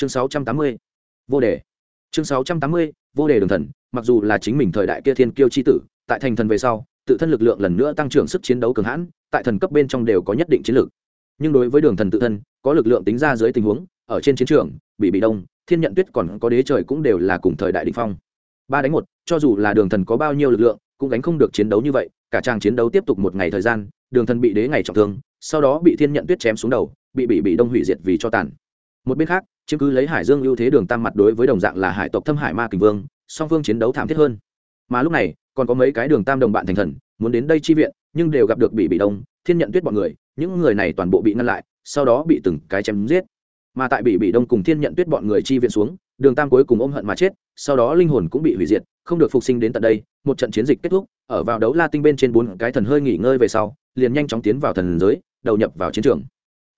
chương sáu trăm tám mươi, vô đề. Chương sáu trăm tám mươi, vô đề đường thần, mặc dù là chính mình thời đại kia thiên kiêu c h i tử, tại thành thần về sau, tự thân lực lượng lần nữa tăng trưởng sức chiến đấu cường hãn, tại thần cấp bên trong đều có nhất định chiến lược. Nhưng đối với đường thần tự thân, có lực lượng tính ra dưới tình huống, ở trên chiến trường, bị bị đông, thiên nhận tuyết còn có đế trời cũng đều là cùng thời đại đ ỉ n h phong. Ba đánh một, cho dù là đường thần có bao nhiêu lực lượng, cũng đánh không được chiến đấu như vậy, cả trang chiến đấu tiếp tục một ngày thời gian, đường thần bị đế ngày trọng thương, sau đó bị thiên nhận tuyết chém xuống đầu, bị bị bị đông hủy diệt vì cho tàn. Một bên khác chứng cứ lấy hải dương ưu thế đường tam mặt đối với đồng dạng là hải tộc thâm hải ma kình vương, song phương chiến đấu thảm thiết hơn. Mà lúc này, còn có mấy cái đường tam đồng bạn thành thần, muốn đến đây chi viện, nhưng đều gặp được bị bị đông, thiên nhận tuyết bọn người, những người này toàn bộ bị ngăn lại, sau đó bị từng cái chém giết. Mà tại bị bị đông cùng thiên nhận tuyết bọn người chi viện xuống, đường tam cuối cùng ôm hận mà chết, sau đó linh hồn cũng bị hủy diệt, không được phục sinh đến tận đây, một trận chiến dịch kết thúc, ở vào đấu la tinh bên trên bốn cái thần hơi nghỉ ngơi về sau, liền nhanh chóng tiến vào thần giới, đầu nhập vào chiến trường.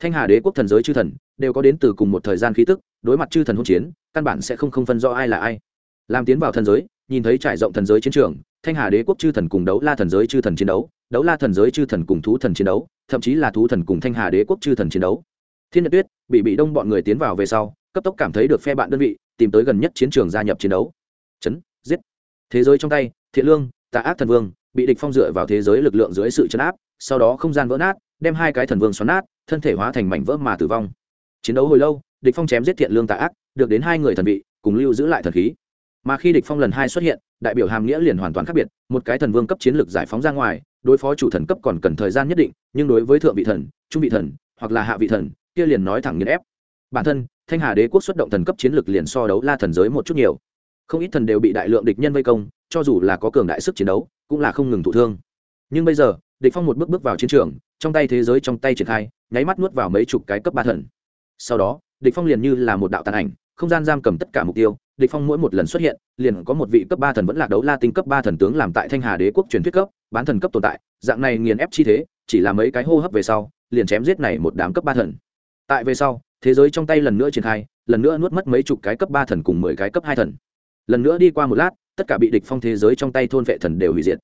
Thanh hà đế quốc thần giới chư thần, đều có đến từ cùng một thời gian khí tức đối mặt chư thần hỗn chiến, căn bản sẽ không không phân rõ ai là ai. Làm tiến vào thần giới, nhìn thấy trải rộng thần giới chiến trường, thanh hà đế quốc chư thần cùng đấu la thần giới chư thần chiến đấu đấu la thần giới chư thần cùng thú thần chiến đấu, thậm chí là thú thần cùng thanh hà đế quốc chư thần chiến đấu. Thiên nhật tuyết, bị bị đông bọn người tiến vào về sau, cấp tốc cảm thấy được phe bạn đơn vị, tìm tới gần nhất chiến trường gia nhập chiến đấu. Chấn, giết. Thế giới trong tay, thiện lương, tà ác thần vương, bị địch phong dựa vào thế giới lực lượng dưới sự chấn áp, sau đó không gian vỡ nát, đem hai cái thần vương xoắn nát, thân thể hóa thành mảnh vỡ mà tử vong. Chiến đấu hồi lâu địch phong chém giết thiện lương tà ác, được đến hai người thần vị, cùng lưu giữ lại thần khí. Mà khi địch phong lần hai xuất hiện, đại biểu hàm nghĩa liền hoàn toàn khác biệt, một cái thần vương cấp chiến lược giải phóng ra ngoài, đối phó chủ thần cấp còn cần thời gian nhất định, nhưng đối với thượng vị thần, trung vị thần, hoặc là hạ vị thần, kia liền nói thẳng nghiền ép. Bản thân, thanh hà đế quốc xuất động thần cấp chiến lược liền so đấu la thần giới một chút nhiều. Không ít thần đều bị đại lượng địch nhân vây công, cho dù là có cường đại sức chiến đấu, cũng là không ngừng thụ thương. Nhưng bây giờ, địch phong một bước bước vào chiến trường, trong tay thế giới trong tay triển khai, nháy mắt nuốt vào mấy chục cái cấp ba thần. Sau đó địch phong liền như là một đạo tàn ảnh, không gian giam cầm tất cả mục tiêu, địch phong mỗi một lần xuất hiện, liền có một vị cấp ba thần vẫn lạc đấu la tinh cấp ba thần tướng làm tại thanh hà đế quốc truyền thuyết cấp, bán thần cấp tồn tại, dạng này nghiền ép chi thế, chỉ là mấy cái hô hấp về sau, liền chém giết này một đám cấp ba thần. Tại về sau, thế giới trong tay lần nữa triển khai, lần nữa nuốt mất mấy chục cái cấp ba thần cùng mười cái cấp hai thần. Lần nữa đi qua một lát, tất cả bị địch phong thế giới trong tay thôn vệ thần đều hủy diệt.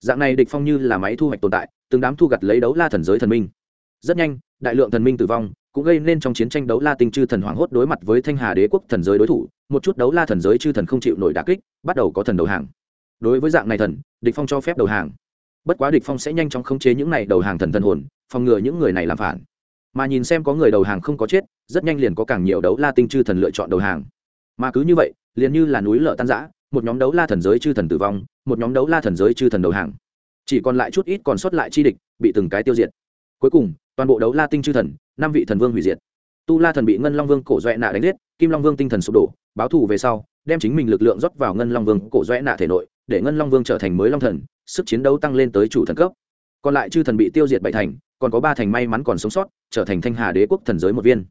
Dạng này địch phong như là máy thu hoạch tồn tại, từng đám thu gặt lấy đấu la thần giới thần minh. Rất nhanh, đại lượng thần minh tử vong cũng gây nên trong chiến tranh đấu la tinh chư thần hoảng hốt đối mặt với thanh hà đế quốc thần giới đối thủ, một chút đấu la thần giới chư thần không chịu nổi đả kích, bắt đầu có thần đầu hàng. Đối với dạng này thần, địch phong cho phép đầu hàng. Bất quá địch phong sẽ nhanh chóng khống chế những này đầu hàng thần thần hồn, phòng ngừa những người này làm phản. Mà nhìn xem có người đầu hàng không có chết, rất nhanh liền có càng nhiều đấu la tinh chư thần lựa chọn đầu hàng. Mà cứ như vậy, liền như là núi lở tan rã, một nhóm đấu la thần giới chư thần tử vong, một nhóm đấu la thần giới chư thần đầu hàng. Chỉ còn lại chút ít còn sót lại chi địch, bị từng cái tiêu diệt cuối cùng, toàn bộ đấu la tinh chư thần, năm vị thần vương hủy diệt. Tu la thần bị ngân long vương cổ doẹ nạ đánh giết, kim long vương tinh thần sụp đổ, báo thù về sau, đem chính mình lực lượng rót vào ngân long vương cổ doẹ nạ thể nội, để ngân long vương trở thành mới long thần, sức chiến đấu tăng lên tới chủ thần cấp. Còn lại chư thần bị tiêu diệt bảy thành, còn có ba thành may mắn còn sống sót, trở thành thanh hà đế quốc thần giới một viên.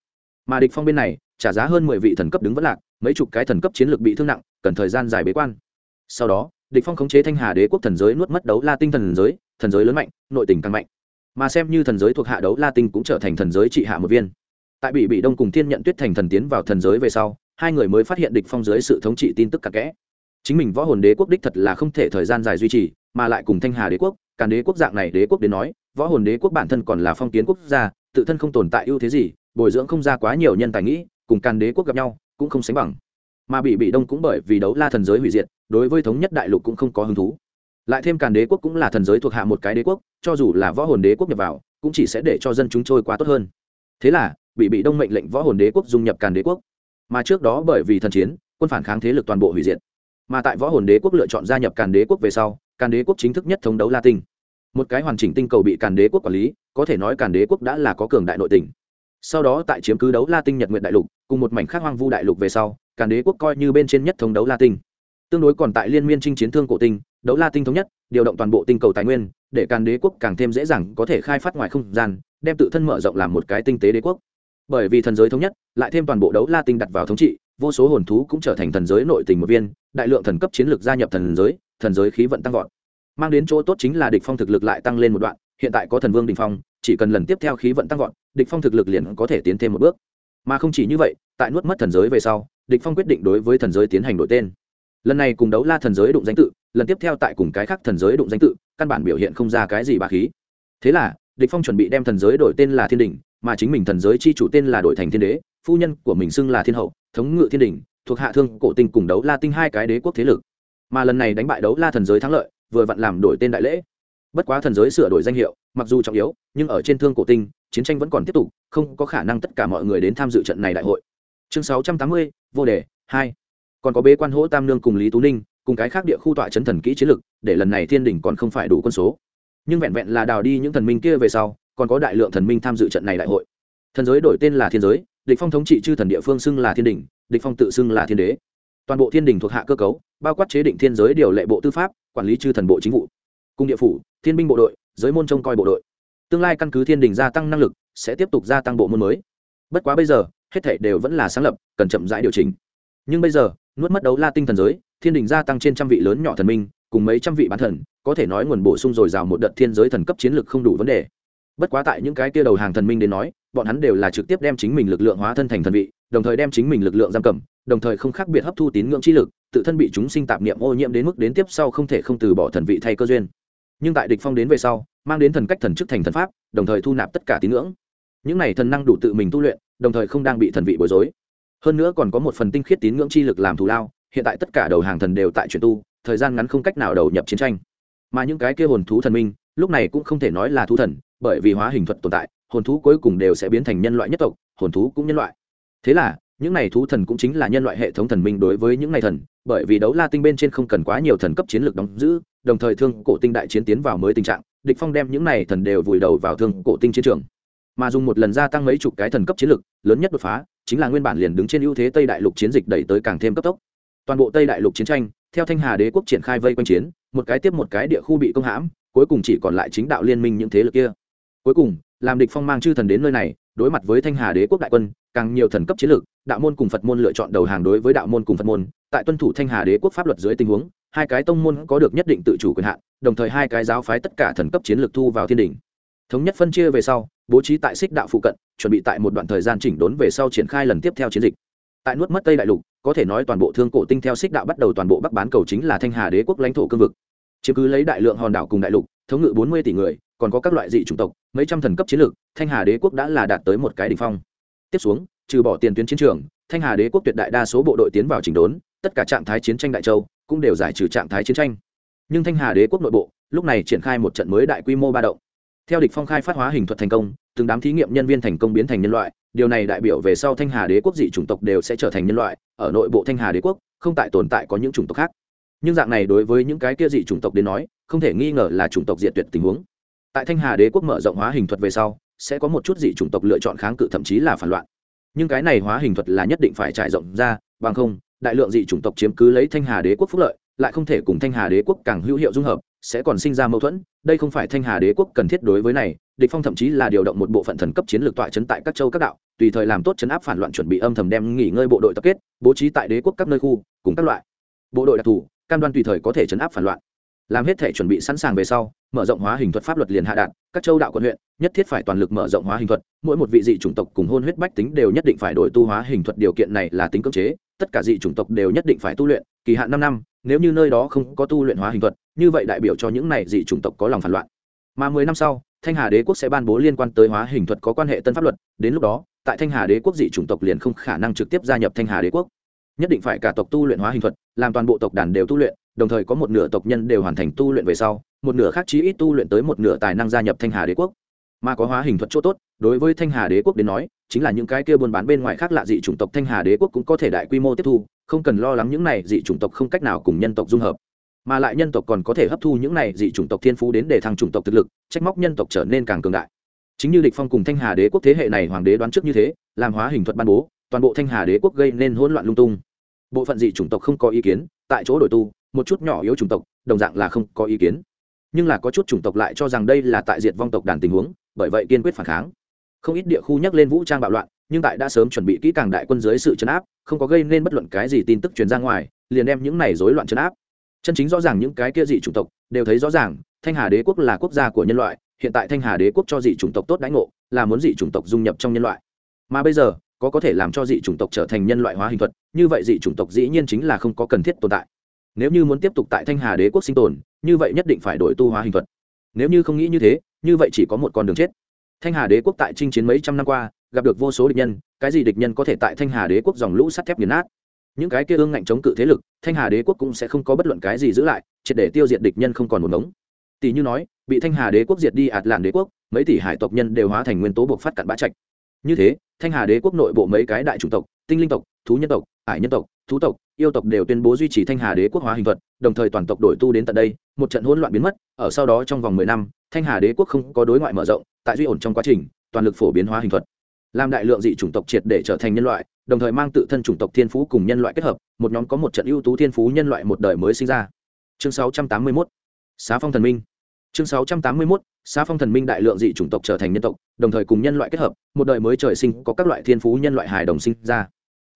Mà địch phong bên này, trả giá hơn mười vị thần cấp đứng vất lạc, mấy chục cái thần cấp chiến lược bị thương nặng, cần thời gian dài bế quan. Sau đó, địch phong khống chế thanh hà đế quốc thần giới nuốt mất đấu la tinh thần giới thần giới lớn mạnh, nội tình càng mạnh mà xem như thần giới thuộc hạ đấu la tinh cũng trở thành thần giới trị hạ một viên. Tại bị bị đông cùng thiên nhận tuyết thành thần tiến vào thần giới về sau, hai người mới phát hiện địch phong dưới sự thống trị tin tức cặn kẽ. Chính mình võ hồn đế quốc đích thật là không thể thời gian dài duy trì, mà lại cùng thanh hà đế quốc, càn đế quốc dạng này đế quốc đến nói, võ hồn đế quốc bản thân còn là phong kiến quốc gia, tự thân không tồn tại ưu thế gì, bồi dưỡng không ra quá nhiều nhân tài nghĩ, cùng càn đế quốc gặp nhau cũng không sánh bằng. Mà bị bị đông cũng bởi vì đấu la thần giới hủy diệt, đối với thống nhất đại lục cũng không có hứng thú lại thêm càn đế quốc cũng là thần giới thuộc hạ một cái đế quốc, cho dù là võ hồn đế quốc nhập vào, cũng chỉ sẽ để cho dân chúng trôi qua tốt hơn. Thế là, bị bị đông mệnh lệnh võ hồn đế quốc dung nhập càn đế quốc. Mà trước đó bởi vì thần chiến, quân phản kháng thế lực toàn bộ hủy diệt. Mà tại võ hồn đế quốc lựa chọn gia nhập càn đế quốc về sau, càn đế quốc chính thức nhất thống đấu la tinh. Một cái hoàn chỉnh tinh cầu bị càn đế quốc quản lý, có thể nói càn đế quốc đã là có cường đại nội tỉnh sau đó tại chiếm cứ đấu la tinh nhật nguyện đại lục, cùng một mảnh khác hoang vu đại lục về sau, càn đế quốc coi như bên trên nhất thống đấu la tinh. Tương đối còn tại liên miên chinh chiến thương cổ tinh đấu la tinh thống nhất, điều động toàn bộ tinh cầu tài nguyên, để càn đế quốc càng thêm dễ dàng có thể khai phát ngoài không gian, đem tự thân mở rộng làm một cái tinh tế đế quốc. Bởi vì thần giới thống nhất, lại thêm toàn bộ đấu la tinh đặt vào thống trị, vô số hồn thú cũng trở thành thần giới nội tình một viên, đại lượng thần cấp chiến lược gia nhập thần giới thần giới khí vận tăng vọt. Mang đến chỗ tốt chính là địch phong thực lực lại tăng lên một đoạn, hiện tại có thần vương đình phong, chỉ cần lần tiếp theo khí vận tăng vọt, địch phong thực lực liền có thể tiến thêm một bước. Mà không chỉ như vậy, tại nuốt mất thần giới về sau, địch phong quyết định đối với thần giới tiến hành đổi tên. Lần này cùng đấu la thần giới đụng danh tự lần tiếp theo tại cùng cái khác thần giới đụng danh tự, căn bản biểu hiện không ra cái gì bà khí. Thế là, địch phong chuẩn bị đem thần giới đổi tên là thiên đình, mà chính mình thần giới chi chủ tên là đổi thành thiên đế, phu nhân của mình xưng là thiên hậu, thống ngự thiên đình, thuộc hạ thương cổ tinh cùng đấu la tinh hai cái đế quốc thế lực. Mà lần này đánh bại đấu la thần giới thắng lợi, vừa vặn làm đổi tên đại lễ. Bất quá thần giới sửa đổi danh hiệu, mặc dù trọng yếu, nhưng ở trên thương cổ tinh, chiến tranh vẫn còn tiếp tục, không có khả năng tất cả mọi người đến tham dự trận này đại hội. Chương sáu trăm tám mươi, vô đề, hai. Còn có bế quan hỗ tam nương cùng lý tú ninh cùng cái khác địa khu tọa chấn thần kỹ chiến lực để lần này thiên đỉnh còn không phải đủ quân số. Nhưng vẹn vẹn là đào đi những thần minh kia về sau còn có đại lượng thần minh tham dự trận này đại hội. Thần giới đổi tên là thiên giới địch phong thống trị chư thần địa phương xưng là thiên đỉnh, địch phong tự xưng là thiên đế. Toàn bộ thiên đỉnh thuộc hạ cơ cấu bao quát chế định thiên giới điều lệ bộ tư pháp quản lý chư thần bộ chính vụ. Cung địa phủ thiên binh bộ đội giới môn trông coi bộ đội. Tương lai căn cứ thiên đỉnh gia tăng năng lực sẽ tiếp tục gia tăng bộ môn mới. Bất quá bây giờ hết thảy đều vẫn là sáng lập cần chậm rãi điều chỉnh. Nhưng bây giờ nuốt mất đấu la tinh thần giới thiên đình gia tăng trên trăm vị lớn nhỏ thần minh, cùng mấy trăm vị bán thần, có thể nói nguồn bổ sung dồi dào một đợt thiên giới thần cấp chiến lược không đủ vấn đề. Bất quá tại những cái kia đầu hàng thần minh đến nói, bọn hắn đều là trực tiếp đem chính mình lực lượng hóa thân thành thần vị, đồng thời đem chính mình lực lượng giam cầm, đồng thời không khác biệt hấp thu tín ngưỡng chi lực, tự thân bị chúng sinh tạp niệm ô nhiễm đến mức đến tiếp sau không thể không từ bỏ thần vị thay cơ duyên. Nhưng tại địch phong đến về sau, mang đến thần cách thần chức thành thần pháp, đồng thời thu nạp tất cả tín ngưỡng. Những này thần năng đủ tự mình tu luyện, đồng thời không đang bị thần vị bối rối. Hơn nữa còn có một phần tinh khiết tín ngưỡng chi lực làm thù lao hiện tại tất cả đầu hàng thần đều tại chuyển tu, thời gian ngắn không cách nào đầu nhập chiến tranh. Mà những cái kia hồn thú thần minh, lúc này cũng không thể nói là thú thần, bởi vì hóa hình thuật tồn tại, hồn thú cuối cùng đều sẽ biến thành nhân loại nhất tộc, hồn thú cũng nhân loại. Thế là, những này thú thần cũng chính là nhân loại hệ thống thần minh đối với những này thần, bởi vì đấu la tinh bên trên không cần quá nhiều thần cấp chiến lược đóng giữ, đồng thời thương cổ tinh đại chiến tiến vào mới tình trạng, địch phong đem những này thần đều vùi đầu vào thương cổ tinh chiến trường. Mà dùng một lần gia tăng mấy chục cái thần cấp chiến lược, lớn nhất đột phá, chính là nguyên bản liền đứng trên ưu thế tây đại lục chiến dịch đẩy tới càng thêm cấp tốc toàn bộ tây đại lục chiến tranh, theo thanh hà đế quốc triển khai vây quanh chiến, một cái tiếp một cái địa khu bị công hãm, cuối cùng chỉ còn lại chính đạo liên minh những thế lực kia. Cuối cùng, làm địch phong mang chư thần đến nơi này, đối mặt với thanh hà đế quốc đại quân, càng nhiều thần cấp chiến lược đạo môn cùng phật môn lựa chọn đầu hàng đối với đạo môn cùng phật môn, tại tuân thủ thanh hà đế quốc pháp luật dưới tình huống, hai cái tông môn có được nhất định tự chủ quyền hạn, đồng thời hai cái giáo phái tất cả thần cấp chiến lược thu vào thiên đình thống nhất phân chia về sau, bố trí tại xích đạo phụ cận, chuẩn bị tại một đoạn thời gian chỉnh đốn về sau triển khai lần tiếp theo chiến dịch. Tại nuốt mất tây đại lục có thể nói toàn bộ thương cổ tinh theo xích đạo bắt đầu toàn bộ bắc bán cầu chính là thanh hà đế quốc lãnh thổ cương vực. Chiếm cứ lấy đại lượng hòn đảo cùng đại lục, thống ngự bốn mươi tỷ người, còn có các loại dị chủng tộc, mấy trăm thần cấp chiến lược, thanh hà đế quốc đã là đạt tới một cái đ ỉ n h phong. Tiếp xuống, trừ bỏ tiền tuyến chiến trường, thanh hà đế quốc tuyệt đại đa số bộ đội tiến vào chỉnh đốn, tất cả trạng thái chiến tranh đại châu cũng đều giải trừ trạng thái chiến tranh. Nhưng thanh hà đế quốc nội bộ, lúc này triển khai một trận mới đại quy mô ba động. Theo địch phong khai phát hóa hình thuật thành công, từng đám thí nghiệm nhân viên thành công biến thành nhân loại điều này đại biểu về sau thanh hà đế quốc dị chủng tộc đều sẽ trở thành nhân loại, ở nội bộ thanh hà đế quốc, không tại tồn tại có những chủng tộc khác. Nhưng dạng này đối với những cái kia dị chủng tộc đến nói, không thể nghi ngờ là chủng tộc diệt tuyệt tình huống. Tại thanh hà đế quốc mở rộng hóa hình thuật về sau, sẽ có một chút dị chủng tộc lựa chọn kháng cự thậm chí là phản loạn. Nhưng cái này hóa hình thuật là nhất định phải trải rộng ra, bằng không, đại lượng dị chủng tộc chiếm cứ lấy thanh hà đế quốc phúc lợi, lại không thể cùng thanh hà đế quốc càng hữu hiệu dung hợp sẽ còn sinh ra mâu thuẫn, đây không phải thanh hà đế quốc cần thiết đối với này, địch phong thậm chí là điều động một bộ phận thần cấp chiến lược tọa chấn tại các châu các đạo, tùy thời làm tốt chấn áp phản loạn chuẩn bị âm thầm đem nghỉ ngơi bộ đội tập kết, bố trí tại đế quốc các nơi khu, cùng các loại. Bộ đội đặc thù, cam đoan tùy thời có thể chấn áp phản loạn. Làm hết thể chuẩn bị sẵn sàng về sau mở rộng hóa hình thuật pháp luật liền hạ đạn các châu đạo quận huyện, nhất thiết phải toàn lực mở rộng hóa hình thuật, mỗi một vị dị chủng tộc cùng hôn huyết bách tính đều nhất định phải đổi tu hóa hình thuật điều kiện này là tính cưỡng chế, tất cả dị chủng tộc đều nhất định phải tu luyện, kỳ hạn năm năm, nếu như nơi đó không có tu luyện hóa hình thuật, như vậy đại biểu cho những này dị chủng tộc có lòng phản loạn. Mà mười năm sau, thanh hà đế quốc sẽ ban bố liên quan tới hóa hình thuật có quan hệ tân pháp luật, đến lúc đó, tại thanh hà đế quốc dị chủng tộc liền không khả năng trực tiếp gia nhập thanh hà đế quốc nhất định phải cả tộc tu luyện hóa hình thuật, làm toàn bộ tộc đàn đều tu luyện, đồng thời có một nửa tộc nhân đều hoàn thành tu luyện về sau, một nửa khác chí ít tu luyện tới một nửa tài năng gia nhập thanh hà đế quốc. Mà có hóa hình thuật chỗ tốt, đối với thanh hà đế quốc đến nói, chính là những cái kia buôn bán bên ngoài khác lạ dị chủng tộc thanh hà đế quốc cũng có thể đại quy mô tiếp thu, không cần lo lắng những này dị chủng tộc không cách nào cùng nhân tộc dung hợp. Mà lại nhân tộc còn có thể hấp thu những này dị chủng tộc thiên phú đến để thăng chủng tộc thực lực, trách móc nhân tộc trở nên càng cường đại. Chính như địch phong cùng thanh hà đế quốc thế hệ này hoàng đế đoán trước như thế, làm hóa hình thuật ban bố, toàn bộ thanh hà đế quốc gây nên hỗn loạn lung tung bộ phận dị chủng tộc không có ý kiến, tại chỗ đổi tu, một chút nhỏ yếu chủng tộc, đồng dạng là không có ý kiến. Nhưng là có chút chủng tộc lại cho rằng đây là tại diệt vong tộc đàn tình huống, bởi vậy kiên quyết phản kháng. Không ít địa khu nhắc lên vũ trang bạo loạn, nhưng tại đã sớm chuẩn bị kỹ càng đại quân dưới sự chấn áp, không có gây nên bất luận cái gì tin tức truyền ra ngoài, liền đem những này rối loạn chấn áp. Chân chính rõ ràng những cái kia dị chủng tộc, đều thấy rõ ràng, thanh hà đế quốc là quốc gia của nhân loại, hiện tại thanh hà đế quốc cho dị chủng tộc tốt đãi ngộ, là muốn dị chủng tộc dung nhập trong nhân loại. Mà bây giờ có có thể làm cho dị chủng tộc trở thành nhân loại hóa hình thuật, như vậy dị chủng tộc dĩ nhiên chính là không có cần thiết tồn tại. Nếu như muốn tiếp tục tại thanh hà đế quốc sinh tồn, như vậy nhất định phải đổi tu hóa hình thuật. Nếu như không nghĩ như thế, như vậy chỉ có một con đường chết. Thanh hà đế quốc tại chinh chiến mấy trăm năm qua, gặp được vô số địch nhân, cái gì địch nhân có thể tại thanh hà đế quốc dòng lũ sắt thép nghiền nát? Những cái kia ương ngạnh chống cự thế lực, thanh hà đế quốc cũng sẽ không có bất luận cái gì giữ lại, triệt để tiêu diệt địch nhân không còn một ngống. Tỷ như nói, bị thanh hà đế quốc diệt đi ạt làn đế quốc, mấy tỷ hải tộc nhân đều hóa thành nguyên tố buộc phát cặn bã trạch. Như thế thanh hà đế quốc nội bộ mấy cái đại chủng tộc, tinh linh tộc, thú nhân tộc hải nhân tộc, thú tộc, yêu tộc đều tuyên bố duy trì thanh hà đế quốc hóa hình thuật, đồng thời toàn tộc đổi tu đến tận đây, một trận hỗn loạn biến mất, ở sau đó trong vòng mười năm, thanh hà đế quốc không có đối ngoại mở rộng, tại duy ổn trong quá trình, toàn lực phổ biến hóa hình thuật. Làm đại lượng dị chủng tộc triệt để trở thành nhân loại, đồng thời mang tự thân chủng tộc thiên phú cùng nhân loại kết hợp, một nhóm có một trận ưu tú thiên phú nhân loại một đời mới sinh ra. Chương 681 xá phong thần minh chương 681 xá phong thần minh đại lượng dị chủng tộc trở thành nhân tộc, đồng thời cùng nhân loại kết hợp, một đời mới trời sinh có các loại thiên phú nhân loại hài đồng sinh ra.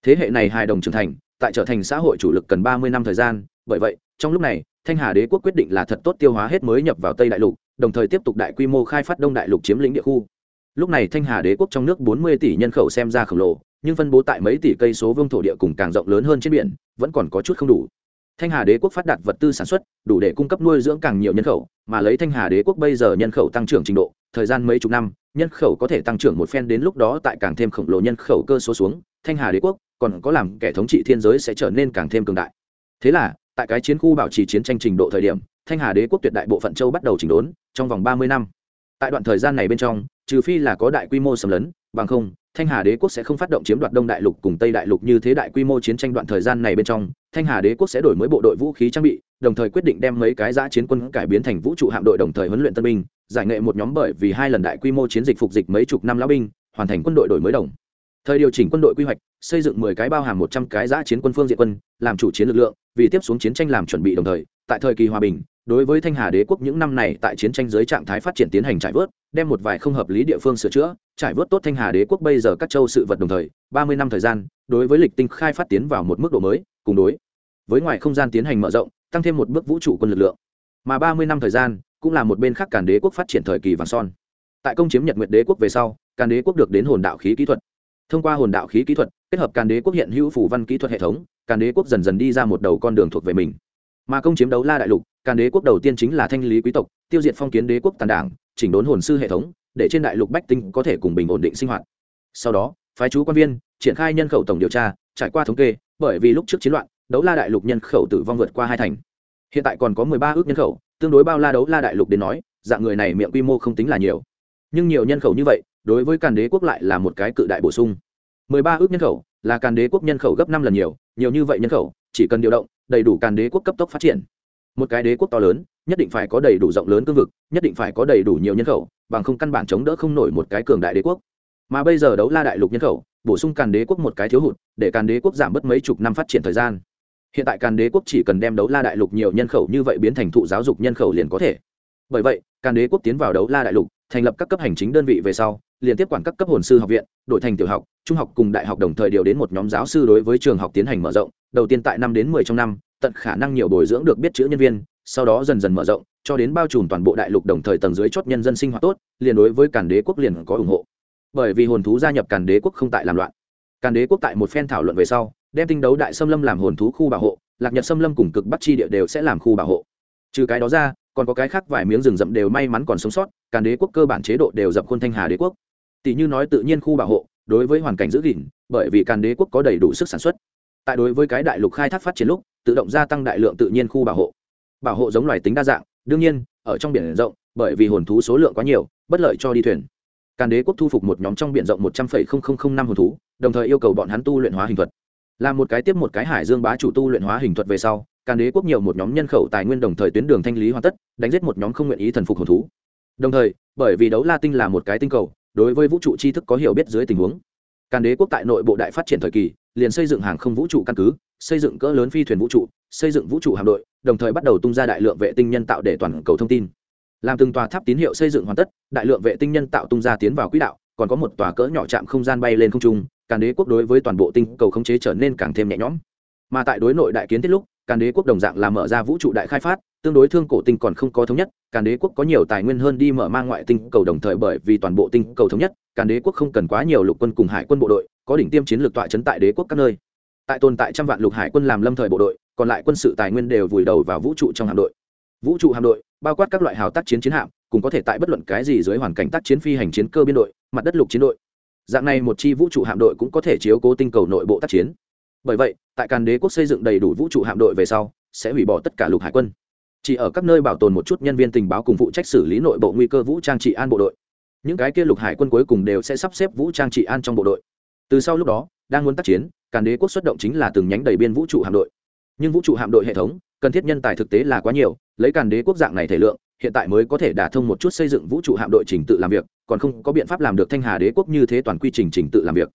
Thế hệ này hài đồng trưởng thành, tại trở thành xã hội chủ lực cần ba mươi năm thời gian, bởi vậy, trong lúc này, thanh hà đế quốc quyết định là thật tốt tiêu hóa hết mới nhập vào tây đại lục, đồng thời tiếp tục đại quy mô khai phát đông đại lục chiếm lĩnh địa khu. Lúc này thanh hà đế quốc trong nước bốn mươi tỷ nhân khẩu xem ra khổng lồ, nhưng phân bố tại mấy tỷ cây số vương thổ địa cùng càng rộng lớn hơn trên biển, vẫn còn có chút không đủ thanh hà đế quốc phát đạt vật tư sản xuất, đủ để cung cấp nuôi dưỡng càng nhiều nhân khẩu, mà lấy thanh hà đế quốc bây giờ nhân khẩu tăng trưởng trình độ, thời gian mấy chục năm, nhân khẩu có thể tăng trưởng một phen đến lúc đó tại càng thêm khổng lồ nhân khẩu cơ số xuống, thanh hà đế quốc còn có làm kẻ thống trị thiên giới sẽ trở nên càng thêm cường đại. Thế là, tại cái chiến khu bảo trì chiến tranh trình độ thời điểm, thanh hà đế quốc tuyệt đại bộ phận châu bắt đầu chỉnh đốn, trong vòng ba mươi năm. Tại đoạn thời gian này bên trong, trừ phi là có đại quy mô xâm lấn bằng không, thanh hà đế quốc sẽ không phát động chiếm đoạt đông đại lục cùng tây đại lục như thế đại quy mô chiến tranh đoạn thời gian này bên trong. Thanh hà đế quốc sẽ đổi mới bộ đội vũ khí trang bị, đồng thời quyết định đem mấy cái giã chiến quân cải biến thành vũ trụ hạm đội đồng thời huấn luyện tân binh, giải nghệ một nhóm bởi vì hai lần đại quy mô chiến dịch phục dịch mấy chục năm lão binh, hoàn thành quân đội đổi mới đồng. Thời điều chỉnh quân đội quy hoạch, xây dựng mười cái bao hàm một trăm cái giã chiến quân phương diện quân, làm chủ chiến lực lượng, vì tiếp xuống chiến tranh làm chuẩn bị đồng thời, tại thời kỳ hòa bình đối với thanh hà đế quốc những năm này tại chiến tranh dưới trạng thái phát triển tiến hành trải vớt, đem một vài không hợp lý địa phương sửa chữa, trải vớt tốt thanh hà đế quốc bây giờ các châu sự vật đồng thời, ba mươi năm thời gian, đối với lịch tinh khai phát tiến vào một mức độ mới, cùng đối với ngoài không gian tiến hành mở rộng, tăng thêm một bước vũ trụ quân lực lượng. Mà ba mươi năm thời gian cũng là một bên khác càn đế quốc phát triển thời kỳ vàng son. Tại công chiếm nhật nguyệt đế quốc về sau, càn đế quốc được đến hồn đạo khí kỹ thuật. Thông qua hồn đạo khí kỹ thuật, kết hợp càn đế quốc hiện hữu phủ văn kỹ thuật hệ thống, càn đế quốc dần dần đi ra một đầu con đường thuộc về mình mà công chiếm đấu la đại lục, càn đế quốc đầu tiên chính là thanh lý quý tộc, tiêu diệt phong kiến đế quốc tàn đảng, chỉnh đốn hồn sư hệ thống, để trên đại lục bách tinh có thể cùng bình ổn định sinh hoạt. Sau đó, phái chú quan viên, triển khai nhân khẩu tổng điều tra, trải qua thống kê, bởi vì lúc trước chiến loạn, đấu la đại lục nhân khẩu tử vong vượt qua hai thành. Hiện tại còn có mười ba ước nhân khẩu, tương đối bao la đấu la đại lục đến nói, dạng người này miệng quy mô không tính là nhiều. Nhưng nhiều nhân khẩu như vậy, đối với càn đế quốc lại là một cái cự đại bổ sung. mười ba ước nhân khẩu là càn đế quốc nhân khẩu gấp năm lần nhiều nhiều như vậy nhân khẩu, chỉ cần điều động đầy đủ càn đế quốc cấp tốc phát triển. Một cái đế quốc to lớn, nhất định phải có đầy đủ rộng lớn cương vực, nhất định phải có đầy đủ nhiều nhân khẩu, bằng không căn bản chống đỡ không nổi một cái cường đại đế quốc. Mà bây giờ đấu la đại lục nhân khẩu, bổ sung càn đế quốc một cái thiếu hụt, để càn đế quốc giảm bớt mấy chục năm phát triển thời gian. Hiện tại càn đế quốc chỉ cần đem đấu la đại lục nhiều nhân khẩu như vậy biến thành thụ giáo dục nhân khẩu liền có thể. Bởi vậy, càn đế quốc tiến vào đấu la đại lục thành lập các cấp hành chính đơn vị về sau, liên tiếp quản các cấp hồn sư học viện, đổi thành tiểu học, trung học cùng đại học đồng thời điều đến một nhóm giáo sư đối với trường học tiến hành mở rộng, đầu tiên tại năm đến mười trong năm, tận khả năng nhiều bồi dưỡng được biết chữ nhân viên, sau đó dần dần mở rộng, cho đến bao trùm toàn bộ đại lục đồng thời tầng dưới chót nhân dân sinh hoạt tốt, liền đối với càn đế quốc liền có ủng hộ. Bởi vì hồn thú gia nhập càn đế quốc không tại làm loạn. Càn đế quốc tại một phen thảo luận về sau, đem tinh đấu đại xâm lâm làm hồn thú khu bảo hộ, lạc nhật xâm lâm cùng cực bắc chi địa đều sẽ làm khu bảo hộ. Trừ cái đó ra còn có cái khác vài miếng rừng rậm đều may mắn còn sống sót, càn đế quốc cơ bản chế độ đều dập khuôn thanh hà đế quốc. Tỷ như nói tự nhiên khu bảo hộ, đối với hoàn cảnh giữ gìn, bởi vì càn đế quốc có đầy đủ sức sản xuất. Tại đối với cái đại lục khai thác phát triển lúc, tự động gia tăng đại lượng tự nhiên khu bảo hộ. Bảo hộ giống loài tính đa dạng, đương nhiên, ở trong biển rộng, bởi vì hồn thú số lượng quá nhiều, bất lợi cho đi thuyền. Càn đế quốc thu phục một nhóm trong biển rộng một trăm linh năm hồn thú, đồng thời yêu cầu bọn hắn tu luyện hóa hình thuật là một cái tiếp một cái hải dương bá chủ tu luyện hóa hình thuật về sau, càn đế quốc nhiều một nhóm nhân khẩu tài nguyên đồng thời tuyến đường thanh lý hoàn tất, đánh giết một nhóm không nguyện ý thần phục hồn thú. Đồng thời, bởi vì đấu la tinh là một cái tinh cầu, đối với vũ trụ tri thức có hiểu biết dưới tình huống, càn đế quốc tại nội bộ đại phát triển thời kỳ, liền xây dựng hàng không vũ trụ căn cứ, xây dựng cỡ lớn phi thuyền vũ trụ, xây dựng vũ trụ hạm đội, đồng thời bắt đầu tung ra đại lượng vệ tinh nhân tạo để toàn cầu thông tin. Làm từng tòa tháp tín hiệu xây dựng hoàn tất, đại lượng vệ tinh nhân tạo tung ra tiến vào quỹ đạo, còn có một tòa cỡ nhỏ trạm không gian bay lên không trung càn đế quốc đối với toàn bộ tinh cầu khống chế trở nên càng thêm nhẹ nhõm. Mà tại đối nội đại kiến thiết lúc, càn đế quốc đồng dạng là mở ra vũ trụ đại khai phát, tương đối thương cổ tinh còn không có thống nhất, càn đế quốc có nhiều tài nguyên hơn đi mở mang ngoại tinh cầu đồng thời bởi vì toàn bộ tinh cầu thống nhất, càn đế quốc không cần quá nhiều lục quân cùng hải quân bộ đội, có đỉnh tiêm chiến lược tọa chấn tại đế quốc các nơi. Tại tồn tại trăm vạn lục hải quân làm lâm thời bộ đội, còn lại quân sự tài nguyên đều vùi đầu vào vũ trụ trong hạm đội. Vũ trụ hạm đội, bao quát các loại hào tác chiến chiến hạm, cùng có thể tại bất luận cái gì dưới hoàn cảnh tác chiến phi hành chiến cơ biên đội, mặt đất lục chiến đội dạng này một chi vũ trụ hạm đội cũng có thể chiếu cố tinh cầu nội bộ tác chiến. Bởi vậy, tại càn đế quốc xây dựng đầy đủ vũ trụ hạm đội về sau, sẽ hủy bỏ tất cả lục hải quân. Chỉ ở các nơi bảo tồn một chút nhân viên tình báo cùng phụ trách xử lý nội bộ nguy cơ vũ trang trị an bộ đội. Những cái kia lục hải quân cuối cùng đều sẽ sắp xếp vũ trang trị an trong bộ đội. Từ sau lúc đó, đang muốn tác chiến, càn đế quốc xuất động chính là từng nhánh đầy biên vũ trụ hạm đội. Nhưng vũ trụ hạm đội hệ thống, cần thiết nhân tài thực tế là quá nhiều, lấy càn đế quốc dạng này thể lượng hiện tại mới có thể đả thông một chút xây dựng vũ trụ hạm đội trình tự làm việc còn không có biện pháp làm được thanh hà đế quốc như thế toàn quy trình trình tự làm việc.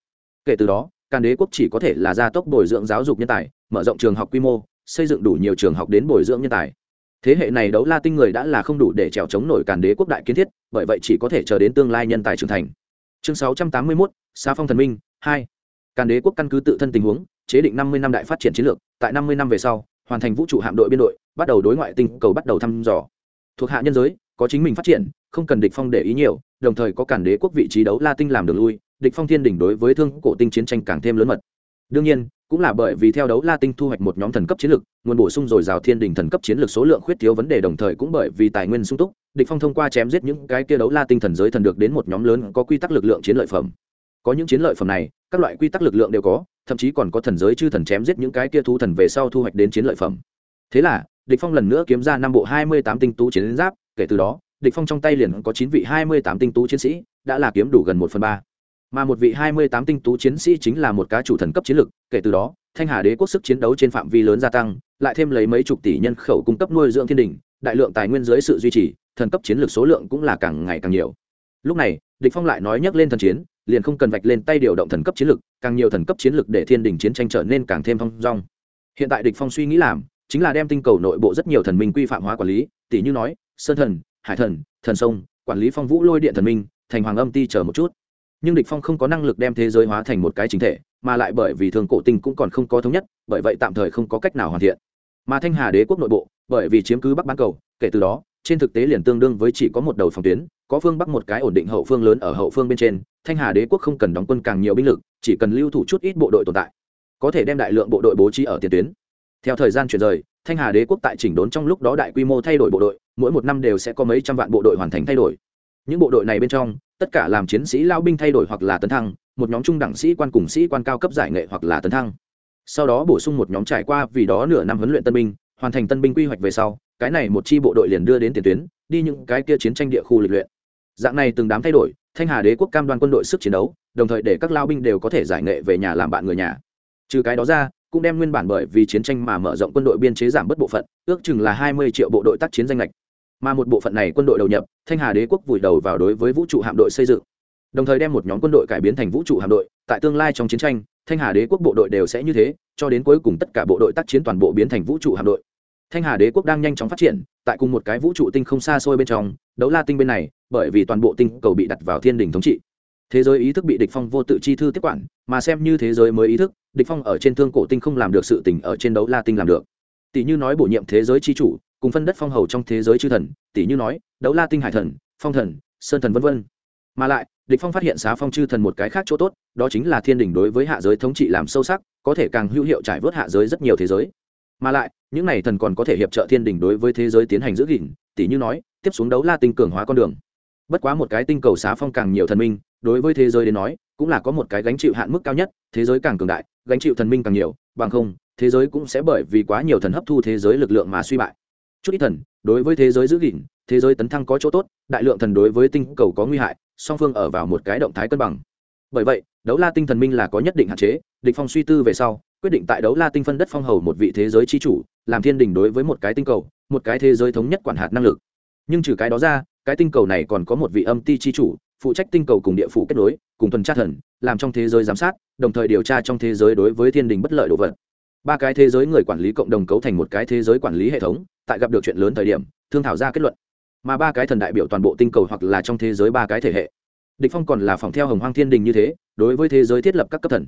Kể từ đó càn đế quốc chỉ có thể là gia tốc bồi dưỡng giáo dục nhân tài mở rộng trường học quy mô xây dựng đủ nhiều trường học đến bồi dưỡng nhân tài. Thế hệ này đấu la tinh người đã là không đủ để trèo chống nổi càn đế quốc đại kiến thiết bởi vậy chỉ có thể chờ đến tương lai nhân tài trưởng thành. Chương 681, xa phong thần minh hai. Càn đế quốc căn cứ tự thân tình huống chế định năm mươi năm đại phát triển chiến lược tại năm mươi năm về sau hoàn thành vũ trụ hạm đội biên đội bắt đầu đối ngoại tinh cầu bắt đầu thăm dò thuộc hạ nhân giới, có chính mình phát triển, không cần địch phong để ý nhiều, đồng thời có cản đế quốc vị trí đấu la tinh làm đường lui, địch phong thiên đỉnh đối với thương cổ tinh chiến tranh càng thêm lớn mật. Đương nhiên, cũng là bởi vì theo đấu la tinh thu hoạch một nhóm thần cấp chiến lược nguồn bổ sung dồi dào thiên đỉnh thần cấp chiến lược số lượng khuyết thiếu vấn đề đồng thời cũng bởi vì tài nguyên sung túc, địch phong thông qua chém giết những cái kia đấu la tinh thần giới thần được đến một nhóm lớn có quy tắc lực lượng chiến lợi phẩm. Có những chiến lợi phẩm này, các loại quy tắc lực lượng đều có, thậm chí còn có thần giới chư thần chém giết những cái kia thú thần về sau thu hoạch đến chiến lợi phẩm. Thế là địch phong lần nữa kiếm ra năm bộ hai mươi tám tinh tú chiến giáp, kể từ đó, địch phong trong tay liền có chín vị hai mươi tám tinh tú chiến sĩ, đã là kiếm đủ gần một phần ba. Mà một vị hai mươi tám tinh tú chiến sĩ chính là một cá chủ thần cấp chiến lực, kể từ đó, thanh hà đế quốc sức chiến đấu trên phạm vi lớn gia tăng, lại thêm lấy mấy chục tỷ nhân khẩu cung cấp nuôi dưỡng thiên đình, đại lượng tài nguyên dưới sự duy trì, thần cấp chiến lược số lượng cũng là càng ngày càng nhiều. Lúc này, địch phong lại nói nhắc lên thần chiến, liền không cần vạch lên tay điều động thần cấp chiến lược càng nhiều thần cấp chiến lược để thiên đình chiến tranh trở nên càng thêm phong dong. Hiện tại địch phong suy nghĩ làm chính là đem tinh cầu nội bộ rất nhiều thần minh quy phạm hóa quản lý tỷ như nói, sơn thần, hải thần thần sông, quản lý phong vũ lôi điện thần minh, thành hoàng âm ti chờ một chút. Nhưng địch phong không có năng lực đem thế giới hóa thành một cái chính thể, mà lại bởi vì thường cổ tinh cũng còn không có thống nhất, bởi vậy tạm thời không có cách nào hoàn thiện. Mà thanh hà đế quốc nội bộ, bởi vì chiếm cứ bắc bán cầu, kể từ đó, trên thực tế liền tương đương với chỉ có một đầu phòng tuyến, có phương bắc một cái ổn định hậu phương lớn ở hậu phương bên trên, thanh hà đế quốc không cần đóng quân càng nhiều binh lực, chỉ cần lưu thủ chút ít bộ đội tồn tại, có thể đem đại lượng bộ đội bố trí ở tiền tuyến theo thời gian chuyển rời, thanh hà đế quốc tại chỉnh đốn trong lúc đó đại quy mô thay đổi bộ đội, mỗi một năm đều sẽ có mấy trăm vạn bộ đội hoàn thành thay đổi. Những bộ đội này bên trong, tất cả làm chiến sĩ lao binh thay đổi hoặc là tấn thăng, một nhóm trung đẳng sĩ quan cùng sĩ quan cao cấp giải nghệ hoặc là tấn thăng. Sau đó bổ sung một nhóm trải qua vì đó nửa năm huấn luyện tân binh, hoàn thành tân binh quy hoạch về sau, cái này một chi bộ đội liền đưa đến tiền tuyến, đi những cái kia chiến tranh địa khu lịch luyện. Dạng này từng đám thay đổi, thanh hà đế quốc cam đoan quân đội sức chiến đấu, đồng thời để các lao binh đều có thể giải nghệ về nhà làm bạn người nhà. Trừ cái đó ra cũng đem nguyên bản bởi vì chiến tranh mà mở rộng quân đội biên chế giảm bớt bộ phận, ước chừng là hai mươi triệu bộ đội tác chiến danh lệch. Mà một bộ phận này quân đội đầu nhập, thanh hà đế quốc vùi đầu vào đối với vũ trụ hạm đội xây dựng. Đồng thời đem một nhóm quân đội cải biến thành vũ trụ hạm đội, tại tương lai trong chiến tranh, thanh hà đế quốc bộ đội đều sẽ như thế, cho đến cuối cùng tất cả bộ đội tác chiến toàn bộ biến thành vũ trụ hạm đội. Thanh hà đế quốc đang nhanh chóng phát triển, tại cùng một cái vũ trụ tinh không xa xôi bên trong, đấu la tinh bên này, bởi vì toàn bộ tinh cầu bị đặt vào thiên đình thống trị thế giới ý thức bị địch phong vô tự chi thư tiếp quản, mà xem như thế giới mới ý thức, địch phong ở trên thương cổ tinh không làm được sự tình, ở trên đấu la tinh làm được. Tỷ như nói bổ nhiệm thế giới chi chủ, cùng phân đất phong hầu trong thế giới chư thần, tỷ như nói, đấu la tinh hải thần, phong thần, sơn thần vân vân. Mà lại, địch phong phát hiện xá phong chư thần một cái khác chỗ tốt, đó chính là thiên đình đối với hạ giới thống trị làm sâu sắc, có thể càng hữu hiệu trải vớt hạ giới rất nhiều thế giới. Mà lại, những này thần còn có thể hiệp trợ thiên đình đối với thế giới tiến hành giữ gìn, tỷ như nói, tiếp xuống đấu la tinh cường hóa con đường bất quá một cái tinh cầu xá phong càng nhiều thần minh, đối với thế giới đến nói, cũng là có một cái gánh chịu hạn mức cao nhất, thế giới càng cường đại, gánh chịu thần minh càng nhiều, bằng không, thế giới cũng sẽ bởi vì quá nhiều thần hấp thu thế giới lực lượng mà suy bại. Chút ít thần, đối với thế giới giữ gìn, thế giới tấn thăng có chỗ tốt, đại lượng thần đối với tinh cầu có nguy hại, song phương ở vào một cái động thái cân bằng. Bởi vậy, đấu la tinh thần minh là có nhất định hạn chế, địch phong suy tư về sau, quyết định tại đấu la tinh phân đất phong hầu một vị thế giới chi chủ, làm thiên đình đối với một cái tinh cầu, một cái thế giới thống nhất quản hạt năng lực. Nhưng trừ cái đó ra cái tinh cầu này còn có một vị âm ti chi chủ, phụ trách tinh cầu cùng địa phủ kết nối, cùng tuần tra thần, làm trong thế giới giám sát, đồng thời điều tra trong thế giới đối với thiên đình bất lợi đồ vật. Ba cái thế giới người quản lý cộng đồng cấu thành một cái thế giới quản lý hệ thống, tại gặp được chuyện lớn thời điểm, thương thảo ra kết luận. Mà ba cái thần đại biểu toàn bộ tinh cầu hoặc là trong thế giới ba cái thể hệ. Địch phong còn là phòng theo hồng hoang thiên đình như thế, đối với thế giới thiết lập các cấp thần.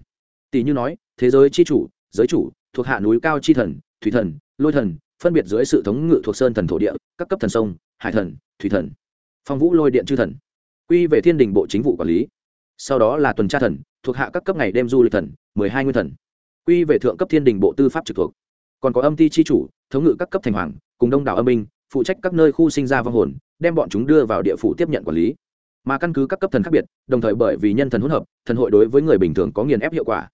Tỷ như nói, thế giới chi chủ, giới chủ, thuộc hạ núi cao chi thần, thủy thần, lôi thần, phân biệt dưới sự thống ngự thuộc sơn thần thổ địa, các cấp thần sông, hải thần, thủy thần phong vũ lôi điện chư thần, quy về thiên đình bộ chính vụ quản lý. Sau đó là tuần tra thần, thuộc hạ các cấp ngày đêm du lịch thần, mười hai nguyên thần, quy về thượng cấp thiên đình bộ tư pháp trực thuộc. Còn có âm ty chi chủ, thống ngự các cấp thành hoàng, cùng đông đảo âm minh, phụ trách các nơi khu sinh ra vong hồn, đem bọn chúng đưa vào địa phủ tiếp nhận quản lý. Mà căn cứ các cấp thần khác biệt, đồng thời bởi vì nhân thần hỗn hợp, thần hội đối với người bình thường có nghiền ép hiệu quả.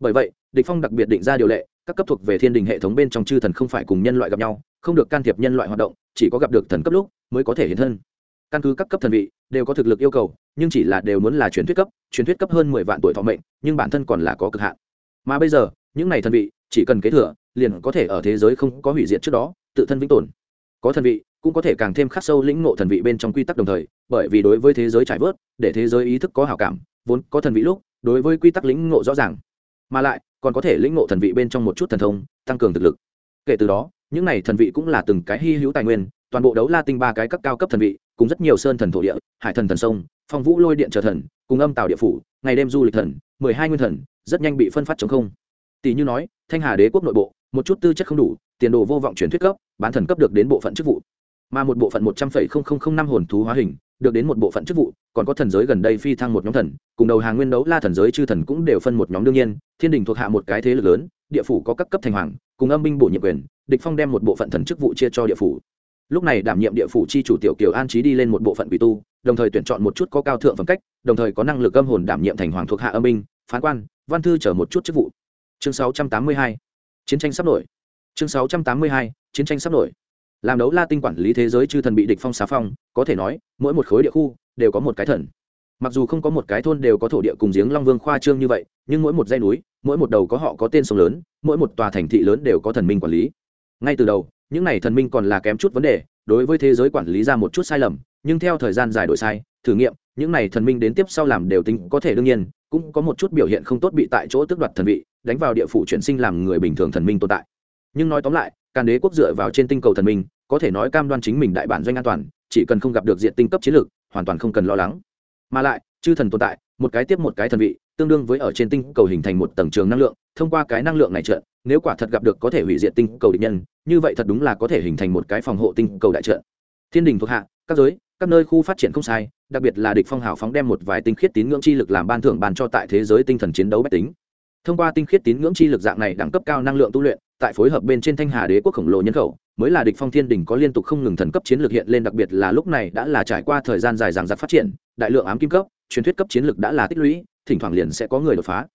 Bởi vậy, địch phong đặc biệt định ra điều lệ, các cấp thuộc về thiên đình hệ thống bên trong chư thần không phải cùng nhân loại gặp nhau, không được can thiệp nhân loại hoạt động, chỉ có gặp được thần cấp lúc mới có thể hiện thân căn cứ các cấp thần vị, đều có thực lực yêu cầu, nhưng chỉ là đều muốn là truyền thuyết cấp, truyền thuyết cấp hơn mười vạn tuổi thọ mệnh, nhưng bản thân còn là có cực hạn. Mà bây giờ, những này thần vị, chỉ cần kế thừa, liền có thể ở thế giới không có hủy diệt trước đó, tự thân vĩnh tồn. Có thần vị, cũng có thể càng thêm khắc sâu lĩnh ngộ thần vị bên trong quy tắc đồng thời, bởi vì đối với thế giới trải vớt, để thế giới ý thức có hảo cảm, vốn có thần vị lúc, đối với quy tắc lĩnh ngộ rõ ràng. Mà lại, còn có thể lĩnh ngộ thần vị bên trong một chút thần thông, tăng cường thực lực. Kể từ đó, những này thần vị cũng là từng cái hy hữu tài nguyên, toàn bộ đấu la tinh ba cái cấp cao cấp thần vị cùng rất nhiều sơn thần thổ địa, hải thần thần sông, phong vũ lôi điện trở thần, cùng âm tàu địa phủ, ngày đêm du lịch thần, mười hai nguyên thần, rất nhanh bị phân phát chống không. Tỷ như nói, thanh hà đế quốc nội bộ, một chút tư chất không đủ, tiền đồ vô vọng chuyển thuyết cấp, bán thần cấp được đến bộ phận chức vụ. Mà một bộ phận một trăm linh không không không năm hồn thú hóa hình, được đến một bộ phận chức vụ, còn có thần giới gần đây phi thăng một nhóm thần, cùng đầu hàng nguyên đấu la thần giới chư thần cũng đều phân một nhóm đương nhiên, thiên đình thuộc hạ một cái thế lực lớn, địa phủ có các cấp thành hoàng, cùng âm binh bổ nhiệm quyền, địch phong đem một bộ phận thần chức vụ chia cho địa phủ lúc này đảm nhiệm địa phủ chi chủ tiểu kiều an trí đi lên một bộ phận quỷ tu, đồng thời tuyển chọn một chút có cao thượng phẩm cách, đồng thời có năng lực âm hồn đảm nhiệm thành hoàng thuộc hạ âm binh, phán quan, văn thư chở một chút chức vụ. Chương 682 chiến tranh sắp nổi. Chương 682 chiến tranh sắp nổi. Làm đấu la tinh quản lý thế giới chư thần bị địch phong xá phong, có thể nói, mỗi một khối địa khu đều có một cái thần. Mặc dù không có một cái thôn đều có thổ địa cùng giếng long vương khoa trương như vậy, nhưng mỗi một dãy núi, mỗi một đầu có họ có tên sông lớn, mỗi một tòa thành thị lớn đều có thần minh quản lý. Ngay từ đầu những này thần minh còn là kém chút vấn đề, đối với thế giới quản lý ra một chút sai lầm, nhưng theo thời gian dài đổi sai, thử nghiệm, những này thần minh đến tiếp sau làm đều tính có thể đương nhiên, cũng có một chút biểu hiện không tốt bị tại chỗ tước đoạt thần vị, đánh vào địa phủ chuyển sinh làm người bình thường thần minh tồn tại. Nhưng nói tóm lại, càn đế quốc dựa vào trên tinh cầu thần minh, có thể nói cam đoan chính mình đại bản doanh an toàn, chỉ cần không gặp được diện tinh cấp chiến lược, hoàn toàn không cần lo lắng. Mà lại, chư thần tồn tại, một cái tiếp một cái thần vị, tương đương với ở trên tinh cầu hình thành một tầng trường năng lượng thông qua cái năng lượng này trận nếu quả thật gặp được có thể hủy diệt tinh cầu địch nhân, như vậy thật đúng là có thể hình thành một cái phòng hộ tinh cầu đại trận thiên đình thuộc hạ, các giới, các nơi khu phát triển không sai, đặc biệt là địch phong hào phóng đem một vài tinh khiết tín ngưỡng chi lực làm ban thưởng bàn cho tại thế giới tinh thần chiến đấu bách tính. Thông qua tinh khiết tín ngưỡng chi lực dạng này đẳng cấp cao năng lượng tu luyện, tại phối hợp bên trên thanh hà đế quốc khổng lồ nhân khẩu, mới là địch phong thiên đỉnh có liên tục không ngừng thần cấp chiến lược hiện lên, đặc biệt là lúc này đã là trải qua thời gian dài dằng dặc phát triển, đại lượng ám kim cấp, truyền thuyết cấp chiến lược đã là tích lũy, thỉnh thoảng liền sẽ có người đột phá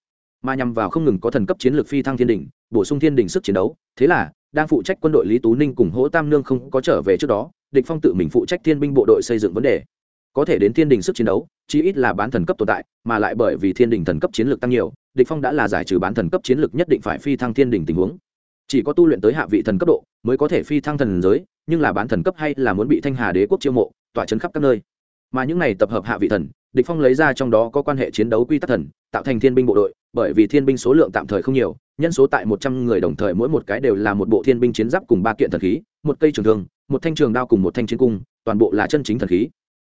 mà nhằm vào không ngừng có thần cấp chiến lược phi thăng thiên đỉnh, bổ sung thiên đỉnh sức chiến đấu. Thế là, đang phụ trách quân đội lý tú ninh cùng hỗ tam nương không có trở về trước đó, địch phong tự mình phụ trách thiên binh bộ đội xây dựng vấn đề. Có thể đến thiên đình sức chiến đấu, chí ít là bán thần cấp tồn tại, mà lại bởi vì thiên đình thần cấp chiến lược tăng nhiều, địch phong đã là giải trừ bán thần cấp chiến lược nhất định phải phi thăng thiên đình tình huống. Chỉ có tu luyện tới hạ vị thần cấp độ, mới có thể phi thăng thần giới, nhưng là bán thần cấp hay là muốn bị thanh hà đế quốc chiêu mộ, tỏa chấn khắp các nơi. Mà những này tập hợp hạ vị thần, địch phong lấy ra trong đó có quan hệ chiến đấu quy tắc thần, tạo thành thiên binh bộ đội bởi vì thiên binh số lượng tạm thời không nhiều, nhân số tại một trăm người đồng thời mỗi một cái đều là một bộ thiên binh chiến giáp cùng ba kiện thần khí, một cây trường thương, một thanh trường đao cùng một thanh chiến cung, toàn bộ là chân chính thần khí.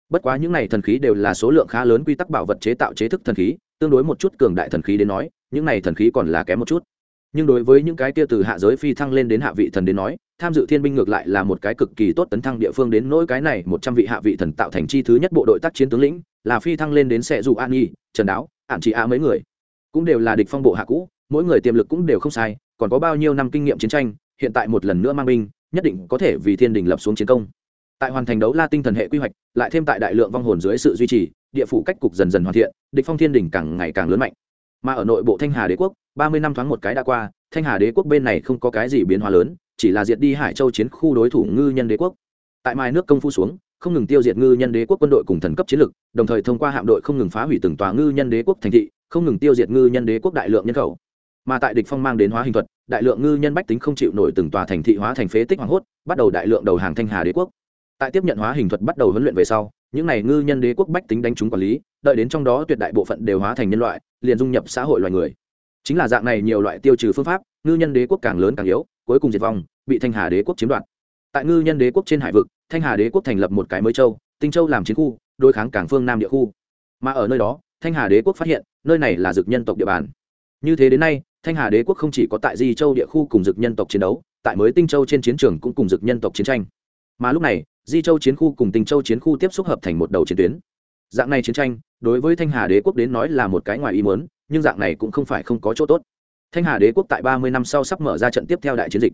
Bất quá những này thần khí đều là số lượng khá lớn quy tắc bảo vật chế tạo chế thức thần khí, tương đối một chút cường đại thần khí đến nói, những này thần khí còn là kém một chút. Nhưng đối với những cái kia từ hạ giới phi thăng lên đến hạ vị thần đến nói, tham dự thiên binh ngược lại là một cái cực kỳ tốt tấn thăng địa phương đến nỗi cái này một trăm vị hạ vị thần tạo thành chi thứ nhất bộ đội tác chiến tướng lĩnh, là phi thăng lên đến xe dù an nhi, trần đáo ạn chị a mấy người cũng đều là địch phong bộ hạ cũ, mỗi người tiềm lực cũng đều không sai, còn có bao nhiêu năm kinh nghiệm chiến tranh, hiện tại một lần nữa mang binh, nhất định có thể vì thiên đình lập xuống chiến công. Tại hoàn thành đấu la tinh thần hệ quy hoạch, lại thêm tại đại lượng vong hồn dưới sự duy trì, địa phủ cách cục dần dần hoàn thiện, địch phong thiên đình càng ngày càng lớn mạnh. Mà ở nội bộ thanh hà đế quốc, ba mươi năm thoáng một cái đã qua, thanh hà đế quốc bên này không có cái gì biến hóa lớn, chỉ là diệt đi hải châu chiến khu đối thủ ngư nhân đế quốc. Tại mai nước công phu xuống, không ngừng tiêu diệt ngư nhân đế quốc quân đội cùng thần cấp chiến lực, đồng thời thông qua hạm đội không ngừng phá hủy từng tòa ngư nhân đế quốc thành thị không ngừng tiêu diệt ngư nhân đế quốc đại lượng nhân khẩu. Mà tại địch phong mang đến hóa hình thuật, đại lượng ngư nhân bách tính không chịu nổi từng tòa thành thị hóa thành phế tích hoàng hốt, bắt đầu đại lượng đầu hàng thanh hà đế quốc. Tại tiếp nhận hóa hình thuật bắt đầu huấn luyện về sau, những này ngư nhân đế quốc bách tính đánh chúng quản lý, đợi đến trong đó tuyệt đại bộ phận đều hóa thành nhân loại, liền dung nhập xã hội loài người. Chính là dạng này nhiều loại tiêu trừ phương pháp, ngư nhân đế quốc càng lớn càng yếu, cuối cùng diệt vong, bị thanh hà đế quốc chiếm đoạt. Tại ngư nhân đế quốc trên hải vực, thanh hà đế quốc thành lập một cái mới châu, tinh châu làm chiến khu, đối kháng cảng phương nam địa khu. Mà ở nơi đó, thanh hà đế quốc phát hiện nơi này là dực nhân tộc địa bàn. Như thế đến nay, thanh hà đế quốc không chỉ có tại di châu địa khu cùng dực nhân tộc chiến đấu, tại mới tinh châu trên chiến trường cũng cùng dực nhân tộc chiến tranh. Mà lúc này, di châu chiến khu cùng tinh châu chiến khu tiếp xúc hợp thành một đầu chiến tuyến. Dạng này chiến tranh, đối với thanh hà đế quốc đến nói là một cái ngoài ý mớn nhưng dạng này cũng không phải không có chỗ tốt. Thanh hà đế quốc tại ba mươi năm sau sắp mở ra trận tiếp theo đại chiến dịch.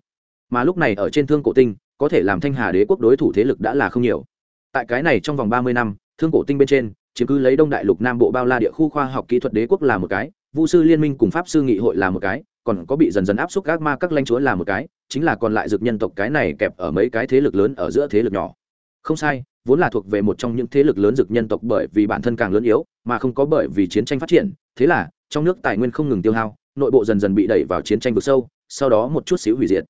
Mà lúc này ở trên thương cổ tinh, có thể làm thanh hà đế quốc đối thủ thế lực đã là không nhiều. Tại cái này trong vòng ba mươi năm, thương cổ tinh bên trên chiếm cứ lấy đông đại lục nam bộ bao la địa khu khoa học kỹ thuật đế quốc là một cái, vu sư liên minh cùng pháp sư nghị hội là một cái, còn có bị dần dần áp suất các ma các lãnh chúa là một cái, chính là còn lại dược nhân tộc cái này kẹp ở mấy cái thế lực lớn ở giữa thế lực nhỏ. Không sai, vốn là thuộc về một trong những thế lực lớn dược nhân tộc bởi vì bản thân càng lớn yếu, mà không có bởi vì chiến tranh phát triển, thế là, trong nước tài nguyên không ngừng tiêu hao, nội bộ dần dần bị đẩy vào chiến tranh vực sâu, sau đó một chút xíu hủy diệt.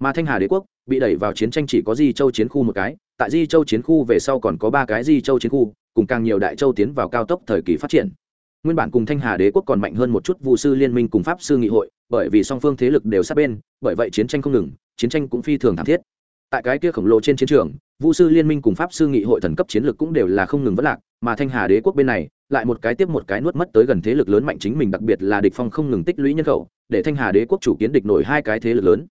Mà thanh hà đế quốc, bị đẩy vào chiến tranh chỉ có di châu chiến khu một cái, tại di châu chiến khu về sau còn có ba cái di châu chiến khu cùng càng nhiều đại châu tiến vào cao tốc thời kỳ phát triển. Nguyên bản cùng thanh hà đế quốc còn mạnh hơn một chút vụ sư liên minh cùng pháp sư nghị hội, bởi vì song phương thế lực đều sát bên, bởi vậy chiến tranh không ngừng, chiến tranh cũng phi thường thảm thiết. Tại cái kia khổng lồ trên chiến trường, vu sư liên minh cùng pháp sư nghị hội thần cấp chiến lược cũng đều là không ngừng vất lạc, mà thanh hà đế quốc bên này, lại một cái tiếp một cái nuốt mất tới gần thế lực lớn mạnh chính mình, đặc biệt là địch phong không ngừng tích lũy nhân khẩu, để thanh hà đế quốc chủ kiến địch nổi hai cái thế lực lớn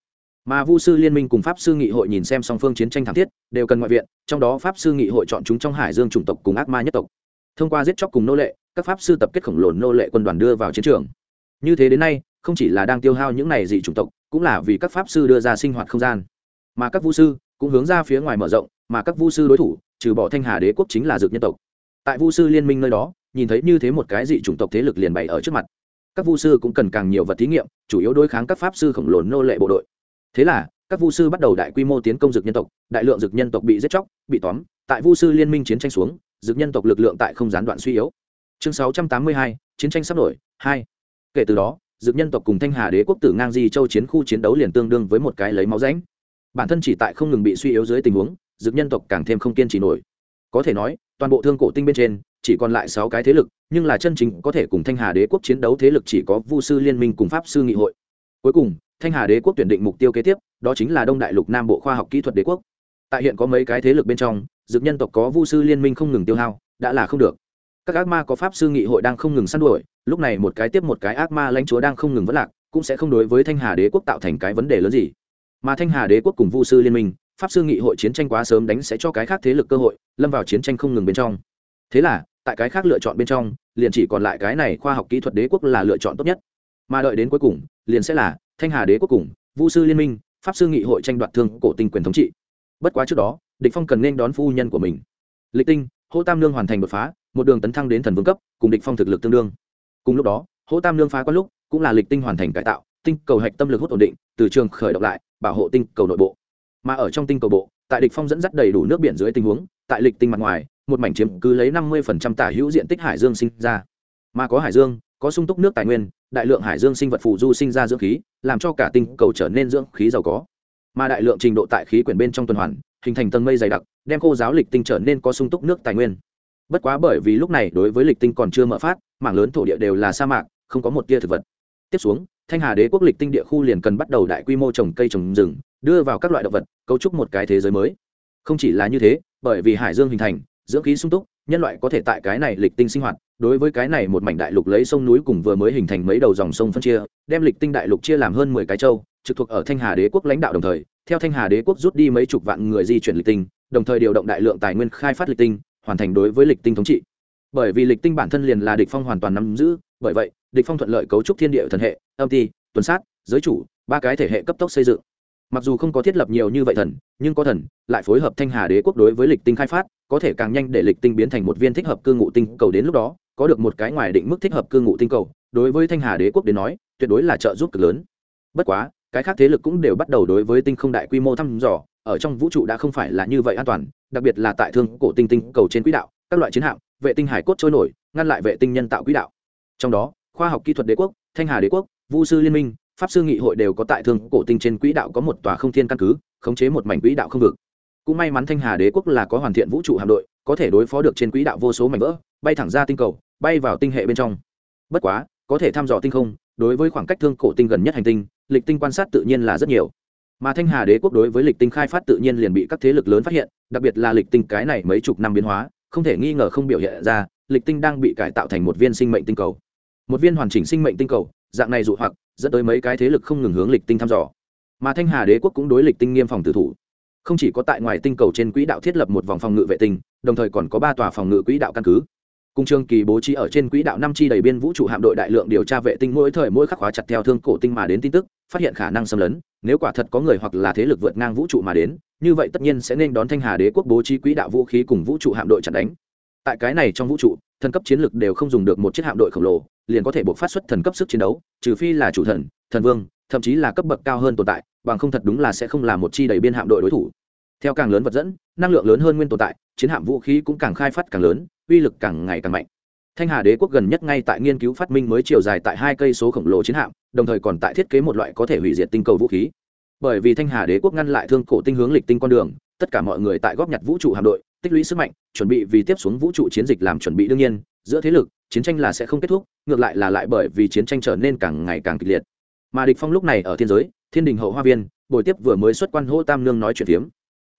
mà vu sư liên minh cùng pháp sư nghị hội nhìn xem song phương chiến tranh thảm thiết, đều cần ngoại viện, trong đó pháp sư nghị hội chọn chúng trong hải dương chủng tộc cùng ác ma nhất tộc. Thông qua giết chóc cùng nô lệ, các pháp sư tập kết khổng lồ nô lệ quân đoàn đưa vào chiến trường. Như thế đến nay, không chỉ là đang tiêu hao những này dị chủng tộc, cũng là vì các pháp sư đưa ra sinh hoạt không gian. Mà các Vu sư cũng hướng ra phía ngoài mở rộng, mà các vu sư đối thủ, trừ bỏ thanh hà đế quốc chính là dược nhân tộc. Tại vu sư liên minh nơi đó, nhìn thấy như thế một cái dị chủng tộc thế lực liền bày ở trước mặt. Các vu sư cũng cần càng nhiều vật thí nghiệm, chủ yếu đối kháng các pháp sư khổng lồ nô lệ bộ đội thế là các vu sư bắt đầu đại quy mô tiến công dược nhân tộc đại lượng dược nhân tộc bị giết chóc bị tóm. Tại vu sư liên minh chiến tranh xuống dược nhân tộc lực lượng tại không gián đoạn suy yếu. Chương 682, chiến tranh sắp nổi hai. Kể từ đó dược nhân tộc cùng thanh hà đế quốc tử ngang di châu chiến khu chiến đấu liền tương đương với một cái lấy máu ránh bản thân chỉ tại không ngừng bị suy yếu dưới tình huống dược nhân tộc càng thêm không kiên trì nổi. Có thể nói toàn bộ thương cổ tinh bên trên chỉ còn lại sáu cái thế lực nhưng là chân chính có thể cùng thanh hà đế quốc chiến đấu thế lực chỉ có vu sư liên minh cùng pháp sư nghị hội. Cuối cùng thanh hà đế quốc tuyển định mục tiêu kế tiếp, đó chính là đông đại lục nam bộ khoa học kỹ thuật đế quốc. Tại hiện có mấy cái thế lực bên trong, dược nhân tộc có vu sư liên minh không ngừng tiêu hao, đã là không được. Các ác ma có pháp sư nghị hội đang không ngừng săn đuổi, lúc này một cái tiếp một cái ác ma lãnh chúa đang không ngừng vất lạc, cũng sẽ không đối với thanh hà đế quốc tạo thành cái vấn đề lớn gì. Mà thanh hà đế quốc cùng vu sư liên minh, pháp sư nghị hội chiến tranh quá sớm đánh sẽ cho cái khác thế lực cơ hội, lâm vào chiến tranh không ngừng bên trong. Thế là, tại cái khác lựa chọn bên trong, liền chỉ còn lại cái này khoa học kỹ thuật đế quốc là lựa chọn tốt nhất. Mà đợi đến cuối cùng, liền sẽ là thanh hà đế quốc cùng, vu sư liên minh, pháp sư nghị hội tranh đoạt thương cổ tinh quyền thống trị. Bất quá trước đó, địch phong cần nên đón phu nhân của mình. Lịch tinh hô tam lương hoàn thành đột phá, một đường tấn thăng đến thần vương cấp, cùng địch phong thực lực tương đương. Cùng lúc đó hô tam lương phá quan lúc, cũng là lịch tinh hoàn thành cải tạo, tinh cầu hạch tâm lực hút ổn định, từ trường khởi động lại, bảo hộ tinh cầu nội bộ. Mà ở trong tinh cầu bộ, tại địch phong dẫn dắt đầy đủ nước biển dưới tình huống, tại lịch tinh mặt ngoài, một mảnh chiếm cứ lấy năm mươi tả hữu diện tích hải dương sinh ra. Mà có hải dương có sung túc nước tài nguyên, đại lượng hải dương sinh vật phù du sinh ra dưỡng khí, làm cho cả tinh cầu trở nên dưỡng khí giàu có. Mà đại lượng trình độ tại khí quyển bên trong tuần hoàn, hình thành tầng mây dày đặc, đem khô giáo lịch tinh trở nên có sung túc nước tài nguyên. Bất quá bởi vì lúc này đối với lịch tinh còn chưa mở phát, mảng lớn thổ địa đều là sa mạc, không có một tia thực vật. Tiếp xuống, thanh hà đế quốc lịch tinh địa khu liền cần bắt đầu đại quy mô trồng cây trồng rừng, đưa vào các loại động vật, cấu trúc một cái thế giới mới. Không chỉ là như thế, bởi vì hải dương hình thành, dưỡng khí sung túc nhân loại có thể tại cái này lịch tinh sinh hoạt, đối với cái này một mảnh đại lục lấy sông núi cùng vừa mới hình thành mấy đầu dòng sông phân chia, đem lịch tinh đại lục chia làm hơn mười cái châu, trực thuộc ở thanh hà đế quốc lãnh đạo đồng thời, theo thanh hà đế quốc rút đi mấy chục vạn người di chuyển lịch tinh, đồng thời điều động đại lượng tài nguyên khai phát lịch tinh, hoàn thành đối với lịch tinh thống trị. Bởi vì lịch tinh bản thân liền là địch phong hoàn toàn nắm giữ, bởi vậy, địch phong thuận lợi cấu trúc thiên địa thần hệ, âm ti, tuần sát, giới chủ, ba cái thể hệ cấp tốc xây dựng. Mặc dù không có thiết lập nhiều như vậy thần, nhưng có thần, lại phối hợp thanh hà đế quốc đối với lịch tinh khai phát có thể càng nhanh để lịch tinh biến thành một viên thích hợp cư ngụ tinh cầu đến lúc đó, có được một cái ngoài định mức thích hợp cư ngụ tinh cầu, đối với thanh hà đế quốc đến nói, tuyệt đối là trợ giúp cực lớn. Bất quá, cái khác thế lực cũng đều bắt đầu đối với tinh không đại quy mô thăm dò, ở trong vũ trụ đã không phải là như vậy an toàn, đặc biệt là tại thương cổ tinh tinh cầu trên quỹ đạo, các loại chiến hạm, vệ tinh hải cốt trôi nổi, ngăn lại vệ tinh nhân tạo quỹ đạo. Trong đó, khoa học kỹ thuật đế quốc, thanh hà đế quốc, vu sư liên minh, pháp sư nghị hội đều có tại thương cổ tinh trên quỹ đạo có một tòa không thiên căn cứ, khống chế một mảnh quỹ đạo không vực cũng may mắn thanh hà đế quốc là có hoàn thiện vũ trụ hạm đội, có thể đối phó được trên quỹ đạo vô số mảnh vỡ, bay thẳng ra tinh cầu, bay vào tinh hệ bên trong. Bất quá, có thể thăm dò tinh không, đối với khoảng cách thương cổ tinh gần nhất hành tinh, lịch tinh quan sát tự nhiên là rất nhiều. Mà thanh hà đế quốc đối với lịch tinh khai phát tự nhiên liền bị các thế lực lớn phát hiện, đặc biệt là lịch tinh cái này mấy chục năm biến hóa, không thể nghi ngờ không biểu hiện ra, lịch tinh đang bị cải tạo thành một viên sinh mệnh tinh cầu. Một viên hoàn chỉnh sinh mệnh tinh cầu, dạng này dụ hoặc, dẫn tới mấy cái thế lực không ngừng hướng lịch tinh thăm dò. Mà thanh hà đế quốc cũng đối lịch tinh nghiêm phòng tử thủ không chỉ có tại ngoài tinh cầu trên quỹ đạo thiết lập một vòng phòng ngự vệ tinh, đồng thời còn có ba tòa phòng ngự quỹ đạo căn cứ. Cung trương kỳ bố trí ở trên quỹ đạo năm chi đầy biên vũ trụ hạm đội đại lượng điều tra vệ tinh mỗi thời mỗi khắc khóa chặt theo thương cổ tinh mà đến tin tức, phát hiện khả năng xâm lấn, nếu quả thật có người hoặc là thế lực vượt ngang vũ trụ mà đến, như vậy tất nhiên sẽ nên đón thanh hà đế quốc bố trí quỹ đạo vũ khí cùng vũ trụ hạm đội chặn đánh. Tại cái này trong vũ trụ, thần cấp chiến lực đều không dùng được một chiếc hạm đội khổng lồ, liền có thể buộc phát xuất thần cấp sức chiến đấu, trừ phi là chủ thần thần vương thậm chí là cấp bậc cao hơn tồn tại, bằng không thật đúng là sẽ không là một chi đầy biên hạm đội đối thủ. Theo càng lớn vật dẫn, năng lượng lớn hơn nguyên tồn tại, chiến hạm vũ khí cũng càng khai phát càng lớn, uy lực càng ngày càng mạnh. Thanh hà đế quốc gần nhất ngay tại nghiên cứu phát minh mới chiều dài tại hai cây số khổng lồ chiến hạm, đồng thời còn tại thiết kế một loại có thể hủy diệt tinh cầu vũ khí. Bởi vì thanh hà đế quốc ngăn lại thương cổ tinh hướng lịch tinh con đường, tất cả mọi người tại góp nhặt vũ trụ hạm đội, tích lũy sức mạnh, chuẩn bị vì tiếp xuống vũ trụ chiến dịch làm chuẩn bị đương nhiên, giữa thế lực, chiến tranh là sẽ không kết thúc, ngược lại là lại bởi vì chiến tranh trở nên càng ngày càng kịch liệt mà địch phong lúc này ở thiên giới, thiên đình hậu hoa viên, buổi tiếp vừa mới xuất quan hô tam nương nói chuyện phiếm.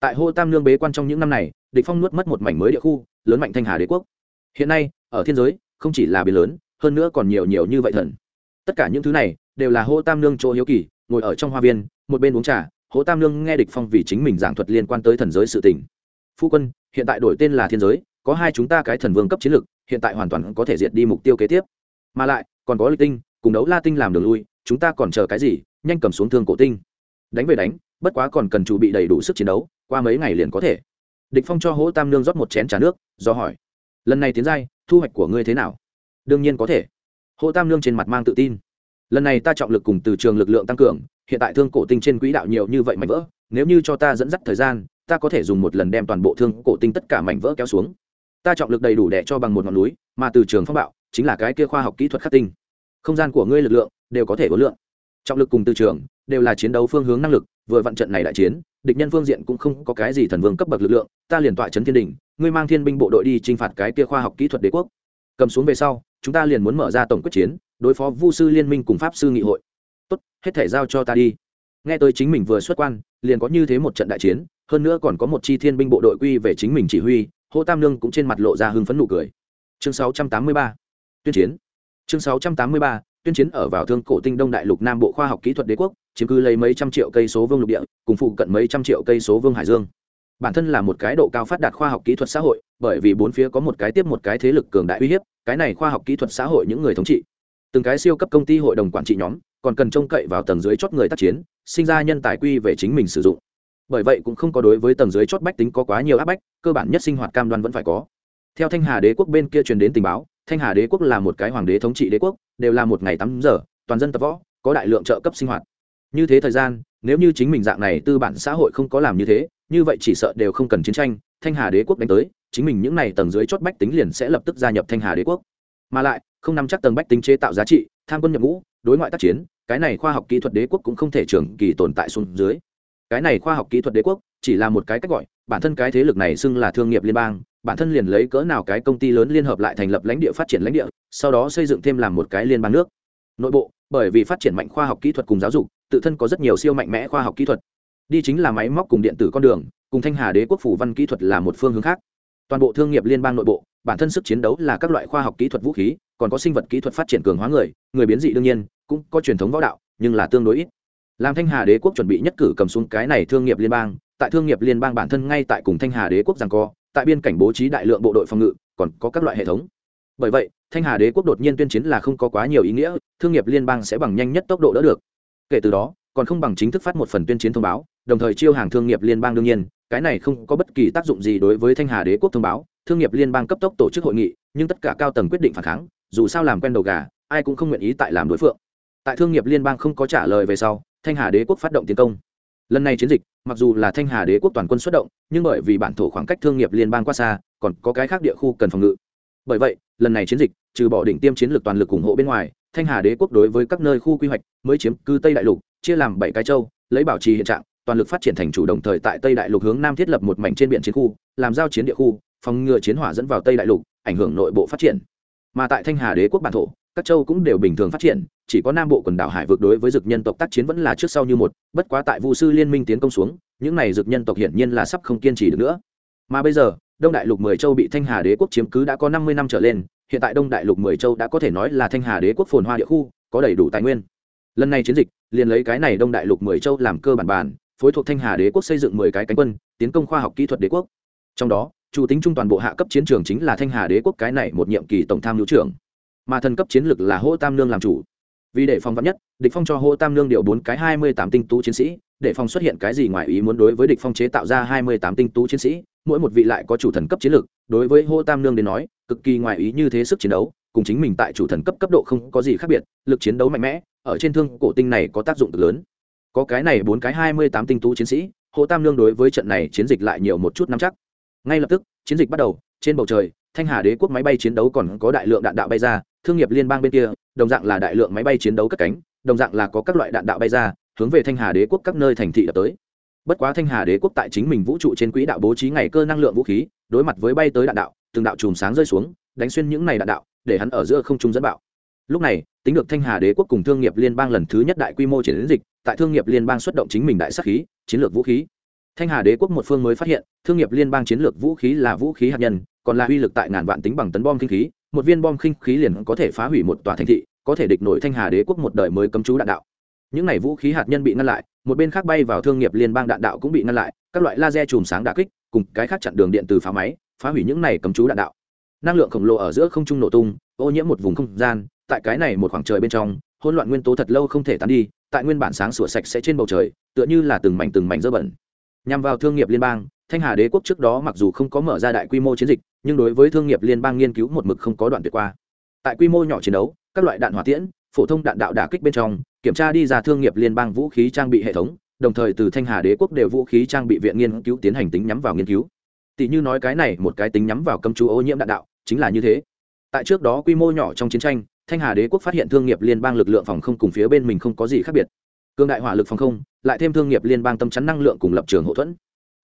Tại hô tam nương bế quan trong những năm này, địch phong nuốt mất một mảnh mới địa khu, lớn mạnh thanh hà đế quốc. Hiện nay, ở thiên giới, không chỉ là biển lớn, hơn nữa còn nhiều nhiều như vậy thần. Tất cả những thứ này, đều là hô tam nương chỗ hiếu kỳ, ngồi ở trong hoa viên, một bên uống trà, hô tam nương nghe địch phong vì chính mình giảng thuật liên quan tới thần giới sự tình. Phu quân, hiện tại đổi tên là thiên giới, có hai chúng ta cái thần vương cấp chiến lực hiện tại hoàn toàn có thể diệt đi mục tiêu kế tiếp. Mà lại, còn có lịch tinh, cùng đấu la tinh làm đường lui chúng ta còn chờ cái gì, nhanh cầm xuống thương cổ tinh. Đánh về đánh, bất quá còn cần chuẩn bị đầy đủ sức chiến đấu, qua mấy ngày liền có thể. Địch phong cho hỗ tam nương rót một chén trà nước, do hỏi, lần này tiến giai, thu hoạch của ngươi thế nào? Đương nhiên có thể. Hỗ tam nương trên mặt mang tự tin, lần này ta trọng lực cùng từ trường lực lượng tăng cường, hiện tại thương cổ tinh trên quỹ đạo nhiều như vậy mảnh vỡ, nếu như cho ta dẫn dắt thời gian, ta có thể dùng một lần đem toàn bộ thương cổ tinh tất cả mảnh vỡ kéo xuống. Ta trọng lực đầy đủ để cho bằng một ngọn núi, mà từ trường phong bạo, chính là cái kia khoa học kỹ thuật khắc tinh. Không gian của ngươi lực lượng đều có thể có lượng. Trọng lực cùng từ trường đều là chiến đấu phương hướng năng lực vừa vận trận này đại chiến địch nhân phương diện cũng không có cái gì thần vương cấp bậc lực lượng ta liền tọa trấn thiên đình ngươi mang thiên binh bộ đội đi t r i n h phạt cái kia khoa học kỹ thuật đế quốc. Cầm xuống về sau chúng ta liền muốn mở ra tổng quyết chiến đối phó vu sư liên minh cùng pháp sư nghị hội. Tốt hết thể giao cho ta đi. Nghe tới chính mình vừa xuất quan liền có như thế một trận đại chiến hơn nữa còn có một chi thiên binh bộ đội quy về chính mình chỉ huy hô tam lương cũng trên mặt lộ ra hưng phấn nụ cười. Chương 683. tuyên chiến. Chương 683, tuyên chiến ở vào thương cổ tinh đông đại lục nam bộ khoa học kỹ thuật đế quốc, chiếm cứ lấy mấy trăm triệu cây số vương lục địa, cùng phụ cận mấy trăm triệu cây số vương hải dương. Bản thân là một cái độ cao phát đạt khoa học kỹ thuật xã hội, bởi vì bốn phía có một cái tiếp một cái thế lực cường đại uy hiếp, cái này khoa học kỹ thuật xã hội những người thống trị. Từng cái siêu cấp công ty hội đồng quản trị nhóm, còn cần trông cậy vào tầng dưới chót người tác chiến, sinh ra nhân tài quy về chính mình sử dụng. Bởi vậy cũng không có đối với tầng dưới chót bách tính có quá nhiều áp bách, cơ bản nhất sinh hoạt cam đoan vẫn phải có theo thanh hà đế quốc bên kia truyền đến tình báo, thanh hà đế quốc là một cái hoàng đế thống trị đế quốc, đều là một ngày tắm giờ, toàn dân tập võ, có đại lượng trợ cấp sinh hoạt. Như thế thời gian, nếu như chính mình dạng này tư bản xã hội không có làm như thế, như vậy chỉ sợ đều không cần chiến tranh, thanh hà đế quốc đánh tới, chính mình những n à y tầng dưới chót bách tính liền sẽ lập tức gia nhập thanh hà đế quốc. Mà lại, không nắm chắc tầng bách tính chế tạo giá trị, tham quân nhập ngũ, đối ngoại tác chiến, cái này khoa học kỹ thuật đế quốc cũng không thể trường kỳ tồn tại xuống dưới. Cái này khoa học kỹ thuật đế quốc chỉ là một cái cách gọi, bản thân cái thế lực này xưng là thương nghiệp liên bang bản thân liền lấy cỡ nào cái công ty lớn liên hợp lại thành lập lãnh địa phát triển lãnh địa, sau đó xây dựng thêm làm một cái liên bang nước. Nội bộ, bởi vì phát triển mạnh khoa học kỹ thuật cùng giáo dục, tự thân có rất nhiều siêu mạnh mẽ khoa học kỹ thuật. Đi chính là máy móc cùng điện tử con đường, cùng thanh hà đế quốc phủ văn kỹ thuật là một phương hướng khác. Toàn bộ thương nghiệp liên bang nội bộ, bản thân sức chiến đấu là các loại khoa học kỹ thuật vũ khí, còn có sinh vật kỹ thuật phát triển cường hóa người người biến dị đương nhiên, cũng có truyền thống võ đạo, nhưng là tương đối ít. Làm thanh hà đế quốc chuẩn bị nhất cử cầm xuống cái này thương nghiệp liên bang, tại thương nghiệp liên bang bản thân ngay tại cùng thanh hà đế quốc rằng co tại biên cảnh bố trí đại lượng bộ đội phòng ngự, còn có các loại hệ thống. Bởi vậy, thanh hà đế quốc đột nhiên tuyên chiến là không có quá nhiều ý nghĩa, thương nghiệp liên bang sẽ bằng nhanh nhất tốc độ đỡ được. Kể từ đó, còn không bằng chính thức phát một phần tuyên chiến thông báo, đồng thời chiêu hàng thương nghiệp liên bang đương nhiên, cái này không có bất kỳ tác dụng gì đối với thanh hà đế quốc thông báo. Thương nghiệp liên bang cấp tốc tổ chức hội nghị, nhưng tất cả cao tầng quyết định phản kháng, dù sao làm quen đầu gà, ai cũng không nguyện ý tại làm đối phượng. Tại thương nghiệp liên bang không có trả lời về sau, thanh hà đế quốc phát động tiến công lần này chiến dịch, mặc dù là thanh hà đế quốc toàn quân xuất động, nhưng bởi vì bản thổ khoảng cách thương nghiệp liên bang quá xa, còn có cái khác địa khu cần phòng ngự. Bởi vậy, lần này chiến dịch, trừ bỏ đỉnh tiêm chiến lược toàn lực ủng hộ bên ngoài, thanh hà đế quốc đối với các nơi khu quy hoạch mới chiếm cư tây đại lục, chia làm bảy cái châu, lấy bảo trì hiện trạng, toàn lực phát triển thành chủ đồng thời tại tây đại lục hướng nam thiết lập một mảnh trên biển chiến khu, làm giao chiến địa khu, phòng ngừa chiến hỏa dẫn vào tây đại lục, ảnh hưởng nội bộ phát triển. Mà tại thanh hà đế quốc bản thổ, các châu cũng đều bình thường phát triển chỉ có nam bộ quần đảo hải vực đối với dực nhân tộc tác chiến vẫn là trước sau như một, bất quá tại Vu sư liên minh tiến công xuống, những này dực nhân tộc hiển nhiên là sắp không kiên trì được nữa. Mà bây giờ, đông đại lục mười châu bị thanh hà đế quốc chiếm cứ đã có năm mươi năm trở lên, hiện tại đông đại lục mười châu đã có thể nói là thanh hà đế quốc phồn hoa địa khu, có đầy đủ tài nguyên. Lần này chiến dịch, liền lấy cái này đông đại lục mười châu làm cơ bản bản phối thuộc thanh hà đế quốc xây dựng mười cái cánh quân, tiến công khoa học kỹ thuật đế quốc. Trong đó, chủ tính trung toàn bộ hạ cấp chiến trường chính là thanh hà đế quốc cái này một nhiệm kỳ tổng tham hữu trưởng. Mà thần cấp chiến lực là hỗ tam nương làm chủ vì để phòng vắn nhất, địch phong cho hô tam nương điều bốn cái hai mươi tám tinh tú chiến sĩ, để phòng xuất hiện cái gì ngoài ý muốn đối với địch phong chế tạo ra hai mươi tám tinh tú chiến sĩ, mỗi một vị lại có chủ thần cấp chiến lực đối với hô tam nương đến nói, cực kỳ ngoài ý như thế sức chiến đấu, cùng chính mình tại chủ thần cấp cấp độ không có gì khác biệt, lực chiến đấu mạnh mẽ, ở trên thương cổ tinh này có tác dụng cực lớn. Có cái này bốn cái hai mươi tám tinh tú chiến sĩ, hồ tam Nương đối với trận này chiến dịch lại nhiều một chút nắm chắc. Ngay lập tức, chiến dịch bắt đầu, trên bầu trời, thanh hà đế quốc máy bay chiến đấu còn có đại lượng đạn đạo bay ra thương nghiệp liên bang bên kia, đồng dạng là đại lượng máy bay chiến đấu cất cánh, đồng dạng là có các loại đạn đạo bay ra, hướng về thanh hà đế quốc các nơi thành thị đập tới. Bất quá thanh hà đế quốc tại chính mình vũ trụ trên quỹ đạo bố trí ngày cơ năng lượng vũ khí, đối mặt với bay tới đạn đạo, từng đạo chùm sáng rơi xuống, đánh xuyên những này đạn đạo, để hắn ở giữa không trung dẫn bạo. Lúc này, tính được thanh hà đế quốc cùng thương nghiệp liên bang lần thứ nhất đại quy mô chiến dịch, tại thương nghiệp liên bang xuất động chính mình đại sắc khí, chiến lược vũ khí. Thanh hà đế quốc một phương mới phát hiện, thương nghiệp liên bang chiến lược vũ khí là vũ khí hạt nhân, còn là uy lực tại ngàn vạn tính bằng tấn bom kinh khí một viên bom kinh khí liền có thể phá hủy một tòa thành thị, có thể địch nổi thanh hà đế quốc một đời mới cấm chú đạn đạo. Những này vũ khí hạt nhân bị ngăn lại, một bên khác bay vào thương nghiệp liên bang đạn đạo cũng bị ngăn lại, các loại laser chùm sáng đà kích, cùng cái khác chặn đường điện từ phá máy, phá hủy những này cấm chú đạn đạo. Năng lượng khổng lồ ở giữa không trung nổ tung, ô nhiễm một vùng không gian, tại cái này một khoảng trời bên trong, hỗn loạn nguyên tố thật lâu không thể tán đi, tại nguyên bản sáng sủa sạch sẽ trên bầu trời, tựa như là từng mảnh từng mảnh dơ bẩn. Nhằm vào thương nghiệp liên bang thanh hà đế quốc trước đó mặc dù không có mở ra đại quy mô chiến dịch, nhưng đối với thương nghiệp liên bang nghiên cứu một mực không có đoạn tuyệt qua. Tại quy mô nhỏ chiến đấu, các loại đạn hỏa tiễn, phổ thông đạn đạo đả kích bên trong, kiểm tra đi ra thương nghiệp liên bang vũ khí trang bị hệ thống, đồng thời từ thanh hà đế quốc đều vũ khí trang bị viện nghiên cứu tiến hành tính nhắm vào nghiên cứu. Tỷ như nói cái này, một cái tính nhắm vào cấm chú ô nhiễm đạn đạo, chính là như thế. Tại trước đó quy mô nhỏ trong chiến tranh, thanh hà đế quốc phát hiện thương nghiệp liên bang lực lượng phòng không cùng phía bên mình không có gì khác biệt. Cương đại hỏa lực phòng không, lại thêm thương nghiệp liên bang tâm chắn năng lượng cùng lập trường hậu thuẫn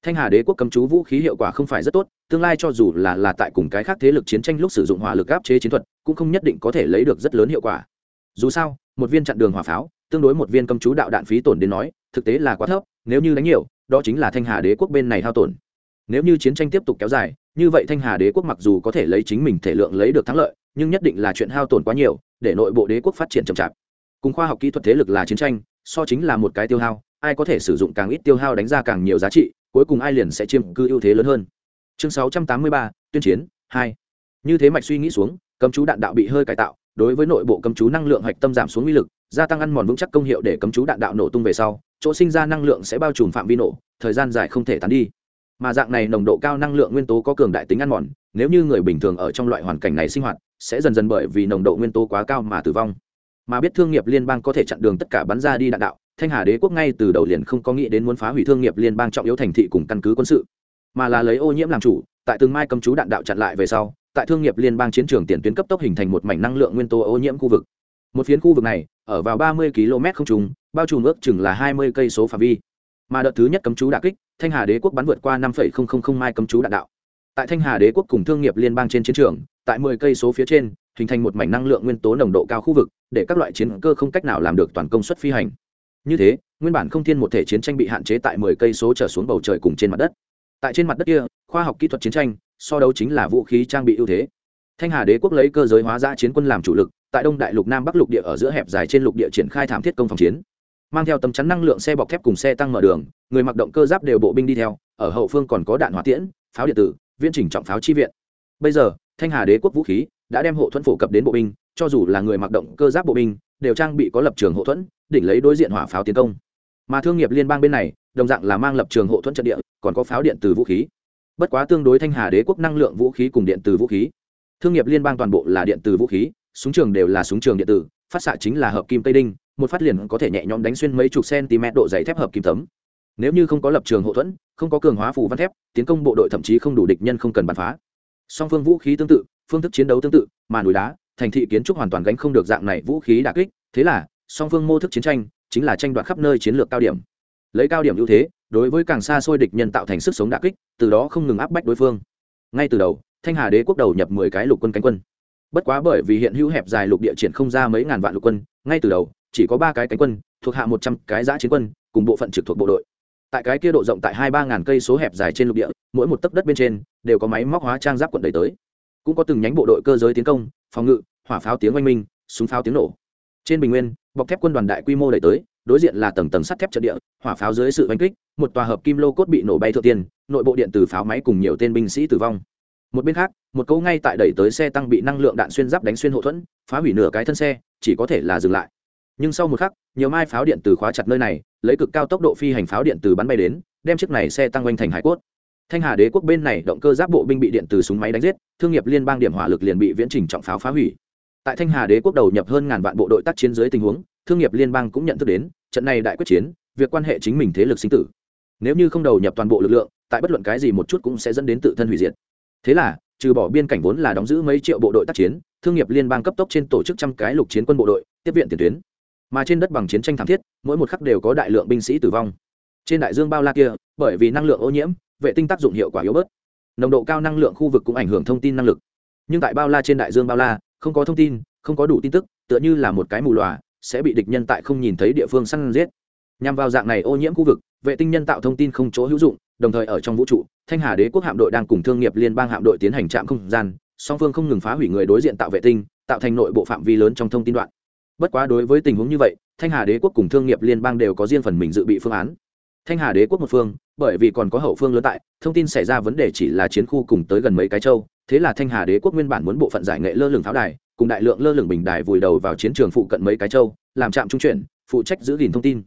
thanh hà đế quốc cấm chú vũ khí hiệu quả không phải rất tốt, tương lai cho dù là là tại cùng cái khác thế lực chiến tranh lúc sử dụng hỏa lực áp chế chiến thuật, cũng không nhất định có thể lấy được rất lớn hiệu quả. Dù sao, một viên chặn đường hỏa pháo, tương đối một viên cấm chú đạo đạn phí tổn đến nói, thực tế là quá thấp, nếu như đánh nhiều, đó chính là thanh hà đế quốc bên này hao tổn. Nếu như chiến tranh tiếp tục kéo dài, như vậy thanh hà đế quốc mặc dù có thể lấy chính mình thể lượng lấy được thắng lợi, nhưng nhất định là chuyện hao tổn quá nhiều, để nội bộ đế quốc phát triển chậm chạp. Cùng khoa học kỹ thuật thế lực là chiến tranh, so chính là một cái tiêu hao, ai có thể sử dụng càng ít tiêu hao đánh ra càng nhiều giá trị cuối cùng ai liền sẽ chiếm cư ưu thế lớn hơn. Chương 683, tuyên chiến 2. như thế mạch suy nghĩ xuống cấm chú đạn đạo bị hơi cải tạo đối với nội bộ cấm chú năng lượng hạch tâm giảm xuống uy lực gia tăng ăn mòn vững chắc công hiệu để cấm chú đạn đạo nổ tung về sau chỗ sinh ra năng lượng sẽ bao trùm phạm vi nổ thời gian dài không thể tán đi. Mà dạng này nồng độ cao năng lượng nguyên tố có cường đại tính ăn mòn nếu như người bình thường ở trong loại hoàn cảnh này sinh hoạt sẽ dần dần bởi vì nồng độ nguyên tố quá cao mà tử vong. Mà biết thương nghiệp liên bang có thể chặn đường tất cả bắn ra đi đạn đạo thanh hà đế quốc ngay từ đầu liền không có nghĩ đến muốn phá hủy thương nghiệp liên bang trọng yếu thành thị cùng căn cứ quân sự, mà là lấy ô nhiễm làm chủ, tại từng mai cầm chú đạn đạo chặn lại về sau, tại thương nghiệp liên bang chiến trường tiền tuyến cấp tốc hình thành một mảnh năng lượng nguyên tố ô nhiễm khu vực. Một phiến khu vực này, ở vào ba mươi km không trùng bao trùm ước chừng là hai mươi cây số phạm vi. Mà đợt thứ nhất cấm chú đà kích, thanh hà đế quốc bắn vượt qua năm mai cấm chú đạn đạo. Tại thanh hà đế quốc cùng thương nghiệp liên bang trên chiến trường, tại mười cây số phía trên, hình thành một mảnh năng lượng nguyên tố nồng độ cao khu vực, để các loại chiến cơ không cách nào làm được toàn công suất phi hành như thế, nguyên bản không thiên một thể chiến tranh bị hạn chế tại mười cây số trở xuống bầu trời cùng trên mặt đất. Tại trên mặt đất kia, khoa học kỹ thuật chiến tranh, so đấu chính là vũ khí trang bị ưu thế. Thanh hà đế quốc lấy cơ giới hóa ra chiến quân làm chủ lực, tại đông đại lục nam bắc lục địa ở giữa hẹp dài trên lục địa triển khai thảm thiết công phòng chiến. Mang theo tấm chắn năng lượng xe bọc thép cùng xe tăng mở đường, người mặc động cơ giáp đều bộ binh đi theo, ở hậu phương còn có đạn hỏa tiễn, pháo điện tử, viễn chỉnh trọng pháo chi viện. Bây giờ, thanh hà đế quốc vũ khí đã đem hộ thuẫn phổ cập đến bộ binh, cho dù là người mặc động cơ giáp bộ binh, đều trang bị có lập trường hộ thuẫn đỉnh lấy đối diện hỏa pháo tiến công. Mà thương nghiệp liên bang bên này, đồng dạng là mang lập trường hộ thuẫn trận địa, còn có pháo điện từ vũ khí. Bất quá tương đối thanh hà đế quốc năng lượng vũ khí cùng điện từ vũ khí. Thương nghiệp liên bang toàn bộ là điện từ vũ khí, súng trường đều là súng trường điện tử, phát xạ chính là hợp kim tây đinh, một phát liền có thể nhẹ nhõm đánh xuyên mấy chục cm độ dày thép hợp kim tấm. Nếu như không có lập trường hậu thuẫn, không có cường hóa phủ văn thép, tiến công bộ đội thậm chí không đủ địch nhân không cần bắn phá. Song phương vũ khí tương tự, phương thức chiến đấu tương tự, mà núi đá, thành thị kiến trúc hoàn toàn gánh không được dạng này vũ khí đà kích, thế là song phương mô thức chiến tranh chính là tranh đoạt khắp nơi chiến lược cao điểm. Lấy cao điểm ưu thế, đối với càng xa xôi địch nhân tạo thành sức sống đà kích, từ đó không ngừng áp bách đối phương. Ngay từ đầu, thanh hà đế quốc đầu nhập mười cái lục quân cánh quân. Bất quá bởi vì hiện hữu hẹp dài lục địa triển không ra mấy ngàn vạn lục quân, ngay từ đầu, chỉ có ba cái cánh quân, thuộc hạ một trăm cái giã chiến quân, cùng bộ phận trực thuộc bộ đội. Tại cái kia độ rộng tại hai ba ngàn cây số hẹp dài trên lục địa, mỗi một tấc đất bên trên đều có máy móc hóa trang giáp quận đầy tới. Cũng có từng nhánh bộ đội cơ giới tiến công, phòng ngự, hỏa pháo tiếng oanh minh, súng pháo tiếng nổ trên bình nguyên, bọc thép quân đoàn đại quy mô đẩy tới, đối diện là tầng tầng sắt thép trận địa, hỏa pháo dưới sự oanh kích, một tòa hợp kim lô cốt bị nổ bay thượng tiên, nội bộ điện từ pháo máy cùng nhiều tên binh sĩ tử vong. Một bên khác, một câu ngay tại đẩy tới xe tăng bị năng lượng đạn xuyên giáp đánh xuyên hậu thuẫn, phá hủy nửa cái thân xe, chỉ có thể là dừng lại. Nhưng sau một khắc, nhiều mai pháo điện từ khóa chặt nơi này, lấy cực cao tốc độ phi hành pháo điện từ bắn bay đến, đem chiếc này xe tăng oanh thành hải cốt. Thanh hà đế quốc bên này động cơ giáp bộ binh bị điện từ súng máy đánh giết, thương nghiệp liên bang điểm hỏa lực liền bị viễn trình trọng pháo phá hủy tại thanh hà đế quốc đầu nhập hơn ngàn vạn bộ đội tác chiến dưới tình huống, thương nghiệp liên bang cũng nhận thức đến, trận này đại quyết chiến, việc quan hệ chính mình thế lực sinh tử. Nếu như không đầu nhập toàn bộ lực lượng, tại bất luận cái gì một chút cũng sẽ dẫn đến tự thân hủy diệt. Thế là, trừ bỏ biên cảnh vốn là đóng giữ mấy triệu bộ đội tác chiến, thương nghiệp liên bang cấp tốc trên tổ chức trăm cái lục chiến quân bộ đội, tiếp viện tiền tuyến. Mà trên đất bằng chiến tranh thảm thiết, mỗi một khắc đều có đại lượng binh sĩ tử vong. Trên đại dương bao la kia, bởi vì năng lượng ô nhiễm, vệ tinh tác dụng hiệu quả yếu bớt. Nồng độ cao năng lượng khu vực cũng ảnh hưởng thông tin năng lực. Nhưng tại bao la trên đại dương bao la không có thông tin, không có đủ tin tức, tựa như là một cái mù loà sẽ bị địch nhân tại không nhìn thấy địa phương săn giết. Nhằm vào dạng này ô nhiễm khu vực, vệ tinh nhân tạo thông tin không chỗ hữu dụng, đồng thời ở trong vũ trụ, thanh hà đế quốc hạm đội đang cùng thương nghiệp liên bang hạm đội tiến hành trạm không gian, song phương không ngừng phá hủy người đối diện tạo vệ tinh, tạo thành nội bộ phạm vi lớn trong thông tin đoạn. Bất quá đối với tình huống như vậy, thanh hà đế quốc cùng thương nghiệp liên bang đều có riêng phần mình dự bị phương án. Thanh hà đế quốc một phương, bởi vì còn có hậu phương lớn tại, thông tin xảy ra vấn đề chỉ là chiến khu cùng tới gần mấy cái châu thế là thanh hà đế quốc nguyên bản muốn bộ phận giải nghệ lơ lửng pháo đài, cùng đại lượng lơ lửng bình đài vùi đầu vào chiến trường phụ cận mấy cái châu, làm trạm trung chuyển, phụ trách giữ gìn thông tin.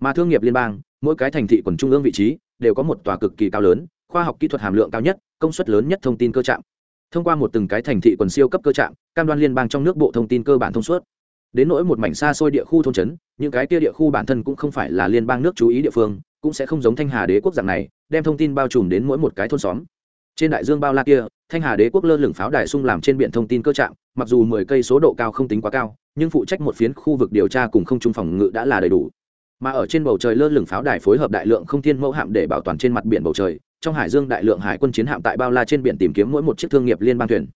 Mà thương nghiệp liên bang, mỗi cái thành thị quần trung ương vị trí, đều có một tòa cực kỳ cao lớn, khoa học kỹ thuật hàm lượng cao nhất, công suất lớn nhất thông tin cơ trạm. Thông qua một từng cái thành thị quần siêu cấp cơ trạm, cam đoan liên bang trong nước bộ thông tin cơ bản thông suốt. Đến nỗi một mảnh xa xôi địa khu thôn trấn, những cái kia địa khu bản thân cũng không phải là liên bang nước chú ý địa phương, cũng sẽ không giống thanh hà đế quốc dạng này, đem thông tin bao trùm đến mỗi một cái thôn xóm trên đại dương bao la kia, thanh hà đế quốc lơ lửng pháo đài sung làm trên biển thông tin cơ trạng, mặc dù mười cây số độ cao không tính quá cao, nhưng phụ trách một phiến khu vực điều tra cùng không trung phòng ngự đã là đầy đủ. Mà ở trên bầu trời lơ lửng pháo đài phối hợp đại lượng không thiên mẫu hạm để bảo toàn trên mặt biển bầu trời, trong hải dương đại lượng hải quân chiến hạm tại bao la trên biển tìm kiếm mỗi một chiếc thương nghiệp liên bang thuyền.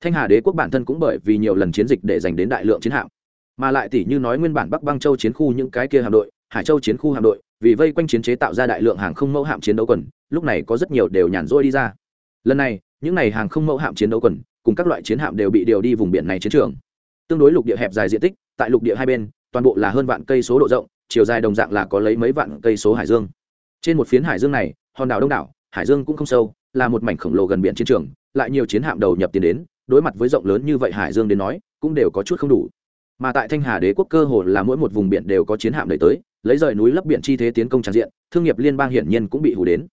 Thanh hà đế quốc bản thân cũng bởi vì nhiều lần chiến dịch để dành đến đại lượng chiến hạm. Mà lại tỷ như nói nguyên bản bắc băng châu chiến khu những cái kia hạm đội, hải châu chiến khu hạm đội, vì vây quanh chiến chế tạo ra đại lượng hàng không mẫu hạm chiến đấu quần, lúc này có rất nhiều đều nhàn rỗi đi ra lần này, những n à y hàng không mẫu hạm chiến đấu quần, cùng các loại chiến hạm đều bị điều đi vùng biển này chiến trường. Tương đối lục địa hẹp dài diện tích, tại lục địa hai bên, toàn bộ là hơn vạn cây số độ rộng, chiều dài đồng dạng là có lấy mấy vạn cây số hải dương. Trên một phiến hải dương này, hòn đảo đông đảo, hải dương cũng không sâu, là một mảnh khổng lồ gần biển chiến trường, lại nhiều chiến hạm đầu nhập tiền đến, đối mặt với rộng lớn như vậy hải dương đến nói, cũng đều có chút không đủ. Mà tại thanh hà đế quốc cơ hồ là mỗi một vùng biển đều có chiến hạm đẩy tới, lấy rời núi lấp biển chi thế tiến công tràn diện, thương nghiệp liên bang hiển nhiên cũng bị hủ đến.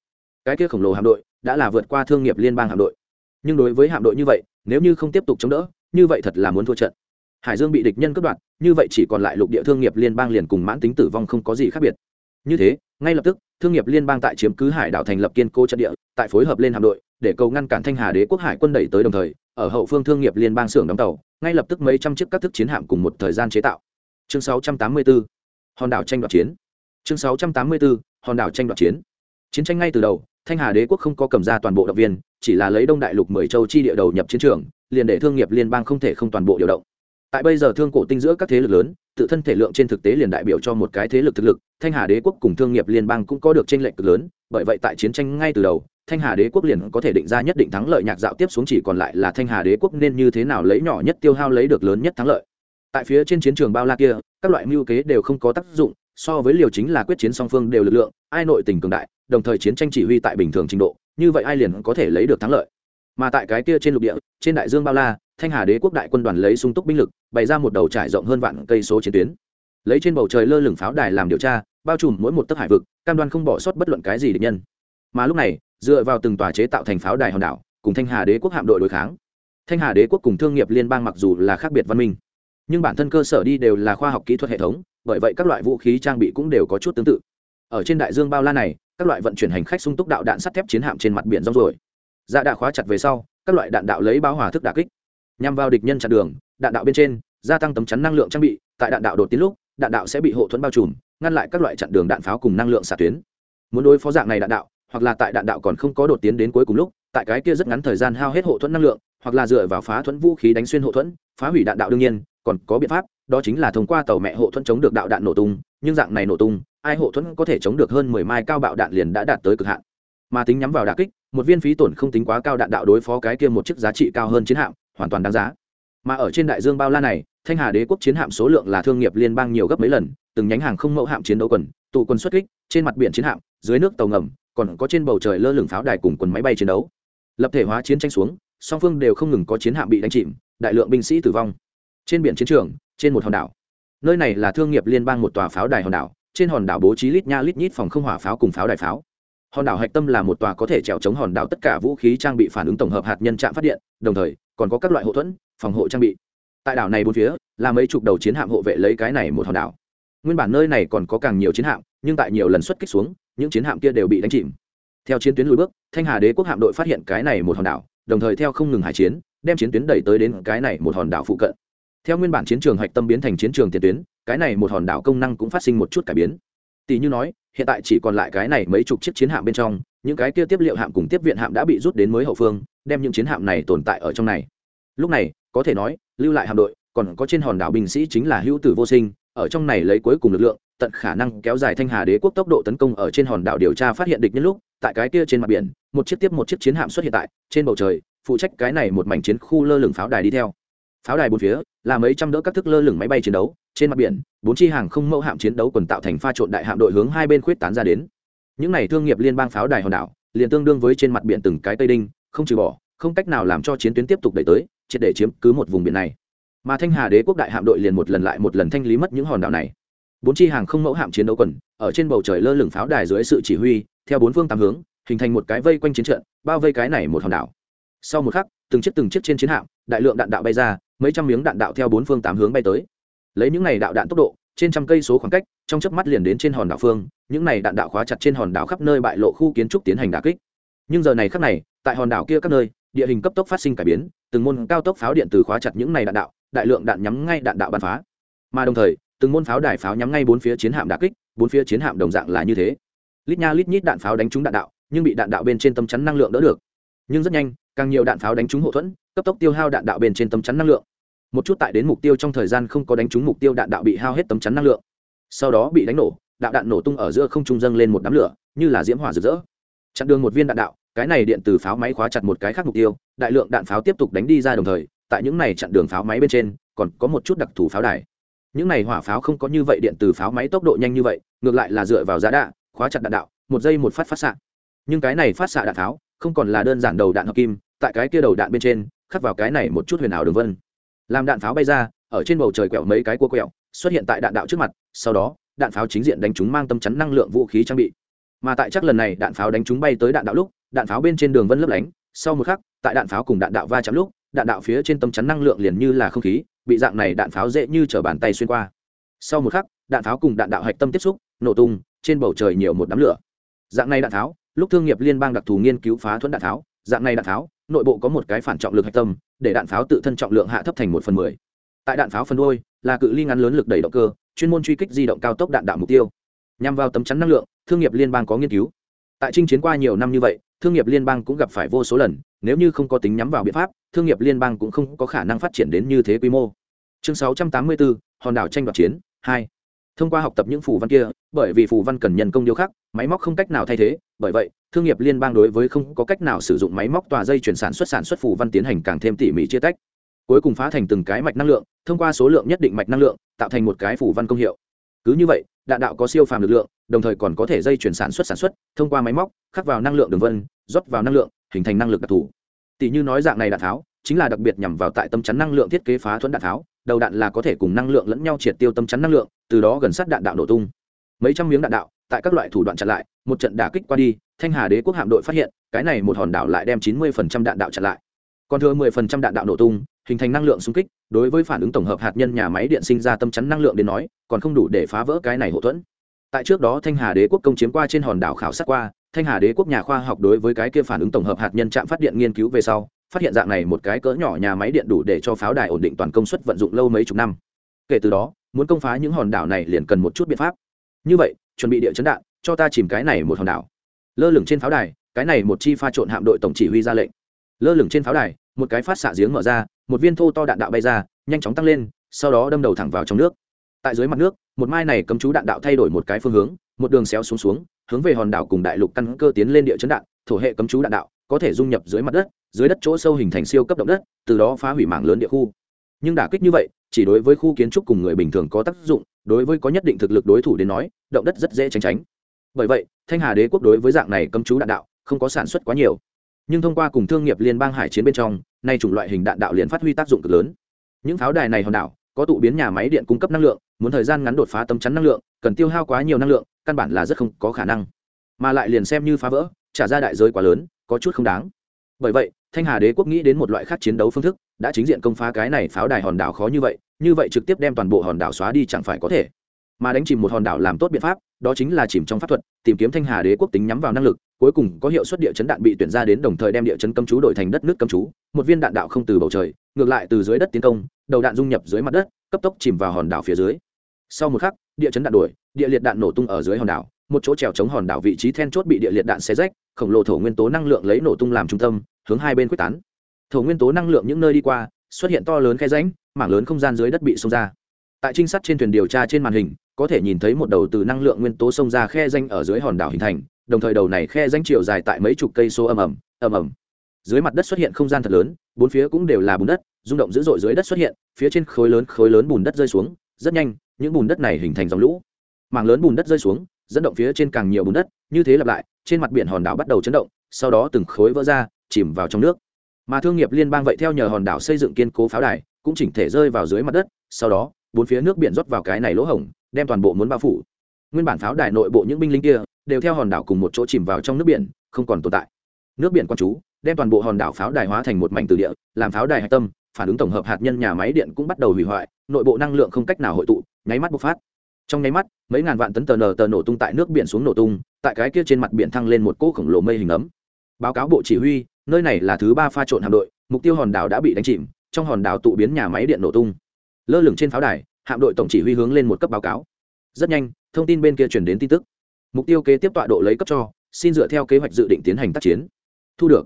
Cái kia khổng lồ hạm đội đã là vượt qua thương nghiệp liên bang hạm đội. Nhưng đối với hạm đội như vậy, nếu như không tiếp tục chống đỡ, như vậy thật là muốn thua trận. Hải dương bị địch nhân cướp đoạt, như vậy chỉ còn lại lục địa thương nghiệp liên bang liền cùng mãn tính tử vong không có gì khác biệt. Như thế, ngay lập tức, thương nghiệp liên bang tại chiếm cứ hải đảo thành lập kiên cố trận địa, tại phối hợp lên hạm đội, để cầu ngăn cản thanh hà đế quốc hải quân đẩy tới đồng thời, ở hậu phương thương nghiệp liên bang xưởng đóng tàu, ngay lập tức mấy trăm chiếc các thức chiến hạm cùng một thời gian chế tạo. Chương 684 hòn đảo tranh đoạt chiến. Chương 684 hòn đảo tranh đoạt chiến. Chiến tranh ngay từ đầu thanh hà đế quốc không có cầm ra toàn bộ động viên, chỉ là lấy đông đại lục mười châu chi địa đầu nhập chiến trường, liền để thương nghiệp liên bang không thể không toàn bộ điều động. Tại bây giờ thương cổ tinh giữa các thế lực lớn, tự thân thể lượng trên thực tế liền đại biểu cho một cái thế lực thực lực, thanh hà đế quốc cùng thương nghiệp liên bang cũng có được tranh lệch cực lớn, bởi vậy tại chiến tranh ngay từ đầu, thanh hà đế quốc liền có thể định ra nhất định thắng lợi nhạc dạo tiếp xuống chỉ còn lại là thanh hà đế quốc nên như thế nào lấy nhỏ nhất tiêu hao lấy được lớn nhất thắng lợi. Tại phía trên chiến trường bao la kia, các loại mưu kế đều không có tác dụng, so với liều chính là quyết chiến song phương đều lực lượng, ai nội tình cường đại đồng thời chiến tranh chỉ huy tại bình thường trình độ, như vậy ai liền có thể lấy được thắng lợi. Mà tại cái kia trên lục địa, trên đại dương bao la, thanh hà đế quốc đại quân đoàn lấy sung túc binh lực, bày ra một đầu trải rộng hơn vạn cây số chiến tuyến. Lấy trên bầu trời lơ lửng pháo đài làm điều tra, bao trùm mỗi một tấc hải vực, cam đoan không bỏ sót bất luận cái gì địch nhân. Mà lúc này, dựa vào từng tòa chế tạo thành pháo đài hòn đảo, cùng thanh hà đế quốc hạm đội đối kháng. Thanh hà đế quốc cùng thương nghiệp liên bang mặc dù là khác biệt văn minh, nhưng bản thân cơ sở đi đều là khoa học kỹ thuật hệ thống, bởi vậy các loại vũ khí trang bị cũng đều có chút tương tự. Ở trên đại dương bao la này các loại vận chuyển hành khách sung túc đạo đạn sắt thép chiến hạm trên mặt biển rong rồi dạ đạ khóa chặt về sau, các loại đạn đạo lấy báo hòa thức đà kích. Nhằm vào địch nhân chặn đường, đạn đạo bên trên, gia tăng tấm chắn năng lượng trang bị, tại đạn đạo đột tiến lúc, đạn đạo sẽ bị hộ thuẫn bao trùm, ngăn lại các loại chặn đường đạn pháo cùng năng lượng xạ tuyến. Muốn đối phó dạng này đạn đạo, hoặc là tại đạn đạo còn không có đột tiến đến cuối cùng lúc, tại cái kia rất ngắn thời gian hao hết hộ thuẫn năng lượng, hoặc là dựa vào phá thuẫn vũ khí đánh xuyên hộ thuẫn, phá hủy đạn đạo đương nhiên, còn có biện pháp đó chính là thông qua tàu mẹ hộ thuẫn chống được đạo đạn nổ tung, nhưng dạng này nổ tung, ai hộ thuẫn có thể chống được hơn mười mai cao bạo đạn liền đã đạt tới cực hạn. Mà tính nhắm vào đà kích, một viên phí tổn không tính quá cao đạn đạo đối phó cái kia một chiếc giá trị cao hơn chiến hạm, hoàn toàn đáng giá. Mà ở trên đại dương bao la này, thanh hà đế quốc chiến hạm số lượng là thương nghiệp liên bang nhiều gấp mấy lần, từng nhánh hàng không mẫu hạm chiến đấu quần, tụ quân xuất kích, trên mặt biển chiến hạm, dưới nước tàu ngầm, còn có trên bầu trời lơ lửng pháo đài cùng quần máy bay chiến đấu. Lập thể hóa chiến tranh xuống, song phương đều không ngừng có chiến hạm bị đánh chìm, đại lượng binh sĩ tử vong trên biển chiến trường, trên một hòn đảo. Nơi này là thương nghiệp liên bang một tòa pháo đài hòn đảo, trên hòn đảo bố trí lít nha lít nhít phòng không hỏa pháo cùng pháo đài pháo. Hòn đảo hạch tâm là một tòa có thể trèo chống hòn đảo tất cả vũ khí trang bị phản ứng tổng hợp hạt nhân trạm phát điện, đồng thời, còn có các loại hậu thuẫn, phòng hộ trang bị. Tại đảo này bốn phía, là mấy chục đầu chiến hạm hộ vệ lấy cái này một hòn đảo. Nguyên bản nơi này còn có càng nhiều chiến hạm, nhưng tại nhiều lần xuất kích xuống, những chiến hạm kia đều bị đánh chìm. Theo chiến tuyến lùi bước, thanh hà đế quốc hạm đội phát hiện cái này một hòn đảo, đồng thời theo không ngừng hải chiến, đem chiến tuyến đẩy tới đến cái này một hòn đảo phụ cận theo nguyên bản chiến trường hạch tâm biến thành chiến trường tiền tuyến, cái này một hòn đảo công năng cũng phát sinh một chút cải biến. Tỷ như nói, hiện tại chỉ còn lại cái này mấy chục chiếc chiến hạm bên trong, những cái kia tiếp liệu hạm cùng tiếp viện hạm đã bị rút đến mới hậu phương, đem những chiến hạm này tồn tại ở trong này. Lúc này, có thể nói, lưu lại hạm đội, còn có trên hòn đảo binh sĩ chính là hữu tử vô sinh, ở trong này lấy cuối cùng lực lượng, tận khả năng kéo dài thanh hà đế quốc tốc độ tấn công ở trên hòn đảo điều tra phát hiện địch nhân lúc, tại cái kia trên mặt biển, một chiếc tiếp một chiếc chiến hạm xuất hiện tại, trên bầu trời, phụ trách cái này một mảnh chiến khu lơ lửng pháo đài đi theo pháo đài bốn phía, là mấy trăm đỡ các thức lơ lửng máy bay chiến đấu, trên mặt biển, bốn chi hàng không mẫu hạm chiến đấu quần tạo thành pha trộn đại hạm đội hướng hai bên khuyết tán ra đến. Những này thương nghiệp liên bang pháo đài hòn đảo, liền tương đương với trên mặt biển từng cái tây đinh, không trừ bỏ, không cách nào làm cho chiến tuyến tiếp tục đẩy tới, triệt để chiếm cứ một vùng biển này. Mà thanh hà đế quốc đại hạm đội liền một lần lại một lần thanh lý mất những hòn đảo này. Bốn chi hàng không mẫu hạm chiến đấu quần, ở trên bầu trời lơ lửng pháo đài dưới sự chỉ huy, theo bốn phương tám hướng, hình thành một cái vây quanh chiến trận, bao vây cái này một hòn đảo. Sau một khắc, từng chiếc từng chiếc trên chiến hạm, đại lượng đạn đạo bay ra mấy trăm miếng đạn đạo theo bốn phương tám hướng bay tới. Lấy những này đạo đạn tốc độ, trên trăm cây số khoảng cách, trong chớp mắt liền đến trên hòn đảo phương, những này đạn đạo khóa chặt trên hòn đảo khắp nơi bại lộ khu kiến trúc tiến hành đả kích. Nhưng giờ này khắc này, tại hòn đảo kia các nơi, địa hình cấp tốc phát sinh cải biến, từng môn cao tốc pháo điện từ khóa chặt những này đạn đạo, đại lượng đạn nhắm ngay đạn đạo bắn phá. Mà đồng thời, từng môn pháo đài pháo nhắm ngay bốn phía chiến hạm đả kích, bốn phía chiến hạm đồng dạng là như thế. Lít nha lít nhít đạn pháo đánh trúng đạn đạo, nhưng bị đạn đạo bên trên tâm chắn năng lượng đỡ được. Nhưng rất nhanh càng nhiều đạn pháo đánh trúng hậu thuẫn, cấp tốc tiêu hao đạn đạo bên trên tấm chắn năng lượng. Một chút tại đến mục tiêu trong thời gian không có đánh trúng mục tiêu đạn đạo bị hao hết tấm chắn năng lượng. Sau đó bị đánh nổ, đạo đạn nổ tung ở giữa không trung dâng lên một đám lửa, như là diễm hỏa rực rỡ. Chặn đường một viên đạn đạo, cái này điện từ pháo máy khóa chặt một cái khác mục tiêu, đại lượng đạn pháo tiếp tục đánh đi ra đồng thời, tại những này chặn đường pháo máy bên trên, còn có một chút đặc thù pháo đài. Những này hỏa pháo không có như vậy điện từ pháo máy tốc độ nhanh như vậy, ngược lại là dựa vào giá đạn, khóa chặt đạn đạo, một giây một phát phát xạ. Nhưng cái này phát xạ đạn pháo, không còn là đơn giản đầu đạn hợp kim tại cái kia đầu đạn bên trên, khắc vào cái này một chút huyền ảo đường vân. Làm đạn pháo bay ra, ở trên bầu trời quẹo mấy cái cua quẹo, xuất hiện tại đạn đạo trước mặt, sau đó, đạn pháo chính diện đánh chúng mang tâm chắn năng lượng vũ khí trang bị. Mà tại chắc lần này đạn pháo đánh chúng bay tới đạn đạo lúc, đạn pháo bên trên đường vân lấp lánh, sau một khắc, tại đạn pháo cùng đạn đạo va chạm lúc, đạn đạo phía trên tâm chắn năng lượng liền như là không khí, bị dạng này đạn pháo dễ như t bàn tay xuyên qua. Sau một khắc, đạn pháo cùng đạn đạo hạch tâm tiếp xúc, nổ tung, trên bầu trời nhiều một đám lửa. Dạng này đạn pháo, lúc thương nghiệp liên bang đặc thù nghiên cứu phá thuẫn đạn pháo, dạng này đạn pháo nội bộ có một cái phản trọng lực hạch tâm để đạn pháo tự thân trọng lượng hạ thấp thành một phần mười. Tại đạn pháo phần đôi là cự ly ngắn lớn lực đẩy động cơ chuyên môn truy kích di động cao tốc đạn đạo mục tiêu. Nhằm vào tấm chắn năng lượng thương nghiệp liên bang có nghiên cứu. Tại chinh chiến qua nhiều năm như vậy thương nghiệp liên bang cũng gặp phải vô số lần nếu như không có tính nhắm vào biện pháp thương nghiệp liên bang cũng không có khả năng phát triển đến như thế quy mô. Chương 684, hòn đảo tranh đoạt chiến 2 thông qua học tập những phù văn kia, bởi vì phù văn cần nhân công điêu khắc, máy móc không cách nào thay thế, bởi vậy, thương nghiệp liên bang đối với không có cách nào sử dụng máy móc tòa dây chuyển sản xuất sản xuất phù văn tiến hành càng thêm tỉ mỉ chia tách. Cuối cùng phá thành từng cái mạch năng lượng, thông qua số lượng nhất định mạch năng lượng, tạo thành một cái phù văn công hiệu. Cứ như vậy, đạn đạo có siêu phàm lực lượng, đồng thời còn có thể dây chuyển sản xuất sản xuất, thông qua máy móc, khắc vào năng lượng đường vân, rót vào năng lượng, hình thành năng lực đặc thù. Tỷ như nói dạng này đạn tháo, chính là đặc biệt nhằm vào tại tâm chắn năng lượng thiết kế phá thuẫn đạn tháo đầu đạn là có thể cùng năng lượng lẫn nhau triệt tiêu tâm chắn năng lượng, từ đó gần sát đạn đạo nổ tung. Mấy trăm miếng đạn đạo, tại các loại thủ đoạn chặn lại, một trận đả kích qua đi, thanh hà đế quốc hạm đội phát hiện, cái này một hòn đảo lại đem chín mươi đạn đạo chặn lại. Còn thừa 10% đạn đạo nổ tung, hình thành năng lượng xung kích, đối với phản ứng tổng hợp hạt nhân nhà máy điện sinh ra tâm chắn năng lượng đến nói, còn không đủ để phá vỡ cái này hậu thuẫn. Tại trước đó thanh hà đế quốc công chiếm qua trên hòn đảo khảo sát qua, thanh hà đế quốc nhà khoa học đối với cái kia phản ứng tổng hợp hạt nhân chạm phát điện nghiên cứu về sau phát hiện dạng này một cái cỡ nhỏ nhà máy điện đủ để cho pháo đài ổn định toàn công suất vận dụng lâu mấy chục năm. Kể từ đó, muốn công phá những hòn đảo này liền cần một chút biện pháp. Như vậy, chuẩn bị địa chấn đạn, cho ta chìm cái này một hòn đảo. Lơ lửng trên pháo đài, cái này một chi pha trộn hạm đội tổng chỉ huy ra lệnh. Lơ lửng trên pháo đài, một cái phát xạ giếng mở ra, một viên thô to đạn đạo bay ra, nhanh chóng tăng lên, sau đó đâm đầu thẳng vào trong nước. Tại dưới mặt nước, một mai này cấm chú đạn đạo thay đổi một cái phương hướng, một đường xéo xuống xuống, hướng về hòn đảo cùng đại lục căn cơ tiến lên địa chấn đạn, thổ hệ cấm chú đạn đạo có thể dung nhập dưới mặt đất dưới đất chỗ sâu hình thành siêu cấp động đất, từ đó phá hủy mảng lớn địa khu. Nhưng đả kích như vậy, chỉ đối với khu kiến trúc cùng người bình thường có tác dụng, đối với có nhất định thực lực đối thủ đến nói, động đất rất dễ tránh tránh. Bởi vậy, thanh hà đế quốc đối với dạng này cấm chú đạn đạo, không có sản xuất quá nhiều. Nhưng thông qua cùng thương nghiệp liên bang hải chiến bên trong, nay chủng loại hình đạn đạo liền phát huy tác dụng cực lớn. Những pháo đài này hòn đảo, có tụ biến nhà máy điện cung cấp năng lượng, muốn thời gian ngắn đột phá tấm chắn năng lượng, cần tiêu hao quá nhiều năng lượng, căn bản là rất không có khả năng. Mà lại liền xem như phá vỡ, trả ra đại giới quá lớn, có chút không đáng. Bởi vậy thanh hà đế quốc nghĩ đến một loại khác chiến đấu phương thức, đã chính diện công phá cái này pháo đài hòn đảo khó như vậy như vậy trực tiếp đem toàn bộ hòn đảo xóa đi chẳng phải có thể. Mà đánh chìm một hòn đảo làm tốt biện pháp, đó chính là chìm trong pháp thuật, tìm kiếm thanh hà đế quốc tính nhắm vào năng lực, cuối cùng có hiệu suất địa chấn đạn bị tuyển ra đến đồng thời đem địa chấn cấm chú đổi thành đất nước cấm chú, một viên đạn đạo không từ bầu trời, ngược lại từ dưới đất tiến công, đầu đạn dung nhập dưới mặt đất, cấp tốc chìm vào hòn đảo phía dưới. Sau một khắc, địa chấn đạn đổi, địa liệt đạn nổ tung ở dưới hòn đảo một chỗ trèo chống hòn đảo vị trí then chốt bị địa liệt đạn xé rách, khổng lồ thổ nguyên tố năng lượng lấy nổ tung làm trung tâm, hướng hai bên quyết tán. Thổ nguyên tố năng lượng những nơi đi qua, xuất hiện to lớn khe rãnh, mảng lớn không gian dưới đất bị xông ra. Tại trinh sát trên thuyền điều tra trên màn hình, có thể nhìn thấy một đầu từ năng lượng nguyên tố xông ra khe danh ở dưới hòn đảo hình thành, đồng thời đầu này khe danh chiều dài tại mấy chục cây số ầm ầm ầm ầm. Dưới mặt đất xuất hiện không gian thật lớn, bốn phía cũng đều là bùn đất, rung động dữ dội dưới đất xuất hiện, phía trên khối lớn khối lớn bùn đất rơi xuống, rất nhanh, những bùn đất này hình thành dòng lũ. Mảng lớn bùn đất rơi xuống dẫn động phía trên càng nhiều bùn đất, như thế lặp lại, trên mặt biển hòn đảo bắt đầu chấn động, sau đó từng khối vỡ ra, chìm vào trong nước. Mà thương nghiệp liên bang vậy theo nhờ hòn đảo xây dựng kiên cố pháo đài, cũng chỉnh thể rơi vào dưới mặt đất, sau đó, bốn phía nước biển rót vào cái này lỗ hổng, đem toàn bộ muốn bao phủ. Nguyên bản pháo đài nội bộ những binh lính kia, đều theo hòn đảo cùng một chỗ chìm vào trong nước biển, không còn tồn tại. Nước biển quan chú, đem toàn bộ hòn đảo pháo đài hóa thành một mảnh từ địa, làm pháo đài hạch tâm, phản ứng tổng hợp hạt nhân nhà máy điện cũng bắt đầu hủy hoại, nội bộ năng lượng không cách nào hội tụ, nháy mắt bộc phát trong nháy mắt, mấy ngàn vạn tấn tờ nờ tờ nổ tung tại nước biển xuống nổ tung, tại cái kia trên mặt biển thăng lên một cỗ khổng lồ mây hình ấm. Báo cáo bộ chỉ huy, nơi này là thứ ba pha trộn hạm đội, mục tiêu hòn đảo đã bị đánh chìm, trong hòn đảo tụ biến nhà máy điện nổ tung. Lơ lửng trên pháo đài, hạm đội tổng chỉ huy hướng lên một cấp báo cáo. Rất nhanh, thông tin bên kia chuyển đến tin tức. Mục tiêu kế tiếp tọa độ lấy cấp cho, xin dựa theo kế hoạch dự định tiến hành tác chiến. Thu được.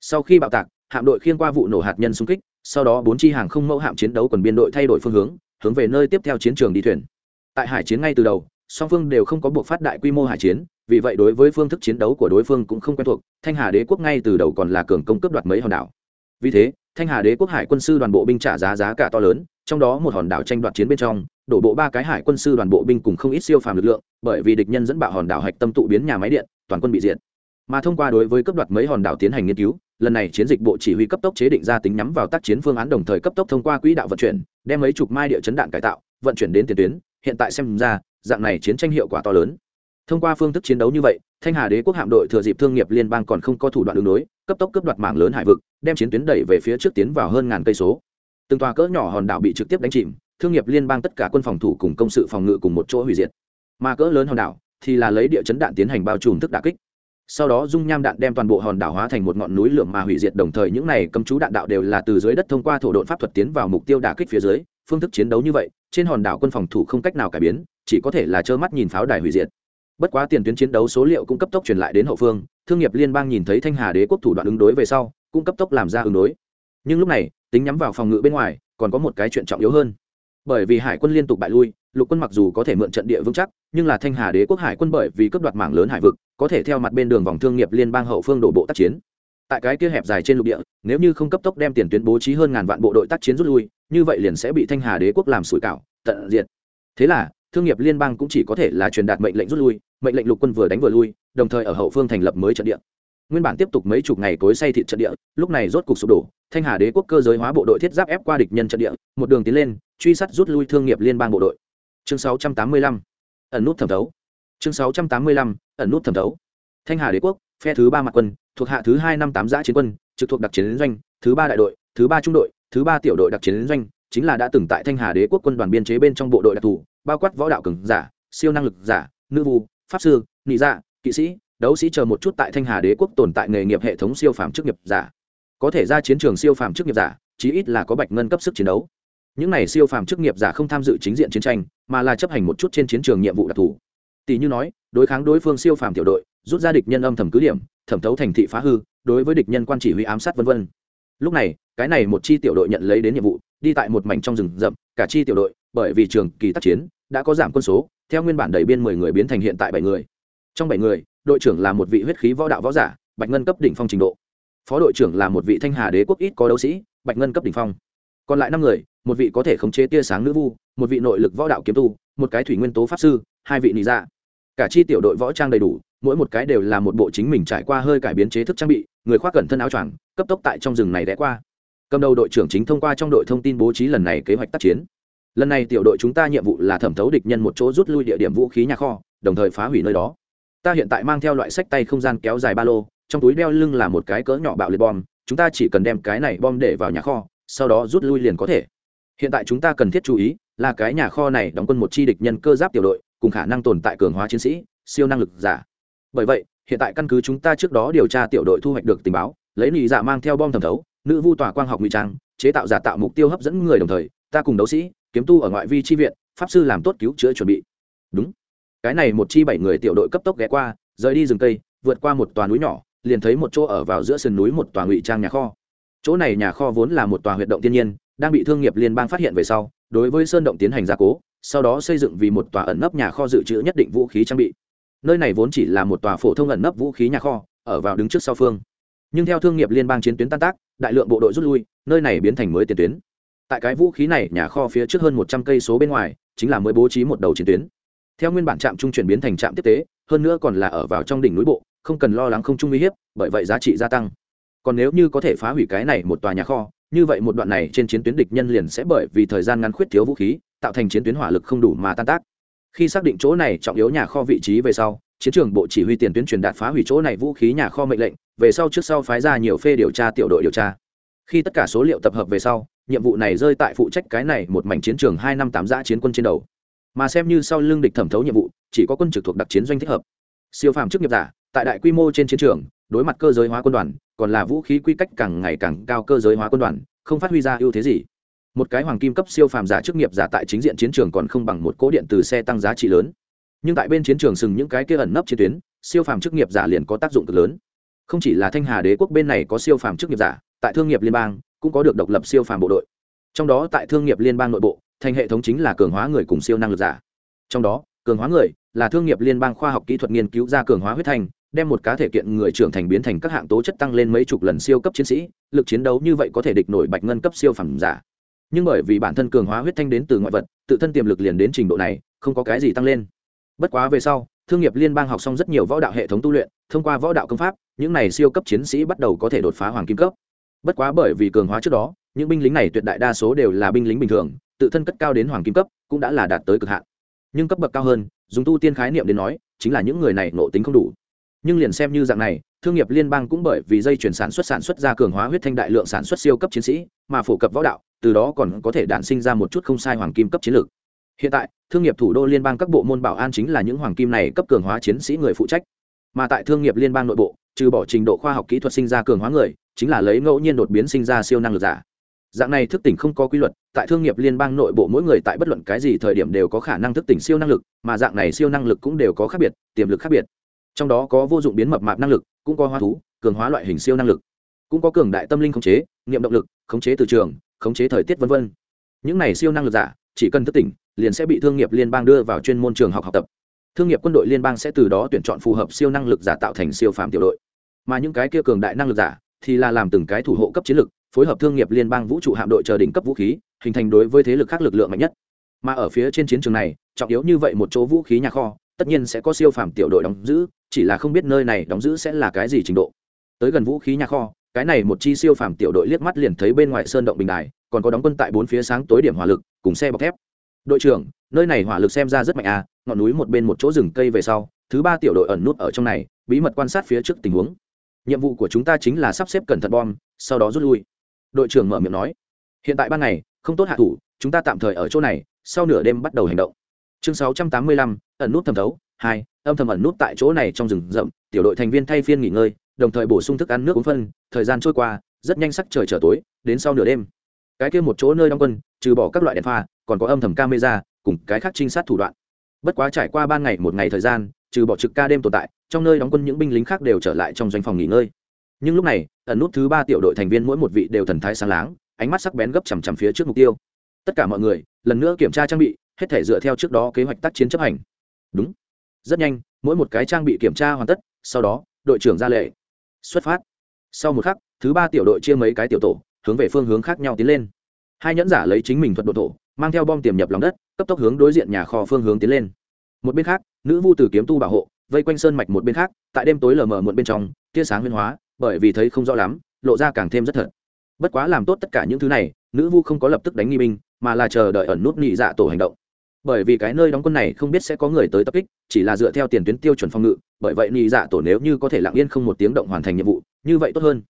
Sau khi bạo tạc, hạm đội khiên qua vụ nổ hạt nhân xung kích, sau đó bốn chi hàng không mẫu hạm chiến đấu quần biên đội thay đổi phương hướng hướng về nơi tiếp theo chiến trường đi thuyền tại hải chiến ngay từ đầu, song phương đều không có buộc phát đại quy mô hải chiến, vì vậy đối với phương thức chiến đấu của đối phương cũng không quen thuộc, thanh hà đế quốc ngay từ đầu còn là cường công cấp đoạt mấy hòn đảo vì thế, thanh hà đế quốc hải quân sư đoàn bộ binh trả giá giá cả to lớn, trong đó một hòn đảo tranh đoạt chiến bên trong, đổ bộ ba cái hải quân sư đoàn bộ binh cùng không ít siêu phàm lực lượng, bởi vì địch nhân dẫn bạo hòn đảo hạch tâm tụ biến nhà máy điện, toàn quân bị diện. mà thông qua đối với cấp đoạt mấy hòn đảo tiến hành nghiên cứu, lần này chiến dịch bộ chỉ huy cấp tốc chế định ra tính nhắm vào tác chiến phương án đồng thời cấp tốc thông qua quỹ đạo vận chuyển, đem mấy chục mai địa chấn đạn cải tạo, vận chuyển đến tiền tuyến hiện tại xem ra, dạng này chiến tranh hiệu quả to lớn. Thông qua phương thức chiến đấu như vậy, thanh hà đế quốc hạm đội thừa dịp thương nghiệp liên bang còn không có thủ đoạn đường đối cấp tốc cấp đoạt mạng lớn hải vực, đem chiến tuyến đẩy về phía trước tiến vào hơn ngàn cây số. Từng tòa cỡ nhỏ hòn đảo bị trực tiếp đánh chìm, thương nghiệp liên bang tất cả quân phòng thủ cùng công sự phòng ngự cùng một chỗ hủy diệt. Mà cỡ lớn hòn đảo thì là lấy địa chấn đạn tiến hành bao trùm thức đà kích. Sau đó dung nham đạn đem toàn bộ hòn đảo hóa thành một ngọn núi lửa mà hủy diệt, đồng thời những này cấm chú đạn đạo đều là từ dưới đất thông qua thổ độn pháp thuật tiến vào mục tiêu đà kích phía dưới phương thức chiến đấu như vậy, trên hòn đảo quân phòng thủ không cách nào cải biến, chỉ có thể là trơ mắt nhìn pháo đài hủy diệt. Bất quá tiền tuyến chiến đấu số liệu cũng cấp tốc truyền lại đến hậu phương, thương nghiệp liên bang nhìn thấy thanh hà đế quốc thủ đoạn ứng đối về sau, cũng cấp tốc làm ra ứng đối. Nhưng lúc này, tính nhắm vào phòng ngự bên ngoài, còn có một cái chuyện trọng yếu hơn. Bởi vì hải quân liên tục bại lui, lục quân mặc dù có thể mượn trận địa vững chắc, nhưng là thanh hà đế quốc hải quân bởi vì cấp đoạt mảng lớn hải vực, có thể theo mặt bên đường vòng thương nghiệp liên bang hậu phương đổ bộ tác chiến. Tại cái kia hẹp dài trên lục địa, nếu như không cấp tốc đem tiền tuyến bố trí hơn ngàn vạn bộ đội tác chiến rút lui như vậy liền sẽ bị thanh hà đế quốc làm sủi cảo, tận diệt. Thế là, thương nghiệp liên bang cũng chỉ có thể là truyền đạt mệnh lệnh rút lui, mệnh lệnh lục quân vừa đánh vừa lui, đồng thời ở hậu phương thành lập mới trận địa. Nguyên bản tiếp tục mấy chục ngày cối say thịt trận địa, lúc này rốt cục sụp đổ, thanh hà đế quốc cơ giới hóa bộ đội thiết giáp ép qua địch nhân trận địa, một đường tiến lên, truy sát rút lui thương nghiệp liên bang bộ đội. Chương 685 ẩn nút thẩm thấu. Chương 685 ẩn nút thẩm thấu. Thanh hà đế quốc, phe thứ ba mặt quân, thuộc hạ thứ hai năm tám giã chiến quân, trực thuộc đặc chiến doanh, thứ ba đại đội, thứ ba trung đội thứ ba tiểu đội đặc chiến doanh chính là đã từng tại thanh hà đế quốc quân đoàn biên chế bên trong bộ đội đặc thù, bao quát võ đạo cường giả, siêu năng lực giả, nữ vu, pháp sư, nị dạ kỵ sĩ, đấu sĩ chờ một chút tại thanh hà đế quốc tồn tại nghề nghiệp hệ thống siêu phàm chức nghiệp giả. Có thể ra chiến trường siêu phàm chức nghiệp giả, chí ít là có bạch ngân cấp sức chiến đấu. Những này siêu phàm chức nghiệp giả không tham dự chính diện chiến tranh, mà là chấp hành một chút trên chiến trường nhiệm vụ đặc thù. Tỷ như nói, đối kháng đối phương siêu phàm tiểu đội, rút ra địch nhân âm thầm cứ điểm, thẩm thấu thành thị phá hư, đối với địch nhân quan chỉ huy ám sát v v lúc này, cái này một chi tiểu đội nhận lấy đến nhiệm vụ, đi tại một mảnh trong rừng rậm, cả chi tiểu đội, bởi vì trường kỳ tác chiến, đã có giảm quân số, theo nguyên bản đầy biên mười người biến thành hiện tại bảy người. Trong bảy người, đội trưởng là một vị huyết khí võ đạo võ giả, bạch ngân cấp đỉnh phong trình độ. Phó đội trưởng là một vị thanh hà đế quốc ít có đấu sĩ, bạch ngân cấp đỉnh phong. Còn lại năm người, một vị có thể khống chế tia sáng nữ vu, một vị nội lực võ đạo kiếm tu, một cái thủy nguyên tố pháp sư, hai vị nị dạ. Cả chi tiểu đội võ trang đầy đủ, mỗi một cái đều là một bộ chính mình trải qua hơi cải biến chế thức trang bị, người khoác cẩn thân áo choàng cấp tốc tại trong rừng này ghé qua. Cầm đầu đội trưởng chính thông qua trong đội thông tin bố trí lần này kế hoạch tác chiến. Lần này tiểu đội chúng ta nhiệm vụ là thẩm thấu địch nhân một chỗ rút lui địa điểm vũ khí nhà kho, đồng thời phá hủy nơi đó. Ta hiện tại mang theo loại sách tay không gian kéo dài ba lô, trong túi đeo lưng là một cái cỡ nhỏ bạo liệt bom, chúng ta chỉ cần đem cái này bom để vào nhà kho, sau đó rút lui liền có thể. Hiện tại chúng ta cần thiết chú ý là cái nhà kho này đóng quân một chi địch nhân cơ giáp tiểu đội, cùng khả năng tồn tại cường hóa chiến sĩ, siêu năng lực giả. Bởi vậy, hiện tại căn cứ chúng ta trước đó điều tra tiểu đội thu hoạch được tình báo lấy nị dạ mang theo bom thẩm thấu, nữ vu tòa quang học ngụy trang, chế tạo giả tạo mục tiêu hấp dẫn người đồng thời, ta cùng đấu sĩ, kiếm tu ở ngoại vi chi viện, pháp sư làm tốt cứu chữa chuẩn bị. Đúng. Cái này một chi bảy người tiểu đội cấp tốc ghé qua, rời đi rừng cây, vượt qua một tòa núi nhỏ, liền thấy một chỗ ở vào giữa sườn núi một tòa ngụy trang nhà kho. Chỗ này nhà kho vốn là một tòa huyệt động thiên nhiên, đang bị thương nghiệp liên bang phát hiện về sau, đối với sơn động tiến hành gia cố, sau đó xây dựng vì một tòa ẩn nấp nhà kho dự trữ nhất định vũ khí trang bị. Nơi này vốn chỉ là một tòa phổ thông ẩn nấp vũ khí nhà kho, ở vào đứng trước sau phương nhưng theo thương nghiệp liên bang chiến tuyến tan tác, đại lượng bộ đội rút lui, nơi này biến thành mới tiền tuyến. Tại cái vũ khí này, nhà kho phía trước hơn một trăm cây số bên ngoài, chính là mới bố trí một đầu chiến tuyến. Theo nguyên bản trạm trung chuyển biến thành trạm tiếp tế, hơn nữa còn là ở vào trong đỉnh núi bộ, không cần lo lắng không trung uy hiếp, bởi vậy giá trị gia tăng. Còn nếu như có thể phá hủy cái này một tòa nhà kho, như vậy một đoạn này trên chiến tuyến địch nhân liền sẽ bởi vì thời gian ngắn khuyết thiếu vũ khí, tạo thành chiến tuyến hỏa lực không đủ mà tan tác. Khi xác định chỗ này trọng yếu nhà kho vị trí về sau chiến trường bộ chỉ huy tiền tuyến truyền đạt phá hủy chỗ này vũ khí nhà kho mệnh lệnh, về sau trước sau phái ra nhiều phê điều tra tiểu đội điều tra. Khi tất cả số liệu tập hợp về sau, nhiệm vụ này rơi tại phụ trách cái này một mảnh chiến trường hai năm tám giã chiến quân trên đầu. Mà xem như sau lưng địch thẩm thấu nhiệm vụ, chỉ có quân trực thuộc đặc chiến doanh thích hợp. Siêu phàm chức nghiệp giả, tại đại quy mô trên chiến trường, đối mặt cơ giới hóa quân đoàn, còn là vũ khí quy cách càng ngày càng cao cơ giới hóa quân đoàn, không phát huy ra ưu thế gì. Một cái hoàng kim cấp siêu phàm giả chức nghiệp giả tại chính diện chiến trường còn không bằng một cố điện từ xe tăng giá trị lớn nhưng tại bên chiến trường sừng những cái kia ẩn nấp chiến tuyến, siêu phàm chức nghiệp giả liền có tác dụng cực lớn. Không chỉ là thanh hà đế quốc bên này có siêu phàm chức nghiệp giả, tại thương nghiệp liên bang cũng có được độc lập siêu phàm bộ đội. Trong đó tại thương nghiệp liên bang nội bộ, thành hệ thống chính là cường hóa người cùng siêu năng lực giả. Trong đó, cường hóa người là thương nghiệp liên bang khoa học kỹ thuật nghiên cứu ra cường hóa huyết thanh, đem một cá thể kiện người trưởng thành biến thành các hạng tố chất tăng lên mấy chục lần siêu cấp chiến sĩ, lực chiến đấu như vậy có thể địch nổi bạch ngân cấp siêu phẩm giả. Nhưng bởi vì bản thân cường hóa huyết thanh đến từ ngoại vật, tự thân tiềm lực liền đến trình độ này, không có cái gì tăng lên bất quá về sau, thương nghiệp liên bang học xong rất nhiều võ đạo hệ thống tu luyện, thông qua võ đạo công pháp, những này siêu cấp chiến sĩ bắt đầu có thể đột phá hoàng kim cấp. Bất quá bởi vì cường hóa trước đó, những binh lính này tuyệt đại đa số đều là binh lính bình thường, tự thân cất cao đến hoàng kim cấp cũng đã là đạt tới cực hạn. Nhưng cấp bậc cao hơn, dùng tu tiên khái niệm đến nói, chính là những người này nộ tính không đủ. Nhưng liền xem như dạng này, thương nghiệp liên bang cũng bởi vì dây chuyển sản xuất sản xuất ra cường hóa huyết thanh đại lượng sản xuất siêu cấp chiến sĩ, mà phổ cập võ đạo, từ đó còn có thể đản sinh ra một chút không sai hoàng kim cấp chiến lược hiện tại, thương nghiệp thủ đô liên bang các bộ môn bảo an chính là những hoàng kim này cấp cường hóa chiến sĩ người phụ trách. Mà tại thương nghiệp liên bang nội bộ, trừ bỏ trình độ khoa học kỹ thuật sinh ra cường hóa người, chính là lấy ngẫu nhiên đột biến sinh ra siêu năng lực giả. Dạng này thức tỉnh không có quy luật, tại thương nghiệp liên bang nội bộ mỗi người tại bất luận cái gì thời điểm đều có khả năng thức tỉnh siêu năng lực, mà dạng này siêu năng lực cũng đều có khác biệt, tiềm lực khác biệt. Trong đó có vô dụng biến mập mạp năng lực, cũng có hóa thú, cường hóa loại hình siêu năng lực. Cũng có cường đại tâm linh khống chế, nghiệm động lực, khống chế từ trường, khống chế thời tiết v v những này siêu năng lực giả chỉ cần thức tỉnh, liền sẽ bị thương nghiệp liên bang đưa vào chuyên môn trường học học tập. Thương nghiệp quân đội liên bang sẽ từ đó tuyển chọn phù hợp siêu năng lực giả tạo thành siêu phạm tiểu đội. Mà những cái kia cường đại năng lực giả thì là làm từng cái thủ hộ cấp chiến lực phối hợp thương nghiệp liên bang vũ trụ hạm đội chờ đỉnh cấp vũ khí, hình thành đối với thế lực khác lực lượng mạnh nhất. Mà ở phía trên chiến trường này, trọng yếu như vậy một chỗ vũ khí nhà kho, tất nhiên sẽ có siêu phạm tiểu đội đóng giữ, chỉ là không biết nơi này đóng giữ sẽ là cái gì trình độ. Tới gần vũ khí nhà kho, cái này một chi siêu phàm tiểu đội liếc mắt liền thấy bên ngoài sơn động bình đài còn có đóng quân tại bốn phía sáng tối điểm hỏa lực, cùng xe bọc thép. Đội trưởng, nơi này hỏa lực xem ra rất mạnh à ngọn núi một bên một chỗ rừng cây về sau, thứ ba tiểu đội ẩn nút ở trong này, bí mật quan sát phía trước tình huống. Nhiệm vụ của chúng ta chính là sắp xếp cẩn thận bom, sau đó rút lui. Đội trưởng mở miệng nói. Hiện tại ban ngày, không tốt hạ thủ, chúng ta tạm thời ở chỗ này, sau nửa đêm bắt đầu hành động. Chương sáu trăm tám mươi lăm, ẩn nút thẩm thấu, hai, âm thầm ẩn nút tại chỗ này trong rừng rậm, tiểu đội thành viên thay phiên nghỉ ngơi, đồng thời bổ sung thức ăn nước uống phân, thời gian trôi qua, rất nhanh sắc trời trở tối, đến sau nửa đêm cái kia một chỗ nơi đóng quân, trừ bỏ các loại đèn pha, còn có âm thầm camera, cùng cái khác trinh sát thủ đoạn. Bất quá trải qua ban ngày một ngày thời gian, trừ bỏ trực ca đêm tồn tại, trong nơi đóng quân những binh lính khác đều trở lại trong doanh phòng nghỉ ngơi. Nhưng lúc này, ẩn nút thứ ba tiểu đội thành viên mỗi một vị đều thần thái sáng láng, ánh mắt sắc bén gấp chằm chằm phía trước mục tiêu. Tất cả mọi người, lần nữa kiểm tra trang bị, hết thể dựa theo trước đó kế hoạch tác chiến chấp hành. Đúng. Rất nhanh, mỗi một cái trang bị kiểm tra hoàn tất, sau đó, đội trưởng ra lệ. Xuất phát. Sau một khắc, thứ ba tiểu đội chia mấy cái tiểu tổ hướng về phương hướng khác nhau tiến lên. Hai nhẫn giả lấy chính mình thuật độ tổ mang theo bom tiềm nhập lòng đất, cấp tốc hướng đối diện nhà kho phương hướng tiến lên. Một bên khác, nữ vu từ kiếm tu bảo hộ, vây quanh sơn mạch một bên khác, tại đêm tối lờ mờ muộn bên trong, tia sáng huyên hóa, bởi vì thấy không rõ lắm, lộ ra càng thêm rất thật. Bất quá làm tốt tất cả những thứ này, nữ vu không có lập tức đánh nghi binh, mà là chờ đợi ẩn nút nhị dạ tổ hành động. Bởi vì cái nơi đóng quân này không biết sẽ có người tới tập kích, chỉ là dựa theo tiền tuyến tiêu chuẩn phòng ngự, bởi vậy nhị dạ tổ nếu như có thể lặng yên không một tiếng động hoàn thành nhiệm vụ, như vậy tốt hơn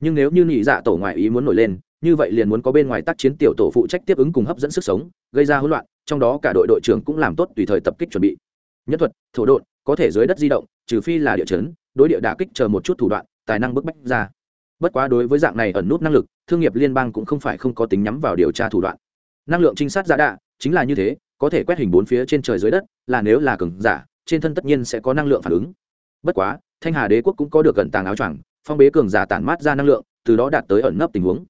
nhưng nếu như nhị dạ tổ ngoại ý muốn nổi lên, như vậy liền muốn có bên ngoài tác chiến tiểu tổ phụ trách tiếp ứng cùng hấp dẫn sức sống, gây ra hỗn loạn, trong đó cả đội đội trưởng cũng làm tốt tùy thời tập kích chuẩn bị. Nhất thuật, thổ độn, có thể dưới đất di động, trừ phi là địa chấn, đối địa đả kích chờ một chút thủ đoạn, tài năng bức bách ra. Bất quá đối với dạng này ẩn nút năng lực, thương nghiệp liên bang cũng không phải không có tính nhắm vào điều tra thủ đoạn. Năng lượng trinh sát giả đạ, chính là như thế, có thể quét hình bốn phía trên trời dưới đất, là nếu là cường giả, trên thân tất nhiên sẽ có năng lượng phản ứng. Bất quá, thanh hà đế quốc cũng có được gần tàng áo choàng phong bế cường giả tản mát ra năng lượng, từ đó đạt tới ẩn nấp tình huống.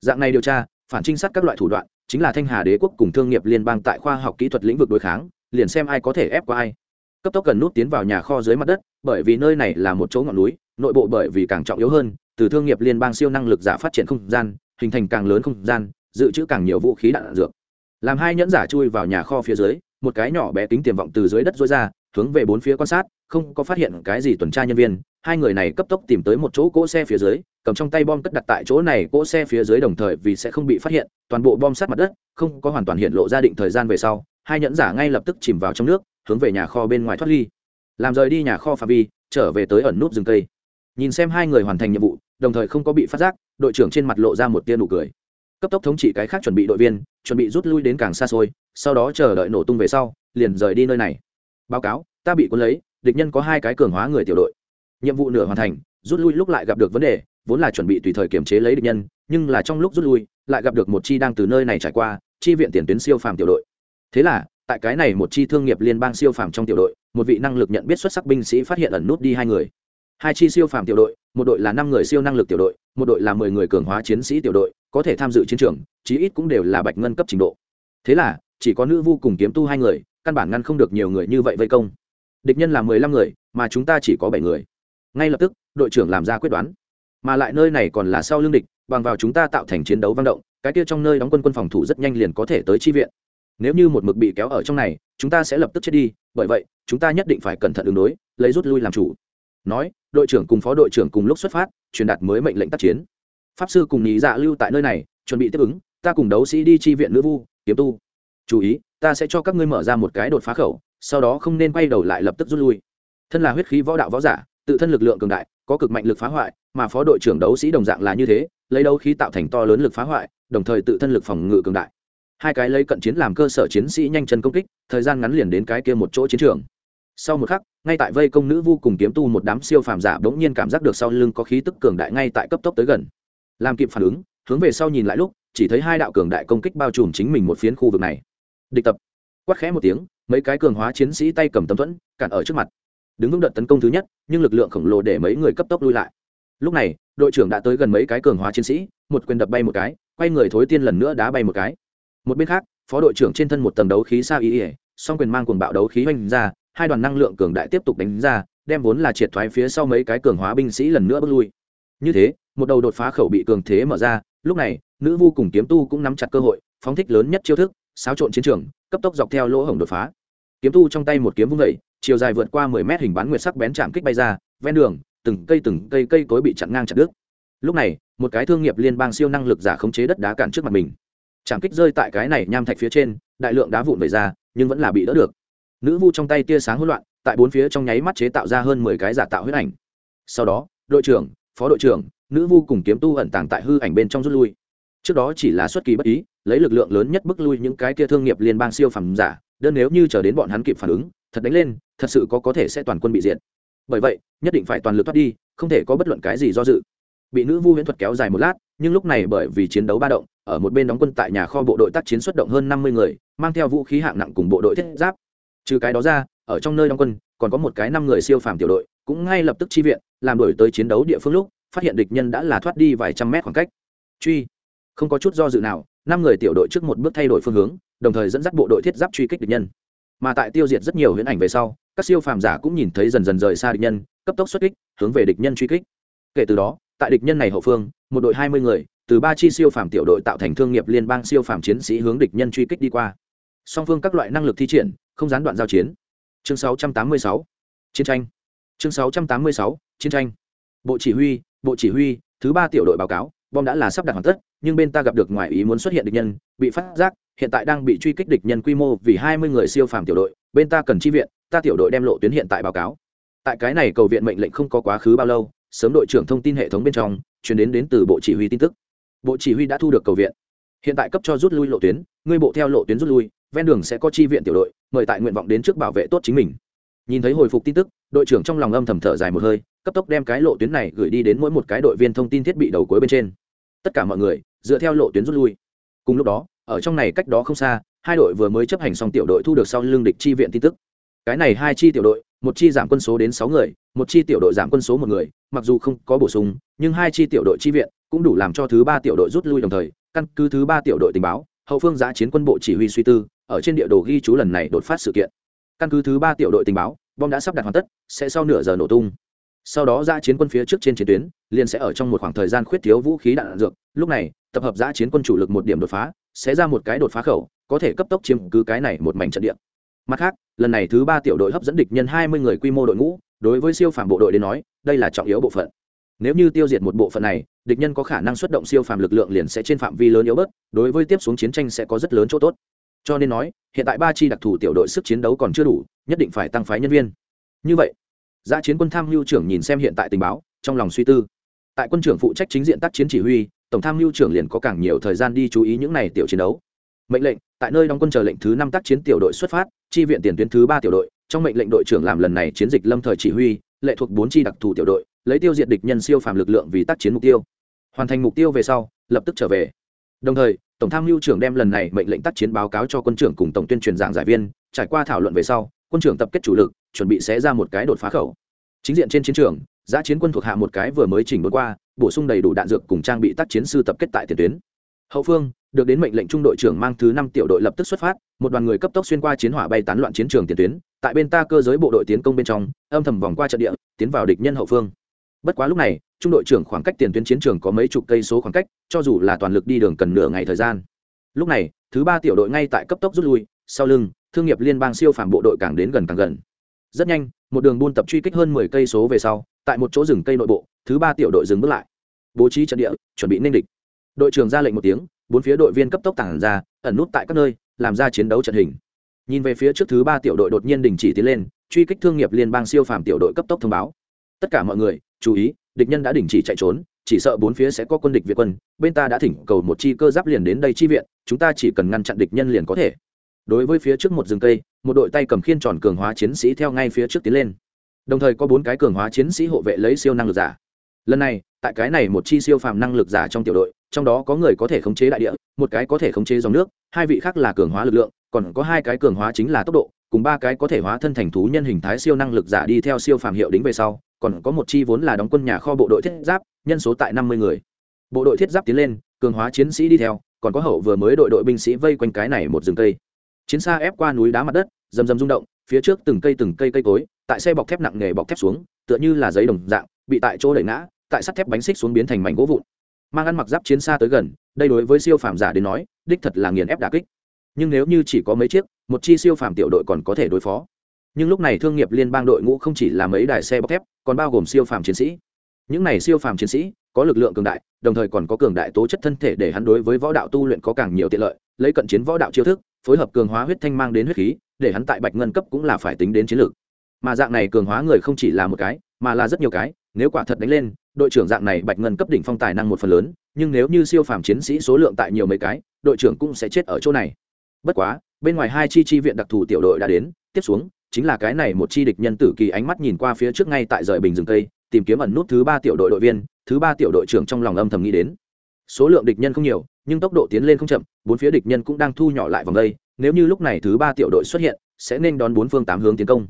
Dạng này điều tra, phản trinh sát các loại thủ đoạn, chính là thanh hà đế quốc cùng thương nghiệp liên bang tại khoa học kỹ thuật lĩnh vực đối kháng, liền xem ai có thể ép qua ai. Cấp tốc cần nút tiến vào nhà kho dưới mặt đất, bởi vì nơi này là một chỗ ngọn núi, nội bộ bởi vì càng trọng yếu hơn, từ thương nghiệp liên bang siêu năng lực giả phát triển không gian, hình thành càng lớn không gian, dự trữ càng nhiều vũ khí đạn dược. Làm hai nhẫn giả chui vào nhà kho phía dưới, một cái nhỏ bé tính tiềm vọng từ dưới đất dối ra, hướng về bốn phía quan sát không có phát hiện cái gì tuần tra nhân viên, hai người này cấp tốc tìm tới một chỗ cỗ xe phía dưới, cầm trong tay bom cất đặt tại chỗ này cỗ xe phía dưới đồng thời vì sẽ không bị phát hiện, toàn bộ bom sát mặt đất, không có hoàn toàn hiện lộ ra định thời gian về sau, hai nhẫn giả ngay lập tức chìm vào trong nước, hướng về nhà kho bên ngoài thoát ly. Làm rời đi nhà kho phạm vi, trở về tới ẩn nút rừng cây. Nhìn xem hai người hoàn thành nhiệm vụ, đồng thời không có bị phát giác, đội trưởng trên mặt lộ ra một tia nụ cười. Cấp tốc thống trị cái khác chuẩn bị đội viên, chuẩn bị rút lui đến càng xa xôi, sau đó chờ đợi nổ tung về sau, liền rời đi nơi này. Báo cáo, ta bị cuốn lấy địch nhân có hai cái cường hóa người tiểu đội. Nhiệm vụ nửa hoàn thành, rút lui lúc lại gặp được vấn đề, vốn là chuẩn bị tùy thời kiểm chế lấy địch nhân, nhưng là trong lúc rút lui, lại gặp được một chi đang từ nơi này trải qua, chi viện tiền tuyến siêu phàm tiểu đội. Thế là, tại cái này một chi thương nghiệp liên bang siêu phàm trong tiểu đội, một vị năng lực nhận biết xuất sắc binh sĩ phát hiện ẩn nút đi hai người. Hai chi siêu phàm tiểu đội, một đội là năm người siêu năng lực tiểu đội, một đội là mười người cường hóa chiến sĩ tiểu đội, có thể tham dự chiến trường, chí ít cũng đều là bạch ngân cấp trình độ. Thế là, chỉ có nữ vu cùng kiếm tu hai người, căn bản ngăn không được nhiều người như vậy vây công địch nhân là mười lăm người, mà chúng ta chỉ có bảy người. Ngay lập tức, đội trưởng làm ra quyết đoán. Mà lại nơi này còn là sau lương địch, bằng vào chúng ta tạo thành chiến đấu vang động, cái kia trong nơi đóng quân quân phòng thủ rất nhanh liền có thể tới chi viện. Nếu như một mực bị kéo ở trong này, chúng ta sẽ lập tức chết đi, bởi vậy, chúng ta nhất định phải cẩn thận ứng đối, lấy rút lui làm chủ. Nói, đội trưởng cùng phó đội trưởng cùng lúc xuất phát, truyền đạt mới mệnh lệnh tác chiến. Pháp sư cùng nhị dạ lưu tại nơi này, chuẩn bị tiếp ứng, ta cùng đấu sĩ đi chi viện nữ vu, kiếm tu. Chú ý, ta sẽ cho các ngươi mở ra một cái đột phá khẩu sau đó không nên quay đầu lại lập tức rút lui. Thân là huyết khí võ đạo võ giả, tự thân lực lượng cường đại, có cực mạnh lực phá hoại, mà phó đội trưởng đấu sĩ đồng dạng là như thế, lấy đấu khí tạo thành to lớn lực phá hoại, đồng thời tự thân lực phòng ngự cường đại. Hai cái lấy cận chiến làm cơ sở chiến sĩ nhanh chân công kích, thời gian ngắn liền đến cái kia một chỗ chiến trường. Sau một khắc, ngay tại vây công nữ vu cùng kiếm tu một đám siêu phàm giả bỗng nhiên cảm giác được sau lưng có khí tức cường đại ngay tại cấp tốc tới gần. Làm kịp phản ứng, hướng về sau nhìn lại lúc, chỉ thấy hai đạo cường đại công kích bao trùm chính mình một phiến khu vực này. Địch tập. Quát khẽ một tiếng mấy cái cường hóa chiến sĩ tay cầm tấm thuẫn, cản ở trước mặt. Đứng vững đợt tấn công thứ nhất, nhưng lực lượng khổng lồ để mấy người cấp tốc lui lại. Lúc này, đội trưởng đã tới gần mấy cái cường hóa chiến sĩ, một quyền đập bay một cái, quay người thối tiên lần nữa đá bay một cái. Một bên khác, phó đội trưởng trên thân một tầng đấu khí xa ý ỉa song quyền mang cuồng bạo đấu khí oanh ra, hai đoàn năng lượng cường đại tiếp tục đánh ra, đem vốn là triệt thoái phía sau mấy cái cường hóa binh sĩ lần nữa bước lui. Như thế, một đầu đột phá khẩu bị cường thế mở ra, lúc này, nữ vu cùng kiếm tu cũng nắm chặt cơ hội, phóng thích lớn nhất chiêu thức, xáo trộn chiến trường, cấp tốc dọc theo lỗ hổng đột phá kiếm tu trong tay một kiếm vung vẩy chiều dài vượt qua mười mét hình bán nguyệt sắc bén chạm kích bay ra, ven đường, từng cây từng cây cây cối bị chặn ngang chặt đứt. Lúc này, một cái thương nghiệp liên bang siêu năng lực giả khống chế đất đá cản trước mặt mình. Chạm kích rơi tại cái này nham thạch phía trên, đại lượng đá vụn vẩy ra, nhưng vẫn là bị đỡ được. Nữ vu trong tay tia sáng hỗn loạn, tại bốn phía trong nháy mắt chế tạo ra hơn mười cái giả tạo huyết ảnh. Sau đó, đội trưởng, phó đội trưởng, nữ vu cùng kiếm tu ẩn tàng tại hư ảnh bên trong rút lui. Trước đó chỉ là xuất kỳ bất ý, lấy lực lượng lớn nhất bức lui những cái kia thương nghiệp liên bang siêu phẩm giả đơn nếu như chờ đến bọn hắn kịp phản ứng, thật đánh lên, thật sự có có thể sẽ toàn quân bị diệt. Bởi vậy, nhất định phải toàn lực thoát đi, không thể có bất luận cái gì do dự. Bị nữ vu huyễn thuật kéo dài một lát, nhưng lúc này bởi vì chiến đấu ba động, ở một bên đóng quân tại nhà kho bộ đội tác chiến xuất động hơn năm mươi người, mang theo vũ khí hạng nặng cùng bộ đội thiết giáp. Trừ cái đó ra, ở trong nơi đóng quân, còn có một cái năm người siêu phàm tiểu đội, cũng ngay lập tức chi viện, làm đổi tới chiến đấu địa phương lúc, phát hiện địch nhân đã là thoát đi vài trăm mét khoảng cách. Truy. Không có chút do dự nào, năm người tiểu đội trước một bước thay đổi phương hướng đồng thời dẫn dắt bộ đội thiết giáp truy kích địch nhân. Mà tại tiêu diệt rất nhiều huyễn ảnh về sau, các siêu phàm giả cũng nhìn thấy dần dần rời xa địch nhân, cấp tốc xuất kích, hướng về địch nhân truy kích. Kể từ đó, tại địch nhân này hậu phương, một đội hai mươi người, từ ba chi siêu phàm tiểu đội tạo thành thương nghiệp liên bang siêu phàm chiến sĩ hướng địch nhân truy kích đi qua. Song phương các loại năng lực thi triển, không gián đoạn giao chiến. Chương 686. chiến tranh. Chương 686. chiến tranh. Bộ chỉ huy, bộ chỉ huy, thứ ba tiểu đội báo cáo bom đã là sắp đặt hoàn tất, nhưng bên ta gặp được ngoài ý muốn xuất hiện địch nhân, bị phát giác, hiện tại đang bị truy kích địch nhân quy mô vì hai mươi người siêu phàm tiểu đội, bên ta cần chi viện, ta tiểu đội đem lộ tuyến hiện tại báo cáo. Tại cái này cầu viện mệnh lệnh không có quá khứ bao lâu, sớm đội trưởng thông tin hệ thống bên trong, chuyển đến đến từ bộ chỉ huy tin tức. Bộ chỉ huy đã thu được cầu viện. Hiện tại cấp cho rút lui lộ tuyến, ngươi bộ theo lộ tuyến rút lui, ven đường sẽ có chi viện tiểu đội, mời tại nguyện vọng đến trước bảo vệ tốt chính mình. Nhìn thấy hồi phục tin tức, đội trưởng trong lòng âm thầm thở dài một hơi cấp tốc đem cái lộ tuyến này gửi đi đến mỗi một cái đội viên thông tin thiết bị đầu cuối bên trên. Tất cả mọi người, dựa theo lộ tuyến rút lui. Cùng lúc đó, ở trong này cách đó không xa, hai đội vừa mới chấp hành xong tiểu đội thu được sau lương địch chi viện tin tức. Cái này hai chi tiểu đội, một chi giảm quân số đến sáu người, một chi tiểu đội giảm quân số một người, mặc dù không có bổ sung, nhưng hai chi tiểu đội chi viện cũng đủ làm cho thứ ba tiểu đội rút lui đồng thời, căn cứ thứ ba tiểu đội tình báo, hậu phương giã chiến quân bộ chỉ huy suy tư, ở trên địa đồ ghi chú lần này đột phát sự kiện. Căn cứ thứ ba tiểu đội tình báo, bom đã sắp đặt hoàn tất, sẽ sau nửa giờ nổ tung sau đó giã chiến quân phía trước trên chiến tuyến liền sẽ ở trong một khoảng thời gian khuyết thiếu vũ khí đạn, dược. Lúc này tập hợp giã chiến quân chủ lực một điểm đột phá sẽ ra một cái đột phá khẩu có thể cấp tốc chiếm cứ cái này một mảnh trận địa. Mặt khác lần này thứ ba tiểu đội hấp dẫn địch nhân hai mươi người quy mô đội ngũ đối với siêu phàm bộ đội đến nói đây là trọng yếu bộ phận. Nếu như tiêu diệt một bộ phận này địch nhân có khả năng xuất động siêu phàm lực lượng liền sẽ trên phạm vi lớn yếu bớt đối với tiếp xuống chiến tranh sẽ có rất lớn chỗ tốt. Cho nên nói hiện tại ba chi đặc thù tiểu đội sức chiến đấu còn chưa đủ nhất định phải tăng phái nhân viên. Như vậy giã chiến quân tham mưu trưởng nhìn xem hiện tại tình báo, trong lòng suy tư. Tại quân trưởng phụ trách chính diện tác chiến chỉ huy, tổng tham mưu trưởng liền có càng nhiều thời gian đi chú ý những này tiểu chiến đấu. Mệnh lệnh, tại nơi đóng quân chờ lệnh thứ năm tác chiến tiểu đội xuất phát, chi viện tiền tuyến thứ ba tiểu đội, trong mệnh lệnh đội trưởng làm lần này chiến dịch lâm thời chỉ huy, lệ thuộc bốn chi đặc thù tiểu đội, lấy tiêu diệt địch nhân siêu phàm lực lượng vì tác chiến mục tiêu. Hoàn thành mục tiêu về sau, lập tức trở về. Đồng thời, tổng tham mưu trưởng đem lần này mệnh lệnh tác chiến báo cáo cho quân trưởng cùng tổng tuyên truyền giảng giải viên, trải qua thảo luận về sau, quân trưởng tập kết chủ lực chuẩn bị xé ra một cái đột phá khẩu. Chính diện trên chiến trường, giã chiến quân thuộc hạ một cái vừa mới chỉnh đốn qua, bổ sung đầy đủ đạn dược cùng trang bị tác chiến sư tập kết tại tiền tuyến. Hậu phương, được đến mệnh lệnh trung đội trưởng mang thứ năm tiểu đội lập tức xuất phát, một đoàn người cấp tốc xuyên qua chiến hỏa bay tán loạn chiến trường tiền tuyến, tại bên ta cơ giới bộ đội tiến công bên trong, âm thầm vòng qua trận địa, tiến vào địch nhân hậu phương. Bất quá lúc này, trung đội trưởng khoảng cách tiền tuyến chiến trường có mấy chục cây số khoảng cách, cho dù là toàn lực đi đường cần nửa ngày thời gian. Lúc này, thứ ba tiểu đội ngay tại cấp tốc rút lui, sau lưng, thương nghiệp liên bang siêu phàm bộ đội càng đến gần càng gần rất nhanh, một đường buôn tập truy kích hơn mười cây số về sau, tại một chỗ rừng cây nội bộ, thứ ba tiểu đội dừng bước lại. Bố trí trận địa, chuẩn bị nên địch. Đội trưởng ra lệnh một tiếng, bốn phía đội viên cấp tốc tản ra, ẩn nút tại các nơi, làm ra chiến đấu trận hình. Nhìn về phía trước thứ ba tiểu đội đột nhiên đình chỉ tiến lên, truy kích thương nghiệp liên bang siêu phàm tiểu đội cấp tốc thông báo. Tất cả mọi người, chú ý, địch nhân đã đình chỉ chạy trốn, chỉ sợ bốn phía sẽ có quân địch việt quân, bên ta đã thỉnh cầu một chi cơ giáp liền đến đây chi viện, chúng ta chỉ cần ngăn chặn địch nhân liền có thể đối với phía trước một rừng cây, một đội tay cầm khiên tròn cường hóa chiến sĩ theo ngay phía trước tiến lên. Đồng thời có bốn cái cường hóa chiến sĩ hộ vệ lấy siêu năng lực giả. Lần này, tại cái này một chi siêu phàm năng lực giả trong tiểu đội, trong đó có người có thể khống chế đại địa, một cái có thể khống chế dòng nước, hai vị khác là cường hóa lực lượng, còn có hai cái cường hóa chính là tốc độ, cùng ba cái có thể hóa thân thành thú nhân hình thái siêu năng lực giả đi theo siêu phàm hiệu đính về sau, còn có một chi vốn là đóng quân nhà kho bộ đội thiết giáp, nhân số tại năm mươi người. Bộ đội thiết giáp tiến lên, cường hóa chiến sĩ đi theo, còn có hậu vừa mới đội đội binh sĩ vây quanh cái này một rừng cây chiến xa ép qua núi đá mặt đất, rầm rầm rung động, phía trước từng cây từng cây cây cối, tại xe bọc thép nặng nghề bọc thép xuống, tựa như là giấy đồng dạng, bị tại chỗ đẩy ngã, tại sắt thép bánh xích xuống biến thành mảnh gỗ vụn. Mang ăn mặc giáp chiến xa tới gần, đây đối với siêu phàm giả đến nói, đích thật là nghiền ép đà kích. Nhưng nếu như chỉ có mấy chiếc, một chi siêu phàm tiểu đội còn có thể đối phó. Nhưng lúc này thương nghiệp liên bang đội ngũ không chỉ là mấy đài xe bọc thép, còn bao gồm siêu phàm chiến sĩ. Những này siêu phàm chiến sĩ, có lực lượng cường đại, đồng thời còn có cường đại tố chất thân thể để hắn đối với võ đạo tu luyện có càng nhiều tiện lợi, lấy cận chiến võ đạo chiêu thức phối hợp cường hóa huyết thanh mang đến huyết khí, để hắn tại bạch ngân cấp cũng là phải tính đến chiến lược. Mà dạng này cường hóa người không chỉ là một cái, mà là rất nhiều cái, nếu quả thật đánh lên, đội trưởng dạng này bạch ngân cấp đỉnh phong tài năng một phần lớn, nhưng nếu như siêu phàm chiến sĩ số lượng tại nhiều mấy cái, đội trưởng cũng sẽ chết ở chỗ này. Bất quá, bên ngoài hai chi chi viện đặc thù tiểu đội đã đến, tiếp xuống, chính là cái này một chi địch nhân tử kỳ ánh mắt nhìn qua phía trước ngay tại rời bình rừng cây, tìm kiếm ẩn nút thứ ba tiểu đội đội viên, thứ ba tiểu đội trưởng trong lòng âm thầm nghĩ đến. Số lượng địch nhân không nhiều nhưng tốc độ tiến lên không chậm, bốn phía địch nhân cũng đang thu nhỏ lại vòng đây, nếu như lúc này thứ ba tiểu đội xuất hiện, sẽ nên đón bốn phương tám hướng tiến công.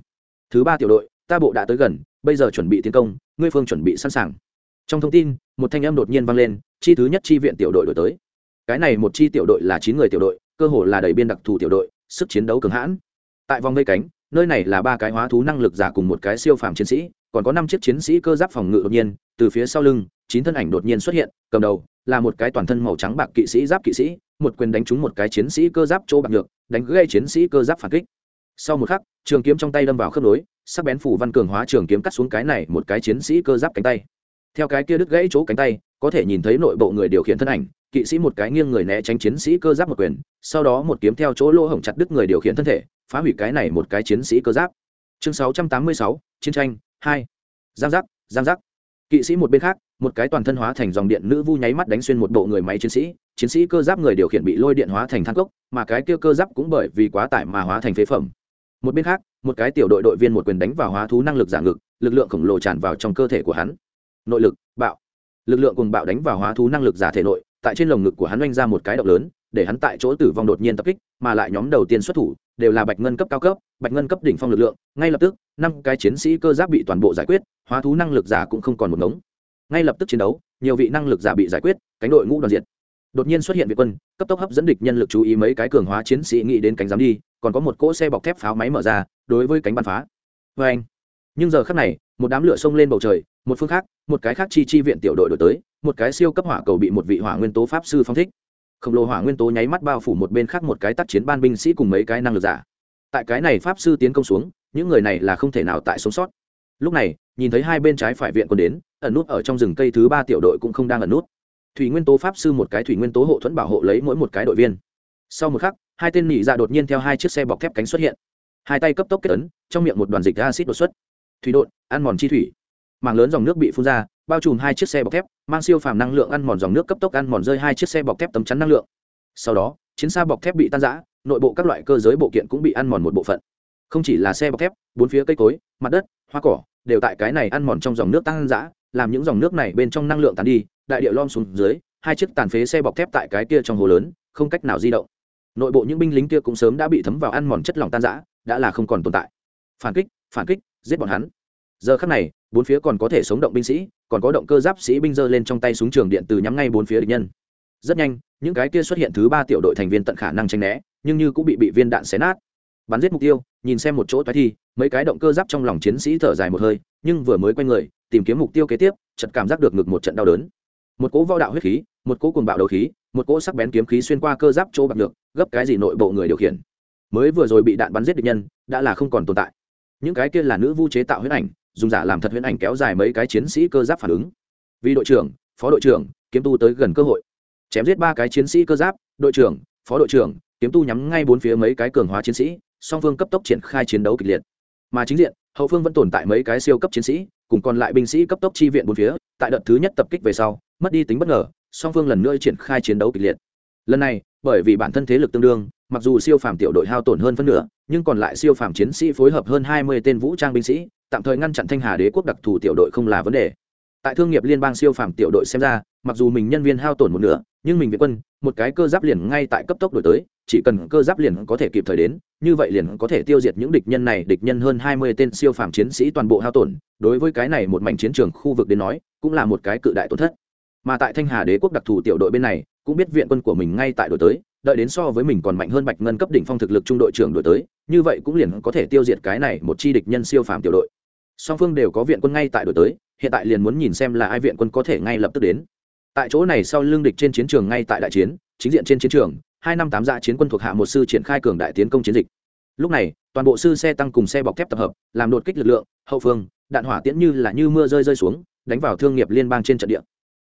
Thứ ba tiểu đội, ta bộ đã tới gần, bây giờ chuẩn bị tiến công, ngươi phương chuẩn bị sẵn sàng. Trong thông tin, một thanh âm đột nhiên vang lên, chi thứ nhất chi viện tiểu đội đổi tới. Cái này một chi tiểu đội là chín người tiểu đội, cơ hồ là đầy biên đặc thù tiểu đội, sức chiến đấu cường hãn. Tại vòng vây cánh nơi này là ba cái hóa thú năng lực giả cùng một cái siêu phàm chiến sĩ, còn có năm chiếc chiến sĩ cơ giáp phòng ngự đột nhiên, từ phía sau lưng, chín thân ảnh đột nhiên xuất hiện, cầm đầu là một cái toàn thân màu trắng bạc kỵ sĩ giáp kỵ sĩ, một quyền đánh trúng một cái chiến sĩ cơ giáp chỗ bạc được đánh gây chiến sĩ cơ giáp phản kích. Sau một khắc, trường kiếm trong tay đâm vào khớp nối, sắc bén phủ văn cường hóa trường kiếm cắt xuống cái này một cái chiến sĩ cơ giáp cánh tay. Theo cái kia đứt gãy chỗ cánh tay, có thể nhìn thấy nội bộ người điều khiển thân ảnh kỵ sĩ một cái nghiêng người né tránh chiến sĩ cơ giáp một quyền sau đó một kiếm theo chỗ lỗ hổng chặt đứt người điều khiển thân thể phá hủy cái này một cái chiến sĩ cơ giáp. Chương 686, chiến tranh hai. Giang giác giang giác. Kỵ sĩ một bên khác một cái toàn thân hóa thành dòng điện nữ vu nháy mắt đánh xuyên một bộ người máy chiến sĩ chiến sĩ cơ giáp người điều khiển bị lôi điện hóa thành thang cốc mà cái kia cơ giáp cũng bởi vì quá tải mà hóa thành phế phẩm. Một bên khác một cái tiểu đội đội viên một quyền đánh vào hóa thú năng lực giả ngực lực lượng khổng lồ tràn vào trong cơ thể của hắn. Nội lực bạo. Lực lượng cùng bạo đánh vào hóa thú năng lực giả thể nội tại trên lồng ngực của hắn oanh ra một cái động lớn, để hắn tại chỗ tử vong đột nhiên tập kích, mà lại nhóm đầu tiên xuất thủ đều là bạch ngân cấp cao cấp, bạch ngân cấp đỉnh phong lực lượng, ngay lập tức, năm cái chiến sĩ cơ giáp bị toàn bộ giải quyết, hóa thú năng lực giả cũng không còn một ngống. Ngay lập tức chiến đấu, nhiều vị năng lực giả bị giải quyết, cánh đội ngũ đoàn diệt. Đột nhiên xuất hiện việt quân, cấp tốc hấp dẫn địch nhân lực chú ý mấy cái cường hóa chiến sĩ nghĩ đến cánh giám đi, còn có một cỗ xe bọc thép pháo máy mở ra, đối với cánh bắn phá. Vê anh nhưng giờ khắc này một đám lửa xông lên bầu trời, một phương khác, một cái khác chi chi viện tiểu đội đổi tới, một cái siêu cấp hỏa cầu bị một vị hỏa nguyên tố pháp sư phong thích. Khổng lồ hỏa nguyên tố nháy mắt bao phủ một bên khác một cái tác chiến ban binh sĩ cùng mấy cái năng lực giả. Tại cái này pháp sư tiến công xuống, những người này là không thể nào tại sống sót. Lúc này, nhìn thấy hai bên trái phải viện quân đến, ẩn nút ở trong rừng cây thứ ba tiểu đội cũng không đang ẩn nút. Thủy nguyên tố pháp sư một cái thủy nguyên tố hộ thuẫn bảo hộ lấy mỗi một cái đội viên. Sau một khắc, hai tên nỉ dạ đột nhiên theo hai chiếc xe bọc thép cánh xuất hiện. Hai tay cấp tốc kết ấn, trong miệng một đoàn dịch acid đột xuất thủy đột ăn mòn chi thủy. Mảng lớn dòng nước bị phun ra, bao trùm hai chiếc xe bọc thép, mang siêu phàm năng lượng ăn mòn dòng nước cấp tốc ăn mòn rơi hai chiếc xe bọc thép tấm chắn năng lượng. Sau đó, chiến xa bọc thép bị tan rã, nội bộ các loại cơ giới bộ kiện cũng bị ăn mòn một bộ phận. Không chỉ là xe bọc thép, bốn phía cây cối, mặt đất, hoa cỏ đều tại cái này ăn mòn trong dòng nước tăng dã làm những dòng nước này bên trong năng lượng tàn đi, đại địa lom xuống dưới, hai chiếc tàn phế xe bọc thép tại cái kia trong hồ lớn, không cách nào di động. Nội bộ những binh lính kia cũng sớm đã bị thấm vào ăn mòn chất lỏng tan rã, đã là không còn tồn tại. Phản kích phản kích giết bọn hắn. Giờ khắc này, bốn phía còn có thể sống động binh sĩ, còn có động cơ giáp sĩ binh dơ lên trong tay súng trường điện từ nhắm ngay bốn phía địch nhân. Rất nhanh, những cái kia xuất hiện thứ ba tiểu đội thành viên tận khả năng tranh né, nhưng như cũng bị bị viên đạn xé nát. Bắn giết mục tiêu, nhìn xem một chỗ toái thi, mấy cái động cơ giáp trong lòng chiến sĩ thở dài một hơi, nhưng vừa mới quay người, tìm kiếm mục tiêu kế tiếp chật cảm giác được ngực một trận đau đớn. Một cỗ võ đạo huyết khí, một cỗ cuồng bạo đầu khí, một cỗ sắc bén kiếm khí xuyên qua cơ giáp chỗ bạc được gấp cái gì nội bộ người điều khiển. Mới vừa rồi bị đạn bắn giết địch nhân, đã là không còn tồn tại những cái kia là nữ vu chế tạo huyễn ảnh, dùng giả làm thật huyễn ảnh kéo dài mấy cái chiến sĩ cơ giáp phản ứng. Vì đội trưởng, phó đội trưởng, kiếm tu tới gần cơ hội. Chém giết ba cái chiến sĩ cơ giáp, đội trưởng, phó đội trưởng, kiếm tu nhắm ngay bốn phía mấy cái cường hóa chiến sĩ, song phương cấp tốc triển khai chiến đấu kịch liệt. Mà chính diện, hậu phương vẫn tồn tại mấy cái siêu cấp chiến sĩ, cùng còn lại binh sĩ cấp tốc chi viện bốn phía, tại đợt thứ nhất tập kích về sau, mất đi tính bất ngờ, song phương lần nữa triển khai chiến đấu kịch liệt lần này, bởi vì bản thân thế lực tương đương, mặc dù siêu phàm tiểu đội hao tổn hơn phân nửa, nhưng còn lại siêu phàm chiến sĩ phối hợp hơn hai mươi tên vũ trang binh sĩ, tạm thời ngăn chặn thanh hà đế quốc đặc thù tiểu đội không là vấn đề. Tại thương nghiệp liên bang siêu phàm tiểu đội xem ra, mặc dù mình nhân viên hao tổn một nửa, nhưng mình việt quân, một cái cơ giáp liền ngay tại cấp tốc đổi tới, chỉ cần cơ giáp liền có thể kịp thời đến, như vậy liền có thể tiêu diệt những địch nhân này, địch nhân hơn hai mươi tên siêu phàm chiến sĩ toàn bộ hao tổn. Đối với cái này một mảnh chiến trường khu vực đến nói, cũng là một cái cự đại tổn thất. Mà tại thanh hà đế quốc đặc thù tiểu đội bên này cũng biết viện quân của mình ngay tại đổi tới, đợi đến so với mình còn mạnh hơn bạch ngân cấp đỉnh phong thực lực trung đội trưởng đổi tới, như vậy cũng liền có thể tiêu diệt cái này một chi địch nhân siêu phàm tiểu đội. Song phương đều có viện quân ngay tại đổi tới, hiện tại liền muốn nhìn xem là ai viện quân có thể ngay lập tức đến. Tại chỗ này sau lương địch trên chiến trường ngay tại đại chiến, chính diện trên chiến trường, hai năm tám dạ chiến quân thuộc hạ một sư triển khai cường đại tiến công chiến dịch. Lúc này, toàn bộ sư xe tăng cùng xe bọc thép tập hợp, làm đột kích lực lượng, hậu phương, đạn hỏa tiễn như là như mưa rơi rơi xuống, đánh vào thương nghiệp liên bang trên trận địa.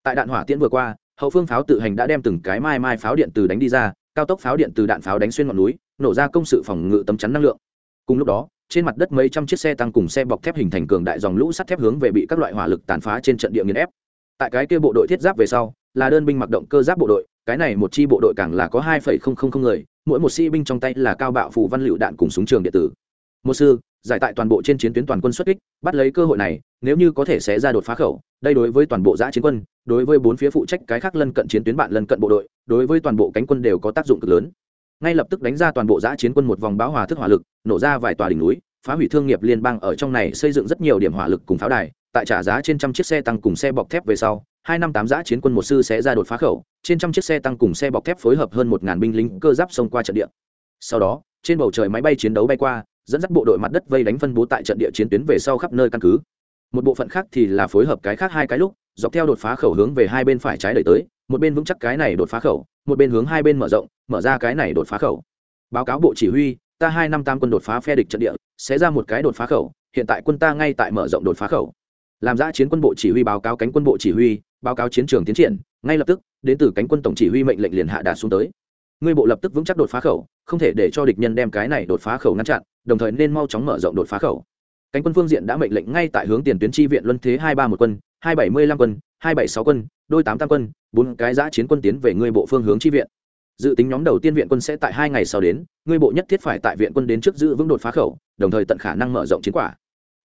Tại đạn hỏa tiễn vừa qua hậu phương pháo tự hành đã đem từng cái mai mai pháo điện từ đánh đi ra, cao tốc pháo điện từ đạn pháo đánh xuyên ngọn núi, nổ ra công sự phòng ngự tấm chắn năng lượng. Cùng lúc đó, trên mặt đất mấy trăm chiếc xe tăng cùng xe bọc thép hình thành cường đại dòng lũ sắt thép hướng về bị các loại hỏa lực tàn phá trên trận địa nghiền ép. Tại cái kia bộ đội thiết giáp về sau, là đơn binh mặc động cơ giáp bộ đội, cái này một chi bộ đội càng là có hai phẩy không không không người, mỗi một sĩ binh trong tay là cao bạo phủ văn lựu đạn cùng súng trường điện tử. Một sư giải tại toàn bộ trên chiến tuyến toàn quân xuất kích, bắt lấy cơ hội này, nếu như có thể xé ra đột phá khẩu, đây đối với toàn bộ giã chiến quân, đối với bốn phía phụ trách cái khác lân cận chiến tuyến bạn lân cận bộ đội, đối với toàn bộ cánh quân đều có tác dụng cực lớn. Ngay lập tức đánh ra toàn bộ giã chiến quân một vòng báo hòa thức hỏa lực, nổ ra vài tòa đỉnh núi, phá hủy thương nghiệp liên bang ở trong này xây dựng rất nhiều điểm hỏa lực cùng pháo đài, tại trả giá trên trăm chiếc xe tăng cùng xe bọc thép về sau, hai năm tám giã chiến quân một sư sẽ ra đột phá khẩu, trên trăm chiếc xe tăng cùng xe bọc thép phối hợp hơn một ngàn binh lính cơ giáp xông qua trận địa. Sau đó, trên bầu trời máy bay chiến đấu bay qua dẫn dắt bộ đội mặt đất vây đánh phân bố tại trận địa chiến tuyến về sau khắp nơi căn cứ. Một bộ phận khác thì là phối hợp cái khác hai cái lúc, dọc theo đột phá khẩu hướng về hai bên phải trái đẩy tới, một bên vững chắc cái này đột phá khẩu, một bên hướng hai bên mở rộng, mở ra cái này đột phá khẩu. Báo cáo bộ chỉ huy, ta hai năm tam quân đột phá phe địch trận địa, sẽ ra một cái đột phá khẩu, hiện tại quân ta ngay tại mở rộng đột phá khẩu. Làm giã chiến quân bộ chỉ huy báo cáo cánh quân bộ chỉ huy, báo cáo chiến trường tiến triển, ngay lập tức, đến từ cánh quân tổng chỉ huy mệnh lệnh liền hạ đạt xuống tới. Ngươi bộ lập tức vững chắc đột phá khẩu không thể để cho địch nhân đem cái này đột phá khẩu ngăn chặn, đồng thời nên mau chóng mở rộng đột phá khẩu. Cánh quân phương diện đã mệnh lệnh ngay tại hướng tiền tuyến tri viện luân thế hai ba một quân, hai bảy mươi lăm quân, hai bảy sáu quân, đôi tám tam quân, bốn cái giã chiến quân tiến về ngươi bộ phương hướng tri viện. Dự tính nhóm đầu tiên viện quân sẽ tại hai ngày sau đến, ngươi bộ nhất thiết phải tại viện quân đến trước giữ vững đột phá khẩu, đồng thời tận khả năng mở rộng chiến quả.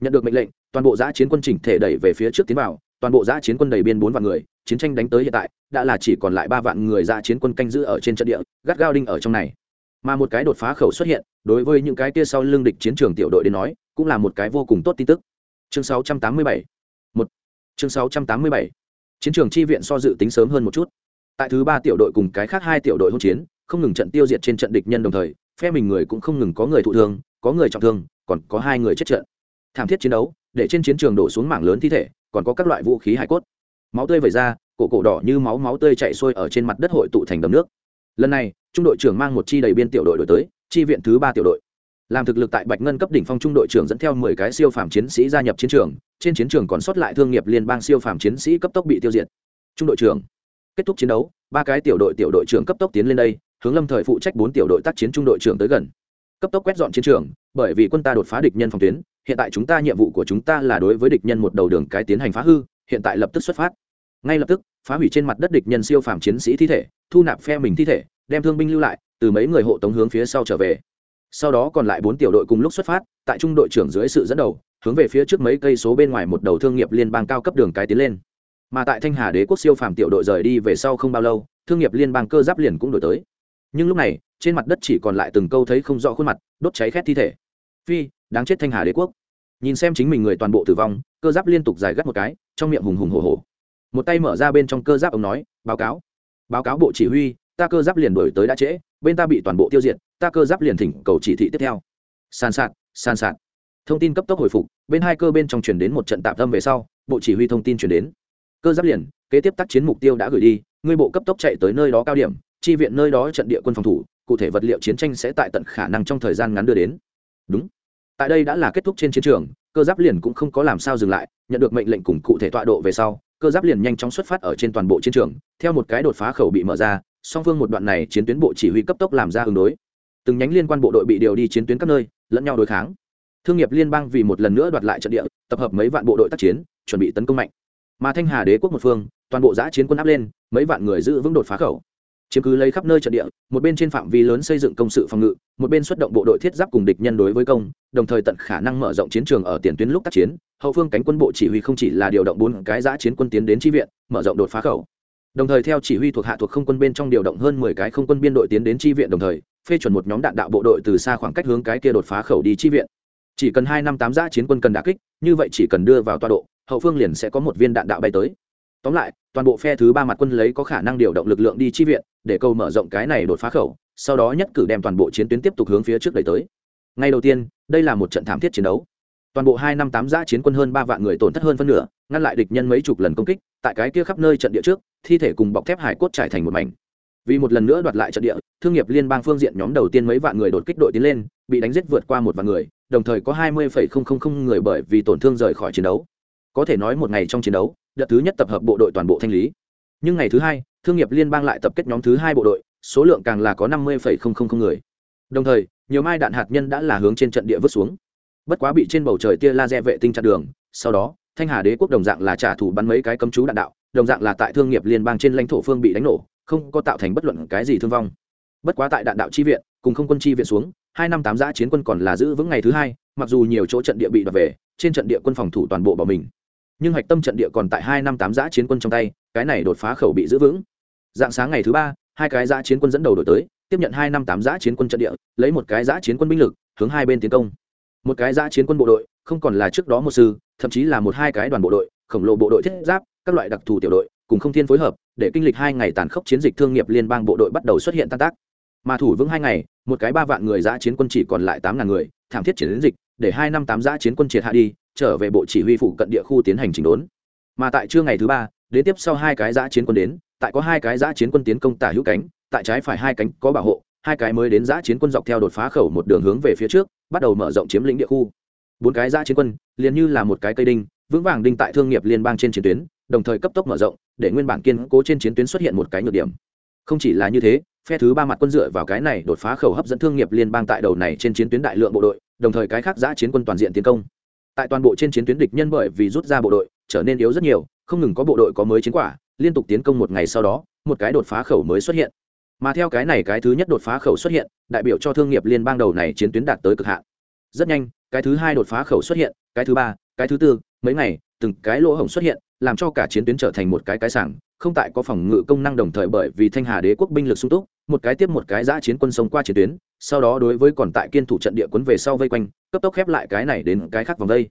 Nhận được mệnh lệnh, toàn bộ giã chiến quân chỉnh thể đẩy về phía trước tiến vào, toàn bộ giã chiến quân đầy biên bốn vạn người, chiến tranh đánh tới hiện tại, đã là chỉ còn lại ba vạn người giã chiến quân canh giữ ở trên trận địa, gắt gao đinh ở trong này mà một cái đột phá khẩu xuất hiện, đối với những cái kia sau lưng địch chiến trường tiểu đội đến nói, cũng là một cái vô cùng tốt tin tức. Chương 687 một. Chương 687 chiến trường chi viện so dự tính sớm hơn một chút. Tại thứ ba tiểu đội cùng cái khác hai tiểu đội hỗn chiến, không ngừng trận tiêu diệt trên trận địch nhân đồng thời, phe mình người cũng không ngừng có người thụ thương, có người trọng thương, còn có hai người chết trận. Thảm thiết chiến đấu, để trên chiến trường đổ xuống mảng lớn thi thể, còn có các loại vũ khí hải cốt. Máu tươi vẩy ra, cổ cổ đỏ như máu máu tươi chạy xuôi ở trên mặt đất hội tụ thành đầm nước lần này, trung đội trưởng mang một chi đầy biên tiểu đội đổi tới, chi viện thứ ba tiểu đội. Làm thực lực tại bạch ngân cấp đỉnh phong trung đội trưởng dẫn theo mười cái siêu phàm chiến sĩ gia nhập chiến trường, trên chiến trường còn sót lại thương nghiệp liên bang siêu phàm chiến sĩ cấp tốc bị tiêu diệt. Trung đội trưởng, kết thúc chiến đấu, ba cái tiểu đội tiểu đội trưởng cấp tốc tiến lên đây, hướng lâm thời phụ trách bốn tiểu đội tác chiến trung đội trưởng tới gần. Cấp tốc quét dọn chiến trường, bởi vì quân ta đột phá địch nhân phòng tuyến, hiện tại chúng ta nhiệm vụ của chúng ta là đối với địch nhân một đầu đường cái tiến hành phá hư, hiện tại lập tức xuất phát ngay lập tức, phá hủy trên mặt đất địch nhân siêu phàm chiến sĩ thi thể, thu nạp phe mình thi thể, đem thương binh lưu lại, từ mấy người hộ tống hướng phía sau trở về. Sau đó còn lại bốn tiểu đội cùng lúc xuất phát, tại trung đội trưởng dưới sự dẫn đầu, hướng về phía trước mấy cây số bên ngoài một đầu thương nghiệp liên bang cao cấp đường cái tiến lên. Mà tại thanh hà đế quốc siêu phàm tiểu đội rời đi về sau không bao lâu, thương nghiệp liên bang cơ giáp liền cũng đổi tới. Nhưng lúc này, trên mặt đất chỉ còn lại từng câu thấy không rõ khuôn mặt, đốt cháy khét thi thể. Phi, đáng chết thanh hà đế quốc. Nhìn xem chính mình người toàn bộ tử vong, cơ giáp liên tục dài gắt một cái, trong miệng hùng hùng hồ hồ một tay mở ra bên trong cơ giáp ông nói, báo cáo báo cáo bộ chỉ huy, ta cơ giáp liền đổi tới đã trễ, bên ta bị toàn bộ tiêu diệt, ta cơ giáp liền thỉnh cầu chỉ thị tiếp theo. Sàn sạt sàn sạt. Thông tin cấp tốc hồi phục, bên hai cơ bên trong chuyển đến một trận tạm tâm về sau, bộ chỉ huy thông tin chuyển đến. Cơ giáp liền, kế tiếp tác chiến mục tiêu đã gửi đi, ngươi bộ cấp tốc chạy tới nơi đó cao điểm, chi viện nơi đó trận địa quân phòng thủ, cụ thể vật liệu chiến tranh sẽ tại tận khả năng trong thời gian ngắn đưa đến. Đúng tại đây đã là kết thúc trên chiến trường, cơ giáp liền cũng không có làm sao dừng lại, nhận được mệnh lệnh cùng cụ thể tọa độ về sau, cơ giáp liền nhanh chóng xuất phát ở trên toàn bộ chiến trường, theo một cái đột phá khẩu bị mở ra, song phương một đoạn này chiến tuyến bộ chỉ huy cấp tốc làm ra ứng đối. Từng nhánh liên quan bộ đội bị điều đi chiến tuyến các nơi, lẫn nhau đối kháng. Thương nghiệp liên bang vì một lần nữa đoạt lại trận địa, tập hợp mấy vạn bộ đội tác chiến, chuẩn bị tấn công mạnh. Mà thanh hà đế quốc một phương, toàn bộ giã chiến quân áp lên, mấy vạn người giữ vững đột phá khẩu chiếm cứ lấy khắp nơi trận địa, một bên trên phạm vi lớn xây dựng công sự phòng ngự, một bên xuất động bộ đội thiết giáp cùng địch nhân đối với công, đồng thời tận khả năng mở rộng chiến trường ở tiền tuyến lúc tác chiến. Hậu phương cánh quân bộ chỉ huy không chỉ là điều động bốn cái giã chiến quân tiến đến tri viện, mở rộng đột phá khẩu. Đồng thời theo chỉ huy thuộc hạ thuộc không quân bên trong điều động hơn mười cái không quân biên đội tiến đến tri viện đồng thời, phê chuẩn một nhóm đạn đạo bộ đội từ xa khoảng cách hướng cái kia đột phá khẩu đi tri viện. Chỉ cần hai năm tám giã chiến quân cần đà kích, như vậy chỉ cần đưa vào toa độ, hậu phương liền sẽ có một viên đạn đạo bay tới tóm lại, toàn bộ phe thứ ba mặt quân lấy có khả năng điều động lực lượng đi chi viện, để câu mở rộng cái này đột phá khẩu, sau đó nhất cử đem toàn bộ chiến tuyến tiếp tục hướng phía trước đẩy tới. Ngay đầu tiên, đây là một trận thảm thiết chiến đấu. Toàn bộ hai năm tám giã chiến quân hơn ba vạn người tổn thất hơn phân nửa, ngăn lại địch nhân mấy chục lần công kích, tại cái kia khắp nơi trận địa trước, thi thể cùng bọc thép hải cốt trải thành một mảnh. Vì một lần nữa đoạt lại trận địa, thương nghiệp liên bang phương diện nhóm đầu tiên mấy vạn người đột kích đội tiến lên, bị đánh giết vượt qua một vạn người, đồng thời có hai mươi người bởi vì tổn thương rời khỏi chiến đấu. Có thể nói một ngày trong chiến đấu đợt thứ nhất tập hợp bộ đội toàn bộ thanh lý. Nhưng ngày thứ hai, thương nghiệp liên bang lại tập kết nhóm thứ hai bộ đội, số lượng càng là có năm mươi người. Đồng thời, nhiều mai đạn hạt nhân đã là hướng trên trận địa vứt xuống. Bất quá bị trên bầu trời tia laser vệ tinh chặn đường, sau đó, thanh hà đế quốc đồng dạng là trả thù bắn mấy cái cấm chú đạn đạo, đồng dạng là tại thương nghiệp liên bang trên lãnh thổ phương bị đánh nổ, không có tạo thành bất luận cái gì thương vong. Bất quá tại đạn đạo chi viện, cùng không quân chi viện xuống, hai năm tám giã chiến quân còn là giữ vững ngày thứ hai, mặc dù nhiều chỗ trận địa bị đoạt về, trên trận địa quân phòng thủ toàn bộ bỏ mình nhưng hạch tâm trận địa còn tại hai năm tám giã chiến quân trong tay, cái này đột phá khẩu bị giữ vững. Dạng sáng ngày thứ ba, hai cái giã chiến quân dẫn đầu đổi tới, tiếp nhận hai năm tám giã chiến quân trận địa, lấy một cái giã chiến quân binh lực, hướng hai bên tiến công. Một cái giã chiến quân bộ đội, không còn là trước đó một sư, thậm chí là một hai cái đoàn bộ đội, khổng lồ bộ đội thiết giáp, các loại đặc thù tiểu đội, cùng không thiên phối hợp, để kinh lịch hai ngày tàn khốc chiến dịch thương nghiệp liên bang bộ đội bắt đầu xuất hiện tan tác. Mà thủ vững hai ngày, một cái ba vạn người giã chiến quân chỉ còn lại tám ngàn người, thảm thiết chiến dịch để hai năm tám giã chiến quân triệt hạ đi, trở về bộ chỉ huy phụ cận địa khu tiến hành chỉnh đốn. Mà tại trưa ngày thứ ba, đến tiếp sau hai cái giã chiến quân đến, tại có hai cái giã chiến quân tiến công tả hữu cánh, tại trái phải hai cánh có bảo hộ, hai cái mới đến giã chiến quân dọc theo đột phá khẩu một đường hướng về phía trước, bắt đầu mở rộng chiếm lĩnh địa khu. Bốn cái giã chiến quân, liền như là một cái cây đinh, vững vàng đinh tại thương nghiệp liên bang trên chiến tuyến, đồng thời cấp tốc mở rộng, để nguyên bản kiên cố trên chiến tuyến xuất hiện một cái nhược điểm. Không chỉ là như thế, phe thứ ba mặt quân dựa vào cái này đột phá khẩu hấp dẫn thương nghiệp liên bang tại đầu này trên chiến tuyến đại lượng bộ đội đồng thời cái khác giã chiến quân toàn diện tiến công. Tại toàn bộ trên chiến tuyến địch nhân bởi vì rút ra bộ đội, trở nên yếu rất nhiều, không ngừng có bộ đội có mới chiến quả, liên tục tiến công một ngày sau đó, một cái đột phá khẩu mới xuất hiện. Mà theo cái này cái thứ nhất đột phá khẩu xuất hiện, đại biểu cho thương nghiệp liên bang đầu này chiến tuyến đạt tới cực hạn. Rất nhanh, cái thứ hai đột phá khẩu xuất hiện, cái thứ ba, cái thứ tư, mấy ngày, từng cái lỗ hổng xuất hiện, làm cho cả chiến tuyến trở thành một cái cái sảng, không tại có phòng ngự công năng đồng thời bởi vì thanh hà đế quốc binh lực sung túc, một cái tiếp một cái giã chiến quân sông qua chiến tuyến sau đó đối với còn tại kiên thủ trận địa quấn về sau vây quanh, cấp tốc khép lại cái này đến cái khác vòng đây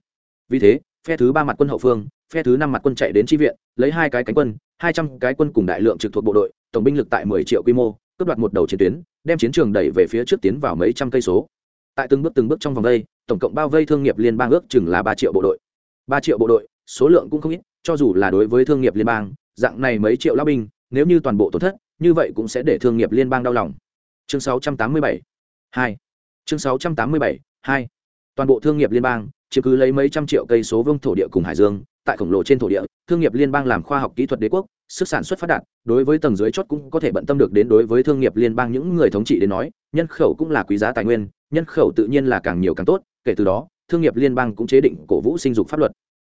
vì thế, phe thứ ba mặt quân hậu phương, phe thứ năm mặt quân chạy đến tri viện, lấy hai cái cánh quân, hai trăm cái quân cùng đại lượng trực thuộc bộ đội, tổng binh lực tại mười triệu quy mô, cướp đoạt một đầu chiến tuyến, đem chiến trường đẩy về phía trước tiến vào mấy trăm cây số. Tại từng bước từng bước trong vòng đây, tổng cộng bao vây thương nghiệp liên bang ước chừng là ba triệu bộ đội. Ba triệu bộ đội, số lượng cũng không ít, cho dù là đối với thương nghiệp liên bang, dạng này mấy triệu lao binh, nếu như toàn bộ tổn thất, như vậy cũng sẽ để thương nghiệp liên bang đau lòng. Chương 687 2 chương 687 2 toàn bộ thương nghiệp liên bang, chiếm cứ lấy mấy trăm triệu cây số vương thổ địa cùng hải dương, tại khổng lồ trên thổ địa, thương nghiệp liên bang làm khoa học kỹ thuật đế quốc, sức sản xuất phát đạt, đối với tầng dưới chót cũng có thể bận tâm được đến đối với thương nghiệp liên bang những người thống trị đến nói, nhân khẩu cũng là quý giá tài nguyên, nhân khẩu tự nhiên là càng nhiều càng tốt, kể từ đó, thương nghiệp liên bang cũng chế định cổ vũ sinh dục pháp luật.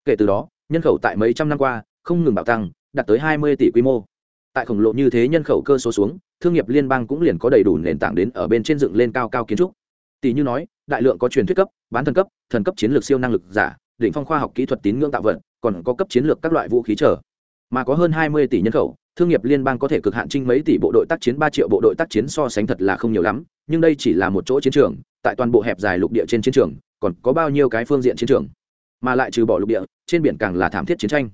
Kể từ đó, nhân khẩu tại mấy trăm năm qua, không ngừng bạo tăng, đạt tới hai mươi tỷ quy mô tại khổng lồ như thế nhân khẩu cơ số xuống thương nghiệp liên bang cũng liền có đầy đủ nền tảng đến ở bên trên dựng lên cao cao kiến trúc. Tỷ như nói đại lượng có truyền thuyết cấp bán thần cấp thần cấp chiến lược siêu năng lực giả định phong khoa học kỹ thuật tín ngưỡng tạo vật, còn có cấp chiến lược các loại vũ khí trở mà có hơn hai mươi tỷ nhân khẩu thương nghiệp liên bang có thể cực hạn trinh mấy tỷ bộ đội tác chiến ba triệu bộ đội tác chiến so sánh thật là không nhiều lắm nhưng đây chỉ là một chỗ chiến trường tại toàn bộ hẹp dài lục địa trên chiến trường còn có bao nhiêu cái phương diện chiến trường? Mà lại trừ bỏ lục địa trên biển càng là thảm thiết chiến tranh.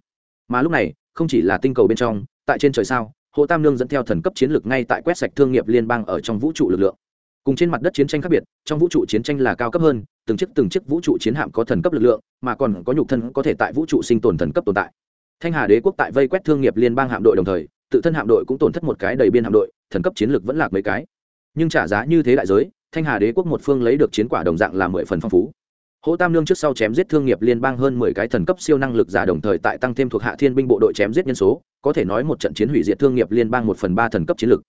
Mà lúc này không chỉ là tinh cầu bên trong tại trên trời sao, hồ tam lương dẫn theo thần cấp chiến lược ngay tại quét sạch thương nghiệp liên bang ở trong vũ trụ lực lượng. Cùng trên mặt đất chiến tranh khác biệt, trong vũ trụ chiến tranh là cao cấp hơn, từng chiếc từng chiếc vũ trụ chiến hạm có thần cấp lực lượng, mà còn có nhục thân có thể tại vũ trụ sinh tồn thần cấp tồn tại. Thanh hà đế quốc tại vây quét thương nghiệp liên bang hạm đội đồng thời, tự thân hạm đội cũng tổn thất một cái đầy biên hạm đội, thần cấp chiến lược vẫn lạc mấy cái. Nhưng trả giá như thế đại giới, thanh hà đế quốc một phương lấy được chiến quả đồng dạng là mười phần phong phú hỗ tam lương trước sau chém giết thương nghiệp liên bang hơn mười cái thần cấp siêu năng lực giả đồng thời tại tăng thêm thuộc hạ thiên binh bộ đội chém giết nhân số, có thể nói một trận chiến hủy diệt thương nghiệp liên bang một phần ba thần cấp chiến lực.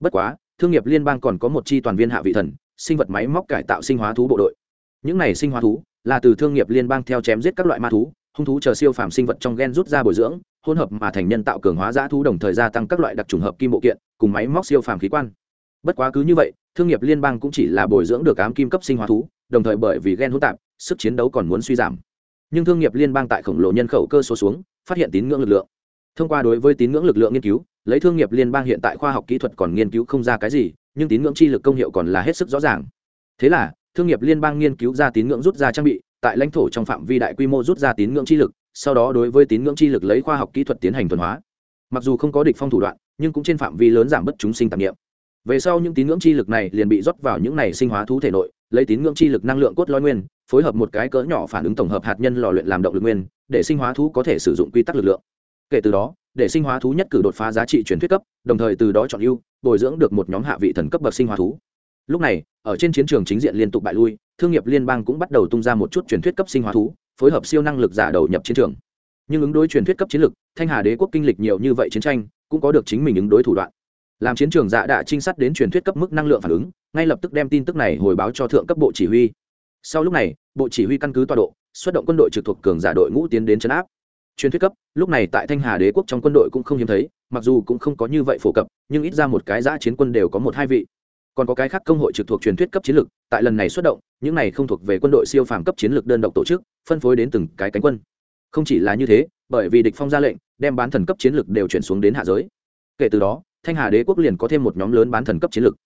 Bất quá, thương nghiệp liên bang còn có một chi toàn viên hạ vị thần, sinh vật máy móc cải tạo sinh hóa thú bộ đội. Những này sinh hóa thú là từ thương nghiệp liên bang theo chém giết các loại ma thú, hung thú chờ siêu phàm sinh vật trong gen rút ra bồi dưỡng, hỗn hợp mà thành nhân tạo cường hóa giã thú đồng thời gia tăng các loại đặc trùng hợp kim bộ kiện cùng máy móc siêu phàm khí quan. Bất quá cứ như vậy, thương nghiệp liên bang cũng chỉ là bồi dưỡng được ám kim cấp sinh hóa thú, đồng thời bởi vì gen hỗn tạp sức chiến đấu còn muốn suy giảm. Nhưng thương nghiệp liên bang tại khổng lồ nhân khẩu cơ số xuống, phát hiện tín ngưỡng lực lượng. Thông qua đối với tín ngưỡng lực lượng nghiên cứu, lấy thương nghiệp liên bang hiện tại khoa học kỹ thuật còn nghiên cứu không ra cái gì, nhưng tín ngưỡng chi lực công hiệu còn là hết sức rõ ràng. Thế là, thương nghiệp liên bang nghiên cứu ra tín ngưỡng rút ra trang bị, tại lãnh thổ trong phạm vi đại quy mô rút ra tín ngưỡng chi lực, sau đó đối với tín ngưỡng chi lực lấy khoa học kỹ thuật tiến hành thuần hóa. Mặc dù không có địch phong thủ đoạn, nhưng cũng trên phạm vi lớn giảm bất chúng sinh tạp nghiệm về sau những tín ngưỡng chi lực này liền bị rót vào những này sinh hóa thú thể nội lấy tín ngưỡng chi lực năng lượng cốt lõi nguyên, phối hợp một cái cỡ nhỏ phản ứng tổng hợp hạt nhân lò luyện làm động lực nguyên, để sinh hóa thú có thể sử dụng quy tắc lực lượng. Kể từ đó, để sinh hóa thú nhất cử đột phá giá trị truyền thuyết cấp, đồng thời từ đó chọn ưu, bồi dưỡng được một nhóm hạ vị thần cấp bậc sinh hóa thú. Lúc này, ở trên chiến trường chính diện liên tục bại lui, thương nghiệp liên bang cũng bắt đầu tung ra một chút truyền thuyết cấp sinh hóa thú, phối hợp siêu năng lực giả đầu nhập chiến trường. Nhưng ứng đối truyền thuyết cấp chiến lực thanh hà đế quốc kinh lịch nhiều như vậy chiến tranh, cũng có được chính mình ứng đối thủ đoạn làm chiến trường dạ đã trinh sát đến truyền thuyết cấp mức năng lượng phản ứng, ngay lập tức đem tin tức này hồi báo cho thượng cấp bộ chỉ huy. Sau lúc này, bộ chỉ huy căn cứ tọa độ, xuất động quân đội trực thuộc cường giả đội ngũ tiến đến chấn áp. Truyền thuyết cấp, lúc này tại thanh hà đế quốc trong quân đội cũng không hiếm thấy, mặc dù cũng không có như vậy phổ cập, nhưng ít ra một cái giã chiến quân đều có một hai vị. Còn có cái khác công hội trực thuộc truyền thuyết cấp chiến lược, tại lần này xuất động, những này không thuộc về quân đội siêu phàm cấp chiến lược đơn độc tổ chức, phân phối đến từng cái cánh quân. Không chỉ là như thế, bởi vì địch phong ra lệnh, đem bán thần cấp chiến lược đều chuyển xuống đến hạ giới. Kể từ đó thanh hà đế quốc liền có thêm một nhóm lớn bán thần cấp chiến lược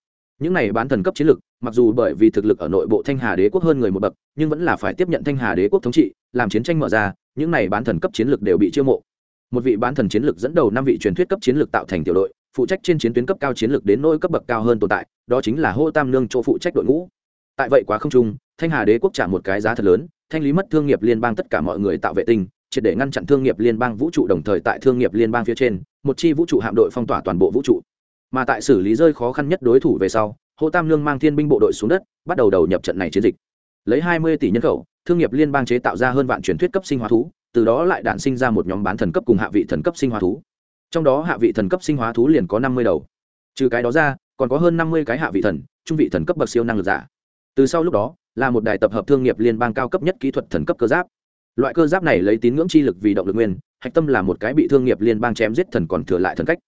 những này bán thần cấp chiến lược mặc dù bởi vì thực lực ở nội bộ thanh hà đế quốc hơn người một bậc, nhưng vẫn là phải tiếp nhận thanh hà đế quốc thống trị, làm chiến tranh mở ra, những này bán thần cấp chiến lược đều bị chiêu mộ. Một vị bán thần chiến lược dẫn đầu năm vị truyền thuyết cấp chiến lược tạo thành tiểu đội, phụ trách trên chiến tuyến cấp cao chiến lược đến nỗi cấp bậc cao hơn tồn tại, đó chính là hô tam nương chỗ phụ trách đội ngũ. Tại vậy quá không trung, thanh hà đế quốc trả một cái giá thật lớn, thanh lý mất thương nghiệp liên bang tất cả mọi người tạo vệ tinh triệt để ngăn chặn thương nghiệp liên bang vũ trụ đồng thời tại thương nghiệp liên bang phía trên, một chi vũ trụ hạm đội phong tỏa toàn bộ vũ trụ. Mà tại xử lý rơi khó khăn nhất đối thủ về sau, hồ tam lương mang thiên binh bộ đội xuống đất, bắt đầu đầu nhập trận này chiến dịch. Lấy hai mươi tỷ nhân khẩu, thương nghiệp liên bang chế tạo ra hơn vạn truyền thuyết cấp sinh hóa thú, từ đó lại đản sinh ra một nhóm bán thần cấp cùng hạ vị thần cấp sinh hóa thú. Trong đó hạ vị thần cấp sinh hóa thú liền có năm mươi đầu. Trừ cái đó ra, còn có hơn năm mươi cái hạ vị thần, trung vị thần cấp bậc siêu năng lực giả. Từ sau lúc đó, là một đài tập hợp thương nghiệp liên bang cao cấp nhất kỹ thuật thần cấp cơ giáp loại cơ giáp này lấy tín ngưỡng chi lực vì động lực nguyên, hạch tâm là một cái bị thương nghiệp liên bang chém giết thần còn thừa lại thần cách.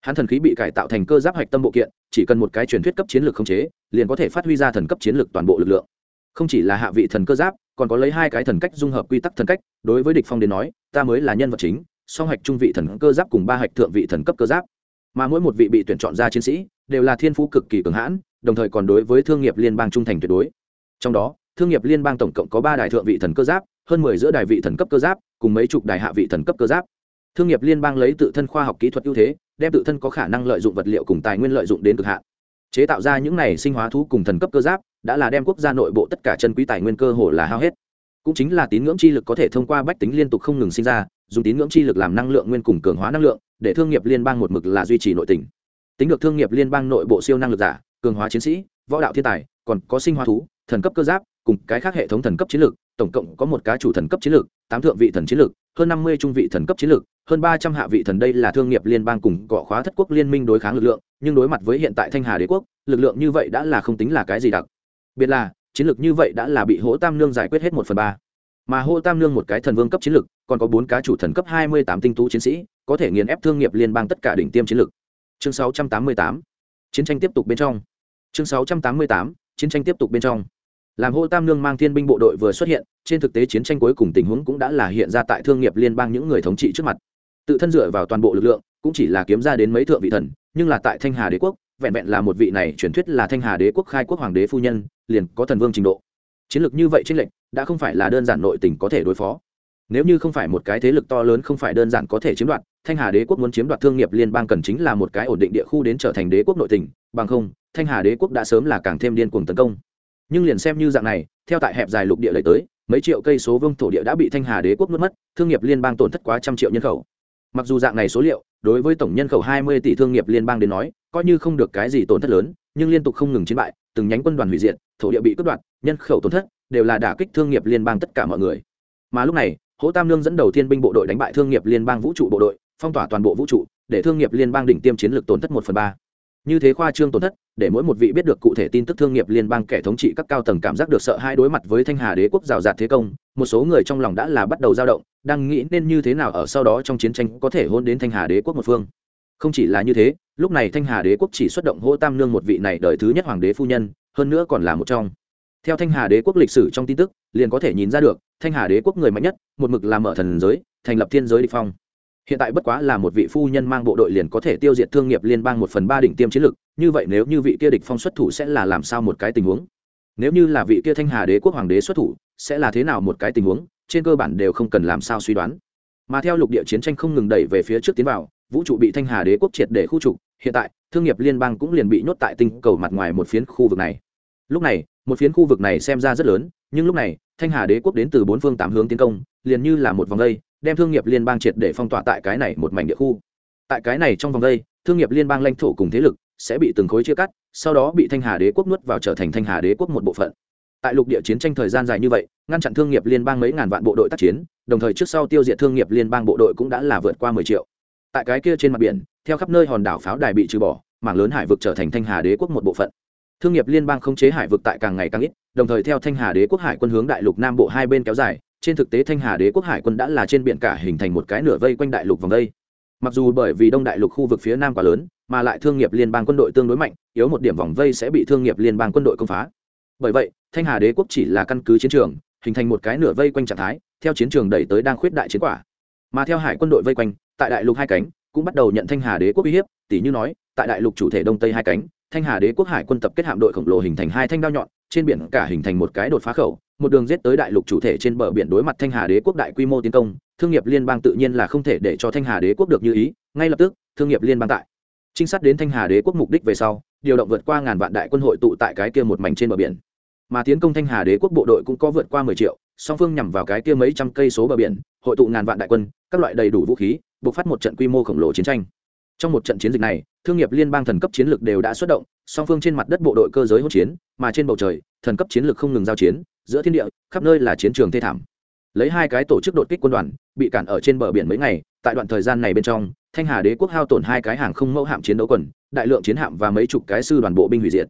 Hắn thần khí bị cải tạo thành cơ giáp hạch tâm bộ kiện, chỉ cần một cái truyền thuyết cấp chiến lược không chế, liền có thể phát huy ra thần cấp chiến lược toàn bộ lực lượng. Không chỉ là hạ vị thần cơ giáp, còn có lấy hai cái thần cách dung hợp quy tắc thần cách, đối với địch phong đến nói, ta mới là nhân vật chính, song hạch trung vị thần cơ giáp cùng ba hạch thượng vị thần cấp cơ giáp. Mà mỗi một vị bị tuyển chọn ra chiến sĩ, đều là thiên phú cực kỳ cường hãn, đồng thời còn đối với thương nghiệp liên bang trung thành tuyệt đối. Trong đó, thương nghiệp liên bang tổng cộng có ba đại thượng vị thần cơ giáp hơn mười giữa đài vị thần cấp cơ giáp, cùng mấy chục đài hạ vị thần cấp cơ giáp. Thương nghiệp liên bang lấy tự thân khoa học kỹ thuật ưu thế, đem tự thân có khả năng lợi dụng vật liệu cùng tài nguyên lợi dụng đến cực hạn. Chế tạo ra những này sinh hóa thú cùng thần cấp cơ giáp, đã là đem quốc gia nội bộ tất cả chân quý tài nguyên cơ hồ là hao hết. Cũng chính là tín ngưỡng chi lực có thể thông qua bách tính liên tục không ngừng sinh ra, dùng tín ngưỡng chi lực làm năng lượng nguyên cùng cường hóa năng lượng, để thương nghiệp liên bang một mực là duy trì nội tỉnh tính được thương nghiệp liên bang nội bộ siêu năng lực giả, cường hóa chiến sĩ, võ đạo thiên tài, còn có sinh hóa thú, thần cấp cơ giáp, cùng cái khác hệ thống thần cấp chiến lược tổng cộng có một cá chủ thần cấp chiến lược, tám thượng vị thần chiến lược, hơn năm mươi trung vị thần cấp chiến lược, hơn ba trăm hạ vị thần đây là thương nghiệp liên bang cùng cọ khóa thất quốc liên minh đối kháng lực lượng, nhưng đối mặt với hiện tại thanh hà đế quốc, lực lượng như vậy đã là không tính là cái gì đặc. Biệt là, chiến lược như vậy đã là bị hỗ tam nương giải quyết hết một phần ba. Mà hỗ tam nương một cái thần vương cấp chiến lược, còn có bốn cá chủ thần cấp hai mươi tám tinh tú chiến sĩ, có thể nghiền ép thương nghiệp liên bang tất cả đỉnh tiêm chiến lược. Chương sáu trăm tám mươi tám. Chiến tranh tiếp tục bên trong. Chương sáu trăm tám mươi tám. Chiến tranh tiếp tục bên trong làm hô tam nương mang thiên binh bộ đội vừa xuất hiện, trên thực tế chiến tranh cuối cùng tình huống cũng đã là hiện ra tại thương nghiệp liên bang những người thống trị trước mặt. Tự thân dựa vào toàn bộ lực lượng, cũng chỉ là kiếm ra đến mấy thượng vị thần, nhưng là tại thanh hà đế quốc, vẹn vẹn là một vị này truyền thuyết là thanh hà đế quốc khai quốc hoàng đế phu nhân, liền có thần vương trình độ. Chiến lược như vậy trên lệnh đã không phải là đơn giản nội tình có thể đối phó. Nếu như không phải một cái thế lực to lớn không phải đơn giản có thể chiếm đoạt, thanh hà đế quốc muốn chiếm đoạt thương nghiệp liên bang cần chính là một cái ổn định địa khu đến trở thành đế quốc nội tình, bằng không, thanh hà đế quốc đã sớm là càng thêm điên cuồng tấn công nhưng liền xem như dạng này, theo tại hẹp dài lục địa lấy tới, mấy triệu cây số vương thổ địa đã bị thanh hà đế quốc mất mất, thương nghiệp liên bang tổn thất quá trăm triệu nhân khẩu. Mặc dù dạng này số liệu, đối với tổng nhân khẩu hai mươi tỷ thương nghiệp liên bang đến nói, coi như không được cái gì tổn thất lớn, nhưng liên tục không ngừng chiến bại, từng nhánh quân đoàn hủy diệt, thổ địa bị cướp đoạt, nhân khẩu tổn thất, đều là đả kích thương nghiệp liên bang tất cả mọi người. Mà lúc này hỗ tam lương dẫn đầu thiên binh bộ đội đánh bại thương nghiệp liên bang vũ trụ bộ đội, phong tỏa toàn bộ vũ trụ, để thương nghiệp liên bang đỉnh tiêm chiến lược tổn thất một phần ba như thế khoa trương tổn thất, để mỗi một vị biết được cụ thể tin tức thương nghiệp liên bang kẻ thống trị các cao tầng cảm giác được sợ hai đối mặt với thanh hà đế quốc rào rạt thế công, một số người trong lòng đã là bắt đầu dao động, đang nghĩ nên như thế nào ở sau đó trong chiến tranh có thể hôn đến thanh hà đế quốc một phương. Không chỉ là như thế, lúc này thanh hà đế quốc chỉ xuất động hô tam nương một vị này đời thứ nhất hoàng đế phu nhân, hơn nữa còn là một trong. Theo thanh hà đế quốc lịch sử trong tin tức, liền có thể nhìn ra được, thanh hà đế quốc người mạnh nhất, một mực làm ở thần giới, thành lập thiên giới địch phong hiện tại bất quá là một vị phu nhân mang bộ đội liền có thể tiêu diệt thương nghiệp liên bang một phần ba đỉnh tiêm chiến lực như vậy nếu như vị kia địch phong xuất thủ sẽ là làm sao một cái tình huống? Nếu như là vị kia thanh hà đế quốc hoàng đế xuất thủ, sẽ là thế nào một cái tình huống? Trên cơ bản đều không cần làm sao suy đoán. Mà theo lục địa chiến tranh không ngừng đẩy về phía trước tiến vào, vũ trụ bị thanh hà đế quốc triệt để khu trục, hiện tại, thương nghiệp liên bang cũng liền bị nhốt tại tinh cầu mặt ngoài một phiến khu vực này. Lúc này, một phiến khu vực này xem ra rất lớn, nhưng lúc này, thanh hà đế quốc đến từ bốn phương tám hướng tiến công, liền như là một vòng lây đem thương nghiệp liên bang triệt để phong tỏa tại cái này một mảnh địa khu. Tại cái này trong vòng đây, thương nghiệp liên bang lãnh thổ cùng thế lực sẽ bị từng khối chia cắt, sau đó bị thanh hà đế quốc nuốt vào trở thành thanh hà đế quốc một bộ phận. Tại lục địa chiến tranh thời gian dài như vậy, ngăn chặn thương nghiệp liên bang mấy ngàn vạn bộ đội tác chiến, đồng thời trước sau tiêu diệt thương nghiệp liên bang bộ đội cũng đã là vượt qua mười triệu. Tại cái kia trên mặt biển, theo khắp nơi hòn đảo pháo đài bị trừ bỏ, mảng lớn hải vực trở thành thanh hà đế quốc một bộ phận. Thương nghiệp liên bang không chế hải vực tại càng ngày càng ít, đồng thời theo thanh hà đế quốc hải quân hướng đại lục nam bộ hai bên kéo dài trên thực tế thanh hà đế quốc hải quân đã là trên biển cả hình thành một cái nửa vây quanh đại lục vòng đây. Mặc dù bởi vì đông đại lục khu vực phía nam quá lớn, mà lại thương nghiệp liên bang quân đội tương đối mạnh, yếu một điểm vòng vây sẽ bị thương nghiệp liên bang quân đội công phá. Bởi vậy, thanh hà đế quốc chỉ là căn cứ chiến trường, hình thành một cái nửa vây quanh trạng thái, theo chiến trường đẩy tới đang khuyết đại chiến quả. Mà theo hải quân đội vây quanh, tại đại lục hai cánh, cũng bắt đầu nhận thanh hà đế quốc uy hiếp tỷ như nói, tại đại lục chủ thể đông tây hai cánh, thanh hà đế quốc hải quân tập kết hạm đội khổng lồ hình thành hai thanh đao nhọn, trên biển cả hình thành một cái đột phá khẩu một đường giết tới đại lục chủ thể trên bờ biển đối mặt thanh hà đế quốc đại quy mô tiến công, thương nghiệp liên bang tự nhiên là không thể để cho thanh hà đế quốc được như ý, ngay lập tức, thương nghiệp liên bang tại. Trinh sát đến thanh hà đế quốc mục đích về sau, điều động vượt qua ngàn vạn đại quân hội tụ tại cái kia một mảnh trên bờ biển. Mà tiến công thanh hà đế quốc bộ đội cũng có vượt qua mười triệu, song phương nhằm vào cái kia mấy trăm cây số bờ biển, hội tụ ngàn vạn đại quân, các loại đầy đủ vũ khí buộc phát một trận quy mô khổng lồ chiến tranh. Trong một trận chiến dịch này thương nghiệp liên bang thần cấp chiến lược đều đã xuất động, song phương trên mặt đất bộ đội cơ giới hỗn chiến, mà trên bầu trời, thần cấp chiến lược không ngừng giao chiến, giữa thiên địa, khắp nơi là chiến trường thê thảm. Lấy hai cái tổ chức đột kích quân đoàn, bị cản ở trên bờ biển mấy ngày, tại đoạn thời gian này bên trong, thanh hà đế quốc hao tổn hai cái hàng không mẫu hạm chiến đấu quần, đại lượng chiến hạm và mấy chục cái sư đoàn bộ binh hủy diệt.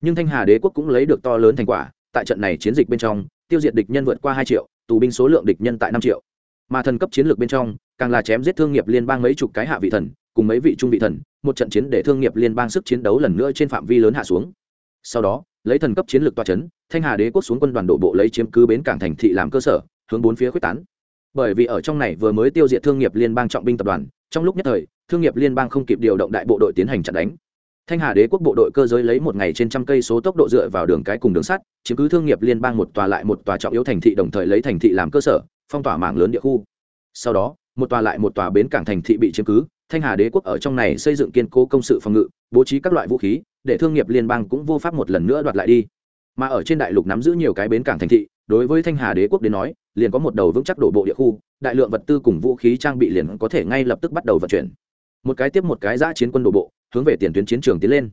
Nhưng thanh hà đế quốc cũng lấy được to lớn thành quả, tại trận này chiến dịch bên trong, tiêu diệt địch nhân vượt qua hai triệu, tù binh số lượng địch nhân tại năm triệu. Mà thần cấp chiến lược bên trong, càng là chém giết thương nghiệp liên bang mấy chục cái hạ vị thần cùng mấy vị trung vị thần, một trận chiến để thương nghiệp liên bang sức chiến đấu lần nữa trên phạm vi lớn hạ xuống. Sau đó, lấy thần cấp chiến lược toa c h ấ n thanh hà đế quốc xuống quân đoàn đổ bộ lấy chiếm cứ bến cảng thành thị làm cơ sở, hướng bốn phía quyết tán. Bởi vì ở trong này vừa mới tiêu diệt thương nghiệp liên bang trọng binh tập đoàn, trong lúc nhất thời, thương nghiệp liên bang không kịp điều động đại bộ đội tiến hành chặn đánh. Thanh hà đế quốc bộ đội cơ giới lấy một ngày trên trăm cây số tốc độ dựa vào đường cái cùng đường sắt, chiếm cứ thương nghiệp liên bang một tòa lại một tòa trọng yếu thành thị đồng thời lấy thành thị làm cơ sở, phong tỏa mạng lớn địa khu. Sau đó, một tòa lại một tòa bến cảng thành thị bị chiếm cứ thanh hà đế quốc ở trong này xây dựng kiên cố công sự phòng ngự, bố trí các loại vũ khí, để thương nghiệp liên bang cũng vô pháp một lần nữa đoạt lại đi. Mà ở trên đại lục nắm giữ nhiều cái bến cảng thành thị, đối với thanh hà đế quốc đến nói, liền có một đầu vững chắc đổ bộ địa khu, đại lượng vật tư cùng vũ khí trang bị liền có thể ngay lập tức bắt đầu vận chuyển. Một cái tiếp một cái giã chiến quân đổ bộ, hướng về tiền tuyến chiến trường tiến lên.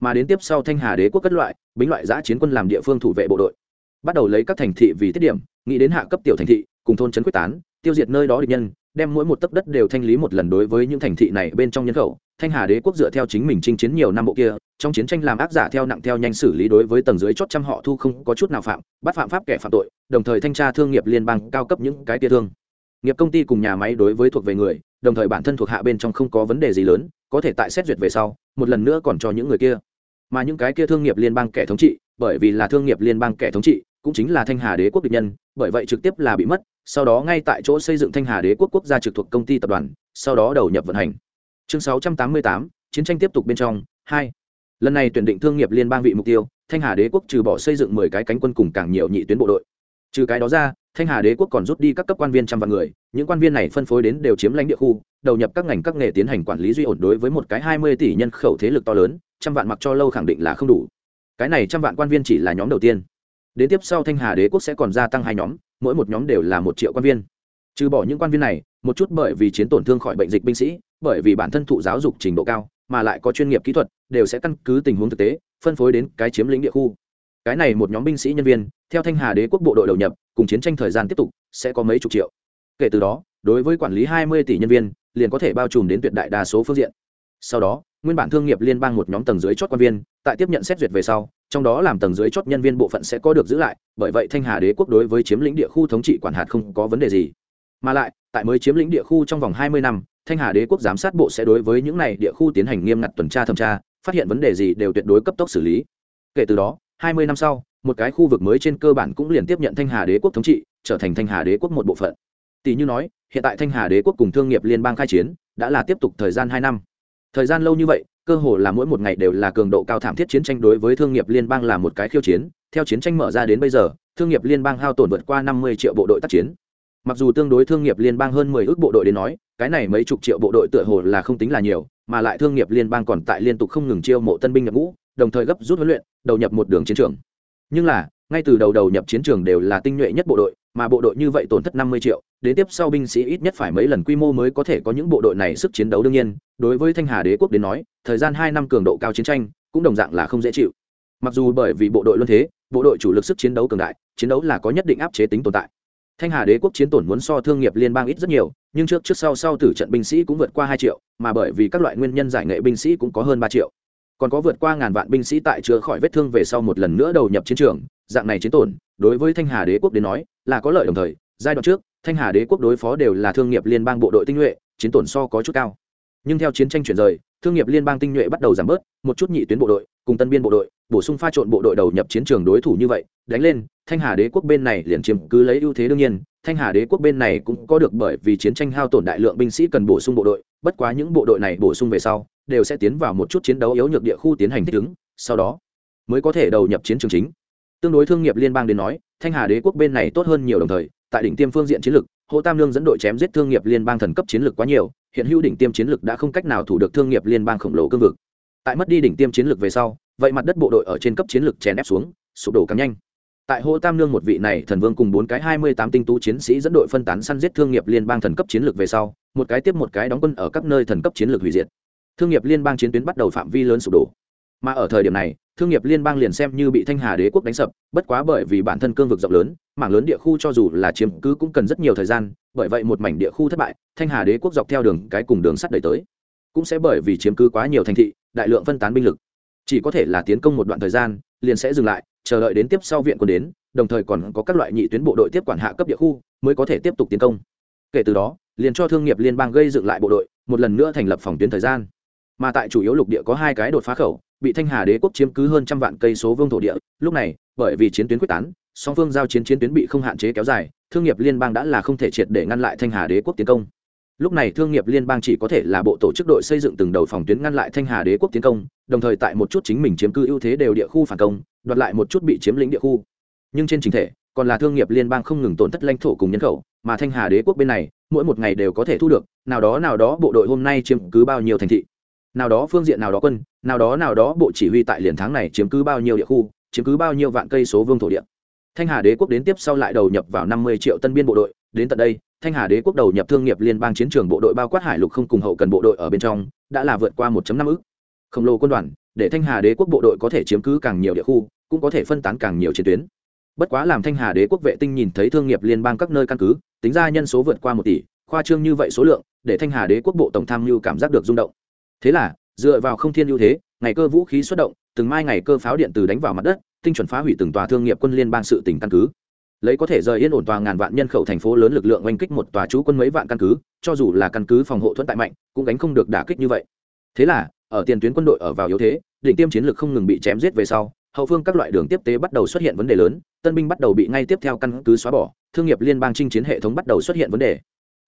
Mà đến tiếp sau thanh hà đế quốc cất loại, bính loại giã chiến quân làm địa phương thủ vệ bộ đội. Bắt đầu lấy các thành thị vì tiết điểm, nghĩ đến hạ cấp tiểu thành thị, cùng thôn trấn quyết tán, tiêu diệt nơi đó địch nhân đem mỗi một tấc đất đều thanh lý một lần đối với những thành thị này bên trong nhân khẩu. Thanh hà đế quốc dựa theo chính mình chinh chiến nhiều năm bộ kia, trong chiến tranh làm ác giả theo nặng theo nhanh xử lý đối với tầng dưới chót trăm họ thu không có chút nào phạm, bắt phạm pháp kẻ phạm tội, đồng thời thanh tra thương nghiệp liên bang cao cấp những cái kia thương. Nghiệp công ty cùng nhà máy đối với thuộc về người, đồng thời bản thân thuộc hạ bên trong không có vấn đề gì lớn, có thể tại xét duyệt về sau, một lần nữa còn cho những người kia. Mà những cái kia thương nghiệp liên bang kẻ thống trị, bởi vì là thương nghiệp liên bang kẻ thống trị, cũng chính là thanh hà đế quốc địch nhân, bởi vậy trực tiếp là bị mất sau đó ngay tại chỗ xây dựng thanh hà đế quốc quốc gia trực thuộc công ty tập đoàn sau đó đầu nhập vận hành. Chương 688, chiến tranh tiếp tục bên trong hai. Lần này tuyển định thương nghiệp liên bang vị mục tiêu thanh hà đế quốc trừ bỏ xây dựng mười cái cánh quân cùng càng nhiều nhị tuyến bộ đội. Trừ cái đó ra thanh hà đế quốc còn rút đi các cấp quan viên trăm vạn người những quan viên này phân phối đến đều chiếm lãnh địa khu đầu nhập các ngành các nghề tiến hành quản lý duy ổn đối với một cái hai mươi tỷ nhân khẩu thế lực to lớn trăm vạn mặc cho lâu khẳng định là không đủ. Cái này trăm vạn quan viên chỉ là nhóm đầu tiên. Đến tiếp sau thanh hà đế quốc sẽ còn gia tăng hai nhóm mỗi một nhóm đều là một triệu quan viên. Trừ bỏ những quan viên này, một chút bởi vì chiến tổn thương khỏi bệnh dịch binh sĩ, bởi vì bản thân thụ giáo dục trình độ cao, mà lại có chuyên nghiệp kỹ thuật, đều sẽ căn cứ tình huống thực tế, phân phối đến cái chiếm lĩnh địa khu. Cái này một nhóm binh sĩ nhân viên, theo thanh hà đế quốc bộ đội đầu nhập, cùng chiến tranh thời gian tiếp tục, sẽ có mấy chục triệu. Kể từ đó, đối với quản lý hai mươi tỷ nhân viên, liền có thể bao trùm đến tuyệt đại đa số phương diện. Sau đó, nguyên bản thương nghiệp liên bang một nhóm tầng dưới chót quan viên, tại tiếp nhận xét duyệt về sau trong đó làm tầng dưới chót nhân viên bộ phận sẽ có được giữ lại, bởi vậy thanh hà đế quốc đối với chiếm lĩnh địa khu thống trị quản hạt không có vấn đề gì. Mà lại, tại mới chiếm lĩnh địa khu trong vòng hai mươi năm, thanh hà đế quốc giám sát bộ sẽ đối với những này địa khu tiến hành nghiêm ngặt tuần tra thẩm tra, phát hiện vấn đề gì đều tuyệt đối cấp tốc xử lý. Kể từ đó, hai mươi năm sau, một cái khu vực mới trên cơ bản cũng liền tiếp nhận thanh hà đế quốc thống trị, trở thành thanh hà đế quốc một bộ phận. Tỷ như nói, hiện tại thanh hà đế quốc cùng thương nghiệp liên bang khai chiến, đã là tiếp tục thời gian hai năm. Thời gian lâu như vậy cơ hồ là mỗi một ngày đều là cường độ cao thảm thiết chiến tranh đối với thương nghiệp liên bang là một cái khiêu chiến. Theo chiến tranh mở ra đến bây giờ, thương nghiệp liên bang hao tổn vượt qua năm mươi triệu bộ đội tác chiến. Mặc dù tương đối thương nghiệp liên bang hơn mười ước bộ đội đến nói, cái này mấy chục triệu bộ đội tựa hồ là không tính là nhiều, mà lại thương nghiệp liên bang còn tại liên tục không ngừng chiêu mộ tân binh nhập ngũ, đồng thời gấp rút huấn luyện, đầu nhập một đường chiến trường. Nhưng là, ngay từ đầu đầu nhập chiến trường đều là tinh nhuệ nhất bộ đội mà bộ đội như vậy tổn thất năm mươi triệu, đến tiếp sau binh sĩ ít nhất phải mấy lần quy mô mới có thể có những bộ đội này sức chiến đấu đương nhiên. Đối với thanh hà đế quốc đến nói, thời gian hai năm cường độ cao chiến tranh cũng đồng dạng là không dễ chịu. Mặc dù bởi vì bộ đội luân thế, bộ đội chủ lực sức chiến đấu cường đại, chiến đấu là có nhất định áp chế tính tồn tại. Thanh hà đế quốc chiến tổn muốn so thương nghiệp liên bang ít rất nhiều, nhưng trước trước sau sau tử trận binh sĩ cũng vượt qua hai triệu, mà bởi vì các loại nguyên nhân giải nghệ binh sĩ cũng có hơn ba triệu. Còn có vượt qua ngàn vạn binh sĩ tại chữa khỏi vết thương về sau một lần nữa đầu nhập chiến trường, dạng này chiến tổn, đối với thanh hà đế quốc đến nói là có lợi đồng thời, giai đoạn trước, thanh hà đế quốc đối phó đều là thương nghiệp liên bang bộ đội tinh nhuệ, chiến tổn so có chút cao. Nhưng theo chiến tranh chuyển rời, thương nghiệp liên bang tinh nhuệ bắt đầu giảm bớt, một chút nhị tuyến bộ đội, cùng tân biên bộ đội, bổ sung pha trộn bộ đội đầu nhập chiến trường đối thủ như vậy, đánh lên, thanh hà đế quốc bên này liền chiếm cứ lấy ưu thế đương nhiên, thanh hà đế quốc bên này cũng có được bởi vì chiến tranh hao tổn đại lượng binh sĩ cần bổ sung bộ đội, bất quá những bộ đội này bổ sung về sau, đều sẽ tiến vào một chút chiến đấu yếu nhược địa khu tiến hành thích ứng, sau đó mới có thể đầu nhập chiến trường chính. Tương đối thương nghiệp liên bang đến nói thanh hà đế quốc bên này tốt hơn nhiều đồng thời, tại đỉnh tiêm phương diện chiến lược hồ tam lương dẫn đội chém giết thương nghiệp liên bang thần cấp chiến lược quá nhiều, hiện hữu đỉnh tiêm chiến lược đã không cách nào thủ được thương nghiệp liên bang khổng lồ cương vực. Tại mất đi đỉnh tiêm chiến lược về sau, vậy mặt đất bộ đội ở trên cấp chiến lược chèn ép xuống, sụp đổ càng nhanh. Tại hồ tam lương một vị này thần vương cùng bốn cái hai mươi tám tinh tú chiến sĩ dẫn đội phân tán săn giết thương nghiệp liên bang thần cấp chiến lược về sau, một cái tiếp một cái đóng quân ở các nơi thần cấp chiến lược hủy diệt. Thương nghiệp liên bang chiến tuyến bắt đầu phạm vi lớn sụp đổ. Mà ở thời điểm này thương nghiệp liên bang liền xem như bị thanh hà đế quốc đánh sập, bất quá bởi vì bản thân cương vực rộng lớn, mảng lớn địa khu cho dù là chiếm cứ cũng cần rất nhiều thời gian, bởi vậy một mảnh địa khu thất bại, thanh hà đế quốc dọc theo đường, cái cùng đường sắt đẩy tới. Cũng sẽ bởi vì chiếm cứ quá nhiều thành thị, đại lượng phân tán binh lực. Chỉ có thể là tiến công một đoạn thời gian, liền sẽ dừng lại, chờ đợi đến tiếp sau viện quân đến, đồng thời còn có các loại nhị tuyến bộ đội tiếp quản hạ cấp địa khu, mới có thể tiếp tục tiến công. Kể từ đó, liền cho thương nghiệp liên bang gây dựng lại bộ đội, một lần nữa thành lập phòng tuyến thời gian. Mà tại chủ yếu lục địa có hai cái đột phá khẩu bị thanh hà đế quốc chiếm cứ hơn trăm vạn cây số vương thổ địa. Lúc này, bởi vì chiến tuyến quyết tán, song phương giao chiến chiến tuyến bị không hạn chế kéo dài, thương nghiệp liên bang đã là không thể triệt để ngăn lại thanh hà đế quốc tiến công. Lúc này thương nghiệp liên bang chỉ có thể là bộ tổ chức đội xây dựng từng đầu phòng tuyến ngăn lại thanh hà đế quốc tiến công, đồng thời tại một chút chính mình chiếm cứ ưu thế đều địa khu phản công, đoạt lại một chút bị chiếm lĩnh địa khu. Nhưng trên chính thể, còn là thương nghiệp liên bang không ngừng tổn thất lãnh thổ cùng nhân khẩu, mà thanh hà đế quốc bên này, mỗi một ngày đều có thể thu được, nào đó nào đó bộ đội hôm nay chiếm cứ bao nhiêu thành thị nào đó phương diện, nào đó quân, nào đó nào đó bộ chỉ huy tại liền tháng này chiếm cứ bao nhiêu địa khu, chiếm cứ bao nhiêu vạn cây số vương thổ địa. Thanh hà đế quốc đến tiếp sau lại đầu nhập vào năm mươi triệu tân biên bộ đội. Đến tận đây, thanh hà đế quốc đầu nhập thương nghiệp liên bang chiến trường bộ đội bao quát hải lục không cùng hậu cần bộ đội ở bên trong, đã là vượt qua 1 năm ức khổng lồ quân đoàn, để thanh hà đế quốc bộ đội có thể chiếm cứ càng nhiều địa khu, cũng có thể phân tán càng nhiều chiến tuyến. Bất quá làm thanh hà đế quốc vệ tinh nhìn thấy thương nghiệp liên bang các nơi căn cứ, tính ra nhân số vượt qua một tỷ, khoa trương như vậy số lượng, để thanh hà đế quốc bộ tổng tham mưu cảm giác được rung động thế là, dựa vào không thiên ưu thế, ngày cơ vũ khí xuất động, từng mai ngày cơ pháo điện từ đánh vào mặt đất, tinh chuẩn phá hủy từng tòa thương nghiệp quân liên bang sự tỉnh căn cứ. Lấy có thể rời yên ổn tòa ngàn vạn nhân khẩu thành phố lớn lực lượng oanh kích một tòa trú quân mấy vạn căn cứ, cho dù là căn cứ phòng hộ thuận tại mạnh, cũng gánh không được đả kích như vậy. Thế là, ở tiền tuyến quân đội ở vào yếu thế định tiêm chiến lược không ngừng bị chém giết về sau, hậu phương các loại đường tiếp tế bắt đầu xuất hiện vấn đề lớn, tân binh bắt đầu bị ngay tiếp theo căn cứ xóa bỏ, thương nghiệp liên bang chinh chiến hệ thống bắt đầu xuất hiện vấn đề.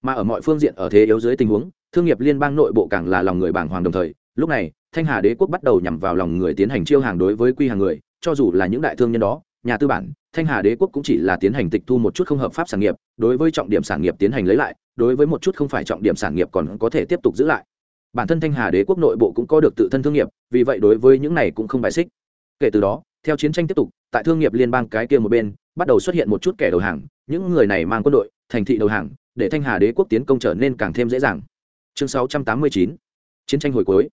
Mà ở mọi phương diện ở thế yếu dưới tình huống thương nghiệp liên bang nội bộ càng là lòng người bảng hoàng đồng thời, lúc này, thanh hà đế quốc bắt đầu nhằm vào lòng người tiến hành chiêu hàng đối với quy hàng người, cho dù là những đại thương nhân đó, nhà tư bản, thanh hà đế quốc cũng chỉ là tiến hành tịch thu một chút không hợp pháp sản nghiệp, đối với trọng điểm sản nghiệp tiến hành lấy lại, đối với một chút không phải trọng điểm sản nghiệp còn có thể tiếp tục giữ lại. Bản thân thanh hà đế quốc nội bộ cũng có được tự thân thương nghiệp, vì vậy đối với những này cũng không bài xích. Kể từ đó, theo chiến tranh tiếp tục, tại thương nghiệp liên bang cái kia một bên, bắt đầu xuất hiện một chút kẻ đầu hàng, những người này mang quân đội, thành thị đầu hàng, để thanh hà đế quốc tiến công trở nên càng thêm dễ dàng chương 689 chiến tranh hồi cuối.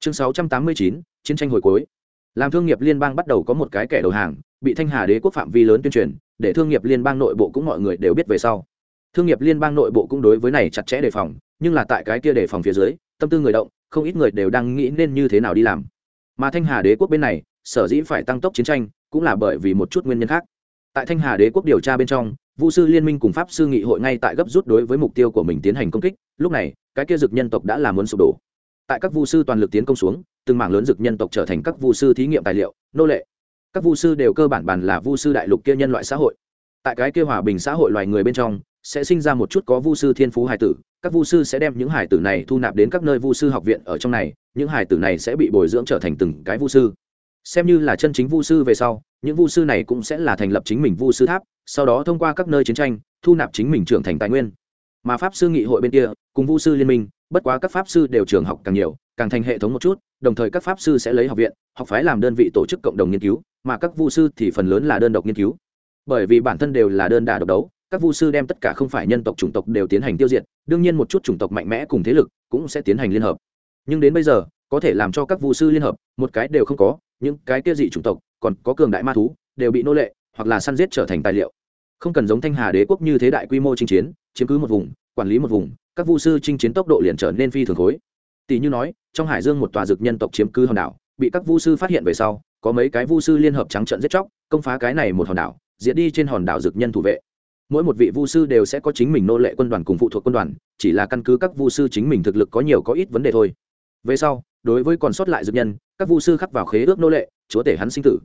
Chương 689 chiến tranh hồi cuối. Làm thương nghiệp liên bang bắt đầu có một cái kẻ đầu hàng, bị thanh hà đế quốc phạm vi lớn tuyên truyền, để thương nghiệp liên bang nội bộ cũng mọi người đều biết về sau. Thương nghiệp liên bang nội bộ cũng đối với này chặt chẽ đề phòng, nhưng là tại cái kia đề phòng phía dưới, tâm tư người động, không ít người đều đang nghĩ nên như thế nào đi làm. Mà thanh hà đế quốc bên này, sở dĩ phải tăng tốc chiến tranh, cũng là bởi vì một chút nguyên nhân khác. Tại thanh hà đế quốc điều tra bên trong, vu sư liên minh cùng pháp sư nghị hội ngay tại gấp rút đối với mục tiêu của mình tiến hành công kích, lúc này cái kia dực nhân tộc đã làm muốn sụp đổ tại các vu sư toàn lực tiến công xuống từng mảng lớn dực nhân tộc trở thành các vu sư thí nghiệm tài liệu nô lệ các vu sư đều cơ bản bàn là vu sư đại lục kia nhân loại xã hội tại cái kia hòa bình xã hội loài người bên trong sẽ sinh ra một chút có vu sư thiên phú hải tử các vu sư sẽ đem những hải tử này thu nạp đến các nơi vu sư học viện ở trong này những hải tử này sẽ bị bồi dưỡng trở thành từng cái vu sư xem như là chân chính vu sư về sau những vu sư này cũng sẽ là thành lập chính mình vu sư tháp sau đó thông qua các nơi chiến tranh thu nạp chính mình trưởng thành tài nguyên mà pháp sư nghị hội bên kia, cùng vu sư liên minh, bất quá các pháp sư đều trường học càng nhiều, càng thành hệ thống một chút, đồng thời các pháp sư sẽ lấy học viện, học phái làm đơn vị tổ chức cộng đồng nghiên cứu, mà các vu sư thì phần lớn là đơn độc nghiên cứu. Bởi vì bản thân đều là đơn đà độc đấu, các vu sư đem tất cả không phải nhân tộc, chủng tộc đều tiến hành tiêu diệt, đương nhiên một chút chủng tộc mạnh mẽ cùng thế lực cũng sẽ tiến hành liên hợp. Nhưng đến bây giờ, có thể làm cho các vu sư liên hợp, một cái đều không có, những cái tiêu dị chủng tộc, còn có cường đại ma thú, đều bị nô lệ, hoặc là săn giết trở thành tài liệu không cần giống thanh hà đế quốc như thế đại quy mô chinh chiến, chiếm cứ một vùng, quản lý một vùng, các vu sư chinh chiến tốc độ liền trở nên phi thường khối. Tỷ như nói, trong hải dương một tòa dực nhân tộc chiếm cứ hòn đảo, bị các vu sư phát hiện về sau, có mấy cái vu sư liên hợp trắng trận giết chóc, công phá cái này một hòn đảo diễn đi trên hòn đảo dực nhân thủ vệ. Mỗi một vị vu sư đều sẽ có chính mình nô lệ quân đoàn cùng phụ thuộc quân đoàn, chỉ là căn cứ các vu sư chính mình thực lực có nhiều có ít vấn đề thôi. Về sau, đối với còn sót lại dược nhân, các vu sư khắc vào khế ước nô lệ, chúa tể hắn sinh tử.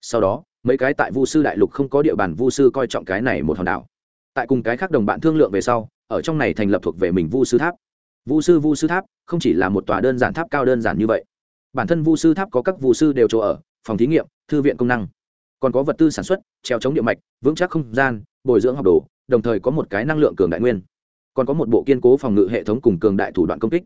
Sau đó mấy cái tại vu sư đại lục không có địa bàn vu sư coi trọng cái này một hòn đảo. Tại cùng cái khác đồng bạn thương lượng về sau, ở trong này thành lập thuộc về mình vu sư tháp. Vu sư vu sư tháp không chỉ là một tòa đơn giản tháp cao đơn giản như vậy. Bản thân vu sư tháp có các vu sư đều chỗ ở, phòng thí nghiệm, thư viện công năng. Còn có vật tư sản xuất, treo chống địa mạch, vững chắc không gian, bồi dưỡng học đồ, đồng thời có một cái năng lượng cường đại nguyên. Còn có một bộ kiên cố phòng ngự hệ thống cùng cường đại thủ đoạn công kích.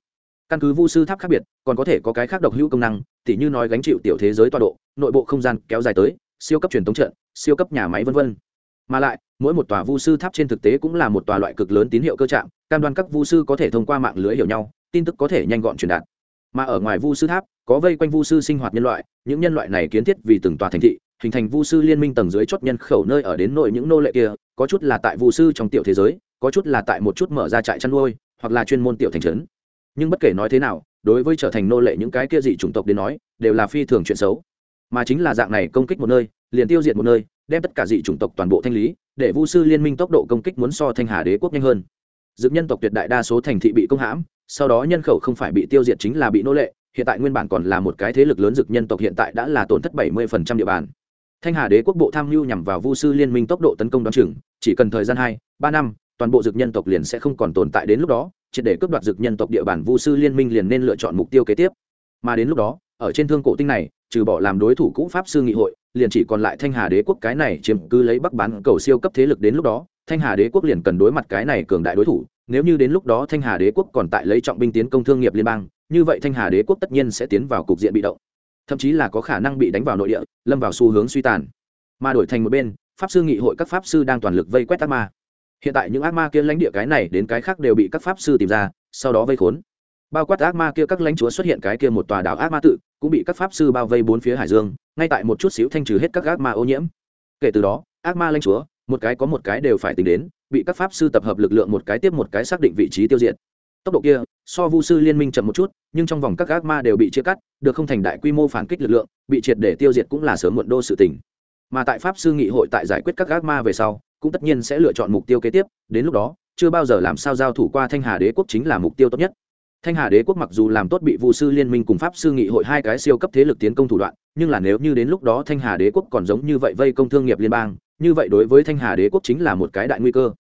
Căn cứ vu sư tháp khác biệt, còn có thể có cái khác độc hữu công năng, tỉ như nói gánh chịu tiểu thế giới tọa độ, nội bộ không gian kéo dài tới siêu cấp truyền thống trận, siêu cấp nhà máy v v mà lại, mỗi một tòa vu sư tháp trên thực tế cũng là một tòa loại cực lớn tín hiệu cơ trạng, cam đoan các vu sư có thể thông qua mạng lưới hiểu nhau, tin tức có thể nhanh gọn truyền đạt. Mà ở ngoài vu sư tháp, có vây quanh vu sư sinh hoạt nhân loại, những nhân loại này kiến thiết vì từng tòa thành thị, hình thành vu sư liên minh tầng dưới chót nhân khẩu nơi ở đến nội những nô lệ kia, có chút là tại vu sư trong tiểu thế giới, có chút là tại một chút mở ra trại chăn nuôi, hoặc là chuyên môn tiểu thành trấn. Nhưng bất kể nói thế nào, đối với trở thành nô lệ những cái kia dị chủng tộc đến nói, đều là phi thường chuyện xấu mà chính là dạng này công kích một nơi, liền tiêu diệt một nơi, đem tất cả dị chủng tộc toàn bộ thanh lý, để vu sư liên minh tốc độ công kích muốn so thanh hà đế quốc nhanh hơn. Dựng nhân tộc tuyệt đại đa số thành thị bị công hãm, sau đó nhân khẩu không phải bị tiêu diệt chính là bị nô lệ, hiện tại nguyên bản còn là một cái thế lực lớn dực nhân tộc hiện tại đã là tổn thất 70% địa bàn. Thanh hà đế quốc bộ tham mưu nhằm vào vu sư liên minh tốc độ tấn công đón chừng, chỉ cần thời gian hai, ba năm, toàn bộ dực nhân tộc liền sẽ không còn tồn tại đến lúc đó, triệt để cướp đoạt dực nhân tộc địa bàn vu sư liên minh liền nên lựa chọn mục tiêu kế tiếp. Mà đến lúc đó, ở trên thương cổ tinh này trừ bỏ làm đối thủ cũ pháp sư nghị hội, liền chỉ còn lại thanh hà đế quốc cái này chiếm cứ lấy bắc bán cầu siêu cấp thế lực đến lúc đó, thanh hà đế quốc liền cần đối mặt cái này cường đại đối thủ, nếu như đến lúc đó thanh hà đế quốc còn tại lấy trọng binh tiến công thương nghiệp liên bang, như vậy thanh hà đế quốc tất nhiên sẽ tiến vào cục diện bị động. Thậm chí là có khả năng bị đánh vào nội địa, lâm vào xu hướng suy tàn. Mà đổi thành một bên, pháp sư nghị hội các pháp sư đang toàn lực vây quét ác ma. Hiện tại những ác ma kia lãnh địa cái này đến cái khác đều bị các pháp sư tìm ra, sau đó vây khốn. Bao quát ác ma kia các lãnh chúa xuất hiện cái kia một tòa đảo ác ma tự cũng bị các pháp sư bao vây bốn phía hải dương, ngay tại một chút xíu thanh trừ hết các ác ma ô nhiễm. Kể từ đó, ác ma lanh chúa, một cái có một cái đều phải tính đến, bị các pháp sư tập hợp lực lượng một cái tiếp một cái xác định vị trí tiêu diệt. Tốc độ kia, so vu sư liên minh chậm một chút, nhưng trong vòng các ác ma đều bị chia cắt, được không thành đại quy mô phản kích lực lượng, bị triệt để tiêu diệt cũng là sớm muộn đô sự tỉnh mà tại pháp sư nghị hội tại giải quyết các ác ma về sau, cũng tất nhiên sẽ lựa chọn mục tiêu kế tiếp, đến lúc đó, chưa bao giờ làm sao giao thủ qua thanh hà đế quốc chính là mục tiêu tốt nhất thanh hà đế quốc mặc dù làm tốt bị vu sư liên minh cùng pháp sư nghị hội hai cái siêu cấp thế lực tiến công thủ đoạn, nhưng là nếu như đến lúc đó thanh hà đế quốc còn giống như vậy vây công thương nghiệp liên bang, như vậy đối với thanh hà đế quốc chính là một cái đại nguy cơ.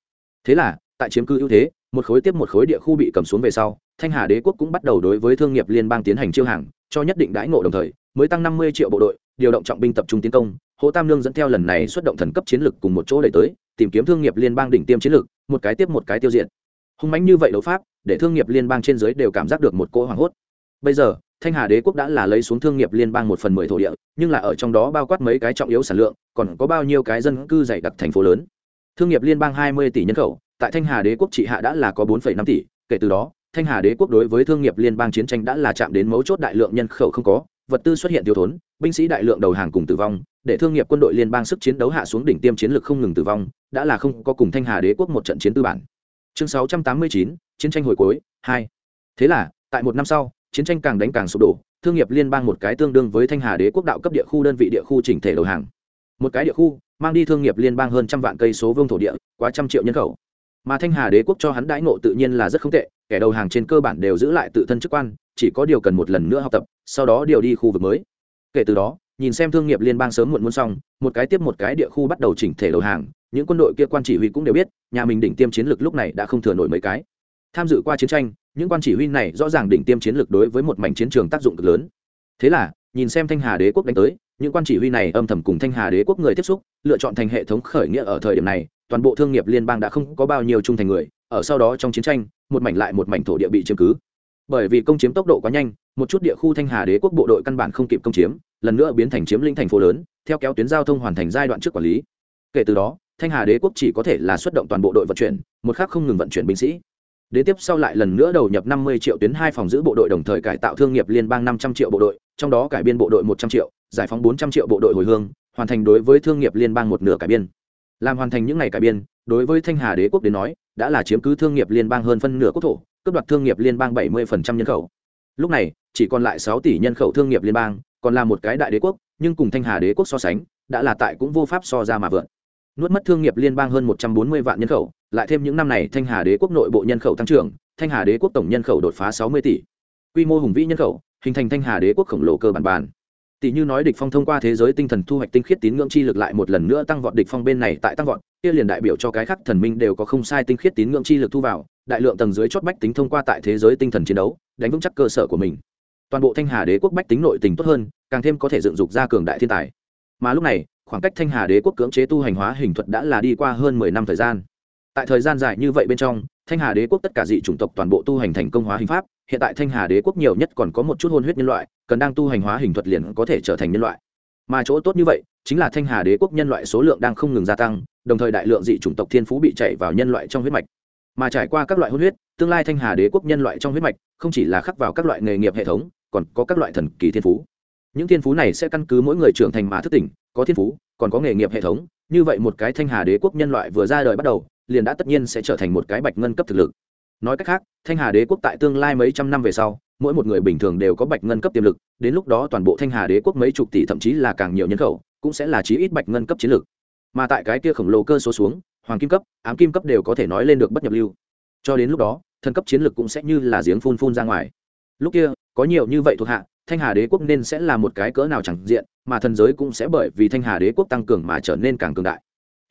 Thế là, tại chiếm cư ưu thế, một khối tiếp một khối địa khu bị cầm xuống về sau, thanh hà đế quốc cũng bắt đầu đối với thương nghiệp liên bang tiến hành chiêu hàng, cho nhất định đãi ngộ đồng thời, mới tăng năm mươi triệu bộ đội, điều động trọng binh tập trung tiến công. Hồ tam Nương dẫn theo lần này xuất động thần cấp chiến lược cùng một chỗ đẩy tới, tìm kiếm thương nghiệp liên bang đỉnh tiêm chiến lược một cái tiếp một cái tiêu diệt hung mãnh như vậy đấu pháp, để thương nghiệp liên bang trên dưới đều cảm giác được một cỗ hoảng hốt. Bây giờ, thanh hà đế quốc đã là lấy xuống thương nghiệp liên bang một phần mười thổ địa, nhưng là ở trong đó bao quát mấy cái trọng yếu sản lượng, còn có bao nhiêu cái dân cư dày đặc thành phố lớn. Thương nghiệp liên bang hai mươi tỷ nhân khẩu, tại thanh hà đế quốc trị hạ đã là có bốn năm tỷ, kể từ đó, thanh hà đế quốc đối với thương nghiệp liên bang chiến tranh đã là chạm đến mấu chốt đại lượng nhân khẩu không có, vật tư xuất hiện thiếu thốn, binh sĩ đại lượng đầu hàng cùng tử vong, để thương nghiệp quân đội liên bang sức chiến đấu hạ xuống đỉnh tiêm chiến lược không ngừng tử vong, đã là không có cùng thanh hà đế quốc một trận chiến tư bản chương 689, chiến tranh hồi cuối hai. Thế là tại một năm sau chiến tranh càng đánh càng sụp đổ thương nghiệp liên bang một cái tương đương với thanh hà đế quốc đạo cấp địa khu đơn vị địa khu chỉnh thể đầu hàng. Một cái địa khu mang đi thương nghiệp liên bang hơn trăm vạn cây số vương thổ địa quá trăm triệu nhân khẩu. Mà thanh hà đế quốc cho hắn đãi ngộ tự nhiên là rất không tệ kẻ đầu hàng trên cơ bản đều giữ lại tự thân chức quan chỉ có điều cần một lần nữa học tập sau đó điều đi khu vực mới. Kể từ đó nhìn xem thương nghiệp liên bang sớm muộn muốn xong một cái tiếp một cái địa khu bắt đầu chỉnh thể đầu hàng những quân đội kia quan chỉ huy cũng đều biết, nhà mình đỉnh tiêm chiến lược lúc này đã không thừa nổi mấy cái. Tham dự qua chiến tranh, những quan chỉ huy này rõ ràng đỉnh tiêm chiến lược đối với một mảnh chiến trường tác dụng cực lớn. Thế là, nhìn xem thanh hà đế quốc đánh tới, những quan chỉ huy này âm thầm cùng thanh hà đế quốc người tiếp xúc, lựa chọn thành hệ thống khởi nghĩa ở thời điểm này, toàn bộ thương nghiệp liên bang đã không có bao nhiêu trung thành người, ở sau đó trong chiến tranh, một mảnh lại một mảnh thổ địa bị chiếm cứ. Bởi vì công chiếm tốc độ quá nhanh, một chút địa khu thanh hà đế quốc bộ đội căn bản không kịp công chiếm, lần nữa biến thành chiếm lĩnh thành phố lớn, theo kéo tuyến giao thông hoàn thành giai đoạn trước quản lý. Kể từ đó thanh hà đế quốc chỉ có thể là xuất động toàn bộ đội vận chuyển, một khác không ngừng vận chuyển binh sĩ. Đến tiếp sau lại lần nữa đầu nhập năm mươi triệu tuyến hai phòng giữ bộ đội đồng thời cải tạo thương nghiệp liên bang năm trăm triệu bộ đội, trong đó cải biên bộ đội một trăm triệu, giải phóng bốn trăm triệu bộ đội hồi hương, hoàn thành đối với thương nghiệp liên bang một nửa cải biên. Làm hoàn thành những ngày cải biên, đối với thanh hà đế quốc đến nói, đã là chiếm cứ thương nghiệp liên bang hơn phân nửa quốc thổ, cướp đoạt thương nghiệp liên bang bảy mươi nhân khẩu. Lúc này, chỉ còn lại sáu tỷ nhân khẩu thương nghiệp liên bang, còn là một cái đại đế quốc, nhưng cùng thanh hà đế quốc so sánh, đã là tại cũng vô pháp so ra mà vượn nuốt mất thương nghiệp liên bang hơn một trăm bốn mươi vạn nhân khẩu, lại thêm những năm này thanh hà đế quốc nội bộ nhân khẩu tăng trưởng, thanh hà đế quốc tổng nhân khẩu đột phá sáu mươi tỷ. Quy mô hùng vĩ nhân khẩu, hình thành thanh hà đế quốc khổng lồ cơ bản bản tỷ như nói địch phong thông qua thế giới tinh thần thu hoạch tinh khiết tín ngưỡng chi lực lại một lần nữa tăng vọt địch phong bên này tại tăng vọt, kia liền đại biểu cho cái khác thần minh đều có không sai tinh khiết tín ngưỡng chi lực thu vào, đại lượng tầng dưới chót bách tính thông qua tại thế giới tinh thần chiến đấu, đánh vững chắc cơ sở của mình. Toàn bộ thanh hà đế quốc bách tính nội tình tốt hơn, càng thêm có thể dựng dục ra cường đại thiên tài. Mà lúc này khoảng cách thanh hà đế quốc cưỡng chế tu hành hóa hình thuật đã là đi qua hơn mười năm thời gian. Tại thời gian dài như vậy bên trong, thanh hà đế quốc tất cả dị chủng tộc toàn bộ tu hành thành công hóa hình pháp, hiện tại thanh hà đế quốc nhiều nhất còn có một chút hôn huyết nhân loại, cần đang tu hành hóa hình thuật liền có thể trở thành nhân loại. Mà chỗ tốt như vậy, chính là thanh hà đế quốc nhân loại số lượng đang không ngừng gia tăng, đồng thời đại lượng dị chủng tộc thiên phú bị chạy vào nhân loại trong huyết mạch. Mà trải qua các loại hôn huyết, tương lai thanh hà đế quốc nhân loại trong huyết mạch không chỉ là khắc vào các loại nghề nghiệp hệ thống, còn có các loại thần kỳ thiên phú những thiên phú này sẽ căn cứ mỗi người trưởng thành mà thức tỉnh, có thiên phú, còn có nghề nghiệp hệ thống, như vậy một cái thanh hà đế quốc nhân loại vừa ra đời bắt đầu, liền đã tất nhiên sẽ trở thành một cái bạch ngân cấp thực lực. Nói cách khác, thanh hà đế quốc tại tương lai mấy trăm năm về sau, mỗi một người bình thường đều có bạch ngân cấp tiềm lực, đến lúc đó toàn bộ thanh hà đế quốc mấy chục tỷ thậm chí là càng nhiều nhân khẩu, cũng sẽ là chí ít bạch ngân cấp chiến lược. Mà tại cái kia khổng lồ cơ số xuống, hoàng kim cấp, ám kim cấp đều có thể nói lên được bất nhập lưu. Cho đến lúc đó, thần cấp chiến lược cũng sẽ như là giếng phun phun ra ngoài. Lúc kia, có nhiều như vậy thuộc hạ thanh hà đế quốc nên sẽ là một cái cỡ nào chẳng diện, mà thần giới cũng sẽ bởi vì thanh hà đế quốc tăng cường mà trở nên càng cường đại.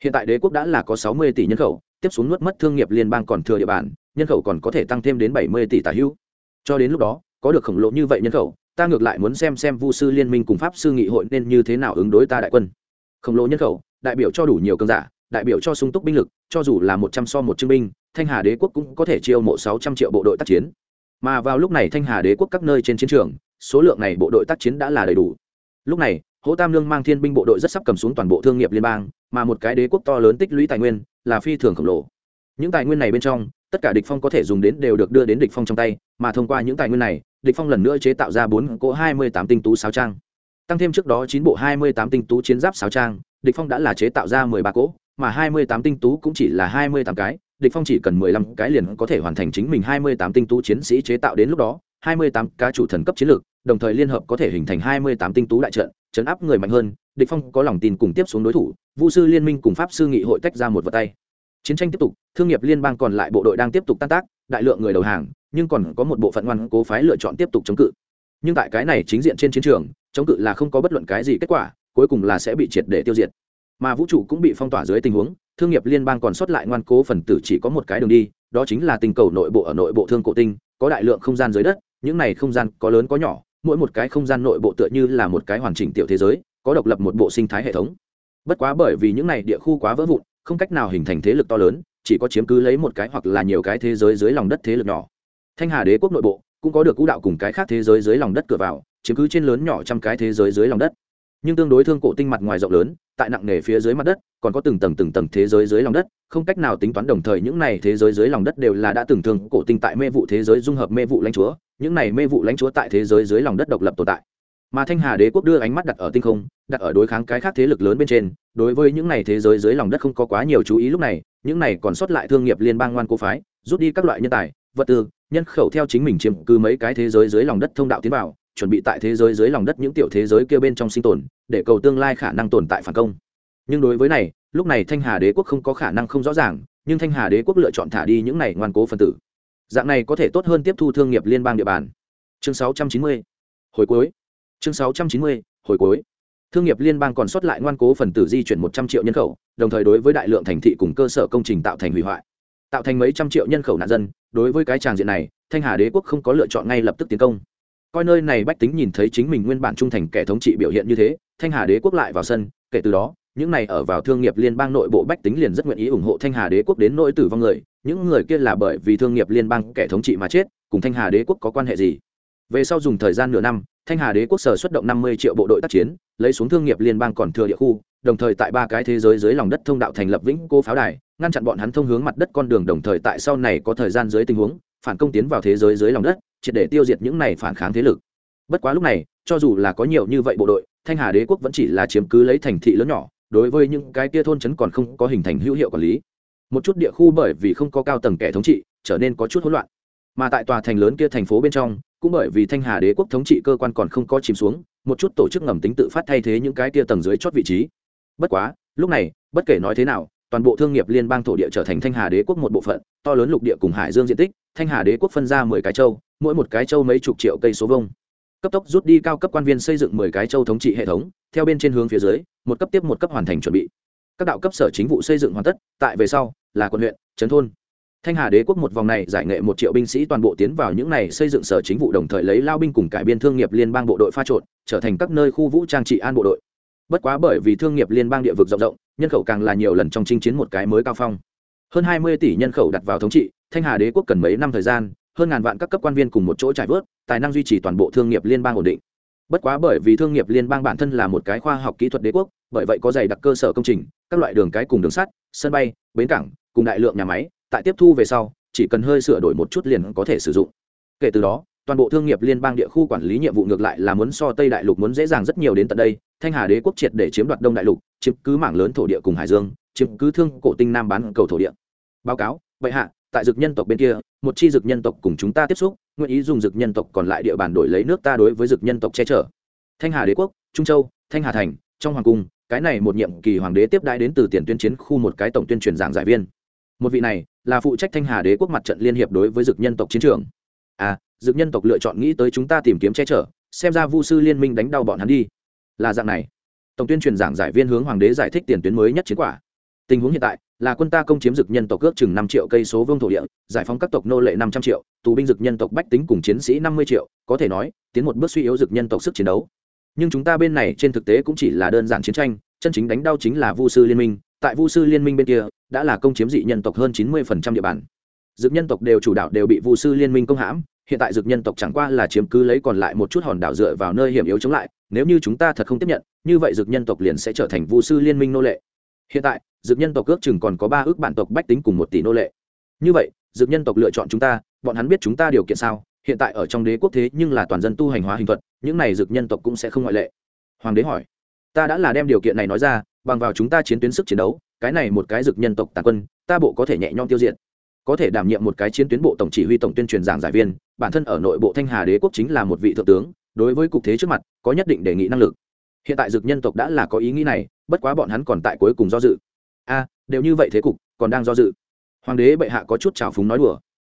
Hiện tại đế quốc đã là có sáu mươi tỷ nhân khẩu, tiếp xuống nuốt mất thương nghiệp liên bang còn thừa địa bàn, nhân khẩu còn có thể tăng thêm đến bảy mươi tỷ tả hữu. Cho đến lúc đó, có được khổng lồ như vậy nhân khẩu, ta ngược lại muốn xem xem vu sư liên minh cùng pháp sư nghị hội nên như thế nào ứng đối ta đại quân. Khổng lồ nhân khẩu, đại biểu cho đủ nhiều cơn giả, đại biểu cho sung túc binh lực, cho dù là một trăm so một chương binh, thanh hà đế quốc cũng có thể chiêu mộ sáu trăm triệu bộ đội tác chiến. Mà vào lúc này thanh hà đế quốc các nơi trên chiến trường số lượng này bộ đội tác chiến đã là đầy đủ. Lúc này, hỗ tam lương mang thiên binh bộ đội rất sắp cầm xuống toàn bộ thương nghiệp liên bang, mà một cái đế quốc to lớn tích lũy tài nguyên là phi thường khổng lồ. Những tài nguyên này bên trong, tất cả địch phong có thể dùng đến đều được đưa đến địch phong trong tay, mà thông qua những tài nguyên này, địch phong lần nữa chế tạo ra bốn cỗ hai mươi tám tinh tú sáo trang. Tăng thêm trước đó chín bộ hai mươi tám tinh tú chiến giáp sáo trang, địch phong đã là chế tạo ra mười ba cỗ, mà hai mươi tám tinh tú cũng chỉ là hai mươi tám cái, địch phong chỉ cần mười lăm cái liền có thể hoàn thành chính mình hai mươi tám tinh tú chiến sĩ chế tạo đến lúc đó, hai mươi tám cá chủ thần cấp chiến lược đồng thời liên hợp có thể hình thành hai mươi tám tinh tú đại trận, chấn áp người mạnh hơn, địch phong có lòng tin cùng tiếp xuống đối thủ vũ sư liên minh cùng pháp sư nghị hội tách ra một vật tay. Chiến tranh tiếp tục, thương nghiệp liên bang còn lại bộ đội đang tiếp tục tan tác, đại lượng người đầu hàng, nhưng còn có một bộ phận ngoan cố phái lựa chọn tiếp tục chống cự. Nhưng tại cái này chính diện trên chiến trường, chống cự là không có bất luận cái gì kết quả, cuối cùng là sẽ bị triệt để tiêu diệt. Mà vũ trụ cũng bị phong tỏa dưới tình huống, thương nghiệp liên bang còn sót lại ngoan cố phần tử chỉ có một cái đường đi, đó chính là tình cầu nội bộ ở nội bộ thương cổ tinh, có đại lượng không gian dưới đất, những này không gian có lớn có nhỏ mỗi một cái không gian nội bộ tựa như là một cái hoàn chỉnh tiểu thế giới, có độc lập một bộ sinh thái hệ thống. Bất quá bởi vì những này địa khu quá vỡ vụn, không cách nào hình thành thế lực to lớn, chỉ có chiếm cứ lấy một cái hoặc là nhiều cái thế giới dưới lòng đất thế lực nhỏ. Thanh hà đế quốc nội bộ cũng có được cũ đạo cùng cái khác thế giới dưới lòng đất cửa vào, chiếm cứ trên lớn nhỏ trăm cái thế giới dưới lòng đất nhưng tương đối thương cổ tinh mặt ngoài rộng lớn, tại nặng nề phía dưới mặt đất, còn có từng tầng từng tầng thế giới dưới lòng đất, không cách nào tính toán đồng thời những này thế giới dưới lòng đất đều là đã từng thương cổ tinh tại mê vụ thế giới dung hợp mê vụ lãnh chúa, những này mê vụ lãnh chúa tại thế giới dưới lòng đất độc lập tồn tại. Mà thanh hà đế quốc đưa ánh mắt đặt ở tinh không, đặt ở đối kháng cái khác thế lực lớn bên trên, đối với những này thế giới dưới lòng đất không có quá nhiều chú ý lúc này, những này còn sót lại thương nghiệp liên bang ngoan cố phái, rút đi các loại nhân tài, vật tư, nhân khẩu theo chính mình chiếm cứ mấy cái thế giới dưới lòng đất thông đạo tiến vào chuẩn bị tại thế giới dưới lòng đất những tiểu thế giới kia bên trong sinh tồn, để cầu tương lai khả năng tồn tại phản công. Nhưng đối với này, lúc này thanh hà đế quốc không có khả năng không rõ ràng, nhưng thanh hà đế quốc lựa chọn thả đi những này ngoan cố phân tử. Dạng này có thể tốt hơn tiếp thu thương nghiệp liên bang địa bàn. Chương 690. hồi cuối. Chương 690. hồi cuối. Thương nghiệp liên bang còn sót lại ngoan cố phần tử di chuyển một trăm triệu nhân khẩu, đồng thời đối với đại lượng thành thị cùng cơ sở công trình tạo thành hủy hoại. Tạo thành mấy trăm triệu nhân khẩu nạn dân, đối với cái tràng diện này, thanh hà đế quốc không có lựa chọn ngay lập tức tiến công coi nơi này bách tính nhìn thấy chính mình nguyên bản trung thành kẻ thống trị biểu hiện như thế, thanh hà đế quốc lại vào sân, kể từ đó, những này ở vào thương nghiệp liên bang nội bộ bách tính liền rất nguyện ý ủng hộ thanh hà đế quốc đến nỗi tử vong người, những người kia là bởi vì thương nghiệp liên bang kẻ thống trị mà chết, cùng thanh hà đế quốc có quan hệ gì? Về sau dùng thời gian nửa năm, thanh hà đế quốc sở xuất động năm mươi triệu bộ đội tác chiến, lấy xuống thương nghiệp liên bang còn thừa địa khu, đồng thời tại ba cái thế giới dưới lòng đất thông đạo thành lập vĩnh cô pháo đài, ngăn chặn bọn hắn thông hướng mặt đất con đường đồng thời tại sau này có thời gian dưới tình huống, phản công tiến vào thế giới dưới lòng đất triệt để tiêu diệt những này phản kháng thế lực. Bất quá lúc này, cho dù là có nhiều như vậy bộ đội, thanh hà đế quốc vẫn chỉ là chiếm cứ lấy thành thị lớn nhỏ, đối với những cái kia thôn trấn còn không có hình thành hữu hiệu quản lý. Một chút địa khu bởi vì không có cao tầng kẻ thống trị, trở nên có chút hỗn loạn. Mà tại tòa thành lớn kia thành phố bên trong, cũng bởi vì thanh hà đế quốc thống trị cơ quan còn không có chìm xuống, một chút tổ chức ngầm tính tự phát thay thế những cái kia tầng dưới chót vị trí. Bất quá, lúc này, bất kể nói thế nào, toàn bộ thương nghiệp liên bang thổ địa trở thành thanh hà đế quốc một bộ phận, to lớn lục địa cùng hải dương diện tích, thanh hà đế quốc phân ra mười cái châu mỗi một cái châu mấy chục triệu cây số vông cấp tốc rút đi cao cấp quan viên xây dựng mười cái châu thống trị hệ thống, theo bên trên hướng phía dưới, một cấp tiếp một cấp hoàn thành chuẩn bị. Các đạo cấp sở chính vụ xây dựng hoàn tất, tại về sau, là quận huyện, trấn thôn. Thanh hà đế quốc một vòng này giải nghệ một triệu binh sĩ toàn bộ tiến vào những này xây dựng sở chính vụ đồng thời lấy lao binh cùng cải biên thương nghiệp liên bang bộ đội pha trộn, trở thành các nơi khu vũ trang trị an bộ đội. Bất quá bởi vì thương nghiệp liên bang địa vực rộng rộng, nhân khẩu càng là nhiều lần trong chinh chiến một cái mới cao phong. Hơn hai mươi tỷ nhân khẩu đặt vào thống trị, thanh hà đế quốc cần mấy năm thời gian hơn ngàn vạn các cấp quan viên cùng một chỗ trải vớt, tài năng duy trì toàn bộ thương nghiệp liên bang ổn định. Bất quá bởi vì thương nghiệp liên bang bản thân là một cái khoa học kỹ thuật đế quốc, bởi vậy có dày đặc cơ sở công trình, các loại đường cái cùng đường sắt, sân bay, bến cảng, cùng đại lượng nhà máy, tại tiếp thu về sau, chỉ cần hơi sửa đổi một chút liền có thể sử dụng. Kể từ đó, toàn bộ thương nghiệp liên bang địa khu quản lý nhiệm vụ ngược lại là muốn so tây đại lục muốn dễ dàng rất nhiều đến tận đây. Thanh hà đế quốc triệt để chiếm đoạt đông đại lục, chiếm cứ mảng lớn thổ địa cùng hải dương, chiếm cứ thương cổ tinh nam bán cầu thổ địa. Báo cáo vậy hạ tại dực nhân tộc bên kia, một chi dực nhân tộc cùng chúng ta tiếp xúc, nguyện ý dùng dực nhân tộc còn lại địa bàn đổi lấy nước ta đối với dực nhân tộc che chở. Thanh hà đế quốc, trung châu, thanh hà thành, trong hoàng cung, cái này một nhiệm kỳ hoàng đế tiếp đãi đến từ tiền tuyên chiến khu một cái tổng tuyên truyền giảng giải viên. Một vị này, là phụ trách thanh hà đế quốc mặt trận liên hiệp đối với dực nhân tộc chiến trường. À dực nhân tộc lựa chọn nghĩ tới chúng ta tìm kiếm che chở, xem ra vu sư liên minh đánh đau bọn hắn đi. Là dạng này. Tổng tuyên truyền giảng giải viên hướng hoàng đế giải thích tiền tuyến mới nhất chiến quả. Tình huống hiện tại là quân ta công chiếm dực nhân tộc ước chừng năm triệu cây số vương thổ địa, giải phóng các tộc nô lệ năm trăm triệu, tù binh dực nhân tộc bách tính cùng chiến sĩ năm mươi triệu, có thể nói, tiến một bước suy yếu dực nhân tộc sức chiến đấu. Nhưng chúng ta bên này trên thực tế cũng chỉ là đơn giản chiến tranh, chân chính đánh đau chính là vu sư liên minh. Tại vu sư liên minh bên kia, đã là công chiếm dị nhân tộc hơn chín mươi địa bàn. Dực nhân tộc đều chủ đạo đều bị vu sư liên minh công hãm, hiện tại dực nhân tộc chẳng qua là chiếm cứ lấy còn lại một chút hòn đảo dựa vào nơi hiểm yếu chống lại, nếu như chúng ta thật không tiếp nhận, như vậy dực nhân tộc liền sẽ trở thành vu sư liên minh nô lệ. Hiện tại Dược nhân tộc ước chừng còn có ba ước bản tộc bách tính cùng một tỷ nô lệ. Như vậy, Dược nhân tộc lựa chọn chúng ta, bọn hắn biết chúng ta điều kiện sao? Hiện tại ở trong đế quốc thế nhưng là toàn dân tu hành hóa hình thuật, những này Dược nhân tộc cũng sẽ không ngoại lệ. Hoàng đế hỏi. Ta đã là đem điều kiện này nói ra, bằng vào chúng ta chiến tuyến sức chiến đấu, cái này một cái Dược nhân tộc tàn quân, ta bộ có thể nhẹ nhõm tiêu diệt. Có thể đảm nhiệm một cái chiến tuyến bộ tổng chỉ huy tổng tuyên truyền giảng giải viên, bản thân ở nội bộ thanh hà đế quốc chính là một vị thượng tướng, đối với cục thế trước mặt, có nhất định đề nghị năng lực. Hiện tại Dược nhân tộc đã là có ý nghĩ này, bất quá bọn hắn còn tại cuối cùng do dự a, đều như vậy thế cục, còn đang do dự. Hoàng đế bệ hạ có chút trào phúng nói đùa.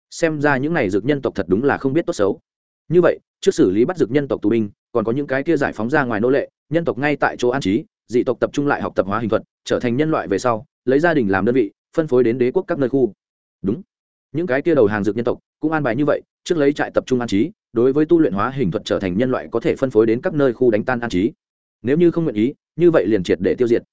Xem ra những n à y dược nhân tộc thật đúng là không biết tốt xấu. Như vậy, trước xử lý bắt dược nhân tộc tù binh, còn có những cái kia giải phóng ra ngoài nô lệ, nhân tộc ngay tại chỗ an trí, dị tộc tập trung lại học tập hóa hình thuật, trở thành nhân loại về sau, lấy gia đình làm đơn vị, phân phối đến đế quốc các nơi khu. Đúng. Những cái kia đầu hàng dược nhân tộc cũng an bài như vậy, trước lấy trại tập trung an trí, đối với tu luyện hóa hình thuật trở thành nhân loại có thể phân phối đến các nơi khu đánh tan an trí. Nếu như không nguyện ý, như vậy liền triệt để tiêu diệt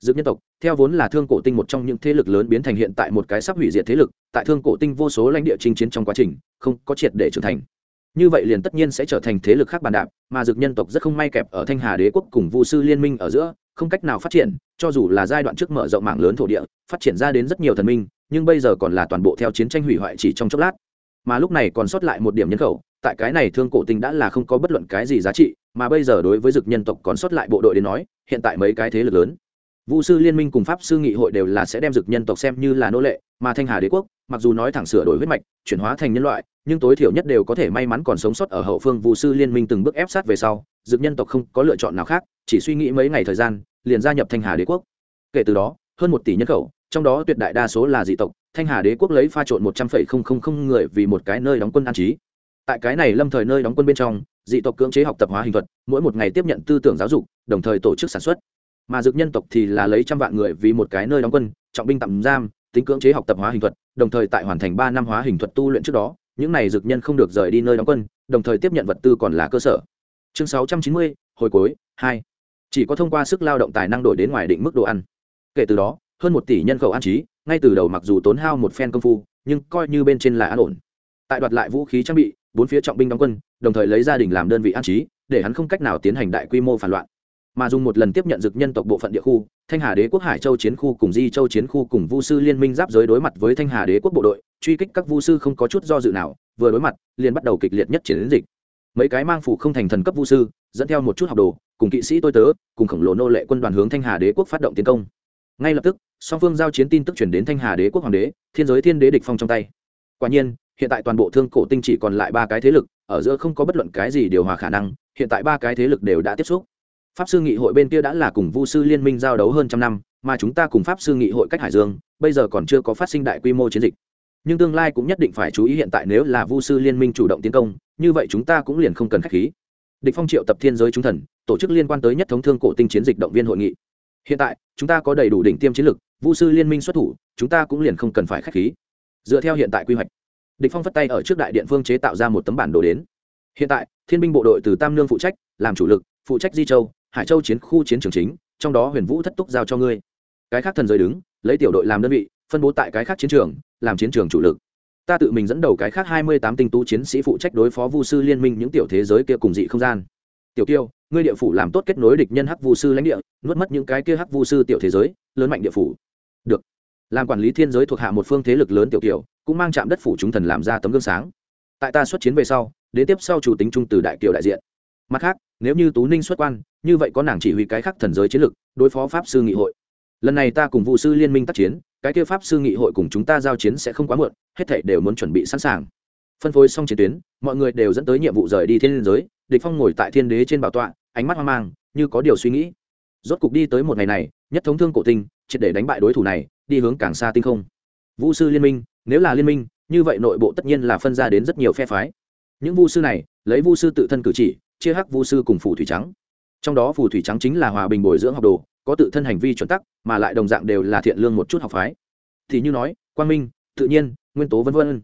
dược nhân tộc, theo vốn là thương cổ tinh một trong những thế lực lớn biến thành hiện tại một cái sắp hủy diệt thế lực, tại thương cổ tinh vô số lãnh địa chinh chiến trong quá trình, không có triệt để trưởng thành. Như vậy liền tất nhiên sẽ trở thành thế lực khác bàn đạp, mà dược nhân tộc rất không may kẹp ở thanh hà đế quốc cùng vu sư liên minh ở giữa, không cách nào phát triển, cho dù là giai đoạn trước mở rộng mạng lớn thổ địa, phát triển ra đến rất nhiều thần minh, nhưng bây giờ còn là toàn bộ theo chiến tranh hủy hoại chỉ trong chốc lát. Mà lúc này còn sót lại một điểm nhân khẩu, tại cái này thương cổ tinh đã là không có bất luận cái gì giá trị, mà bây giờ đối với dực nhân tộc còn sót lại bộ đội đến nói, hiện tại mấy cái thế lực lớn. Vũ sư liên minh cùng pháp sư nghị hội đều là sẽ đem dực nhân tộc xem như là nô lệ, mà Thanh Hà đế quốc, mặc dù nói thẳng sửa đổi huyết mạch, chuyển hóa thành nhân loại, nhưng tối thiểu nhất đều có thể may mắn còn sống sót ở hậu phương vũ sư liên minh từng bước ép sát về sau, dực nhân tộc không có lựa chọn nào khác, chỉ suy nghĩ mấy ngày thời gian, liền gia nhập Thanh Hà đế quốc. Kể từ đó, hơn một tỷ nhân khẩu, trong đó tuyệt đại đa số là dị tộc, Thanh Hà đế quốc lấy pha trộn một trăm phẩy không không không người vì một cái nơi đóng quân an trí. Tại cái này lâm thời nơi đóng quân bên trong, dị tộc cưỡng chế học tập hóa hình thuật, mỗi một ngày tiếp nhận tư tưởng giáo dục, đồng thời tổ chức sản xuất mà dược nhân tộc thì là lấy trăm vạn người vì một cái nơi đóng quân, trọng binh tạm giam, tính cưỡng chế học tập hóa hình thuật, đồng thời tại hoàn thành ba năm hóa hình thuật tu luyện trước đó, những này dược nhân không được rời đi nơi đóng quân, đồng thời tiếp nhận vật tư còn là cơ sở. Chương sáu trăm chín mươi, hồi cuối, hai. Chỉ có thông qua sức lao động tài năng đổi đến ngoài định mức độ ăn. Kể từ đó, hơn một tỷ nhân khẩu an trí, ngay từ đầu mặc dù tốn hao một phen công phu, nhưng coi như bên trên là an ổn. Tại đoạt lại vũ khí trang bị, bốn phía trọng binh đóng quân, đồng thời lấy gia đình làm đơn vị an trí, để hắn không cách nào tiến hành đại quy mô phản loạn mà dùng một lần tiếp nhận dực nhân tộc bộ phận địa khu, thanh hà đế quốc hải châu chiến khu cùng di châu chiến khu cùng vu sư liên minh giáp giới đối mặt với thanh hà đế quốc bộ đội, truy kích các vu sư không có chút do dự nào, vừa đối mặt, liền bắt đầu kịch liệt nhất chiến dịch. Mấy cái mang phủ không thành thần cấp vu sư, dẫn theo một chút học đồ, cùng kỵ sĩ tôi tớ, cùng khổng lồ nô lệ quân đoàn hướng thanh hà đế quốc phát động tiến công. Ngay lập tức, song phương giao chiến tin tức chuyển đến thanh hà đế quốc hoàng đế, thiên giới thiên đế địch phong trong tay. Quả nhiên, hiện tại toàn bộ thương cổ tinh chỉ còn lại ba cái thế lực, ở giữa không có bất luận cái gì điều hòa khả năng, hiện tại ba cái thế lực đều đã tiếp xúc pháp sư nghị hội bên kia đã là cùng vu sư liên minh giao đấu hơn trăm năm, mà chúng ta cùng pháp sư nghị hội cách hải dương, bây giờ còn chưa có phát sinh đại quy mô chiến dịch. Nhưng tương lai cũng nhất định phải chú ý hiện tại nếu là vu sư liên minh chủ động tiến công, như vậy chúng ta cũng liền không cần k h á c h khí. Địch phong triệu tập thiên giới trung thần, tổ chức liên quan tới nhất thống thương cổ tinh chiến dịch động viên hội nghị. Hiện tại, chúng ta có đầy đủ đỉnh tiêm chiến lược vu sư liên minh xuất thủ, chúng ta cũng liền không cần phải k h á c h khí. Dựa theo hiện tại quy hoạch, địch phong phất tay ở trước đại điện phương chế tạo ra một tấm bản đồ đến. Hiện tại, thiên binh bộ đội từ tam lương phụ trách, làm chủ lực, phụ trách di châu hải châu chiến khu chiến trường chính trong đó huyền vũ thất túc giao cho ngươi. Cái khác thần giới đứng lấy tiểu đội làm đơn vị phân bố tại cái khác chiến trường làm chiến trường chủ lực. Ta tự mình dẫn đầu cái khác hai mươi tám tinh tú chiến sĩ phụ trách đối phó vu sư liên minh những tiểu thế giới kia cùng dị không gian. Tiểu kiêu ngươi địa phủ làm tốt kết nối địch nhân hắc vu sư lãnh địa nuốt mất những cái kia hắc vu sư tiểu thế giới lớn mạnh địa phủ. Được. Làm quản lý thiên giới thuộc hạ một phương thế lực lớn tiểu Tiểu, cũng mang chạm đất phủ chúng thần làm ra tấm gương sáng. Tại ta xuất chiến về sau đến tiếp sau chủ tính trung từ đại kiều đại diện mặt khác nếu như tú ninh xuất quan như vậy có nàng chỉ huy cái khác thần giới chiến lược, đối phó pháp sư nghị hội. Lần này ta cùng vụ sư liên minh tác chiến cái kia pháp sư nghị hội cùng chúng ta giao chiến sẽ không quá muộn hết thảy đều muốn chuẩn bị sẵn sàng. Phân phối xong chiến tuyến mọi người đều dẫn tới nhiệm vụ rời đi thiên giới địch phong ngồi tại thiên đế trên bảo tọa ánh mắt hoang mang như có điều suy nghĩ. Rốt cục đi tới một ngày này nhất thống thương cổ tinh triệt để đánh bại đối thủ này đi hướng càng xa tinh không. Vũ sư liên minh nếu là liên minh như vậy nội bộ tất nhiên là phân ra đến rất nhiều phe phái. Những vu sư này lấy vu sư tự thân cử chỉ chia hắc vu sư cùng phù thủy trắng. Trong đó phù thủy trắng chính là hòa bình bồi dưỡng học đồ, có tự thân hành vi chuẩn tắc, mà lại đồng dạng đều là thiện lương một chút học phái. Thì như nói, quang minh, tự nhiên, nguyên tố vân vân.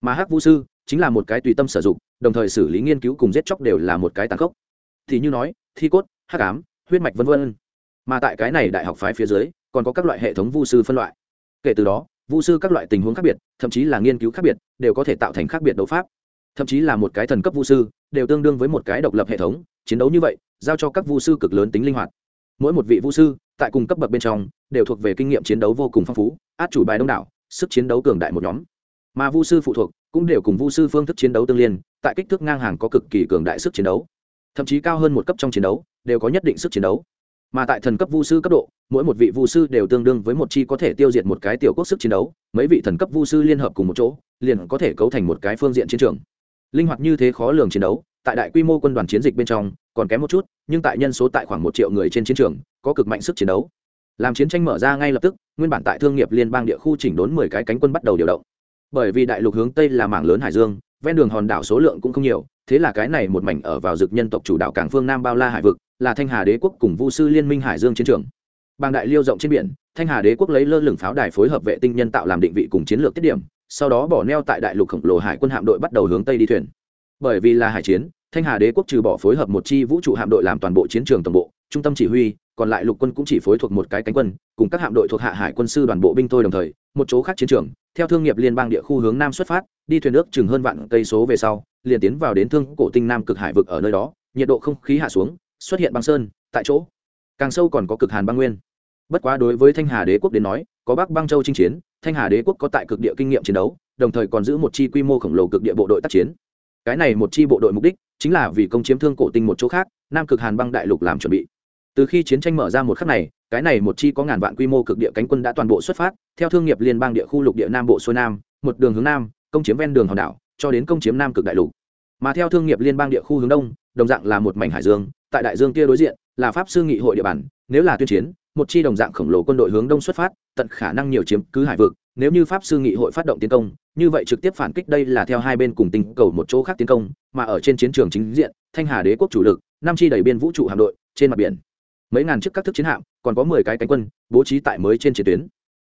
Mà hắc vu sư chính là một cái tùy tâm sử dụng, đồng thời xử lý nghiên cứu cùng giết chóc đều là một cái tàn khốc. Thì như nói, thi cốt, hắc ám, huyết mạch vân vân. Mà tại cái này đại học phái phía dưới, còn có các loại hệ thống vu sư phân loại. Kể từ đó, vu sư các loại tình huống khác biệt, thậm chí là nghiên cứu khác biệt, đều có thể tạo thành khác biệt đấu pháp. Thậm chí là một cái thần cấp vu sư đều tương đương với một cái độc lập hệ thống, chiến đấu như vậy, giao cho các vu sư cực lớn tính linh hoạt. Mỗi một vị vu sư, tại cùng cấp bậc bên trong, đều thuộc về kinh nghiệm chiến đấu vô cùng phong phú, át chủ bài đông đảo, sức chiến đấu cường đại một nhóm. Mà vu sư phụ thuộc, cũng đều cùng vu sư phương thức chiến đấu tương liên, tại kích thước ngang hàng có cực kỳ cường đại sức chiến đấu. Thậm chí cao hơn một cấp trong chiến đấu, đều có nhất định sức chiến đấu. Mà tại thần cấp vu sư cấp độ, mỗi một vị vu sư đều tương đương với một chi có thể tiêu diệt một cái tiểu quốc sức chiến đấu, mấy vị thần cấp vu sư liên hợp cùng một chỗ, liền có thể cấu thành một cái phương diện chiến trường linh hoạt như thế khó lường chiến đấu, tại đại quy mô quân đoàn chiến dịch bên trong, còn kém một chút, nhưng tại nhân số tại khoảng một triệu người trên chiến trường, có cực mạnh sức chiến đấu. Làm chiến tranh mở ra ngay lập tức, nguyên bản tại thương nghiệp liên bang địa khu chỉnh đốn mười cái cánh quân bắt đầu điều động. Bởi vì đại lục hướng tây là mảng lớn hải dương, ven đường hòn đảo số lượng cũng không nhiều, thế là cái này một mảnh ở vào dực nhân tộc chủ đạo cảng phương nam bao la hải vực, là thanh hà đế quốc cùng vu sư liên minh hải dương chiến trường. Bang đại liêu rộng trên biển, thanh hà đế quốc lấy lơ lửng pháo đài phối hợp vệ tinh nhân tạo làm định vị cùng chiến lược tiết điểm sau đó bỏ neo tại đại lục khổng lồ hải quân hạm đội bắt đầu hướng tây đi thuyền. Bởi vì là hải chiến, thanh hà đế quốc trừ bỏ phối hợp một chi vũ trụ hạm đội làm toàn bộ chiến trường toàn bộ, trung tâm chỉ huy, còn lại lục quân cũng chỉ phối thuộc một cái cánh quân, cùng các hạm đội thuộc hạ hải quân sư đoàn bộ binh thôi đồng thời, một chỗ khác chiến trường, theo thương nghiệp liên bang địa khu hướng nam xuất phát, đi thuyền nước chừng hơn vạn cây số về sau, liền tiến vào đến thương cổ tinh nam cực hải vực ở nơi đó, nhiệt độ không khí hạ xuống, xuất hiện băng sơn, tại chỗ. Càng sâu còn có cực hàn băng nguyên. Bất quá đối với thanh hà đế quốc đến nói, có bắc băng châu chinh chiến thanh hà đế quốc có tại cực địa kinh nghiệm chiến đấu, đồng thời còn giữ một chi quy mô khổng lồ cực địa bộ đội tác chiến. Cái này một chi bộ đội mục đích chính là vì công chiếm thương cổ tinh một chỗ khác, nam cực hàn băng đại lục làm chuẩn bị. Từ khi chiến tranh mở ra một khắc này, cái này một chi có ngàn vạn quy mô cực địa cánh quân đã toàn bộ xuất phát, theo thương nghiệp liên bang địa khu lục địa nam bộ xuôi nam, một đường hướng nam, công chiếm ven đường hòn đảo, cho đến công chiếm nam cực đại lục. Mà theo thương nghiệp liên bang địa khu hướng đông, đồng dạng là một mảnh hải dương, tại đại dương kia đối diện là pháp sư nghị hội địa bàn, nếu là tuyên chiến một chi đồng dạng khổng lồ quân đội hướng đông xuất phát, tận khả năng nhiều chiếm cứ hải vực. Nếu như pháp sư nghị hội phát động tiến công, như vậy trực tiếp phản kích đây là theo hai bên cùng tinh cầu một chỗ khác tiến công, mà ở trên chiến trường chính diện, thanh hà đế quốc chủ lực, năm chi đẩy biên vũ trụ hạm đội, trên mặt biển. Mấy ngàn chiếc các thức chiến hạm, còn có mười cái cánh quân, bố trí tại mới trên chiến tuyến.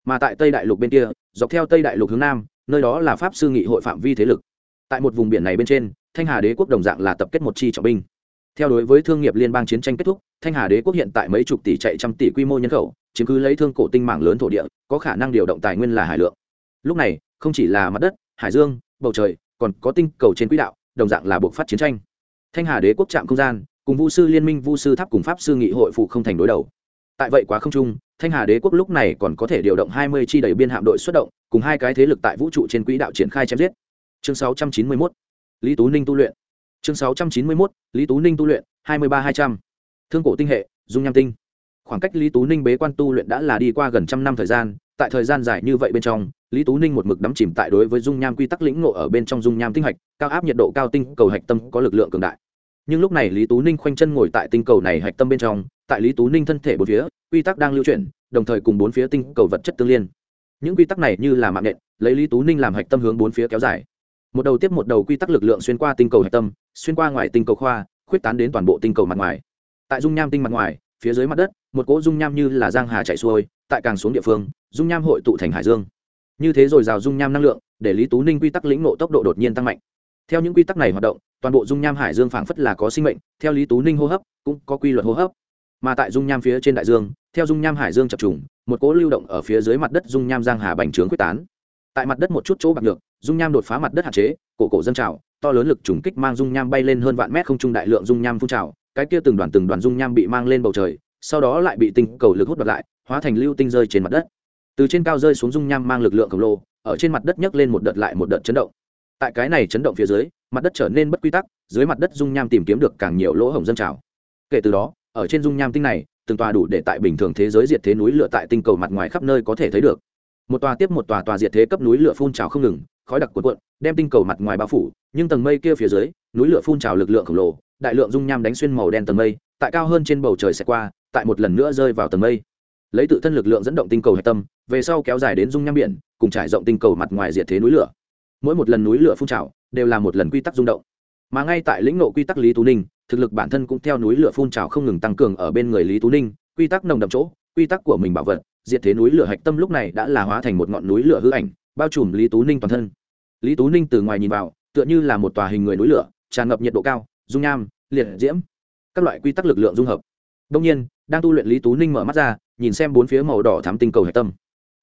Mà tại tây đại lục bên kia, dọc theo tây đại lục hướng nam, nơi đó là pháp sư nghị hội phạm vi thế lực. Tại một vùng biển này bên trên, thanh hà đế quốc đồng dạng là tập kết một chi trọng binh theo đối với thương nghiệp liên bang chiến tranh kết thúc, thanh hà đế quốc hiện tại mấy chục tỷ chạy trăm tỷ quy mô nhân khẩu, chiếm cứ lấy thương cổ tinh mảng lớn thổ địa, có khả năng điều động tài nguyên là hải lượng. Lúc này, không chỉ là mặt đất, hải dương, bầu trời, còn có tinh cầu trên quỹ đạo, đồng dạng là buộc phát chiến tranh. Thanh hà đế quốc trạm không gian, cùng vu sư liên minh, vu sư tháp cùng pháp sư nghị hội phụ không thành đối đầu. Tại vậy quá không trung thanh hà đế quốc lúc này còn có thể điều động hai mươi chi đầy biên hạm đội xuất động, cùng hai cái thế lực tại vũ trụ trên quỹ đạo triển khai chém giết. Chương sáu trăm chín mươi mốt, lý tú ninh tu luyện chương sáu trăm chín mươi mốt, lý tú ninh tu luyện, hai mươi ba hai trăm. Thương cổ tinh hệ, dung nham tinh. Khoảng cách lý tú ninh bế quan tu luyện đã là đi qua gần trăm năm thời gian, tại thời gian dài như vậy bên trong, lý tú ninh một mực đắm chìm tại đối với dung nham quy tắc lĩnh ngộ ở bên trong dung nham tinh hạch, cao áp nhiệt độ cao tinh cầu hạch tâm có lực lượng cường đại. Nhưng lúc này lý tú ninh khoanh chân ngồi tại tinh cầu này hạch tâm bên trong, tại lý tú ninh thân thể bốn phía, quy tắc đang lưu chuyển, đồng thời cùng bốn phía tinh cầu vật chất tương liên. Những quy tắc này như là mạng nện, lấy lý tú ninh làm hạch tâm hướng bốn phía kéo dài. Một đầu tiếp một đầu quy tắc lực lượng xuyên qua tinh cầu hạch tâm xuyên qua ngoài tinh cầu khoa, khuyết tán đến toàn bộ tinh cầu mặt ngoài. Tại dung nham tinh mặt ngoài, phía dưới mặt đất, một cỗ dung nham như là giang hà chạy xuôi, tại càng xuống địa phương, dung nham hội tụ thành hải dương. Như thế rồi rào dung nham năng lượng, để lý tú ninh quy tắc lĩnh nộ tốc độ đột nhiên tăng mạnh. Theo những quy tắc này hoạt động, toàn bộ dung nham hải dương phảng phất là có sinh mệnh, theo lý tú ninh hô hấp, cũng có quy luật hô hấp. Mà tại dung nham phía trên đại dương, theo dung nham hải dương chập trùng, một cỗ lưu động ở phía dưới mặt đất dung nham giang hà bành trướng quyết tán. Tại mặt đất một chút chỗ bạc được dung nham đột phá mặt đất hạn chế, cổ cổ dân trào to lớn lực trùng kích mang dung nham bay lên hơn vạn mét không trung đại lượng dung nham phun trào, cái kia từng đoàn từng đoàn dung nham bị mang lên bầu trời, sau đó lại bị tinh cầu lực hút đoạt lại, hóa thành lưu tinh rơi trên mặt đất. Từ trên cao rơi xuống dung nham mang lực lượng khổng lồ, ở trên mặt đất nhấc lên một đợt lại một đợt chấn động. Tại cái này chấn động phía dưới, mặt đất trở nên bất quy tắc, dưới mặt đất dung nham tìm kiếm được càng nhiều lỗ hổng dân trào. Kể từ đó, ở trên dung nham tinh này, từng tòa đủ để tại bình thường thế giới diệt thế núi lửa tại tinh cầu mặt ngoài khắp nơi có thể thấy được một tòa tiếp một tòa tòa diệt thế cấp núi lửa phun trào không ngừng, khói đặc cuộn cuộn, đem tinh cầu mặt ngoài bao phủ, nhưng tầng mây kia phía dưới, núi lửa phun trào lực lượng khổng lồ, đại lượng dung nham đánh xuyên màu đen tầng mây, tại cao hơn trên bầu trời sẽ qua, tại một lần nữa rơi vào tầng mây. Lấy tự thân lực lượng dẫn động tinh cầu hạch tâm, về sau kéo dài đến dung nham biển, cùng trải rộng tinh cầu mặt ngoài diệt thế núi lửa. Mỗi một lần núi lửa phun trào, đều là một lần quy tắc rung động. Mà ngay tại lĩnh nộ quy tắc lý tú ninh, thực lực bản thân cũng theo núi lửa phun trào không ngừng tăng cường ở bên người lý tú ninh, quy tắc nồng đậm chỗ, quy tắc của mình bảo vật diệt thế núi lửa hạch tâm lúc này đã là hóa thành một ngọn núi lửa hư ảnh, bao trùm lý tú ninh toàn thân. Lý tú ninh từ ngoài nhìn vào, tựa như là một tòa hình người núi lửa, tràn ngập nhiệt độ cao, dung nham, liệt diễm, các loại quy tắc lực lượng dung hợp. Đông nhiên, đang tu luyện lý tú ninh mở mắt ra, nhìn xem bốn phía màu đỏ thám tinh cầu hạch tâm.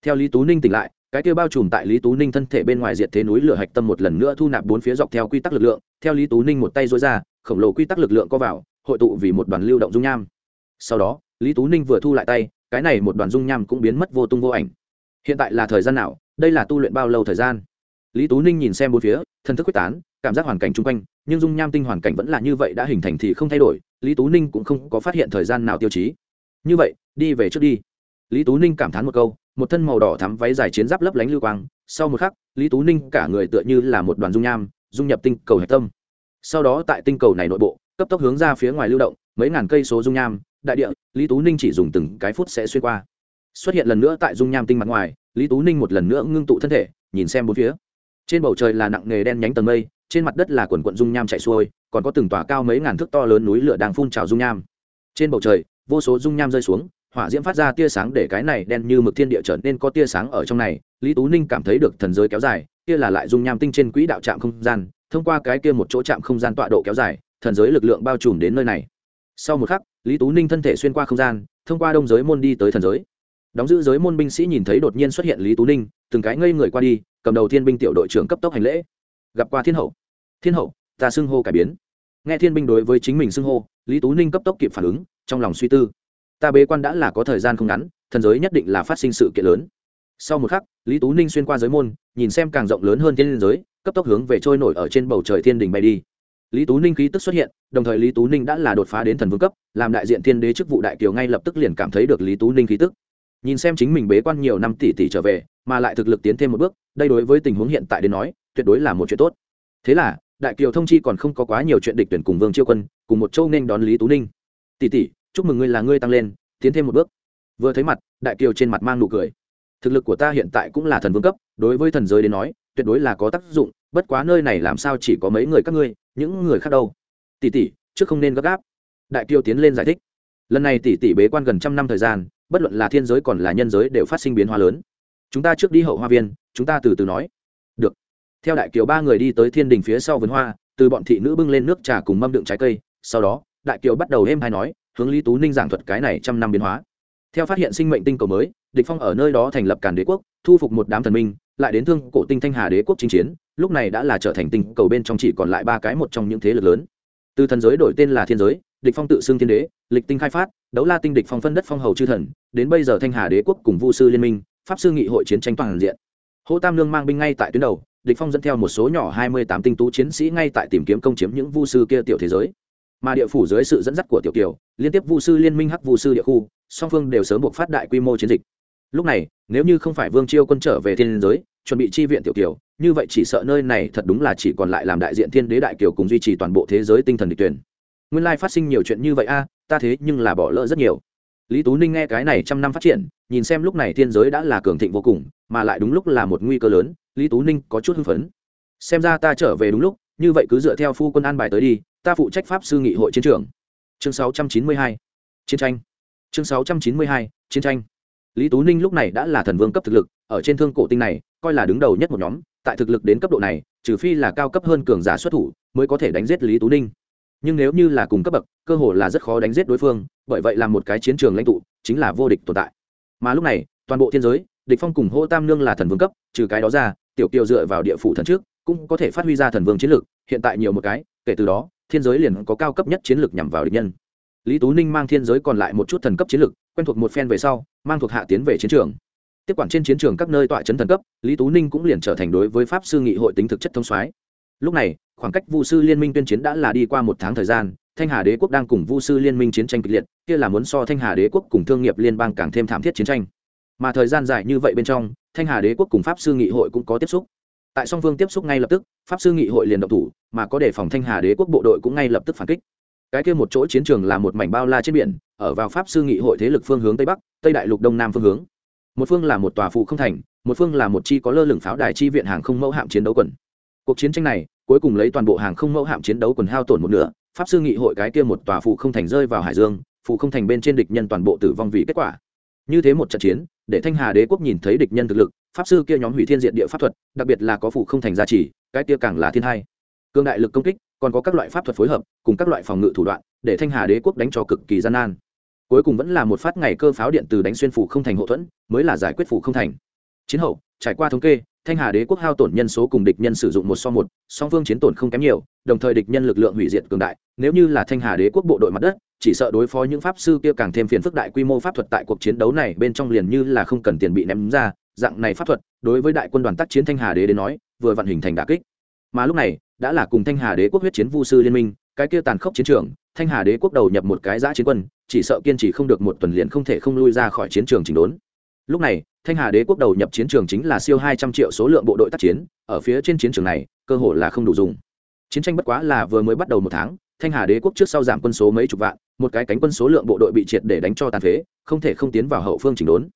Theo lý tú ninh tỉnh lại, cái kia bao trùm tại lý tú ninh thân thể bên ngoài diệt thế núi lửa hạch tâm một lần nữa thu nạp bốn phía dọc theo quy tắc lực lượng, theo lý tú ninh một tay dối ra, khổng lồ quy tắc lực lượng co vào, hội tụ vì một đoàn lưu động dung nham. Sau đó, lý tú ninh vừa thu lại tay cái này một đoàn dung nham cũng biến mất vô tung vô ảnh. Hiện tại là thời gian nào, đây là tu luyện bao lâu thời gian? Lý tú ninh nhìn xem bốn phía thân thức quyết tán, cảm giác hoàn cảnh chung quanh, nhưng dung nham tinh hoàn cảnh vẫn là như vậy đã hình thành thì không thay đổi, lý tú ninh cũng không có phát hiện thời gian nào tiêu chí. Như vậy, đi về trước đi. Lý tú ninh cảm thán một câu, một thân màu đỏ thắm váy dài chiến giáp lấp lánh lưu quang, sau một khắc, lý tú ninh cả người tựa như là một đoàn dung nham, dung nhập tinh cầu hạch tâm. Sau đó tại tinh cầu này nội bộ, cấp tốc hướng ra phía ngoài lưu động, mấy ngàn cây số dung nham đại địa, lý tú ninh chỉ dùng từng cái phút sẽ xuyên qua. Xuất hiện lần nữa tại dung nham tinh mặt ngoài, lý tú ninh một lần nữa ngưng tụ thân thể, nhìn xem bốn phía. Trên bầu trời là nặng nghề đen nhánh tầng mây, trên mặt đất là quần quận dung nham chạy xuôi, còn có từng tòa cao mấy ngàn thước to lớn núi lửa đang phun trào dung nham. Trên bầu trời, vô số dung nham rơi xuống, hỏa diễm phát ra tia sáng để cái này đen như mực thiên địa trở nên có tia sáng ở trong này. Lý tú ninh cảm thấy được thần giới kéo dài, kia là lại dung nham tinh trên quỹ đạo trạm không gian, thông qua cái kia một chỗ trạm không gian tọa độ kéo dài, thần giới lực lượng bao trùm đến nơi này. Sau một khắc lý tú ninh thân thể xuyên qua không gian, thông qua đông giới môn đi tới thần giới. Đóng giữ giới môn binh sĩ nhìn thấy đột nhiên xuất hiện lý tú ninh, từng cái ngây người qua đi, cầm đầu thiên binh tiểu đội trưởng cấp tốc hành lễ. Gặp qua thiên hậu. Thiên hậu, ta xưng hô cải biến. Nghe thiên binh đối với chính mình xưng hô, lý tú ninh cấp tốc kịp phản ứng, trong lòng suy tư. Ta bế quan đã là có thời gian không ngắn, thần giới nhất định là phát sinh sự kiện lớn. Sau một khắc, lý tú ninh xuyên qua giới môn, nhìn xem càng rộng lớn hơn thiên liên giới, cấp tốc hướng về trôi nổi ở trên bầu trời thiên đình bay đi lý tú ninh khí tức xuất hiện, đồng thời lý tú ninh đã là đột phá đến thần vương cấp, làm đại diện thiên đế chức vụ đại kiều ngay lập tức liền cảm thấy được lý tú ninh khí tức. Nhìn xem chính mình bế quan nhiều năm tỷ tỷ trở về, mà lại thực lực tiến thêm một bước, đây đối với tình huống hiện tại đến nói, tuyệt đối là một chuyện tốt. Thế là, đại kiều thông chi còn không có quá nhiều chuyện địch tuyển cùng vương chiêu quân, cùng một châu nên đón lý tú ninh. Tỷ tỷ chúc mừng ngươi là ngươi tăng lên, tiến thêm một bước. Vừa thấy mặt, đại kiều trên mặt mang nụ cười. Thực lực của ta hiện tại cũng là thần vương cấp, đối với thần giới đến nói, tuyệt đối là có tác dụng, bất quá nơi này làm sao chỉ có mấy người các ngươi những người khác đâu. Tỷ tỷ, trước không nên gấp gáp. Đại kiều tiến lên giải thích. Lần này tỷ tỷ bế quan gần trăm năm thời gian, bất luận là thiên giới còn là nhân giới đều phát sinh biến hóa lớn. Chúng ta trước đi hậu hoa viên, chúng ta từ từ nói. Được. Theo đại kiều ba người đi tới thiên đình phía sau vườn hoa, từ bọn thị nữ bưng lên nước trà cùng mâm đựng trái cây. Sau đó, đại kiều bắt đầu êm hay nói, hướng lý tú ninh giảng thuật cái này trăm năm biến hóa. Theo phát hiện sinh mệnh tinh cầu mới, địch phong ở nơi đó thành lập càn đế quốc, thu phục một đám thần minh lại đến thương cổ tinh thanh hà đế quốc chinh chiến, lúc này đã là trở thành tinh cầu bên trong chỉ còn lại ba cái một trong những thế lực lớn. Từ thần giới đổi tên là thiên giới, địch phong tự xưng thiên đế, lịch tinh khai phát, đấu la tinh địch phong phân đất phong hầu chư thần, đến bây giờ thanh hà đế quốc cùng vu sư liên minh, pháp sư nghị hội chiến tranh toàn diện. Hỗ tam lương mang binh ngay tại tuyến đầu, địch phong dẫn theo một số nhỏ hai mươi tám tinh tú chiến sĩ ngay tại tìm kiếm công chiếm những vu sư kia tiểu thế giới. Mà địa phủ dưới sự dẫn dắt của tiểu kiều, liên tiếp vu sư liên minh hắc vu sư địa khu, song phương đều sớm buộc phát đại quy mô chiến dịch lúc này, nếu như không phải vương chiêu quân trở về thiên giới, chuẩn bị chi viện tiểu kiều, như vậy chỉ sợ nơi này thật đúng là chỉ còn lại làm đại diện thiên đế đại kiều cùng duy trì toàn bộ thế giới tinh thần địch tuyển nguyên lai phát sinh nhiều chuyện như vậy a, ta thế nhưng là bỏ lỡ rất nhiều lý tú ninh nghe cái này trăm năm phát triển, nhìn xem lúc này thiên giới đã là cường thịnh vô cùng, mà lại đúng lúc là một nguy cơ lớn, lý tú ninh có chút hưng phấn xem ra ta trở về đúng lúc, như vậy cứ dựa theo phu quân an bài tới đi, ta phụ trách pháp sư nghị hội chiến trường chương 692. chiến tranh chương 692. chiến tranh lý tú ninh lúc này đã là thần vương cấp thực lực, ở trên thương cổ tinh này, coi là đứng đầu nhất một nhóm, tại thực lực đến cấp độ này, trừ phi là cao cấp hơn cường giả xuất thủ, mới có thể đánh giết lý tú ninh. Nhưng nếu như là cùng cấp bậc, cơ hội là rất khó đánh giết đối phương, bởi vậy là một cái chiến trường lãnh tụ, chính là vô địch tồn tại. Mà lúc này, toàn bộ thiên giới, địch phong cùng hô tam nương là thần vương cấp, trừ cái đó ra, tiểu kiều dựa vào địa phủ thần trước, cũng có thể phát huy ra thần vương chiến lược, hiện tại nhiều một cái, kể từ đó, thiên giới liền có cao cấp nhất chiến lược nhằm vào địch nhân. Lý tú ninh mang thiên giới còn lại một chút thần cấp chiến lược, quen thuộc một phen về sau mang thuộc hạ tiến về chiến trường. Tiếp quản trên chiến trường các nơi tọa chấn thần cấp, lý tú ninh cũng liền trở thành đối với pháp sư nghị hội tính thực chất thông soái. Lúc này, khoảng cách vu sư liên minh tuyên chiến đã là đi qua một tháng thời gian, thanh hà đế quốc đang cùng vu sư liên minh chiến tranh kịch liệt, kia là muốn so thanh hà đế quốc cùng thương nghiệp liên bang càng thêm thảm thiết chiến tranh. Mà thời gian dài như vậy bên trong, thanh hà đế quốc cùng pháp sư nghị hội cũng có tiếp xúc. Tại song phương tiếp xúc ngay lập tức, pháp sư nghị hội liền động thủ, mà có đề phòng thanh hà đế quốc bộ đội cũng ngay lập tức phản kích. Cái kia một chỗ chiến trường là một mảnh bao la trên biển ở vào pháp sư nghị hội thế lực phương hướng tây bắc, tây đại lục đông nam phương hướng. Một phương là một tòa phụ không thành, một phương là một chi có lơ lửng pháo đài chi viện hàng không mẫu hạm chiến đấu quần. Cuộc chiến tranh này, cuối cùng lấy toàn bộ hàng không mẫu hạm chiến đấu quần hao tổn một nửa, pháp sư nghị hội cái kia một tòa phụ không thành rơi vào hải dương, phụ không thành bên trên địch nhân toàn bộ tử vong vì kết quả. Như thế một trận chiến, để thanh hà đế quốc nhìn thấy địch nhân thực lực, pháp sư kia nhóm hủy thiên diện địa pháp thuật, đặc biệt là có phụ không thành gia trì, cái kia càng là thiên hai. Cương đại lực công kích, còn có các loại pháp thuật phối hợp, cùng các loại phòng ngự thủ đoạn, để thanh hà đế quốc đánh cho cực kỳ gian nan cuối cùng vẫn là một phát ngày cơ pháo điện từ đánh xuyên phủ không thành hậu thuẫn, mới là giải quyết phủ không thành. Chiến hậu, trải qua thống kê, thanh hà đế quốc hao tổn nhân số cùng địch nhân sử dụng một so một, song phương chiến tổn không kém nhiều, đồng thời địch nhân lực lượng hủy diệt cường đại, nếu như là thanh hà đế quốc bộ đội mặt đất, chỉ sợ đối phó những pháp sư kia càng thêm phiền phức đại quy mô pháp thuật tại cuộc chiến đấu này bên trong liền như là không cần tiền bị ném ra, dạng này pháp thuật, đối với đại quân đoàn tác chiến thanh hà đế đến nói, vừa vận hình thành đà kích. Mà lúc này, đã là cùng thanh hà đế quốc huyết chiến vu sư liên minh, cái kia tàn khốc chiến trường thanh hà đế quốc đầu nhập một cái giã chiến quân, chỉ sợ kiên trì không được một tuần liền không thể không lui ra khỏi chiến trường chỉnh đốn. Lúc này, thanh hà đế quốc đầu nhập chiến trường chính là siêu hai trăm triệu số lượng bộ đội tác chiến, ở phía trên chiến trường này, cơ hội là không đủ dùng. Chiến tranh bất quá là vừa mới bắt đầu một tháng, thanh hà đế quốc trước sau giảm quân số mấy chục vạn, một cái cánh quân số lượng bộ đội bị triệt để đánh cho tàn phế, không thể không tiến vào hậu phương chỉnh đốn.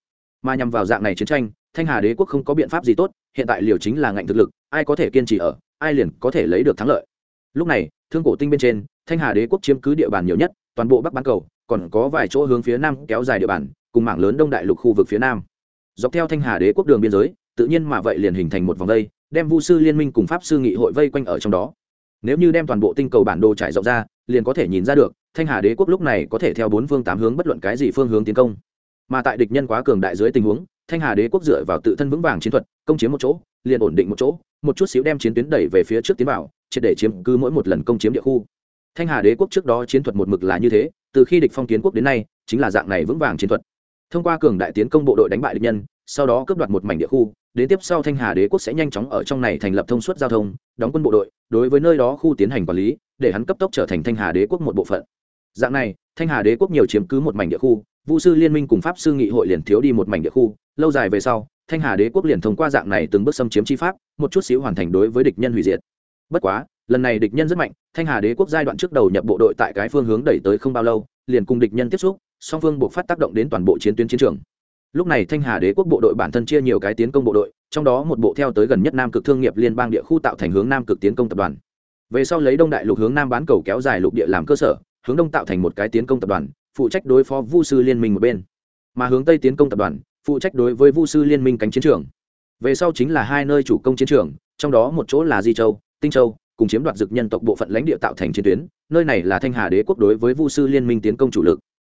Mà nhằm vào dạng này chiến tranh, thanh hà đế quốc không có biện pháp gì tốt, hiện tại liều chính là ngạnh thực lực, ai có thể kiên trì ở, ai liền có thể lấy được thắng lợi lúc này, thương cổ tinh bên trên, thanh hà đế quốc chiếm cứ địa bàn nhiều nhất, toàn bộ bắc bán cầu, còn có vài chỗ hướng phía nam kéo dài địa bàn, cùng mảng lớn đông đại lục khu vực phía nam. Dọc theo thanh hà đế quốc đường biên giới, tự nhiên mà vậy liền hình thành một vòng vây, đem vu sư liên minh cùng pháp sư nghị hội vây quanh ở trong đó. Nếu như đem toàn bộ tinh cầu bản đồ trải rộng ra, liền có thể nhìn ra được, thanh hà đế quốc lúc này có thể theo bốn phương tám hướng bất luận cái gì phương hướng tiến công. Mà tại địch nhân quá cường đại dưới tình huống, thanh hà đế quốc dựa vào tự thân vững vàng chiến thuật, công chiếm một chỗ, liền ổn định một chỗ, một chút xíu đem chiến tuyến đẩy về phía trước tiến vào triệt để chiếm cứ mỗi một lần công chiếm địa khu. Thanh hà đế quốc trước đó chiến thuật một mực là như thế, từ khi địch phong kiến quốc đến nay, chính là dạng này vững vàng chiến thuật. Thông qua cường đại tiến công bộ đội đánh bại địch nhân, sau đó cướp đoạt một mảnh địa khu, đến tiếp sau thanh hà đế quốc sẽ nhanh chóng ở trong này thành lập thông suốt giao thông, đóng quân bộ đội, đối với nơi đó khu tiến hành quản lý, để hắn cấp tốc trở thành thanh hà đế quốc một bộ phận. Dạng này, thanh hà đế quốc nhiều chiếm cứ một mảnh địa khu, vũ sư liên minh cùng pháp sư nghị hội liền thiếu đi một mảnh địa khu, lâu dài về sau, thanh hà đế quốc liền thông qua dạng này từng bước xâm chiếm chi pháp, một chút xíu hoàn thành đối với địch nhân hủy diệt bất quá, lần này địch nhân rất mạnh, thanh hà đế quốc giai đoạn trước đầu nhập bộ đội tại cái phương hướng đẩy tới không bao lâu, liền cùng địch nhân tiếp xúc, song phương buộc phát tác động đến toàn bộ chiến tuyến chiến trường. Lúc này thanh hà đế quốc bộ đội bản thân chia nhiều cái tiến công bộ đội, trong đó một bộ theo tới gần nhất nam cực thương nghiệp liên bang địa khu tạo thành hướng nam cực tiến công tập đoàn. Về sau lấy đông đại lục hướng nam bán cầu kéo dài lục địa làm cơ sở, hướng đông tạo thành một cái tiến công tập đoàn, phụ trách đối phó vu sư liên minh một bên. Mà hướng tây tiến công tập đoàn, phụ trách đối với vu sư liên minh cánh chiến trường. Về sau chính là hai nơi chủ công chiến trường, trong đó một chỗ là di châu tinh châu, cùng chiếm đoạt dực nhân tộc bộ phận lãnh địa tạo thành chiến tuyến, nơi này là thanh hà đế quốc đối với vu sư liên minh tiến công chủ lực.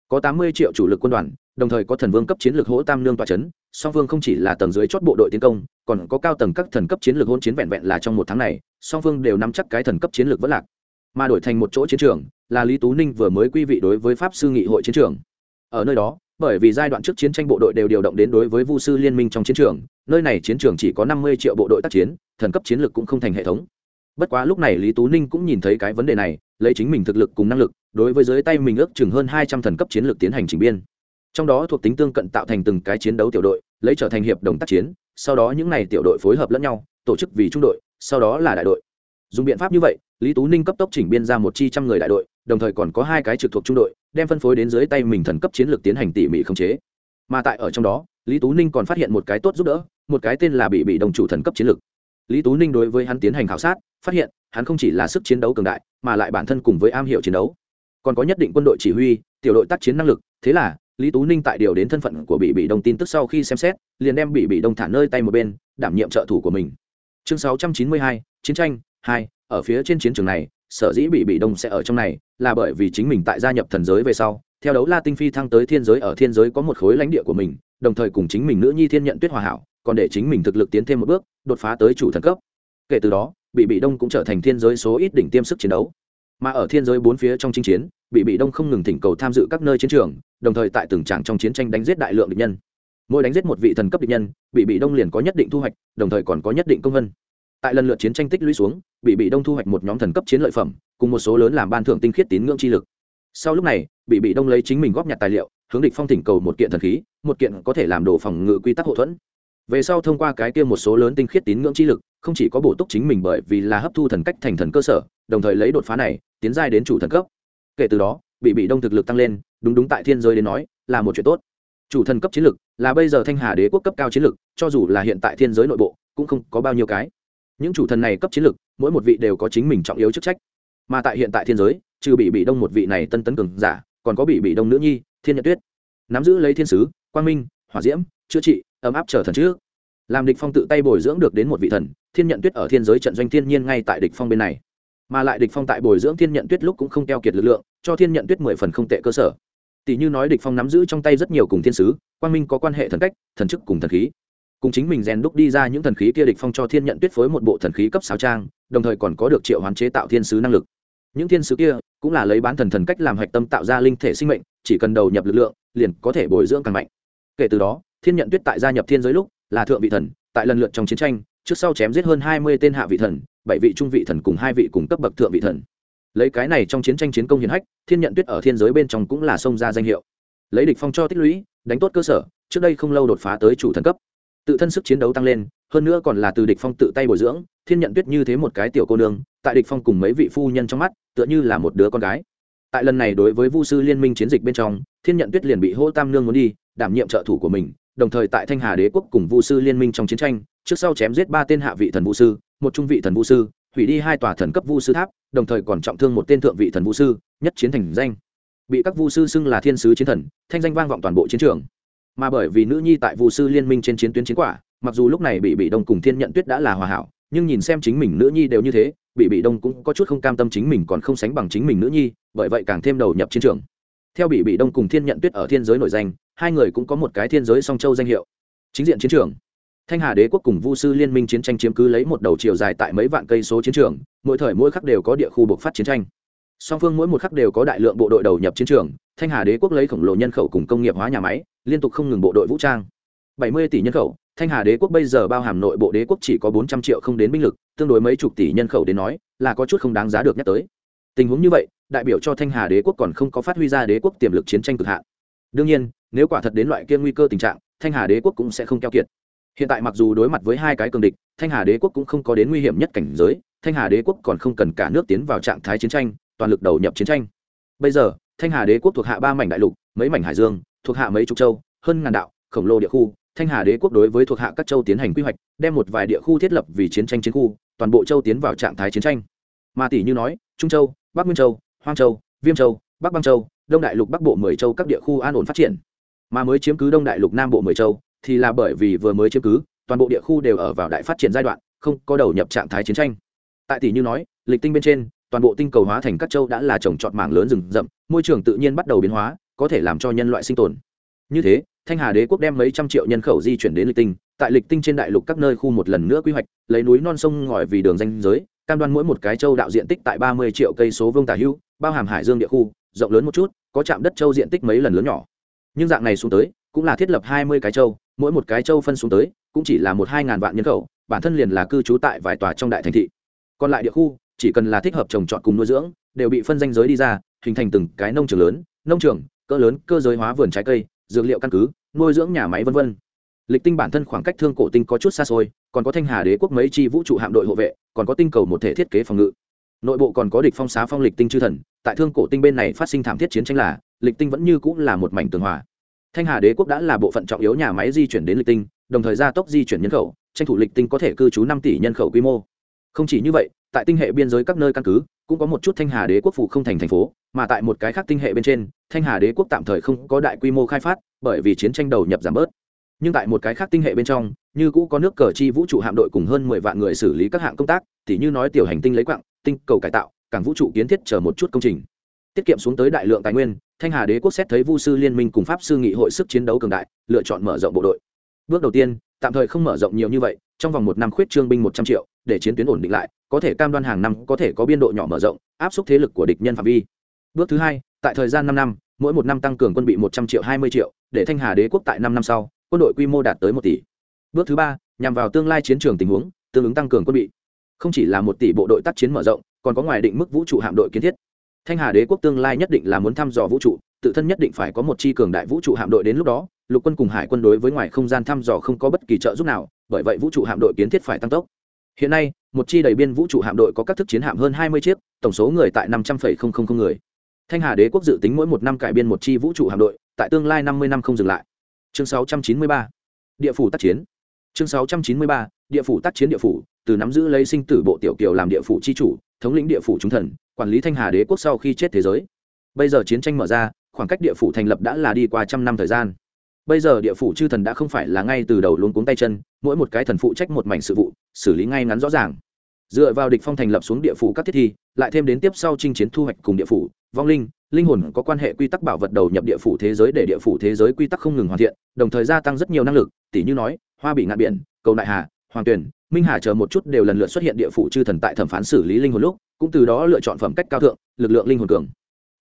Có tám mươi triệu chủ lực quân đoàn, đồng thời có thần vương cấp chiến lược hỗ tam lương tòa c h ấ n song phương không chỉ là tầng dưới chót bộ đội tiến công, còn có cao tầng các thần cấp chiến lược hôn chiến vẹn vẹn là trong một tháng này, song phương đều nắm chắc cái thần cấp chiến lược vẫn lạc. Mà đổi thành một chỗ chiến trường, là lý tú ninh vừa mới quy vị đối với pháp sư nghị hội chiến trường. Ở nơi đó, bởi vì giai đoạn trước chiến tranh bộ đội đều điều động đến đối với vu sư liên minh trong chiến trường, nơi này chiến trường chỉ có năm mươi triệu bộ đội tác chiến, thần cấp chiến lược cũng không thành hệ thống bất quá lúc này lý tú ninh cũng nhìn thấy cái vấn đề này, lấy chính mình thực lực cùng năng lực, đối với dưới tay mình ước chừng hơn hai trăm thần cấp chiến lược tiến hành chỉnh biên. Trong đó thuộc tính tương cận tạo thành từng cái chiến đấu tiểu đội, lấy trở thành hiệp đồng tác chiến, sau đó những n à y tiểu đội phối hợp lẫn nhau, tổ chức vì trung đội, sau đó là đại đội. Dùng biện pháp như vậy, lý tú ninh cấp tốc chỉnh biên ra một chi trăm người đại đội, đồng thời còn có hai cái trực thuộc trung đội, đem phân phối đến dưới tay mình thần cấp chiến lược tiến hành tỉ mỉ khống chế. Mà tại ở trong đó, lý tú ninh còn phát hiện một cái tốt giúp đỡ, một cái tên là bị bị đồng chủ thần cấp chiến lược lý tú ninh đối với hắn tiến hành khảo sát phát hiện hắn không chỉ là sức chiến đấu cường đại mà lại bản thân cùng với am hiểu chiến đấu. Còn có nhất định quân đội chỉ huy tiểu đội tác chiến năng lực thế là lý tú ninh tại điều đến thân phận của bị bị đông tin tức sau khi xem xét liền đem bị bị đông thả nơi tay một bên đảm nhiệm trợ thủ của mình. Chương 692, chiến tranh hai ở phía trên chiến trường này sở dĩ bị bị đông sẽ ở trong này là bởi vì chính mình tại gia nhập thần giới về sau theo đấu la tinh phi thăng tới thiên giới ở thiên giới có một khối lãnh địa của mình đồng thời cùng chính mình nữ nhi thiên nhận tuyết hòa hảo còn để chính mình thực lực tiến thêm một bước, đột phá tới chủ thần cấp. Kể từ đó, bị bị đông cũng trở thành thiên giới số ít đỉnh tiêm sức chiến đấu. Mà ở thiên giới bốn phía trong chinh chiến, bị bị đông không ngừng thỉnh cầu tham dự các nơi chiến trường, đồng thời tại từng tràng trong chiến tranh đánh giết đại lượng địch nhân. Mỗi đánh giết một vị thần cấp địch nhân, bị bị đông liền có nhất định thu hoạch, đồng thời còn có nhất định công vân. Tại lần lượt chiến tranh tích lũy xuống, bị bị đông thu hoạch một nhóm thần cấp chiến lợi phẩm, cùng một số lớn làm ban thưởng tinh khiết tín ngưỡng chi lực. Sau lúc này, bị bị đông lấy chính mình góp nhặt tài liệu, hướng địch phong thỉnh cầu một kiện thần khí, một kiện có thể làm đồ phòng ngự quy tắc hậu thuẫn về sau thông qua cái kia một số lớn tinh khiết tín ngưỡng chi lực, không chỉ có bổ túc chính mình bởi vì là hấp thu thần cách thành thần cơ sở, đồng thời lấy đột phá này, tiến giai đến chủ thần cấp. Kể từ đó, bị bị đông thực lực tăng lên, đúng đúng tại thiên giới đến nói, là một chuyện tốt. Chủ thần cấp chiến lực, là bây giờ thanh hà đế quốc cấp cao chiến lực, cho dù là hiện tại thiên giới nội bộ, cũng không có bao nhiêu cái. Những chủ thần này cấp chiến lực, mỗi một vị đều có chính mình trọng yếu chức trách. Mà tại hiện tại thiên giới, trừ bị bị đông một vị này tân tấn cường giả, còn có bị bị đông nữ nhi, thiên nhật tuyết. Nắm giữ lấy thiên sứ, quang minh, hỏa diễm, chữa trị ấm áp trở thần trước. Làm địch phong tự tay bồi dưỡng được đến một vị thần, thiên nhận tuyết ở thiên giới trận doanh thiên nhiên ngay tại địch phong bên này. Mà lại địch phong tại bồi dưỡng thiên nhận tuyết lúc cũng không keo kiệt lực lượng, cho thiên nhận tuyết mười phần không tệ cơ sở. Tỷ như nói địch phong nắm giữ trong tay rất nhiều cùng thiên sứ, quang minh có quan hệ thần cách, thần chức cùng thần khí. Cùng chính mình rèn đúc đi ra những thần khí kia địch phong cho thiên nhận tuyết phối một bộ thần khí cấp sáu trang, đồng thời còn có được triệu hoán chế tạo thiên sứ năng lực. Những thiên sứ kia cũng là lấy bán thần thần cách làm hạch tâm tạo ra linh thể sinh mệnh, chỉ cần đầu nhập lực lượng, liền có thể bồi dưỡng càng mạnh. Kể từ đó thiên nhận tuyết tại gia nhập thiên giới lúc, là thượng vị thần, tại lần lượt trong chiến tranh, trước sau chém giết hơn hai mươi tên hạ vị thần, bảy vị trung vị thần cùng hai vị cùng cấp bậc thượng vị thần. Lấy cái này trong chiến tranh chiến công hiển hách, thiên nhận tuyết ở thiên giới bên trong cũng là xông ra danh hiệu. Lấy địch phong cho tích lũy, đánh tốt cơ sở, trước đây không lâu đột phá tới chủ thần cấp. Tự thân sức chiến đấu tăng lên, hơn nữa còn là từ địch phong tự tay bồi dưỡng, thiên nhận tuyết như thế một cái tiểu cô nương, tại địch phong cùng mấy vị phu nhân trong mắt, tựa như là một đứa con gái. Tại lần này đối với vu sư liên minh chiến dịch bên trong, thiên nhận tuyết liền bị hô tam nương muốn đi, đảm nhiệm trợ thủ của mình đồng thời tại thanh hà đế quốc cùng vu sư liên minh trong chiến tranh, trước sau chém giết ba tên hạ vị thần vu sư, một trung vị thần vu sư, hủy đi hai tòa thần cấp vu sư tháp, đồng thời còn trọng thương một tên thượng vị thần vu sư, nhất chiến thành danh. Bị các vu sư xưng là thiên sứ chiến thần, thanh danh vang vọng toàn bộ chiến trường. Mà bởi vì nữ nhi tại vu sư liên minh trên chiến tuyến chiến quả, mặc dù lúc này bị bị đông cùng thiên nhận tuyết đã là hòa hảo, nhưng nhìn xem chính mình nữ nhi đều như thế, bị bị đông cũng có chút không cam tâm chính mình còn không sánh bằng chính mình nữ nhi, bởi vậy càng thêm đầu nhập chiến trường theo bị bị đông cùng thiên nhận tuyết ở thiên giới nổi danh, hai người cũng có một cái thiên giới song châu danh hiệu. Chính diện chiến trường. Thanh hà đế quốc cùng vu sư liên minh chiến tranh chiếm cứ lấy một đầu chiều dài tại mấy vạn cây số chiến trường, mỗi thời mỗi khắc đều có địa khu buộc phát chiến tranh. Song phương mỗi một khắc đều có đại lượng bộ đội đầu nhập chiến trường, thanh hà đế quốc lấy khổng lồ nhân khẩu cùng công nghiệp hóa nhà máy, liên tục không ngừng bộ đội vũ trang. Bảy mươi tỷ nhân khẩu, thanh hà đế quốc bây giờ bao hàm nội bộ đế quốc chỉ có bốn trăm triệu không đến binh lực, tương đối mấy chục tỷ nhân khẩu đến nói, là có chút không đáng giá được nhắc tới. Tình huống như vậy đại biểu cho thanh hà đế quốc còn không có phát huy ra đế quốc tiềm lực chiến tranh cực hạn. Đương nhiên, nếu quả thật đến loại kia nguy cơ tình trạng, thanh hà đế quốc cũng sẽ không keo kiệt. Hiện tại mặc dù đối mặt với hai cái cường địch, thanh hà đế quốc cũng không có đến nguy hiểm nhất cảnh giới, thanh hà đế quốc còn không cần cả nước tiến vào trạng thái chiến tranh, toàn lực đầu nhập chiến tranh. Bây giờ, thanh hà đế quốc thuộc hạ ba mảnh đại lục, mấy mảnh hải dương, thuộc hạ mấy chục châu, hơn ngàn đạo, khổng lồ địa khu, thanh hà đế quốc đối với thuộc hạ các châu tiến hành quy hoạch, đem một vài địa khu thiết lập vì chiến tranh chiến khu, toàn bộ châu tiến vào trạng thái chiến tranh. Mà tỷ như nói, trung châu, bắc nguyên châu hoang châu, viêm châu, bắc băng châu, đông đại lục bắc bộ mười châu các địa khu an ổn phát triển. Mà mới chiếm cứ đông đại lục nam bộ mười châu, thì là bởi vì vừa mới chiếm cứ, toàn bộ địa khu đều ở vào đại phát triển giai đoạn, không có đầu nhập trạng thái chiến tranh. Tại tỷ như nói, lịch tinh bên trên, toàn bộ tinh cầu hóa thành các châu đã là trồng trọt mảng lớn rừng rậm, môi trường tự nhiên bắt đầu biến hóa, có thể làm cho nhân loại sinh tồn. Như thế, thanh hà đế quốc đem mấy trăm triệu nhân khẩu di chuyển đến lịch tinh, tại lịch tinh trên đại lục các nơi khu một lần nữa quy hoạch, lấy núi non sông ngòi vì đường danh giới, cam đoan mỗi một cái châu đạo diện tích tại ba mươi triệu cây số vương tả hưu bao hàm hải dương địa khu, rộng lớn một chút, có trạm đất châu diện tích mấy lần lớn nhỏ. Nhưng dạng này xuống tới, cũng là thiết lập hai mươi cái châu, mỗi một cái châu phân xuống tới, cũng chỉ là một hai ngàn vạn nhân khẩu, bản thân liền là cư trú tại vài tòa trong đại thành thị. Còn lại địa khu, chỉ cần là thích hợp trồng trọt cùng nuôi dưỡng, đều bị phân danh giới đi ra, hình thành từng cái nông trường lớn, nông trường, cỡ lớn, cơ giới hóa vườn trái cây, dược liệu căn cứ, nuôi dưỡng nhà máy v v lịch tinh bản thân khoảng cách thương cổ tinh có chút xa xôi, còn có thanh hà đế quốc mấy chi vũ trụ hạm đội hộ vệ, còn có tinh cầu một thể thiết kế phòng ngự nội bộ còn có địch phong xá phong lịch tinh chư thần, tại thương cổ tinh bên này phát sinh thảm thiết chiến tranh là, lịch tinh vẫn như cũng là một mảnh tường hòa. Thanh hà đế quốc đã là bộ phận trọng yếu nhà máy di chuyển đến lịch tinh, đồng thời gia tốc di chuyển nhân khẩu, tranh thủ lịch tinh có thể cư trú năm tỷ nhân khẩu quy mô. Không chỉ như vậy, tại tinh hệ biên giới các nơi căn cứ, cũng có một chút thanh hà đế quốc phụ không thành thành phố, mà tại một cái khác tinh hệ bên trên, thanh hà đế quốc tạm thời không có đại quy mô khai phát, bởi vì chiến tranh đầu nhập giảm bớt nhưng tại một cái khác tinh hệ bên trong, như cũ có nước cờ chi vũ trụ hạm đội cùng hơn mười vạn người xử lý các hạng công tác thì như nói tiểu hành tinh lấy quặng tinh cầu cải tạo, cảng vũ trụ kiến thiết chờ một chút công trình. Tiết kiệm xuống tới đại lượng tài nguyên, thanh hà đế quốc xét thấy vu sư liên minh cùng pháp sư nghị hội sức chiến đấu cường đại, lựa chọn mở rộng bộ đội. Bước đầu tiên, tạm thời không mở rộng nhiều như vậy, trong vòng một năm khuyết trương binh một trăm triệu, để chiến tuyến ổn định lại, có thể cam đoan hàng năm có thể có biên độ nhỏ mở rộng, áp suất thế lực của địch nhân phạm vi. Bước thứ hai, tại thời gian năm năm, mỗi một năm tăng cường quân bị một trăm triệu, hai mươi triệu, để thanh hà đế quốc tại năm năm sau quân đội quy mô đạt tới một tỷ. Bước thứ ba, nhằm vào tương lai chiến trường tình huống, tương ứng tăng cường quân bị. Không chỉ là một tỷ bộ đội tác chiến mở rộng, còn có ngoài định mức vũ trụ hạm đội kiến thiết. Thanh hà đế quốc tương lai nhất định là muốn thăm dò vũ trụ, tự thân nhất định phải có một chi cường đại vũ trụ hạm đội đến lúc đó, lục quân cùng hải quân đối với ngoài không gian thăm dò không có bất kỳ trợ giúp nào, bởi vậy vũ trụ hạm đội kiến thiết phải tăng tốc. Hiện nay, một chi đầy biên vũ trụ hạm đội có các thức chiến hạm hơn hai mươi chiếc, tổng số người tại năm trăm linh người. Thanh hà đế quốc dự tính mỗi một năm cải biên một chi vũ trụ hạm đội, tại tương lai năm mươi năm không dừng lại chương sáu trăm chín mươi ba, địa phủ tác chiến. Chương sáu trăm chín mươi ba, địa phủ tác chiến địa phủ, từ nắm giữ lấy sinh tử bộ tiểu kiều làm địa phủ chi chủ, thống lĩnh địa phủ trung thần, quản lý thanh hà đế quốc sau khi chết thế giới. Bây giờ chiến tranh mở ra, khoảng cách địa phủ thành lập đã là đi qua trăm năm thời gian. Bây giờ địa phủ chư thần đã không phải là ngay từ đầu luôn cuống tay chân, mỗi một cái thần phụ trách một mảnh sự vụ, xử lý ngay ngắn rõ ràng dựa vào địch phong thành lập xuống địa phủ các thiết thi, lại thêm đến tiếp sau chinh chiến thu hoạch cùng địa phủ, vong linh linh hồn có quan hệ quy tắc bảo vật đầu nhập địa phủ thế giới để địa phủ thế giới quy tắc không ngừng hoàn thiện, đồng thời gia tăng rất nhiều năng lực tỷ như nói, hoa bị ngạn biển, cầu đại hà, hoàng tuyển, minh hà chờ một chút đều lần lượt xuất hiện địa phủ chư thần tại thẩm phán xử lý linh hồn lúc, cũng từ đó lựa chọn phẩm cách cao thượng, lực lượng linh hồn cường.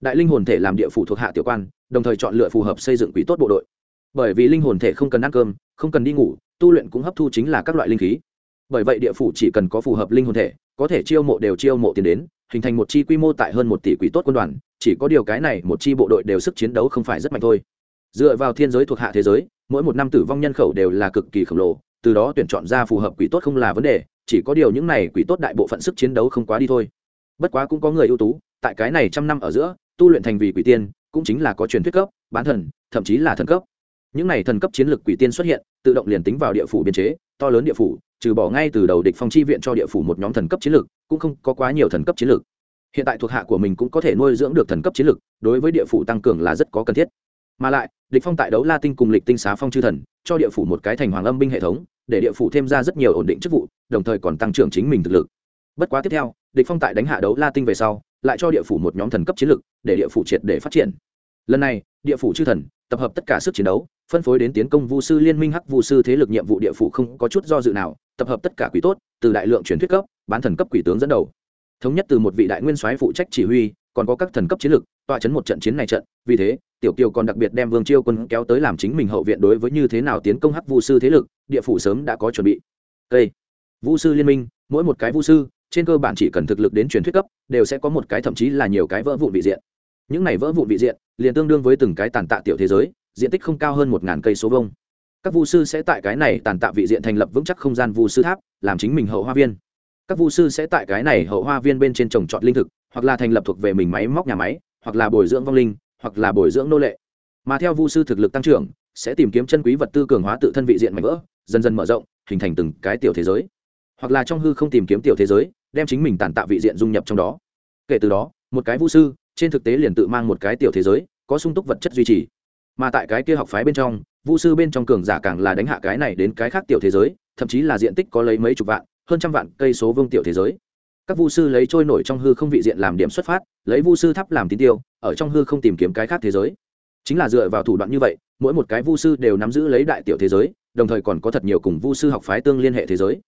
Đại linh hồn thể làm địa phủ thuộc hạ tiểu quan, đồng thời chọn lựa phù hợp xây dựng quỷ tốt bộ đội. Bởi vì linh hồn thể không cần ăn cơm, không cần đi ngủ, tu luyện cũng hấp thu chính là các loại linh khí bởi vậy địa phủ chỉ cần có phù hợp linh hồn thể, có thể chiêu mộ đều chiêu mộ tiền đến, hình thành một chi quy mô tại hơn một tỷ quỷ tốt quân đoàn, chỉ có điều cái này một chi bộ đội đều sức chiến đấu không phải rất mạnh thôi. Dựa vào thiên giới thuộc hạ thế giới, mỗi một năm tử vong nhân khẩu đều là cực kỳ khổng lồ, từ đó tuyển chọn ra phù hợp quỷ tốt không là vấn đề, chỉ có điều những này quỷ tốt đại bộ phận sức chiến đấu không quá đi thôi. Bất quá cũng có người ưu tú, tại cái này trăm năm ở giữa, tu luyện thành vì quỷ tiên, cũng chính là có truyền thuyết cấp, bán thần, thậm chí là thần cấp. Những này thần cấp chiến lược quỷ tiên xuất hiện, tự động liền tính vào địa phủ biên chế, to lớn địa phủ trừ bỏ ngay từ đầu địch phong chi viện cho địa phủ một nhóm thần cấp chiến lược, cũng không có quá nhiều thần cấp chiến lược. Hiện tại thuộc hạ của mình cũng có thể nuôi dưỡng được thần cấp chiến lược, đối với địa phủ tăng cường là rất có cần thiết. Mà lại, địch phong tại đấu la tinh cùng lịch tinh xá phong chư thần, cho địa phủ một cái thành hoàng âm binh hệ thống, để địa phủ thêm ra rất nhiều ổn định chức vụ, đồng thời còn tăng trưởng chính mình thực lực. Bất quá tiếp theo, địch phong tại đánh hạ đấu la tinh về sau, lại cho địa phủ một nhóm thần cấp chiến lược, để địa phủ triệt để phát triển. Lần này, địa phủ chư thần tập hợp tất cả sức chiến đấu, phân phối đến tiến công vu sư liên minh hắc vu sư thế lực nhiệm vụ địa phủ không có chút do dự nào tập hợp tất cả quỷ tốt, từ đại lượng truyền thuyết cấp, bán thần cấp quỷ tướng dẫn đầu. Thống nhất từ một vị đại nguyên soái phụ trách chỉ huy, còn có các thần cấp chiến lược tọa chấn một trận chiến này trận. Vì thế, tiểu kiều còn đặc biệt đem vương chiêu quân kéo tới làm chính mình hậu viện đối với như thế nào tiến công hắc vu sư thế lực, địa phủ sớm đã có chuẩn bị. Cây. Vu sư liên minh, mỗi một cái vu sư, trên cơ bản chỉ cần thực lực đến truyền thuyết cấp, đều sẽ có một cái thậm chí là nhiều cái vỡ vụn vị diện. Những này vỡ vụn vị diện, liền tương đương với từng cái tàn tạ tiểu thế giới, diện tích không cao hơn một ngàn cây số vông các vu sư sẽ tại cái này tàn tạ vị diện thành lập vững chắc không gian vu sư tháp, làm chính mình hậu hoa viên. Các vu sư sẽ tại cái này hậu hoa viên bên trên trồng trọt linh thực, hoặc là thành lập thuộc về mình máy móc nhà máy, hoặc là bồi dưỡng vong linh, hoặc là bồi dưỡng nô lệ. Mà theo vu sư thực lực tăng trưởng, sẽ tìm kiếm chân quý vật tư cường hóa tự thân vị diện mạnh vỡ, dần dần mở rộng, hình thành từng cái tiểu thế giới. Hoặc là trong hư không tìm kiếm tiểu thế giới, đem chính mình tàn tạo vị diện dung nhập trong đó. Kể từ đó, một cái vu sư, trên thực tế liền tự mang một cái tiểu thế giới, có sung túc vật chất duy trì mà tại cái kia học phái bên trong, vu sư bên trong cường giả càng là đánh hạ cái này đến cái khác tiểu thế giới, thậm chí là diện tích có lấy mấy chục vạn, hơn trăm vạn cây số vương tiểu thế giới. Các vu sư lấy trôi nổi trong hư không vị diện làm điểm xuất phát, lấy vu sư tháp làm tín tiêu, ở trong hư không tìm kiếm cái khác thế giới. Chính là dựa vào thủ đoạn như vậy, mỗi một cái vu sư đều nắm giữ lấy đại tiểu thế giới, đồng thời còn có thật nhiều cùng vu sư học phái tương liên hệ thế giới.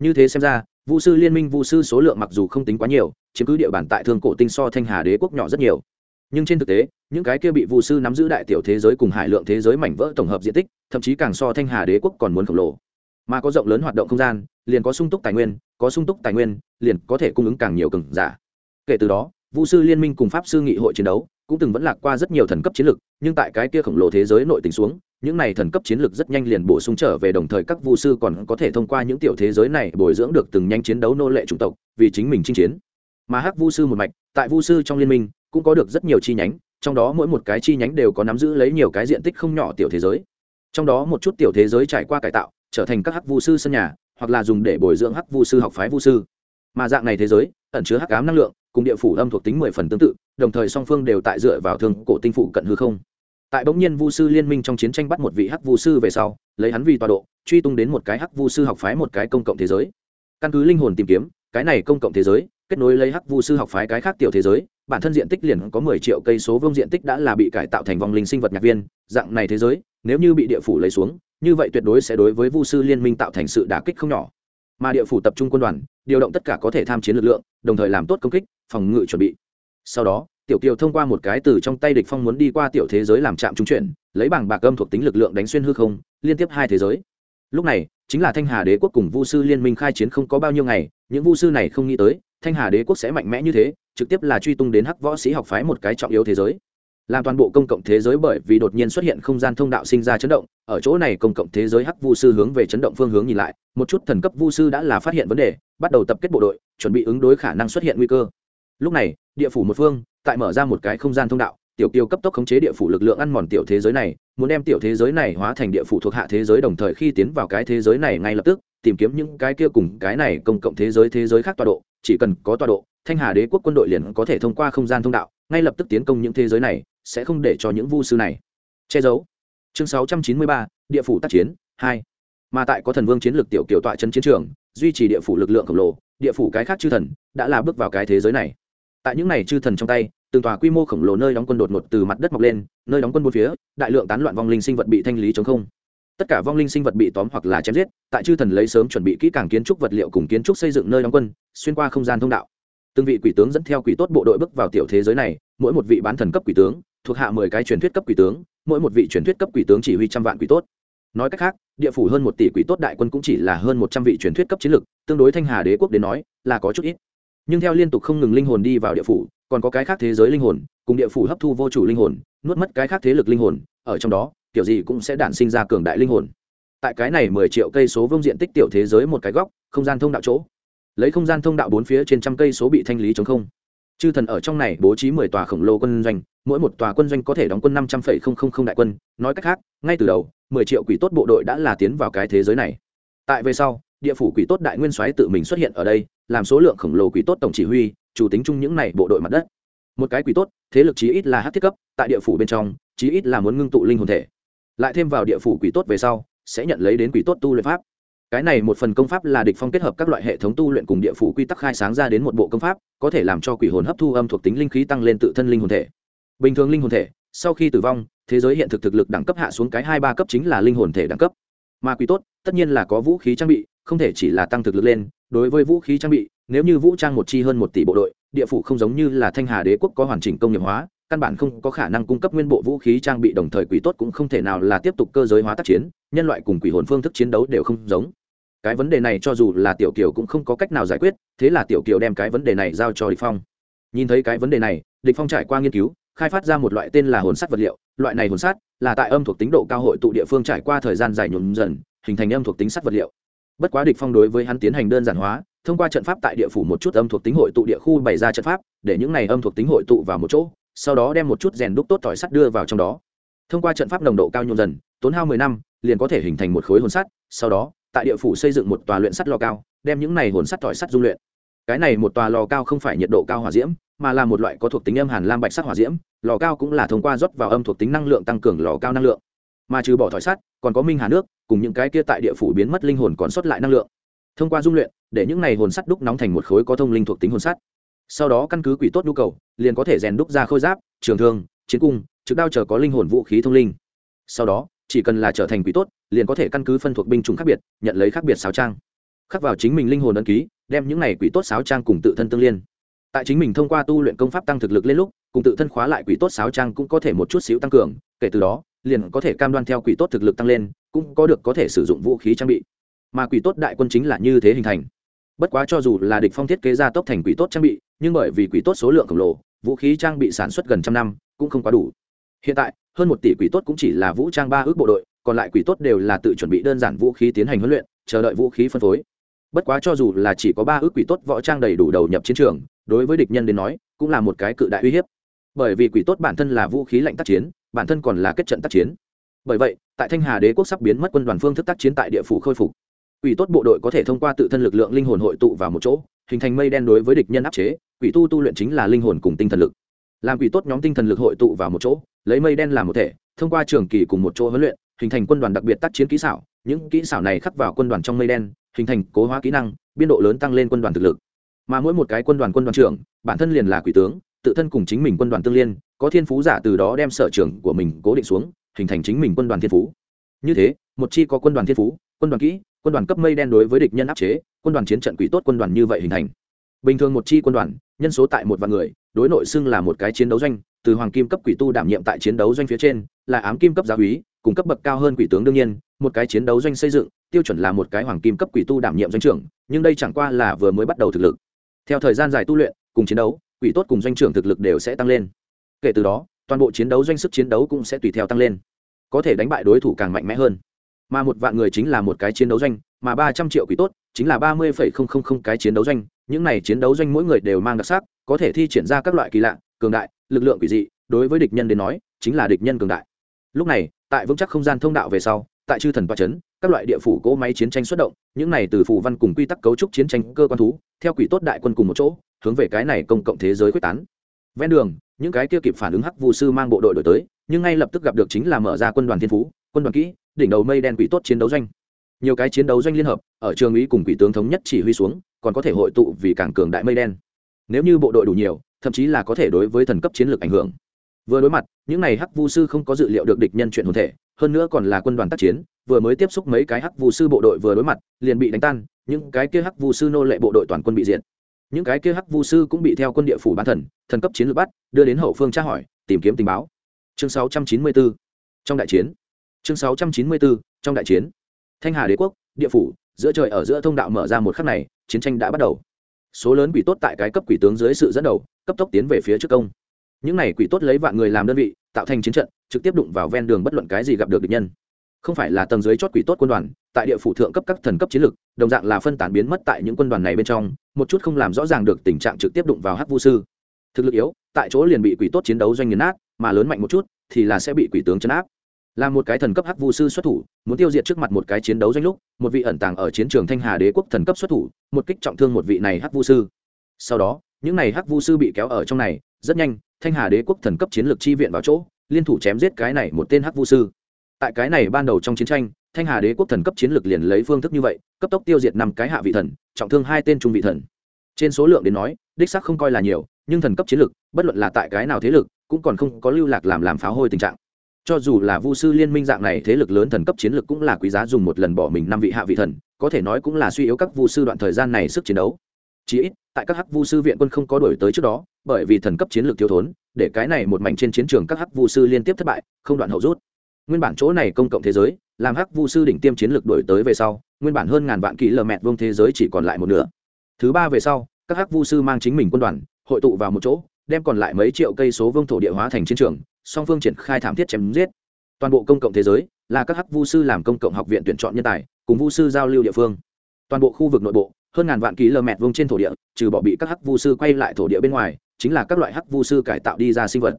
Như thế xem ra, vu sư liên minh vu sư số lượng mặc dù không tính quá nhiều, chiếm cứ địa bàn tại thương cổ tinh so thanh hà đế quốc nhỏ rất nhiều nhưng trên thực tế những cái kia bị vu sư nắm giữ đại tiểu thế giới cùng hải lượng thế giới mảnh vỡ tổng hợp diện tích thậm chí càng so thanh hà đế quốc còn muốn khổng lồ. Mà có rộng lớn hoạt động không gian liền có sung túc tài nguyên có sung túc tài nguyên liền có thể cung ứng càng nhiều cường giả. Kể từ đó vu sư liên minh cùng pháp sư nghị hội chiến đấu cũng từng vẫn lạc qua rất nhiều thần cấp chiến lược, nhưng tại cái kia khổng lồ thế giới nội tình xuống những này thần cấp chiến lược rất nhanh liền bổ sung trở về đồng thời các vu sư còn có thể thông qua những tiểu thế giới này bồi dưỡng được từng nhanh chiến đấu nô lệ chủng tộc vì chính mình chinh chiến. Mà hắc vu sư một mạch tại vu sư trong liên minh cũng có được rất nhiều chi nhánh, trong đó mỗi một cái chi nhánh đều có nắm giữ lấy nhiều cái diện tích không nhỏ tiểu thế giới. Trong đó một chút tiểu thế giới trải qua cải tạo, trở thành các hắc vu sư sân nhà, hoặc là dùng để bồi dưỡng hắc vu sư học phái vu sư. Mà dạng này thế giới, ẩn chứa hắc ám năng lượng, cùng địa phủ âm thuộc tính mười phần tương tự, đồng thời song phương đều tại dựa vào thương cổ tinh phụ cận hư không. Tại bỗng nhiên vu sư liên minh trong chiến tranh bắt một vị hắc vu sư về sau, lấy hắn vì tọa độ, truy tung đến một cái hắc vu sư học phái một cái công cộng thế giới. Căn cứ linh hồn tìm kiếm, cái này công cộng thế giới, kết nối lấy hắc vu sư học phái cái khác tiểu thế giới bản thân diện tích liền có mười triệu cây số vương diện tích đã là bị cải tạo thành vòng linh sinh vật nhạc viên, dạng này thế giới, nếu như bị địa phủ lấy xuống, như vậy tuyệt đối sẽ đối với vu sư liên minh tạo thành sự đả kích không nhỏ. Mà địa phủ tập trung quân đoàn, điều động tất cả có thể tham chiến lực lượng, đồng thời làm tốt công kích, phòng ngự chuẩn bị. Sau đó, tiểu kiều thông qua một cái từ trong tay địch phong muốn đi qua tiểu thế giới làm trạm trung chuyển, lấy bảng bạc âm thuộc tính lực lượng đánh xuyên hư không, liên tiếp hai thế giới. Lúc này, chính là thanh hà đế quốc cùng vu sư liên minh khai chiến không có bao nhiêu ngày, những vu sư này không nghĩ tới, thanh hà đế quốc sẽ mạnh mẽ như thế trực tiếp là truy tung đến hắc võ sĩ học phái một cái trọng yếu thế giới. Làm toàn bộ công cộng thế giới bởi vì đột nhiên xuất hiện không gian thông đạo sinh ra chấn động, ở chỗ này công cộng thế giới hắc vu sư hướng về chấn động phương hướng nhìn lại, một chút thần cấp vu sư đã là phát hiện vấn đề, bắt đầu tập kết bộ đội, chuẩn bị ứng đối khả năng xuất hiện nguy cơ. Lúc này, địa phủ một phương, tại mở ra một cái không gian thông đạo, tiểu kiều cấp tốc khống chế địa phủ lực lượng ăn mòn tiểu thế giới này, muốn đem tiểu thế giới này hóa thành địa phủ thuộc hạ thế giới đồng thời khi tiến vào cái thế giới này ngay lập tức, tìm kiếm những cái kia cùng cái này công cộng thế giới thế giới khác tọa độ, chỉ cần có tọa độ thanh hà đế quốc quân đội liền có thể thông qua không gian thông đạo ngay lập tức tiến công những thế giới này sẽ không để cho những vu sư này che giấu. Chương 693, địa phủ tác chiến 2. mà tại có thần vương chiến lược tiểu kiểu tọa chân chiến trường duy trì địa phủ lực lượng khổng lồ địa phủ cái khác chư thần đã là bước vào cái thế giới này. Tại những này chư thần trong tay từng tòa quy mô khổng lồ nơi đóng quân đột ngột từ mặt đất mọc lên nơi đóng quân bốn phía đại lượng tán loạn vong linh sinh vật bị thanh lý chống không. Tất cả vong linh sinh vật bị tóm hoặc là chém giết tại chư thần lấy sớm chuẩn bị kỹ càng kiến trúc vật liệu cùng kiến trúc xây dựng nơi đóng quân xuyên qua không gian thông đạo từng vị quỷ tướng dẫn theo quỷ tốt bộ đội bước vào tiểu thế giới này, mỗi một vị bán thần cấp quỷ tướng, thuộc hạ mười cái truyền thuyết cấp quỷ tướng, mỗi một vị truyền thuyết cấp quỷ tướng chỉ huy trăm vạn quỷ tốt. Nói cách khác, địa phủ hơn một tỷ quỷ tốt đại quân cũng chỉ là hơn một trăm vị truyền thuyết cấp chiến lực tương đối thanh hà đế quốc đến nói, là có chút ít. Nhưng theo liên tục không ngừng linh hồn đi vào địa phủ, còn có cái khác thế giới linh hồn, cùng địa phủ hấp thu vô chủ linh hồn, nuốt mất cái khác thế lực linh hồn, ở trong đó, kiểu gì cũng sẽ đản sinh ra cường đại linh hồn. Tại cái này mười triệu cây số vương diện tích tiểu thế giới một cái góc, không gian thông đạo chỗ lấy không gian thông đạo bốn phía trên trăm cây số bị thanh lý chống không. Chư thần ở trong này bố trí mười tòa khổng lồ quân doanh, mỗi một tòa quân doanh có thể đóng quân năm trăm linh không không đại quân. Nói cách khác, ngay từ đầu, mười triệu quỷ tốt bộ đội đã là tiến vào cái thế giới này. Tại về sau, địa phủ quỷ tốt đại nguyên soái tự mình xuất hiện ở đây, làm số lượng khổng lồ quỷ tốt tổng chỉ huy, chủ tính chung những này bộ đội mặt đất. Một cái quỷ tốt, thế lực chí ít là hát thiết cấp, tại địa phủ bên trong, chí ít là muốn ngưng tụ linh hồn thể. Lại thêm vào địa phủ quỷ tốt về sau, sẽ nhận lấy đến quỷ tốt tu luyện pháp cái này một phần công pháp là địch phong kết hợp các loại hệ thống tu luyện cùng địa phủ quy tắc khai sáng ra đến một bộ công pháp, có thể làm cho quỷ hồn hấp thu âm thuộc tính linh khí tăng lên tự thân linh hồn thể. Bình thường linh hồn thể, sau khi tử vong, thế giới hiện thực thực lực đẳng cấp hạ xuống cái hai ba cấp chính là linh hồn thể đẳng cấp. Mà quỷ tốt, tất nhiên là có vũ khí trang bị, không thể chỉ là tăng thực lực lên, đối với vũ khí trang bị, nếu như vũ trang một chi hơn một tỷ bộ đội, địa phủ không giống như là thanh hà đế quốc có hoàn chỉnh công nghiệp hóa, căn bản không có khả năng cung cấp nguyên bộ vũ khí trang bị, đồng thời quỷ tốt cũng không thể nào là tiếp tục cơ giới hóa tác chiến, nhân loại cùng quỷ hồn phương thức chiến đấu đều không giống cái vấn đề này cho dù là tiểu kiều cũng không có cách nào giải quyết, thế là tiểu kiều đem cái vấn đề này giao cho địch phong. Nhìn thấy cái vấn đề này, địch phong trải qua nghiên cứu, khai phát ra một loại tên là hồn sắt vật liệu. Loại này hồn sắt là tại âm thuộc tính độ cao hội tụ địa phương trải qua thời gian dài nhuộm dần, hình thành âm thuộc tính sắt vật liệu. Bất quá địch phong đối với hắn tiến hành đơn giản hóa, thông qua trận pháp tại địa phủ một chút âm thuộc tính hội tụ địa khu bày ra trận pháp, để những này âm thuộc tính hội tụ vào một chỗ, sau đó đem một chút rèn đúc tốt tỏi sắt đưa vào trong đó. Thông qua trận pháp nồng độ cao nhuộm dần, tốn hao mười năm, liền có thể hình thành một khối hồn sắt sau đó tại địa phủ xây dựng một tòa luyện sắt lò cao, đem những này hồn sắt tỏi sắt dung luyện. Cái này một tòa lò cao không phải nhiệt độ cao hỏa diễm, mà là một loại có thuộc tính âm hàn lam bạch sắc hỏa diễm, lò cao cũng là thông qua rót vào âm thuộc tính năng lượng tăng cường lò cao năng lượng. Mà trừ bỏ thỏi sắt, còn có minh hà nước, cùng những cái kia tại địa phủ biến mất linh hồn còn sót lại năng lượng. Thông qua dung luyện, để những này hồn sắt đúc nóng thành một khối có thông linh thuộc tính hồn sắt. Sau đó căn cứ quỷ tốt nhu cầu, liền có thể rèn đúc ra khôi giáp, trường thương, chiến cung, trực đao chờ có linh hồn vũ khí thông linh. Sau đó chỉ cần là trở thành quỷ tốt, liền có thể căn cứ phân thuộc binh chủng khác biệt, nhận lấy khác biệt sáo trang. Khắc vào chính mình linh hồn ấn ký, đem những này quỷ tốt sáo trang cùng tự thân tương liên. Tại chính mình thông qua tu luyện công pháp tăng thực lực lên lúc, cùng tự thân khóa lại quỷ tốt sáo trang cũng có thể một chút xíu tăng cường, kể từ đó, liền có thể cam đoan theo quỷ tốt thực lực tăng lên, cũng có được có thể sử dụng vũ khí trang bị. Mà quỷ tốt đại quân chính là như thế hình thành. Bất quá cho dù là địch phong thiết kế ra tốc thành quỷ tốt trang bị, nhưng bởi vì quỷ tốt số lượng khổng lồ, vũ khí trang bị sản xuất gần trăm năm, cũng không quá đủ hiện tại, hơn một tỷ quỷ tốt cũng chỉ là vũ trang ba ước bộ đội, còn lại quỷ tốt đều là tự chuẩn bị đơn giản vũ khí tiến hành huấn luyện, chờ đợi vũ khí phân phối. Bất quá cho dù là chỉ có ba ước quỷ tốt võ trang đầy đủ đầu nhập chiến trường, đối với địch nhân đến nói, cũng là một cái cự đại uy hiếp. Bởi vì quỷ tốt bản thân là vũ khí lạnh tác chiến, bản thân còn là kết trận tác chiến. Bởi vậy, tại thanh hà đế quốc sắp biến mất quân đoàn phương thức tác chiến tại địa phủ khôi phục. Quỷ tốt bộ đội có thể thông qua tự thân lực lượng linh hồn hội tụ vào một chỗ, hình thành mây đen đối với địch nhân áp chế, quỷ tu tu luyện chính là linh hồn cùng tinh thần lực làm quỷ tốt nhóm tinh thần lực hội tụ vào một chỗ lấy mây đen làm một thể thông qua trường kỳ cùng một chỗ huấn luyện hình thành quân đoàn đặc biệt tác chiến kỹ xảo những kỹ xảo này khắc vào quân đoàn trong mây đen hình thành cố hóa kỹ năng biên độ lớn tăng lên quân đoàn thực lực mà mỗi một cái quân đoàn quân đoàn trưởng bản thân liền là quỷ tướng tự thân cùng chính mình quân đoàn tương liên có thiên phú giả từ đó đem sở trường của mình cố định xuống hình thành chính mình quân đoàn thiên phú như thế một chi có quân đoàn thiên phú quân đoàn kỹ quân đoàn cấp mây đen đối với địch nhân áp chế quân đoàn chiến trận quỷ tốt quân đoàn như vậy hình thành bình thường một chi quân đoàn nhân số tại một vạn người đối nội xưng là một cái chiến đấu doanh, từ hoàng kim cấp quỷ tu đảm nhiệm tại chiến đấu doanh phía trên, là ám kim cấp giáo úy, cùng cấp bậc cao hơn quỷ tướng đương nhiên, một cái chiến đấu doanh xây dựng, tiêu chuẩn là một cái hoàng kim cấp quỷ tu đảm nhiệm doanh trưởng, nhưng đây chẳng qua là vừa mới bắt đầu thực lực. Theo thời gian dài tu luyện, cùng chiến đấu, quỷ tốt cùng doanh trưởng thực lực đều sẽ tăng lên. Kể từ đó, toàn bộ chiến đấu doanh sức chiến đấu cũng sẽ tùy theo tăng lên, có thể đánh bại đối thủ càng mạnh mẽ hơn. Mà một vạn người chính là một cái chiến đấu doanh, mà ba trăm triệu quỷ tốt chính là ba mươi phẩy không không không cái chiến đấu doanh, những này chiến đấu doanh mỗi người đều mang đặc sắc có thể thi triển ra các loại kỳ lạ, cường đại, lực lượng quỷ dị, đối với địch nhân đến nói, chính là địch nhân cường đại. Lúc này, tại vững chắc không gian thông đạo về sau, tại chư thần toa c h ấ n các loại địa phủ cỗ máy chiến tranh xuất động, những này từ phủ văn cùng quy tắc cấu trúc chiến tranh cơ quan thú, theo quỷ tốt đại quân cùng một chỗ, hướng về cái này công cộng thế giới quyết tán. Ven đường, những cái kia kịp phản ứng hắc vụ sư mang bộ đội đổi tới, nhưng ngay lập tức gặp được chính là mở ra quân đoàn thiên phú, quân đoàn kỹ, đỉnh đầu mây đen quỷ tốt chiến đấu doanh. Nhiều cái chiến đấu doanh liên hợp, ở trường ý cùng quỷ tướng thống nhất chỉ huy xuống, còn có thể hội tụ vì cảng cường đại mây đen nếu như bộ đội đủ nhiều, thậm chí là có thể đối với thần cấp chiến lược ảnh hưởng. Vừa đối mặt, những n à y hắc vu sư không có dự liệu được địch nhân chuyện hồn thể, hơn nữa còn là quân đoàn tác chiến, vừa mới tiếp xúc mấy cái hắc vu sư bộ đội vừa đối mặt, liền bị đánh tan, những cái kia hắc vu sư nô lệ bộ đội toàn quân bị diện những cái kia hắc vu sư cũng bị theo quân địa phủ bán thần thần cấp chiến lược bắt, đưa đến hậu phương tra hỏi, tìm kiếm tình báo. Chương 694 trong đại chiến. Chương 694 trong đại chiến. Thanh hà đế quốc, địa phủ, giữa trời ở giữa thông đạo mở ra một khắc này, chiến tranh đã bắt đầu số lớn quỷ tốt tại cái cấp quỷ tướng dưới sự dẫn đầu, cấp tốc tiến về phía trước công. Những này quỷ tốt lấy vạn người làm đơn vị, tạo thành chiến trận, trực tiếp đụng vào ven đường bất luận cái gì gặp được địch nhân. Không phải là tầng dưới chót quỷ tốt quân đoàn, tại địa phủ thượng cấp các thần cấp chiến lược đồng dạng là phân tán biến mất tại những quân đoàn này bên trong, một chút không làm rõ ràng được tình trạng trực tiếp đụng vào hắc vu sư. Thực lực yếu, tại chỗ liền bị quỷ tốt chiến đấu doanh nghiền nát, mà lớn mạnh một chút thì là sẽ bị quỷ tướng chấn áp là một cái thần cấp hắc vu sư xuất thủ, muốn tiêu diệt trước mặt một cái chiến đấu doanh lúc, một vị ẩn tàng ở chiến trường thanh hà đế quốc thần cấp xuất thủ, một kích trọng thương một vị này hắc vu sư. Sau đó, những này hắc vu sư bị kéo ở trong này, rất nhanh, thanh hà đế quốc thần cấp chiến lược chi viện vào chỗ, liên thủ chém giết cái này một tên hắc vu sư. Tại cái này ban đầu trong chiến tranh, thanh hà đế quốc thần cấp chiến lược liền lấy phương thức như vậy, cấp tốc tiêu diệt năm cái hạ vị thần, trọng thương hai tên trung vị thần. Trên số lượng đến nói, đích xác không coi là nhiều, nhưng thần cấp chiến lược, bất luận là tại cái nào thế lực, cũng còn không có lưu lạc làm làm pháo hôi tình trạng cho dù là vu sư liên minh dạng này thế lực lớn thần cấp chiến lược cũng là quý giá dùng một lần bỏ mình năm vị hạ vị thần, có thể nói cũng là suy yếu các vu sư đoạn thời gian này sức chiến đấu. Chí ít, tại các hắc vu sư viện quân không có đổi tới trước đó, bởi vì thần cấp chiến lược thiếu thốn, để cái này một mảnh trên chiến trường các hắc vu sư liên tiếp thất bại, không đoạn hậu rút. Nguyên bản chỗ này công cộng thế giới, làm hắc vu sư đỉnh tiêm chiến lược đổi tới về sau, nguyên bản hơn ngàn vạn kỹ lờ mẹt vông thế giới chỉ còn lại một nửa. Thứ ba về sau, các hắc vu sư mang chính mình quân đoàn, hội tụ vào một chỗ, đem còn lại mấy triệu cây số vương thổ địa hóa thành chiến trường song phương triển khai thảm thiết chém giết. Toàn bộ công cộng thế giới là các hắc vu sư làm công cộng học viện tuyển chọn nhân tài, cùng vu sư giao lưu địa phương. Toàn bộ khu vực nội bộ, hơn ngàn vạn ký lờ mẹt vuông trên thổ địa, trừ bỏ bị các hắc vu sư quay lại thổ địa bên ngoài, chính là các loại hắc vu sư cải tạo đi ra sinh vật.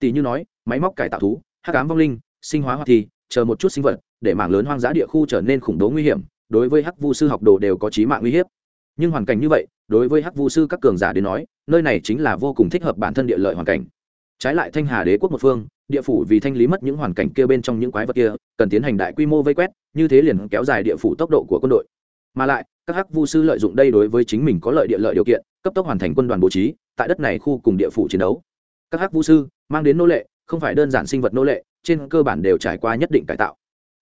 Tỷ như nói, máy móc cải tạo thú, hắc ám vong linh, sinh hóa hoạt thi, chờ một chút sinh vật, để mảng lớn hoang dã địa khu trở nên khủng bố nguy hiểm, đối với hắc vu sư học đồ đều có trí mạng uy hiếp. Nhưng hoàn cảnh như vậy, đối với hắc vu sư các cường giả đến nói, nơi này chính là vô cùng thích hợp bản thân địa lợi hoàn cảnh trái lại thanh hà đế quốc một phương, địa phủ vì thanh lý mất những hoàn cảnh kia bên trong những quái vật kia, cần tiến hành đại quy mô vây quét, như thế liền kéo dài địa phủ tốc độ của quân đội. Mà lại, các hắc vu sư lợi dụng đây đối với chính mình có lợi địa lợi điều kiện, cấp tốc hoàn thành quân đoàn bố trí, tại đất này khu cùng địa phủ chiến đấu. Các hắc vu sư, mang đến nô lệ, không phải đơn giản sinh vật nô lệ, trên cơ bản đều trải qua nhất định cải tạo.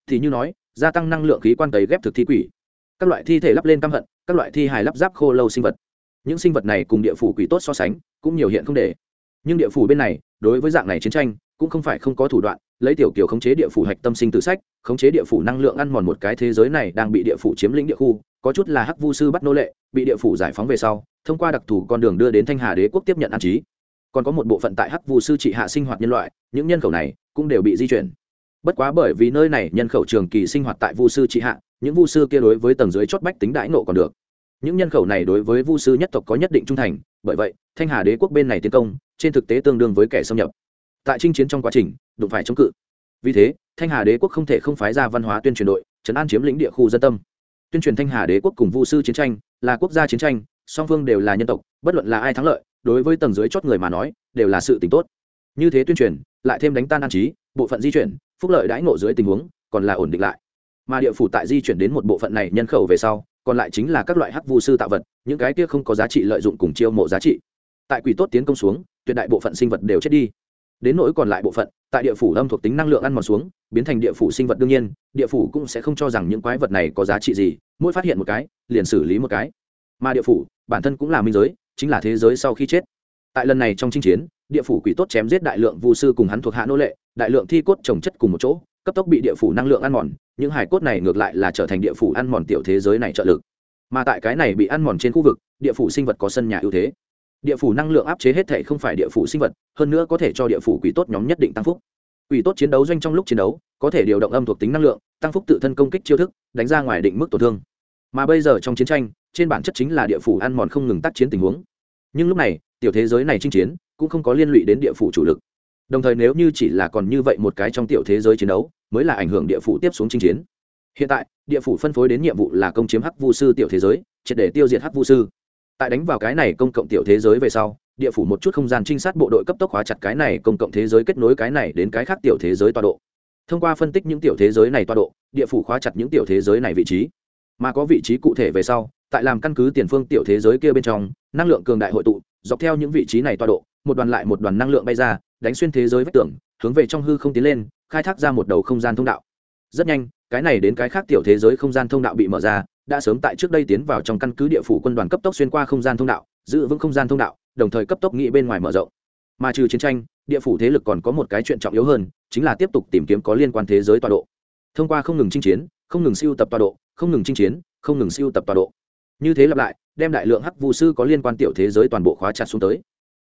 Thì như nói, gia tăng năng lượng khí quan tấy ghép thực thi quỷ. Các loại thi thể lắp lên căm hận, các loại thi hài lắp ráp khô lâu sinh vật. Những sinh vật này cùng địa phủ quỷ tốt so sánh, cũng nhiều hiện không để nhưng địa phủ bên này, đối với dạng này chiến tranh, cũng không phải không có thủ đoạn, lấy tiểu kiều khống chế địa phủ hạch tâm sinh tử sách, khống chế địa phủ năng lượng ăn mòn một cái thế giới này đang bị địa phủ chiếm lĩnh địa khu, có chút là hắc vu sư bắt nô lệ, bị địa phủ giải phóng về sau, thông qua đặc thù con đường đưa đến thanh hà đế quốc tiếp nhận an trí. Còn có một bộ phận tại hắc vu sư trị hạ sinh hoạt nhân loại, những nhân khẩu này cũng đều bị di chuyển. Bất quá bởi vì nơi này nhân khẩu trường kỳ sinh hoạt tại vu sư trị hạ, những vu sư kia đối với tầng dưới chót bách tính đãi nộ còn được. Những nhân khẩu này đối với vu sư nhất tộc có nhất định trung thành, bởi vậy, thanh hà đế quốc bên này tiến công trên thực tế tương đương với kẻ xâm nhập. Tại chinh chiến trong quá trình, đụng phải chống cự. Vì thế, thanh hà đế quốc không thể không phái ra văn hóa tuyên truyền đội, trấn an chiếm lĩnh địa khu dân tâm. Tuyên truyền thanh hà đế quốc cùng vu sư chiến tranh là quốc gia chiến tranh, song phương đều là nhân tộc, bất luận là ai thắng lợi, đối với tầng dưới chót người mà nói, đều là sự t tốt. Như thế tuyên truyền, lại thêm đánh tan an trí, bộ phận di chuyển, phúc lợi đãi ngộ dưới tình huống, còn là ổn định lại. Mà địa phủ tại di chuyển đến một bộ phận này nhân khẩu về sau, còn lại chính là các loại hắc vu sư tạo vật, những cái kia không có giá trị lợi dụng cùng chiêu mộ giá trị. Tại quỷ tốt tiến công xuống tuyệt đại bộ phận sinh vật đều chết đi. Đến nỗi còn lại bộ phận, tại địa phủ âm thuộc tính năng lượng ăn mòn xuống, biến thành địa phủ sinh vật đương nhiên, địa phủ cũng sẽ không cho rằng những quái vật này có giá trị gì, mỗi phát hiện một cái, liền xử lý một cái. Mà địa phủ, bản thân cũng là minh giới, chính là thế giới sau khi chết. Tại lần này trong chinh chiến, địa phủ quỷ tốt chém giết đại lượng vu sư cùng hắn thuộc hạ nô lệ, đại lượng thi cốt trồng chất cùng một chỗ, cấp tốc bị địa phủ năng lượng ăn mòn, những hải cốt này ngược lại là trở thành địa phủ ăn mòn tiểu thế giới này trợ lực. Mà tại cái này bị ăn mòn trên khu vực, địa phủ sinh vật có sân nhà ưu thế địa phủ năng lượng áp chế hết thể không phải địa phủ sinh vật, hơn nữa có thể cho địa phủ quỷ tốt nhóm nhất định tăng phúc. Quỷ tốt chiến đấu doanh trong lúc chiến đấu, có thể điều động âm thuộc tính năng lượng, tăng phúc tự thân công kích chiêu thức, đánh ra ngoài định mức tổn thương. Mà bây giờ trong chiến tranh, trên bản chất chính là địa phủ ăn mòn không ngừng tác chiến tình huống. Nhưng lúc này, tiểu thế giới này chinh chiến, cũng không có liên lụy đến địa phủ chủ lực. Đồng thời nếu như chỉ là còn như vậy một cái trong tiểu thế giới chiến đấu, mới là ảnh hưởng địa phủ tiếp xuống chinh chiến. Hiện tại, địa phủ phân phối đến nhiệm vụ là công chiếm hắc vu sư tiểu thế giới, triệt để tiêu diệt hắc vu sư tại đánh vào cái này công cộng tiểu thế giới về sau, địa phủ một chút không gian trinh sát bộ đội cấp tốc hóa chặt cái này công cộng thế giới kết nối cái này đến cái khác tiểu thế giới tọa độ. Thông qua phân tích những tiểu thế giới này tọa độ, địa phủ khóa chặt những tiểu thế giới này vị trí. Mà có vị trí cụ thể về sau, tại làm căn cứ tiền phương tiểu thế giới kia bên trong, năng lượng cường đại hội tụ, dọc theo những vị trí này tọa độ, một đoàn lại một đoàn năng lượng bay ra, đánh xuyên thế giới vách tường, hướng về trong hư không tiến lên, khai thác ra một đầu không gian thông đạo. Rất nhanh, cái này đến cái khác tiểu thế giới không gian thông đạo bị mở ra đã sớm tại trước đây tiến vào trong căn cứ địa phủ quân đoàn cấp tốc xuyên qua không gian thông đạo, giữ vững không gian thông đạo, đồng thời cấp tốc nghĩ bên ngoài mở rộng. Mà trừ chiến tranh, địa phủ thế lực còn có một cái chuyện trọng yếu hơn, chính là tiếp tục tìm kiếm có liên quan thế giới tọa độ. Thông qua không ngừng chinh chiến, không ngừng siêu tập tọa độ, không ngừng chinh chiến, không ngừng siêu tập tọa độ. Như thế lặp lại, đem đại lượng hắc vụ sư có liên quan tiểu thế giới toàn bộ khóa chặt xuống tới.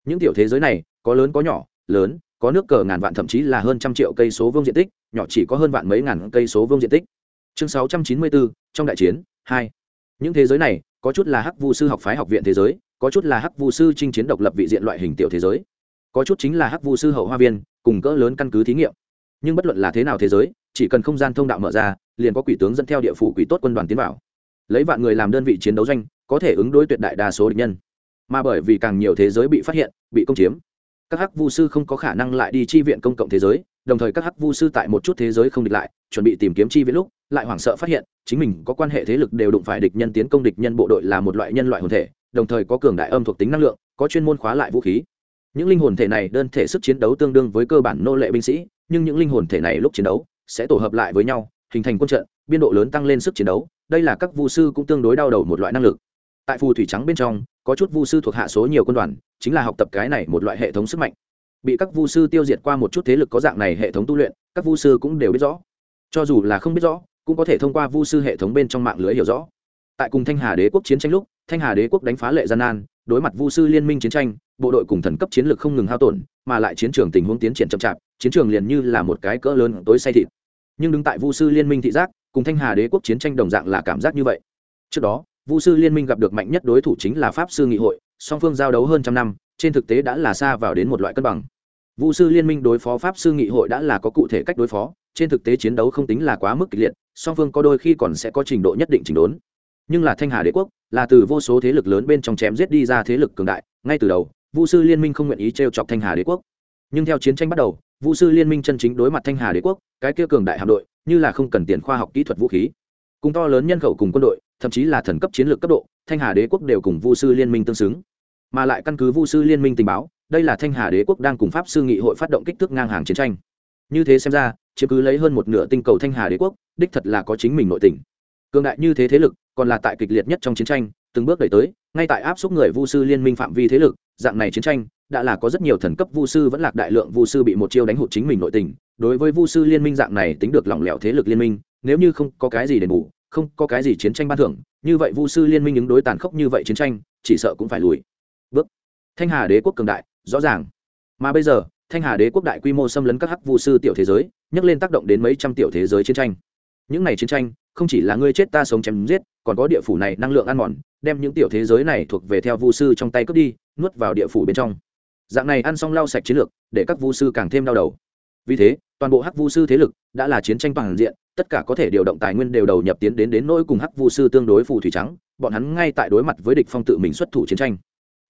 Những tiểu thế giới này, có lớn có nhỏ, lớn, có nước cờ ngàn vạn thậm chí là hơn trăm triệu cây số vương diện tích, nhỏ chỉ có hơn vạn mấy ngàn cây số vương diện tích. Chương sáu trăm chín mươi bốn trong đại chiến hai. Những thế giới này, có chút là hắc vu sư học phái học viện thế giới, có chút là hắc vu sư chinh chiến độc lập vị diện loại hình tiểu thế giới. Có chút chính là hắc vu sư hậu hoa viên, cùng cỡ lớn căn cứ thí nghiệm. Nhưng bất luận là thế nào thế giới, chỉ cần không gian thông đạo mở ra, liền có quỷ tướng dẫn theo địa phủ quỷ tốt quân đoàn tiến vào. Lấy vạn người làm đơn vị chiến đấu doanh, có thể ứng đối tuyệt đại đa số địch nhân. Mà bởi vì càng nhiều thế giới bị phát hiện, bị công chiếm các hắc vu sư không có khả năng lại đi chi viện công cộng thế giới, đồng thời các hắc vu sư tại một chút thế giới không địch lại, chuẩn bị tìm kiếm chi viện lúc, lại hoảng sợ phát hiện, chính mình có quan hệ thế lực đều đụng phải địch nhân tiến công địch nhân bộ đội là một loại nhân loại hồn thể, đồng thời có cường đại âm thuộc tính năng lượng, có chuyên môn khóa lại vũ khí. Những linh hồn thể này đơn thể sức chiến đấu tương đương với cơ bản nô lệ binh sĩ, nhưng những linh hồn thể này lúc chiến đấu sẽ tổ hợp lại với nhau, hình thành quân trận, biên độ lớn tăng lên sức chiến đấu, đây là các vu sư cũng tương đối đau đầu một loại năng lực. Tại phù thủy trắng bên trong có chút vu sư thuộc hạ số nhiều quân đoàn, chính là học tập cái này một loại hệ thống sức mạnh. Bị các vu sư tiêu diệt qua một chút thế lực có dạng này hệ thống tu luyện, các vu sư cũng đều biết rõ. Cho dù là không biết rõ, cũng có thể thông qua vu sư hệ thống bên trong mạng lưới hiểu rõ. Tại cùng thanh hà đế quốc chiến tranh lúc, thanh hà đế quốc đánh phá lệ gian nan, đối mặt vu sư liên minh chiến tranh, bộ đội cùng thần cấp chiến lược không ngừng hao tổn, mà lại chiến trường tình huống tiến triển chậm chạp, chiến trường liền như là một cái cỡ lớn tối say thịt. Nhưng đứng tại vu sư liên minh thị giác, cùng thanh hà đế quốc chiến tranh đồng dạng là cảm giác như vậy. Trước đó vu sư liên minh gặp được mạnh nhất đối thủ chính là pháp sư nghị hội, song phương giao đấu hơn trăm năm, trên thực tế đã là xa vào đến một loại cân bằng. Vu sư liên minh đối phó pháp sư nghị hội đã là có cụ thể cách đối phó, trên thực tế chiến đấu không tính là quá mức kịch liệt, song phương có đôi khi còn sẽ có trình độ nhất định chỉnh đốn. Nhưng là thanh hà đế quốc, là từ vô số thế lực lớn bên trong chém giết đi ra thế lực cường đại, ngay từ đầu vũ sư liên minh không nguyện ý t r e o chọc thanh hà đế quốc. Nhưng theo chiến tranh bắt đầu vũ sư liên minh chân chính đối mặt thanh hà đế quốc, cái kia cường đại hạm đội, như là không cần tiền khoa học kỹ thuật vũ khí cùng to lớn nhân khẩu cùng quân đội, thậm chí là thần cấp chiến lược cấp độ, thanh hà đế quốc đều cùng vu sư liên minh tương xứng. Mà lại căn cứ vu sư liên minh tình báo, đây là thanh hà đế quốc đang cùng pháp sư nghị hội phát động kích thước ngang hàng chiến tranh. Như thế xem ra, chiếm cứ lấy hơn một nửa tinh cầu thanh hà đế quốc, đích thật là có chính mình nội tỉnh cường đại như thế thế lực, còn là tại kịch liệt nhất trong chiến tranh, từng bước đẩy tới, ngay tại áp xúc người vu sư liên minh phạm vi thế lực, dạng này chiến tranh, đã là có rất nhiều thần cấp vu sư vẫn lạc đại lượng vu sư bị một chiêu đánh hụt chính mình nội tình. Đối với vu sư liên minh dạng này tính được lỏng lẻo thế lực liên minh, nếu như không có cái gì đền bù không có cái gì chiến tranh ban thưởng, như vậy vu sư liên minh ứng đối tàn khốc như vậy chiến tranh, chỉ sợ cũng phải lùi. Bước. Thanh hà đế quốc cường đại, rõ ràng. Mà bây giờ, thanh hà đế quốc đại quy mô xâm lấn các hắc vu sư tiểu thế giới, nhấc lên tác động đến mấy trăm tiểu thế giới chiến tranh. Những này chiến tranh, không chỉ là ngươi chết ta sống chém giết, còn có địa phủ này năng lượng ăn mòn, đem những tiểu thế giới này thuộc về theo vu sư trong tay cướp đi, nuốt vào địa phủ bên trong. Dạng này ăn xong lau sạch chiến lược, để các vu sư càng thêm đau đầu vì thế, toàn bộ hắc vu sư thế lực đã là chiến tranh toàn diện, tất cả có thể điều động tài nguyên đều đầu nhập tiến đến đến nỗi cùng hắc vu sư tương đối phù thủy trắng, bọn hắn ngay tại đối mặt với địch phong tự mình xuất thủ chiến tranh.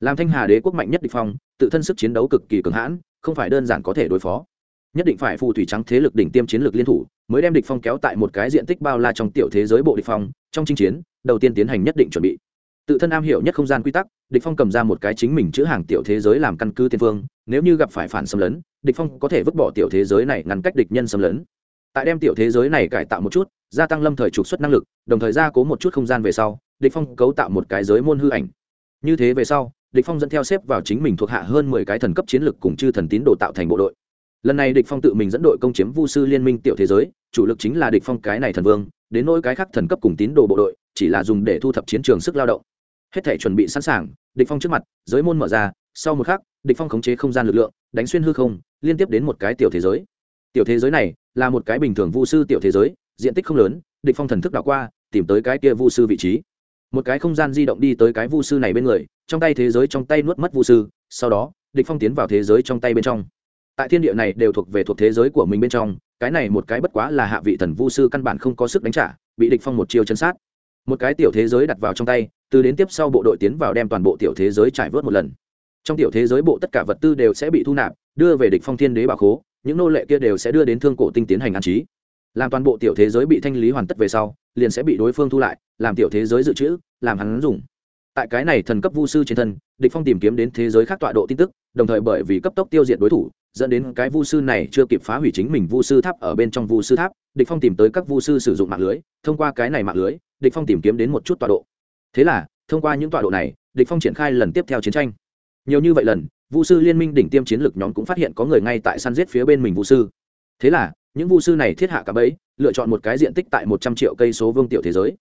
Làm thanh hà đế quốc mạnh nhất địch phong, tự thân sức chiến đấu cực kỳ cường hãn, không phải đơn giản có thể đối phó. Nhất định phải phù thủy trắng thế lực đỉnh tiêm chiến lược liên thủ, mới đem địch phong kéo tại một cái diện tích bao la trong tiểu thế giới bộ địch phong, trong chinh chiến, đầu tiên tiến hành nhất định chuẩn bị. Tự thân am hiểu nhất không gian quy tắc, địch phong cầm ra một cái chính mình chữ hàng tiểu thế giới làm căn cứ tiên phương, nếu như gặp phải phản xâm lấn địch phong có thể vứt bỏ tiểu thế giới này ngăn cách địch nhân xâm lấn. Tại đem tiểu thế giới này cải tạo một chút, gia tăng lâm thời trục xuất năng lực, đồng thời gia cố một chút không gian về sau, địch phong cấu tạo một cái giới môn hư ảnh. Như thế về sau, địch phong dẫn theo xếp vào chính mình thuộc hạ hơn mười cái thần cấp chiến lực cùng chư thần tín đồ tạo thành bộ đội. Lần này địch phong tự mình dẫn đội công chiếm vu sư liên minh tiểu thế giới, chủ lực chính là địch phong cái này thần vương, đến nỗi cái khác thần cấp cùng tín đồ bộ đội, chỉ là dùng để thu thập chiến trường sức lao động. Hết thể chuẩn bị sẵn sàng, địch phong trước mặt, giới môn mở ra, sau một khắc, địch phong khống chế không gian lực lượng, đánh xuyên hư không liên tiếp đến một cái tiểu thế giới. Tiểu thế giới này là một cái bình thường vu sư tiểu thế giới, diện tích không lớn, địch phong thần thức đảo qua, tìm tới cái kia vu sư vị trí. Một cái không gian di động đi tới cái vu sư này bên người, trong tay thế giới trong tay nuốt mất vu sư, sau đó, địch phong tiến vào thế giới trong tay bên trong. Tại thiên địa này đều thuộc về thuộc thế giới của mình bên trong, cái này một cái bất quá là hạ vị thần vu sư căn bản không có sức đánh trả, bị địch phong một chiêu chân sát. Một cái tiểu thế giới đặt vào trong tay, từ đến tiếp sau bộ đội tiến vào đem toàn bộ tiểu thế giới trải vớt một lần trong tiểu thế giới bộ tất cả vật tư đều sẽ bị thu nạp, đưa về địch phong thiên đế bảo khố, những nô lệ kia đều sẽ đưa đến thương cổ tinh tiến hành an trí. Làm toàn bộ tiểu thế giới bị thanh lý hoàn tất về sau, liền sẽ bị đối phương thu lại, làm tiểu thế giới dự trữ, làm hắn dùng. Tại cái này thần cấp vu sư trên thân, địch phong tìm kiếm đến thế giới khác tọa độ tin tức, đồng thời bởi vì cấp tốc tiêu diệt đối thủ, dẫn đến cái vu sư này chưa kịp phá hủy chính mình vu sư tháp ở bên trong vu sư tháp, địch phong tìm tới các vu sư sử dụng mạng lưới, thông qua cái này mạng lưới, địch phong tìm kiếm đến một chút tọa độ. Thế là, thông qua những tọa độ này, địch phong triển khai lần tiếp theo chiến tranh nhiều như vậy lần, vu sư liên minh đỉnh tiêm chiến lược nhóm cũng phát hiện có người ngay tại săn giết phía bên mình vu sư. Thế là, những vu sư này thiết hạ cả bẫy, lựa chọn một cái diện tích tại một trăm triệu cây số vương tiểu thế giới.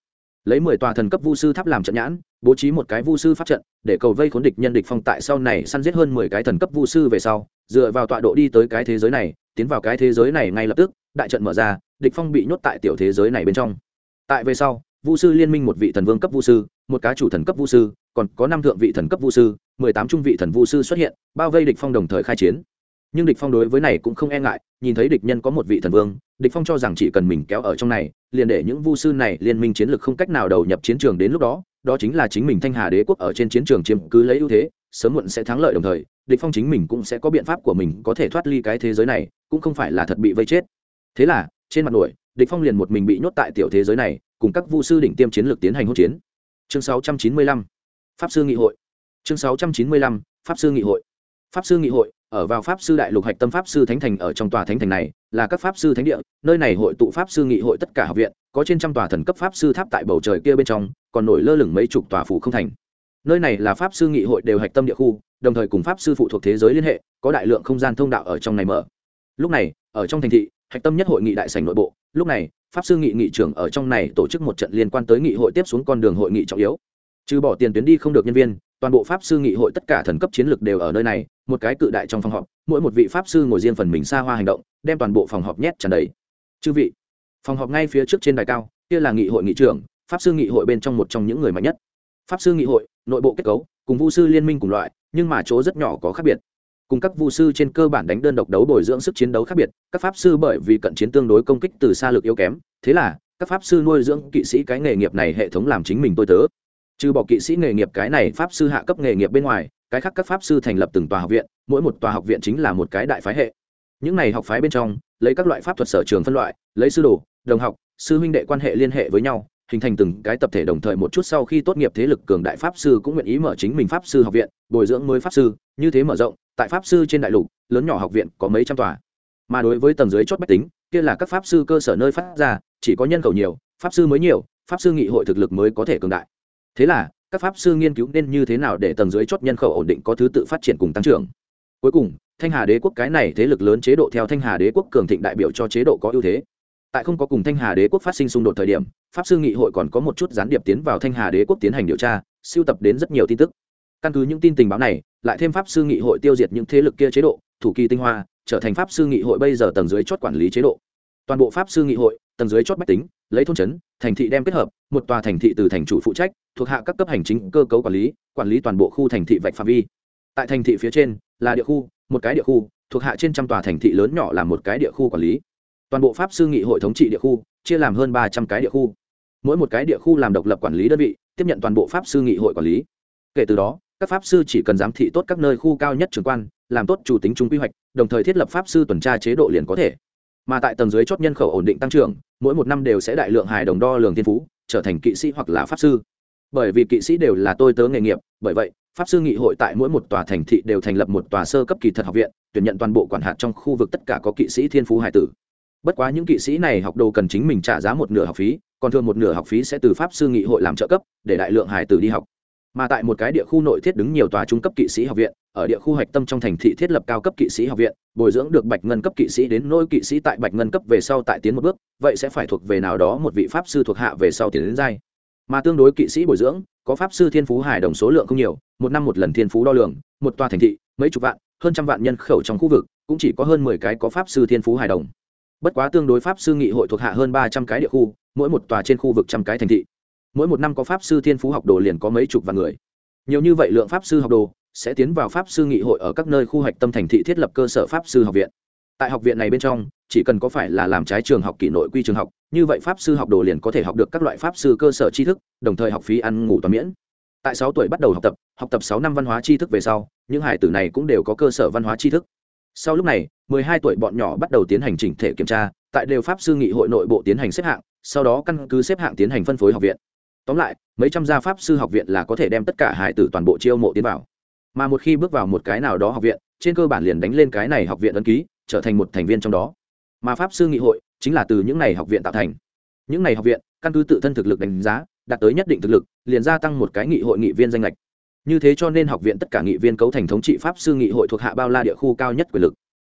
Lấy mười tòa thần cấp vu sư tháp làm trận nhãn, bố trí một cái vu sư pháp trận, để cầu vây khốn địch nhân địch phong tại sau này săn giết hơn mười cái thần cấp vu sư về sau, dựa vào tọa độ đi tới cái thế giới này, tiến vào cái thế giới này ngay lập tức, đại trận mở ra, địch phong bị nhốt tại tiểu thế giới này bên trong. Tại về sau, vu sư liên minh một vị thần vương cấp vu sư, một cá chủ thần cấp vu sư, còn có năm thượng vị thần cấp vu sư mười tám trung vị thần vu sư xuất hiện, bao vây địch phong đồng thời khai chiến. Nhưng địch phong đối với này cũng không e ngại, nhìn thấy địch nhân có một vị thần vương, địch phong cho rằng chỉ cần mình kéo ở trong này, liền để những vu sư này liên minh chiến lược không cách nào đầu nhập chiến trường đến lúc đó đó chính là chính mình thanh hà đế quốc ở trên chiến trường chiếm cứ lấy ưu thế, sớm muộn sẽ thắng lợi đồng thời, địch phong chính mình cũng sẽ có biện pháp của mình có thể thoát ly cái thế giới này, cũng không phải là thật bị vây chết. Thế là, trên mặt nổi, địch phong liền một mình bị nhốt tại tiểu thế giới này, cùng các vu sư đỉnh tiêm chiến lược tiến hành hỗn chiến. Chương 695 pháp sư nghị hội chương 695 pháp sư nghị hội pháp sư nghị hội ở vào pháp sư đại lục hạch tâm pháp sư thánh thành ở trong tòa thánh thành này là các pháp sư thánh địa nơi này hội tụ pháp sư nghị hội tất cả học viện có trên trăm tòa thần cấp pháp sư tháp tại bầu trời kia bên trong còn nổi lơ lửng mấy chục tòa phủ không thành nơi này là pháp sư nghị hội đều hạch tâm địa khu đồng thời cùng pháp sư phụ thuộc thế giới liên hệ có đại lượng không gian thông đạo ở trong này mở lúc này ở trong thành thị hạch tâm nhất hội nghị đại sành nội bộ lúc này pháp sư nghị nghị trưởng ở trong này tổ chức một trận liên quan tới nghị hội tiếp xuống con đường hội nghị trọng yếu trừ bỏ tiền tuyến đi không được nhân viên toàn bộ pháp sư nghị hội tất cả thần cấp chiến lược đều ở nơi này, một cái cự đại trong phòng họp, mỗi một vị pháp sư ngồi riêng phần mình xa hoa hành động, đem toàn bộ phòng họp nhét tràn đầy. Chư vị, phòng họp ngay phía trước trên đài cao, kia là nghị hội nghị trưởng, pháp sư nghị hội bên trong một trong những người mạnh nhất. Pháp sư nghị hội, nội bộ kết cấu, cùng vu sư liên minh cùng loại, nhưng mà chỗ rất nhỏ có khác biệt. Cùng các vu sư trên cơ bản đánh đơn độc đấu bồi dưỡng sức chiến đấu khác biệt, các pháp sư bởi vì cận chiến tương đối công kích từ xa lực yếu kém, thế là, các pháp sư nuôi dưỡng kỵ sĩ cái nghề nghiệp này hệ thống làm chính mình tôi tớ trừ bỏ kỵ sĩ nghề nghiệp, cái này pháp sư hạ cấp nghề nghiệp bên ngoài, cái khác các pháp sư thành lập từng tòa học viện, mỗi một tòa học viện chính là một cái đại phái hệ. Những này học phái bên trong, lấy các loại pháp thuật sở trường phân loại, lấy sư đồ, đồng học, sư huynh đệ quan hệ liên hệ với nhau, hình thành từng cái tập thể đồng thời một chút sau khi tốt nghiệp thế lực cường đại pháp sư cũng nguyện ý mở chính mình pháp sư học viện, bồi dưỡng mới pháp sư, như thế mở rộng, tại pháp sư trên đại lục, lớn nhỏ học viện có mấy trăm tòa. Mà đối với tầng dưới chót bách tính, kia là các pháp sư cơ sở nơi phát ra, chỉ có nhân khẩu nhiều, pháp sư mới nhiều, pháp sư nghị hội thực lực mới có thể cường đại thế là, các pháp sư nghiên cứu nên như thế nào để tầng dưới chót nhân khẩu ổn định có thứ tự phát triển cùng tăng trưởng. Cuối cùng, thanh hà đế quốc cái này thế lực lớn chế độ theo thanh hà đế quốc cường thịnh đại biểu cho chế độ có ưu thế. Tại không có cùng thanh hà đế quốc phát sinh xung đột thời điểm, pháp sư nghị hội còn có một chút gián điệp tiến vào thanh hà đế quốc tiến hành điều tra, siêu tập đến rất nhiều tin tức. Căn cứ những tin tình báo này, lại thêm pháp sư nghị hội tiêu diệt những thế lực kia chế độ, thủ kỳ tinh hoa, trở thành pháp sư nghị hội bây giờ tầng dưới chót quản lý chế độ. Toàn bộ pháp sư nghị hội, tầng dưới chót bách tính, lấy thôn trấn, thành thị đem kết hợp một tòa thành thị từ thành chủ phụ trách, thuộc hạ các cấp hành chính, cơ cấu quản lý quản lý toàn bộ khu thành thị vạch phạm vi. Tại thành thị phía trên là địa khu, một cái địa khu, thuộc hạ trên trăm tòa thành thị lớn nhỏ là một cái địa khu quản lý. Toàn bộ pháp sư nghị hội thống trị địa khu, chia làm hơn ba trăm cái địa khu. Mỗi một cái địa khu làm độc lập quản lý đơn vị, tiếp nhận toàn bộ pháp sư nghị hội quản lý. Kể từ đó, các pháp sư chỉ cần giám thị tốt các nơi khu cao nhất trường quan, làm tốt chủ tính chung quy hoạch, đồng thời thiết lập pháp sư tuần tra chế độ liền có thể. Mà tại tầng dưới chốt nhân khẩu ổn định tăng trưởng, mỗi một năm đều sẽ đại lượng hài đồng đo lường thiên phú trở thành kỵ sĩ hoặc là pháp sư. Bởi vì kỵ sĩ đều là tôi tớ nghề nghiệp, bởi vậy, pháp sư nghị hội tại mỗi một tòa thành thị đều thành lập một tòa sơ cấp kỳ thật học viện, tuyển nhận toàn bộ quản hạt trong khu vực tất cả có kỵ sĩ thiên phú hải tử. Bất quá những kỵ sĩ này học đồ cần chính mình trả giá một nửa học phí, còn thường một nửa học phí sẽ từ pháp sư nghị hội làm trợ cấp, để đại lượng hải tử đi học mà tại một cái địa khu nội thiết đứng nhiều tòa trung cấp kỵ sĩ học viện, ở địa khu hạch tâm trong thành thị thiết lập cao cấp kỵ sĩ học viện, bồi dưỡng được bạch ngân cấp kỵ sĩ đến nỗi kỵ sĩ tại bạch ngân cấp về sau tại tiến một bước, vậy sẽ phải thuộc về nào đó một vị pháp sư thuộc hạ về sau tiến đến giai. Mà tương đối kỵ sĩ bồi dưỡng, có pháp sư thiên phú hài đồng số lượng không nhiều, một năm một lần thiên phú đo lường, một tòa thành thị, mấy chục vạn, hơn trăm vạn nhân khẩu trong khu vực, cũng chỉ có hơn mười cái có pháp sư thiên phú hài đồng. Bất quá tương đối pháp sư nghị hội thuộc hạ hơn ba trăm cái địa khu, mỗi một tòa trên khu vực trăm cái thành thị mỗi một năm có pháp sư thiên phú học đồ liền có mấy chục vạn người. Nhiều như vậy lượng pháp sư học đồ sẽ tiến vào pháp sư nghị hội ở các nơi khu hoạch tâm thành thị thiết lập cơ sở pháp sư học viện. Tại học viện này bên trong, chỉ cần có phải là làm trái trường học kỷ nội quy trường học, như vậy pháp sư học đồ liền có thể học được các loại pháp sư cơ sở tri thức, đồng thời học phí ăn ngủ toàn miễn. Tại sáu tuổi bắt đầu học tập học tập sáu năm văn hóa tri thức về sau, những hải tử này cũng đều có cơ sở văn hóa tri thức. Sau lúc này, mười hai tuổi bọn nhỏ bắt đầu tiến hành chỉnh thể kiểm tra, tại đều pháp sư nghị hội nội bộ tiến hành xếp hạng, sau đó căn cứ xếp hạng tiến hành phân phối học viện tóm lại, mấy trăm gia pháp sư học viện là có thể đem tất cả hải tử toàn bộ chiêu mộ tiến vào. Mà một khi bước vào một cái nào đó học viện, trên cơ bản liền đánh lên cái này học viện ấn ký, trở thành một thành viên trong đó. Mà pháp sư nghị hội chính là từ những n à y học viện tạo thành. Những n à y học viện, căn cứ tự thân thực lực đánh giá, đạt tới nhất định thực lực, liền gia tăng một cái nghị hội nghị viên danh lệch như thế cho nên học viện tất cả nghị viên cấu thành thống trị pháp sư nghị hội thuộc hạ bao la địa khu cao nhất quyền lực.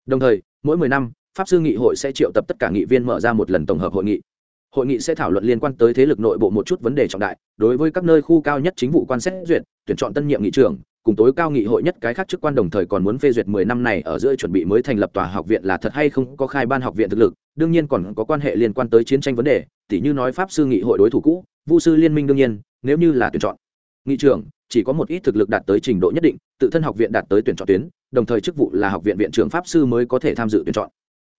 Đồng thời, mỗi mười năm, pháp sư nghị hội sẽ triệu tập tất cả nghị viên mở ra một lần tổng hợp hội nghị hội nghị sẽ thảo luận liên quan tới thế lực nội bộ một chút vấn đề trọng đại đối với các nơi khu cao nhất chính vụ quan xét duyệt tuyển chọn tân nhiệm nghị trưởng cùng tối cao nghị hội nhất cái khác chức quan đồng thời còn muốn phê duyệt mười năm này ở giữa chuẩn bị mới thành lập tòa học viện là thật hay không có khai ban học viện thực lực, đương nhiên còn có quan hệ liên quan tới chiến tranh vấn đề, tỉ như nói pháp sư nghị hội đối thủ cũ, vu sư liên minh đương nhiên, nếu như là tuyển chọn. Nghị trưởng chỉ có một ít thực lực đạt tới trình độ nhất định, tự thân học viện đạt tới tuyển chọn tuyến, đồng thời chức vụ là học viện viện trưởng pháp sư mới có thể tham dự tuyển chọn.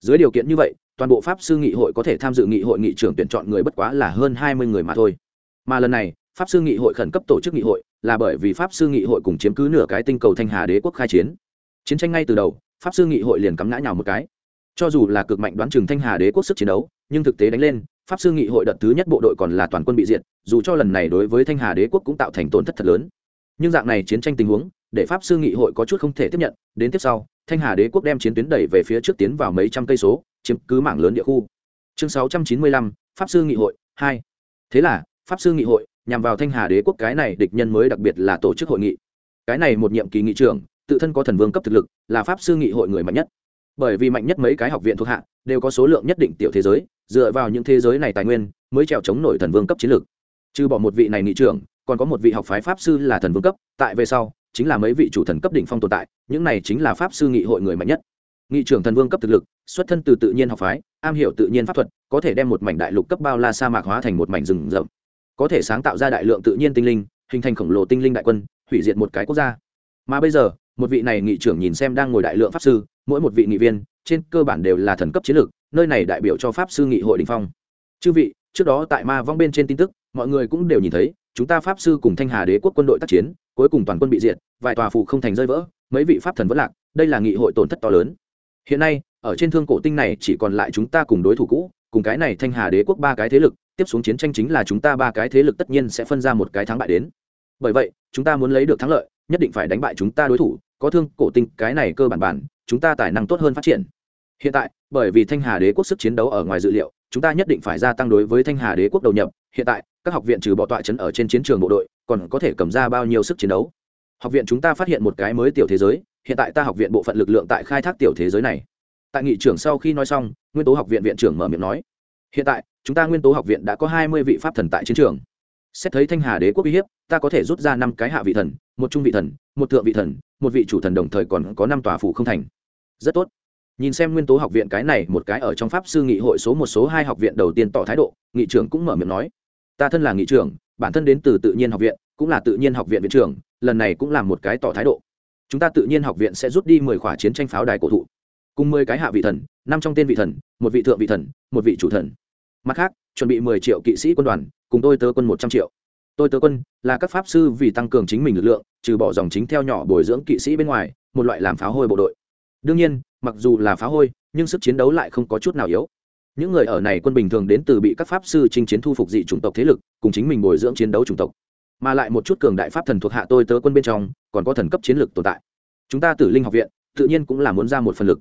Dưới điều kiện như vậy, toàn bộ pháp sư nghị hội có thể tham dự nghị hội nghị trưởng tuyển chọn người bất quá là hơn hai mươi người mà thôi. Mà lần này, pháp sư nghị hội khẩn cấp tổ chức nghị hội là bởi vì pháp sư nghị hội cùng chiếm cứ nửa cái tinh cầu thanh hà đế quốc khai chiến. Chiến tranh ngay từ đầu pháp sư nghị hội liền cắm ngã nhào một cái. Cho dù là cực mạnh đoán chừng thanh hà đế quốc sức chiến đấu nhưng thực tế đánh lên pháp sư nghị hội đợt thứ nhất bộ đội còn là toàn quân bị diệt dù cho lần này đối với thanh hà đế quốc cũng tạo thành tổn thất thật lớn. Nhưng dạng này chiến tranh tình huống để pháp sư nghị hội có chút không thể tiếp nhận đến tiếp sau thanh hà đế quốc đem chiến tuyến đẩy về phía trước tiến vào mấy trăm cây số chiếm cứ mảng lớn địa khu. Chương sáu trăm chín mươi lăm, pháp sư nghị hội hai. Thế là, pháp sư nghị hội nhằm vào thanh hà đế quốc cái này địch nhân mới đặc biệt là tổ chức hội nghị. Cái này một nhiệm kỳ nghị trưởng, tự thân có thần vương cấp thực lực, là pháp sư nghị hội người mạnh nhất. Bởi vì mạnh nhất mấy cái học viện thuộc hạ đều có số lượng nhất định tiểu thế giới, dựa vào những thế giới này tài nguyên mới trèo chống nổi thần vương cấp chiến lược. Trừ bỏ một vị này nghị trưởng, còn có một vị học phái pháp sư là thần vương cấp, tại về sau, chính là mấy vị chủ thần cấp đỉnh phong tồn tại, những này chính là pháp sư nghị hội người mạnh nhất nghị trưởng thần vương cấp thực lực, xuất thân từ tự nhiên học phái, am hiểu tự nhiên pháp thuật, có thể đem một mảnh đại lục cấp bao la sa mạc hóa thành một mảnh rừng rậm. Có thể sáng tạo ra đại lượng tự nhiên tinh linh, hình thành khổng lồ tinh linh đại quân, hủy diệt một cái quốc gia. Mà bây giờ, một vị này nghị trưởng nhìn xem đang ngồi đại lượng pháp sư, mỗi một vị nghị viên, trên cơ bản đều là thần cấp chiến lược, nơi này đại biểu cho pháp sư nghị hội đình phong. Chư vị, trước đó tại ma vong bên trên tin tức, mọi người cũng đều nhìn thấy, chúng ta pháp sư cùng thanh hà đế quốc quân đội tác chiến, cuối cùng toàn quân bị diệt, vài tòa phụ không thành rơi vỡ, mấy vị pháp thần vẫn lạc, đây là nghị hội tổn thất to lớn hiện nay, ở trên thương cổ tinh này chỉ còn lại chúng ta cùng đối thủ cũ, cùng cái này thanh hà đế quốc ba cái thế lực, tiếp xuống chiến tranh chính là chúng ta ba cái thế lực tất nhiên sẽ phân ra một cái thắng bại đến. Bởi vậy, chúng ta muốn lấy được thắng lợi, nhất định phải đánh bại chúng ta đối thủ, có thương cổ tinh cái này cơ bản bản, chúng ta tài năng tốt hơn phát triển. Hiện tại, bởi vì thanh hà đế quốc sức chiến đấu ở ngoài dự liệu, chúng ta nhất định phải gia tăng đối với thanh hà đế quốc đầu nhập. Hiện tại, các học viện trừ bỏ tọa chấn ở trên chiến trường bộ đội, còn có thể cầm ra bao nhiêu sức chiến đấu? Học viện chúng ta phát hiện một cái mới tiểu thế giới hiện tại ta học viện bộ phận lực lượng tại khai thác tiểu thế giới này. Tại nghị trưởng sau khi nói xong, nguyên tố học viện viện trưởng mở miệng nói, hiện tại, chúng ta nguyên tố học viện đã có hai mươi vị pháp thần tại chiến trường. Xét thấy thanh hà đế quốc uy hiếp, ta có thể rút ra năm cái hạ vị thần, một trung vị thần, một thượng vị thần, một vị chủ thần đồng thời còn có năm tòa phủ không thành. Rất tốt. Nhìn xem nguyên tố học viện cái này một cái ở trong pháp sư nghị hội số một số hai học viện đầu tiên tỏ thái độ, nghị trưởng cũng mở miệng nói, ta thân là nghị trưởng, bản thân đến từ tự nhiên học viện, cũng là tự nhiên học viện viện trưởng, lần này cũng là một cái tỏ thái độ chúng ta tự nhiên học viện sẽ rút đi mười khỏa chiến tranh pháo đài cổ thụ. Cùng mười cái hạ vị thần, năm trong tên vị thần, một vị thượng vị thần, một vị chủ thần. Mặt khác, chuẩn bị mười triệu kỵ sĩ quân đoàn, cùng tôi tớ quân một trăm triệu. Tôi tớ quân là các pháp sư vì tăng cường chính mình lực lượng, trừ bỏ dòng chính theo nhỏ bồi dưỡng kỵ sĩ bên ngoài, một loại làm pháo hôi bộ đội. Đương nhiên, mặc dù là pháo hôi, nhưng sức chiến đấu lại không có chút nào yếu. Những người ở này quân bình thường đến từ bị các pháp sư chinh chiến thu phục dị chủng tộc thế lực, cùng chính mình bồi dưỡng chiến đấu chủng tộc mà lại một chút cường đại pháp thần thuộc hạ tôi tớ quân bên trong, còn có thần cấp chiến lược tồn tại. Chúng ta tử linh học viện, tự nhiên cũng là muốn ra một phần lực.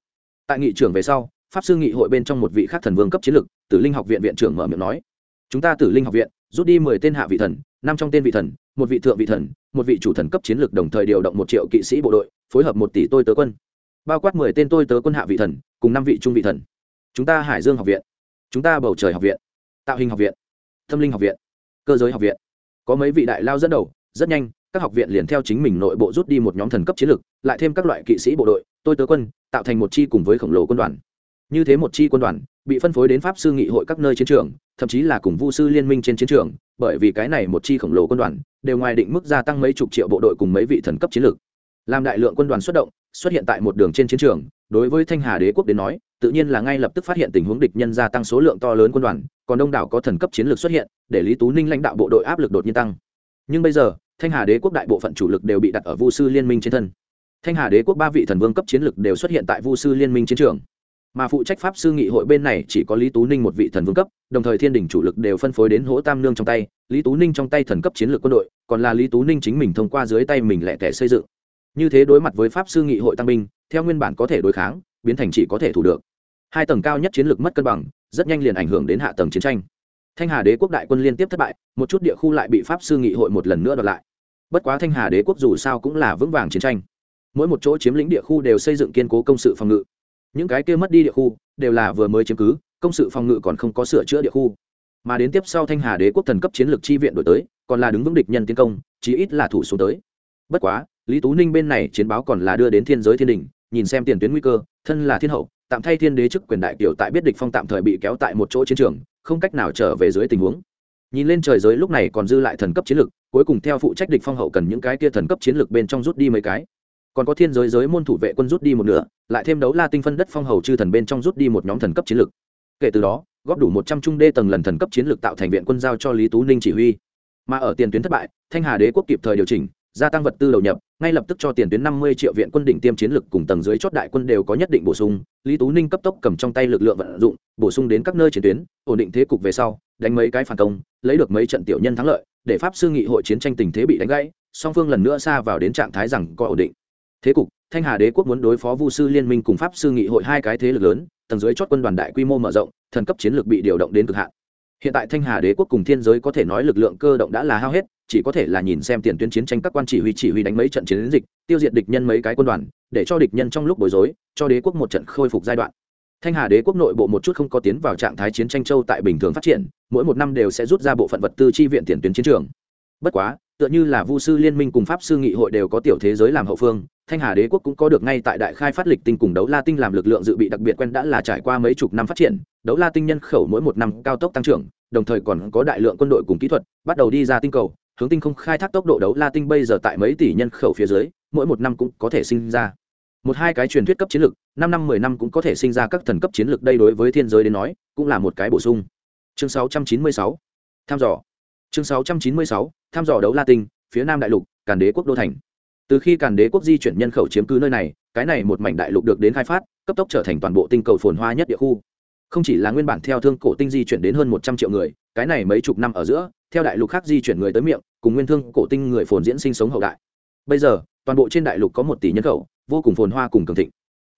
Tại nghị trưởng về sau, pháp sư nghị hội bên trong một vị khác thần vương cấp chiến lược, tử linh học viện viện trưởng mở miệng nói, chúng ta tử linh học viện, rút đi mười tên hạ vị thần, năm trong tên vị thần, một vị thượng vị thần, một vị chủ thần cấp chiến lược đồng thời điều động một triệu kỵ sĩ bộ đội, phối hợp một tỷ tôi tớ quân, bao quát mười tên tôi tớ quân hạ vị thần, cùng năm vị trung vị thần. Chúng ta hải dương học viện, chúng ta bầu trời học viện, tạo hình học viện, tâm linh học viện, cơ giới học viện có mấy vị đại lao dẫn đầu, rất nhanh, các học viện liền theo chính mình nội bộ rút đi một nhóm thần cấp chiến lược, lại thêm các loại kỵ sĩ bộ đội, tôi tớ quân, tạo thành một chi cùng với khổng lồ quân đoàn. Như thế một chi quân đoàn, bị phân phối đến pháp sư nghị hội các nơi chiến trường, thậm chí là cùng vu sư liên minh trên chiến trường, bởi vì cái này một chi khổng lồ quân đoàn, đều ngoài định mức gia tăng mấy chục triệu bộ đội cùng mấy vị thần cấp chiến lược làm đại lượng quân đoàn xuất động, xuất hiện tại một đường trên chiến trường, đối với thanh hà đế quốc đến nói, tự nhiên là ngay lập tức phát hiện tình huống địch nhân gia tăng số lượng to lớn quân đoàn, còn đông đảo có thần cấp chiến lược xuất hiện, để lý tú ninh lãnh đạo bộ đội áp lực đột nhiên tăng. Nhưng bây giờ, thanh hà đế quốc đại bộ phận chủ lực đều bị đặt ở vu sư liên minh trên thân. Thanh hà đế quốc ba vị thần vương cấp chiến lược đều xuất hiện tại vu sư liên minh chiến trường. Mà phụ trách pháp sư nghị hội bên này chỉ có lý tú ninh một vị thần vương cấp, đồng thời thiên đình chủ lực đều phân phối đến hỗ tam nương trong tay. Lý tú ninh trong tay thần cấp chiến lược quân đội, còn là lý tú ninh chính mình thông qua dưới tay mình lẻ tẻ xây dựng như thế đối mặt với pháp sư nghị hội tăng binh, theo nguyên bản có thể đối kháng, biến thành chỉ có thể thủ được. Hai tầng cao nhất chiến lược mất cân bằng, rất nhanh liền ảnh hưởng đến hạ tầng chiến tranh. Thanh hà đế quốc đại quân liên tiếp thất bại, một chút địa khu lại bị pháp sư nghị hội một lần nữa đoạt lại. Bất quá thanh hà đế quốc dù sao cũng là vững vàng chiến tranh. Mỗi một chỗ chiếm lĩnh địa khu đều xây dựng kiên cố công sự phòng ngự. Những cái kia mất đi địa khu, đều là vừa mới chiếm cứ, công sự phòng ngự còn không có sửa chữa địa khu. Mà đến tiếp sau thanh hà đế quốc thần cấp chiến lược chi viện đổi tới, còn là đứng vững địch nhân tiến công, chí ít là thủ xuống tới. Bất quá lý tú ninh bên này chiến báo còn là đưa đến thiên giới thiên đình nhìn xem tiền tuyến nguy cơ thân là thiên hậu tạm thay thiên đế chức quyền đại kiểu tại biết địch phong tạm thời bị kéo tại một chỗ chiến trường không cách nào trở về dưới tình huống. Nhìn lên trời giới lúc này còn dư lại thần cấp chiến lực, cuối cùng theo phụ trách địch phong hậu cần những cái kia thần cấp chiến lực bên trong rút đi mấy cái. Còn có thiên giới giới môn thủ vệ quân rút đi một nửa lại thêm đấu la tinh phân đất phong hầu chư thần bên trong rút đi một nhóm thần cấp chiến lực. kể từ đó góp đủ một trăm trung đê tầng lần thần cấp chiến lược tạo thành viện quân giao cho lý tú ninh chỉ huy. Mà ở tiền tuyến thất bại thanh hà đế quốc kịp thời điều chỉnh gia tăng vật tư đầu nhập, ngay lập tức cho tiền tuyến năm mươi triệu viện quân đỉnh tiêm chiến lực cùng tầng dưới chót đại quân đều có nhất định bổ sung. Lý tú ninh cấp tốc cầm trong tay lực lượng vận dụng, bổ sung đến các nơi chiến tuyến, ổn định thế cục về sau, đánh mấy cái phản công, lấy được mấy trận tiểu nhân thắng lợi, để pháp sư nghị hội chiến tranh tình thế bị đánh gãy, song phương lần nữa xa vào đến trạng thái rằng có ổn định. Thế cục, thanh hà đế quốc muốn đối phó vu sư liên minh cùng pháp sư nghị hội hai cái thế lực lớn, tầng dưới chót quân đoàn đại quy mô mở rộng, thần cấp chiến lược bị điều động đến cực hạn hiện tại thanh hà đế quốc cùng thiên giới có thể nói lực lượng cơ động đã là hao hết, chỉ có thể là nhìn xem tiền tuyến chiến tranh các quan chỉ huy chỉ huy đánh mấy trận chiến dịch, tiêu diệt địch nhân mấy cái quân đoàn, để cho địch nhân trong lúc bối rối, cho đế quốc một trận khôi phục giai đoạn. Thanh hà đế quốc nội bộ một chút không có tiến vào trạng thái chiến tranh châu tại bình thường phát triển, mỗi một năm đều sẽ rút ra bộ phận vật tư chi viện tiền tuyến chiến trường. Bất quá tựa như là vu sư liên minh cùng pháp sư nghị hội đều có tiểu thế giới làm hậu phương, thanh hà đế quốc cũng có được ngay tại đại khai phát lịch tinh cùng đấu la tinh làm lực lượng dự bị đặc biệt quen đã là trải qua mấy chục năm phát triển, đấu la tinh nhân khẩu mỗi một năm cao tốc tăng trưởng, đồng thời còn có đại lượng quân đội cùng kỹ thuật, bắt đầu đi ra tinh cầu, hướng tinh không khai thác tốc độ đấu la tinh bây giờ tại mấy tỷ nhân khẩu phía dưới, mỗi một năm cũng có thể sinh ra. Một hai cái truyền thuyết cấp chiến lược, năm năm, mười năm cũng có thể sinh ra các thần cấp chiến lược đây đối với thiên giới đến nói, cũng là một cái bổ sung. Chương sáu trăm chín mươi sáu. Tham dò chương sáu trăm chín mươi sáu tham dò đấu la tinh, phía nam đại lục, càn đế quốc đô thành. Từ khi càn đế quốc di chuyển nhân khẩu chiếm cứ nơi này, cái này một mảnh đại lục được đến khai phát, cấp tốc trở thành toàn bộ tinh cầu phồn hoa nhất địa khu. Không chỉ là nguyên bản theo thương cổ tinh di chuyển đến hơn một trăm triệu người, cái này mấy chục năm ở giữa, theo đại lục khác di chuyển người tới miệng, cùng nguyên thương cổ tinh người phồn diễn sinh sống hậu đại. Bây giờ, toàn bộ trên đại lục có một tỷ nhân khẩu, vô cùng phồn hoa cùng cường thịnh.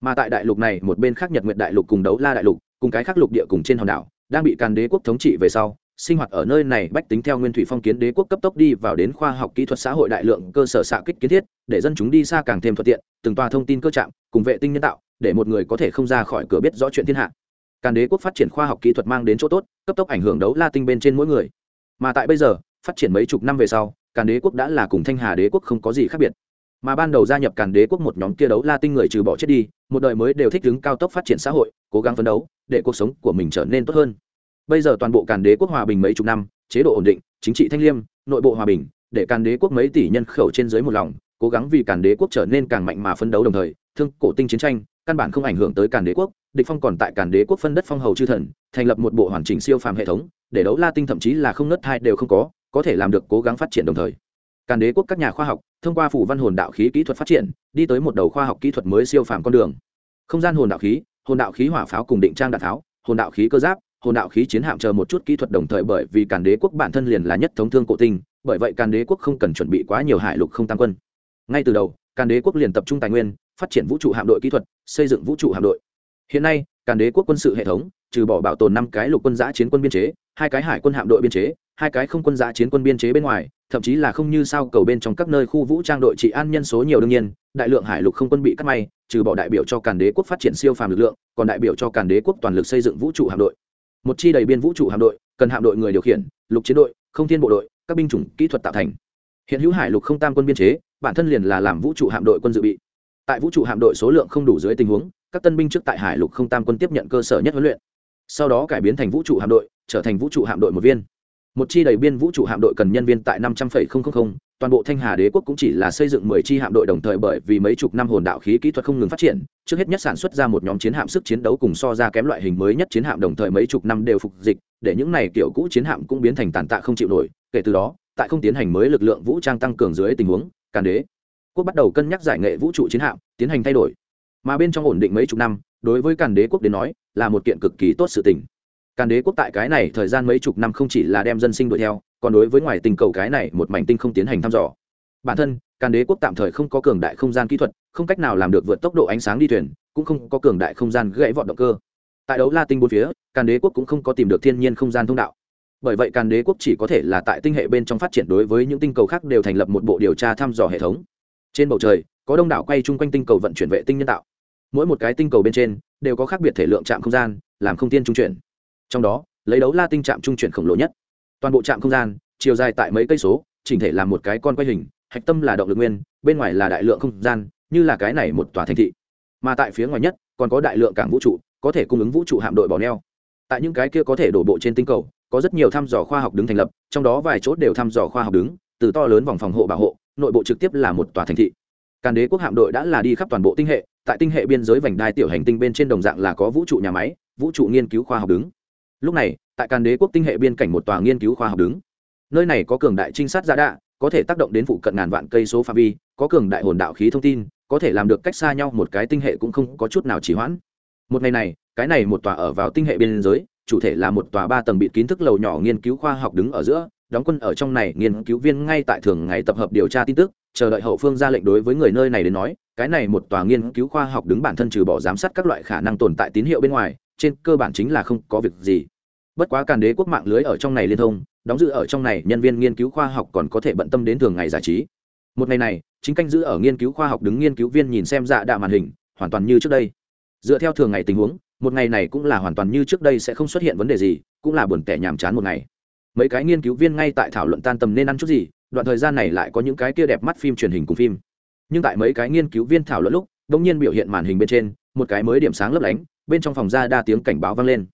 Mà tại đại lục này, một bên khác nhật nguyệt đại lục cùng đấu la đại lục, cùng cái khác lục địa cùng trên hòn đảo, đang bị càn đế quốc thống trị về sau sinh hoạt ở nơi này bách tính theo nguyên thủy phong kiến đế quốc cấp tốc đi vào đến khoa học kỹ thuật xã hội đại lượng cơ sở xạ kích kiến thiết, để dân chúng đi xa càng thêm thuận tiện, từng tòa thông tin cơ trạm, cùng vệ tinh nhân tạo, để một người có thể không ra khỏi cửa biết rõ chuyện thiên hạ. Càn đế quốc phát triển khoa học kỹ thuật mang đến chỗ tốt, cấp tốc ảnh hưởng đấu la tinh bên trên mỗi người. Mà tại bây giờ, phát triển mấy chục năm về sau càn đế quốc đã là cùng thanh hà đế quốc không có gì khác biệt. Mà ban đầu gia nhập càn đế quốc một nhóm kia đấu la tinh người trừ bỏ chết đi, một đời mới đều thích ứng cao tốc phát triển xã hội, cố gắng phấn đấu, để cuộc sống của mình trở nên tốt hơn bây giờ toàn bộ càn đế quốc hòa bình mấy chục năm, chế độ ổn định, chính trị thanh liêm, nội bộ hòa bình, để càn đế quốc mấy tỷ nhân khẩu trên dưới một lòng, cố gắng vì càn đế quốc trở nên càng mạnh mà phấn đấu đồng thời, thương cổ tinh chiến tranh, căn bản không ảnh hưởng tới càn đế quốc, địch phong còn tại càn đế quốc phân đất phong hầu chư thần, thành lập một bộ hoàn chỉnh siêu phàm hệ thống, để đấu la tinh thậm chí là không nứt hai đều không có có thể làm được cố gắng phát triển đồng thời. Càn đế quốc các nhà khoa học, thông qua phủ văn hồn đạo khí kỹ thuật phát triển, đi tới một đầu khoa học kỹ thuật mới siêu phàm con đường. Không gian hồn đạo khí, hồn đạo khí hỏa pháo cùng định trang đạn tháo, hồn đạo khí cơ giáp hồn đạo khí chiến hạm chờ một chút kỹ thuật đồng thời bởi vì càn đế quốc bản thân liền là nhất thống thương cổ tinh, bởi vậy càn đế quốc không cần chuẩn bị quá nhiều hải lục không tăng quân. Ngay từ đầu, càn đế quốc liền tập trung tài nguyên, phát triển vũ trụ hạm đội kỹ thuật, xây dựng vũ trụ hạm đội. Hiện nay, càn đế quốc quân sự hệ thống, trừ bỏ bảo tồn năm cái lục quân giã chiến quân biên chế, hai cái hải quân hạm đội biên chế, hai cái không quân giã chiến quân biên chế bên ngoài, thậm chí là không như sao cầu bên trong các nơi khu vũ trang đội trị an nhân số nhiều đương nhiên, đại lượng hải lục không quân bị cắt may, trừ bỏ đại biểu cho càn đế quốc phát triển siêu phàm lực lượng, còn đại biểu cho càn đế quốc toàn lực xây dựng vũ trụ hạm đội một chi đầy biên vũ trụ hạm đội, cần hạm đội người điều khiển, lục chiến đội, không thiên bộ đội, các binh chủng kỹ thuật tạo thành. Hiện hữu hải lục không tam quân biên chế, bản thân liền là làm vũ trụ hạm đội quân dự bị. Tại vũ trụ hạm đội số lượng không đủ dưới tình huống, các tân binh trước tại hải lục không tam quân tiếp nhận cơ sở nhất huấn luyện. Sau đó cải biến thành vũ trụ hạm đội, trở thành vũ trụ hạm đội một viên một chi đầy biên vũ trụ hạm đội cần nhân viên tại năm trăm linh toàn bộ thanh hà đế quốc cũng chỉ là xây dựng mười chi hạm đội đồng thời bởi vì mấy chục năm hồn đạo khí kỹ thuật không ngừng phát triển, trước hết nhất sản xuất ra một nhóm chiến hạm sức chiến đấu cùng so ra kém loại hình mới nhất chiến hạm đồng thời mấy chục năm đều phục dịch, để những này kiểu cũ chiến hạm cũng biến thành tàn tạ không chịu nổi. Kể từ đó, tại không tiến hành mới lực lượng vũ trang tăng cường dưới tình huống, càn đế quốc bắt đầu cân nhắc giải nghệ vũ trụ chiến hạm, tiến hành thay đổi. Mà bên trong ổn định mấy chục năm, đối với càn đế quốc đến nói, là một kiện cực kỳ tốt sự tình càn đế quốc tại cái này thời gian mấy chục năm không chỉ là đem dân sinh đuổi theo, còn đối với ngoài tình cầu cái này một mảnh tinh không tiến hành thăm dò. Bản thân, càn đế quốc tạm thời không có cường đại không gian kỹ thuật, không cách nào làm được vượt tốc độ ánh sáng đi thuyền, cũng không có cường đại không gian gãy vọt động cơ. Tại đấu la tinh bốn phía, càn đế quốc cũng không có tìm được thiên nhiên không gian thông đạo. Bởi vậy càn đế quốc chỉ có thể là tại tinh hệ bên trong phát triển đối với những tinh cầu khác đều thành lập một bộ điều tra thăm dò hệ thống. Trên bầu trời, có đông đảo quay chung quanh tinh cầu vận chuyển vệ tinh nhân tạo. Mỗi một cái tinh cầu bên trên, đều có khác biệt thể lượng trạm không gian, làm không tiên trung chuyển trong đó, lấy đấu la tinh trạm trung chuyển khổng lồ nhất. Toàn bộ trạm không gian, chiều dài tại mấy cây số, chỉnh thể làm một cái con quay hình, hạch tâm là động lực nguyên, bên ngoài là đại lượng không gian, như là cái này một tòa thành thị. Mà tại phía ngoài nhất, còn có đại lượng cảng vũ trụ, có thể cung ứng vũ trụ hạm đội bỏ neo. Tại những cái kia có thể đổ bộ trên tinh cầu, có rất nhiều thăm dò khoa học đứng thành lập, trong đó vài chốt đều thăm dò khoa học đứng, từ to lớn vòng phòng hộ bảo hộ, nội bộ trực tiếp là một tòa thành thị. Càn đế quốc hạm đội đã là đi khắp toàn bộ tinh hệ, tại tinh hệ biên giới vành đai tiểu hành tinh bên trên đồng dạng là có vũ trụ nhà máy, vũ trụ nghiên cứu khoa học đứng lúc này, tại càn đế quốc tinh hệ biên cảnh một tòa nghiên cứu khoa học đứng. Nơi này có cường đại trinh sát giả đạ, có thể tác động đến phụ cận ngàn vạn cây số phạm vi, có cường đại hồn đạo khí thông tin, có thể làm được cách xa nhau một cái tinh hệ cũng không có chút nào chỉ hoãn. Một ngày này, cái này một tòa ở vào tinh hệ biên giới, chủ thể là một tòa ba tầng bịt kín thức lầu nhỏ nghiên cứu khoa học đứng ở giữa, đóng quân ở trong này nghiên cứu viên ngay tại thường ngày tập hợp điều tra tin tức, chờ đợi hậu phương ra lệnh đối với người nơi này đến nói, cái này một tòa nghiên cứu khoa học đứng bản thân trừ bỏ giám sát các loại khả năng tồn tại tín hiệu bên ngoài trên cơ bản chính là không có việc gì. Bất quá càn đế quốc mạng lưới ở trong này liên thông, đóng giữ ở trong này nhân viên nghiên cứu khoa học còn có thể bận tâm đến thường ngày giải trí. Một ngày này, chính canh giữ ở nghiên cứu khoa học đứng nghiên cứu viên nhìn xem dạ đạ màn hình, hoàn toàn như trước đây. Dựa theo thường ngày tình huống, một ngày này cũng là hoàn toàn như trước đây sẽ không xuất hiện vấn đề gì, cũng là buồn tẻ nhàm chán một ngày. Mấy cái nghiên cứu viên ngay tại thảo luận tan tầm nên ăn chút gì, đoạn thời gian này lại có những cái kia đẹp mắt phim truyền hình cùng phim. Nhưng tại mấy cái nghiên cứu viên thảo luận lúc đ ỗ n g nhiên biểu hiện màn hình bên trên, một cái mới điểm sáng lấp lánh bên trong phòng ra đa tiếng cảnh báo vang lên.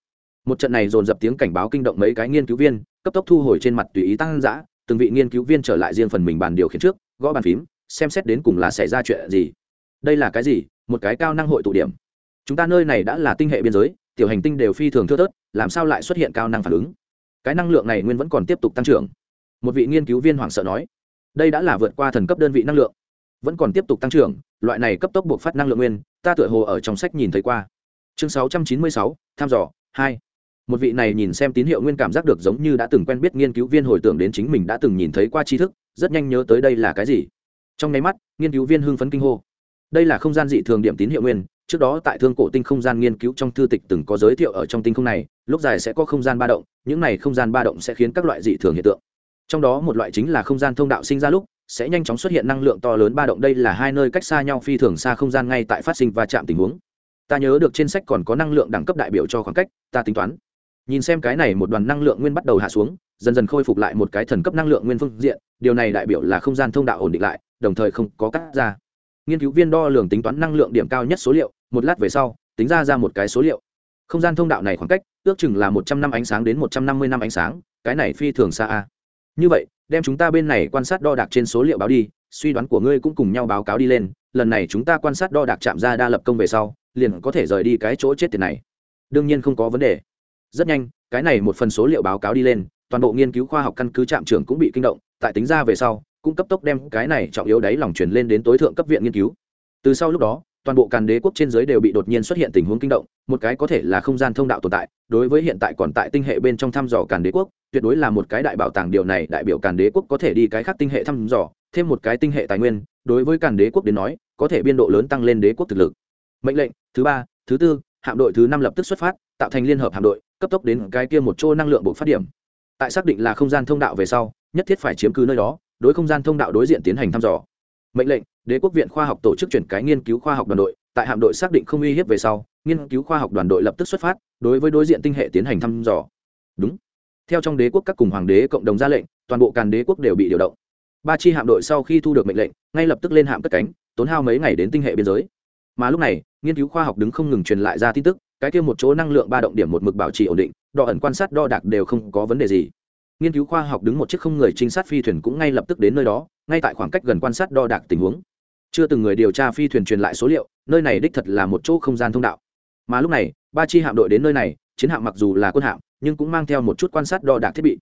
Một trận này dồn dập tiếng cảnh báo kinh động mấy cái nghiên cứu viên, cấp tốc thu hồi trên mặt tùy ý tăng giã từng vị nghiên cứu viên trở lại riêng phần mình bàn điều khiển trước, gõ bàn phím, xem xét đến cùng là xảy ra chuyện gì. Đây là cái gì? Một cái cao năng hội tụ điểm. Chúng ta nơi này đã là tinh hệ biên giới, tiểu hành tinh đều phi thường thưa thớt, làm sao lại xuất hiện cao năng phản ứng? Cái năng lượng này nguyên vẫn còn tiếp tục tăng trưởng. Một vị nghiên cứu viên hoảng sợ nói, đây đã là vượt qua thần cấp đơn vị năng lượng. Vẫn còn tiếp tục tăng trưởng, loại này cấp tốc buộc phát năng lượng nguyên, ta tựa hồ ở trong sách nhìn thấy qua chương 696, tham dò hai. Một vị này nhìn xem tín hiệu nguyên cảm giác được giống như đã từng quen biết nghiên cứu viên hồi tưởng đến chính mình đã từng nhìn thấy qua tri thức rất nhanh nhớ tới đây là cái gì. Trong nháy mắt nghiên cứu viên hưng phấn kinh hô. Đây là không gian dị thường điểm tín hiệu nguyên trước đó tại thương cổ tinh không gian nghiên cứu trong thư tịch từng có giới thiệu ở trong tinh không này lúc dài sẽ có không gian ba động những này không gian ba động sẽ khiến các loại dị thường hiện tượng. Trong đó một loại chính là không gian thông đạo sinh ra lúc sẽ nhanh chóng xuất hiện năng lượng to lớn ba động đây là hai nơi cách xa nhau phi thường xa không gian ngay tại phát sinh va chạm tình huống ta nhớ được trên sách còn có năng lượng đẳng cấp đại biểu cho khoảng cách, ta tính toán. Nhìn xem cái này một đoàn năng lượng nguyên bắt đầu hạ xuống, dần dần khôi phục lại một cái thần cấp năng lượng nguyên phương diện, điều này đại biểu là không gian thông đạo ổn định lại, đồng thời không có cắt ra. Nghiên cứu viên đo lường tính toán năng lượng điểm cao nhất số liệu, một lát về sau, tính ra ra một cái số liệu. Không gian thông đạo này khoảng cách, ước chừng là một trăm năm ánh sáng đến một trăm năm mươi năm ánh sáng, cái này phi thường xa a. Như vậy, đem chúng ta bên này quan sát đo đạc trên số liệu báo đi, suy đoán của ngươi cũng cùng nhau báo cáo đi lên, lần này chúng ta quan sát đo đạc chạm ra đa lập công về sau liền có thể rời đi cái chỗ chết tiền này. Đương nhiên không có vấn đề. Rất nhanh, cái này một phần số liệu báo cáo đi lên, toàn bộ nghiên cứu khoa học căn cứ trạm trưởng cũng bị kinh động, tại tính ra về sau, cũng cấp tốc đem cái này trọng yếu đáy lòng truyền lên đến tối thượng cấp viện nghiên cứu. Từ sau lúc đó, toàn bộ càn đế quốc trên giới đều bị đột nhiên xuất hiện tình huống kinh động, một cái có thể là không gian thông đạo tồn tại, đối với hiện tại còn tại tinh hệ bên trong thăm dò càn đế quốc, tuyệt đối là một cái đại bảo tàng điều này, đại biểu càn đế quốc có thể đi cái khác tinh hệ thăm dò, thêm một cái tinh hệ tài nguyên, đối với càn đế quốc đến nói, có thể biên độ lớn tăng lên đế quốc thực lực mệnh lệnh, thứ ba, thứ tư, hạm đội thứ năm lập tức xuất phát, tạo thành liên hợp hạm đội, cấp tốc đến cái kia một chỗ năng lượng buộc phát điểm. Tại xác định là không gian thông đạo về sau, nhất thiết phải chiếm cứ nơi đó, đối không gian thông đạo đối diện tiến hành thăm dò. Mệnh lệnh, đế quốc viện khoa học tổ chức chuyển cái nghiên cứu khoa học đoàn đội, tại hạm đội xác định không uy hiếp về sau, nghiên cứu khoa học đoàn đội lập tức xuất phát, đối với đối diện tinh hệ tiến hành thăm dò. Đúng. Theo trong đế quốc các cùng hoàng đế cộng đồng ra lệnh, toàn bộ càn đế quốc đều bị điều động. Ba chi hạm đội sau khi thu được mệnh lệnh, ngay lập tức lên hạm cất cánh, tốn hao mấy ngày đến tinh hệ biên giới mà lúc này, nghiên cứu khoa học đứng không ngừng truyền lại ra tin tức, cái kia một chỗ năng lượng ba động điểm một mực bảo trì ổn định, đo ẩn quan sát đo đạc đều không có vấn đề gì. Nghiên cứu khoa học đứng một chiếc không người trinh sát phi thuyền cũng ngay lập tức đến nơi đó, ngay tại khoảng cách gần quan sát đo đạc tình huống. Chưa từng người điều tra phi thuyền truyền lại số liệu, nơi này đích thật là một chỗ không gian thông đạo. Mà lúc này, ba chi hạm đội đến nơi này, chiến hạm mặc dù là quân hạm, nhưng cũng mang theo một chút quan sát đo đạc thiết bị.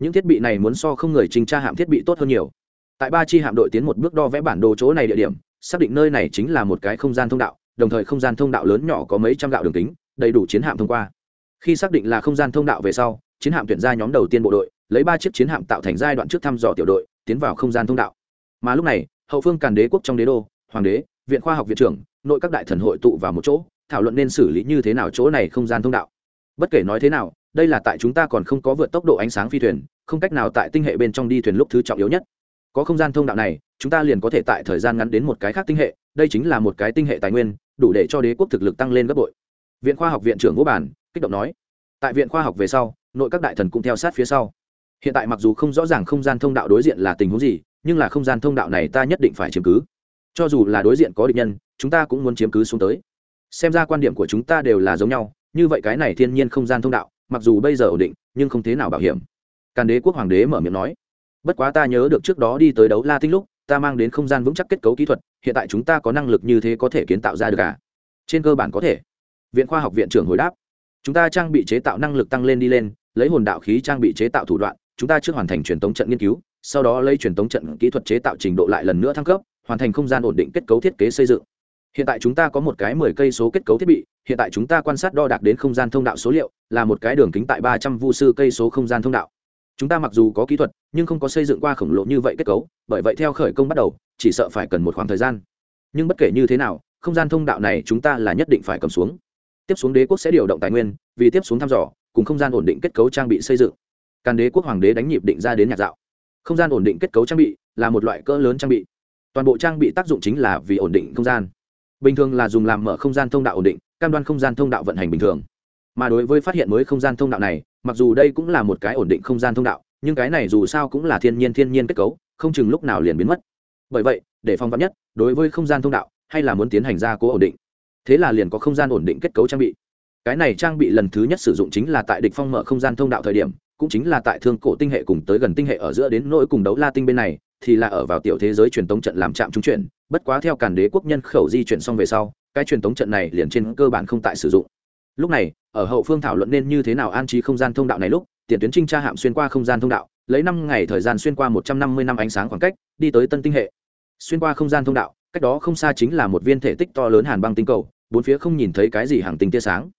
Những thiết bị này muốn so không người trình tra hạm thiết bị tốt hơn nhiều. Tại ba chi hạm đội tiến một bước đo vẽ bản đồ chỗ này địa điểm xác định nơi này chính là một cái không gian thông đạo, đồng thời không gian thông đạo lớn nhỏ có mấy trăm gạo đường kính, đầy đủ chiến hạm thông qua. Khi xác định là không gian thông đạo về sau, chiến hạm tuyển ra nhóm đầu tiên bộ đội, lấy ba chiếc chiến hạm tạo thành giai đoạn trước thăm dò tiểu đội, tiến vào không gian thông đạo. Mà lúc này, hậu phương càn đế quốc trong đế đô, hoàng đế, viện khoa học viện trưởng, nội các đại thần hội tụ vào một chỗ, thảo luận nên xử lý như thế nào chỗ này không gian thông đạo. Bất kể nói thế nào, đây là tại chúng ta còn không có vượt tốc độ ánh sáng phi thuyền, không cách nào tại tinh hệ bên trong đi thuyền lúc thứ trọng yếu nhất. Có không gian thông đạo này chúng ta liền có thể tại thời gian ngắn đến một cái khác tinh hệ, đây chính là một cái tinh hệ tài nguyên, đủ để cho đế quốc thực lực tăng lên gấp bội. Viện khoa học viện trưởng vũ bản, kích động nói. Tại viện khoa học về sau, nội các đại thần cũng theo sát phía sau. Hiện tại mặc dù không rõ ràng không gian thông đạo đối diện là tình huống gì, nhưng là không gian thông đạo này ta nhất định phải chiếm cứ. Cho dù là đối diện có địch nhân, chúng ta cũng muốn chiếm cứ xuống tới. Xem ra quan điểm của chúng ta đều là giống nhau, như vậy cái này thiên nhiên không gian thông đạo, mặc dù bây giờ ổn định, nhưng không thế nào bảo hiểm. Càn đế quốc hoàng đế mở miệng nói. Bất quá ta nhớ được trước đó đi tới đấu la tinh lúc ta mang đến không gian vững chắc kết cấu kỹ thuật, hiện tại chúng ta có năng lực như thế có thể kiến tạo ra được à? Trên cơ bản có thể. Viện khoa học viện trưởng hồi đáp. Chúng ta trang bị chế tạo năng lực tăng lên đi lên, lấy hồn đạo khí trang bị chế tạo thủ đoạn, chúng ta trước hoàn thành truyền tống trận nghiên cứu, sau đó lấy truyền tống trận kỹ thuật chế tạo trình độ lại lần nữa thăng cấp, hoàn thành không gian ổn định kết cấu thiết kế xây dựng. Hiện tại chúng ta có một cái mười cây số kết cấu thiết bị, hiện tại chúng ta quan sát đo đạc đến không gian thông đạo số liệu, là một cái đường kính tại ba trăm vu sư cây số không gian thông đạo chúng ta mặc dù có kỹ thuật, nhưng không có xây dựng qua khổng lồ như vậy kết cấu, bởi vậy theo khởi công bắt đầu, chỉ sợ phải cần một khoảng thời gian. Nhưng bất kể như thế nào, không gian thông đạo này chúng ta là nhất định phải cầm xuống. Tiếp xuống đế quốc sẽ điều động tài nguyên, vì tiếp xuống thăm dò, cùng không gian ổn định kết cấu trang bị xây dựng. Càn đế quốc hoàng đế đánh nhịp định ra đến nhạc dạo. Không gian ổn định kết cấu trang bị là một loại cỡ lớn trang bị. Toàn bộ trang bị tác dụng chính là vì ổn định không gian. Bình thường là dùng làm mở không gian thông đạo ổn định, cam đoan không gian thông đạo vận hành bình thường. Mà đối với phát hiện mới không gian thông đạo này mặc dù đây cũng là một cái ổn định không gian thông đạo, nhưng cái này dù sao cũng là thiên nhiên thiên nhiên kết cấu, không chừng lúc nào liền biến mất. Bởi vậy, để phòng vắn nhất, đối với không gian thông đạo, hay là muốn tiến hành gia cố ổn định. Thế là liền có không gian ổn định kết cấu trang bị. Cái này trang bị lần thứ nhất sử dụng chính là tại địch phong mở không gian thông đạo thời điểm, cũng chính là tại thương cổ tinh hệ cùng tới gần tinh hệ ở giữa đến nỗi cùng đấu la tinh bên này, thì là ở vào tiểu thế giới truyền tống trận làm trạm trung chuyển, bất quá theo càn đế quốc nhân khẩu di chuyển xong về sau, cái truyền tống trận này liền trên cơ bản không tại sử dụng. Lúc này ở hậu phương thảo luận nên như thế nào an trí không gian thông đạo này lúc, tiền tuyến trinh tra hạm xuyên qua không gian thông đạo, lấy năm ngày thời gian xuyên qua một trăm năm mươi năm ánh sáng khoảng cách, đi tới tân tinh hệ. Xuyên qua không gian thông đạo, cách đó không xa chính là một viên thể tích to lớn hàn băng tinh cầu, bốn phía không nhìn thấy cái gì hàng tinh tia sáng.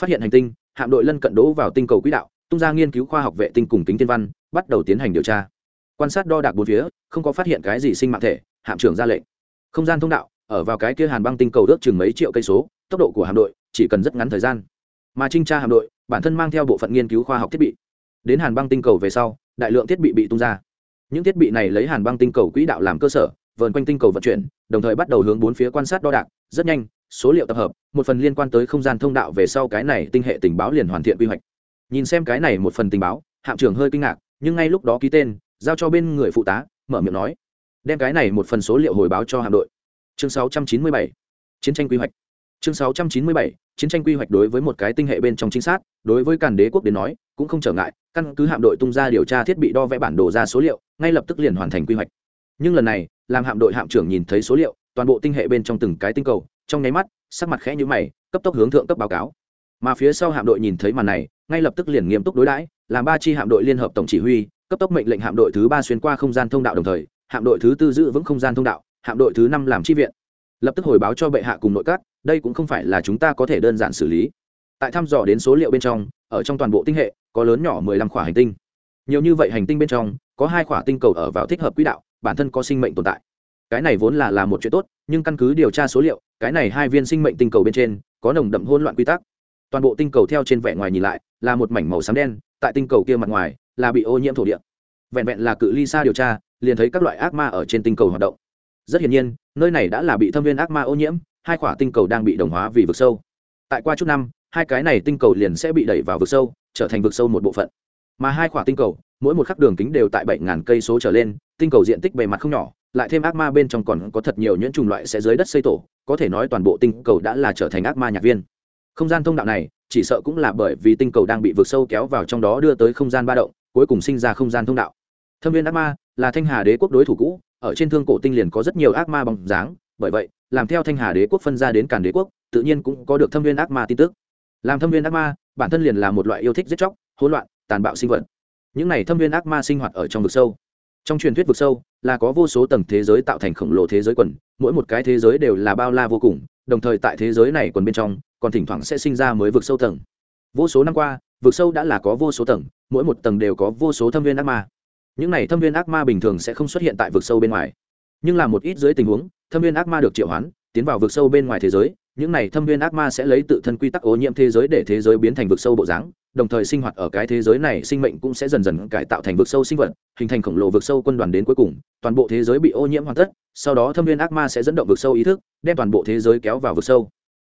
Phát hiện hành tinh, hạm đội lân cận đỗ vào tinh cầu quỹ đạo, tung ra nghiên cứu khoa học vệ tinh cùng kính tiên văn, bắt đầu tiến hành điều tra. Quan sát đo đạc bốn phía, không có phát hiện cái gì sinh mạng thể, hạm trưởng ra lệnh. Không gian thông đạo, ở vào cái kia hàn băng tinh cầu ước chừng mấy triệu cây số, tốc độ của hạm đội chỉ cần rất ngắn thời gian mà trinh tra hạm đội, bản thân mang theo bộ phận nghiên cứu khoa học thiết bị. Đến hàn băng tinh cầu về sau, đại lượng thiết bị bị tung ra. Những thiết bị này lấy hàn băng tinh cầu quỹ đạo làm cơ sở, vờn quanh tinh cầu vận chuyển, đồng thời bắt đầu hướng bốn phía quan sát đo đạc, rất nhanh, số liệu tập hợp, một phần liên quan tới không gian thông đạo về sau cái này tinh hệ tình báo liền hoàn thiện quy hoạch. Nhìn xem cái này một phần tình báo, hạm trưởng hơi kinh ngạc, nhưng ngay lúc đó ký tên, giao cho bên người phụ tá, mở miệng nói, đem cái này một phần số liệu hồi báo cho hạm đội. Chương 697 chiến tranh quy hoạch chương 697 chiến tranh quy hoạch đối với một cái tinh hệ bên trong chính xác đối với càn đế quốc đến nói, cũng không trở ngại, căn cứ hạm đội tung ra điều tra thiết bị đo vẽ bản đồ ra số liệu, ngay lập tức liền hoàn thành quy hoạch. Nhưng lần này, làm hạm đội hạm trưởng nhìn thấy số liệu, toàn bộ tinh hệ bên trong từng cái tinh cầu, trong nháy mắt, sắc mặt khẽ như mày, cấp tốc hướng thượng cấp báo cáo. Mà phía sau hạm đội nhìn thấy màn này, ngay lập tức liền nghiêm túc đối đãi, làm ba chi hạm đội liên hợp tổng chỉ huy, cấp tốc mệnh lệnh hạm đội thứ ba xuyên qua không gian thông đạo đồng thời, hạm đội thứ tư giữ vững không gian thông đạo, hạm đội thứ năm làm chi viện. Lập tức hồi báo cho bệ hạ cùng nội các đây cũng không phải là chúng ta có thể đơn giản xử lý. Tại thăm dò đến số liệu bên trong, ở trong toàn bộ tinh hệ, có lớn nhỏ mười lăm khỏa hành tinh. Nhiều như vậy hành tinh bên trong, có hai khỏa tinh cầu ở vào thích hợp quỹ đạo, bản thân có sinh mệnh tồn tại. Cái này vốn là là một chuyện tốt, nhưng căn cứ điều tra số liệu, cái này hai viên sinh mệnh tinh cầu bên trên, có nồng đậm hỗn loạn quy tắc. Toàn bộ tinh cầu theo trên vẻ ngoài nhìn lại, là một mảnh màu xám đen, tại tinh cầu kia mặt ngoài, là bị ô nhiễm thổ địa. Vẹn vẹn là cự ly xa điều tra, liền thấy các loại ác ma ở trên tinh cầu hoạt động. Rất hiển nhiên, nơi này đã là bị thâm viên ác ma ô nhiễm hai quả tinh cầu đang bị đồng hóa vì vực sâu. Tại qua chút năm, hai cái này tinh cầu liền sẽ bị đẩy vào vực sâu, trở thành vực sâu một bộ phận. Mà hai quả tinh cầu, mỗi một khắc đường kính đều tại bảy ngàn cây số trở lên, tinh cầu diện tích bề mặt không nhỏ, lại thêm ác ma bên trong còn có thật nhiều nhuyễn trùng loại sẽ dưới đất xây tổ, có thể nói toàn bộ tinh cầu đã là trở thành ác ma nhạc viên. Không gian thông đạo này, chỉ sợ cũng là bởi vì tinh cầu đang bị vượt sâu kéo vào trong đó đưa tới không gian ba động, cuối cùng sinh ra không gian thông đạo. Thâm viên ác ma là thanh hà đế quốc đối thủ cũ, ở trên thương cổ tinh liền có rất nhiều ác ma bằng dáng, bởi vậy làm theo thanh hà đế quốc phân ra đến càn đế quốc, tự nhiên cũng có được thâm viên ác ma tin tức. Làm thâm viên ác ma, bản thân liền là một loại yêu thích giết chóc, hỗn loạn, tàn bạo sinh vật. Những này thâm viên ác ma sinh hoạt ở trong vực sâu. Trong truyền thuyết vực sâu, là có vô số tầng thế giới tạo thành khổng lồ thế giới quần, mỗi một cái thế giới đều là bao la vô cùng, đồng thời tại thế giới này quần bên trong, còn thỉnh thoảng sẽ sinh ra mới vực sâu tầng. Vô số năm qua, vực sâu đã là có vô số tầng, mỗi một tầng đều có vô số thâm viên ác ma. Những này thâm viên ác ma bình thường sẽ không xuất hiện tại vực sâu bên ngoài. Nhưng là một ít dưới tình huống thâm viên ác ma được triệu hoán, tiến vào vực sâu bên ngoài thế giới, những này thâm viên ác ma sẽ lấy tự thân quy tắc ô nhiễm thế giới để thế giới biến thành vực sâu bộ dáng, đồng thời sinh hoạt ở cái thế giới này, sinh mệnh cũng sẽ dần dần cải tạo thành vực sâu sinh vật, hình thành khổng lồ vực sâu quân đoàn đến cuối cùng, toàn bộ thế giới bị ô nhiễm hoàn tất, sau đó thâm viên ác ma sẽ dẫn động vực sâu ý thức, đem toàn bộ thế giới kéo vào vực sâu.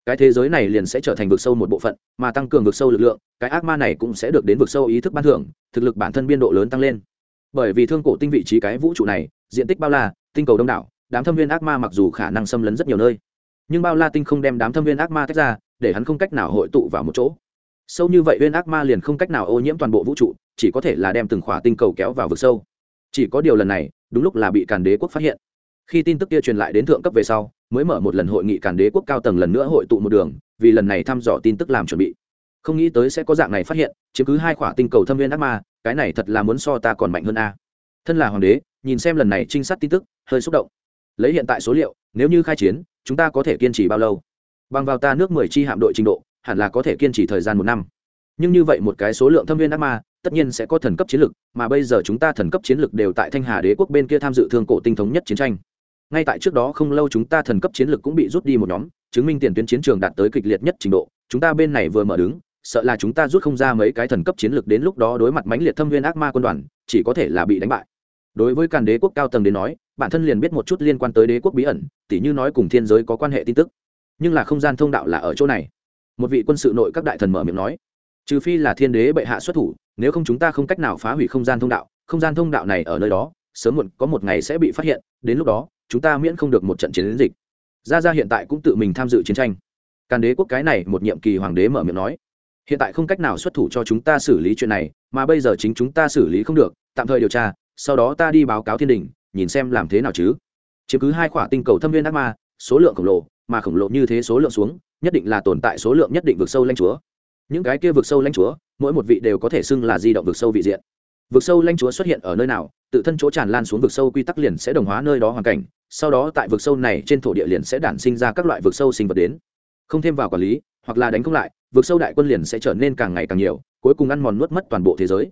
Cái thế giới này liền sẽ trở thành vực sâu một bộ phận, mà tăng cường vực sâu lực lượng, cái ác ma này cũng sẽ được đến vực sâu ý thức ban thưởng, thực lực bản thân biên độ lớn tăng lên. Bởi vì thương cổ tinh vị trí cái vũ trụ này, diện tích bao la, tinh cầu đông đảo đám thâm viên ác ma mặc dù khả năng xâm lấn rất nhiều nơi, nhưng bao la tinh không đem đám thâm viên ác ma tách ra, để hắn không cách nào hội tụ vào một chỗ. Sâu như vậy viên ác ma liền không cách nào ô nhiễm toàn bộ vũ trụ, chỉ có thể là đem từng khỏa tinh cầu kéo vào vực sâu. Chỉ có điều lần này, đúng lúc là bị càn đế quốc phát hiện. Khi tin tức kia truyền lại đến thượng cấp về sau, mới mở một lần hội nghị càn đế quốc cao tầng lần nữa hội tụ một đường, vì lần này thăm dò tin tức làm chuẩn bị. Không nghĩ tới sẽ có dạng này phát hiện chứ cứ hai khỏa tinh cầu thâm viên ác ma, cái này thật là muốn so ta còn mạnh hơn a. Thân là hoàng đế, nhìn xem lần này trinh sát tin tức, hơi xúc động lấy hiện tại số liệu nếu như khai chiến chúng ta có thể kiên trì bao lâu? Bằng vào ta nước mười chi hạm đội trình độ hẳn là có thể kiên trì thời gian một năm. Nhưng như vậy một cái số lượng thâm viên ác ma tất nhiên sẽ có thần cấp chiến lược, mà bây giờ chúng ta thần cấp chiến lược đều tại thanh hà đế quốc bên kia tham dự thương cổ tinh thống nhất chiến tranh. Ngay tại trước đó không lâu chúng ta thần cấp chiến lược cũng bị rút đi một nhóm chứng minh tiền tuyến chiến trường đạt tới kịch liệt nhất trình độ. Chúng ta bên này vừa mở đứng sợ là chúng ta rút không ra mấy cái thần cấp chiến lược đến lúc đó đối mặt mãnh liệt thâm viên ác ma quân đoàn chỉ có thể là bị đánh bại. Đối với càn đế quốc cao tầng đến nói bản thân liền biết một chút liên quan tới đế quốc bí ẩn, tỉ như nói cùng thiên giới có quan hệ tin tức. Nhưng là không gian thông đạo là ở chỗ này. Một vị quân sự nội các đại thần mở miệng nói, trừ phi là thiên đế bệ hạ xuất thủ, nếu không chúng ta không cách nào phá hủy không gian thông đạo, không gian thông đạo này ở nơi đó, sớm muộn có một ngày sẽ bị phát hiện, đến lúc đó, chúng ta miễn không được một trận chiến dịch. Gia gia hiện tại cũng tự mình tham dự chiến tranh. Càn đế quốc cái này một nhiệm kỳ hoàng đế mở miệng nói, hiện tại không cách nào xuất thủ cho chúng ta xử lý chuyện này, mà bây giờ chính chúng ta xử lý không được, tạm thời điều tra, sau đó ta đi báo cáo thiên đình nhìn xem làm thế nào chứ. Chiếm cứ hai khỏa tinh cầu thâm viên ác ma, số lượng khổng lồ, mà khổng lồ như thế số lượng xuống, nhất định là tồn tại số lượng nhất định vực sâu lanh chúa. Những cái kia vực sâu lanh chúa, mỗi một vị đều có thể xưng là di động vực sâu vị diện. Vực sâu lanh chúa xuất hiện ở nơi nào, tự thân chỗ tràn lan xuống vực sâu quy tắc liền sẽ đồng hóa nơi đó hoàn cảnh, sau đó tại vực sâu này trên thổ địa liền sẽ đản sinh ra các loại vực sâu sinh vật đến. Không thêm vào quản lý, hoặc là đánh không lại, vực sâu đại quân liền sẽ trở nên càng ngày càng nhiều, cuối cùng ăn mòn nuốt mất toàn bộ thế giới.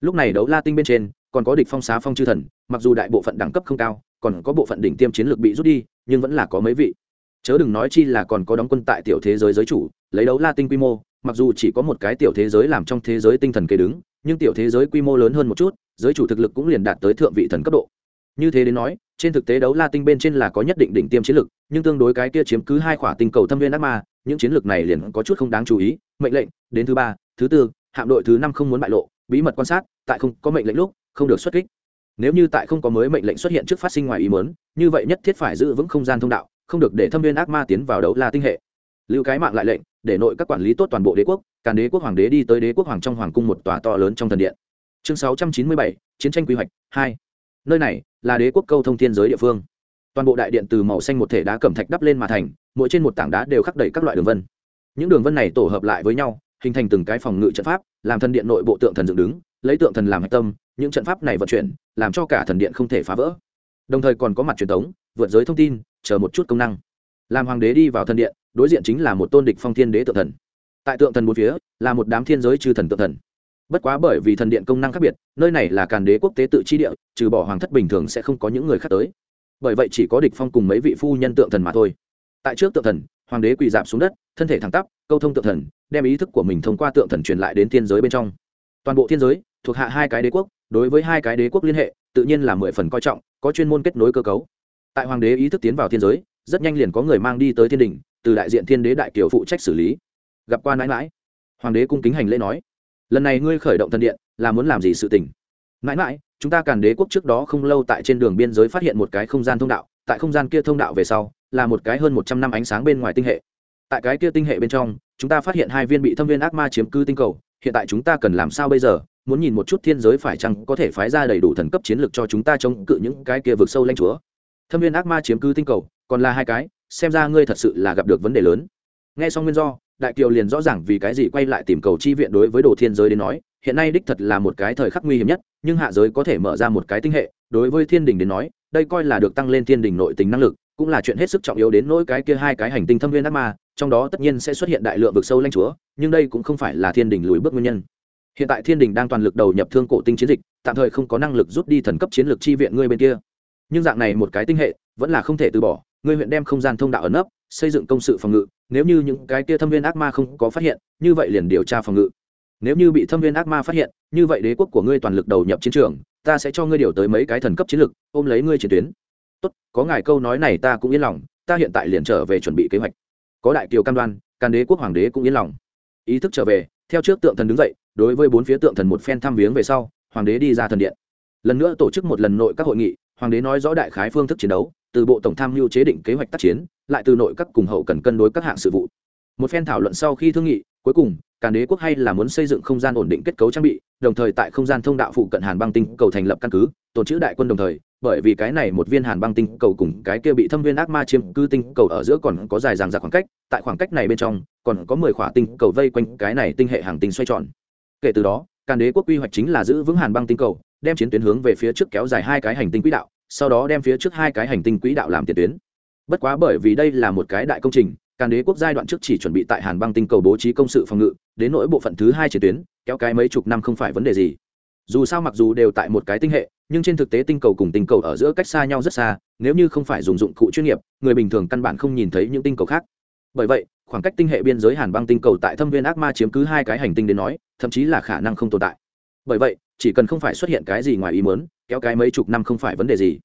Lúc này đấu la tinh bên trên còn có địch phong xá phong chư thần, mặc dù đại bộ phận đẳng cấp không cao, còn có bộ phận đỉnh tiêm chiến lược bị rút đi, nhưng vẫn là có mấy vị. Chớ đừng nói chi là còn có đóng quân tại tiểu thế giới giới chủ, lấy đấu la tinh quy mô, mặc dù chỉ có một cái tiểu thế giới làm trong thế giới tinh thần kế đứng, nhưng tiểu thế giới quy mô lớn hơn một chút, giới chủ thực lực cũng liền đạt tới thượng vị thần cấp độ. Như thế đến nói, trên thực tế đấu la tinh bên trên là có nhất định đỉnh tiêm chiến lực nhưng tương đối cái kia chiếm cứ hai khỏa tinh cầu thâm viên ác ma, những chiến lược này liền có chút không đáng chú ý. Mệnh lệnh, đến thứ ba, thứ tư, hạm đội thứ năm không muốn bại lộ, bí mật quan sát, tại không có mệnh lệnh lúc không được xuất kích. Nếu như tại không có mới mệnh lệnh xuất hiện trước phát sinh ngoài ý mớn như vậy nhất thiết phải giữ vững không gian thông đạo, không được để thâm viên ác ma tiến vào đấu la tinh hệ. Lưu cái mạng lại lệnh, để nội các quản lý tốt toàn bộ đế quốc, càn đế quốc hoàng đế đi tới đế quốc hoàng trong hoàng cung một tòa to lớn trong thần điện. Chương sáu trăm chín mươi bảy, chiến tranh quy hoạch, hai. Nơi này là đế quốc câu thông thiên giới địa phương. Toàn bộ đại điện từ màu xanh một thể đá cẩm thạch đắp lên mà thành, mỗi trên một tảng đá đều khắc đầy các loại đường vân. Những đường vân này tổ hợp lại với nhau, hình thành từng cái phòng ngự trận pháp làm thần điện nội bộ tượng thần dựng đứng, lấy tượng thần làm hạch tâm, những trận pháp này vận chuyển, làm cho cả thần điện không thể phá vỡ. Đồng thời còn có mặt truyền thống, vượt giới thông tin, chờ một chút công năng. Làm hoàng đế đi vào thần điện, đối diện chính là một tôn địch phong thiên đế tượng thần. Tại tượng thần bốn phía, là một đám thiên giới chư thần tượng thần. Bất quá bởi vì thần điện công năng khác biệt, nơi này là càn đế quốc tế tự chi địa, trừ bỏ hoàng thất bình thường sẽ không có những người khác tới. Bởi vậy chỉ có địch phong cùng mấy vị phu nhân tượng thần mà thôi. Tại trước tượng thần, hoàng đế quỳ dạp xuống đất, thân thể thẳng tắp, câu thông tượng thần đem ý thức của mình thông qua tượng thần truyền lại đến thiên giới bên trong. Toàn bộ thiên giới thuộc hạ hai cái đế quốc, đối với hai cái đế quốc liên hệ, tự nhiên là mười phần coi trọng, có chuyên môn kết nối cơ cấu. Tại hoàng đế ý thức tiến vào thiên giới, rất nhanh liền có người mang đi tới thiên đình, từ đại diện thiên đế đại kiều phụ trách xử lý. Gặp qua mãi mãi hoàng đế cung kính hành lễ nói, lần này ngươi khởi động thần điện, là muốn làm gì sự tình? Mãi mãi chúng ta càn đế quốc trước đó không lâu tại trên đường biên giới phát hiện một cái không gian thông đạo, tại không gian kia thông đạo về sau, là một cái hơn một trăm năm ánh sáng bên ngoài tinh hệ. Tại cái kia tinh hệ bên trong chúng ta phát hiện hai viên bị thâm viên ác ma chiếm cư tinh cầu, hiện tại chúng ta cần làm sao bây giờ? Muốn nhìn một chút thiên giới phải chăng có thể phái ra đầy đủ thần cấp chiến lược cho chúng ta chống cự những cái kia vượt sâu lanh chúa? Thâm viên ác ma chiếm cư tinh cầu, còn là hai cái, xem ra ngươi thật sự là gặp được vấn đề lớn. Nghe xong nguyên do, đại kiều liền rõ ràng vì cái gì quay lại tìm cầu chi viện đối với đồ thiên giới đến nói, hiện nay đích thật là một cái thời khắc nguy hiểm nhất, nhưng hạ giới có thể mở ra một cái tinh hệ, đối với thiên đình đến nói, đây coi là được tăng lên thiên đình nội tình năng lực, cũng là chuyện hết sức trọng yếu đến nỗi cái kia hai cái hành tinh thâm viên ác ma trong đó tất nhiên sẽ xuất hiện đại lượng vực sâu lanh chúa, nhưng đây cũng không phải là thiên đình lùi bước nguyên nhân. Hiện tại thiên đình đang toàn lực đầu nhập thương cổ tinh chiến dịch, tạm thời không có năng lực rút đi thần cấp chiến lược chi viện ngươi bên kia. Nhưng dạng này một cái tinh hệ, vẫn là không thể từ bỏ, ngươi huyện đem không gian thông đạo ẩn nấp, xây dựng công sự phòng ngự, nếu như những cái kia thâm viên ác ma không có phát hiện, như vậy liền điều tra phòng ngự. Nếu như bị thâm viên ác ma phát hiện, như vậy đế quốc của ngươi toàn lực đầu nhập chiến trường, ta sẽ cho ngươi điều tới mấy cái thần cấp chiến lược, ôm lấy ngươi chiến tuyến. Tốt, có ngài câu nói này ta cũng yên lòng, ta hiện tại liền trở về chuẩn bị kế hoạch có đại kiều cam đoan, càn đế quốc hoàng đế cũng yên lòng. Ý thức trở về, theo trước tượng thần đứng dậy, đối với bốn phía tượng thần một phen thăm viếng về sau, hoàng đế đi ra thần điện. Lần nữa tổ chức một lần nội các hội nghị, hoàng đế nói rõ đại khái phương thức chiến đấu, từ bộ tổng tham mưu chế định kế hoạch tác chiến, lại từ nội các cùng hậu cần cân đối các hạng sự vụ. Một phen thảo luận sau khi thương nghị, cuối cùng, càn đế quốc hay là muốn xây dựng không gian ổn định kết cấu trang bị đồng thời tại không gian thông đạo phụ cận hàn băng tinh cầu thành lập căn cứ tổn chữ đại quân đồng thời, bởi vì cái này một viên hàn băng tinh cầu cùng cái kia bị thâm viên ác ma chiếm cư tinh cầu ở giữa còn có dài dàng ra khoảng cách, tại khoảng cách này bên trong, còn có mười khỏa tinh cầu vây quanh cái này tinh hệ hàng tinh xoay tròn. Kể từ đó, càn đế quốc quy hoạch chính là giữ vững hàn băng tinh cầu, đem chiến tuyến hướng về phía trước kéo dài hai cái hành tinh quỹ đạo, sau đó đem phía trước hai cái hành tinh quỹ đạo làm tiền tuyến. Bất quá bởi vì đây là một cái đại công trình càn đế quốc giai đoạn trước chỉ chuẩn bị tại hàn băng tinh cầu bố trí công sự phòng ngự, đến nỗi bộ phận thứ hai chiến tuyến, kéo cái mấy chục năm không phải vấn đề gì. Dù sao mặc dù đều tại một cái tinh hệ, nhưng trên thực tế tinh cầu cùng tinh cầu ở giữa cách xa nhau rất xa, nếu như không phải dùng dụng cụ chuyên nghiệp, người bình thường căn bản không nhìn thấy những tinh cầu khác. Bởi vậy, khoảng cách tinh hệ biên giới hàn băng tinh cầu tại thâm viên ác ma chiếm cứ hai cái hành tinh đến nói, thậm chí là khả năng không tồn tại. Bởi vậy, chỉ cần không phải xuất hiện cái gì ngoài ý muốn, kéo cái mấy chục năm không phải vấn đề gì.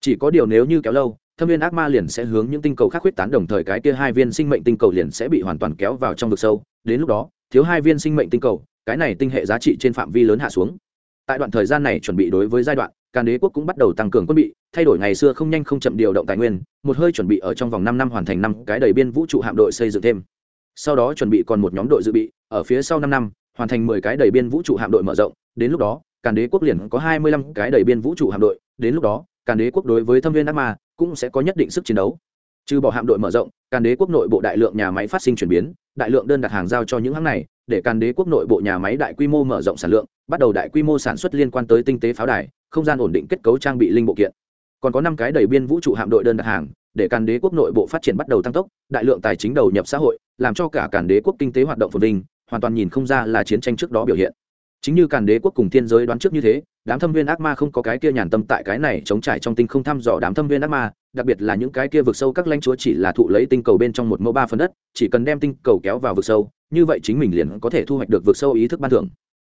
Chỉ có điều nếu như kéo lâu thâm viên ác ma liền sẽ hướng những tinh cầu khác huyết tán, đồng thời cái kia hai viên sinh mệnh tinh cầu liền sẽ bị hoàn toàn kéo vào trong vực sâu. Đến lúc đó, thiếu hai viên sinh mệnh tinh cầu, cái này tinh hệ giá trị trên phạm vi lớn hạ xuống. Tại đoạn thời gian này chuẩn bị đối với giai đoạn, càn đế quốc cũng bắt đầu tăng cường quân bị, thay đổi ngày xưa không nhanh không chậm điều động tài nguyên, một hơi chuẩn bị ở trong vòng năm năm hoàn thành năm cái đầy biên vũ trụ hạm đội xây dựng thêm. Sau đó chuẩn bị còn một nhóm đội dự bị, ở phía sau năm năm, hoàn thành mười cái đầy biên vũ trụ hạm đội mở rộng. Đến lúc đó, càn đế quốc liền có hai mươi lăm cái đầy biên vũ trụ hạm đội. Đến lúc đó càn đế quốc đối với thâm viên ác ma cũng sẽ có nhất định sức chiến đấu. Trừ bỏ hạm đội mở rộng, càn đế quốc nội bộ đại lượng nhà máy phát sinh chuyển biến, đại lượng đơn đặt hàng giao cho những hãng này, để càn đế quốc nội bộ nhà máy đại quy mô mở rộng sản lượng, bắt đầu đại quy mô sản xuất liên quan tới tinh tế pháo đài, không gian ổn định kết cấu trang bị linh bộ kiện. Còn có năm cái đầy biên vũ trụ hạm đội đơn đặt hàng, để càn đế quốc nội bộ phát triển bắt đầu tăng tốc, đại lượng tài chính đầu nhập xã hội, làm cho cả càn đế quốc kinh tế hoạt động phồn vinh, hoàn toàn nhìn không ra là chiến tranh trước đó biểu hiện chính như càn đế quốc cùng thiên giới đoán trước như thế, đám thâm viên ác ma không có cái kia nhàn tâm tại cái này chống trải trong tinh không thăm dò đám thâm viên ác ma, đặc biệt là những cái kia vực sâu các lãnh chúa chỉ là thụ lấy tinh cầu bên trong một mẫu ba phần đất, chỉ cần đem tinh cầu kéo vào vực sâu, như vậy chính mình liền có thể thu hoạch được vực sâu ý thức ban thưởng.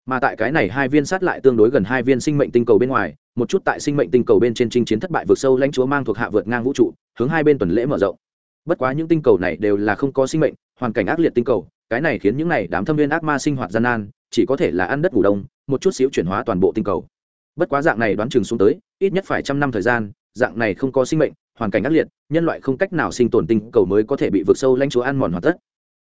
Mà tại cái này hai viên sát lại tương đối gần hai viên sinh mệnh tinh cầu bên ngoài, một chút tại sinh mệnh tinh cầu bên trên chinh chiến thất bại vực sâu lãnh chúa mang thuộc hạ vượt ngang vũ trụ, hướng hai bên tuần lễ mở rộng. Bất quá những tinh cầu này đều là không có sinh mệnh, hoàn cảnh ác liệt tinh cầu, cái này khiến những này đám thâm viên ác ma sinh hoạt gian nan chỉ có thể là ăn đất ngủ đông, một chút xíu chuyển hóa toàn bộ tinh cầu. Bất quá dạng này đoán chừng xuống tới, ít nhất phải trăm năm thời gian, dạng này không có sinh mệnh, hoàn cảnh ác liệt, nhân loại không cách nào sinh tồn tinh cầu mới có thể bị vượt sâu lanh chúa ăn mòn hoàn tất.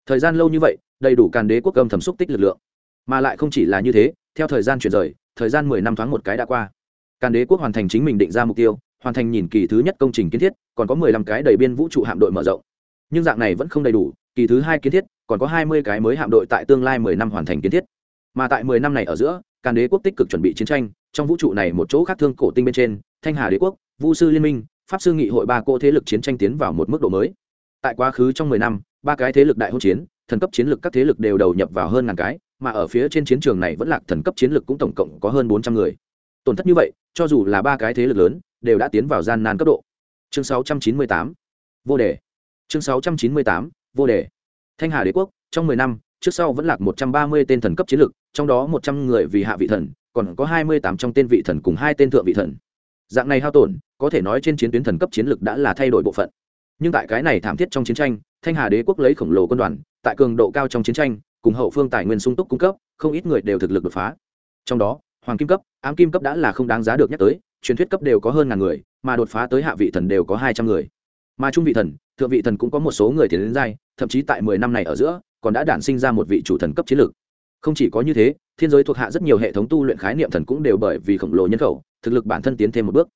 Thời gian lâu như vậy, đầy đủ càn đế quốc âm thầm xúc tích lực lượng. Mà lại không chỉ là như thế, theo thời gian chuyển rời, thời gian mười năm thoáng một cái đã qua. Càn đế quốc hoàn thành chính mình định ra mục tiêu, hoàn thành nhìn kỳ thứ nhất công trình kiến thiết, còn có mười lăm cái đầy biên vũ trụ hạm đội mở rộng. Nhưng dạng này vẫn không đầy đủ, kỳ thứ hai kiến thiết, còn có hai mươi cái mới hạm đội tại tương lai mười năm hoàn thành kiến thiết mà tại mười năm này ở giữa càn đế quốc tích cực chuẩn bị chiến tranh trong vũ trụ này một chỗ khác thương cổ tinh bên trên thanh hà đế quốc vu sư liên minh pháp sư nghị hội ba cỗ thế lực chiến tranh tiến vào một mức độ mới. Tại quá khứ trong mười năm ba cái thế lực đại hỗn chiến thần cấp chiến lực các thế lực đều đầu nhập vào hơn ngàn cái mà ở phía trên chiến trường này vẫn lạc thần cấp chiến lực cũng tổng cộng có hơn bốn trăm người. Tổn thất như vậy cho dù là ba cái thế lực lớn đều đã tiến vào gian nan cấp độ. Chương 698, vô đề chương 698, vô đề thanh hà đế quốc trong mười năm trước sau vẫn lạc một trăm ba mươi tên thần cấp chiến lực trong đó một trăm người vì hạ vị thần, còn có hai mươi tám trong tên vị thần cùng hai tên thượng vị thần. Dạng này hao tổn, có thể nói trên chiến tuyến thần cấp chiến lực đã là thay đổi bộ phận. Nhưng tại cái này thảm thiết trong chiến tranh, thanh hà đế quốc lấy khổng lồ quân đoàn, tại cường độ cao trong chiến tranh, cùng hậu phương tài nguyên sung túc cung cấp, không ít người đều thực lực đột phá. Trong đó, hoàng kim cấp, ám kim cấp đã là không đáng giá được nhắc tới, truyền thuyết cấp đều có hơn ngàn người, mà đột phá tới hạ vị thần đều có hai trăm người. Mà trung vị thần, thượng vị thần cũng có một số người tiến đến giai, thậm chí tại mười năm này ở giữa, còn đã đản sinh ra một vị chủ thần cấp chiến lược không chỉ có như thế, thiên giới thuộc hạ rất nhiều hệ thống tu luyện khái niệm thần cũng đều bởi vì khổng lồ nhân khẩu, thực lực bản thân tiến thêm một bước.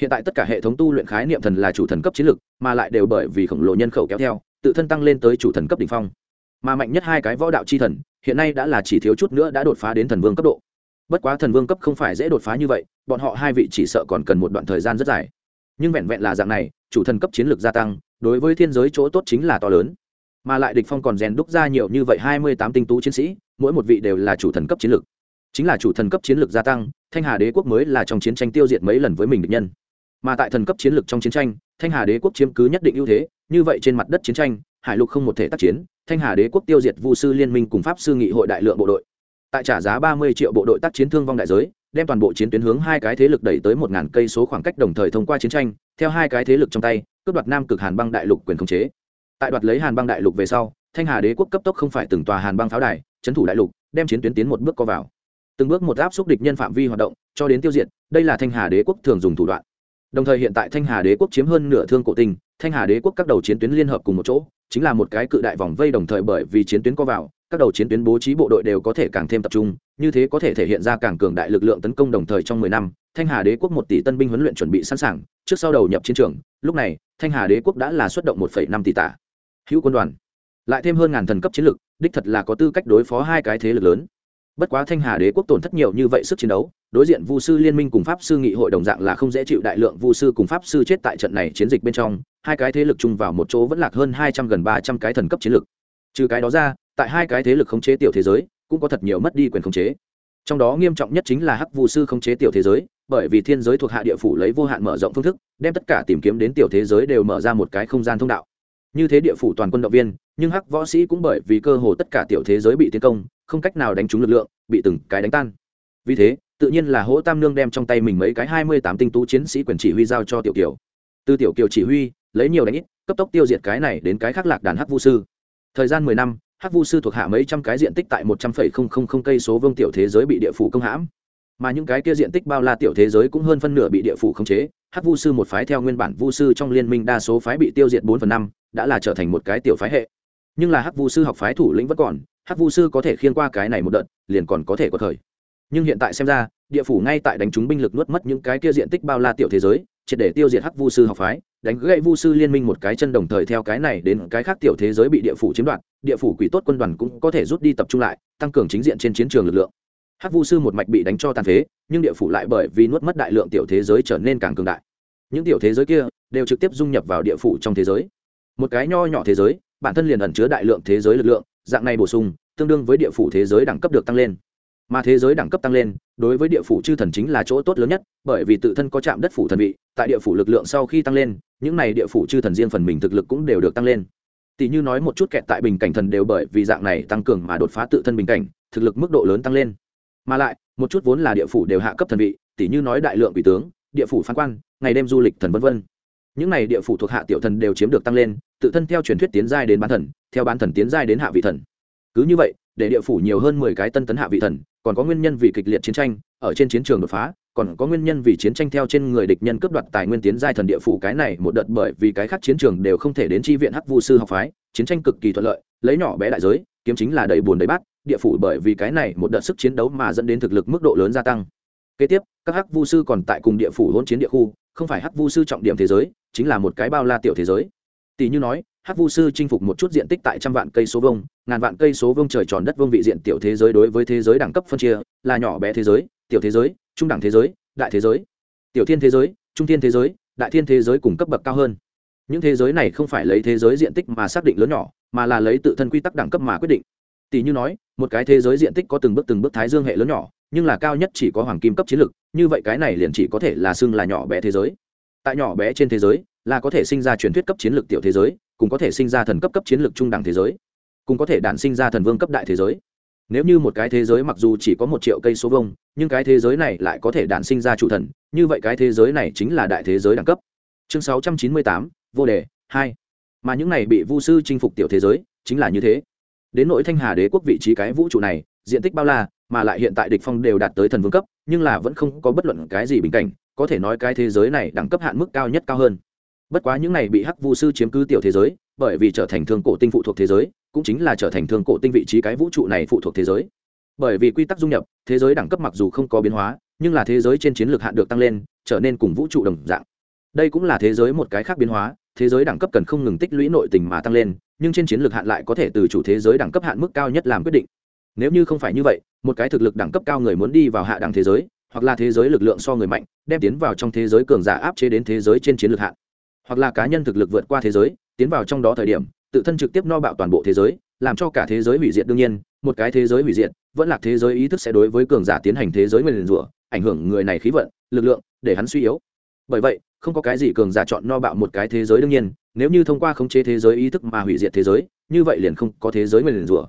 Hiện tại tất cả hệ thống tu luyện khái niệm thần là chủ thần cấp chiến lược mà lại đều bởi vì khổng lồ nhân khẩu kéo theo, tự thân tăng lên tới chủ thần cấp đ ỉ n h phong. Mà mạnh nhất hai cái võ đạo c h i thần, hiện nay đã là chỉ thiếu chút nữa đã đột phá đến thần vương cấp độ. Bất quá thần vương cấp không phải dễ đột phá như vậy, bọn họ hai vị chỉ sợ còn cần một đoạn thời gian rất dài. Nhưng vẹn vẹn là dạng này, chủ thần cấp chiến lược gia tăng, đối với thiên giới chỗ tốt chính là to lớn mà lại địch phong còn rèn đúc ra nhiều như vậy hai mươi tám tinh tú chiến sĩ, mỗi một vị đều là chủ thần cấp chiến lược. Chính là chủ thần cấp chiến lược gia tăng, thanh hà đế quốc mới là trong chiến tranh tiêu diệt mấy lần với mình địch nhân. Mà tại thần cấp chiến lược trong chiến tranh, thanh hà đế quốc chiếm cứ nhất định ưu thế, như vậy trên mặt đất chiến tranh, hải lục không một thể tác chiến, thanh hà đế quốc tiêu diệt vu sư liên minh cùng pháp sư nghị hội đại lượng bộ đội. Tại trả giá ba mươi triệu bộ đội tác chiến thương vong đại giới, đem toàn bộ chiến tuyến hướng hai cái thế lực đẩy tới một ngàn cây số khoảng cách đồng thời thông qua chiến tranh, theo hai cái thế lực trong tay, cướp đoạt nam cực hàn băng đại lục quyền khống chế tại đoạt lấy hàn băng đại lục về sau, thanh hà đế quốc cấp tốc không phải từng tòa hàn băng pháo đài trấn thủ đại lục, đem chiến tuyến tiến một bước co vào. Từng bước một áp xúc địch nhân phạm vi hoạt động, cho đến tiêu diệt, đây là thanh hà đế quốc thường dùng thủ đoạn. Đồng thời hiện tại thanh hà đế quốc chiếm hơn nửa thương cổ tinh, thanh hà đế quốc các đầu chiến tuyến liên hợp cùng một chỗ, chính là một cái cự đại vòng vây đồng thời bởi vì chiến tuyến co vào, các đầu chiến tuyến bố trí bộ đội đều có thể càng thêm tập trung, như thế có thể thể hiện ra càng cường đại lực lượng tấn công đồng thời trong mười năm, thanh hà đế quốc một tỷ tân binh huấn luyện chuẩn bị sẵn sàng, trước sau đầu nhập chiến trường, lúc này, thanh hà đế quốc đã là xuất động một phẩy năm tỷ tả hữu quân đoàn. Lại thêm hơn ngàn thần cấp chiến lực, đích thật là có tư cách đối phó hai cái thế lực lớn. Bất quá thanh hà đế quốc tổn thất nhiều như vậy sức chiến đấu, đối diện vu sư liên minh cùng pháp sư nghị hội đồng dạng là không dễ chịu đại lượng vu sư cùng pháp sư chết tại trận này chiến dịch bên trong, hai cái thế lực chung vào một chỗ vẫn lạc hơn hai trăm gần ba trăm cái thần cấp chiến lực. Trừ cái đó ra, tại hai cái thế lực khống chế tiểu thế giới, cũng có thật nhiều mất đi quyền khống chế. Trong đó nghiêm trọng nhất chính là hắc vu sư khống chế tiểu thế giới, bởi vì thiên giới thuộc hạ địa phủ lấy vô hạn mở rộng phương thức, đem tất cả tìm kiếm đến tiểu thế giới đều mở ra một cái không gian thông đạo như thế địa phủ toàn quân động viên, nhưng hắc võ sĩ cũng bởi vì cơ hồ tất cả tiểu thế giới bị tiến công, không cách nào đánh trúng lực lượng, bị từng cái đánh tan. Vì thế, tự nhiên là hỗ tam nương đem trong tay mình mấy cái hai mươi tám tinh tú chiến sĩ quyền chỉ huy giao cho tiểu kiều. Từ tiểu kiều chỉ huy, lấy nhiều đánh ít, cấp tốc tiêu diệt cái này đến cái khác lạc đàn hắc vu sư. Thời gian mười năm, hắc vu sư thuộc hạ mấy trăm cái diện tích tại một trăm phẩy không không không cây số vương tiểu thế giới bị địa phủ công hãm mà những cái kia diện tích bao la tiểu thế giới cũng hơn phân nửa bị địa phủ khống chế, hắc vu sư một phái theo nguyên bản vu sư trong liên minh đa số phái bị tiêu diệt bốn phần năm, đã là trở thành một cái tiểu phái hệ. Nhưng là hắc vu sư học phái thủ lĩnh vẫn còn, hắc vu sư có thể khiên qua cái này một đợt, liền còn có thể có thời. Nhưng hiện tại xem ra, địa phủ ngay tại đánh trúng binh lực nuốt mất những cái kia diện tích bao la tiểu thế giới, triệt để tiêu diệt hắc vu sư học phái, đánh gãy vu sư liên minh một cái chân đồng thời theo cái này đến cái khác tiểu thế giới bị địa phủ chiếm đoạt, địa phủ quỷ tốt quân đoàn cũng có thể rút đi tập trung lại, tăng cường chính diện trên chiến trường lực lượng hắc vu sư một mạch bị đánh cho tàn phế, nhưng địa phủ lại bởi vì nuốt mất đại lượng tiểu thế giới trở nên càng cường đại. Những tiểu thế giới kia đều trực tiếp dung nhập vào địa phủ trong thế giới. Một cái nho nhỏ thế giới, bản thân liền ẩn chứa đại lượng thế giới lực lượng, dạng này bổ sung, tương đương với địa phủ thế giới đẳng cấp được tăng lên. Mà thế giới đẳng cấp tăng lên, đối với địa phủ chư thần chính là chỗ tốt lớn nhất, bởi vì tự thân có chạm đất phủ thần vị, tại địa phủ lực lượng sau khi tăng lên, những này địa phủ chư thần riêng phần mình thực lực cũng đều được tăng lên. Tỷ như nói một chút kẹt tại bình cảnh thần đều bởi vì dạng này tăng cường mà đột phá tự thân bình cảnh, thực lực mức độ lớn tăng lên mà lại, một chút vốn là địa phủ đều hạ cấp thần vị tỷ như nói đại lượng vị tướng, địa phủ phán quan, ngày đêm du lịch thần vân vân. Những này địa phủ thuộc hạ tiểu thần đều chiếm được tăng lên, tự thân theo truyền thuyết tiến giai đến bán thần, theo bán thần tiến giai đến hạ vị thần. Cứ như vậy, để địa phủ nhiều hơn mười cái tân tấn hạ vị thần, còn có nguyên nhân vì kịch liệt chiến tranh, ở trên chiến trường đột phá, còn có nguyên nhân vì chiến tranh theo trên người địch nhân cướp đoạt tài nguyên tiến giai thần địa phủ cái này một đợt bởi vì cái khác chiến trường đều không thể đến tri viện hắc vu sư học phái, chiến tranh cực kỳ thuận lợi, lấy nhỏ bé đại giới kiếm chính là đầy buồn đầy bát, địa phủ bởi vì cái này một đợt sức chiến đấu mà dẫn đến thực lực mức độ lớn gia tăng. Kế tiếp, các hắc vu sư còn tại cùng địa phủ hôn chiến địa khu, không phải hắc vu sư trọng điểm thế giới, chính là một cái bao la tiểu thế giới. Tỷ như nói, hắc vu sư chinh phục một chút diện tích tại trăm vạn cây số vông ngàn vạn cây số vông trời tròn đất vông vị diện tiểu thế giới đối với thế giới đẳng cấp phân chia, là nhỏ bé thế giới, tiểu thế giới, trung đẳng thế giới, đại thế giới. Tiểu thiên thế giới, trung thiên thế giới, đại thiên thế giới cùng cấp bậc cao hơn. Những thế giới này không phải lấy thế giới diện tích mà xác định lớn nhỏ mà là lấy tự thân quy tắc đẳng cấp mà quyết định. Tỷ như nói, một cái thế giới diện tích có từng bước từng bước thái dương hệ lớn nhỏ, nhưng là cao nhất chỉ có hoàng kim cấp chiến lực, như vậy cái này liền chỉ có thể là xưng là nhỏ bé thế giới. Tại nhỏ bé trên thế giới, là có thể sinh ra truyền thuyết cấp chiến lược tiểu thế giới, cũng có thể sinh ra thần cấp cấp chiến lược trung đẳng thế giới, cũng có thể đản sinh ra thần vương cấp đại thế giới. Nếu như một cái thế giới mặc dù chỉ có một triệu cây số vông nhưng cái thế giới này lại có thể đản sinh ra chủ thần, như vậy cái thế giới này chính là đại thế giới đẳng cấp. Chương sáu trăm chín mươi tám, vô đề, hai mà những này bị vu sư chinh phục tiểu thế giới chính là như thế. Đến nỗi thanh hà đế quốc vị trí cái vũ trụ này, diện tích bao la, mà lại hiện tại địch phong đều đạt tới thần vương cấp, nhưng là vẫn không có bất luận cái gì bình cảnh, có thể nói cái thế giới này đẳng cấp hạn mức cao nhất cao hơn. Bất quá những này bị hắc vu sư chiếm cứ tiểu thế giới, bởi vì trở thành thương cổ tinh phụ thuộc thế giới, cũng chính là trở thành thương cổ tinh vị trí cái vũ trụ này phụ thuộc thế giới. Bởi vì quy tắc dung nhập, thế giới đẳng cấp mặc dù không có biến hóa, nhưng là thế giới trên chiến lược hạn được tăng lên, trở nên cùng vũ trụ đồng dạng. Đây cũng là thế giới một cái khác biến hóa thế giới đẳng cấp cần không ngừng tích lũy nội tình mà tăng lên, nhưng trên chiến lược hạn lại có thể từ chủ thế giới đẳng cấp hạn mức cao nhất làm quyết định. Nếu như không phải như vậy, một cái thực lực đẳng cấp cao người muốn đi vào hạ đẳng thế giới, hoặc là thế giới lực lượng so người mạnh, đem tiến vào trong thế giới cường giả áp chế đến thế giới trên chiến lược hạn. Hoặc là cá nhân thực lực vượt qua thế giới, tiến vào trong đó thời điểm, tự thân trực tiếp no bạo toàn bộ thế giới, làm cho cả thế giới hủy diệt đương nhiên, một cái thế giới hủy diệt, vẫn là thế giới ý thức sẽ đối với cường giả tiến hành thế giới nguyền rủa, ảnh hưởng người này khí vận, lực lượng, để hắn suy yếu. Bởi vậy không có cái gì cường giả chọn no bạo một cái thế giới đương nhiên, nếu như thông qua khống chế thế giới ý thức mà hủy diệt thế giới, như vậy liền không có thế giới nguyền rủa.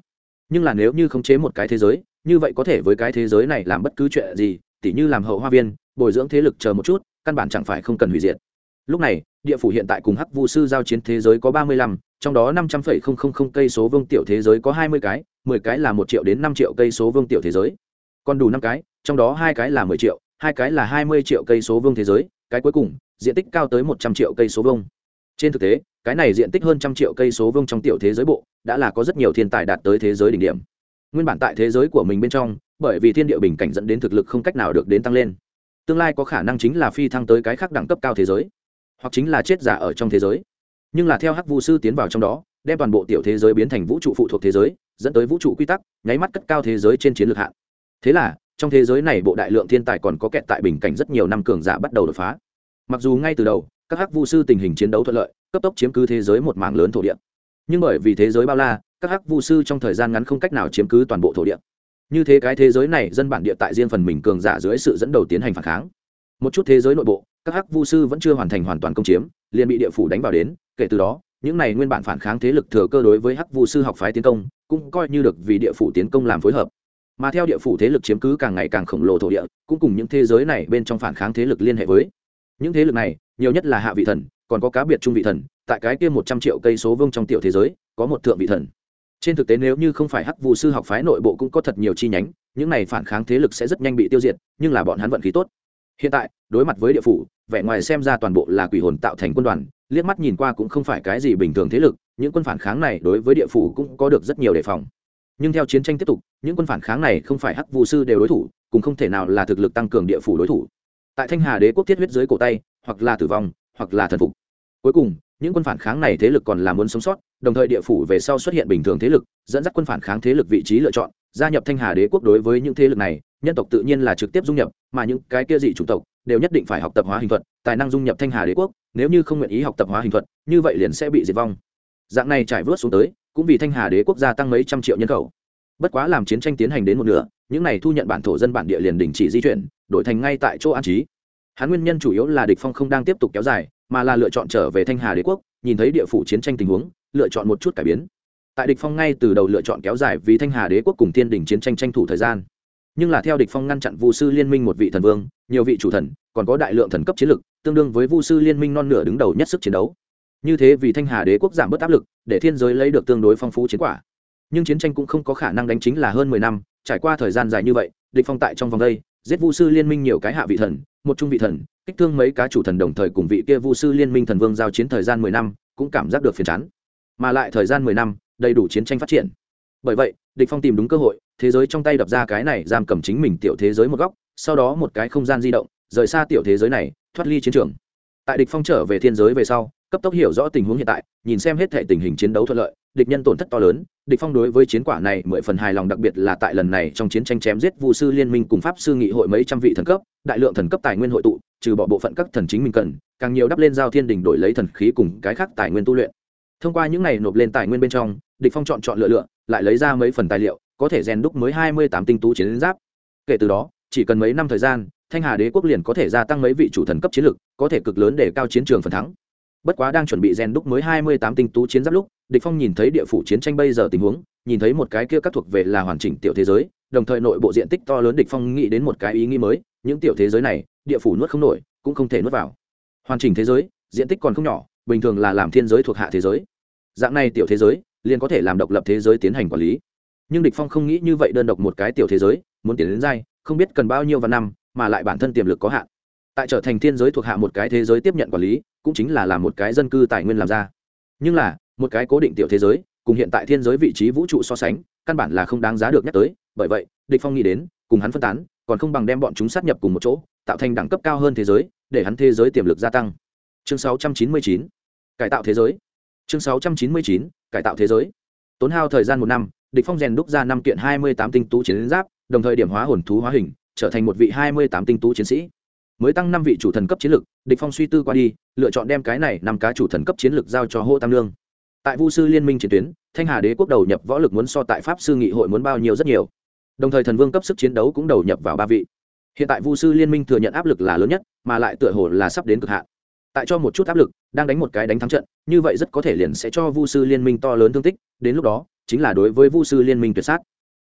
Nhưng là nếu như khống chế một cái thế giới, như vậy có thể với cái thế giới này làm bất cứ chuyện gì, tỉ như làm hậu hoa viên, bồi dưỡng thế lực chờ một chút, căn bản chẳng phải không cần hủy diệt. Lúc này, địa phủ hiện tại cùng hắc vu sư giao chiến thế giới có ba mươi lăm, trong đó năm trăm phẩy không không không cây số vương tiểu thế giới có hai mươi cái, mười cái là một triệu đến năm triệu cây số vương tiểu thế giới. Còn đủ năm cái, trong đó hai cái là mười triệu, hai cái là hai mươi triệu cây số vương thế giới, cái cuối cùng diện tích cao tới một trăm triệu cây số vuông. trên thực tế, cái này diện tích hơn trăm triệu cây số vuông trong tiểu thế giới bộ, đã là có rất nhiều thiên tài đạt tới thế giới đỉnh điểm. Nguyên bản tại thế giới của mình bên trong, bởi vì thiên địa bình cảnh dẫn đến thực lực không cách nào được đến tăng lên. Tương lai có khả năng chính là phi thăng tới cái khác đẳng cấp cao thế giới, hoặc chính là chết giả ở trong thế giới. Nhưng là theo hắc vu sư tiến vào trong đó, đem toàn bộ tiểu thế giới biến thành vũ trụ phụ thuộc thế giới, dẫn tới vũ trụ quy tắc, nháy mắt cất cao thế giới trên chiến lược hạn. Thế là, trong thế giới này bộ đại lượng thiên tài còn có kẹt tại bình cảnh rất nhiều năm cường giả bắt đầu đột phá mặc dù ngay từ đầu, các hắc vu sư tình hình chiến đấu thuận lợi, cấp tốc chiếm cứ thế giới một mảng lớn thổ địa. Nhưng bởi vì thế giới bao la, các hắc vu sư trong thời gian ngắn không cách nào chiếm cứ toàn bộ thổ địa. Như thế cái thế giới này, dân bản địa tại riêng phần mình cường giả dưới sự dẫn đầu tiến hành phản kháng. Một chút thế giới nội bộ, các hắc vu sư vẫn chưa hoàn thành hoàn toàn công chiếm, liền bị địa phủ đánh vào đến, kể từ đó, những này nguyên bản phản kháng thế lực thừa cơ đối với hắc vu sư học phái tiến công, cũng coi như được vì địa phủ tiến công làm phối hợp. Mà theo địa phủ thế lực chiếm cứ càng ngày càng khổng lồ thổ địa, cũng cùng những thế giới này bên trong phản kháng thế lực liên hệ với những thế lực này, nhiều nhất là hạ vị thần, còn có cá biệt trung vị thần, tại cái kia một trăm triệu cây số vương trong tiểu thế giới, có một thượng vị thần. Trên thực tế nếu như không phải hắc vụ sư học phái nội bộ cũng có thật nhiều chi nhánh, những này phản kháng thế lực sẽ rất nhanh bị tiêu diệt, nhưng là bọn hắn vận khí tốt. Hiện tại, đối mặt với địa phủ, vẻ ngoài xem ra toàn bộ là quỷ hồn tạo thành quân đoàn, liếc mắt nhìn qua cũng không phải cái gì bình thường thế lực, những quân phản kháng này đối với địa phủ cũng có được rất nhiều đề phòng. Nhưng theo chiến tranh tiếp tục, những quân phản kháng này không phải hắc vụ sư đều đối thủ, cũng không thể nào là thực lực tăng cường địa phủ đối thủ tại thanh hà đế quốc thiết huyết dưới cổ tay, hoặc là tử vong, hoặc là thần phục. Cuối cùng, những quân phản kháng này thế lực còn là muốn sống sót, đồng thời địa phủ về sau xuất hiện bình thường thế lực, dẫn dắt quân phản kháng thế lực vị trí lựa chọn, gia nhập thanh hà đế quốc đối với những thế lực này, nhân tộc tự nhiên là trực tiếp dung nhập, mà những cái kia dị chủng tộc đều nhất định phải học tập hóa hình thuật, tài năng dung nhập thanh hà đế quốc, nếu như không nguyện ý học tập hóa hình thuật, như vậy liền sẽ bị diệt vong. Dạng này trải vớt xuống tới, cũng vì thanh hà đế quốc gia tăng mấy trăm triệu nhân khẩu bất quá làm chiến tranh tiến hành đến một nửa, những này thu nhận bản thổ dân bản địa liền đình chỉ di chuyển, đổi thành ngay tại chỗ an trí. Hắn nguyên nhân chủ yếu là địch phong không đang tiếp tục kéo dài, mà là lựa chọn trở về thanh hà đế quốc, nhìn thấy địa phủ chiến tranh tình huống, lựa chọn một chút cải biến. Tại địch phong ngay từ đầu lựa chọn kéo dài vì thanh hà đế quốc cùng thiên đình chiến tranh tranh thủ thời gian. Nhưng là theo địch phong ngăn chặn vu sư liên minh một vị thần vương, nhiều vị chủ thần, còn có đại lượng thần cấp chiến lực, tương đương với vu sư liên minh non nửa đứng đầu nhất sức chiến đấu. Như thế vì thanh hà đế quốc giảm bớt áp lực, để thiên giới lấy được tương đối phong phú chiến quả nhưng chiến tranh cũng không có khả năng đánh chính là hơn mười năm, trải qua thời gian dài như vậy, địch phong tại trong vòng đây, giết vu sư liên minh nhiều cái hạ vị thần, một trung vị thần, kích thương mấy cá chủ thần đồng thời cùng vị kia vu sư liên minh thần vương giao chiến thời gian mười năm, cũng cảm giác được phiền chán. Mà lại thời gian mười năm, đầy đủ chiến tranh phát triển. Bởi vậy, địch phong tìm đúng cơ hội, thế giới trong tay đập ra cái này giam cầm chính mình tiểu thế giới một góc, sau đó một cái không gian di động, rời xa tiểu thế giới này, thoát ly chiến trường. Tại địch phong trở về thiên giới về sau, cấp tốc hiểu rõ tình huống hiện tại, nhìn xem hết thể tình hình chiến đấu thuận lợi địch nhân tổn thất to lớn, địch phong đối với chiến quả này mười phần hài lòng, đặc biệt là tại lần này trong chiến tranh chém giết vu sư liên minh cùng pháp sư nghị hội mấy trăm vị thần cấp, đại lượng thần cấp tài nguyên hội tụ, trừ bỏ bộ phận các thần chính mình cần, càng nhiều đắp lên giao thiên đỉnh đổi lấy thần khí cùng cái khác tài nguyên tu luyện. Thông qua những này nộp lên tài nguyên bên trong, địch phong chọn chọn lựa lựa, lại lấy ra mấy phần tài liệu, có thể rèn đúc mới hai mươi tám tinh tú chiến giáp. Kể từ đó, chỉ cần mấy năm thời gian, thanh hà đế quốc liền có thể gia tăng mấy vị chủ thần cấp chiến lực, có thể cực lớn để cao chiến trường phần thắng. Bất quá đang chuẩn bị rèn đúc mới hai mươi tám tinh tú chiến giáp lúc địch phong nhìn thấy địa phủ chiến tranh bây giờ tình huống, nhìn thấy một cái kia các thuộc về là hoàn chỉnh tiểu thế giới, đồng thời nội bộ diện tích to lớn địch phong nghĩ đến một cái ý nghĩ mới, những tiểu thế giới này, địa phủ nuốt không nổi, cũng không thể nuốt vào. Hoàn chỉnh thế giới, diện tích còn không nhỏ, bình thường là làm thiên giới thuộc hạ thế giới. Dạng này tiểu thế giới, liền có thể làm độc lập thế giới tiến hành quản lý. Nhưng địch phong không nghĩ như vậy đơn độc một cái tiểu thế giới, muốn tiến đến dai không biết cần bao nhiêu và năm, mà lại bản thân tiềm lực có hạn. Tại trở thành thiên giới thuộc hạ một cái thế giới tiếp nhận quản lý, cũng chính là làm một cái dân cư tài nguyên làm ra. Nhưng là một cái cố định tiểu thế giới, cùng hiện tại thiên giới vị trí vũ trụ so sánh, căn bản là không đáng giá được nhắc tới. Bởi vậy, địch phong nghĩ đến, cùng hắn phân tán, còn không bằng đem bọn chúng sát nhập cùng một chỗ, tạo thành đẳng cấp cao hơn thế giới, để hắn thế giới tiềm lực gia tăng. Chương 699 cải tạo thế giới. Chương 699 cải tạo thế giới. Tốn hao thời gian một năm, địch phong rèn đúc ra năm kiện hai mươi tám tinh tú chiến giáp, đồng thời điểm hóa hồn thú hóa hình, trở thành một vị hai mươi tám tinh tú chiến sĩ. Mới tăng năm vị chủ thần cấp chiến lực, địch phong suy tư qua đi, lựa chọn đem cái này năm cá chủ thần cấp chiến lực giao cho hô tam lương tại vu sư liên minh chiến tuyến, thanh hà đế quốc đầu nhập võ lực muốn so tại pháp sư nghị hội muốn bao nhiêu rất nhiều. Đồng thời thần vương cấp sức chiến đấu cũng đầu nhập vào ba vị. Hiện tại vu sư liên minh thừa nhận áp lực là lớn nhất, mà lại tựa hồ là sắp đến cực hạn. Tại cho một chút áp lực, đang đánh một cái đánh thắng trận, như vậy rất có thể liền sẽ cho vu sư liên minh to lớn thương tích, đến lúc đó, chính là đối với vu sư liên minh tuyệt sát.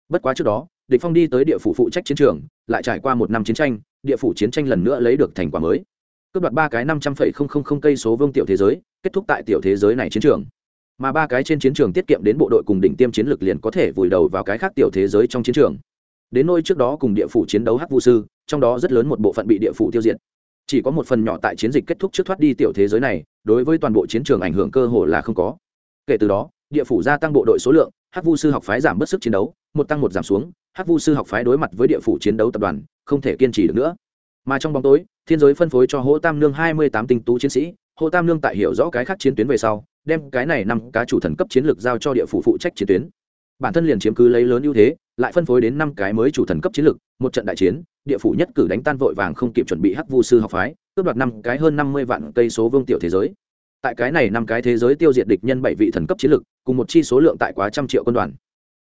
Bất quá trước đó, địch phong đi tới địa phủ phụ trách chiến trường, lại trải qua một năm chiến tranh, địa phủ chiến tranh lần nữa lấy được thành quả mới. Cướp đoạt ba cái năm trăm phẩy không không không cây số vương tiểu thế giới, kết thúc tại tiểu thế giới này chiến trường mà ba cái trên chiến trường tiết kiệm đến bộ đội cùng đỉnh tiêm chiến lược liền có thể vùi đầu vào cái khác tiểu thế giới trong chiến trường. Đến nơi trước đó cùng địa phủ chiến đấu hắc vu sư, trong đó rất lớn một bộ phận bị địa phủ tiêu diệt. Chỉ có một phần nhỏ tại chiến dịch kết thúc trước thoát đi tiểu thế giới này, đối với toàn bộ chiến trường ảnh hưởng cơ hồ là không có. Kể từ đó, địa phủ gia tăng bộ đội số lượng, hắc vu sư học phái giảm bớt sức chiến đấu, một tăng một giảm xuống, hắc vu sư học phái đối mặt với địa phủ chiến đấu tập đoàn, không thể kiên trì được nữa. Mà trong bóng tối, thiên giới phân phối cho hỗ tam nương hai mươi tám tinh tú chiến sĩ hỗ tam nương tại hiểu rõ cái khác chiến tuyến về sau đem cái này năm cá chủ thần cấp chiến lược giao cho địa phủ phụ trách chiến tuyến. Bản thân liền chiếm cứ lấy lớn ưu thế, lại phân phối đến năm cái mới chủ thần cấp chiến lược, một trận đại chiến, địa phủ nhất cử đánh tan vội vàng không kịp chuẩn bị hắc vu sư học phái, cướp đoạt năm cái hơn năm mươi vạn cây số vương tiểu thế giới. Tại cái này năm cái thế giới tiêu diệt địch nhân bảy vị thần cấp chiến lược, cùng một chi số lượng tại quá trăm triệu quân đoàn.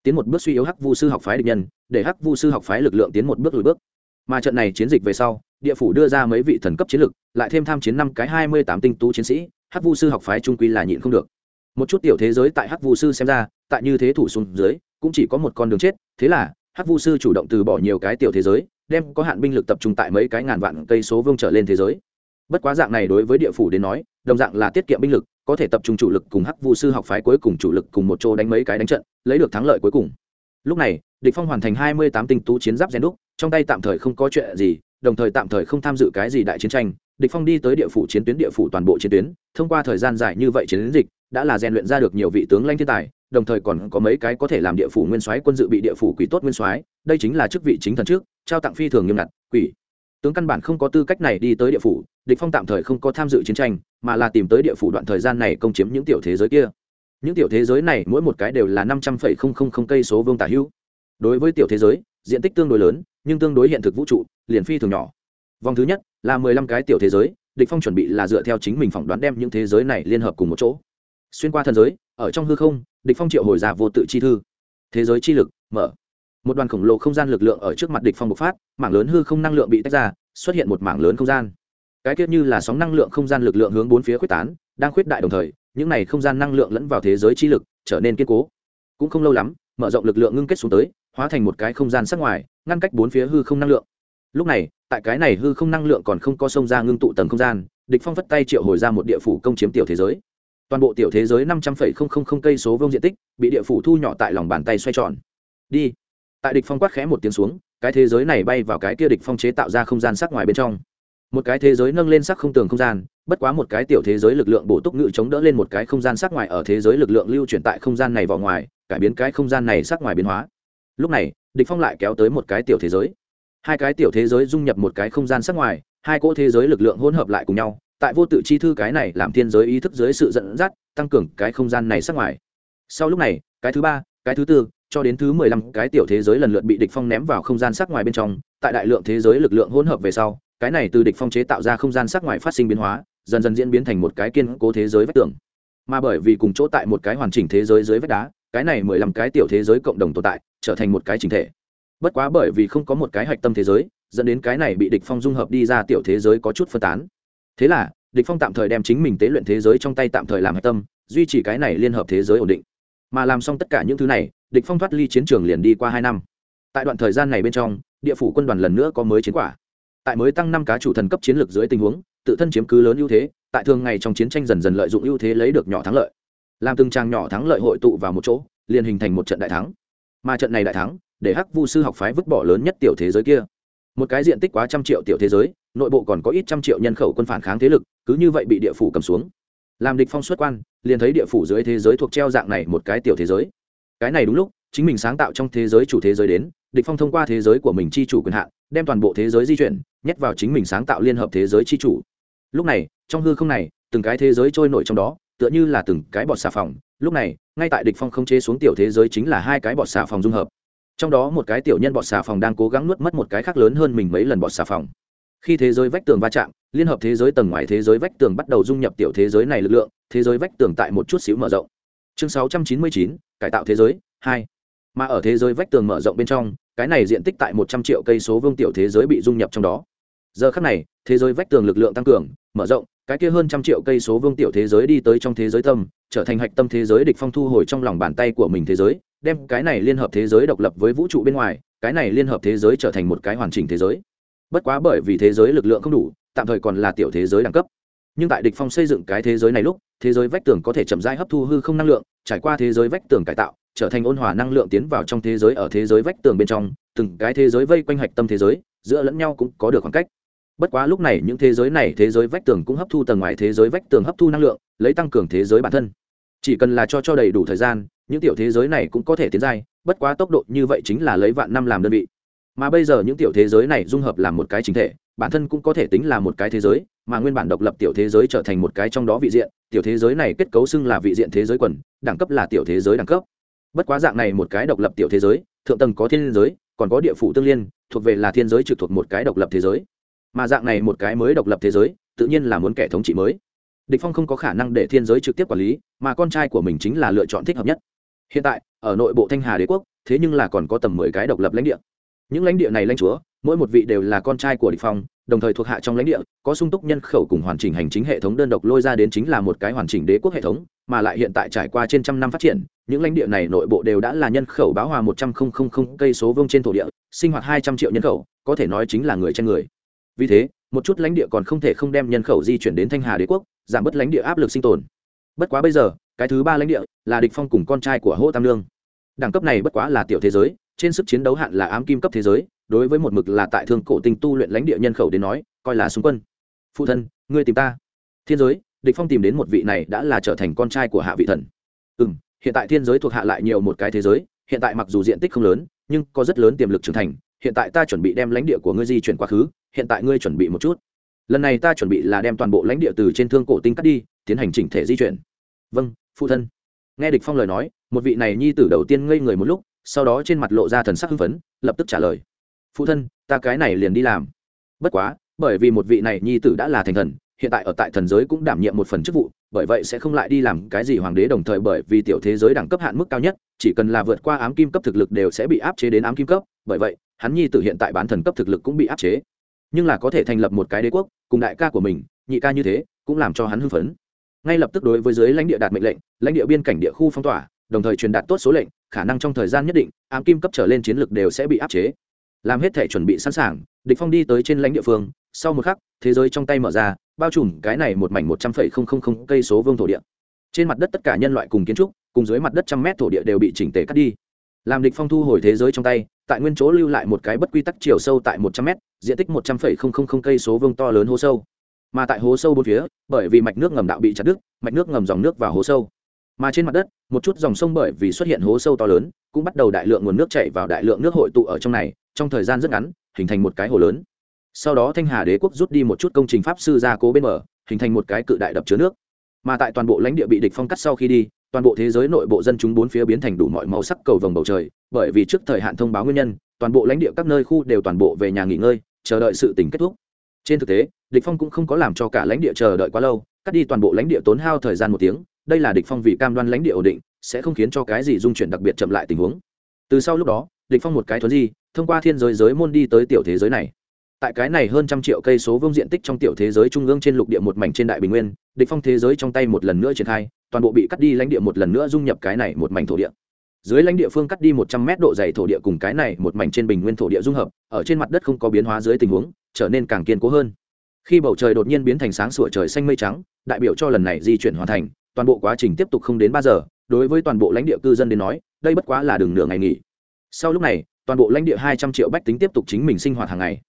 Tiến một bước suy yếu hắc vu sư học phái địch nhân, để hắc vu sư học phái lực lượng tiến một bước lùi bước. Mà trận này chiến dịch về sau, địa phủ đưa ra mấy vị thần cấp chiến lược, lại thêm tham chiến năm cái hai mươi tám tinh tú chiến sĩ hắc vu sư học phái trung quy là nhịn không được. Một chút tiểu thế giới tại hắc vu sư xem ra, tại như thế thủ xuống dưới, cũng chỉ có một con đường chết, thế là, hắc vu sư chủ động từ bỏ nhiều cái tiểu thế giới, đem có hạn binh lực tập trung tại mấy cái ngàn vạn cây số vương trở lên thế giới. Bất quá dạng này đối với địa phủ đến nói, đồng dạng là tiết kiệm binh lực, có thể tập trung chủ lực cùng hắc vu sư học phái cuối cùng chủ lực cùng một chỗ đánh mấy cái đánh trận, lấy được thắng lợi cuối cùng. Lúc này, địch phong hoàn thành hai mươi tám tinh tú chiến giáp gen đúc, trong tay tạm thời không có chuyện gì, đồng thời tạm thời không tham dự cái gì đại chiến tranh địch phong đi tới địa phủ chiến tuyến, địa phủ toàn bộ chiến tuyến, thông qua thời gian dài như vậy chiến dịch, đã là rèn luyện ra được nhiều vị tướng lãnh thiên tài, đồng thời còn có mấy cái có thể làm địa phủ nguyên soái, quân dự bị địa phủ quỷ tốt nguyên soái. Đây chính là chức vị chính thần trước, trao tặng phi thường nghiêm ngặt, quỷ. Tướng căn bản không có tư cách này đi tới địa phủ, địch phong tạm thời không có tham dự chiến tranh, mà là tìm tới địa phủ đoạn thời gian này công chiếm những tiểu thế giới kia. Những tiểu thế giới này mỗi một cái đều là năm trăm linh cây số vương tả hữu. Đối với tiểu thế giới, diện tích tương đối lớn, nhưng tương đối hiện thực vũ trụ, liền phi thường nhỏ vòng thứ nhất là mười lăm cái tiểu thế giới, địch phong chuẩn bị là dựa theo chính mình phỏng đoán đem những thế giới này liên hợp cùng một chỗ. Xuyên qua thần giới, ở trong hư không, địch phong triệu hồi ra vô tự chi thư. Thế giới chi lực, mở. Một đoàn khổng lồ không gian lực lượng ở trước mặt địch phong bộc phát, mảng lớn hư không năng lượng bị tách ra, xuất hiện một mảng lớn không gian. Cái tiết như là sóng năng lượng không gian lực lượng hướng bốn phía quyết tán, đang khuyết đại đồng thời, những này không gian năng lượng lẫn vào thế giới chi lực trở nên kiên cố. Cũng không lâu lắm, mở rộng lực lượng ngưng kết xuống tới, hóa thành một cái không gian sắc ngoài, ngăn cách bốn phía hư không năng lượng lúc này, tại cái này hư không năng lượng còn không có sông ra ngưng tụ tầng không gian, địch phong vất tay triệu hồi ra một địa phủ công chiếm tiểu thế giới. Toàn bộ tiểu thế giới năm trăm linh cây số vuông diện tích, bị địa phủ thu nhỏ tại lòng bàn tay xoay tròn. Đi. Tại địch phong quát khẽ một tiếng xuống, cái thế giới này bay vào cái kia địch phong chế tạo ra không gian sắc ngoài bên trong. Một cái thế giới nâng lên sắc không tường không gian, bất quá một cái tiểu thế giới lực lượng bổ túc ngự chống đỡ lên một cái không gian sắc ngoài ở thế giới lực lượng lưu chuyển tại không gian này vào ngoài, cải biến cái không gian này sắc ngoài biến hóa. Lúc này, địch phong lại kéo tới một cái tiểu thế giới hai cái tiểu thế giới dung nhập một cái không gian sắc ngoài, hai cỗ thế giới lực lượng hỗn hợp lại cùng nhau, tại vô tự chi thư cái này làm thiên giới ý thức dưới sự dẫn dắt, tăng cường cái không gian này sắc ngoài. Sau lúc này, cái thứ ba, cái thứ tư, cho đến thứ mười lăm, cái tiểu thế giới lần lượt bị địch phong ném vào không gian sắc ngoài bên trong, tại đại lượng thế giới lực lượng hỗn hợp về sau, cái này từ địch phong chế tạo ra không gian sắc ngoài phát sinh biến hóa, dần dần diễn biến thành một cái kiên cố thế giới vách tường. Mà bởi vì cùng chỗ tại một cái hoàn chỉnh thế giới dưới vách đá, cái này mười lăm cái tiểu thế giới cộng đồng tồn tại, trở thành một cái chính thể bất quá bởi vì không có một cái hạch tâm thế giới, dẫn đến cái này bị địch phong dung hợp đi ra tiểu thế giới có chút phân tán. Thế là, địch phong tạm thời đem chính mình tế luyện thế giới trong tay tạm thời làm hạch tâm, duy trì cái này liên hợp thế giới ổn định. Mà làm xong tất cả những thứ này, địch phong thoát ly chiến trường liền đi qua hai năm. Tại đoạn thời gian này bên trong, địa phủ quân đoàn lần nữa có mới chiến quả. Tại mới tăng năm cá chủ thần cấp chiến lược dưới tình huống, tự thân chiếm cứ lớn ưu thế, tại thường ngày trong chiến tranh dần dần lợi dụng ưu thế lấy được nhỏ thắng lợi. Làm từng trang nhỏ thắng lợi hội tụ vào một chỗ, liền hình thành một trận đại thắng mà trận này đại thắng, để hắc vu sư học phái vứt bỏ lớn nhất tiểu thế giới kia. Một cái diện tích quá trăm triệu tiểu thế giới, nội bộ còn có ít trăm triệu nhân khẩu quân phản kháng thế lực, cứ như vậy bị địa phủ cầm xuống. Làm địch phong xuất quan, liền thấy địa phủ dưới thế giới thuộc treo dạng này một cái tiểu thế giới. Cái này đúng lúc, chính mình sáng tạo trong thế giới chủ thế giới đến, địch phong thông qua thế giới của mình chi chủ quyền hạn, đem toàn bộ thế giới di chuyển, nhét vào chính mình sáng tạo liên hợp thế giới chi chủ. Lúc này, trong hư không này, từng cái thế giới trôi nổi trong đó, tựa như là từng cái bọt xà phòng lúc này ngay tại địch phong không chế xuống tiểu thế giới chính là hai cái bọt xà phòng dung hợp. Trong đó một cái tiểu nhân bọt xà phòng đang cố gắng nuốt mất một cái khác lớn hơn mình mấy lần bọt xà phòng. Khi thế giới vách tường va chạm liên hợp thế giới tầng ngoài thế giới vách tường bắt đầu dung nhập tiểu thế giới này lực lượng thế giới vách tường tại một chút xíu mở rộng. Chương 699, cải tạo thế giới 2. mà ở thế giới vách tường mở rộng bên trong cái này diện tích tại một trăm triệu cây số vương tiểu thế giới bị dung nhập trong đó. Giờ khắc này thế giới vách tường lực lượng tăng cường mở rộng cái kia hơn trăm triệu cây số vương tiểu thế giới đi tới trong thế giới tâm trở thành hạch tâm thế giới địch phong thu hồi trong lòng bàn tay của mình thế giới đem cái này liên hợp thế giới độc lập với vũ trụ bên ngoài cái này liên hợp thế giới trở thành một cái hoàn chỉnh thế giới bất quá bởi vì thế giới lực lượng không đủ tạm thời còn là tiểu thế giới đẳng cấp nhưng tại địch phong xây dựng cái thế giới này lúc thế giới vách tường có thể chậm rãi hấp thu hư không năng lượng trải qua thế giới vách tường cải tạo trở thành ôn hòa năng lượng tiến vào trong thế giới ở thế giới vách tường bên trong từng cái thế giới vây quanh hạch tâm thế giới giữa lẫn nhau cũng có được khoảng cách bất quá lúc này những thế giới này thế giới vách tường cũng hấp thu tầng ngoài thế giới vách tường hấp thu năng lượng lấy tăng cường thế giới bản thân chỉ cần là cho cho đầy đủ thời gian những tiểu thế giới này cũng có thể tiến giai bất quá tốc độ như vậy chính là lấy vạn năm làm đơn vị mà bây giờ những tiểu thế giới này dung hợp làm một cái chính thể bản thân cũng có thể tính là một cái thế giới mà nguyên bản độc lập tiểu thế giới trở thành một cái trong đó vị diện tiểu thế giới này kết cấu xưng là vị diện thế giới quần đẳng cấp là tiểu thế giới đẳng cấp bất quá dạng này một cái độc lập tiểu thế giới thượng tầng có thiên giới còn có địa phủ tương liên thuộc về là thiên giới trực thuộc một cái độc lập thế giới mà dạng này một cái mới độc lập thế giới, tự nhiên là muốn kẻ thống trị mới. Địch phong không có khả năng để thiên giới trực tiếp quản lý, mà con trai của mình chính là lựa chọn thích hợp nhất. Hiện tại, ở nội bộ thanh hà đế quốc, thế nhưng là còn có tầm mười cái độc lập lãnh địa. Những lãnh địa này lãnh chúa, mỗi một vị đều là con trai của địch phong, đồng thời thuộc hạ trong lãnh địa, có sung túc nhân khẩu cùng hoàn chỉnh hành chính hệ thống đơn độc lôi ra đến chính là một cái hoàn chỉnh đế quốc hệ thống, mà lại hiện tại trải qua trên trăm năm phát triển, những lãnh địa này nội bộ đều đã là nhân khẩu báo hòa một trăm linh cây số vương trên thổ địa, sinh hoạt hai trăm triệu nhân khẩu, có thể nói chính là người trên người vì thế một chút lãnh địa còn không thể không đem nhân khẩu di chuyển đến thanh hà đế quốc giảm bớt lãnh địa áp lực sinh tồn. Bất quá bây giờ cái thứ ba lãnh địa là địch phong cùng con trai của hô tam lương đẳng cấp này bất quá là tiểu thế giới trên sức chiến đấu hạn là ám kim cấp thế giới đối với một mực là tại thương cổ tinh tu luyện lãnh địa nhân khẩu đến nói coi là xung quân. Phụ thân ngươi tìm ta. Thiên giới địch phong tìm đến một vị này đã là trở thành con trai của hạ vị thần. Ừm, hiện tại thiên giới thuộc hạ lại nhiều một cái thế giới hiện tại mặc dù diện tích không lớn nhưng có rất lớn tiềm lực trưởng thành hiện tại ta chuẩn bị đem lãnh địa của ngươi di chuyển quá khứ hiện tại ngươi chuẩn bị một chút. Lần này ta chuẩn bị là đem toàn bộ lãnh địa từ trên thương cổ tinh cắt đi, tiến hành chỉnh thể di chuyển. Vâng phụ thân. Nghe địch phong lời nói, một vị này nhi tử đầu tiên ngây người một lúc, sau đó trên mặt lộ ra thần sắc hưng phấn, lập tức trả lời. Phụ thân, ta cái này liền đi làm. Bất quá, bởi vì một vị này nhi tử đã là thành thần, hiện tại ở tại thần giới cũng đảm nhiệm một phần chức vụ, bởi vậy sẽ không lại đi làm cái gì hoàng đế đồng thời bởi vì tiểu thế giới đẳng cấp hạn mức cao nhất, chỉ cần là vượt qua ám kim cấp thực lực đều sẽ bị áp chế đến ám kim cấp, bởi vậy, hắn nhi tử hiện tại bán thần cấp thực lực cũng bị áp chế nhưng là có thể thành lập một cái đế quốc, cùng đại ca của mình, nhị ca như thế, cũng làm cho hắn hưng phấn. Ngay lập tức đối với dưới lãnh địa đạt mệnh lệnh, lãnh địa biên cảnh địa khu phong tỏa, đồng thời truyền đạt tốt số lệnh, khả năng trong thời gian nhất định, ám kim cấp trở lên chiến lược đều sẽ bị áp chế. Làm hết thể chuẩn bị sẵn sàng, địch phong đi tới trên lãnh địa phương, sau một khắc, thế giới trong tay mở ra, bao trùm cái này một mảnh một trăm phẩy không không không cây số vương thổ địa. Trên mặt đất tất cả nhân loại cùng kiến trúc, cùng dưới mặt đất trăm mét thổ địa đều bị chỉnh tề cắt đi. Làm địch phong thu hồi thế giới trong tay tại nguyên chỗ lưu lại một cái bất quy tắc chiều sâu tại một trăm diện tích một trăm phẩy không không không cây số vương to lớn hố sâu. Mà tại hố sâu bốn phía bởi vì mạch nước ngầm đạo bị chặt đứt mạch nước ngầm dòng nước vào hố sâu. Mà trên mặt đất một chút dòng sông bởi vì xuất hiện hố sâu to lớn cũng bắt đầu đại lượng nguồn nước chảy vào đại lượng nước hội tụ ở trong này trong thời gian rất ngắn hình thành một cái hồ lớn. Sau đó thanh hà đế quốc rút đi một chút công trình pháp sư gia cố bên mở, hình thành một cái cự đại đập chứa nước. Mà tại toàn bộ lãnh địa bị địch phong cắt sau khi đi toàn bộ thế giới nội bộ dân chúng bốn phía biến thành đủ mọi màu sắc cầu vồng bầu trời, bởi vì trước thời hạn thông báo nguyên nhân, toàn bộ lãnh địa các nơi khu đều toàn bộ về nhà nghỉ ngơi, chờ đợi sự tình kết thúc. Trên thực tế, địch phong cũng không có làm cho cả lãnh địa chờ đợi quá lâu, cắt đi toàn bộ lãnh địa tốn hao thời gian một tiếng, đây là địch phong vì cam đoan lãnh địa ổn định, sẽ không khiến cho cái gì dung chuyển đặc biệt chậm lại tình huống. Từ sau lúc đó, địch phong một cái thuấn di, thông qua thiên giới giới môn đi tới tiểu thế giới này tại cái này hơn trăm triệu cây số vương diện tích trong tiểu thế giới trung ương trên lục địa một mảnh trên đại bình nguyên, địch phong thế giới trong tay một lần nữa triển khai, toàn bộ bị cắt đi lãnh địa một lần nữa dung nhập cái này một mảnh thổ địa. Dưới lãnh địa phương cắt đi một trăm mét độ dày thổ địa cùng cái này một mảnh trên bình nguyên thổ địa dung hợp, ở trên mặt đất không có biến hóa dưới tình huống, trở nên càng kiên cố hơn. Khi bầu trời đột nhiên biến thành sáng sủa trời xanh mây trắng, đại biểu cho lần này di chuyển hoàn thành, toàn bộ quá trình tiếp tục không đến ba giờ, đối với toàn bộ lãnh địa cư dân đến nói, đây bất quá là đường nửa ngày nghỉ. Sau lúc này, toàn bộ lãnh địa hai trăm triệu bách tính tiếp tục chính mình sinh hoạt hàng ngày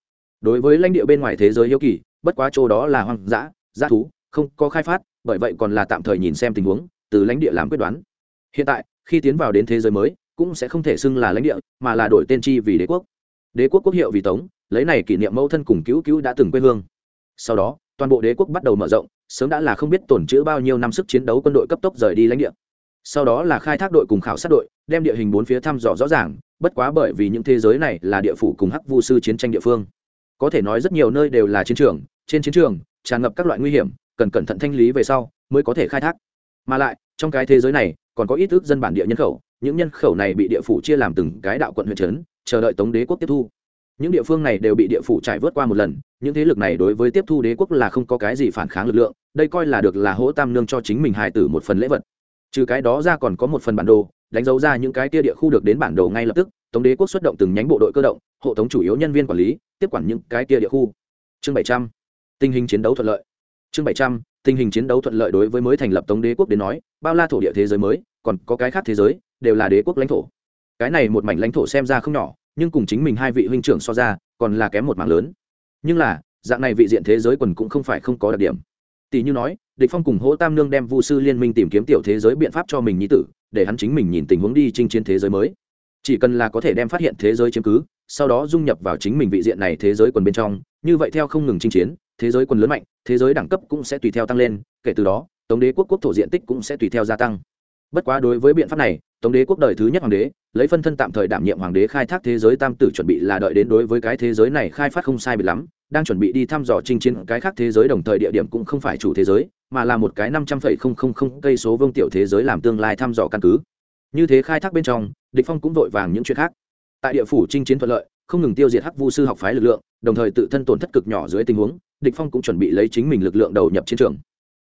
đối với lãnh địa bên ngoài thế giới hiếu kỳ, bất quá chỗ đó là hoang dã dã thú, không có khai phát, bởi vậy còn là tạm thời nhìn xem tình huống, từ lãnh địa làm quyết đoán. Hiện tại, khi tiến vào đến thế giới mới, cũng sẽ không thể xưng là lãnh địa, mà là đổi tên chi vì đế quốc. Đế quốc quốc hiệu vì tống, lấy này kỷ niệm mẫu thân cùng cứu cứu đã từng quê hương. Sau đó, toàn bộ đế quốc bắt đầu mở rộng, sớm đã là không biết tổn chữ bao nhiêu năm sức chiến đấu quân đội cấp tốc rời đi lãnh địa. Sau đó là khai thác đội cùng khảo sát đội, đem địa hình bốn phía thăm dò rõ ràng, bất quá bởi vì những thế giới này là địa phủ cùng hắc vu sư chiến tranh địa phương có thể nói rất nhiều nơi đều là chiến trường, trên chiến trường, tràn ngập các loại nguy hiểm, cần cẩn thận thanh lý về sau mới có thể khai thác. Mà lại, trong cái thế giới này, còn có ít ước dân bản địa nhân khẩu, những nhân khẩu này bị địa phủ chia làm từng cái đạo quận huyện trấn, chờ đợi tống đế quốc tiếp thu. Những địa phương này đều bị địa phủ trải vớt qua một lần, những thế lực này đối với tiếp thu đế quốc là không có cái gì phản kháng lực lượng, đây coi là được là hỗ tam nương cho chính mình hài tử một phần lễ vật. Trừ cái đó ra còn có một phần bản đồ, đánh dấu ra những cái tia địa khu được đến bản đồ ngay lập tức, tống đế quốc xuất động từng nhánh bộ đội cơ động, hộ tống chủ yếu nhân viên quản lý tiếp quản những cái kia địa khu. Chương bảy trăm, tình hình chiến đấu thuận lợi. Chương bảy trăm, tình hình chiến đấu thuận lợi đối với mới thành lập tống đế quốc đến nói, bao la thổ địa thế giới mới, còn có cái khác thế giới, đều là đế quốc lãnh thổ. Cái này một mảnh lãnh thổ xem ra không nhỏ, nhưng cùng chính mình hai vị huynh trưởng so ra, còn là kém một mảng lớn. Nhưng là, dạng này vị diện thế giới quần cũng không phải không có đặc điểm. Tỷ như nói, địch phong cùng hỗ tam nương đem vu sư liên minh tìm kiếm tiểu thế giới biện pháp cho mình nhi tử, để hắn chính mình nhìn tình huống đi chinh chiến thế giới mới. Chỉ cần là có thể đem phát hiện thế giới chiếm cứ sau đó dung nhập vào chính mình vị diện này thế giới quần bên trong, như vậy theo không ngừng chinh chiến, thế giới quần lớn mạnh, thế giới đẳng cấp cũng sẽ tùy theo tăng lên, kể từ đó, tống đế quốc quốc thổ diện tích cũng sẽ tùy theo gia tăng. Bất quá đối với biện pháp này, tống đế quốc đời thứ nhất hoàng đế, lấy phân thân tạm thời đảm nhiệm hoàng đế khai thác thế giới tam tử chuẩn bị là đợi đến đối với cái thế giới này khai phát không sai bị lắm, đang chuẩn bị đi thăm dò chinh chiến cái khác thế giới đồng thời địa điểm cũng không phải chủ thế giới, mà là một cái năm trăm phẩy không không không cây số vương tiểu thế giới làm tương lai thăm dò căn cứ. Như thế khai thác bên trong, địch phong cũng vội vàng những chuyện khác tại địa phủ chinh chiến thuận lợi, không ngừng tiêu diệt hắc vu sư học phái lực lượng, đồng thời tự thân tổn thất cực nhỏ dưới tình huống, địch phong cũng chuẩn bị lấy chính mình lực lượng đầu nhập chiến trường.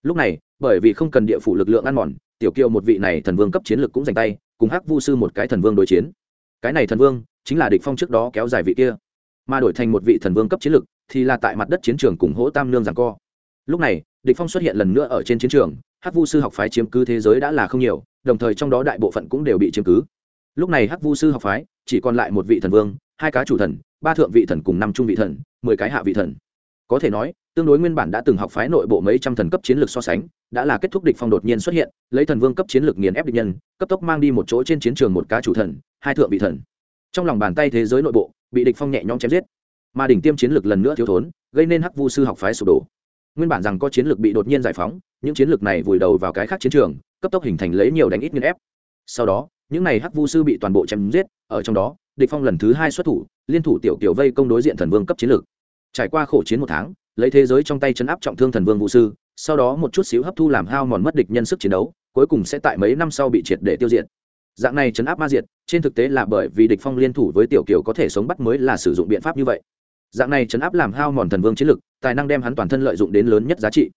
Lúc này, bởi vì không cần địa phủ lực lượng ăn mòn, tiểu kiều một vị này thần vương cấp chiến lực cũng giành tay, cùng hắc vu sư một cái thần vương đối chiến. Cái này thần vương, chính là địch phong trước đó kéo dài vị kia. Mà đổi thành một vị thần vương cấp chiến lực, thì là tại mặt đất chiến trường cùng hỗ tam nương giằng co. Lúc này, địch phong xuất hiện lần nữa ở trên chiến trường, hắc vu sư học phái chiếm cứ thế giới đã là không nhiều, đồng thời trong đó đại bộ phận cũng đều bị chiếm cứ lúc này hắc vu sư học phái, chỉ còn lại một vị thần vương, hai cá chủ thần, ba thượng vị thần cùng năm trung vị thần, mười cái hạ vị thần. Có thể nói, tương đối nguyên bản đã từng học phái nội bộ mấy trăm thần cấp chiến lược so sánh, đã là kết thúc địch phong đột nhiên xuất hiện, lấy thần vương cấp chiến lược nghiền ép địch nhân, cấp tốc mang đi một chỗ trên chiến trường một cá chủ thần, hai thượng vị thần. Trong lòng bàn tay thế giới nội bộ, bị địch phong nhẹ nhõm chém giết. Mà đỉnh tiêm chiến lược lần nữa thiếu thốn, gây nên hắc vu sư học phái sụp đổ. Nguyên bản rằng có chiến lược bị đột nhiên giải phóng, những chiến lược này vùi đầu vào cái khác chiến trường, cấp tốc hình thành lấy nhiều đánh ít nghiền ép. Sau đó những này hắc vu sư bị toàn bộ chém giết, ở trong đó, địch phong lần thứ hai xuất thủ, liên thủ tiểu tiểu vây công đối diện thần vương cấp chiến lược. Trải qua khổ chiến một tháng, lấy thế giới trong tay chấn áp trọng thương thần vương vũ sư, sau đó một chút xíu hấp thu làm hao mòn mất địch nhân sức chiến đấu, cuối cùng sẽ tại mấy năm sau bị triệt để tiêu diệt. Dạng này chấn áp ma diệt, trên thực tế là bởi vì địch phong liên thủ với tiểu kiều có thể sống bắt mới là sử dụng biện pháp như vậy. Dạng này chấn áp làm hao mòn thần vương chiến lực tài năng đem hắn toàn thân lợi dụng đến lớn nhất giá trị.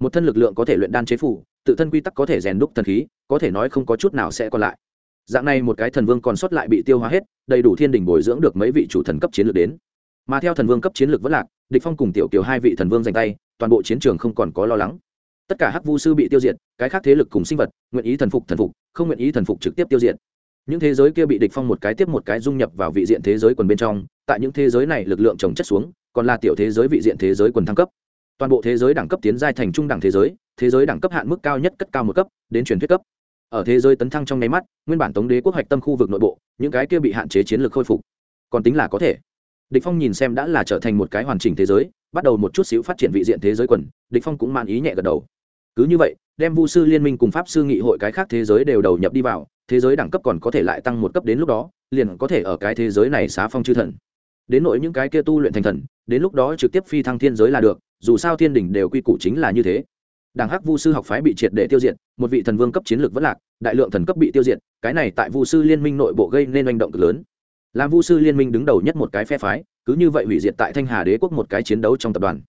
Một thân lực lượng có thể luyện đan chế phủ, tự thân quy tắc có thể rèn đúc thần khí, có thể nói không có chút nào sẽ còn lại dạng này một cái thần vương còn sót lại bị tiêu hóa hết, đầy đủ thiên đình bồi dưỡng được mấy vị chủ thần cấp chiến lược đến. Mà theo thần vương cấp chiến lược vẫn lạc, địch phong cùng tiểu kiều hai vị thần vương giành tay, toàn bộ chiến trường không còn có lo lắng. Tất cả hắc vu sư bị tiêu diệt, cái khác thế lực cùng sinh vật, nguyện ý thần phục thần phục, không nguyện ý thần phục trực tiếp tiêu diệt. Những thế giới kia bị địch phong một cái tiếp một cái dung nhập vào vị diện thế giới quần bên trong, tại những thế giới này lực lượng trồng chất xuống, còn là tiểu thế giới vị diện thế giới quần thăng cấp. Toàn bộ thế giới đẳng cấp tiến giai thành trung đẳng thế giới thế giới đẳng cấp hạn mức cao nhất cất cao một cấp, đến truyền thuyết cấp ở thế giới tấn thăng trong nháy mắt, nguyên bản tống đế quốc hoạch tâm khu vực nội bộ, những cái kia bị hạn chế chiến lược khôi phục. Còn tính là có thể. Địch phong nhìn xem đã là trở thành một cái hoàn chỉnh thế giới, bắt đầu một chút xíu phát triển vị diện thế giới quần, địch phong cũng man ý nhẹ gật đầu. Cứ như vậy, đem vu sư liên minh cùng pháp sư nghị hội cái khác thế giới đều đầu nhập đi vào, thế giới đẳng cấp còn có thể lại tăng một cấp đến lúc đó, liền có thể ở cái thế giới này xá phong chư thần. Đến nội những cái kia tu luyện thành thần, đến lúc đó trực tiếp phi thăng thiên giới là được, dù sao thiên đỉnh đều quy củ chính là như thế. Đảng hắc vu sư học phái bị triệt để tiêu diệt một vị thần vương cấp chiến lược vẫn lạc, đại lượng thần cấp bị tiêu diệt, cái này tại vu sư liên minh nội bộ gây nên manh động cực lớn. Làm vu sư liên minh đứng đầu nhất một cái phe phái, cứ như vậy hủy diệt tại thanh hà đế quốc một cái chiến đấu trong tập đoàn.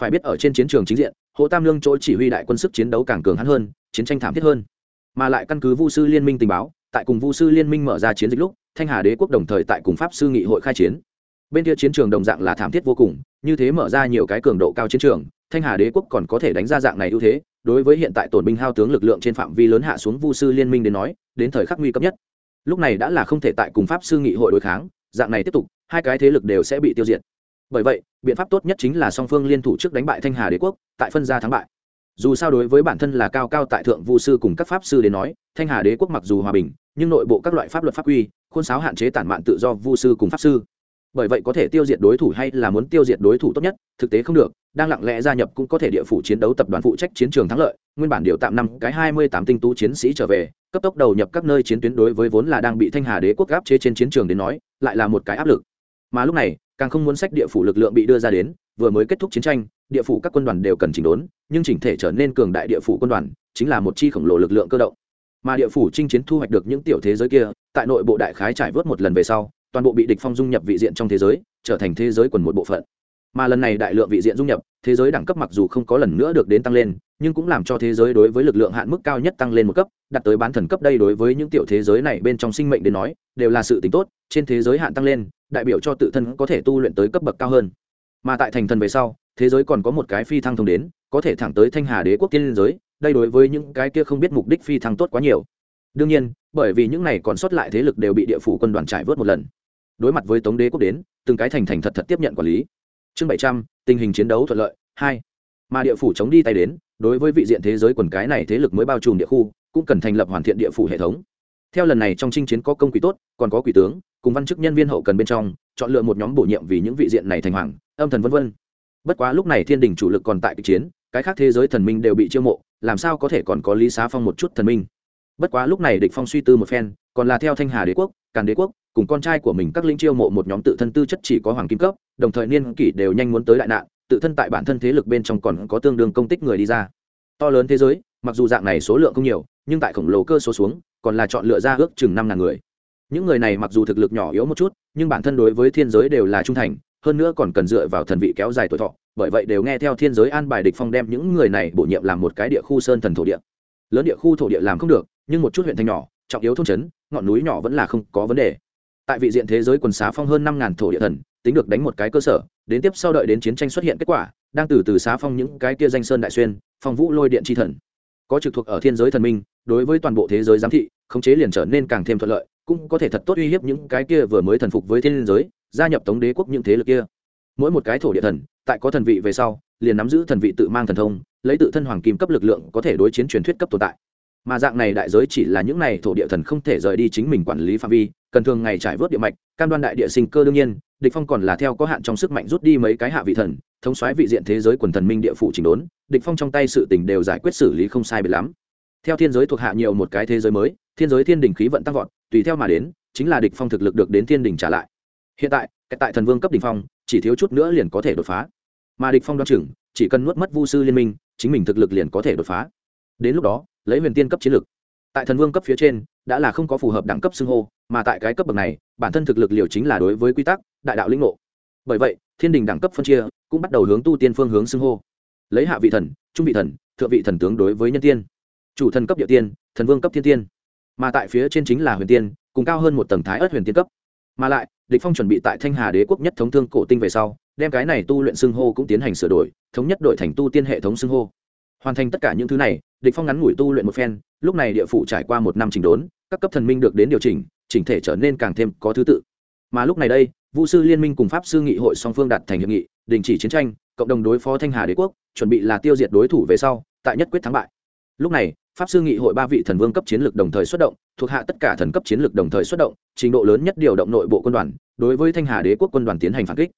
Phải biết ở trên chiến trường chính diện, hồ tam lương chỗ chỉ huy đại quân sức chiến đấu càng cường hắn hơn, chiến tranh thảm thiết hơn. Mà lại căn cứ vu sư liên minh tình báo, tại cùng vu sư liên minh mở ra chiến dịch lúc, thanh hà đế quốc đồng thời tại cùng pháp sư nghị hội khai chiến. Bên kia chiến trường đồng dạng là thảm thiết vô cùng, như thế mở ra nhiều cái cường độ cao chiến trường, thanh hà đế quốc còn có thể đánh ra dạng này ưu thế đối với hiện tại tổn binh hao tướng lực lượng trên phạm vi lớn hạ xuống vu sư liên minh đến nói, đến thời khắc nguy cấp nhất. Lúc này đã là không thể tại cùng pháp sư nghị hội đối kháng, dạng này tiếp tục, hai cái thế lực đều sẽ bị tiêu diệt. Bởi vậy, biện pháp tốt nhất chính là song phương liên thủ trước đánh bại thanh hà đế quốc, tại phân gia thắng bại. Dù sao đối với bản thân là cao cao tại thượng vu sư cùng các pháp sư đến nói, thanh hà đế quốc mặc dù hòa bình, nhưng nội bộ các loại pháp luật pháp quy, khuôn sáo hạn chế tản mạn tự do vu sư cùng pháp sư bởi vậy có thể tiêu diệt đối thủ hay là muốn tiêu diệt đối thủ tốt nhất, thực tế không được, đang lặng lẽ gia nhập cũng có thể địa phủ chiến đấu tập đoàn phụ trách chiến trường thắng lợi, nguyên bản điều tạm năm cái hai mươi tám tinh tú chiến sĩ trở về, cấp tốc đầu nhập các nơi chiến tuyến đối với vốn là đang bị thanh hà đế quốc gáp chế trên chiến trường đến nói, lại là một cái áp lực. Mà lúc này, càng không muốn sách địa phủ lực lượng bị đưa ra đến, vừa mới kết thúc chiến tranh, địa phủ các quân đoàn đều cần chỉnh đốn, nhưng chỉnh thể trở nên cường đại địa phủ quân đoàn, chính là một chi khổng lồ lực lượng cơ động. Mà địa phủ chinh chiến thu hoạch được những tiểu thế giới kia, tại nội bộ đại khái trải vớt một lần về sau toàn bộ bị địch phong dung nhập vị diện trong thế giới, trở thành thế giới quần một bộ phận. Mà lần này đại lượng vị diện dung nhập, thế giới đẳng cấp mặc dù không có lần nữa được đến tăng lên, nhưng cũng làm cho thế giới đối với lực lượng hạn mức cao nhất tăng lên một cấp đạt tới bán thần cấp đây đối với những tiểu thế giới này bên trong sinh mệnh đến nói, đều là sự tính tốt, trên thế giới hạn tăng lên, đại biểu cho tự thân có thể tu luyện tới cấp bậc cao hơn. Mà tại thành thần về sau, thế giới còn có một cái phi thăng thông đến, có thể thẳng tới thanh hà đế quốc tiên giới, đây đối với những cái kia không biết mục đích phi thăng tốt quá nhiều. Đương nhiên, bởi vì những này còn sót lại thế lực đều bị địa phủ quân đoàn trải vớt một lần đối mặt với tống đế quốc đến, từng cái thành thành thật thật tiếp nhận quản lý. Chương bảy trăm, tình hình chiến đấu thuận lợi, hai. Mà địa phủ chống đi tay đến, đối với vị diện thế giới quần cái này thế lực mới bao trùm địa khu, cũng cần thành lập hoàn thiện địa phủ hệ thống. Theo lần này trong chinh chiến có công quỷ tốt, còn có quỷ tướng, cùng văn chức nhân viên hậu cần bên trong, chọn lựa một nhóm bổ nhiệm vì những vị diện này thành hoàng, âm thần vân vân. Bất quá lúc này thiên đình chủ lực còn tại kịch chiến, cái khác thế giới thần minh đều bị chiêu mộ, làm sao có thể còn có lý xá phong một chút thần minh? Bất quá lúc này địch phong suy tư một phen còn là theo thanh hà đế quốc, càn đế quốc, cùng con trai của mình các linh chiêu mộ một nhóm tự thân tư chất chỉ có hoàng kim cấp, đồng thời niên kỷ đều nhanh muốn tới đại nạn, tự thân tại bản thân thế lực bên trong còn có tương đương công tích người đi ra. To lớn thế giới, mặc dù dạng này số lượng không nhiều, nhưng tại khổng lồ cơ số xuống, còn là chọn lựa ra ước chừng năm ngàn người. Những người này mặc dù thực lực nhỏ yếu một chút, nhưng bản thân đối với thiên giới đều là trung thành, hơn nữa còn cần dựa vào thần vị kéo dài tuổi thọ, bởi vậy đều nghe theo thiên giới an bài địch phong đem những người này bổ nhiệm làm một cái địa khu sơn thần thổ địa. Lớn địa khu thổ địa làm không được, nhưng một chút huyện thành nhỏ, trọng yếu thôn trấn ngọn núi nhỏ vẫn là không có vấn đề. Tại vị diện thế giới quần xá phong hơn năm ngàn thổ địa thần, tính được đánh một cái cơ sở, đến tiếp sau đợi đến chiến tranh xuất hiện kết quả, đang từ từ xá phong những cái kia danh sơn đại xuyên, phong vũ lôi điện chi thần. Có trực thuộc ở thiên giới thần minh, đối với toàn bộ thế giới giám thị, khống chế liền trở nên càng thêm thuận lợi, cũng có thể thật tốt uy hiếp những cái kia vừa mới thần phục với thiên giới, gia nhập tống đế quốc những thế lực kia. Mỗi một cái thổ địa thần, tại có thần vị về sau, liền nắm giữ thần vị tự mang thần thông, lấy tự thân hoàng kim cấp lực lượng có thể đối chiến truyền thuyết cấp tồn tại mà dạng này đại giới chỉ là những này thổ địa thần không thể rời đi chính mình quản lý phạm vi, cần thường ngày trải vớt địa mạch, cam đoan đại địa sinh cơ đương nhiên, địch phong còn là theo có hạn trong sức mạnh rút đi mấy cái hạ vị thần, thống soái vị diện thế giới quần thần minh địa phủ chỉnh đốn, địch phong trong tay sự tình đều giải quyết xử lý không sai biệt lắm. Theo thiên giới thuộc hạ nhiều một cái thế giới mới, thiên giới thiên đỉnh khí vận tăng vọt, tùy theo mà đến, chính là địch phong thực lực được đến thiên đỉnh trả lại. Hiện tại tại thần vương cấp đỉnh phong, chỉ thiếu chút nữa liền có thể đột phá. Mà địch phong đoan chừng, chỉ cần nuốt mất vu sư liên minh, chính mình thực lực liền có thể đột phá. Đến lúc đó lấy huyền tiên cấp chiến lực. Tại thần vương cấp phía trên, đã là không có phù hợp đẳng cấp xưng hô, mà tại cái cấp bậc này, bản thân thực lực liều chính là đối với quy tắc, đại đạo linh ngộ. Bởi vậy, thiên đình đẳng cấp phân chia cũng bắt đầu hướng tu tiên phương hướng xưng hô. Lấy hạ vị thần, trung vị thần, thượng vị thần tướng đối với nhân tiên. Chủ thần cấp địa tiên, thần vương cấp thiên tiên. Mà tại phía trên chính là huyền tiên, cùng cao hơn một tầng thái ớt huyền tiên cấp. Mà lại, địch phong chuẩn bị tại thanh hà đế quốc nhất thống thương cổ tinh về sau, đem cái này tu luyện xưng hô cũng tiến hành sửa đổi, thống nhất đổi thành tu tiên hệ thống xưng hô hoàn thành tất cả những thứ này, địch phong ngắn ngủi tu luyện một phen, lúc này địa phủ trải qua một năm chỉnh đốn, các cấp thần minh được đến điều chỉnh chỉnh thể trở nên càng thêm có thứ tự. Mà lúc này đây vu sư liên minh cùng pháp sư nghị hội song phương đạt thành hiệp nghị, đình chỉ chiến tranh, cộng đồng đối phó thanh hà đế quốc, chuẩn bị là tiêu diệt đối thủ về sau, tại nhất quyết thắng bại. Lúc này, pháp sư nghị hội ba vị thần vương cấp chiến lược đồng thời xuất động, thuộc hạ tất cả thần cấp chiến lược đồng thời xuất động, trình độ lớn nhất điều động nội bộ quân đoàn, đối với thanh hà đế quốc quân đoàn tiến hành phản kích.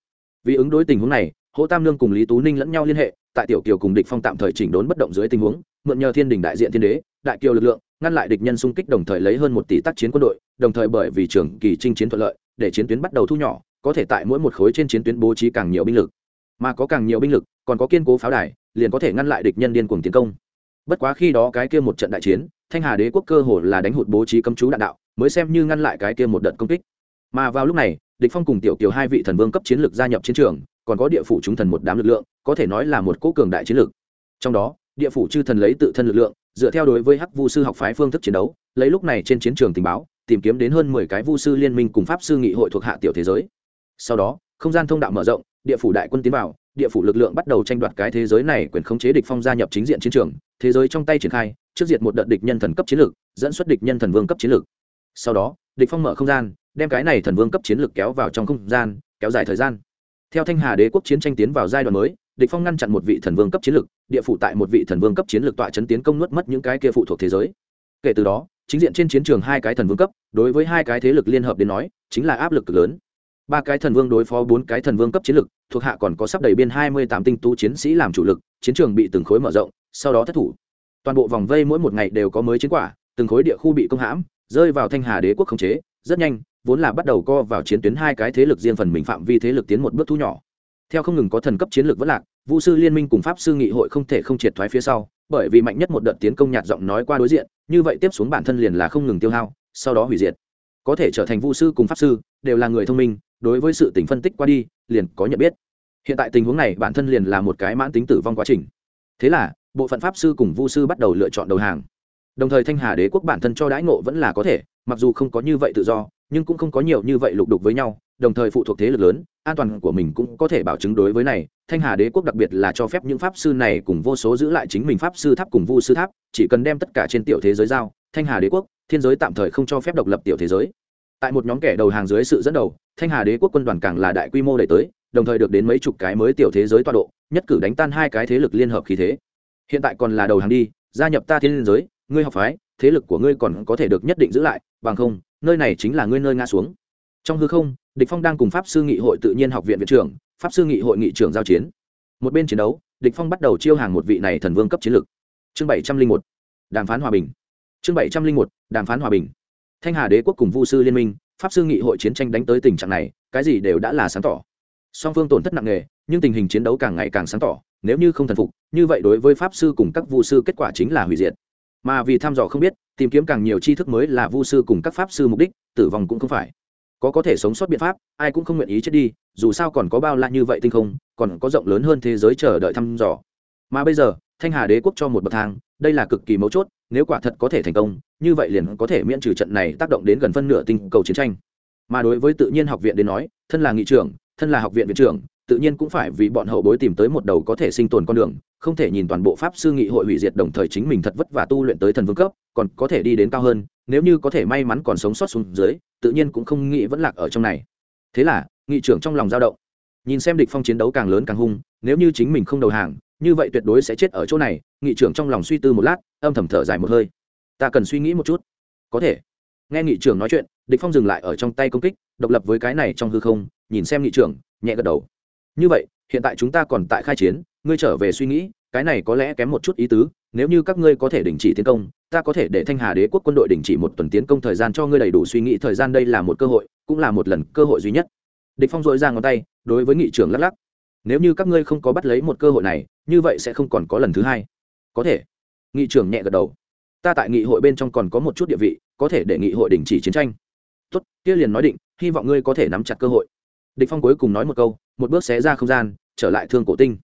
Vì ứng đối tình huống này, hỗ tam lương cùng lý tú ninh lẫn nhau liên hệ tại tiểu kiều cùng địch phong tạm thời chỉnh đốn bất động dưới tình huống, mượn nhờ thiên đình đại diện thiên đế, đại kiều lực lượng, ngăn lại địch nhân xung kích đồng thời lấy hơn một tỷ tác chiến quân đội, đồng thời bởi vì trường kỳ chinh chiến thuận lợi, để chiến tuyến bắt đầu thu nhỏ, có thể tại mỗi một khối trên chiến tuyến bố trí càng nhiều binh lực. Mà có càng nhiều binh lực, còn có kiên cố pháo đài, liền có thể ngăn lại địch nhân điên cuồng tiến công. Bất quá khi đó cái kia một trận đại chiến, thanh hà đế quốc cơ hồ là đánh hụt bố trí cấm chú đạn đạo, mới xem như ngăn lại cái kia một đợt công kích. Mà vào lúc này, địch phong cùng tiểu kiều hai vị thần vương cấp chiến lược gia nhập chiến trường còn có địa phủ chúng thần một đám lực lượng, có thể nói là một cố cường đại chiến lược. Trong đó, địa phủ chư thần lấy tự thân lực lượng, dựa theo đối với hắc vu sư học phái phương thức chiến đấu, lấy lúc này trên chiến trường tình báo, tìm kiếm đến hơn mười cái vu sư liên minh cùng pháp sư nghị hội thuộc hạ tiểu thế giới. Sau đó, không gian thông đạo mở rộng, địa phủ đại quân tiến vào, địa phủ lực lượng bắt đầu tranh đoạt cái thế giới này quyền khống chế địch phong gia nhập chính diện chiến trường, thế giới trong tay triển khai, trước diệt một đợt địch nhân thần cấp chiến lược, dẫn xuất địch nhân thần vương cấp chiến lược. Sau đó, địch phong mở không gian, đem cái này thần vương cấp chiến lược kéo vào trong không gian, kéo dài thời gian theo thanh hà đế quốc chiến tranh tiến vào giai đoạn mới, địch phong ngăn chặn một vị thần vương cấp chiến lược địa phủ tại một vị thần vương cấp chiến lược tọa chấn tiến công nuốt mất những cái kia phụ thuộc thế giới. Kể từ đó, chính diện trên chiến trường hai cái thần vương cấp, đối với hai cái thế lực liên hợp đến nói, chính là áp lực cực lớn. Ba cái thần vương đối phó bốn cái thần vương cấp chiến lực, thuộc hạ còn có sắp đầy biên hai mươi tám tinh tú chiến sĩ làm chủ lực, chiến trường bị từng khối mở rộng, sau đó thất thủ. Toàn bộ vòng vây mỗi một ngày đều có mới chiến quả, từng khối địa khu bị công hãm, rơi vào thanh hà đế quốc khống chế, rất nhanh vốn là bắt đầu co vào chiến tuyến hai cái thế lực riêng phần mình phạm vi thế lực tiến một bước thu nhỏ. Theo không ngừng có thần cấp chiến lược vất lạc, vũ sư liên minh cùng pháp sư nghị hội không thể không triệt thoái phía sau, bởi vì mạnh nhất một đợt tiến công nhạt giọng nói qua đối diện, như vậy tiếp xuống bản thân liền là không ngừng tiêu hao, sau đó hủy diệt. Có thể trở thành vũ sư cùng pháp sư, đều là người thông minh, đối với sự tình phân tích qua đi, liền có nhận biết. Hiện tại tình huống này bản thân liền là một cái mãn tính tử vong quá trình. Thế là, bộ phận pháp sư cùng vu sư bắt đầu lựa chọn đầu hàng. Đồng thời thanh hà đế quốc bản thân cho đãi ngộ vẫn là có thể, mặc dù không có như vậy tự do nhưng cũng không có nhiều như vậy lục đục với nhau, đồng thời phụ thuộc thế lực lớn, an toàn của mình cũng có thể bảo chứng đối với này. Thanh hà đế quốc đặc biệt là cho phép những pháp sư này cùng vô số giữ lại chính mình pháp sư tháp cùng vu sư tháp, chỉ cần đem tất cả trên tiểu thế giới giao, thanh hà đế quốc, thiên giới tạm thời không cho phép độc lập tiểu thế giới. Tại một nhóm kẻ đầu hàng dưới sự dẫn đầu, thanh hà đế quốc quân đoàn càng là đại quy mô đẩy tới, đồng thời được đến mấy chục cái mới tiểu thế giới toa độ, nhất cử đánh tan hai cái thế lực liên hợp khí thế. Hiện tại còn là đầu hàng đi, gia nhập ta thiên liên giới, ngươi học phái, thế lực của ngươi còn có thể được nhất định giữ lại, bằng không nơi này chính là ngươi nơi ngã xuống. Trong hư không, địch phong đang cùng pháp sư nghị hội tự nhiên học viện viện trưởng, pháp sư nghị hội nghị trưởng giao chiến. Một bên chiến đấu, địch phong bắt đầu chiêu hàng một vị này thần vương cấp chiến lực. Chương bảy trăm linh một, đàm phán hòa bình. Chương bảy trăm linh một, đàm phán hòa bình. Thanh hà đế quốc cùng vu sư liên minh, pháp sư nghị hội chiến tranh đánh tới tình trạng này, cái gì đều đã là sáng tỏ. Song phương tổn thất nặng nề, nhưng tình hình chiến đấu càng ngày càng sáng tỏ, nếu như không thần phục, như vậy đối với pháp sư cùng các vu sư kết quả chính là hủy diệt mà vì thăm dò không biết, tìm kiếm càng nhiều tri thức mới là vu sư cùng các pháp sư mục đích, tử vong cũng không phải. Có có thể sống sót biện pháp, ai cũng không nguyện ý chết đi, dù sao còn có bao la như vậy tinh không, còn có rộng lớn hơn thế giới chờ đợi thăm dò. Mà bây giờ, thanh hà đế quốc cho một bậc thang, đây là cực kỳ mấu chốt, nếu quả thật có thể thành công, như vậy liền có thể miễn trừ trận này tác động đến gần phân nửa tinh cầu chiến tranh. Mà đối với tự nhiên học viện đến nói, thân là nghị trưởng, thân là học viện viện trưởng, tự nhiên cũng phải vì bọn hậu bối tìm tới một đầu có thể sinh tồn con đường không thể nhìn toàn bộ pháp sư nghị hội hủy diệt đồng thời chính mình thật vất vả tu luyện tới thần vương cấp, còn có thể đi đến cao hơn, nếu như có thể may mắn còn sống sót xuống dưới, tự nhiên cũng không nghĩ vẫn lạc ở trong này. Thế là, nghị trưởng trong lòng dao động. Nhìn xem địch phong chiến đấu càng lớn càng hung, nếu như chính mình không đầu hàng, như vậy tuyệt đối sẽ chết ở chỗ này, nghị trưởng trong lòng suy tư một lát, âm thầm thở dài một hơi. Ta cần suy nghĩ một chút. Có thể. Nghe nghị trưởng nói chuyện, địch phong dừng lại ở trong tay công kích, độc lập với cái này trong hư không, nhìn xem nghị trưởng, nhẹ gật đầu. Như vậy, hiện tại chúng ta còn tại khai chiến ngươi trở về suy nghĩ, cái này có lẽ kém một chút ý tứ, nếu như các ngươi có thể đình chỉ tiến công, ta có thể để thanh hà đế quốc quân đội đình chỉ một tuần tiến công thời gian cho ngươi đầy đủ suy nghĩ, thời gian đây là một cơ hội, cũng là một lần cơ hội duy nhất. Địch phong dội ra ngón tay, đối với nghị trưởng lắc lắc. Nếu như các ngươi không có bắt lấy một cơ hội này, như vậy sẽ không còn có lần thứ hai. Có thể. Nghị trưởng nhẹ gật đầu. Ta tại nghị hội bên trong còn có một chút địa vị, có thể để nghị hội đình chỉ chiến tranh. Tốt, kia liền nói định, hy vọng ngươi có thể nắm chặt cơ hội. Địch phong cuối cùng nói một câu, một bước xé ra không gian, trở lại thương cổ tinh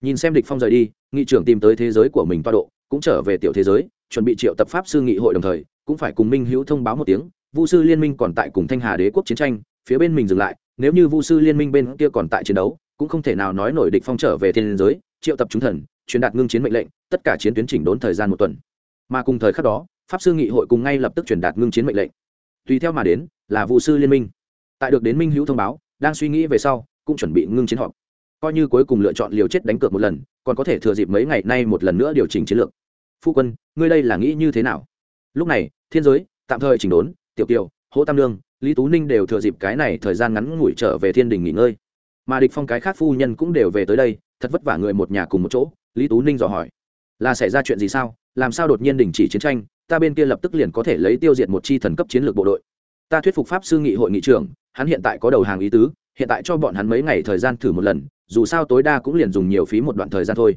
nhìn xem địch phong rời đi, nghị trưởng tìm tới thế giới của mình toa độ, cũng trở về tiểu thế giới, chuẩn bị triệu tập pháp sư nghị hội đồng thời, cũng phải cùng minh hữu thông báo một tiếng, vu sư liên minh còn tại cùng thanh hà đế quốc chiến tranh, phía bên mình dừng lại, nếu như vu sư liên minh bên kia còn tại chiến đấu, cũng không thể nào nói nổi địch phong trở về thiên giới, triệu tập chúng thần, truyền đạt ngưng chiến mệnh lệnh, tất cả chiến tuyến chỉnh đốn thời gian một tuần. Mà cùng thời khắc đó, pháp sư nghị hội cùng ngay lập tức truyền đạt ngưng chiến mệnh lệnh. Tùy theo mà đến, là vụ sư liên minh. Tại được đến minh hữu thông báo, đang suy nghĩ về sau, cũng chuẩn bị ngưng chiến họp coi như cuối cùng lựa chọn liều chết đánh cược một lần, còn có thể thừa dịp mấy ngày nay một lần nữa điều chỉnh chiến lược. Phu quân, ngươi đây là nghĩ như thế nào? Lúc này, thiên giới, tạm thời chỉnh đốn, tiểu kiều, hỗ tam lương lý tú ninh đều thừa dịp cái này thời gian ngắn ngủi trở về thiên đình nghỉ ngơi. Mà địch phong cái khác phu nhân cũng đều về tới đây, thật vất vả người một nhà cùng một chỗ, lý tú ninh dò hỏi. Là xảy ra chuyện gì sao? Làm sao đột nhiên đình chỉ chiến tranh? Ta bên kia lập tức liền có thể lấy tiêu diệt một chi thần cấp chiến lược bộ đội. Ta thuyết phục pháp sư nghị hội nghị trưởng, hắn hiện tại có đầu hàng ý tứ, hiện tại cho bọn hắn mấy ngày thời gian thử một lần dù sao tối đa cũng liền dùng nhiều phí một đoạn thời gian thôi.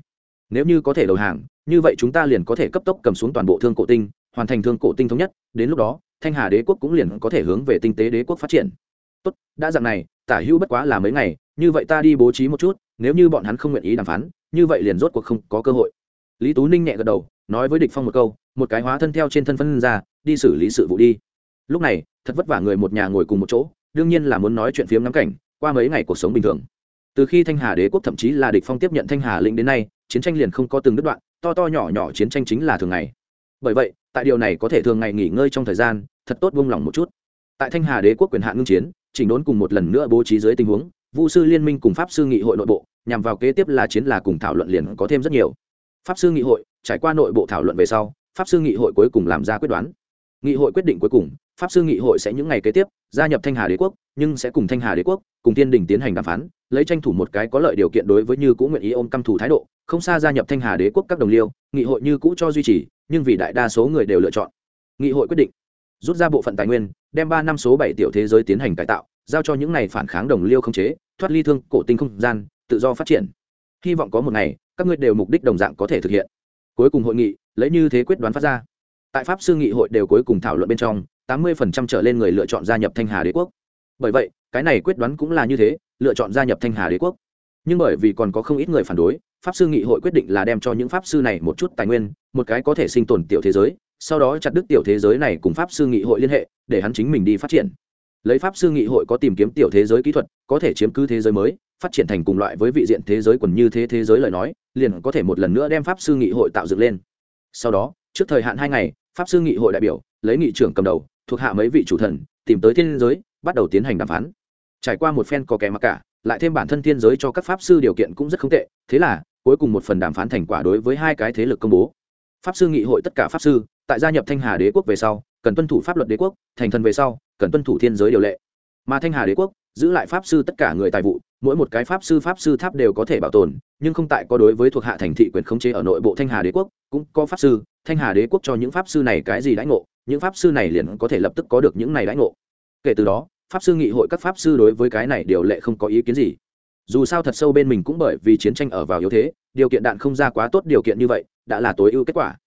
Nếu như có thể đầu hàng, như vậy chúng ta liền có thể cấp tốc cầm xuống toàn bộ thương cổ tinh, hoàn thành thương cổ tinh thống nhất, đến lúc đó, thanh hà đế quốc cũng liền có thể hướng về tinh tế đế quốc phát triển. Tốt, đã dạng này, tả hữu bất quá là mấy ngày, như vậy ta đi bố trí một chút, nếu như bọn hắn không nguyện ý đàm phán, như vậy liền rốt cuộc không có cơ hội. Lý tú ninh nhẹ gật đầu, nói với địch phong một câu, một cái hóa thân theo trên thân phân ra, đi xử lý sự vụ đi. Lúc này, thật vất vả người một nhà ngồi cùng một chỗ, đương nhiên là muốn nói chuyện phiếm ngắm cảnh, qua mấy ngày cuộc sống bình thường từ khi thanh hà đế quốc thậm chí là địch phong tiếp nhận thanh hà lĩnh đến nay, chiến tranh liền không có từng đứt đoạn, to to nhỏ nhỏ chiến tranh chính là thường ngày. Bởi vậy, tại điều này có thể thường ngày nghỉ ngơi trong thời gian, thật tốt buông lỏng một chút. Tại thanh hà đế quốc quyền hạn ngưng chiến, chỉnh đốn cùng một lần nữa bố trí dưới tình huống, vu sư liên minh cùng pháp sư nghị hội nội bộ, nhằm vào kế tiếp là chiến là cùng thảo luận liền có thêm rất nhiều. Pháp sư nghị hội trải qua nội bộ thảo luận về sau, pháp sư nghị hội cuối cùng làm ra quyết đoán. Nghị hội quyết định cuối cùng pháp sư nghị hội sẽ những ngày kế tiếp gia nhập thanh hà đế quốc, nhưng sẽ cùng thanh hà đế quốc, cùng thiên đình tiến hành đàm phán, lấy tranh thủ một cái có lợi điều kiện đối với như cũ nguyện ý ôm căm thủ thái độ, không xa gia nhập thanh hà đế quốc các đồng liêu, nghị hội như cũ cho duy trì, nhưng vì đại đa số người đều lựa chọn. Nghị hội quyết định rút ra bộ phận tài nguyên, đem ba năm số bảy tiểu thế giới tiến hành cải tạo, giao cho những này phản kháng đồng liêu không chế, thoát ly thương, cổ tinh không gian, tự do phát triển. Hy vọng có một ngày, các ngươi đều mục đích đồng dạng có thể thực hiện. Cuối cùng hội nghị, lấy như thế quyết đoán phát ra. Tại pháp sư nghị hội đều cuối cùng thảo luận bên trong tám mươi phần trăm trở lên người lựa chọn gia nhập thanh hà đế quốc. Bởi vậy, cái này quyết đoán cũng là như thế, lựa chọn gia nhập thanh hà đế quốc. Nhưng bởi vì còn có không ít người phản đối, pháp sư nghị hội quyết định là đem cho những pháp sư này một chút tài nguyên, một cái có thể sinh tồn tiểu thế giới, sau đó chặt đứt tiểu thế giới này cùng pháp sư nghị hội liên hệ, để hắn chính mình đi phát triển. Lấy pháp sư nghị hội có tìm kiếm tiểu thế giới kỹ thuật, có thể chiếm cứ thế giới mới, phát triển thành cùng loại với vị diện thế giới quần như thế thế giới lời nói, liền có thể một lần nữa đem pháp sư nghị hội tạo dựng lên. Sau đó, trước thời hạn hai ngày, pháp sư nghị hội đại biểu, lấy nghị trưởng cầm đầu thuộc hạ mấy vị chủ thần, tìm tới thiên giới, bắt đầu tiến hành đàm phán. Trải qua một phen có kẻ mặc cả, lại thêm bản thân thiên giới cho các pháp sư điều kiện cũng rất không tệ, thế là, cuối cùng một phần đàm phán thành quả đối với hai cái thế lực công bố. Pháp sư nghị hội tất cả pháp sư, tại gia nhập thanh hà đế quốc về sau, cần tuân thủ pháp luật đế quốc, thành thần về sau, cần tuân thủ thiên giới điều lệ. Mà thanh hà đế quốc, giữ lại pháp sư tất cả người tài vụ, mỗi một cái pháp sư pháp sư tháp đều có thể bảo tồn, nhưng không tại có đối với thuộc hạ thành thị quyền khống chế ở nội bộ thanh hà đế quốc, cũng có pháp sư, thanh hà đế quốc cho những pháp sư này cái gì đãi ngộ những pháp sư này liền có thể lập tức có được những này đãi ngộ. Kể từ đó, pháp sư nghị hội các pháp sư đối với cái này điều lệ không có ý kiến gì. Dù sao thật sâu bên mình cũng bởi vì chiến tranh ở vào yếu thế, điều kiện đạn không ra quá tốt điều kiện như vậy, đã là tối ưu kết quả.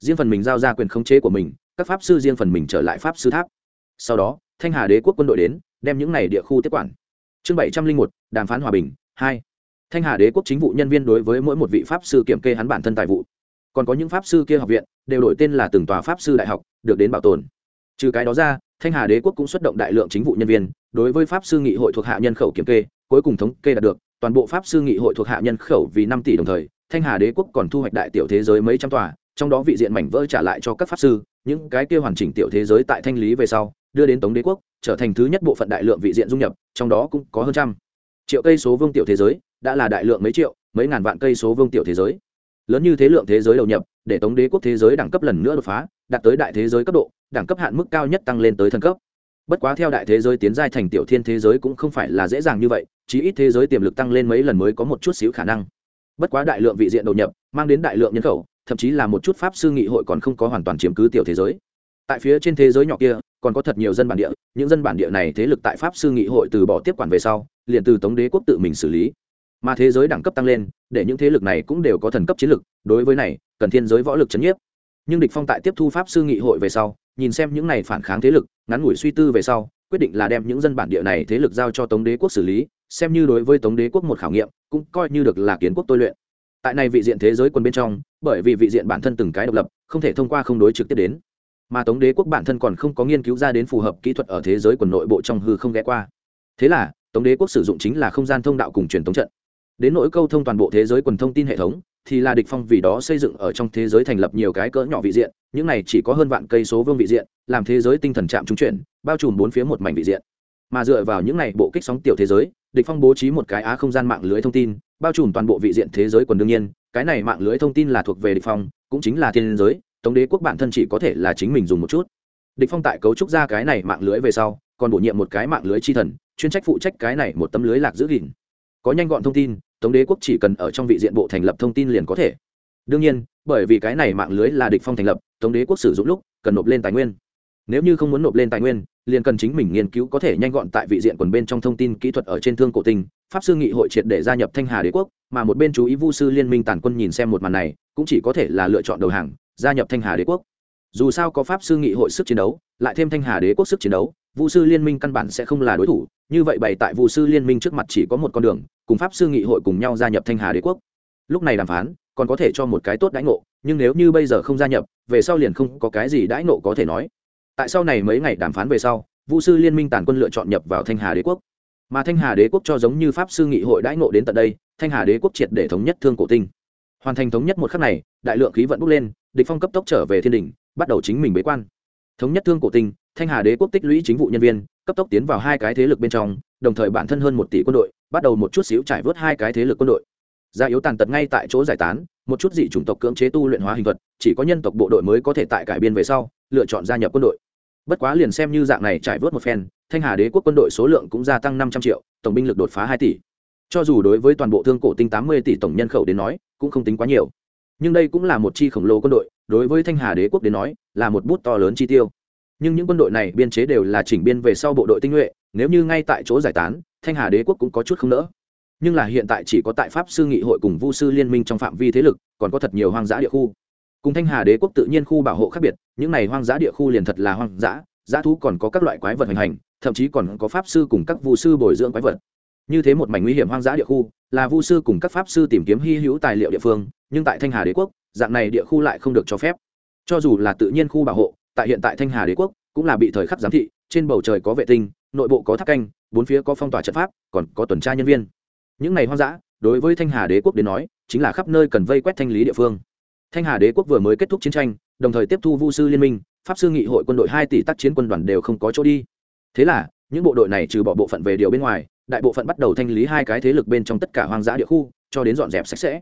Riêng phần mình giao ra quyền khống chế của mình, các pháp sư riêng phần mình trở lại pháp sư tháp. Sau đó, thanh hà đế quốc quân đội đến, đem những này địa khu tiếp quản. Chương bảy trăm linh một, đàm phán hòa bình, hai. Thanh hà đế quốc chính vụ nhân viên đối với mỗi một vị pháp sư kiểm kê hắn bản thân tài vụ còn có những pháp sư kia học viện, đều đổi tên là từng tòa pháp sư đại học, được đến bảo tồn. Trừ cái đó ra, thanh hà đế quốc cũng xuất động đại lượng chính vụ nhân viên, đối với pháp sư nghị hội thuộc hạ nhân khẩu kiểm kê, cuối cùng thống kê đạt được, toàn bộ pháp sư nghị hội thuộc hạ nhân khẩu vì năm tỷ đồng thời, thanh hà đế quốc còn thu hoạch đại tiểu thế giới mấy trăm tòa, trong đó vị diện mảnh vỡ trả lại cho các pháp sư, những cái kia hoàn chỉnh tiểu thế giới tại thanh lý về sau, đưa đến tống đế quốc, trở thành thứ nhất bộ phận đại lượng vị diện dung nhập, trong đó cũng có hơn trăm. Triệu cây số vương tiểu thế giới, đã là đại lượng mấy triệu, mấy ngàn vạn cây số vương tiểu thế giới lớn như thế lượng thế giới đầu nhập, để tống đế quốc thế giới đẳng cấp lần nữa đột phá, đạt tới đại thế giới cấp độ, đẳng cấp hạn mức cao nhất tăng lên tới thần cấp. Bất quá theo đại thế giới tiến giai thành tiểu thiên thế giới cũng không phải là dễ dàng như vậy, chí ít thế giới tiềm lực tăng lên mấy lần mới có một chút xíu khả năng. Bất quá đại lượng vị diện đầu nhập, mang đến đại lượng nhân khẩu, thậm chí là một chút pháp sư nghị hội còn không có hoàn toàn chiếm cứ tiểu thế giới. Tại phía trên thế giới nhỏ kia, còn có thật nhiều dân bản địa, những dân bản địa này thế lực tại pháp sư nghị hội từ bỏ tiếp quản về sau, liền từ tống đế quốc tự mình xử lý mà thế giới đẳng cấp tăng lên, để những thế lực này cũng đều có thần cấp chiến lực, đối với này, cần thiên giới võ lực c h ấ n nhiếp. Nhưng địch phong tại tiếp thu pháp sư nghị hội về sau, nhìn xem những này phản kháng thế lực, ngắn ngủi suy tư về sau, quyết định là đem những dân bản địa này thế lực giao cho tống đế quốc xử lý, xem như đối với tống đế quốc một khảo nghiệm, cũng coi như được là kiến quốc tôi luyện. Tại này vị diện thế giới quân bên trong, bởi vì vị diện bản thân từng cái độc lập, không thể thông qua không đối trực tiếp đến. Mà tống đế quốc bản thân còn không có nghiên cứu ra đến phù hợp kỹ thuật ở thế giới quần nội bộ trong hư không ghé qua. Thế là, tống đế quốc sử dụng chính là không gian thông đạo cùng truyền tống trận đến nỗi câu thông toàn bộ thế giới quần thông tin hệ thống, thì là địch phong vì đó xây dựng ở trong thế giới thành lập nhiều cái cỡ nhỏ vị diện, những này chỉ có hơn vạn cây số vương vị diện, làm thế giới tinh thần chạm trung chuyển, bao trùm bốn phía một mảnh vị diện. Mà dựa vào những này bộ kích sóng tiểu thế giới, địch phong bố trí một cái á không gian mạng lưới thông tin, bao trùm toàn bộ vị diện thế giới quần đương nhiên, cái này mạng lưới thông tin là thuộc về địch phong, cũng chính là thiên giới, tống đế quốc bản thân chỉ có thể là chính mình dùng một chút. Địch phong tại cấu trúc ra cái này mạng lưới về sau, còn bổ nhiệm một cái mạng lưới chi thần, chuyên trách phụ trách cái này một tấm lưới lạc giữ gìn. Có nhanh gọn thông tin tống đế quốc chỉ cần ở trong vị diện bộ thành lập thông tin liền có thể. Đương nhiên, bởi vì cái này mạng lưới là địch phong thành lập, tống đế quốc sử dụng lúc cần nộp lên tài nguyên. Nếu như không muốn nộp lên tài nguyên, liền cần chính mình nghiên cứu có thể nhanh gọn tại vị diện quần bên trong thông tin kỹ thuật ở trên thương cổ tinh. Pháp sư nghị hội triệt để gia nhập thanh hà đế quốc, mà một bên chú ý vu sư liên minh tàn quân nhìn xem một màn này, cũng chỉ có thể là lựa chọn đầu hàng, gia nhập thanh hà đế quốc. Dù sao có pháp sư nghị hội sức chiến đấu, lại thêm thanh hà đế quốc sức chiến đấu vu sư liên minh căn bản sẽ không là đối thủ, như vậy bày tại vu sư liên minh trước mặt chỉ có một con đường, cùng pháp sư nghị hội cùng nhau gia nhập thanh hà đế quốc. Lúc này đàm phán, còn có thể cho một cái tốt đãi ngộ, nhưng nếu như bây giờ không gia nhập, về sau liền không có cái gì đãi ngộ có thể nói. Tại sau này mấy ngày đàm phán về sau, vu sư liên minh tàn quân lựa chọn nhập vào thanh hà đế quốc. Mà thanh hà đế quốc cho giống như pháp sư nghị hội đãi ngộ đến tận đây, thanh hà đế quốc triệt để thống nhất thương cổ tinh. Hoàn thành thống nhất một khắc này, đại lượng khí vận bốc lên, địch phong cấp tốc trở về thiên đình bắt đầu chính mình bế quan. Thống nhất thương cổ tinh thanh hà đế quốc tích lũy chính vụ nhân viên, cấp tốc tiến vào hai cái thế lực bên trong, đồng thời bản thân hơn một tỷ quân đội, bắt đầu một chút xíu trải vớt hai cái thế lực quân đội. Gia yếu tàn tật ngay tại chỗ giải tán, một chút dị chủng tộc cưỡng chế tu luyện hóa hình thuật, chỉ có nhân tộc bộ đội mới có thể tại cải biên về sau, lựa chọn gia nhập quân đội. Bất quá liền xem như dạng này trải vớt một phen, thanh hà đế quốc quân đội số lượng cũng gia tăng năm trăm triệu, tổng binh lực đột phá hai tỷ. Cho dù đối với toàn bộ thương cổ tinh tám mươi tỷ tổng nhân khẩu đến nói, cũng không tính quá nhiều. Nhưng đây cũng là một chi khổng lồ quân đội, đối với thanh hà đế quốc đến nói, là một bút to lớn chi tiêu nhưng những quân đội này biên chế đều là chỉnh biên về sau bộ đội tinh nhuệ, nếu như ngay tại chỗ giải tán, thanh hà đế quốc cũng có chút không nỡ. Nhưng là hiện tại chỉ có tại pháp sư nghị hội cùng vu sư liên minh trong phạm vi thế lực, còn có thật nhiều hoang dã địa khu. Cùng thanh hà đế quốc tự nhiên khu bảo hộ khác biệt, những này hoang dã địa khu liền thật là hoang dã dã thú còn có các loại quái vật hành hành, thậm chí còn có pháp sư cùng các vu sư bồi dưỡng quái vật. Như thế một mảnh nguy hiểm hoang dã địa khu, là vu sư cùng các pháp sư tìm kiếm hy hữu tài liệu địa phương, nhưng tại thanh hà đế quốc, dạng này địa khu lại không được cho phép. Cho dù là tự nhiên khu bảo hộ tại hiện tại thanh hà đế quốc cũng là bị thời khắc giám thị, trên bầu trời có vệ tinh, nội bộ có tháp canh, bốn phía có phong tỏa trận pháp, còn có tuần tra nhân viên. Những này hoang dã, đối với thanh hà đế quốc đến nói, chính là khắp nơi cần vây quét thanh lý địa phương. Thanh hà đế quốc vừa mới kết thúc chiến tranh, đồng thời tiếp thu vu sư liên minh, pháp sư nghị hội quân đội hai tỷ tác chiến quân đoàn đều không có chỗ đi. Thế là, những bộ đội này trừ bỏ bộ phận về điều bên ngoài, đại bộ phận bắt đầu thanh lý hai cái thế lực bên trong tất cả hoang dã địa khu, cho đến dọn dẹp sạch sẽ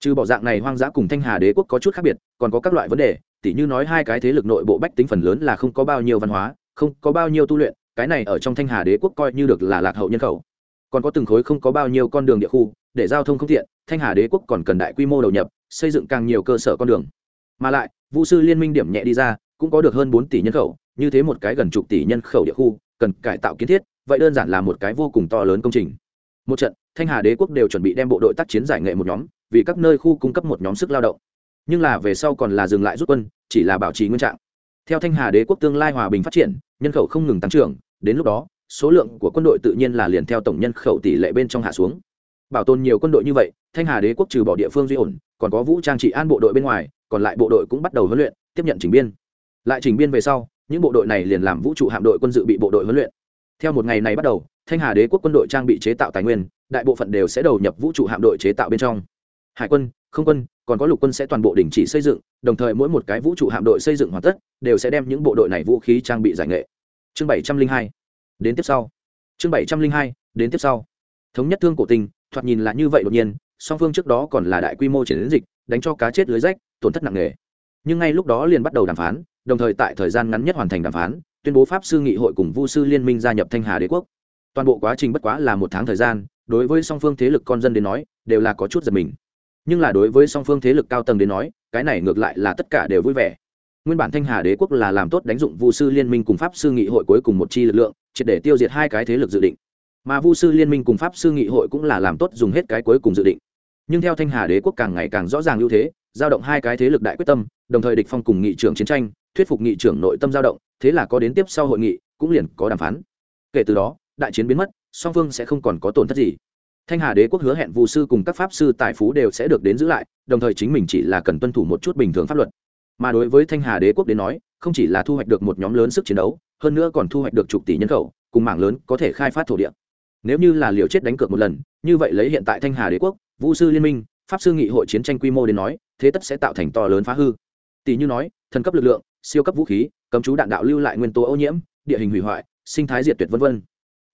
trừ bỏ dạng này hoang dã cùng thanh hà đế quốc có chút khác biệt, còn có các loại vấn đề, tỉ như nói hai cái thế lực nội bộ bách tính phần lớn là không có bao nhiêu văn hóa, không có bao nhiêu tu luyện, cái này ở trong thanh hà đế quốc coi như được là lạc hậu nhân khẩu. Còn có từng khối không có bao nhiêu con đường địa khu, để giao thông không tiện, thanh hà đế quốc còn cần đại quy mô đầu nhập, xây dựng càng nhiều cơ sở con đường. Mà lại vũ sư liên minh điểm nhẹ đi ra, cũng có được hơn bốn tỷ nhân khẩu, như thế một cái gần chục tỷ nhân khẩu địa khu, cần cải tạo kiến thiết, vậy đơn giản là một cái vô cùng to lớn công trình. Một trận, thanh hà đế quốc đều chuẩn bị đem bộ đội tác chiến giải nghệ một nhóm vì các nơi khu cung cấp một nhóm sức lao động. Nhưng là về sau còn là dừng lại rút quân, chỉ là bảo trì nguyên trạng. Theo thanh hà đế quốc tương lai hòa bình phát triển, nhân khẩu không ngừng tăng trưởng, đến lúc đó, số lượng của quân đội tự nhiên là liền theo tổng nhân khẩu tỷ lệ bên trong hạ xuống. Bảo tồn nhiều quân đội như vậy, thanh hà đế quốc trừ bỏ địa phương duy ổn, còn có vũ trang trị an bộ đội bên ngoài, còn lại bộ đội cũng bắt đầu huấn luyện, tiếp nhận chỉnh biên. Lại chỉnh biên về sau, những bộ đội này liền làm vũ trụ hạm đội quân dự bị bộ đội huấn luyện. Theo một ngày này bắt đầu, thanh hà đế quốc quân đội trang bị chế tạo tài nguyên, đại bộ phận đều sẽ đầu nhập vũ trụ hạm đội chế tạo bên trong hải quân, không quân, còn có lục quân sẽ toàn bộ đình chỉ xây dựng, đồng thời mỗi một cái vũ trụ hạm đội xây dựng hoàn tất, đều sẽ đem những bộ đội này vũ khí trang bị giải nghệ. Chương bảy trăm linh hai. Đến tiếp sau. Chương bảy trăm linh hai, đến tiếp sau. Thống nhất thương cổ tình, thoạt nhìn là như vậy đột nhiên, song phương trước đó còn là đại quy mô triển dịch, đánh cho cá chết lưới rách, tổn thất nặng nề. Nhưng ngay lúc đó liền bắt đầu đàm phán, đồng thời tại thời gian ngắn nhất hoàn thành đàm phán, tuyên bố pháp sư nghị hội cùng vu sư liên minh gia nhập thanh hà đế quốc. Toàn bộ quá trình bất quá là một tháng thời gian, đối với song phương thế lực con dân đến nói, đều là có chút giật mình nhưng là đối với song phương thế lực cao tầng đến nói, cái này ngược lại là tất cả đều vui vẻ. Nguyên bản thanh hà đế quốc là làm tốt đánh dụng vu sư liên minh cùng pháp sư nghị hội cuối cùng một chi lực lượng, triệt để tiêu diệt hai cái thế lực dự định. Mà vu sư liên minh cùng pháp sư nghị hội cũng là làm tốt dùng hết cái cuối cùng dự định. Nhưng theo thanh hà đế quốc càng ngày càng rõ ràng ưu thế, giao động hai cái thế lực đại quyết tâm, đồng thời địch phong cùng nghị trưởng chiến tranh, thuyết phục nghị trưởng nội tâm giao động, thế là có đến tiếp sau hội nghị, cũng liền có đàm phán. Kể từ đó, đại chiến biến mất, song phương sẽ không còn có tổn thất gì thanh hà đế quốc hứa hẹn vụ sư cùng các pháp sư tài phú đều sẽ được đến giữ lại, đồng thời chính mình chỉ là cần tuân thủ một chút bình thường pháp luật. Mà đối với thanh hà đế quốc đến nói, không chỉ là thu hoạch được một nhóm lớn sức chiến đấu, hơn nữa còn thu hoạch được chục tỷ nhân khẩu, cùng mảng lớn có thể khai phát thổ địa. Nếu như là liều chết đánh cược một lần, như vậy lấy hiện tại thanh hà đế quốc vũ sư liên minh, pháp sư nghị hội chiến tranh quy mô đến nói, thế tất sẽ tạo thành to lớn phá hư. Tỷ như nói, thần cấp lực lượng, siêu cấp vũ khí, cấm chú đạn đạo lưu lại nguyên tố ô nhiễm, địa hình hủy hoại, sinh thái diệt tuyệt v v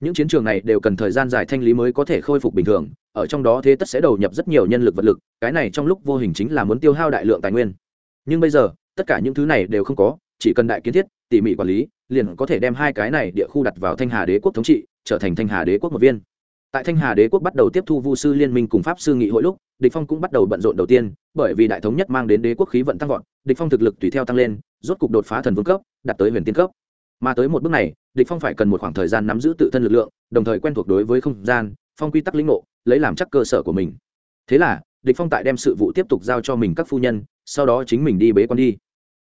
những chiến trường này đều cần thời gian dài thanh lý mới có thể khôi phục bình thường, ở trong đó thế tất sẽ đầu nhập rất nhiều nhân lực vật lực, cái này trong lúc vô hình chính là muốn tiêu hao đại lượng tài nguyên. Nhưng bây giờ, tất cả những thứ này đều không có, chỉ cần đại kiến thiết, tỉ mỉ quản lý, liền có thể đem hai cái này địa khu đặt vào thanh hà đế quốc thống trị, trở thành thanh hà đế quốc một viên. Tại thanh hà đế quốc bắt đầu tiếp thu vu sư liên minh cùng pháp sư nghị hội lúc, địch phong cũng bắt đầu bận rộn đầu tiên, bởi vì đại thống nhất mang đến đế quốc khí vận tăng vọt, địch phong thực lực tùy theo tăng lên, rốt cục đột phá thần vương cấp, đạt tới huyền tiên cấp. Mà tới một bước này địch phong phải cần một khoảng thời gian nắm giữ tự thân lực lượng, đồng thời quen thuộc đối với không gian, phong quy tắc lĩnh ngộ, lấy làm chắc cơ sở của mình. Thế là, địch phong tại đem sự vụ tiếp tục giao cho mình các phu nhân, sau đó chính mình đi bế quan đi.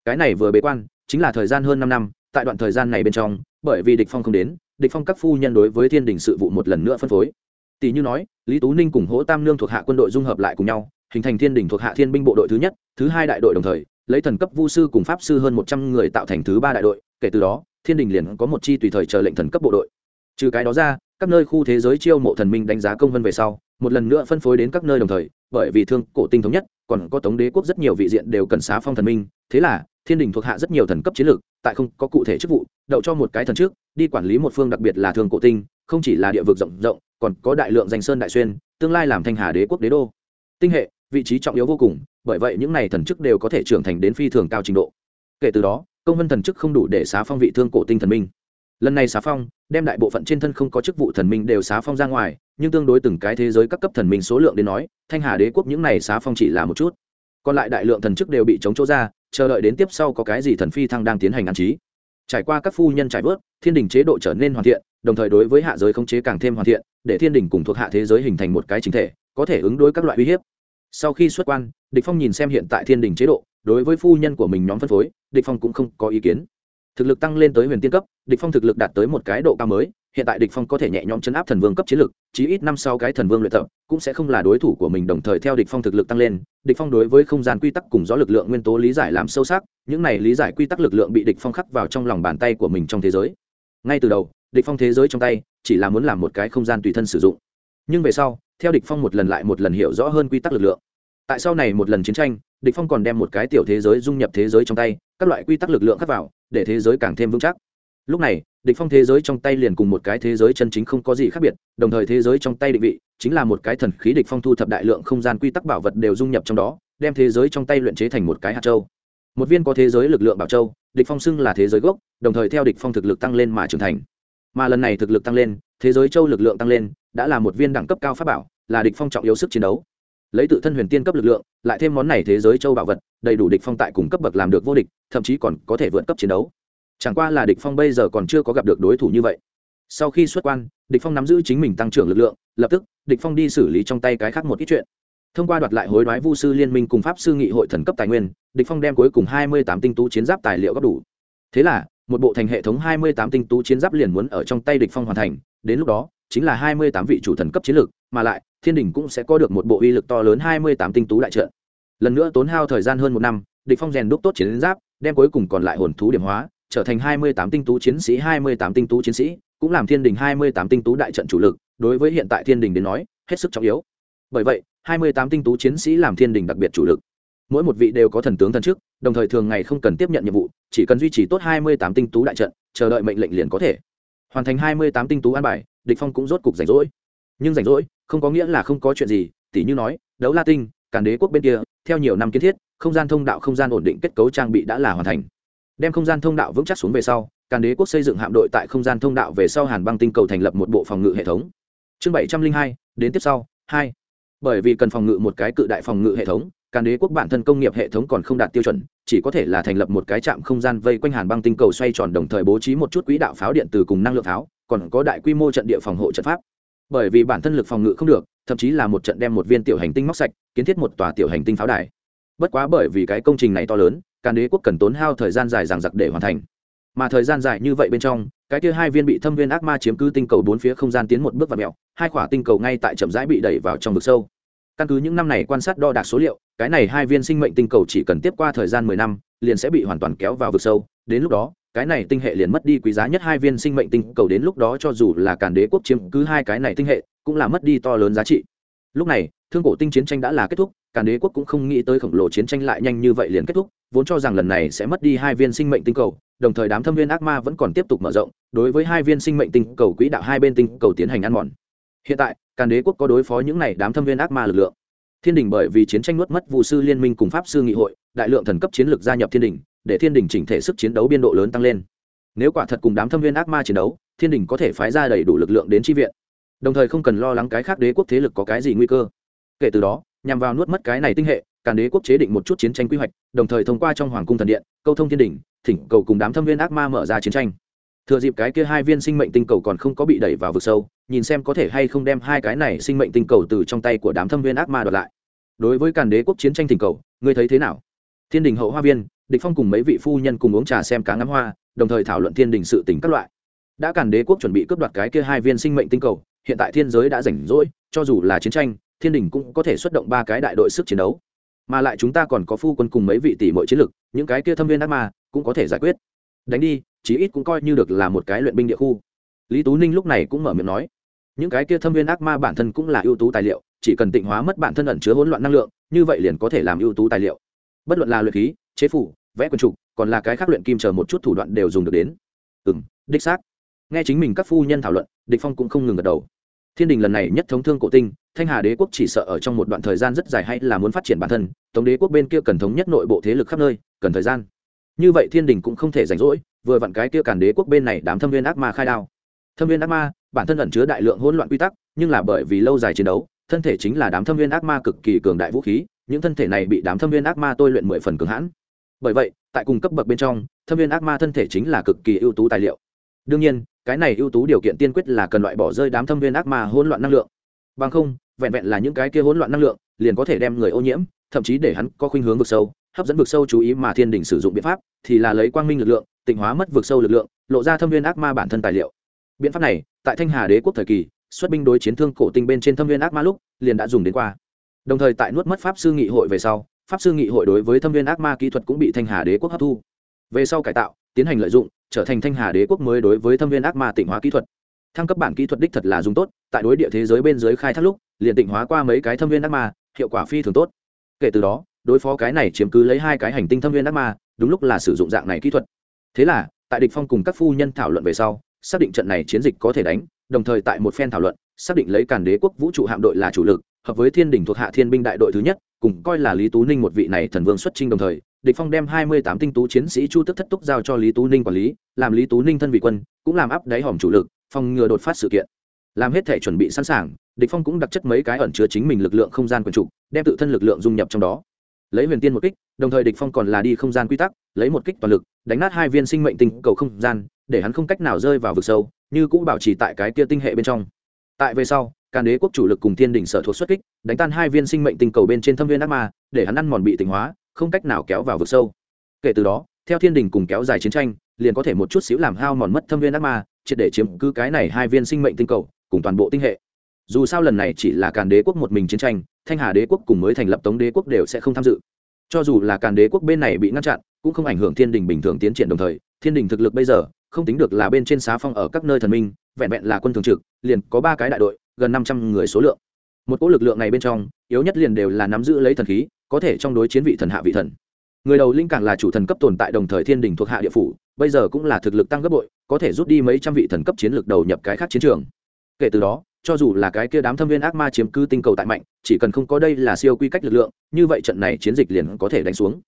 Cái này vừa bế quan, chính là thời gian hơn năm năm, tại đoạn thời gian này bên trong, bởi vì địch phong không đến, địch phong các phu nhân đối với thiên đình sự vụ một lần nữa phân phối. Tỷ như nói, lý tú ninh cùng hỗ tam nương thuộc hạ quân đội dung hợp lại cùng nhau, hình thành thiên đình thuộc hạ thiên binh bộ đội thứ nhất, thứ hai đại đội đồng thời, lấy thần cấp vu sư cùng pháp sư hơn một trăm người tạo thành thứ ba đại đội, kể từ đó thiên đình liền có một chi tùy thời chờ lệnh thần cấp bộ đội. Trừ cái đó ra, các nơi khu thế giới chiêu mộ thần minh đánh giá công vân về sau, một lần nữa phân phối đến các nơi đồng thời, bởi vì thương cổ tinh thống nhất, còn có tống đế quốc rất nhiều vị diện đều cần xá phong thần minh, thế là, thiên đình thuộc hạ rất nhiều thần cấp chiến lược, tại không có cụ thể chức vụ, đậu cho một cái thần trước, đi quản lý một phương đặc biệt là thương cổ tinh, không chỉ là địa vực rộng rộng, còn có đại lượng danh sơn đại xuyên, tương lai làm thanh hà đế quốc đế đô. Tinh hệ, vị trí trọng yếu vô cùng, bởi vậy những này thần chức đều có thể trưởng thành đến phi thường cao trình độ. Kể từ đó công vân thần chức không đủ để xá phong vị thương cổ tinh thần minh. Lần này xá phong, đem đại bộ phận trên thân không có chức vụ thần minh đều xá phong ra ngoài, nhưng tương đối từng cái thế giới các cấp thần minh số lượng đến nói, thanh hà đế quốc những này xá phong chỉ là một chút. Còn lại đại lượng thần chức đều bị chống chỗ ra, chờ đợi đến tiếp sau có cái gì thần phi thăng đang tiến hành ăn trí. Trải qua các phu nhân trải vớt, thiên đình chế độ trở nên hoàn thiện, đồng thời đối với hạ giới khống chế càng thêm hoàn thiện, để thiên đình cùng thuộc hạ thế giới hình thành một cái chính thể, có thể ứng đối các loại uy hiếp sau khi xuất quan, địch phong nhìn xem hiện tại thiên đình chế độ, đối với phu nhân của mình nhóm phân phối, địch phong cũng không có ý kiến. Thực lực tăng lên tới huyền tiên cấp, địch phong thực lực đạt tới một cái độ cao mới, hiện tại địch phong có thể nhẹ nhõm chấn áp thần vương cấp chiến lực, chí ít năm sau cái thần vương luyện tập cũng sẽ không là đối thủ của mình, đồng thời theo địch phong thực lực tăng lên, địch phong đối với không gian quy tắc cùng rõ lực lượng nguyên tố lý giải làm sâu sắc, những này lý giải quy tắc lực lượng bị địch phong khắc vào trong lòng bàn tay của mình trong thế giới. Ngay từ đầu, địch phong thế giới trong tay chỉ là muốn làm một cái không gian tùy thân sử dụng. Nhưng về sau theo địch phong một lần lại một lần hiểu rõ hơn quy tắc lực lượng. Tại sau này một lần chiến tranh, địch phong còn đem một cái tiểu thế giới dung nhập thế giới trong tay, các loại quy tắc lực lượng khắc vào, để thế giới càng thêm vững chắc. Lúc này, địch phong thế giới trong tay liền cùng một cái thế giới chân chính không có gì khác biệt, đồng thời thế giới trong tay định vị chính là một cái thần khí địch phong thu thập đại lượng không gian quy tắc bảo vật đều dung nhập trong đó, đem thế giới trong tay luyện chế thành một cái hạt châu. Một viên có thế giới lực lượng bảo châu, địch phong xưng là thế giới gốc, đồng thời theo địch phong thực lực tăng lên mà trưởng thành mà lần này thực lực tăng lên, thế giới châu lực lượng tăng lên, đã là một viên đẳng cấp cao pháp bảo, là địch phong trọng yếu sức chiến đấu. Lấy tự thân huyền tiên cấp lực lượng, lại thêm món này thế giới châu bảo vật, đầy đủ địch phong tại cùng cấp bậc làm được vô địch, thậm chí còn có thể vượt cấp chiến đấu. Chẳng qua là địch phong bây giờ còn chưa có gặp được đối thủ như vậy. Sau khi xuất quan, địch phong nắm giữ chính mình tăng trưởng lực lượng, lập tức, địch phong đi xử lý trong tay cái khác một ít chuyện. Thông qua đoạt lại hối đoái vu sư liên minh cùng pháp sư nghị hội thần cấp tài nguyên, địch phong đem cuối cùng 28 tinh tú chiến giáp tài liệu góp đủ. Thế là một bộ thành hệ thống 28 tinh tú chiến giáp liền muốn ở trong tay địch phong hoàn thành, đến lúc đó, chính là 28 vị chủ thần cấp chiến lược, mà lại, thiên đình cũng sẽ có được một bộ uy lực to lớn 28 tinh tú đại trận. Lần nữa tốn hao thời gian hơn một năm, địch phong rèn đúc tốt chiến giáp, đem cuối cùng còn lại hồn thú điểm hóa, trở thành 28 tinh tú chiến sĩ 28 tinh tú chiến sĩ, cũng làm thiên đình 28 tinh tú đại trận chủ lực, đối với hiện tại thiên đình đến nói, hết sức trọng yếu. Bởi vậy 28 tinh tú chiến sĩ làm thiên đình đặc biệt chủ lực mỗi một vị đều có thần tướng thần trước đồng thời thường ngày không cần tiếp nhận nhiệm vụ, chỉ cần duy trì tốt 28 tinh tú đại trận, chờ đợi mệnh lệnh liền có thể. Hoàn thành 28 tinh tú an bài, địch phong cũng rốt cục rảnh rỗi. Nhưng rảnh rỗi, không có nghĩa là không có chuyện gì, tỉ như nói, đấu la tinh, càn đế quốc bên kia, theo nhiều năm kiến thiết, không gian thông đạo, không gian ổn định kết cấu trang bị đã là hoàn thành. Đem không gian thông đạo vững chắc xuống về sau, càn đế quốc xây dựng hạm đội tại không gian thông đạo về sau hàn băng tinh cầu thành lập một bộ phòng ngự hệ thống. Chương bảy trăm linh hai, đến tiếp sau, hai. Bởi vì cần phòng ngự một cái cự đại phòng ngự hệ thống càn đế quốc bản thân công nghiệp hệ thống còn không đạt tiêu chuẩn, chỉ có thể là thành lập một cái trạm không gian vây quanh hàn băng tinh cầu xoay tròn đồng thời bố trí một chút quỹ đạo pháo điện từ cùng năng lượng pháo, còn có đại quy mô trận địa phòng hộ trận pháp. Bởi vì bản thân lực phòng ngự không được, thậm chí là một trận đem một viên tiểu hành tinh móc sạch, kiến thiết một tòa tiểu hành tinh pháo đài. Bất quá bởi vì cái công trình này to lớn, càn đế quốc cần tốn hao thời gian dài dằng dặc để hoàn thành. Mà thời gian dài như vậy bên trong, cái kia hai viên bị thâm viên ác ma chiếm cứ tinh cầu bốn phía không gian tiến một bước và mẹo, hai quả tinh cầu ngay tại chậm rãi bị đẩy vào trong vực sâu căn cứ những năm này quan sát đo đạc số liệu, cái này hai viên sinh mệnh tinh cầu chỉ cần tiếp qua thời gian mười năm, liền sẽ bị hoàn toàn kéo vào vực sâu. Đến lúc đó, cái này tinh hệ liền mất đi quý giá nhất hai viên sinh mệnh tinh cầu. Đến lúc đó cho dù là càn đế quốc chiếm cứ hai cái này tinh hệ, cũng là mất đi to lớn giá trị. Lúc này, thương cổ tinh chiến tranh đã là kết thúc, càn đế quốc cũng không nghĩ tới khổng lồ chiến tranh lại nhanh như vậy liền kết thúc, vốn cho rằng lần này sẽ mất đi hai viên sinh mệnh tinh cầu, đồng thời đám thâm viên ác ma vẫn còn tiếp tục mở rộng. Đối với hai viên sinh mệnh tinh cầu, quỹ đạo hai bên tinh cầu tiến hành ăn mòn hiện tại, càn đế quốc có đối phó những này đám thâm viên ác ma lực lượng. Thiên đình bởi vì chiến tranh nuốt mất vụ sư liên minh cùng pháp sư nghị hội, đại lượng thần cấp chiến lược gia nhập thiên đình, để thiên đình chỉnh thể sức chiến đấu biên độ lớn tăng lên. Nếu quả thật cùng đám thâm viên ác ma chiến đấu, thiên đình có thể phái ra đầy đủ lực lượng đến tri viện. Đồng thời không cần lo lắng cái khác đế quốc thế lực có cái gì nguy cơ. Kể từ đó, nhằm vào nuốt mất cái này tinh hệ, càn đế quốc chế định một chút chiến tranh quy hoạch, đồng thời thông qua trong hoàng cung thần điện, câu thông thiên đình, thỉnh cầu cùng đám thâm viên ác ma mở ra chiến tranh thừa dịp cái kia hai viên sinh mệnh tinh cầu còn không có bị đẩy vào vực sâu, nhìn xem có thể hay không đem hai cái này sinh mệnh tinh cầu từ trong tay của đám thâm viên ác ma đoạt lại. Đối với càn đế quốc chiến tranh thỉnh cầu, ngươi thấy thế nào? Thiên đình hậu hoa viên, địch phong cùng mấy vị phu nhân cùng uống trà xem cá ngắm hoa, đồng thời thảo luận thiên đình sự tình các loại. Đã càn đế quốc chuẩn bị cướp đoạt cái kia hai viên sinh mệnh tinh cầu, hiện tại thiên giới đã rảnh rỗi, cho dù là chiến tranh, thiên đình cũng có thể xuất động ba cái đại đội sức chiến đấu. Mà lại chúng ta còn có phu quân cùng mấy vị tỷ mọi chiến lực, những cái kia thâm viên ác ma cũng có thể giải quyết. Đánh đi chí ít cũng coi như được là một cái luyện binh địa khu. Lý tú ninh lúc này cũng mở miệng nói, những cái kia thâm viên ác ma bản thân cũng là ưu tú tài liệu, chỉ cần tịnh hóa mất bản thân ẩn chứa hỗn loạn năng lượng, như vậy liền có thể làm ưu tú tài liệu. Bất luận là luyện khí, chế phủ, vẽ quần trục, còn là cái khác luyện kim chờ một chút thủ đoạn đều dùng được đến. Ừ m đích xác. Nghe chính mình các phu nhân thảo luận, địch phong cũng không ngừng gật đầu. Thiên đình lần này nhất thống thương cổ tinh, thanh hà đế quốc chỉ sợ ở trong một đoạn thời gian rất dài hay là muốn phát triển bản thân, tống đế quốc bên kia cần thống nhất nội bộ thế lực khắp nơi, cần thời gian. Như vậy thiên đình cũng không thể rảnh rỗi vừa vặn cái kia càn đế quốc bên này đám thâm viên ác ma khai đao. Thâm viên ác ma, bản thân ẩn chứa đại lượng hỗn loạn quy tắc, nhưng là bởi vì lâu dài chiến đấu, thân thể chính là đám thâm viên ác ma cực kỳ cường đại vũ khí, những thân thể này bị đám thâm viên ác ma tôi luyện mười phần cường hãn. Bởi vậy, tại cùng cấp bậc bên trong, thâm viên ác ma thân thể chính là cực kỳ ưu tú tài liệu. Đương nhiên, cái này ưu tú điều kiện tiên quyết là cần loại bỏ rơi đám thâm viên ác ma hỗn loạn năng lượng. Bằng không, vẹn vẹn là những cái kia hỗn loạn năng lượng, liền có thể đem người ô nhiễm, thậm chí để hắn có khuynh hướng vực sâu, hấp dẫn vực sâu chú ý mà thiên đình sử dụng biện pháp, thì là lấy quang minh lực lượng tịnh hóa mất vực sâu lực lượng, lộ ra thâm viên ác ma bản thân tài liệu. Biện pháp này, tại thanh hà đế quốc thời kỳ, xuất binh đối chiến thương cổ tinh bên trên thâm viên ác ma lúc, liền đã dùng đến qua. Đồng thời tại nuốt mất pháp sư nghị hội về sau, pháp sư nghị hội đối với thâm viên ác ma kỹ thuật cũng bị thanh hà đế quốc hấp thu. Về sau cải tạo, tiến hành lợi dụng, trở thành thanh hà đế quốc mới đối với thâm viên ác ma tịnh hóa kỹ thuật. Thăng cấp bản kỹ thuật đích thật là dùng tốt, tại đối địa thế giới bên dưới khai thác lúc, liền tịnh hóa qua mấy cái thâm viên ác ma, hiệu quả phi thường tốt. Kể từ đó, đối phó cái này chiếm cứ lấy hai cái hành tinh thâm viên ác ma, đúng lúc là sử dụng dạng này kỹ thuật thế là, tại địch phong cùng các phu nhân thảo luận về sau, xác định trận này chiến dịch có thể đánh, đồng thời tại một phen thảo luận, xác định lấy càn đế quốc vũ trụ hạm đội là chủ lực, hợp với thiên đình thuộc hạ thiên binh đại đội thứ nhất, cùng coi là lý tú ninh một vị này thần vương xuất trinh đồng thời, địch phong đem hai mươi tám tinh tú chiến sĩ chu tức thất túc giao cho lý tú ninh quản lý, làm lý tú ninh thân vị quân, cũng làm áp đáy hòm chủ lực, phòng ngừa đột phát sự kiện. Làm hết thể chuẩn bị sẵn sàng, địch phong cũng đặc chất mấy cái ẩn chứa chính mình lực lượng không gian quyền trụ, đem tự thân lực lượng dung nhập trong đó lấy huyền tiên một kích, đồng thời địch phong còn là đi không gian quy tắc, lấy một kích toàn lực, đánh nát hai viên sinh mệnh tinh cầu không gian, để hắn không cách nào rơi vào vực sâu, như cũ bảo trì tại cái kia tinh hệ bên trong. Tại về sau, càn đế quốc chủ lực cùng thiên đỉnh sở thuộc xuất kích, đánh tan hai viên sinh mệnh tinh cầu bên trên thâm viên ác ma, để hắn ăn mòn bị tỉnh hóa, không cách nào kéo vào vực sâu. Kể từ đó, theo thiên đình cùng kéo dài chiến tranh, liền có thể một chút xíu làm hao mòn mất thâm viên ác ma, triệt để chiếm cứ cái này hai viên sinh mệnh tinh cầu, cùng toàn bộ tinh hệ dù sao lần này chỉ là càn đế quốc một mình chiến tranh, thanh hà đế quốc cùng mới thành lập tống đế quốc đều sẽ không tham dự. Cho dù là càn đế quốc bên này bị ngăn chặn, cũng không ảnh hưởng thiên đình bình thường tiến triển đồng thời, thiên đình thực lực bây giờ, không tính được là bên trên xá phong ở các nơi thần minh, vẹn vẹn là quân thường trực, liền có ba cái đại đội, gần năm trăm người số lượng. Một cỗ lực lượng này bên trong, yếu nhất liền đều là nắm giữ lấy thần khí, có thể trong đối chiến vị thần hạ vị thần. Người đầu linh càng là chủ thần cấp tồn tại đồng thời thiên đình thuộc hạ địa phủ, bây giờ cũng là thực lực tăng gấp bội, có thể rút đi mấy trăm vị thần cấp chiến lược đầu nhập cái khác chiến trường. Kể từ đó cho dù là cái kia đám thâm viên ác ma chiếm cư tinh cầu tại mạnh, chỉ cần không có đây là siêu quy cách lực lượng, như vậy trận này chiến dịch liền có thể đánh xuống.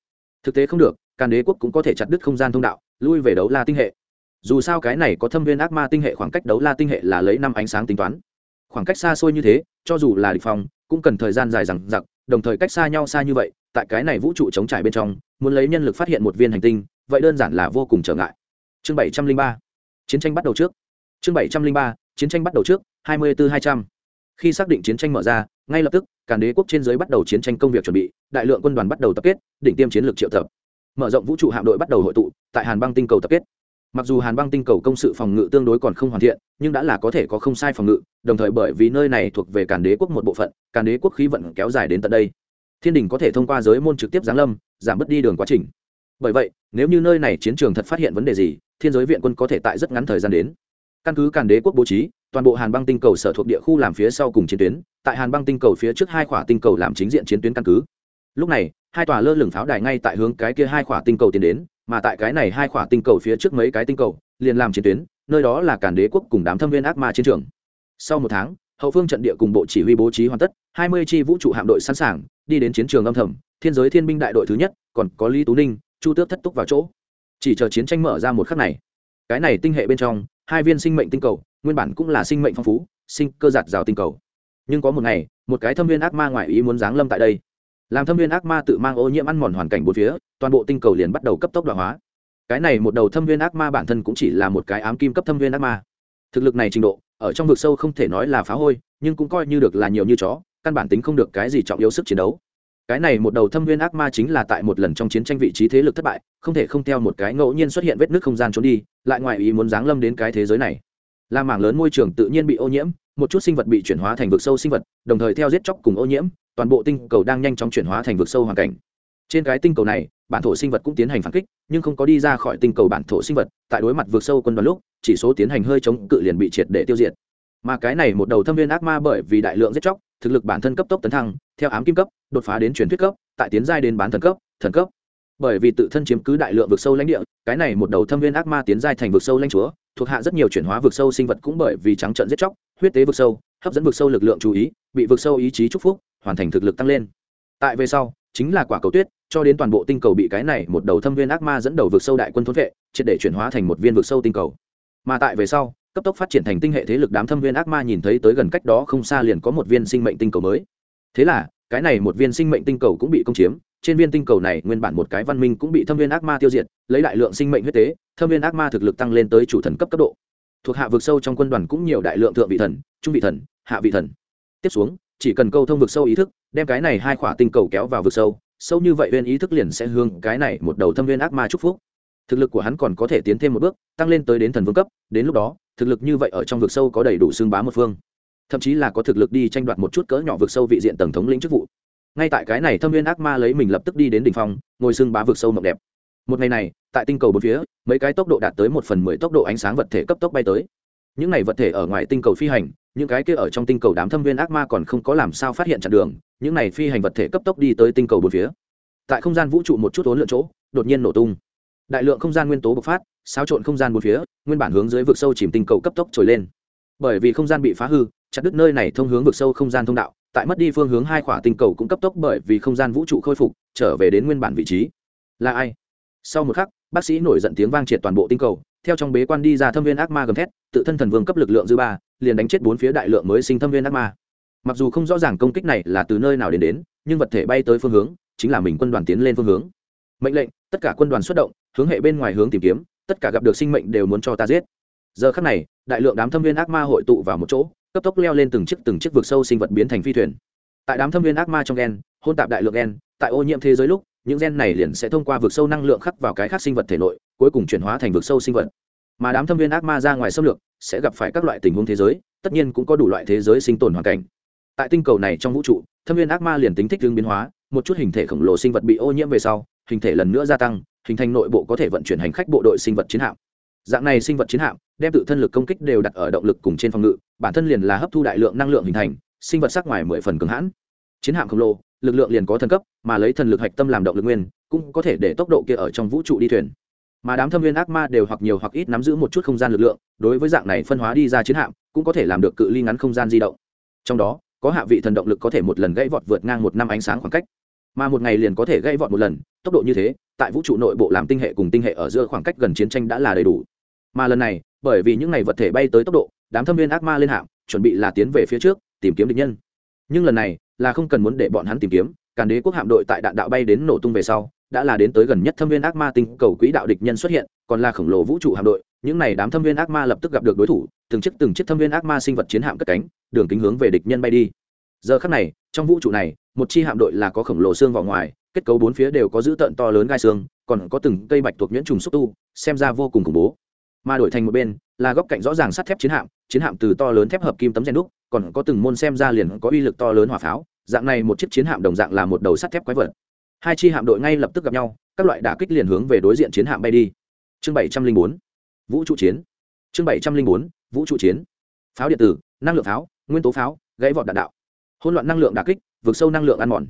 Thực tế không được, càn đế quốc cũng có thể chặt đứt không gian thông đạo, lui về đấu la tinh hệ. Dù sao cái này có thâm viên ác ma tinh hệ khoảng cách đấu la tinh hệ là lấy năm ánh sáng tính toán. Khoảng cách xa xôi như thế, cho dù là địch phòng, cũng cần thời gian dài rằng giặc đồng thời cách xa nhau xa như vậy, tại cái này vũ trụ chống trải bên trong, muốn lấy nhân lực phát hiện một viên hành tinh, vậy đơn giản là vô cùng trở ngại. Chương bảy trăm linh ba, chiến tranh bắt đầu trước. Chương bảy trăm linh ba, chiến tranh bắt đầu trước hai mươi bốn hai trăm. Khi xác định chiến tranh mở ra, ngay lập tức, càn đế quốc trên giới bắt đầu chiến tranh công việc chuẩn bị, đại lượng quân đoàn bắt đầu tập kết, đỉnh tiêm chiến lược triệu tập. Mở rộng vũ trụ hạm đội bắt đầu hội tụ, tại hàn băng tinh cầu tập kết. Mặc dù hàn băng tinh cầu công sự phòng ngự tương đối còn không hoàn thiện, nhưng đã là có thể có không sai phòng ngự, đồng thời bởi vì nơi này thuộc về càn đế quốc một bộ phận, càn đế quốc khí vận kéo dài đến tận đây. Thiên đình có thể thông qua giới môn trực tiếp giáng lâm, giảm bớt đi đường quá trình. Bởi vậy, nếu như nơi này chiến trường thật phát hiện vấn đề gì, thiên giới viện quân có thể tại rất ngắn thời gian đến. Căn cứ càn đế quốc bố trí toàn bộ hàn băng tinh cầu sở thuộc địa khu làm phía sau cùng chiến tuyến, tại hàn băng tinh cầu phía trước hai khỏa tinh cầu làm chính diện chiến tuyến căn cứ. Lúc này, hai tòa lơ lửng pháo đài ngay tại hướng cái kia hai khỏa tinh cầu tiến đến, mà tại cái này hai khỏa tinh cầu phía trước mấy cái tinh cầu, liền làm chiến tuyến, nơi đó là cản đế quốc cùng đám thâm viên ác ma chiến trường. Sau một tháng, hậu phương trận địa cùng bộ chỉ huy bố trí hoàn tất, hai mươi chi vũ trụ hạm đội sẵn sàng, đi đến chiến trường âm thầm, thiên giới thiên binh đại đội thứ nhất, còn có lý tú ninh, chu tước thất túc vào chỗ. Chỉ chờ chiến tranh mở ra một khắc này, cái này tinh hệ bên trong, hai viên sinh mệnh tinh cầu nguyên bản cũng là sinh mệnh phong phú, sinh cơ giạt rào tinh cầu. Nhưng có một ngày, một cái thâm viên ác ma ngoại ý muốn giáng lâm tại đây. Làm thâm viên ác ma tự mang ô nhiễm ăn mòn hoàn cảnh bốn phía, toàn bộ tinh cầu liền bắt đầu cấp tốc đoạn hóa. Cái này một đầu thâm viên ác ma bản thân cũng chỉ là một cái ám kim cấp thâm viên ác ma. Thực lực này trình độ, ở trong vực sâu không thể nói là phá hôi, nhưng cũng coi như được là nhiều như chó, căn bản tính không được cái gì trọng yếu sức chiến đấu. Cái này một đầu thâm viên ác ma chính là tại một lần trong chiến tranh vị trí thế lực thất bại, không thể không theo một cái ngẫu nhiên xuất hiện vết nước không gian trốn đi, lại ngoài ý muốn giáng lâm đến cái thế giới này là mảng lớn môi trường tự nhiên bị ô nhiễm, một chút sinh vật bị chuyển hóa thành vực sâu sinh vật, đồng thời theo giết chóc cùng ô nhiễm, toàn bộ tinh cầu đang nhanh chóng chuyển hóa thành vực sâu hoàn cảnh. Trên cái tinh cầu này, bản thổ sinh vật cũng tiến hành phản kích, nhưng không có đi ra khỏi tinh cầu bản thổ sinh vật, tại đối mặt vực sâu quân đoàn lúc, chỉ số tiến hành hơi chống cự liền bị triệt để tiêu diệt. Mà cái này một đầu thâm viên ác ma bởi vì đại lượng giết chóc, thực lực bản thân cấp tốc tấn thăng, theo ám kim cấp, đột phá đến truyền thuyết cấp, tại tiến giai đến bán thần cấp thần cấp bởi vì tự thân chiếm cứ đại lượng vực sâu lãnh địa, cái này một đầu thâm viên ác ma tiến giai thành vực sâu lãnh chúa, thuộc hạ rất nhiều chuyển hóa vực sâu sinh vật cũng bởi vì trắng trận giết chóc, huyết tế vực sâu, hấp dẫn vực sâu lực lượng chú ý, bị vực sâu ý chí chúc phúc, hoàn thành thực lực tăng lên. Tại về sau, chính là quả cầu tuyết, cho đến toàn bộ tinh cầu bị cái này một đầu thâm viên ác ma dẫn đầu vực sâu đại quân thốn vệ, triệt để chuyển hóa thành một viên vực sâu tinh cầu. Mà tại về sau, cấp tốc phát triển thành tinh hệ thế lực đám thâm viên ác ma nhìn thấy tới gần cách đó không xa liền có một viên sinh mệnh tinh cầu mới. Thế là, cái này một viên sinh mệnh tinh cầu cũng bị công chiếm trên viên tinh cầu này nguyên bản một cái văn minh cũng bị thâm viên ác ma tiêu diệt, lấy đại lượng sinh mệnh huyết tế, thâm viên ác ma thực lực tăng lên tới chủ thần cấp cấp độ. Thuộc hạ vực sâu trong quân đoàn cũng nhiều đại lượng thượng vị thần, trung vị thần, hạ vị thần. Tiếp xuống, chỉ cần câu thông vực sâu ý thức, đem cái này hai khỏa tinh cầu kéo vào vực sâu sâu như vậy viên ý thức liền sẽ hướng cái này một đầu thâm viên ác ma chúc phúc. Thực lực của hắn còn có thể tiến thêm một bước, tăng lên tới đến thần vương cấp, đến lúc đó, thực lực như vậy ở trong vực sâu có đầy đủ xương bá một phương. Thậm chí là có thực lực đi tranh đoạt một chút cỡ nhỏ vực sâu vị diện tầng thống lĩnh chức vụ ngay tại cái này thâm viên ác ma lấy mình lập tức đi đến đ ỉ n h phong, ngồi xương bá vực sâu mộng đẹp. Một ngày này, tại tinh cầu bốn phía, mấy cái tốc độ đạt tới một phần mười tốc độ ánh sáng vật thể cấp tốc bay tới. Những này vật thể ở ngoài tinh cầu phi hành, những cái kia ở trong tinh cầu đám thâm viên ác ma còn không có làm sao phát hiện chặn đường, những này phi hành vật thể cấp tốc đi tới tinh cầu bốn phía. Tại không gian vũ trụ một chút ốn lượn chỗ, đột nhiên nổ tung. Đại lượng không gian nguyên tố bộc phát, xáo trộn không gian bốn phía, nguyên bản hướng dưới vực sâu chìm tinh cầu cấp tốc trồi lên. Bởi vì không gian bị phá hư, chặt đứt nơi này thông hướng vực sâu không gian thông đạo tại mất đi phương hướng hai khỏa tinh cầu cũng cấp tốc bởi vì không gian vũ trụ khôi phục, trở về đến nguyên bản vị trí. Là ai? Sau một khắc, bác sĩ nổi giận tiếng vang triệt toàn bộ tinh cầu, theo trong bế quan đi ra thâm viên ác ma gầm thét, tự thân thần vương cấp lực lượng dư ba, liền đánh chết bốn phía đại lượng mới sinh thâm viên ác ma. Mặc dù không rõ ràng công kích này là từ nơi nào đến đến, nhưng vật thể bay tới phương hướng, chính là mình quân đoàn tiến lên phương hướng. Mệnh lệnh, tất cả quân đoàn xuất động, hướng hệ bên ngoài hướng tìm kiếm, tất cả gặp được sinh mệnh đều muốn cho ta giết. Giờ khắc này, đại lượng đám thâm viên ác ma hội tụ vào một chỗ cấp tốc leo lên từng chiếc từng chiếc vực sâu sinh vật biến thành phi thuyền. Tại đám thâm viên ác ma trong gen, hôn tạp đại lượng gen, tại ô nhiễm thế giới lúc, những gen này liền sẽ thông qua vực sâu năng lượng khắc vào cái khác sinh vật thể nội, cuối cùng chuyển hóa thành vực sâu sinh vật. Mà đám thâm viên ác ma ra ngoài xâm lược, sẽ gặp phải các loại tình huống thế giới, tất nhiên cũng có đủ loại thế giới sinh tồn hoàn cảnh. Tại tinh cầu này trong vũ trụ, thâm viên ác ma liền tính thích hướng biến hóa, một chút hình thể khổng lồ sinh vật bị ô nhiễm về sau, hình thể lần nữa gia tăng, hình thành nội bộ có thể vận chuyển hành khách bộ đội sinh vật chiến hạm dạng này sinh vật chiến hạm, đem tự thân lực công kích đều đặt ở động lực cùng trên phòng ngự, bản thân liền là hấp thu đại lượng năng lượng hình thành, sinh vật sắc ngoài mười phần cứng hãn. Chiến hạm khổng lồ, lực lượng liền có thần cấp, mà lấy thần lực hạch tâm làm động lực nguyên, cũng có thể để tốc độ kia ở trong vũ trụ đi thuyền. Mà đám thâm viên ác ma đều hoặc nhiều hoặc ít nắm giữ một chút không gian lực lượng, đối với dạng này phân hóa đi ra chiến hạm, cũng có thể làm được cự ly ngắn không gian di động. Trong đó, có hạ vị thần động lực có thể một lần gãy vọt vượt ngang một năm ánh sáng khoảng cách. Mà một ngày liền có thể gãy vọt một lần, tốc độ như thế, tại vũ trụ nội bộ làm tinh hệ cùng tinh hệ ở giữa khoảng cách gần chiến tranh đã là đầy đủ mà lần này, bởi vì những ngày vật thể bay tới tốc độ, đám thâm viên ác ma lên hạm, chuẩn bị là tiến về phía trước, tìm kiếm địch nhân. Nhưng lần này, là không cần muốn để bọn hắn tìm kiếm, càn đế quốc hạm đội tại đạn đạo bay đến nổ tung về sau, đã là đến tới gần nhất thâm viên ác ma tinh cầu quỹ đạo địch nhân xuất hiện, còn là khổng lồ vũ trụ hạm đội, những này đám thâm viên ác ma lập tức gặp được đối thủ, từng chiếc từng chiếc thâm viên ác ma sinh vật chiến hạm cất cánh, đường kính hướng về địch nhân bay đi. Giờ khắc này, trong vũ trụ này, một chi hạm đội là có khổng lồ xương vào ngoài, kết cấu bốn phía đều có dữ tợn to lớn gai xương, còn có từng cây bạch thuộc nhuyễn trùng xúc tu, xem ra vô cùng khủng bố mà đổi thành một bên, là góc cạnh rõ ràng sắt thép chiến hạm chiến hạm từ to lớn thép hợp kim tấm gen đúc, còn có từng môn xem ra liền có uy lực to lớn hỏa pháo, dạng này một chiếc chiến hạm đồng dạng là một đầu sắt thép quái vật. Hai chi hạm đội ngay lập tức gặp nhau, các loại đả kích liền hướng về đối diện chiến hạm bay đi. Chương bảy trăm linh bốn, vũ trụ chiến. Chương bảy trăm linh bốn, vũ trụ chiến. Pháo điện tử, năng lượng pháo, nguyên tố pháo, gãy vọt đạn đạo. Hỗn loạn năng lượng đả kích, vượt sâu năng lượng ăn mòn.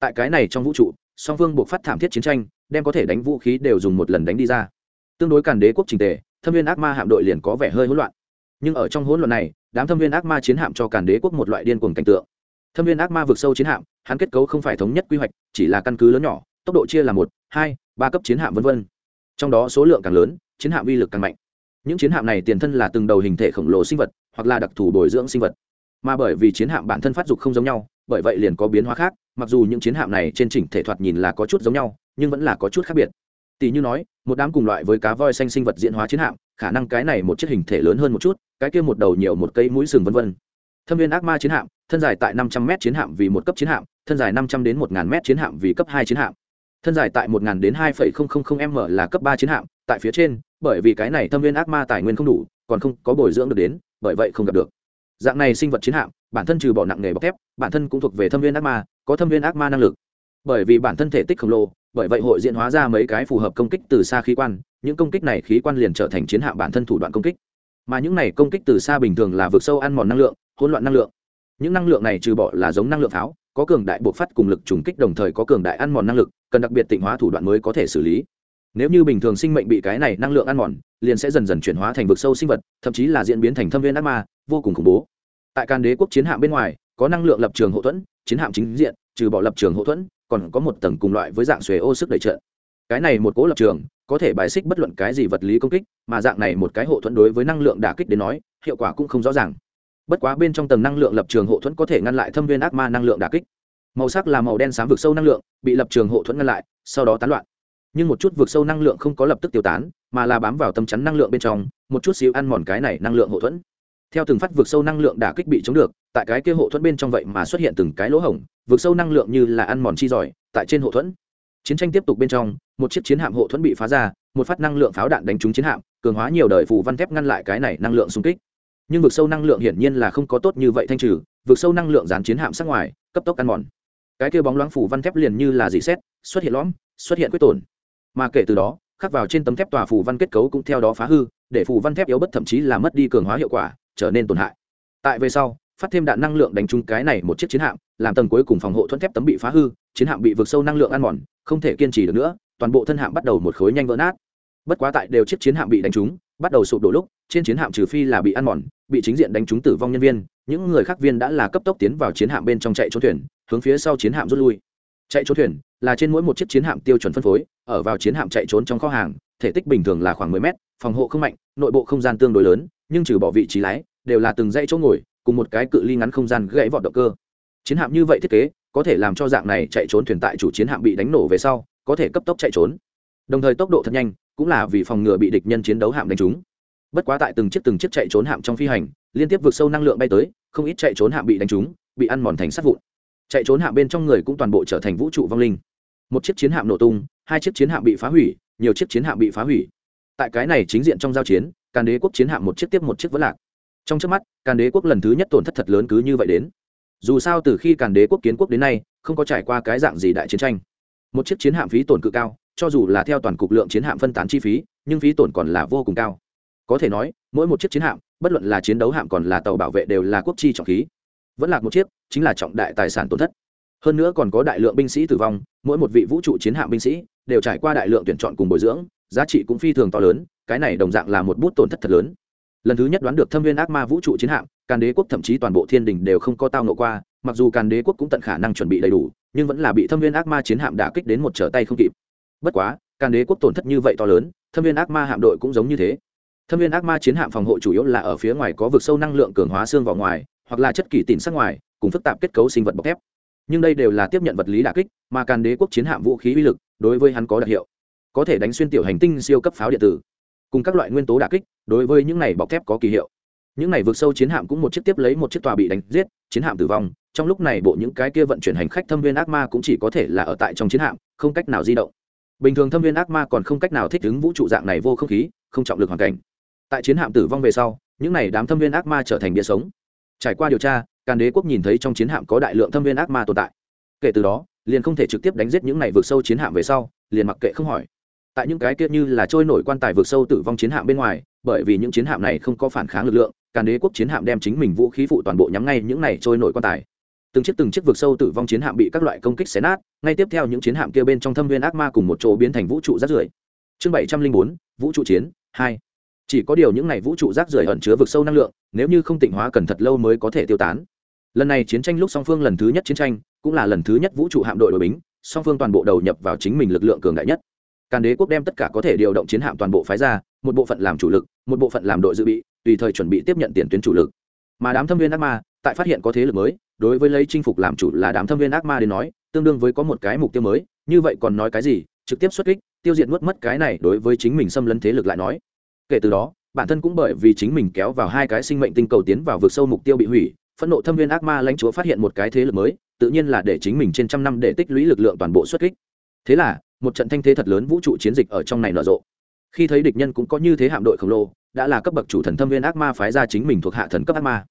Tại cái này trong vũ trụ, song phương buộc phát thảm thiết chiến tranh, đem có thể đánh vũ khí đều dùng một lần đánh đi ra. Tương đối càn đế quốc trình tề thâm viên ác ma hạm đội liền có vẻ hơi hỗn loạn. Nhưng ở trong hỗn loạn này, đám thâm viên ác ma chiến hạm cho cản đế quốc một loại điên cuồng cảnh tượng. Thâm viên ác ma vượt sâu chiến hạm, hắn kết cấu không phải thống nhất quy hoạch, chỉ là căn cứ lớn nhỏ, tốc độ chia là một, hai, ba cấp chiến hạm v v trong đó số lượng càng lớn, chiến hạm uy lực càng mạnh. Những chiến hạm này tiền thân là từng đầu hình thể khổng lồ sinh vật, hoặc là đặc thù bồi dưỡng sinh vật. Mà bởi vì chiến hạm bản thân phát dục không giống nhau, bởi vậy liền có biến hóa khác, mặc dù những chiến hạm này trên chỉnh thể thoạt nhìn là có chút giống nhau, nhưng vẫn là có chút khác biệt tỷ như nói, một đám cùng loại với cá voi xanh sinh vật diễn hóa chiến hạm, khả năng cái này một chiếc hình thể lớn hơn một chút, cái kia một đầu nhiều một cây mũi sừng vân vân. Thâm viên ác ma chiến hạm, thân dài tại năm trăm m chiến hạm vì một cấp chiến hạm, thân dài năm trăm đến một ngàn m chiến hạm vì cấp hai chiến hạm. Thân dài tại một ngàn đến hai phẩy không không không m là cấp ba chiến hạm, tại phía trên, bởi vì cái này thâm viên ác ma tài nguyên không đủ, còn không có bồi dưỡng được đến, bởi vậy không gặp được. Dạng này sinh vật chiến hạm, bản thân trừ bỏ nặng nghề bọc thép, bản thân cũng thuộc về thâm viên ác ma, có thâm viên ác ma năng lực. Bởi vì bản thân thể tích khổng lồ bởi vậy hội diễn hóa ra mấy cái phù hợp công kích từ xa khí quan, những công kích này khí quan liền trở thành chiến hạm bản thân thủ đoạn công kích. Mà những này công kích từ xa bình thường là vượt sâu ăn mòn năng lượng, hỗn loạn năng lượng. Những năng lượng này trừ bỏ là giống năng lượng pháo, có cường đại buộc phát cùng lực trùng kích đồng thời có cường đại ăn mòn năng lực, cần đặc biệt tịnh hóa thủ đoạn mới có thể xử lý. Nếu như bình thường sinh mệnh bị cái này năng lượng ăn mòn, liền sẽ dần dần chuyển hóa thành vực sâu sinh vật, thậm chí là diễn biến thành thâm viên ác ma, vô cùng khủng bố. Tại can đế quốc chiến hạm bên ngoài, có năng lượng lập trường hậu thuẫn, chiến hạm chính diện, trừ bỏ lập trường hậu thuẫn còn có một tầng cùng loại với dạng xuề ô sức đẩy trận. Cái này một cố lập trường, có thể bài xích bất luận cái gì vật lý công kích, mà dạng này một cái hộ thuẫn đối với năng lượng đả kích đến nói, hiệu quả cũng không rõ ràng. Bất quá bên trong tầng năng lượng lập trường hộ thuẫn có thể ngăn lại thâm viên ác ma năng lượng đả kích. Màu sắc là màu đen xám vực sâu năng lượng, bị lập trường hộ thuẫn ngăn lại, sau đó tán loạn. Nhưng một chút vực sâu năng lượng không có lập tức tiêu tán, mà là bám vào tâm chắn năng lượng bên trong, một chút xíu ăn mòn cái này năng lượng hộ thuẫn. Theo từng phát vực sâu năng lượng đả kích bị chống được, tại cái kia hộ thuẫn bên trong vậy mà xuất hiện từng cái lỗ hổng vượt sâu năng lượng như là ăn mòn chi giỏi, tại trên hộ thuẫn. Chiến tranh tiếp tục bên trong, một chiếc chiến hạm hộ thuẫn bị phá ra, một phát năng lượng pháo đạn đánh trúng chiến hạm, cường hóa nhiều đời phủ văn thép ngăn lại cái này năng lượng xung kích. Nhưng vực sâu năng lượng hiển nhiên là không có tốt như vậy thanh trừ, vực sâu năng lượng dán chiến hạm sát ngoài, cấp tốc ăn mòn. Cái kia bóng loáng phủ văn thép liền như là dị xét, xuất hiện lõm, xuất hiện quyết tổn. Mà kể từ đó, khắc vào trên tấm thép tòa phủ văn kết cấu cũng theo đó phá hư, để phủ văn thép yếu bất thậm chí là mất đi cường hóa hiệu quả, trở nên tổn hại. Tại về sau phát thêm đạn năng lượng đánh trúng cái này một chiếc chiến hạm, làm tầng cuối cùng phòng hộ thuẫn thép tấm bị phá hư, chiến hạm bị vượt sâu năng lượng ăn mòn, không thể kiên trì được nữa, toàn bộ thân hạm bắt đầu một khối nhanh vỡ nát. Bất quá tại đều chiếc chiến hạm bị đánh trúng, bắt đầu sụp đổ lúc, trên chiến hạm trừ phi là bị ăn mòn, bị chính diện đánh trúng tử vong nhân viên, những người khác viên đã là cấp tốc tiến vào chiến hạm bên trong chạy trốn thuyền, hướng phía sau chiến hạm rút lui. Chạy trốn thuyền là trên mỗi một chiếc chiến hạm tiêu chuẩn phân phối, ở vào chiến hạm chạy trốn trong kho hàng, thể tích bình thường là khoảng 10 mét, phòng hộ không mạnh, nội bộ không gian tương đối lớn, nhưng trừ bỏ vị trí lái, đều là từng dãy chỗ ngồi cùng một cái cự ly ngắn không gian gãy vọt động cơ. Chiến hạm như vậy thiết kế, có thể làm cho dạng này chạy trốn thuyền tại chủ chiến hạm bị đánh nổ về sau, có thể cấp tốc chạy trốn. Đồng thời tốc độ thật nhanh, cũng là vì phòng ngừa bị địch nhân chiến đấu hạm đánh trúng. Bất quá tại từng chiếc từng chiếc chạy trốn hạm trong phi hành, liên tiếp vượt sâu năng lượng bay tới, không ít chạy trốn hạm bị đánh trúng, bị ăn mòn thành sát vụn. Chạy trốn hạm bên trong người cũng toàn bộ trở thành vũ trụ vong linh. Một chiếc chiến hạm nổ tung, hai chiếc chiến hạm bị phá hủy, nhiều chiếc chiến hạm bị phá hủy. Tại cái này chính diện trong giao chiến, càn đế quốc chiến hạm một chiếc tiếp một chiếc vẫn lạc trong trước mắt, càn đế quốc lần thứ nhất tổn thất thật lớn cứ như vậy đến. Dù sao từ khi càn đế quốc kiến quốc đến nay, không có trải qua cái dạng gì đại chiến tranh. Một chiếc chiến hạm phí tổn cự cao, cho dù là theo toàn cục lượng chiến hạm phân tán chi phí, nhưng phí tổn còn là vô cùng cao. Có thể nói, mỗi một chiếc chiến hạm, bất luận là chiến đấu hạm còn là tàu bảo vệ đều là quốc chi trọng khí. Vẫn là một chiếc, chính là trọng đại tài sản tổn thất. Hơn nữa còn có đại lượng binh sĩ tử vong, mỗi một vị vũ trụ chiến hạm binh sĩ đều trải qua đại lượng tuyển chọn cùng bồi dưỡng, giá trị cũng phi thường to lớn, cái này đồng dạng là một bút tổn thất thật lớn lần thứ nhất đoán được thâm viên ác ma vũ trụ chiến hạm, càn đế quốc thậm chí toàn bộ thiên đình đều không có tao nộ qua, mặc dù càn đế quốc cũng tận khả năng chuẩn bị đầy đủ, nhưng vẫn là bị thâm viên ác ma chiến hạm đả kích đến một trở tay không kịp. Bất quá, càn đế quốc tổn thất như vậy to lớn, thâm viên ác ma hạm đội cũng giống như thế. Thâm viên ác ma chiến hạm phòng hộ chủ yếu là ở phía ngoài có vực sâu năng lượng cường hóa xương vào ngoài, hoặc là chất kỳ tỉn sắc ngoài, cùng phức tạp kết cấu sinh vật bọc thép. Nhưng đây đều là tiếp nhận vật lý đả kích, mà càn đế quốc chiến hạm vũ khí uy lực, đối với hắn có đặc hiệu. Có thể đánh xuyên tiểu hành tinh siêu cấp pháo điện tử cùng các loại nguyên tố đả kích, đối với những này bọc thép có kỳ hiệu. Những này vượt sâu chiến hạm cũng một chiếc tiếp lấy một chiếc tòa bị đánh giết, chiến hạm tử vong. Trong lúc này bộ những cái kia vận chuyển hành khách thâm viên ác ma cũng chỉ có thể là ở tại trong chiến hạm, không cách nào di động. Bình thường thâm viên ác ma còn không cách nào thích ứng vũ trụ dạng này vô không khí, không trọng lực hoàn cảnh. Tại chiến hạm tử vong về sau, những này đám thâm viên ác ma trở thành bia sống. Trải qua điều tra, càn đế quốc nhìn thấy trong chiến hạm có đại lượng thâm viên ác ma tồn tại. Kể từ đó, liền không thể trực tiếp đánh giết những này vượt sâu chiến hạm về sau, liền mặc kệ không hỏi tại những cái kia như là trôi nổi quan tài vượt sâu tử vong chiến hạm bên ngoài, bởi vì những chiến hạm này không có phản kháng lực lượng, càn đế quốc chiến hạm đem chính mình vũ khí phụ toàn bộ nhắm ngay những này trôi nổi quan tài. Từng chiếc từng chiếc vượt sâu tử vong chiến hạm bị các loại công kích xé nát, ngay tiếp theo những chiến hạm kia bên trong thâm viên ác ma cùng một chỗ biến thành vũ trụ rác rưởi. Chương bảy trăm linh bốn, vũ trụ chiến, hai. Chỉ có điều những này vũ trụ rác rưởi ẩn chứa vực sâu năng lượng, nếu như không tịnh hóa cần thật lâu mới có thể tiêu tán. Lần này chiến tranh lúc song phương lần thứ nhất chiến tranh, cũng là lần thứ nhất vũ trụ hạm đội đội bính, song phương toàn bộ đầu nhập vào chính mình lực lượng cường đại nhất càn đế quốc đem tất cả có thể điều động chiến hạm toàn bộ phái ra, một bộ phận làm chủ lực, một bộ phận làm đội dự bị, tùy thời chuẩn bị tiếp nhận tiền tuyến chủ lực. Mà đám thâm viên ác ma, tại phát hiện có thế lực mới, đối với lấy chinh phục làm chủ là đám thâm viên ác ma đến nói, tương đương với có một cái mục tiêu mới, như vậy còn nói cái gì, trực tiếp xuất kích, tiêu diệt nuốt mất cái này đối với chính mình xâm lấn thế lực lại nói. Kể từ đó, bản thân cũng bởi vì chính mình kéo vào hai cái sinh mệnh tinh cầu tiến vào vực sâu mục tiêu bị hủy, phẫn nộ thâm viên ác ma lãnh chúa phát hiện một cái thế lực mới, tự nhiên là để chính mình trên trăm năm để tích lũy lực lượng toàn bộ xuất kích. Thế là một trận thanh thế thật lớn vũ trụ chiến dịch ở trong này nở rộ. Khi thấy địch nhân cũng có như thế hạm đội khổng lồ, đã là cấp bậc chủ thần thâm viên ác ma phái ra chính mình thuộc hạ thần cấp ác ma.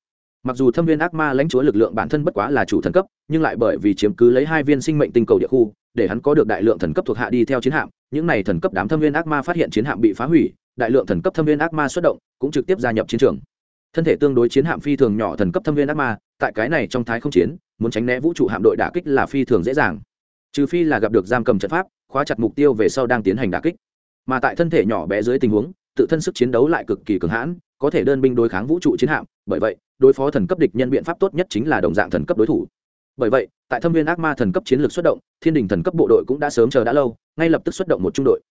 Mặc dù thâm viên ác ma lãnh chúa lực lượng bản thân bất quá là chủ thần cấp, nhưng lại bởi vì chiếm cứ lấy hai viên sinh mệnh tinh cầu địa khu, để hắn có được đại lượng thần cấp thuộc hạ đi theo chiến hạm, những này thần cấp đám thâm viên ác ma phát hiện chiến hạm bị phá hủy, đại lượng thần cấp thâm viên ác ma xuất động, cũng trực tiếp gia nhập chiến trường. Thân thể tương đối chiến hạm phi thường nhỏ thần cấp thâm viên ác ma, tại cái này trong thái không chiến, muốn tránh né vũ trụ hạm đội đả kích là phi thường dễ dàng. Trừ phi là gặp được giam cầm trận pháp khóa chặt mục tiêu về sau đang tiến hành đả kích. Mà tại thân thể nhỏ bé dưới tình huống, tự thân sức chiến đấu lại cực kỳ cường hãn, có thể đơn binh đối kháng vũ trụ chiến hạm. Bởi vậy, đối phó thần cấp địch nhân biện pháp tốt nhất chính là đồng dạng thần cấp đối thủ. Bởi vậy, tại thâm viên ác ma thần cấp chiến lược xuất động, thiên đình thần cấp bộ đội cũng đã sớm chờ đã lâu, ngay lập tức xuất động một trung đội.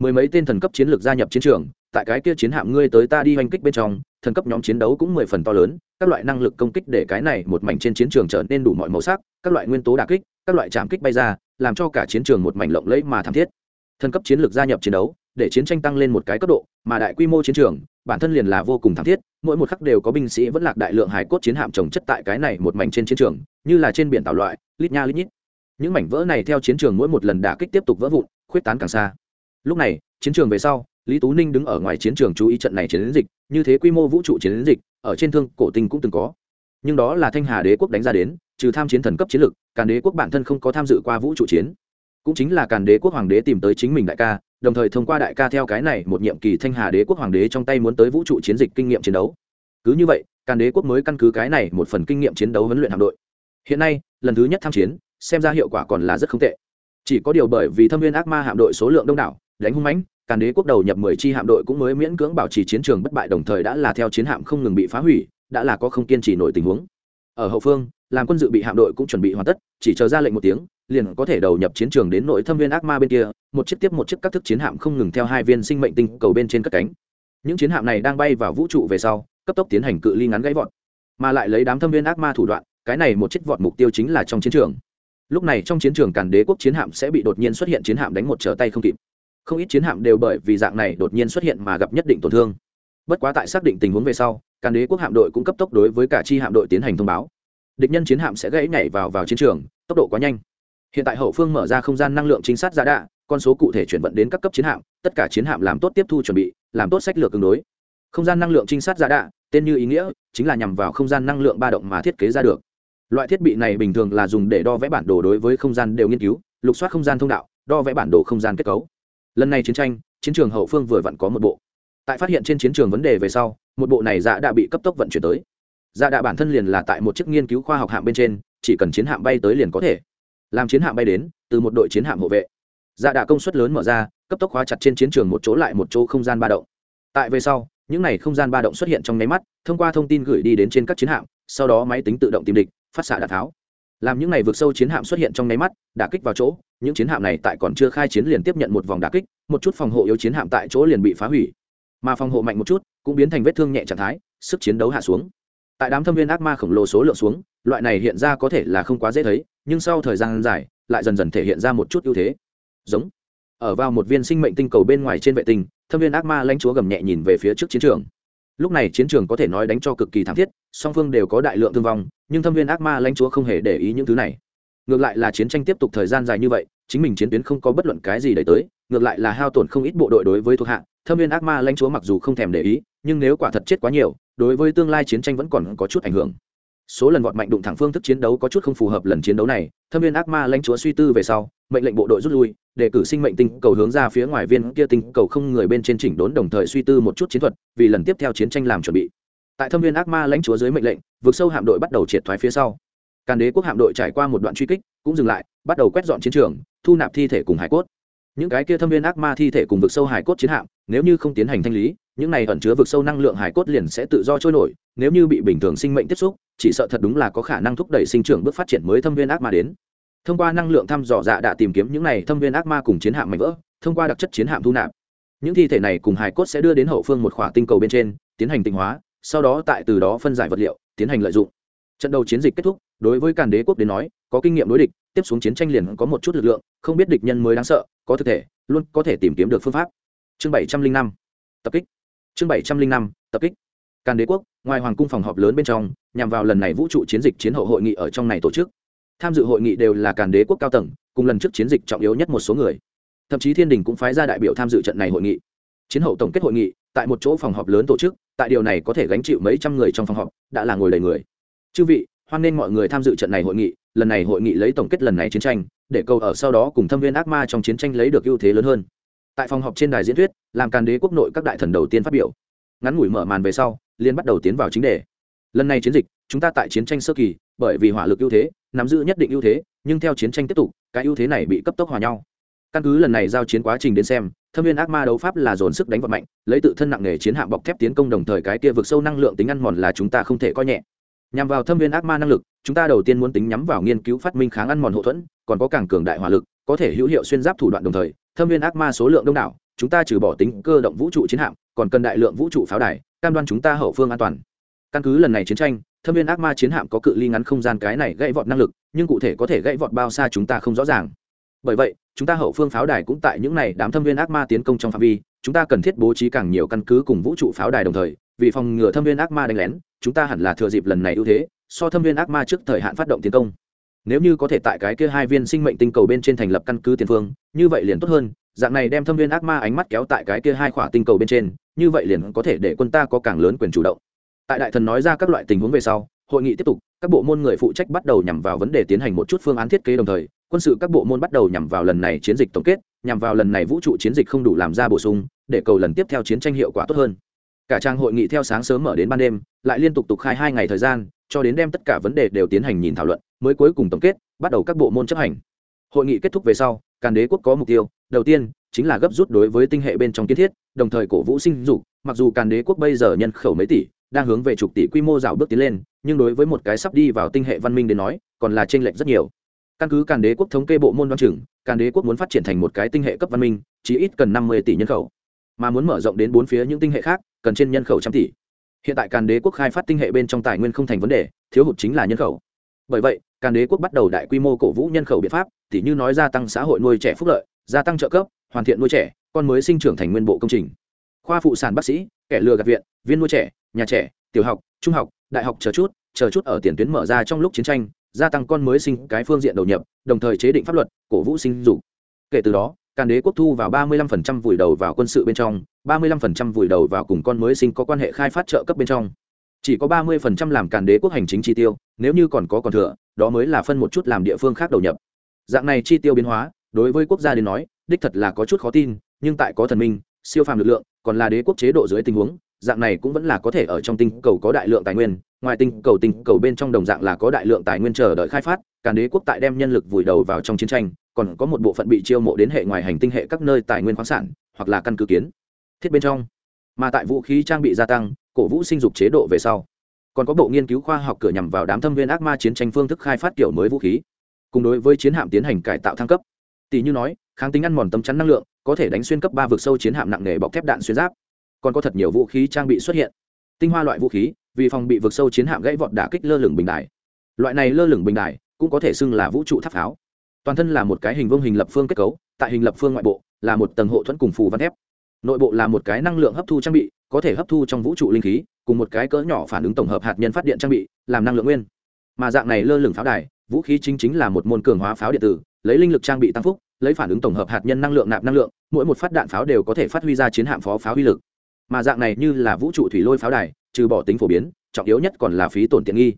Mười mấy tên thần cấp chiến lược gia nhập chiến trường, tại cái kia chiến hạm ngươi tới ta đi oanh kích bên trong, thần cấp nhóm chiến đấu cũng mười phần to lớn, các loại năng lực công kích để cái này một mảnh trên chiến trường trở nên đủ mọi màu sắc, các loại nguyên tố đà kích, các loại trạm kích bay ra làm cho cả chiến trường một mảnh lộng lẫy mà thảm thiết. Thân cấp chiến lược gia nhập chiến đấu, để chiến tranh tăng lên một cái cấp độ, mà đại quy mô chiến trường, bản thân liền là vô cùng thảm thiết, mỗi một khắc đều có binh sĩ vẫn lạc đại lượng hải cốt chiến hạm trồng chất tại cái này một mảnh trên chiến trường, như là trên biển tàu loại, lít nha lít nhít. Những mảnh vỡ này theo chiến trường mỗi một lần đả kích tiếp tục vỡ vụn, khuyết tán càng xa. Lúc này, chiến trường về sau, lý tú ninh đứng ở ngoài chiến trường chú ý trận này chiến dịch, như thế quy mô vũ trụ chiến dịch, ở trên thương, cổ tinh cũng từng có. Nhưng đó là thanh hà đế quốc đánh ra đến trừ tham chiến thần cấp chiến lực, càn đế quốc bản thân không có tham dự qua vũ trụ chiến. Cũng chính là càn đế quốc hoàng đế tìm tới chính mình đại ca, đồng thời thông qua đại ca theo cái này một nhiệm kỳ thanh hà đế quốc hoàng đế trong tay muốn tới vũ trụ chiến dịch kinh nghiệm chiến đấu. Cứ như vậy, càn đế quốc mới căn cứ cái này một phần kinh nghiệm chiến đấu huấn luyện hạm đội. Hiện nay, lần thứ nhất tham chiến, xem ra hiệu quả còn là rất không tệ. Chỉ có điều bởi vì thâm viên ác ma hạm đội số lượng đông đảo, đánh hung mãnh, càn đế quốc đầu nhập mười chi hạm đội cũng mới miễn cưỡng bảo trì chiến trường bất bại, đồng thời đã là theo chiến hạm không ngừng bị phá hủy, đã là có không kiên trì nổi tình huống. Ở hậu phương làm quân dự bị hạm đội cũng chuẩn bị hoàn tất, chỉ chờ ra lệnh một tiếng, liền có thể đầu nhập chiến trường đến nội thâm viên ác ma bên kia, một chiếc tiếp một chiếc các thức chiến hạm không ngừng theo hai viên sinh mệnh tinh cầu bên trên cất cánh. Những chiến hạm này đang bay vào vũ trụ về sau, cấp tốc tiến hành cự ly ngắn gãy vọt, mà lại lấy đám thâm viên ác ma thủ đoạn, cái này một chiếc vọt mục tiêu chính là trong chiến trường. Lúc này trong chiến trường càn đế quốc chiến hạm sẽ bị đột nhiên xuất hiện chiến hạm đánh một trở tay không kịp. Không ít chiến hạm đều bởi vì dạng này đột nhiên xuất hiện mà gặp nhất định tổn thương. Bất quá tại xác định tình huống về sau, càn đế quốc hạm đội cũng cấp tốc đối với cả chi hạm đội tiến hành thông báo địch nhân chiến hạm sẽ gãy nhảy vào vào chiến trường, tốc độ quá nhanh. Hiện tại hậu phương mở ra không gian năng lượng chính xác giá đạ, con số cụ thể chuyển vận đến các cấp chiến hạm, tất cả chiến hạm làm tốt tiếp thu chuẩn bị, làm tốt sách lược tương đối. Không gian năng lượng trinh sát giả đạ, tên như ý nghĩa, chính là nhằm vào không gian năng lượng ba động mà thiết kế ra được. Loại thiết bị này bình thường là dùng để đo vẽ bản đồ đối với không gian đều nghiên cứu, lục soát không gian thông đạo, đo vẽ bản đồ không gian kết cấu. Lần này chiến tranh, chiến trường hậu phương vừa vặn có một bộ. Tại phát hiện trên chiến trường vấn đề về sau, một bộ này dạ đã bị cấp tốc vận chuyển tới dạ đạ bản thân liền là tại một chiếc nghiên cứu khoa học hạm bên trên, chỉ cần chiến hạm bay tới liền có thể. Làm chiến hạm bay đến, từ một đội chiến hạm hộ vệ. Dạ đạ công suất lớn mở ra, cấp tốc khóa chặt trên chiến trường một chỗ lại một chỗ không gian ba động. Tại về sau, những n à y không gian ba động xuất hiện trong nháy mắt, thông qua thông tin gửi đi đến trên các chiến hạm, sau đó máy tính tự động tìm địch, phát xạ đạn tháo. Làm những n à y vượt sâu chiến hạm xuất hiện trong nháy mắt, đả kích vào chỗ, những chiến hạm này tại còn chưa khai chiến liền tiếp nhận một vòng đả kích, một chút phòng hộ yếu chiến hạm tại chỗ liền bị phá hủy. Mà phòng hộ mạnh một chút, cũng biến thành vết thương nhẹ trạng thái, sức chiến đấu hạ xuống tại đám thâm viên ác ma khổng lồ số lượng xuống, loại này hiện ra có thể là không quá dễ thấy, nhưng sau thời gian dài, lại dần dần thể hiện ra một chút ưu thế. Giống, ở vào một viên sinh mệnh tinh cầu bên ngoài trên vệ tinh, thâm viên ác ma lãnh chúa gầm nhẹ nhìn về phía trước chiến trường. Lúc này chiến trường có thể nói đánh cho cực kỳ thảm thiết, song phương đều có đại lượng thương vong, nhưng thâm viên ác ma lãnh chúa không hề để ý những thứ này. Ngược lại là chiến tranh tiếp tục thời gian dài như vậy, chính mình chiến tuyến không có bất luận cái gì đẩy tới, ngược lại là hao tổn không ít bộ đội đối với thuộc hạ, thâm viên ác ma lãnh chúa mặc dù không thèm để ý nhưng nếu quả thật chết quá nhiều, đối với tương lai chiến tranh vẫn còn có chút ảnh hưởng. Số lần vọt mạnh đụng thẳng phương thức chiến đấu có chút không phù hợp lần chiến đấu này, thâm viên ác ma lãnh chúa suy tư về sau, mệnh lệnh bộ đội rút lui, để cử sinh mệnh tinh cầu hướng ra phía ngoài viên kia tinh cầu không người bên trên chỉnh đốn đồng thời suy tư một chút chiến thuật, vì lần tiếp theo chiến tranh làm chuẩn bị. Tại thâm viên ác ma lãnh chúa dưới mệnh lệnh vượt sâu hạm đội bắt đầu triệt thoái phía sau. Càn đế quốc hạm đội trải qua một đoạn truy kích, cũng dừng lại, bắt đầu quét dọn chiến trường, thu nạp thi thể cùng hải cốt. Những cái kia thâm viên ác ma thi thể cùng vực sâu hải cốt chiến hạm, nếu như không tiến hành thanh lý những này ẩn chứa vực sâu năng lượng hải cốt liền sẽ tự do trôi nổi, nếu như bị bình thường sinh mệnh tiếp xúc, chỉ sợ thật đúng là có khả năng thúc đẩy sinh trưởng bước phát triển mới thâm viên ác ma đến. Thông qua năng lượng thăm dò dạ đã tìm kiếm những này thâm viên ác ma cùng chiến hạm mạnh vỡ, thông qua đặc chất chiến hạm thu nạp. Những thi thể này cùng hải cốt sẽ đưa đến hậu phương một khỏa tinh cầu bên trên, tiến hành tinh hóa, sau đó tại từ đó phân giải vật liệu, tiến hành lợi dụng. Trận đầu chiến dịch kết thúc, đối với càn đế quốc đến nói, có kinh nghiệm đối địch, tiếp xuống chiến tranh liền có một chút lực lượng, không biết địch nhân mới đáng sợ, có thực thể, luôn có thể tìm kiếm được phương pháp. Chương bảy trăm linh năm, tập kích chương bảy trăm linh năm, tập kích. Càn đế quốc, ngoài hoàng cung phòng họp lớn bên trong, nhằm vào lần này vũ trụ chiến dịch chiến hậu hội nghị ở trong này tổ chức. Tham dự hội nghị đều là càn đế quốc cao tầng, cùng lần trước chiến dịch trọng yếu nhất một số người. Thậm chí thiên đình cũng phái ra đại biểu tham dự trận này hội nghị. Chiến hậu tổng kết hội nghị, tại một chỗ phòng họp lớn tổ chức, tại điều này có thể gánh chịu mấy trăm người trong phòng họp, đã là ngồi đầy người. Chư vị, hoan nghênh mọi người tham dự trận này hội nghị, lần này hội nghị lấy tổng kết lần này chiến tranh, để cầu ở sau đó cùng thâm viên ác ma trong chiến tranh lấy được ưu thế lớn hơn tại phòng họp trên đài diễn thuyết, làm càn đế quốc nội các đại thần đầu tiên phát biểu. Ngắn ngủi mở màn về sau liên bắt đầu tiến vào chính đề. Lần này chiến dịch, chúng ta tại chiến tranh sơ kỳ, bởi vì hỏa lực ưu thế, nắm giữ nhất định ưu thế, nhưng theo chiến tranh tiếp tục, cái ưu thế này bị cấp tốc hòa nhau. Căn cứ lần này giao chiến quá trình đến xem, thâm viên ác ma đấu pháp là dồn sức đánh vật mạnh, lấy tự thân nặng nghề chiến hạm bọc thép tiến công đồng thời cái kia vực sâu năng lượng tính ăn mòn là chúng ta không thể coi nhẹ. Nhằm vào thâm viên ác ma năng lực, chúng ta đầu tiên muốn tính nhắm vào nghiên cứu phát minh kháng ăn mòn hậu thuẫn, còn có càng cường đại hỏa lực có thể hữu hiệu xuyên giáp thủ đoạn đồng thời, thâm viên ác ma số lượng đông đảo, chúng ta trừ bỏ tính cơ động vũ trụ chiến hạm, còn cần đại lượng vũ trụ pháo đài, cam đoan chúng ta hậu phương an toàn. Căn cứ lần này chiến tranh, thâm viên ác ma chiến hạm có cự ly ngắn không gian cái này gãy vọt năng lực, nhưng cụ thể có thể gãy vọt bao xa chúng ta không rõ ràng. Bởi vậy, chúng ta hậu phương pháo đài cũng tại những này đám thâm viên ác ma tiến công trong phạm vi, chúng ta cần thiết bố trí càng nhiều căn cứ cùng vũ trụ pháo đài đồng thời, vì phòng ngừa thâm viên ác ma đánh lén, chúng ta hẳn là thừa dịp lần này ưu thế, so thâm viên ác ma trước thời hạn phát động tiến công nếu như có thể tại cái kia hai viên sinh mệnh tinh cầu bên trên thành lập căn cứ tiền phương, như vậy liền tốt hơn, dạng này đem thâm viên ác ma ánh mắt kéo tại cái kia hai khỏa tinh cầu bên trên, như vậy liền có thể để quân ta có càng lớn quyền chủ động. Tại đại thần nói ra các loại tình huống về sau, hội nghị tiếp tục, các bộ môn người phụ trách bắt đầu nhằm vào vấn đề tiến hành một chút phương án thiết kế đồng thời, quân sự các bộ môn bắt đầu nhằm vào lần này chiến dịch tổng kết, nhằm vào lần này vũ trụ chiến dịch không đủ làm ra bổ sung, để cầu lần tiếp theo chiến tranh hiệu quả tốt hơn. Cả trang hội nghị theo sáng sớm mở đến ban đêm, lại liên tục tục khai hai ngày thời gian, cho đến đem tất cả vấn đề đều tiến hành nhìn thảo luận mới cuối cùng tổng kết, bắt đầu các bộ môn chấp hành. Hội nghị kết thúc về sau, càn đế quốc có mục tiêu, đầu tiên chính là gấp rút đối với tinh hệ bên trong kiến thiết, đồng thời cổ vũ sinh dục, mặc dù càn đế quốc bây giờ nhân khẩu mấy tỷ, đang hướng về chục tỷ quy mô rào bước tiến lên, nhưng đối với một cái sắp đi vào tinh hệ văn minh đến nói, còn là t r ê n lệch rất nhiều. Căn cứ càn đế quốc thống kê bộ môn đoan chừng, càn đế quốc muốn phát triển thành một cái tinh hệ cấp văn minh, chỉ ít cần năm mươi tỷ nhân khẩu. Mà muốn mở rộng đến bốn phía những tinh hệ khác, cần trên nhân khẩu trăm tỷ. Hiện tại càn đế quốc khai phát tinh hệ bên trong tài nguyên không thành vấn đề, thiếu hụt chính là nhân khẩu bởi vậy, càn đế quốc bắt đầu đại quy mô cổ vũ nhân khẩu biện pháp, tỉ như nói gia tăng xã hội nuôi trẻ phúc lợi, gia tăng trợ cấp, hoàn thiện nuôi trẻ, con mới sinh trưởng thành nguyên bộ công trình. Khoa phụ sản bác sĩ, kẻ lừa gạt viện, viên nuôi trẻ, nhà trẻ, tiểu học, trung học, đại học chờ chút chờ chút ở tiền tuyến mở ra trong lúc chiến tranh, gia tăng con mới sinh cái phương diện đầu nhập, đồng thời chế định pháp luật, cổ vũ sinh dục. Kể từ đó, càn đế quốc thu vào 35% vùi đầu vào quân sự bên trong 35% vùi đầu vào cùng con mới sinh có quan hệ khai phát trợ cấp bên trong chỉ có ba mươi làm càn đế quốc hành chính chi tiêu, nếu như còn có còn thừa, đó mới là phân một chút làm địa phương khác đầu nhập. Dạng này chi tiêu biến hóa, đối với quốc gia đến nói, đích thật là có chút khó tin, nhưng tại có thần minh, siêu phàm lực lượng, còn là đế quốc chế độ dưới tình huống, dạng này cũng vẫn là có thể ở trong tinh cầu có đại lượng tài nguyên, ngoài tinh cầu tinh cầu bên trong đồng dạng là có đại lượng tài nguyên chờ đợi khai phát, càn đế quốc tại đem nhân lực vùi đầu vào trong chiến tranh, còn có một bộ phận bị chiêu mộ đến hệ ngoài hành tinh hệ các nơi tài nguyên khoáng sản, hoặc là căn cứ kiến. Thiết bên trong mà tại vũ khí trang bị gia tăng, cổ vũ sinh dục chế độ về sau. Còn có bộ nghiên cứu khoa học cửa nhằm vào đám thâm viên ác ma chiến tranh phương thức khai phát kiểu mới vũ khí, cùng đối với chiến hạm tiến hành cải tạo thăng cấp. Tỷ như nói, kháng tính ăn mòn tấm chắn năng lượng, có thể đánh xuyên cấp ba vực sâu chiến hạm nặng nề bọc thép đạn xuyên giáp. Còn có thật nhiều vũ khí trang bị xuất hiện. Tinh hoa loại vũ khí, vì phòng bị vực sâu chiến hạm gãy vọt đả kích lơ lửng bình đài. Loại này lơ lửng bình đài, cũng có thể xưng là vũ trụ tháp pháo. Toàn thân là một cái hình vông hình lập phương kết cấu, tại hình lập phương ngoại bộ, là một tầng hộ thuẫn cùng phù văn thép nội bộ là một cái năng lượng hấp thu trang bị, có thể hấp thu trong vũ trụ linh khí, cùng một cái cỡ nhỏ phản ứng tổng hợp hạt nhân phát điện trang bị, làm năng lượng nguyên. Mà dạng này lơ lửng pháo đài, vũ khí chính chính là một môn cường hóa pháo điện tử, lấy linh lực trang bị tăng phúc, lấy phản ứng tổng hợp hạt nhân năng lượng nạp năng lượng, mỗi một phát đạn pháo đều có thể phát huy ra chiến hạm phó pháo uy lực. Mà dạng này như là vũ trụ thủy lôi pháo đài, trừ bỏ tính phổ biến, trọng yếu nhất còn là phí tổn tiện nghi.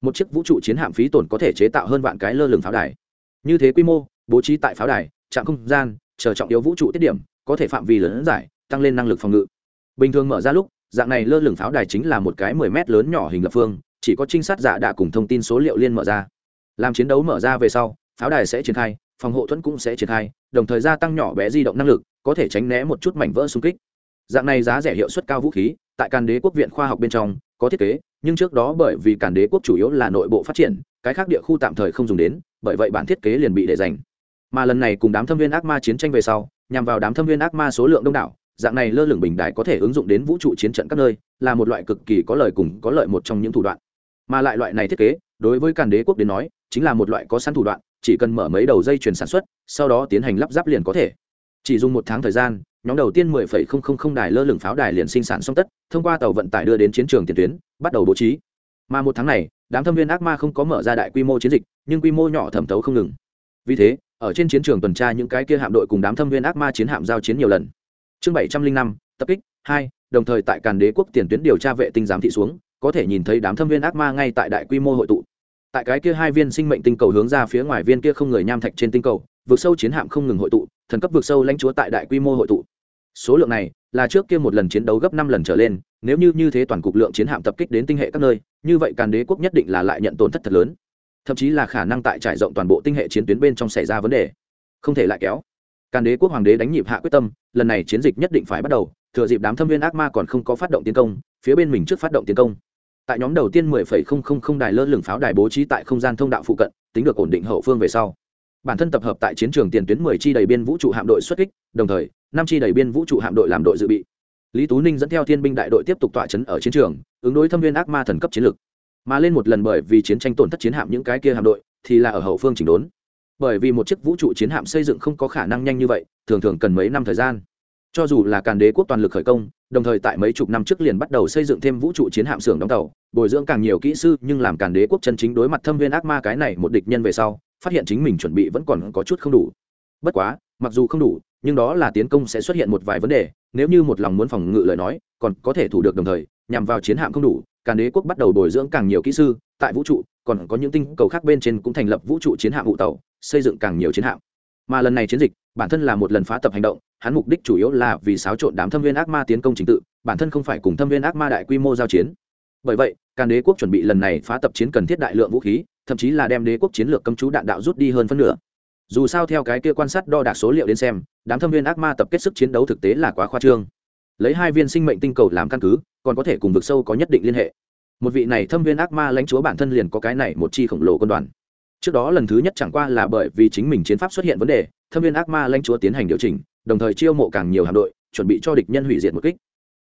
Một chiếc vũ trụ chiến hạm phí tổn có thể chế tạo hơn vạn cái lơ lửng pháo đài. Như thế quy mô, bố trí tại pháo đài, trạm không gian, chờ trọng yếu vũ trụ tiết điểm có thể phạm vi lớn giải, tăng lên năng lực phòng ngự. Bình thường mở ra lúc, dạng này lơ lửng pháo đài chính là một cái mười mét lớn nhỏ hình lập phương, chỉ có trinh sát giả đã cùng thông tin số liệu liên mở ra. Làm chiến đấu mở ra về sau, pháo đài sẽ triển khai, phòng hộ thuẫn cũng sẽ triển khai, đồng thời gia tăng nhỏ bé di động năng lực, có thể tránh né một chút mảnh vỡ xung kích. Dạng này giá rẻ hiệu suất cao vũ khí, tại càn đế quốc viện khoa học bên trong, có thiết kế, nhưng trước đó bởi vì càn đế quốc chủ yếu là nội bộ phát triển, cái khác địa khu tạm thời không dùng đến, bởi vậy bản thiết kế liền bị để dành. Mà lần này cùng đám thâm viên ác ma chiến tranh về sau nhằm vào đám thâm viên ác ma số lượng đông đảo dạng này lơ lửng bình đại có thể ứng dụng đến vũ trụ chiến trận các nơi là một loại cực kỳ có lợi cùng có lợi một trong những thủ đoạn. Mà lại loại này thiết kế đối với càn đế quốc đến nói chính là một loại có sẵn thủ đoạn chỉ cần mở mấy đầu dây chuyển sản xuất sau đó tiến hành lắp ráp liền có thể. Chỉ dùng một tháng thời gian nhóm đầu tiên 10,000 đài lơ lửng pháo đài liền sinh sản xong tất thông qua tàu vận tải đưa đến chiến trường tiền tuyến bắt đầu bố trí. Mà một tháng này đám thâm viên ác ma không có mở ra đại quy mô chiến dịch nhưng quy mô nhỏ thẩm thấu không ngừng. Vì thế ở trên chiến trường tuần tra những cái kia hạm đội cùng đám thâm viên ác ma chiến hạm giao chiến nhiều lần. Chương bảy trăm linh năm, tập kích hai, đồng thời tại càn đế quốc tiền tuyến điều tra vệ tinh giám thị xuống, có thể nhìn thấy đám thâm viên ác ma ngay tại đại quy mô hội tụ. Tại cái kia hai viên sinh mệnh tinh cầu hướng ra phía ngoài viên kia không người nham thạch trên tinh cầu vượt sâu chiến hạm không ngừng hội tụ, thần cấp vượt sâu lãnh chúa tại đại quy mô hội tụ. Số lượng này là trước kia một lần chiến đấu gấp năm lần trở lên, nếu như như thế toàn cục lượng chiến hạm tập kích đến tinh hệ các nơi, như vậy càn đế quốc nhất định là lại nhận tổn thất thật lớn thậm chí là khả năng tại trải rộng toàn bộ tinh hệ chiến tuyến bên trong xảy ra vấn đề. Không thể lại kéo. Càn đế quốc hoàng đế đánh nhịp hạ quyết tâm lần này chiến dịch nhất định phải bắt đầu thừa dịp đám thâm viên ác ma còn không có phát động tiến công phía bên mình trước phát động tiến công. Tại nhóm đầu tiên 10,000 đài lơ lửng pháo đài bố trí tại không gian thông đạo phụ cận tính được ổn định hậu phương về sau. Bản thân tập hợp tại chiến trường tiền tuyến 10 chi đầy biên vũ trụ hạm đội xuất kích đồng thời năm chi đầy biên vũ trụ hạm đội làm đội dự bị. Lý tú ninh dẫn theo thiên binh đại đội tiếp tục tọa chấn ở chiến trường ứng đối thâm viên ác ma thần cấp chiến lược mà lên một lần bởi vì chiến tranh tổn thất chiến hạm những cái kia hạm đội, thì là ở hậu phương chỉnh đốn. Bởi vì một chiếc vũ trụ chiến hạm xây dựng không có khả năng nhanh như vậy, thường thường cần mấy năm thời gian. Cho dù là càn đế quốc toàn lực khởi công, đồng thời tại mấy chục năm trước liền bắt đầu xây dựng thêm vũ trụ chiến hạm xưởng đóng tàu, bồi dưỡng càng nhiều kỹ sư, nhưng làm càn đế quốc chân chính đối mặt thâm viên ác ma cái này một địch nhân về sau, phát hiện chính mình chuẩn bị vẫn còn có chút không đủ. Bất quá, mặc dù không đủ, nhưng đó là tiến công sẽ xuất hiện một vài vấn đề, nếu như một lòng muốn phòng ngự lời nói, còn có thể thủ được đồng thời, nhằm vào chiến hạm không đủ càn đế quốc bắt đầu bồi dưỡng càng nhiều kỹ sư, tại vũ trụ, còn có những tinh cầu khác bên trên cũng thành lập vũ trụ chiến hạm vụ tàu, xây dựng càng nhiều chiến hạm. Mà lần này chiến dịch, bản thân là một lần phá tập hành động, hắn mục đích chủ yếu là vì xáo trộn đám thâm viên ác ma tiến công trình tự, bản thân không phải cùng thâm viên ác ma đại quy mô giao chiến. Bởi vậy càn đế quốc chuẩn bị lần này phá tập chiến cần thiết đại lượng vũ khí, thậm chí là đem đế quốc chiến lược cấm chú đạn đạo rút đi hơn phân nửa. Dù sao theo cái kia quan sát đo đạc số liệu đến xem, đám thâm viên ác ma tập kết sức chiến đấu thực tế là quá khoa trương lấy hai viên sinh mệnh tinh cầu làm căn cứ, còn có thể cùng vực sâu có nhất định liên hệ. Một vị này thâm viên ác ma lãnh chúa bản thân liền có cái này một chi khổng lồ quân đoàn. Trước đó lần thứ nhất chẳng qua là bởi vì chính mình chiến pháp xuất hiện vấn đề, thâm viên ác ma lãnh chúa tiến hành điều chỉnh, đồng thời chiêu mộ càng nhiều hạm đội, chuẩn bị cho địch nhân hủy diệt một kích.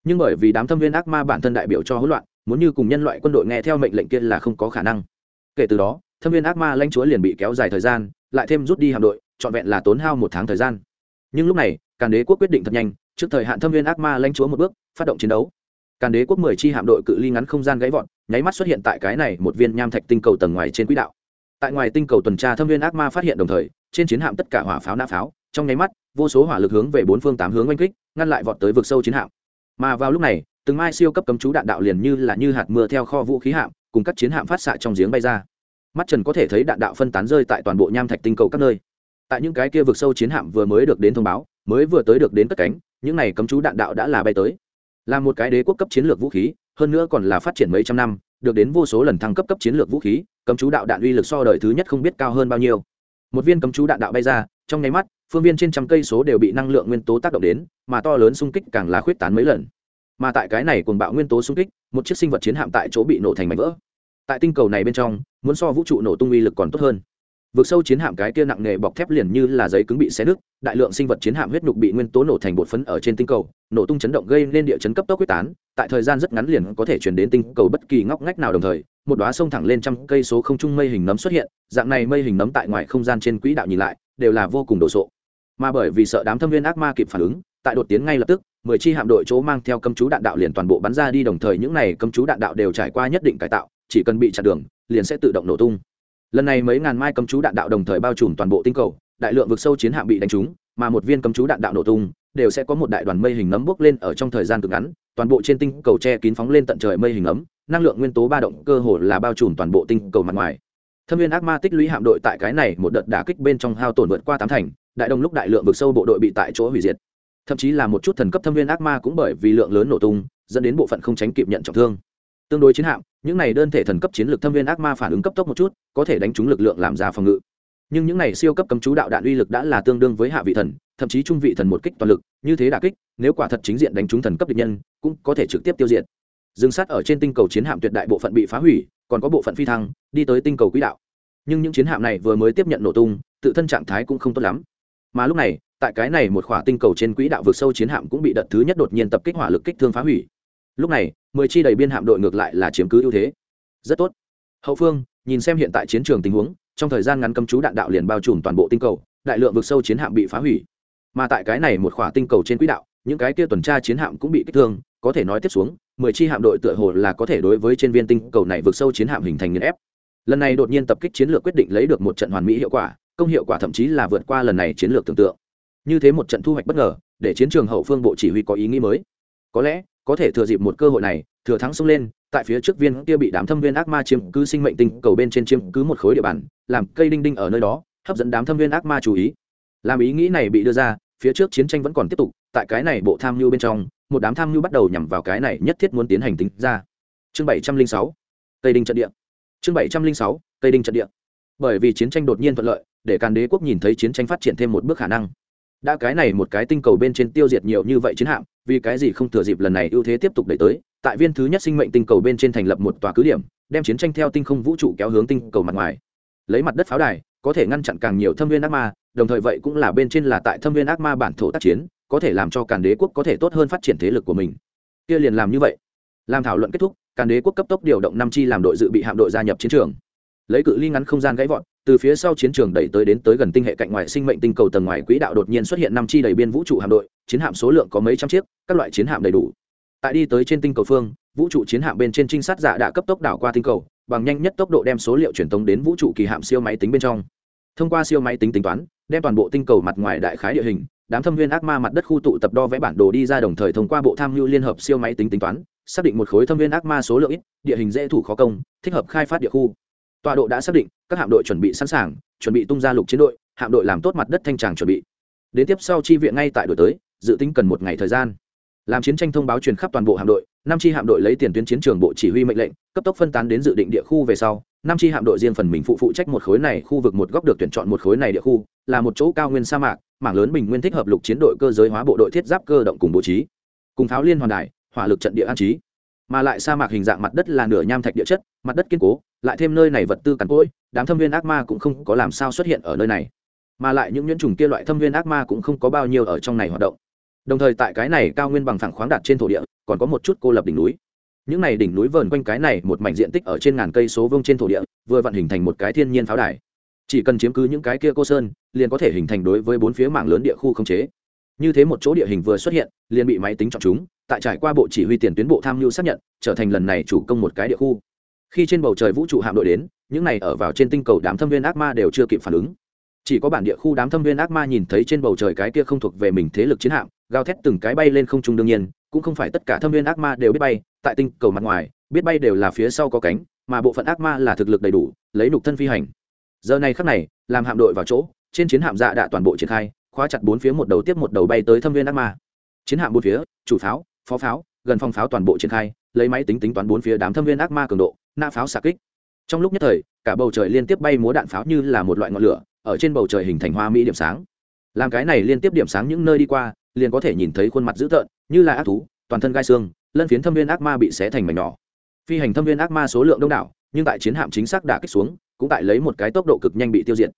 Nhưng bởi vì đám thâm viên ác ma bản thân đại biểu cho hỗn loạn, muốn như cùng nhân loại quân đội nghe theo mệnh lệnh kia là không có khả năng. Kể từ đó, thâm viên ác ma lãnh chúa liền bị kéo dài thời gian, lại thêm rút đi hạm đội, trọn vẹn là tốn hao một tháng thời gian. Nhưng lúc này, càn đế quốc quyết định thật nhanh trước thời hạn thâm viên ác ma lãnh chúa một bước, phát động chiến đấu. Càn đế quốc mười chi hạm đội cự ly ngắn không gian gãy vọt, nháy mắt xuất hiện tại cái này một viên nham thạch tinh cầu tầng ngoài trên quỹ đạo. Tại ngoài tinh cầu tuần tra thâm viên ác ma phát hiện đồng thời, trên chiến hạm tất cả hỏa pháo nã pháo, trong nháy mắt, vô số hỏa lực hướng về bốn phương tám hướng oanh kích, ngăn lại vọt tới vực sâu chiến hạm. Mà vào lúc này, từng mai siêu cấp cấm chú đạn đạo liền như là như hạt mưa theo kho vũ khí hạm, cùng các chiến hạm phát xạ trong giếng bay ra. Mắt trần có thể thấy đạn đạo phân tán rơi tại toàn bộ nham thạch tinh cầu các nơi. Tại những cái kia vực sâu chiến hạm vừa mới được đến thông báo, mới vừa tới được đến cất cánh những này cấm chú đạn đạo đã là bay tới. Là một cái đế quốc cấp chiến lược vũ khí, hơn nữa còn là phát triển mấy trăm năm, được đến vô số lần thăng cấp cấp chiến lược vũ khí, cấm chú đạo đạn uy lực so đời thứ nhất không biết cao hơn bao nhiêu. Một viên cấm chú đạn đạo bay ra, trong nháy mắt, phương viên trên trăm cây số đều bị năng lượng nguyên tố tác động đến, mà to lớn xung kích càng là khuyết tán mấy lần. Mà tại cái này cùng bạo nguyên tố xung kích, một chiếc sinh vật chiến hạm tại chỗ bị nổ thành mảnh vỡ. Tại tinh cầu này bên trong, muốn so vũ trụ nổ tung uy lực còn tốt hơn vượt sâu chiến hạm cái kia nặng nghề bọc thép liền như là giấy cứng bị xé nứt, đại lượng sinh vật chiến hạm huyết nhục bị nguyên tố nổ thành bột phấn ở trên tinh cầu, nổ tung chấn động gây nên địa chấn cấp tốc quyết tán, tại thời gian rất ngắn liền có thể chuyển đến tinh cầu bất kỳ ngóc ngách nào đồng thời, một đóa sông thẳng lên trăm cây số không trung mây hình nấm xuất hiện, dạng này mây hình nấm tại ngoài không gian trên quỹ đạo nhìn lại, đều là vô cùng đồ sộ. Mà bởi vì sợ đám thâm viên ác ma kịp phản ứng, tại đột tiến ngay lập tức, mười chi hạm đội chỗ mang theo cấm chú đạn đạo liền toàn bộ bắn ra đi đồng thời những này cấm chú đạn đạo đều trải qua nhất định cải tạo, chỉ cần bị chặn đường, liền sẽ tự động nổ tung lần này mấy ngàn mai cấm chú đạn đạo đồng thời bao trùm toàn bộ tinh cầu đại lượng vực sâu chiến hạm bị đánh trúng mà một viên cấm chú đạn đạo nổ tung đều sẽ có một đại đoàn mây hình nấm bốc lên ở trong thời gian cực ngắn toàn bộ trên tinh cầu che kín phóng lên tận trời mây hình nấm, năng lượng nguyên tố ba động cơ hồ là bao trùm toàn bộ tinh cầu mặt ngoài. Thâm viên ác ma tích lũy hạm đội tại cái này một đợt đả kích bên trong hao tổn vượt qua tám thành đại đông lúc đại lượng vực sâu bộ đội bị tại chỗ hủy diệt. Thậm chí là một chút thần cấp thâm viên ác ma cũng bởi vì lượng lớn nổ tung dẫn đến bộ phận không tránh kịp nhận trọng thương tương đối chiến hạm, những này đơn thể thần cấp chiến lược thâm viên ác ma phản ứng cấp tốc một chút, có thể đánh trúng lực lượng làm ra phòng ngự. Nhưng những này siêu cấp cấm chú đạo đạn uy lực đã là tương đương với hạ vị thần, thậm chí trung vị thần một kích toàn lực, như thế đả kích, nếu quả thật chính diện đánh trúng thần cấp địch nhân, cũng có thể trực tiếp tiêu diệt. Dừng sát ở trên tinh cầu chiến hạm tuyệt đại bộ phận bị phá hủy, còn có bộ phận phi thăng, đi tới tinh cầu quỹ đạo. Nhưng những chiến hạm này vừa mới tiếp nhận nổ tung, tự thân trạng thái cũng không tốt lắm. Mà lúc này, tại cái này một khỏa tinh cầu trên quỹ đạo vượt sâu chiến hạm cũng bị đợt thứ nhất đột nhiên tập kích hỏa lực kích thương phá hủy. Lúc này mười chi đầy biên hạm đội ngược lại là chiếm cứ ưu thế. Rất tốt. Hậu phương, nhìn xem hiện tại chiến trường tình huống, trong thời gian ngắn cấm chú đạn đạo liền bao trùm toàn bộ tinh cầu, đại lượng vực sâu chiến hạm bị phá hủy. Mà tại cái này một khỏa tinh cầu trên quỹ đạo, những cái kia tuần tra chiến hạm cũng bị kích thương, có thể nói tiếp xuống, mười chi hạm đội tựa hồ là có thể đối với trên viên tinh cầu này vượt sâu chiến hạm hình thành nghiền ép. Lần này đột nhiên tập kích chiến lược quyết định lấy được một trận hoàn mỹ hiệu quả, công hiệu quả thậm chí là vượt qua lần này chiến lược tưởng tượng. Như thế một trận thu hoạch bất ngờ, để chiến trường hậu phương bộ chỉ huy có ý nghĩ mới. Có lẽ có thể thừa dịp một cơ hội này, thừa thắng xông lên, tại phía trước viên kia bị đám thâm viên ác ma chiếm cứ sinh mệnh tinh cầu bên trên chiếm cứ một khối địa bàn, làm cây đinh đinh ở nơi đó, hấp dẫn đám thâm viên ác ma chú ý. Làm ý nghĩ này bị đưa ra, phía trước chiến tranh vẫn còn tiếp tục, tại cái này bộ tham mưu bên trong, một đám tham mưu bắt đầu nhằm vào cái này nhất thiết muốn tiến hành tính ra. Chương bảy trăm linh sáu cây đinh trận địa. Chương bảy trăm linh sáu cây đinh trận địa. Bởi vì chiến tranh đột nhiên thuận lợi, để càn đế quốc nhìn thấy chiến tranh phát triển thêm một bước khả năng đã cái này một cái tinh cầu bên trên tiêu diệt nhiều như vậy chiến hạm, vì cái gì không thừa dịp lần này ưu thế tiếp tục đẩy tới, tại viên thứ nhất sinh mệnh tinh cầu bên trên thành lập một tòa cứ điểm, đem chiến tranh theo tinh không vũ trụ kéo hướng tinh cầu mặt ngoài. Lấy mặt đất pháo đài, có thể ngăn chặn càng nhiều thâm viên ác ma, đồng thời vậy cũng là bên trên là tại thâm viên ác ma bản thổ tác chiến, có thể làm cho càn đế quốc có thể tốt hơn phát triển thế lực của mình. Kia liền làm như vậy. Làm thảo luận kết thúc, càn đế quốc cấp tốc điều động năm chi làm đội dự bị hạm đội gia nhập chiến trường. Lấy cự ly ngắn không gian gãy vọt từ phía sau chiến trường đẩy tới đến tới gần tinh hệ cạnh ngoài sinh mệnh tinh cầu tầng ngoài quỹ đạo đột nhiên xuất hiện năm chi đầy biên vũ trụ hạm đội, chiến hạm số lượng có mấy trăm chiếc, các loại chiến hạm đầy đủ. Tại đi tới trên tinh cầu phương, vũ trụ chiến hạm bên trên trinh sát giả đã cấp tốc đảo qua tinh cầu, bằng nhanh nhất tốc độ đem số liệu truyền tống đến vũ trụ kỳ hạm siêu máy tính bên trong. Thông qua siêu máy tính tính toán, đem toàn bộ tinh cầu mặt ngoài đại khái địa hình, đám thâm viên ác ma mặt đất khu tụ tập đo vẽ bản đồ đi ra đồng thời thông qua bộ tham mưu liên hợp siêu máy tính tính toán, xác định một khối thâm viên ác ma số lượng ít, địa hình dễ thủ khó công, thích hợp khai phát địa khu tọa độ đã xác định, các hạm đội chuẩn bị sẵn sàng, chuẩn bị tung ra lục chiến đội, hạm đội làm tốt mặt đất thanh tràng chuẩn bị. Đến tiếp sau chi viện ngay tại đội tới, dự tính cần một ngày thời gian. Làm chiến tranh thông báo truyền khắp toàn bộ hạm đội, năm chi hạm đội lấy tiền tuyến chiến trường bộ chỉ huy mệnh lệnh, cấp tốc phân tán đến dự định địa khu về sau, năm chi hạm đội riêng phần mình phụ phụ trách một khối này khu vực một góc được tuyển chọn một khối này địa khu, là một chỗ cao nguyên sa mạc, mảng lớn bình nguyên thích hợp lục chiến đội cơ giới hóa bộ đội thiết giáp cơ động cùng bố trí. Cùng pháo liên hoàn đài, hỏa lực trận địa an trí mà lại sa mạc hình dạng mặt đất là nửa nham thạch địa chất, mặt đất kiên cố, lại thêm nơi này vật tư cằn cỗi, đám thâm viên ác ma cũng không có làm sao xuất hiện ở nơi này. Mà lại những nhuyễn trùng kia loại thâm viên ác ma cũng không có bao nhiêu ở trong này hoạt động. Đồng thời tại cái này cao nguyên bằng phẳng khoáng đạt trên thổ địa, còn có một chút cô lập đỉnh núi. Những này đỉnh núi vờn quanh cái này một mảnh diện tích ở trên ngàn cây số vông trên thổ địa, vừa vận hình thành một cái thiên nhiên pháo đài. Chỉ cần chiếm cứ những cái kia cô sơn, liền có thể hình thành đối với bốn phía mạng lớn địa khu không chế. Như thế một chỗ địa hình vừa xuất hiện, liền bị máy tính chọn chúng tại trải qua bộ chỉ huy tiền tuyến bộ tham mưu xác nhận, trở thành lần này chủ công một cái địa khu. Khi trên bầu trời vũ trụ hạm đội đến, những này ở vào trên tinh cầu đám thâm viên ác ma đều chưa kịp phản ứng. Chỉ có bản địa khu đám thâm viên ác ma nhìn thấy trên bầu trời cái kia không thuộc về mình thế lực chiến hạm, gào thét từng cái bay lên không trung đương nhiên, cũng không phải tất cả thâm viên ác ma đều biết bay, tại tinh cầu mặt ngoài, biết bay đều là phía sau có cánh, mà bộ phận ác ma là thực lực đầy đủ, lấy nục thân phi hành. Giờ này khắc này, làm hạm đội vào chỗ, trên chiến hạm dạ đã toàn bộ triển khai, khóa chặt bốn phía một đầu tiếp một đầu bay tới thâm viên ác ma. Chiến hạm bốn phía, chủ pháo phó pháo, gần phòng pháo toàn bộ triển khai, lấy máy tính tính toán bốn phía đám thâm viên ác ma cường độ, nã pháo xạ kích. Trong lúc nhất thời, cả bầu trời liên tiếp bay múa đạn pháo như là một loại ngọn lửa, ở trên bầu trời hình thành hoa mỹ điểm sáng. Làm cái này liên tiếp điểm sáng những nơi đi qua, liền có thể nhìn thấy khuôn mặt dữ tợn, như là ác thú, toàn thân gai xương, lân phiến thâm viên ác ma bị xé thành mảnh nhỏ. Phi hành thâm viên ác ma số lượng đông đảo, nhưng tại chiến hạm chính xác đã kích xuống, cũng tại lấy một cái tốc độ cực nhanh bị tiêu diệt.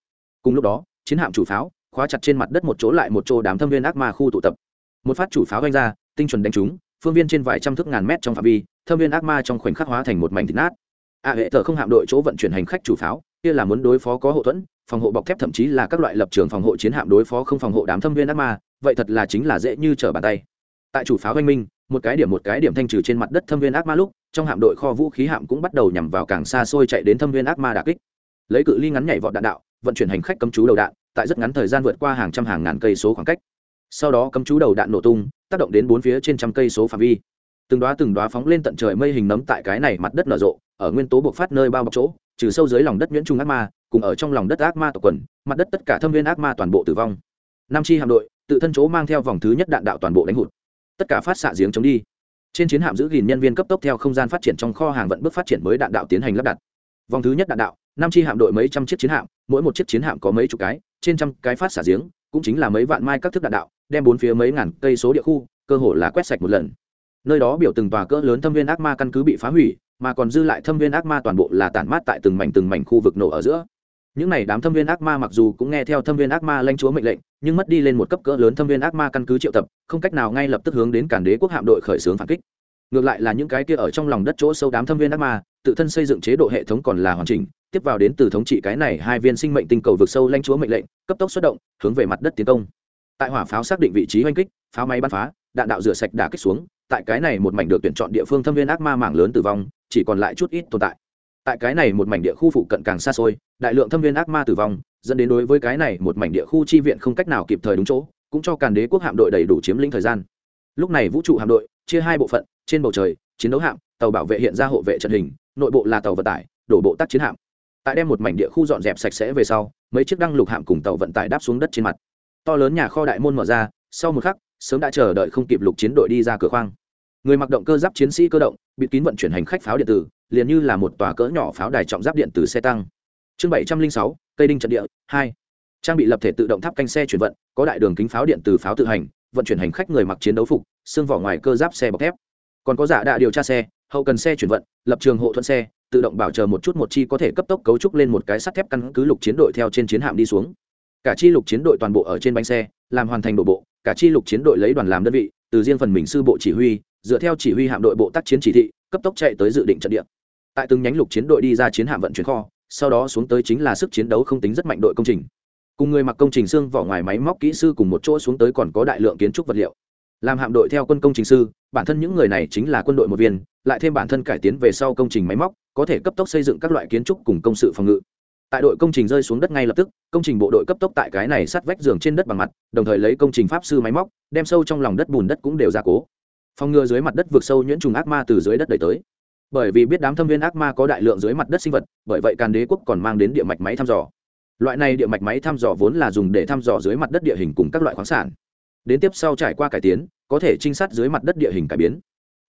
Cùng lúc đó, chiến hạm chủ pháo, khóa chặt trên mặt đất một chỗ lại một chỗ đám thâm viên ác ma khu tụ tập. Một phát chủ pháo vanh ra tinh chuẩn đánh trúng, phương viên trên vài trăm thước ngàn mét trong phạm vi, thâm viên ác ma trong khoảnh khắc hóa thành một mảnh thịt nát. A hệ thờ không hạm đội chỗ vận chuyển hành khách chủ pháo, kia là muốn đối phó có hậu thuẫn, phòng hộ bọc thép thậm chí là các loại lập trường phòng hộ chiến hạm đối phó không phòng hộ đám thâm viên ác ma, vậy thật là chính là dễ như trở bàn tay. Tại chủ pháo oanh minh, một cái điểm một cái điểm thanh trừ trên mặt đất thâm viên ác ma lúc, trong hạm đội kho vũ khí hạm cũng bắt đầu nhằm vào càng xa xôi chạy đến thâm viên ác ma đà kích. Lấy cự ly ngắn nhảy vọt đạn đạo, vận chuyển hành khách cấm chú đầu đạn, tại rất ngắn thời gian vượt qua hàng trăm hàng ngàn cây số khoảng cách. Sau đó cấm chú đầu đạn nổ tung tác động đến bốn phía trên trăm cây số phạm vi. Từng đoá từng đoá phóng lên tận trời mây hình nấm tại cái này mặt đất nở rộ, ở nguyên tố bộc phát nơi bao bọc chỗ, trừ sâu dưới lòng đất nhuyễn trung ác ma, cùng ở trong lòng đất ác ma tộc quần, mặt đất tất cả thâm viên ác ma toàn bộ tử vong. Nam chi hạm đội, tự thân chỗ mang theo vòng thứ nhất đạn đạo toàn bộ đánh hụt. Tất cả phát xạ giếng chống đi. Trên chiến hạm giữ gìn nhân viên cấp tốc theo không gian phát triển trong kho hàng vận bước phát triển mới đạn đạo tiến hành lắp đặt. Vòng thứ nhất đạn đạo, nam chi hạm đội mấy trăm chiếc chiến hạm, mỗi một chiếc chiến hạm có mấy chục cái, trên trăm cái phát xả giếng, cũng chính là mấy vạn mai các thức đạn đạo đem bốn phía mấy ngàn cây số địa khu, cơ hồ là quét sạch một lần. Nơi đó biểu từng tòa cỡ lớn thâm viên ác ma căn cứ bị phá hủy, mà còn dư lại thâm viên ác ma toàn bộ là tản mát tại từng mảnh từng mảnh khu vực nổ ở giữa. Những này đám thâm viên ác ma mặc dù cũng nghe theo thâm viên ác ma lanh chúa mệnh lệnh, nhưng mất đi lên một cấp cỡ lớn thâm viên ác ma căn cứ triệu tập, không cách nào ngay lập tức hướng đến cản đế quốc hạm đội khởi xướng phản kích. Ngược lại là những cái kia ở trong lòng đất chỗ sâu đám thâm viên ác ma, tự thân xây dựng chế độ hệ thống còn là hoàn chỉnh, tiếp vào đến từ thống trị cái này hai viên sinh mệnh tinh cầu vực sâu lanh chúa mệnh lệnh, cấp tốc xuất động, hướng về mặt đất tiến công tại hỏa pháo xác định vị trí oanh kích, pháo máy bắn phá, đạn đạo rửa sạch đả kích xuống, tại cái này một mảnh được tuyển chọn địa phương thâm viên ác ma mảng lớn tử vong, chỉ còn lại chút ít tồn tại. Tại cái này một mảnh địa khu phụ cận càng xa xôi, đại lượng thâm viên ác ma tử vong, dẫn đến đối với cái này một mảnh địa khu chi viện không cách nào kịp thời đúng chỗ, cũng cho càn đế quốc hạm đội đầy đủ chiếm lĩnh thời gian. Lúc này vũ trụ hạm đội, chia hai bộ phận, trên bầu trời, chiến đấu hạm, tàu bảo vệ hiện ra hộ vệ trận hình, nội bộ là tàu vận tải, đổ bộ tác chiến hạm. Tại đem một mảnh địa khu dọn dẹp sạch sẽ về sau, mấy chiếc đăng lục hạm cùng tàu vận tải đáp xuống đất trên mặt to lớn nhà kho đại môn mở ra, sau một khắc, sớm đã chờ đợi không kịp lục chiến đội đi ra cửa khoang. Người mặc động cơ giáp chiến sĩ cơ động, bịt kín vận chuyển hành khách pháo điện tử, liền như là một tòa cỡ nhỏ pháo đài trọng giáp điện tử xe tăng. Chương bảy trăm linh sáu cây đinh trận địa, hai. Trang bị lập thể tự động tháp canh xe chuyển vận, có đại đường kính pháo điện từ pháo tự hành, vận chuyển hành khách người mặc chiến đấu phục, xương vỏ ngoài cơ giáp xe bọc thép. Còn có giả đạ điều tra xe, hậu cần xe chuyển vận, lập trường hộ thuận xe, tự động bảo chờ một chút một chi có thể cấp tốc cấu trúc lên một cái sắt thép căn cứ lục chiến đội theo trên chiến hạm đi xuống cả chi lục chiến đội toàn bộ ở trên bánh xe, làm hoàn thành đổ bộ, cả chi lục chiến đội lấy đoàn làm đơn vị, từ riêng phần mình sư bộ chỉ huy, dựa theo chỉ huy hạm đội bộ tác chiến chỉ thị, cấp tốc chạy tới dự định trận địa. Tại từng nhánh lục chiến đội đi ra chiến hạm vận chuyển kho, sau đó xuống tới chính là sức chiến đấu không tính rất mạnh đội công trình. Cùng người mặc công trình xương vỏ ngoài máy móc kỹ sư cùng một chỗ xuống tới còn có đại lượng kiến trúc vật liệu. Làm hạm đội theo quân công trình sư, bản thân những người này chính là quân đội một viên, lại thêm bản thân cải tiến về sau công trình máy móc, có thể cấp tốc xây dựng các loại kiến trúc cùng công sự phòng ngự tại đội công trình rơi xuống đất ngay lập tức, công trình bộ đội cấp tốc tại cái này sát vách giường trên đất bằng mặt, đồng thời lấy công trình pháp sư máy móc, đem sâu trong lòng đất bùn đất cũng đều ra cố. Phòng ngừa dưới mặt đất vượt sâu nhuyễn trùng ác ma từ dưới đất đẩy tới. Bởi vì biết đám thâm viên ác ma có đại lượng dưới mặt đất sinh vật, bởi vậy càn đế quốc còn mang đến địa mạch máy thăm dò. Loại này địa mạch máy thăm dò vốn là dùng để thăm dò dưới mặt đất địa hình cùng các loại khoáng sản. Đến tiếp sau trải qua cải tiến, có thể trinh sát dưới mặt đất địa hình cải biến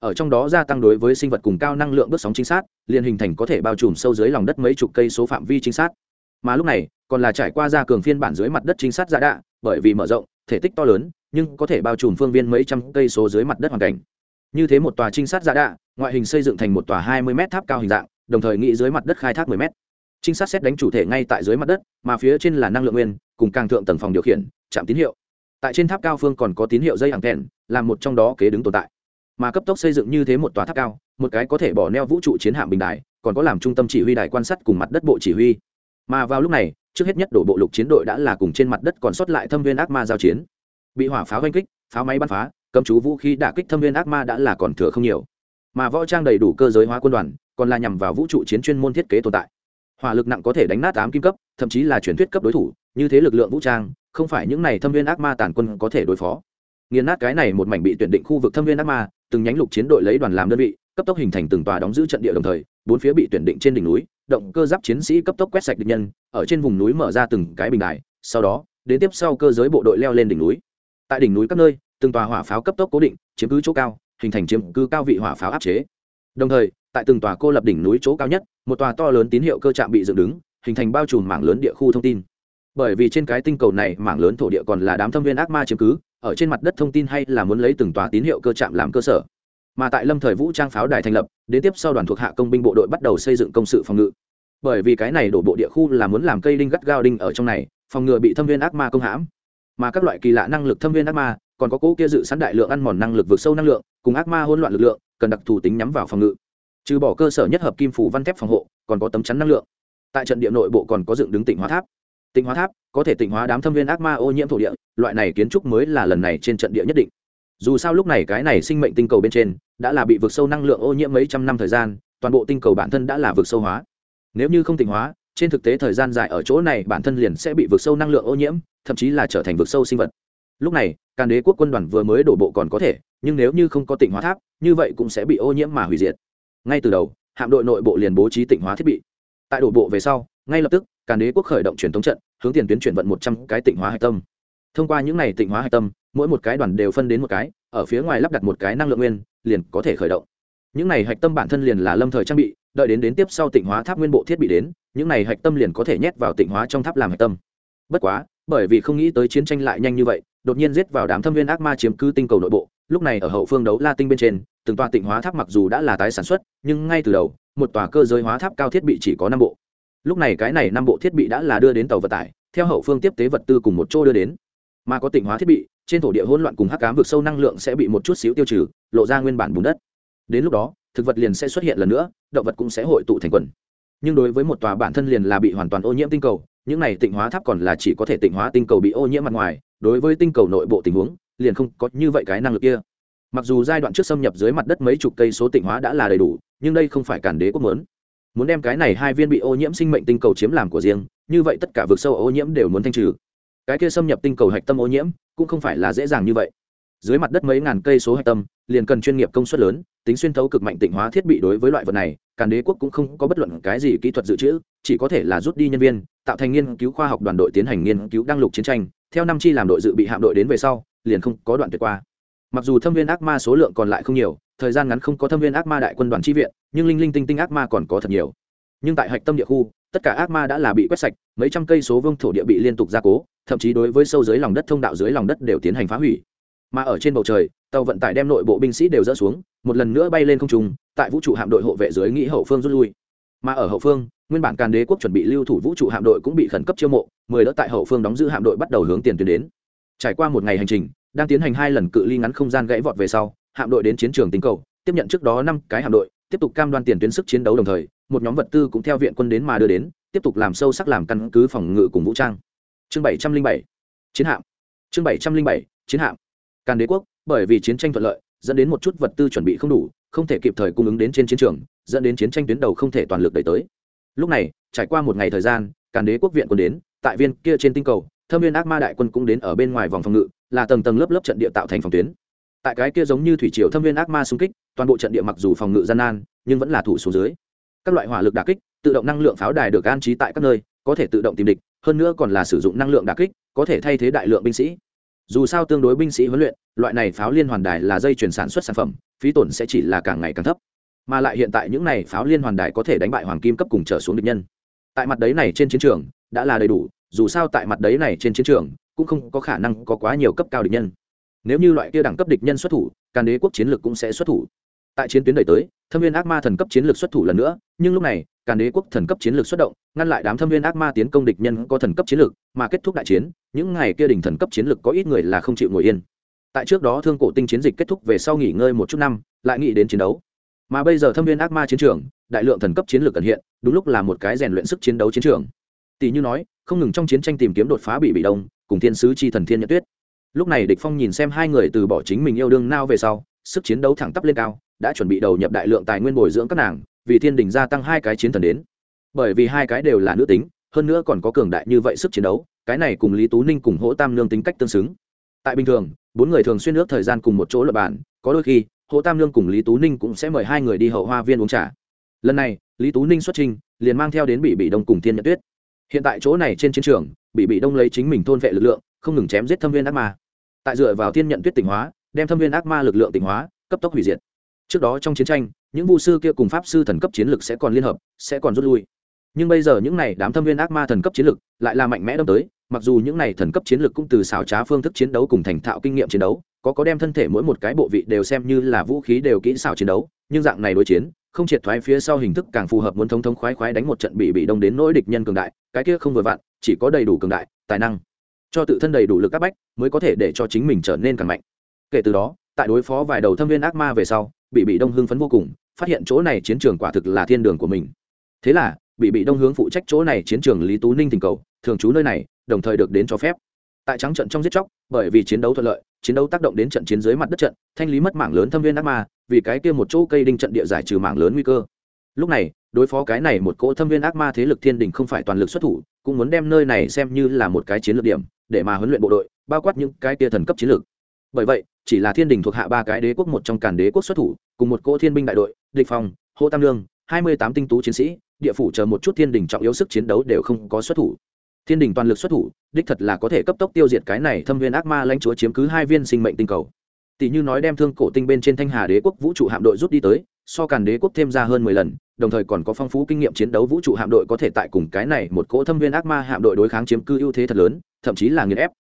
ở trong đó gia tăng đối với sinh vật cùng cao năng lượng bước sóng chính xác, liền hình thành có thể bao trùm sâu dưới lòng đất mấy chục cây số phạm vi chính xác. mà lúc này còn là trải qua gia cường phiên bản dưới mặt đất chính xác giả đạ bởi vì mở rộng thể tích to lớn nhưng có thể bao trùm phương viên mấy trăm cây số dưới mặt đất hoàn cảnh. Như thế một tòa trinh sát giả đạ ngoại hình xây dựng thành một tòa hai mươi m tháp cao hình dạng đồng thời nghĩ dưới mặt đất khai thác 10 m trinh sát xét đánh chủ thể ngay tại dưới mặt đất mà phía trên là năng lượng nguyên cùng càng thượng tầng phòng điều khiển chạm tín hiệu. Tại trên tháp cao phương còn có tín hiệu dây hàng kèn là một trong đó kế đứng tồn tại mà cấp tốc xây dựng như thế một tòa tháp cao, một cái có thể bỏ neo vũ trụ chiến hạm bình đài, còn có làm trung tâm chỉ huy đài quan sát cùng mặt đất bộ chỉ huy. Mà vào lúc này, trước hết nhất đổ bộ lục chiến đội đã là cùng trên mặt đất còn sót lại thâm viên ác ma giao chiến. Bị hỏa pháo oanh kích, pháo máy bắn phá, cấm chú vũ khí đả kích thâm viên ác ma đã là còn thừa không nhiều. Mà võ trang đầy đủ cơ giới hóa quân đoàn, còn là nhằm vào vũ trụ chiến chuyên môn thiết kế tồn tại. Hỏa lực nặng có thể đánh nát tám kim cấp, thậm chí là truyền thuyết cấp đối thủ, như thế lực lượng vũ trang, không phải những này thâm viên ác ma tàn quân có thể đối phó. Nghiền nát cái này một mảnh bị tuyển định khu vực thâm viên ác ma từng nhánh lục chiến đội lấy đoàn làm đơn vị, cấp tốc hình thành từng tòa đóng giữ trận địa đồng thời, bốn phía bị tuyển định trên đỉnh núi, động cơ giáp chiến sĩ cấp tốc quét sạch địch nhân, ở trên vùng núi mở ra từng cái bình đài, sau đó, đến tiếp sau cơ giới bộ đội leo lên đỉnh núi. Tại đỉnh núi các nơi, từng tòa hỏa pháo cấp tốc cố định, chiếm cứ chỗ cao, hình thành chiếm cứ cao vị hỏa pháo áp chế. Đồng thời, tại từng tòa cô lập đỉnh núi chỗ cao nhất, một tòa to lớn tín hiệu cơ trạm bị dựng đứng, hình thành bao trùm mảng lớn địa khu thông tin. Bởi vì trên cái tinh cầu này mảng lớn thổ địa còn là đám thâm viên ác ma chiếm cứ ở trên mặt đất thông tin hay là muốn lấy từng tòa tín hiệu cơ trạm làm cơ sở. Mà tại lâm thời vũ trang pháo đài thành lập, đến tiếp sau đoàn thuộc hạ công binh bộ đội bắt đầu xây dựng công sự phòng ngự. Bởi vì cái này đổ bộ địa khu là muốn làm cây đinh gắt gao đinh ở trong này, phòng ngừa bị thâm viên ác ma công hãm. Mà các loại kỳ lạ năng lực thâm viên ác ma, còn có cỗ kia dự sẵn đại lượng ăn mòn năng lực vượt sâu năng lượng, cùng ác ma hỗn loạn lực lượng, cần đặc thù tính nhắm vào phòng ngự. Trừ bỏ cơ sở nhất hợp kim phủ văn thép phòng hộ, còn có tấm chắn năng lượng. Tại trận địa nội bộ còn có dựng đứng tỉnh hóa tháp tịnh hóa tháp, có thể tịnh hóa đám thâm viên ác ma ô nhiễm thổ địa, loại này kiến trúc mới là lần này trên trận địa nhất định. Dù sao lúc này cái này sinh mệnh tinh cầu bên trên, đã là bị vượt sâu năng lượng ô nhiễm mấy trăm năm thời gian, toàn bộ tinh cầu bản thân đã là vượt sâu hóa. Nếu như không tịnh hóa, trên thực tế thời gian dài ở chỗ này bản thân liền sẽ bị vượt sâu năng lượng ô nhiễm, thậm chí là trở thành vượt sâu sinh vật. Lúc này, càn đế quốc quân đoàn vừa mới đổ bộ còn có thể, nhưng nếu như không có tịnh hóa tháp, như vậy cũng sẽ bị ô nhiễm mà hủy diệt. Ngay từ đầu, hạm đội nội bộ liền bố trí tịnh hóa thiết bị. Tại đổ bộ về sau, ngay lập tức càn đế quốc khởi động truyền thống trận, hướng tiền tuyến chuyển vận một trăm cái tịnh hóa hạch tâm. Thông qua những n à y tịnh hóa hạch tâm, mỗi một cái đoàn đều phân đến một cái, ở phía ngoài lắp đặt một cái năng lượng nguyên, liền có thể khởi động. Những n à y hạch tâm bản thân liền là lâm thời trang bị, đợi đến đến tiếp sau tịnh hóa tháp nguyên bộ thiết bị đến, những n à y hạch tâm liền có thể nhét vào tịnh hóa trong tháp làm hạch tâm. Bất quá, bởi vì không nghĩ tới chiến tranh lại nhanh như vậy, đột nhiên giết vào đám thâm viên ác ma chiếm cứ tinh cầu nội bộ, lúc này ở hậu phương đấu la tinh bên trên, từng tòa tịnh hóa tháp mặc dù đã là tái sản xuất, nhưng ngay từ đầu, một tòa cơ giới hóa tháp cao thiết bị chỉ có năm bộ lúc này cái này năm bộ thiết bị đã là đưa đến tàu vận tải, theo hậu phương tiếp tế vật tư cùng một chỗ đưa đến. Mà có tịnh hóa thiết bị, trên thổ địa hỗn loạn cùng hắc cám vực sâu năng lượng sẽ bị một chút xíu tiêu trừ, lộ ra nguyên bản bùn đất. Đến lúc đó, thực vật liền sẽ xuất hiện lần nữa, động vật cũng sẽ hội tụ thành quần. Nhưng đối với một tòa bản thân liền là bị hoàn toàn ô nhiễm tinh cầu, những này tịnh hóa tháp còn là chỉ có thể tịnh hóa tinh cầu bị ô nhiễm mặt ngoài, đối với tinh cầu nội bộ tình huống, liền không có như vậy cái năng lực kia. Mặc dù giai đoạn trước xâm nhập dưới mặt đất mấy chục cây số tịnh hóa đã là đầy đủ, nhưng đây không phải cản đế quốc muốn muốn đem cái này hai viên bị ô nhiễm sinh mệnh tinh cầu chiếm làm của riêng, như vậy tất cả vực sâu ô nhiễm đều muốn thanh trừ. Cái kia xâm nhập tinh cầu hạch tâm ô nhiễm, cũng không phải là dễ dàng như vậy. Dưới mặt đất mấy ngàn cây số hạch tâm, liền cần chuyên nghiệp công suất lớn, tính xuyên thấu cực mạnh tịnh hóa thiết bị đối với loại vật này, càn đế quốc cũng không có bất luận cái gì kỹ thuật dự trữ, chỉ có thể là rút đi nhân viên, tạo thành nghiên cứu khoa học đoàn đội tiến hành nghiên cứu đăng lục chiến tranh, theo năm chi làm đội dự bị hạm đội đến về sau, liền không có đoạn tuyệt qua mặc dù thâm viên ác ma số lượng còn lại không nhiều, thời gian ngắn không có thâm viên ác ma đại quân đoàn tri viện, nhưng linh linh tinh tinh ác ma còn có thật nhiều. Nhưng tại hạch tâm địa khu, tất cả ác ma đã là bị quét sạch, mấy trăm cây số vương thổ địa bị liên tục gia cố, thậm chí đối với sâu dưới lòng đất thông đạo dưới lòng đất đều tiến hành phá hủy. Mà ở trên bầu trời, tàu vận tải đem nội bộ binh sĩ đều dỡ xuống, một lần nữa bay lên không trung, tại vũ trụ hạm đội hộ vệ dưới nghĩ hậu phương rút lui. Mà ở hậu phương, nguyên bản càn đế quốc chuẩn bị lưu thủ vũ trụ hạm đội cũng bị khẩn cấp chiêu mộ, mười đỡ tại hậu phương đóng giữ hạm đội bắt đầu hướng tiền tuyến đến. Trải qua một ngày hành trình đang tiến hành hai lần cự ly ngắn không gian gãy vọt về sau, hạm đội đến chiến trường tính cầu, tiếp nhận trước đó năm cái hạm đội, tiếp tục cam đoan tiền tuyến sức chiến đấu đồng thời, một nhóm vật tư cũng theo viện quân đến mà đưa đến, tiếp tục làm sâu sắc làm căn cứ phòng ngự cùng vũ trang. Chương bảy trăm linh bảy, chiến hạm. Chương bảy trăm linh bảy, chiến hạm. Càn đế quốc, bởi vì chiến tranh thuận lợi, dẫn đến một chút vật tư chuẩn bị không đủ, không thể kịp thời cung ứng đến trên chiến trường, dẫn đến chiến tranh tuyến đầu không thể toàn lực đẩy tới. Lúc này, trải qua một ngày thời gian, càn đế quốc viện quân đến, tại viên kia trên tinh cầu, thâm viên ác ma đại quân cũng đến ở bên ngoài vòng phòng ngự là tầng tầng lớp lớp trận địa tạo thành phòng tuyến. Tại cái kia giống như thủy triều thâm viên ác ma xung kích, toàn bộ trận địa mặc dù phòng ngự gian nan, nhưng vẫn là thủ xuống dưới. Các loại hỏa lực đà kích, tự động năng lượng pháo đài được an trí tại các nơi, có thể tự động tìm địch, hơn nữa còn là sử dụng năng lượng đà kích, có thể thay thế đại lượng binh sĩ. Dù sao tương đối binh sĩ huấn luyện, loại này pháo liên hoàn đài là dây chuyển sản xuất sản phẩm, phí tổn sẽ chỉ là càng ngày càng thấp. Mà lại hiện tại những này pháo liên hoàn đài có thể đánh bại hoàng kim cấp cùng trở xuống địch nhân. Tại mặt đấy này trên chiến trường, đã là đầy đủ dù sao tại mặt đấy này trên chiến trường, cũng không có khả năng có quá nhiều cấp cao địch nhân. Nếu như loại kia đẳng cấp địch nhân xuất thủ, càn đế quốc chiến lược cũng sẽ xuất thủ. Tại chiến tuyến đời tới, thâm viên ác ma thần cấp chiến lược xuất thủ lần nữa, nhưng lúc này, càn đế quốc thần cấp chiến lược xuất động, ngăn lại đám thâm viên ác ma tiến công địch nhân có thần cấp chiến lược, mà kết thúc đại chiến, những ngày kia đỉnh thần cấp chiến lược có ít người là không chịu ngồi yên. Tại trước đó thương cổ tinh chiến dịch kết thúc về sau nghỉ ngơi một chút năm, lại nghĩ đến chiến đấu. Mà bây giờ thâm viên ác ma chiến trường, đại lượng thần cấp chiến lược cần hiện, đúng lúc là một cái rèn luyện sức chiến đấu chiến trường. Tỷ như nói không ngừng trong chiến tranh tìm kiếm đột phá bị bị đông, cùng thiên sứ chi thần thiên nhật tuyết. Lúc này địch phong nhìn xem hai người từ bỏ chính mình yêu đương nao về sau, sức chiến đấu thẳng tắp lên cao, đã chuẩn bị đầu nhập đại lượng tài nguyên bồi dưỡng các nàng, vì thiên đình gia tăng hai cái chiến thần đến. Bởi vì hai cái đều là nữ tính, hơn nữa còn có cường đại như vậy sức chiến đấu, cái này cùng lý tú ninh cùng hỗ tam nương tính cách tương xứng. Tại bình thường, bốn người thường xuyên ước thời gian cùng một chỗ lập bản có đôi khi, hỗ tam nương cùng lý tú ninh cũng sẽ mời hai người đi hậu hoa viên uống trà. Lần này, lý tú ninh xuất trình, liền mang theo đến bị bị đông cùng thiên nhật tuyết hiện tại chỗ này trên chiến trường, bị bị đông lấy chính mình thôn vệ lực lượng, không ngừng chém giết thâm viên ác ma. Tại dựa vào thiên nhận tuyết tỉnh hóa, đem thâm viên ác ma lực lượng tỉnh hóa, cấp tốc hủy diệt. Trước đó trong chiến tranh, những vu sư kia cùng pháp sư thần cấp chiến lực sẽ còn liên hợp, sẽ còn rút lui. Nhưng bây giờ những này đám thâm viên ác ma thần cấp chiến lực lại là mạnh mẽ đâm tới, mặc dù những này thần cấp chiến lực cũng từ xảo trá phương thức chiến đấu cùng thành thạo kinh nghiệm chiến đấu, có có đem thân thể mỗi một cái bộ vị đều xem như là vũ khí đều kỹ xảo chiến đấu, nhưng dạng này đối chiến không triệt thoái phía sau hình thức càng phù hợp muốn thống thống khoái khoái đánh một trận bị bị đông đến nỗi địch nhân cường đại, cái kia không vừa vặn, chỉ có đầy đủ cường đại, tài năng. Cho tự thân đầy đủ lực áp bách, mới có thể để cho chính mình trở nên càng mạnh. Kể từ đó, tại đối phó vài đầu thâm viên ác ma về sau, bị bị đông hưng phấn vô cùng, phát hiện chỗ này chiến trường quả thực là thiên đường của mình. Thế là, bị bị đông hướng phụ trách chỗ này chiến trường lý tú ninh tình cầu, thường trú nơi này, đồng thời được đến cho phép tại trắng trận trong giết chóc, bởi vì chiến đấu thuận lợi, chiến đấu tác động đến trận chiến dưới mặt đất trận, thanh lý mất mảng lớn thâm viên ác ma, vì cái kia một chỗ cây đinh trận địa giải trừ mảng lớn nguy cơ. Lúc này, đối phó cái này một cỗ thâm viên ác ma thế lực thiên đình không phải toàn lực xuất thủ, cũng muốn đem nơi này xem như là một cái chiến lược điểm, để mà huấn luyện bộ đội, bao quát những cái kia thần cấp chiến lược. Bởi vậy, chỉ là thiên đình thuộc hạ ba cái đế quốc một trong càn đế quốc xuất thủ, cùng một cỗ thiên binh đại đội, địch phòng, hô tam lương, hai mươi tám tinh tú chiến sĩ, địa phủ chờ một chút thiên đình trọng yếu sức chiến đấu đều không có xuất thủ thiên đình toàn lực xuất thủ, đích thật là có thể cấp tốc tiêu diệt cái này thâm viên ác ma lãnh chúa chiếm cứ hai viên sinh mệnh tinh cầu. Tỷ như nói đem thương cổ tinh bên trên thanh hà đế quốc vũ trụ hạm đội rút đi tới, so càn đế quốc thêm ra hơn mười lần, đồng thời còn có phong phú kinh nghiệm chiến đấu vũ trụ hạm đội có thể tại cùng cái này một cỗ thâm viên ác ma hạm đội đối kháng chiếm cư ưu thế thật lớn, thậm chí là nghiền ép.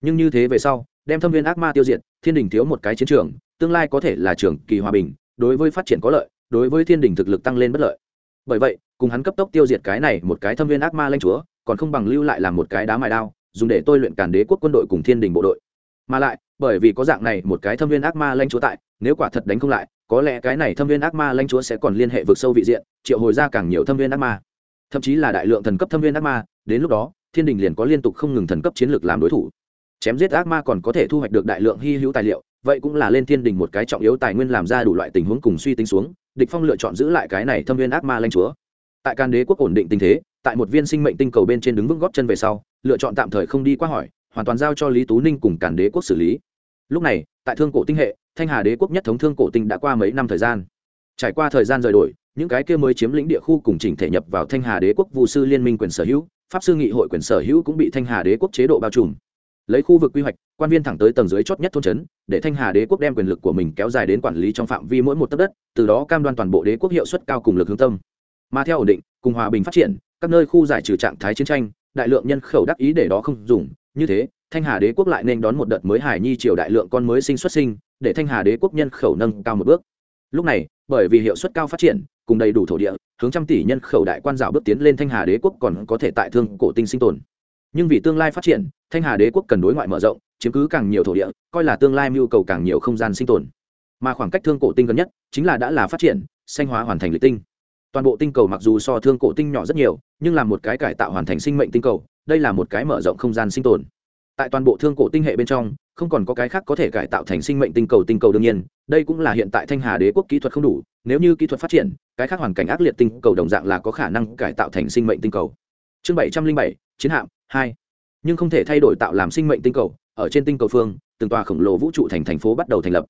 Nhưng như thế về sau, đem thâm viên ác ma tiêu diệt, thiên đình thiếu một cái chiến trường, tương lai có thể là trường kỳ hòa bình, đối với phát triển có lợi, đối với thiên đình thực lực tăng lên bất lợi. Bởi vậy, cùng hắn cấp tốc tiêu diệt cái này một cái thâm viên ác ma lanh chúa còn không bằng lưu lại làm một cái đá mài đao, dùng để tôi luyện càn đế quốc quân đội cùng thiên đình bộ đội. Mà lại, bởi vì có dạng này một cái thâm viên ác ma lanh chúa tại, nếu quả thật đánh không lại, có lẽ cái này thâm viên ác ma lanh chúa sẽ còn liên hệ vực sâu vị diện, triệu hồi ra càng nhiều thâm viên ác ma. Thậm chí là đại lượng thần cấp thâm viên ác ma, đến lúc đó, thiên đình liền có liên tục không ngừng thần cấp chiến lược làm đối thủ. Chém giết ác ma còn có thể thu hoạch được đại lượng hy hữu tài liệu, vậy cũng là lên thiên đình một cái trọng yếu tài nguyên làm ra đủ loại tình huống cùng suy tính xuống, địch phong lựa chọn giữ lại cái này thâm viên ác ma lanh chúa tại can đế quốc ổn định tình thế, tại một viên sinh mệnh tinh cầu bên trên đứng vững góp chân về sau, lựa chọn tạm thời không đi qua hỏi, hoàn toàn giao cho lý tú ninh cùng cản đế quốc xử lý. Lúc này, tại thương cổ tinh hệ, thanh hà đế quốc nhất thống thương cổ tinh đã qua mấy năm thời gian. Trải qua thời gian rời đổi, những cái kia mới chiếm lĩnh địa khu cùng chỉnh thể nhập vào thanh hà đế quốc vụ sư liên minh quyền sở hữu, pháp sư nghị hội quyền sở hữu cũng bị thanh hà đế quốc chế độ bao trùm. Lấy khu vực quy hoạch, quan viên thẳng tới tầng dưới chót nhất thôn trấn, để thanh hà đế quốc đem quyền lực của mình kéo dài đến quản lý trong phạm vi mỗi một tấc đất, từ đó cam đoan toàn bộ đế quốc hiệu suất cao cùng lực hướng tâm mà theo ổn định, cùng hòa bình phát triển, các nơi khu giải trừ trạng thái chiến tranh, đại lượng nhân khẩu đắc ý để đó không dùng. Như thế, thanh hà đế quốc lại nên đón một đợt mới hải nhi triều đại lượng con mới sinh xuất sinh, để thanh hà đế quốc nhân khẩu nâng cao một bước. Lúc này, bởi vì hiệu suất cao phát triển, cùng đầy đủ thổ địa, hướng trăm tỷ nhân khẩu đại quan rào bước tiến lên thanh hà đế quốc còn có thể tại thương cổ tinh sinh tồn. Nhưng vì tương lai phát triển, thanh hà đế quốc cần đối ngoại mở rộng, chiếm cứ càng nhiều thổ địa, coi là tương lai mưu cầu càng nhiều không gian sinh tồn. Mà khoảng cách thương cổ tinh gần nhất, chính là đã là phát triển xanh hóa hoàn thành lịch tinh toàn bộ tinh cầu mặc dù so thương cổ tinh nhỏ rất nhiều, nhưng là một cái cải tạo hoàn thành sinh mệnh tinh cầu, đây là một cái mở rộng không gian sinh tồn. Tại toàn bộ thương cổ tinh hệ bên trong, không còn có cái khác có thể cải tạo thành sinh mệnh tinh cầu tinh cầu đương nhiên, đây cũng là hiện tại thanh hà đế quốc kỹ thuật không đủ, nếu như kỹ thuật phát triển, cái khác hoàn cảnh ác liệt tinh cầu đồng dạng là có khả năng cải tạo thành sinh mệnh tinh cầu. Chương bảy trăm linh bảy, chiến hạm, hai. Nhưng không thể thay đổi tạo làm sinh mệnh tinh cầu, ở trên tinh cầu phương, từng tòa khổng lồ vũ trụ thành thành phố bắt đầu thành lập.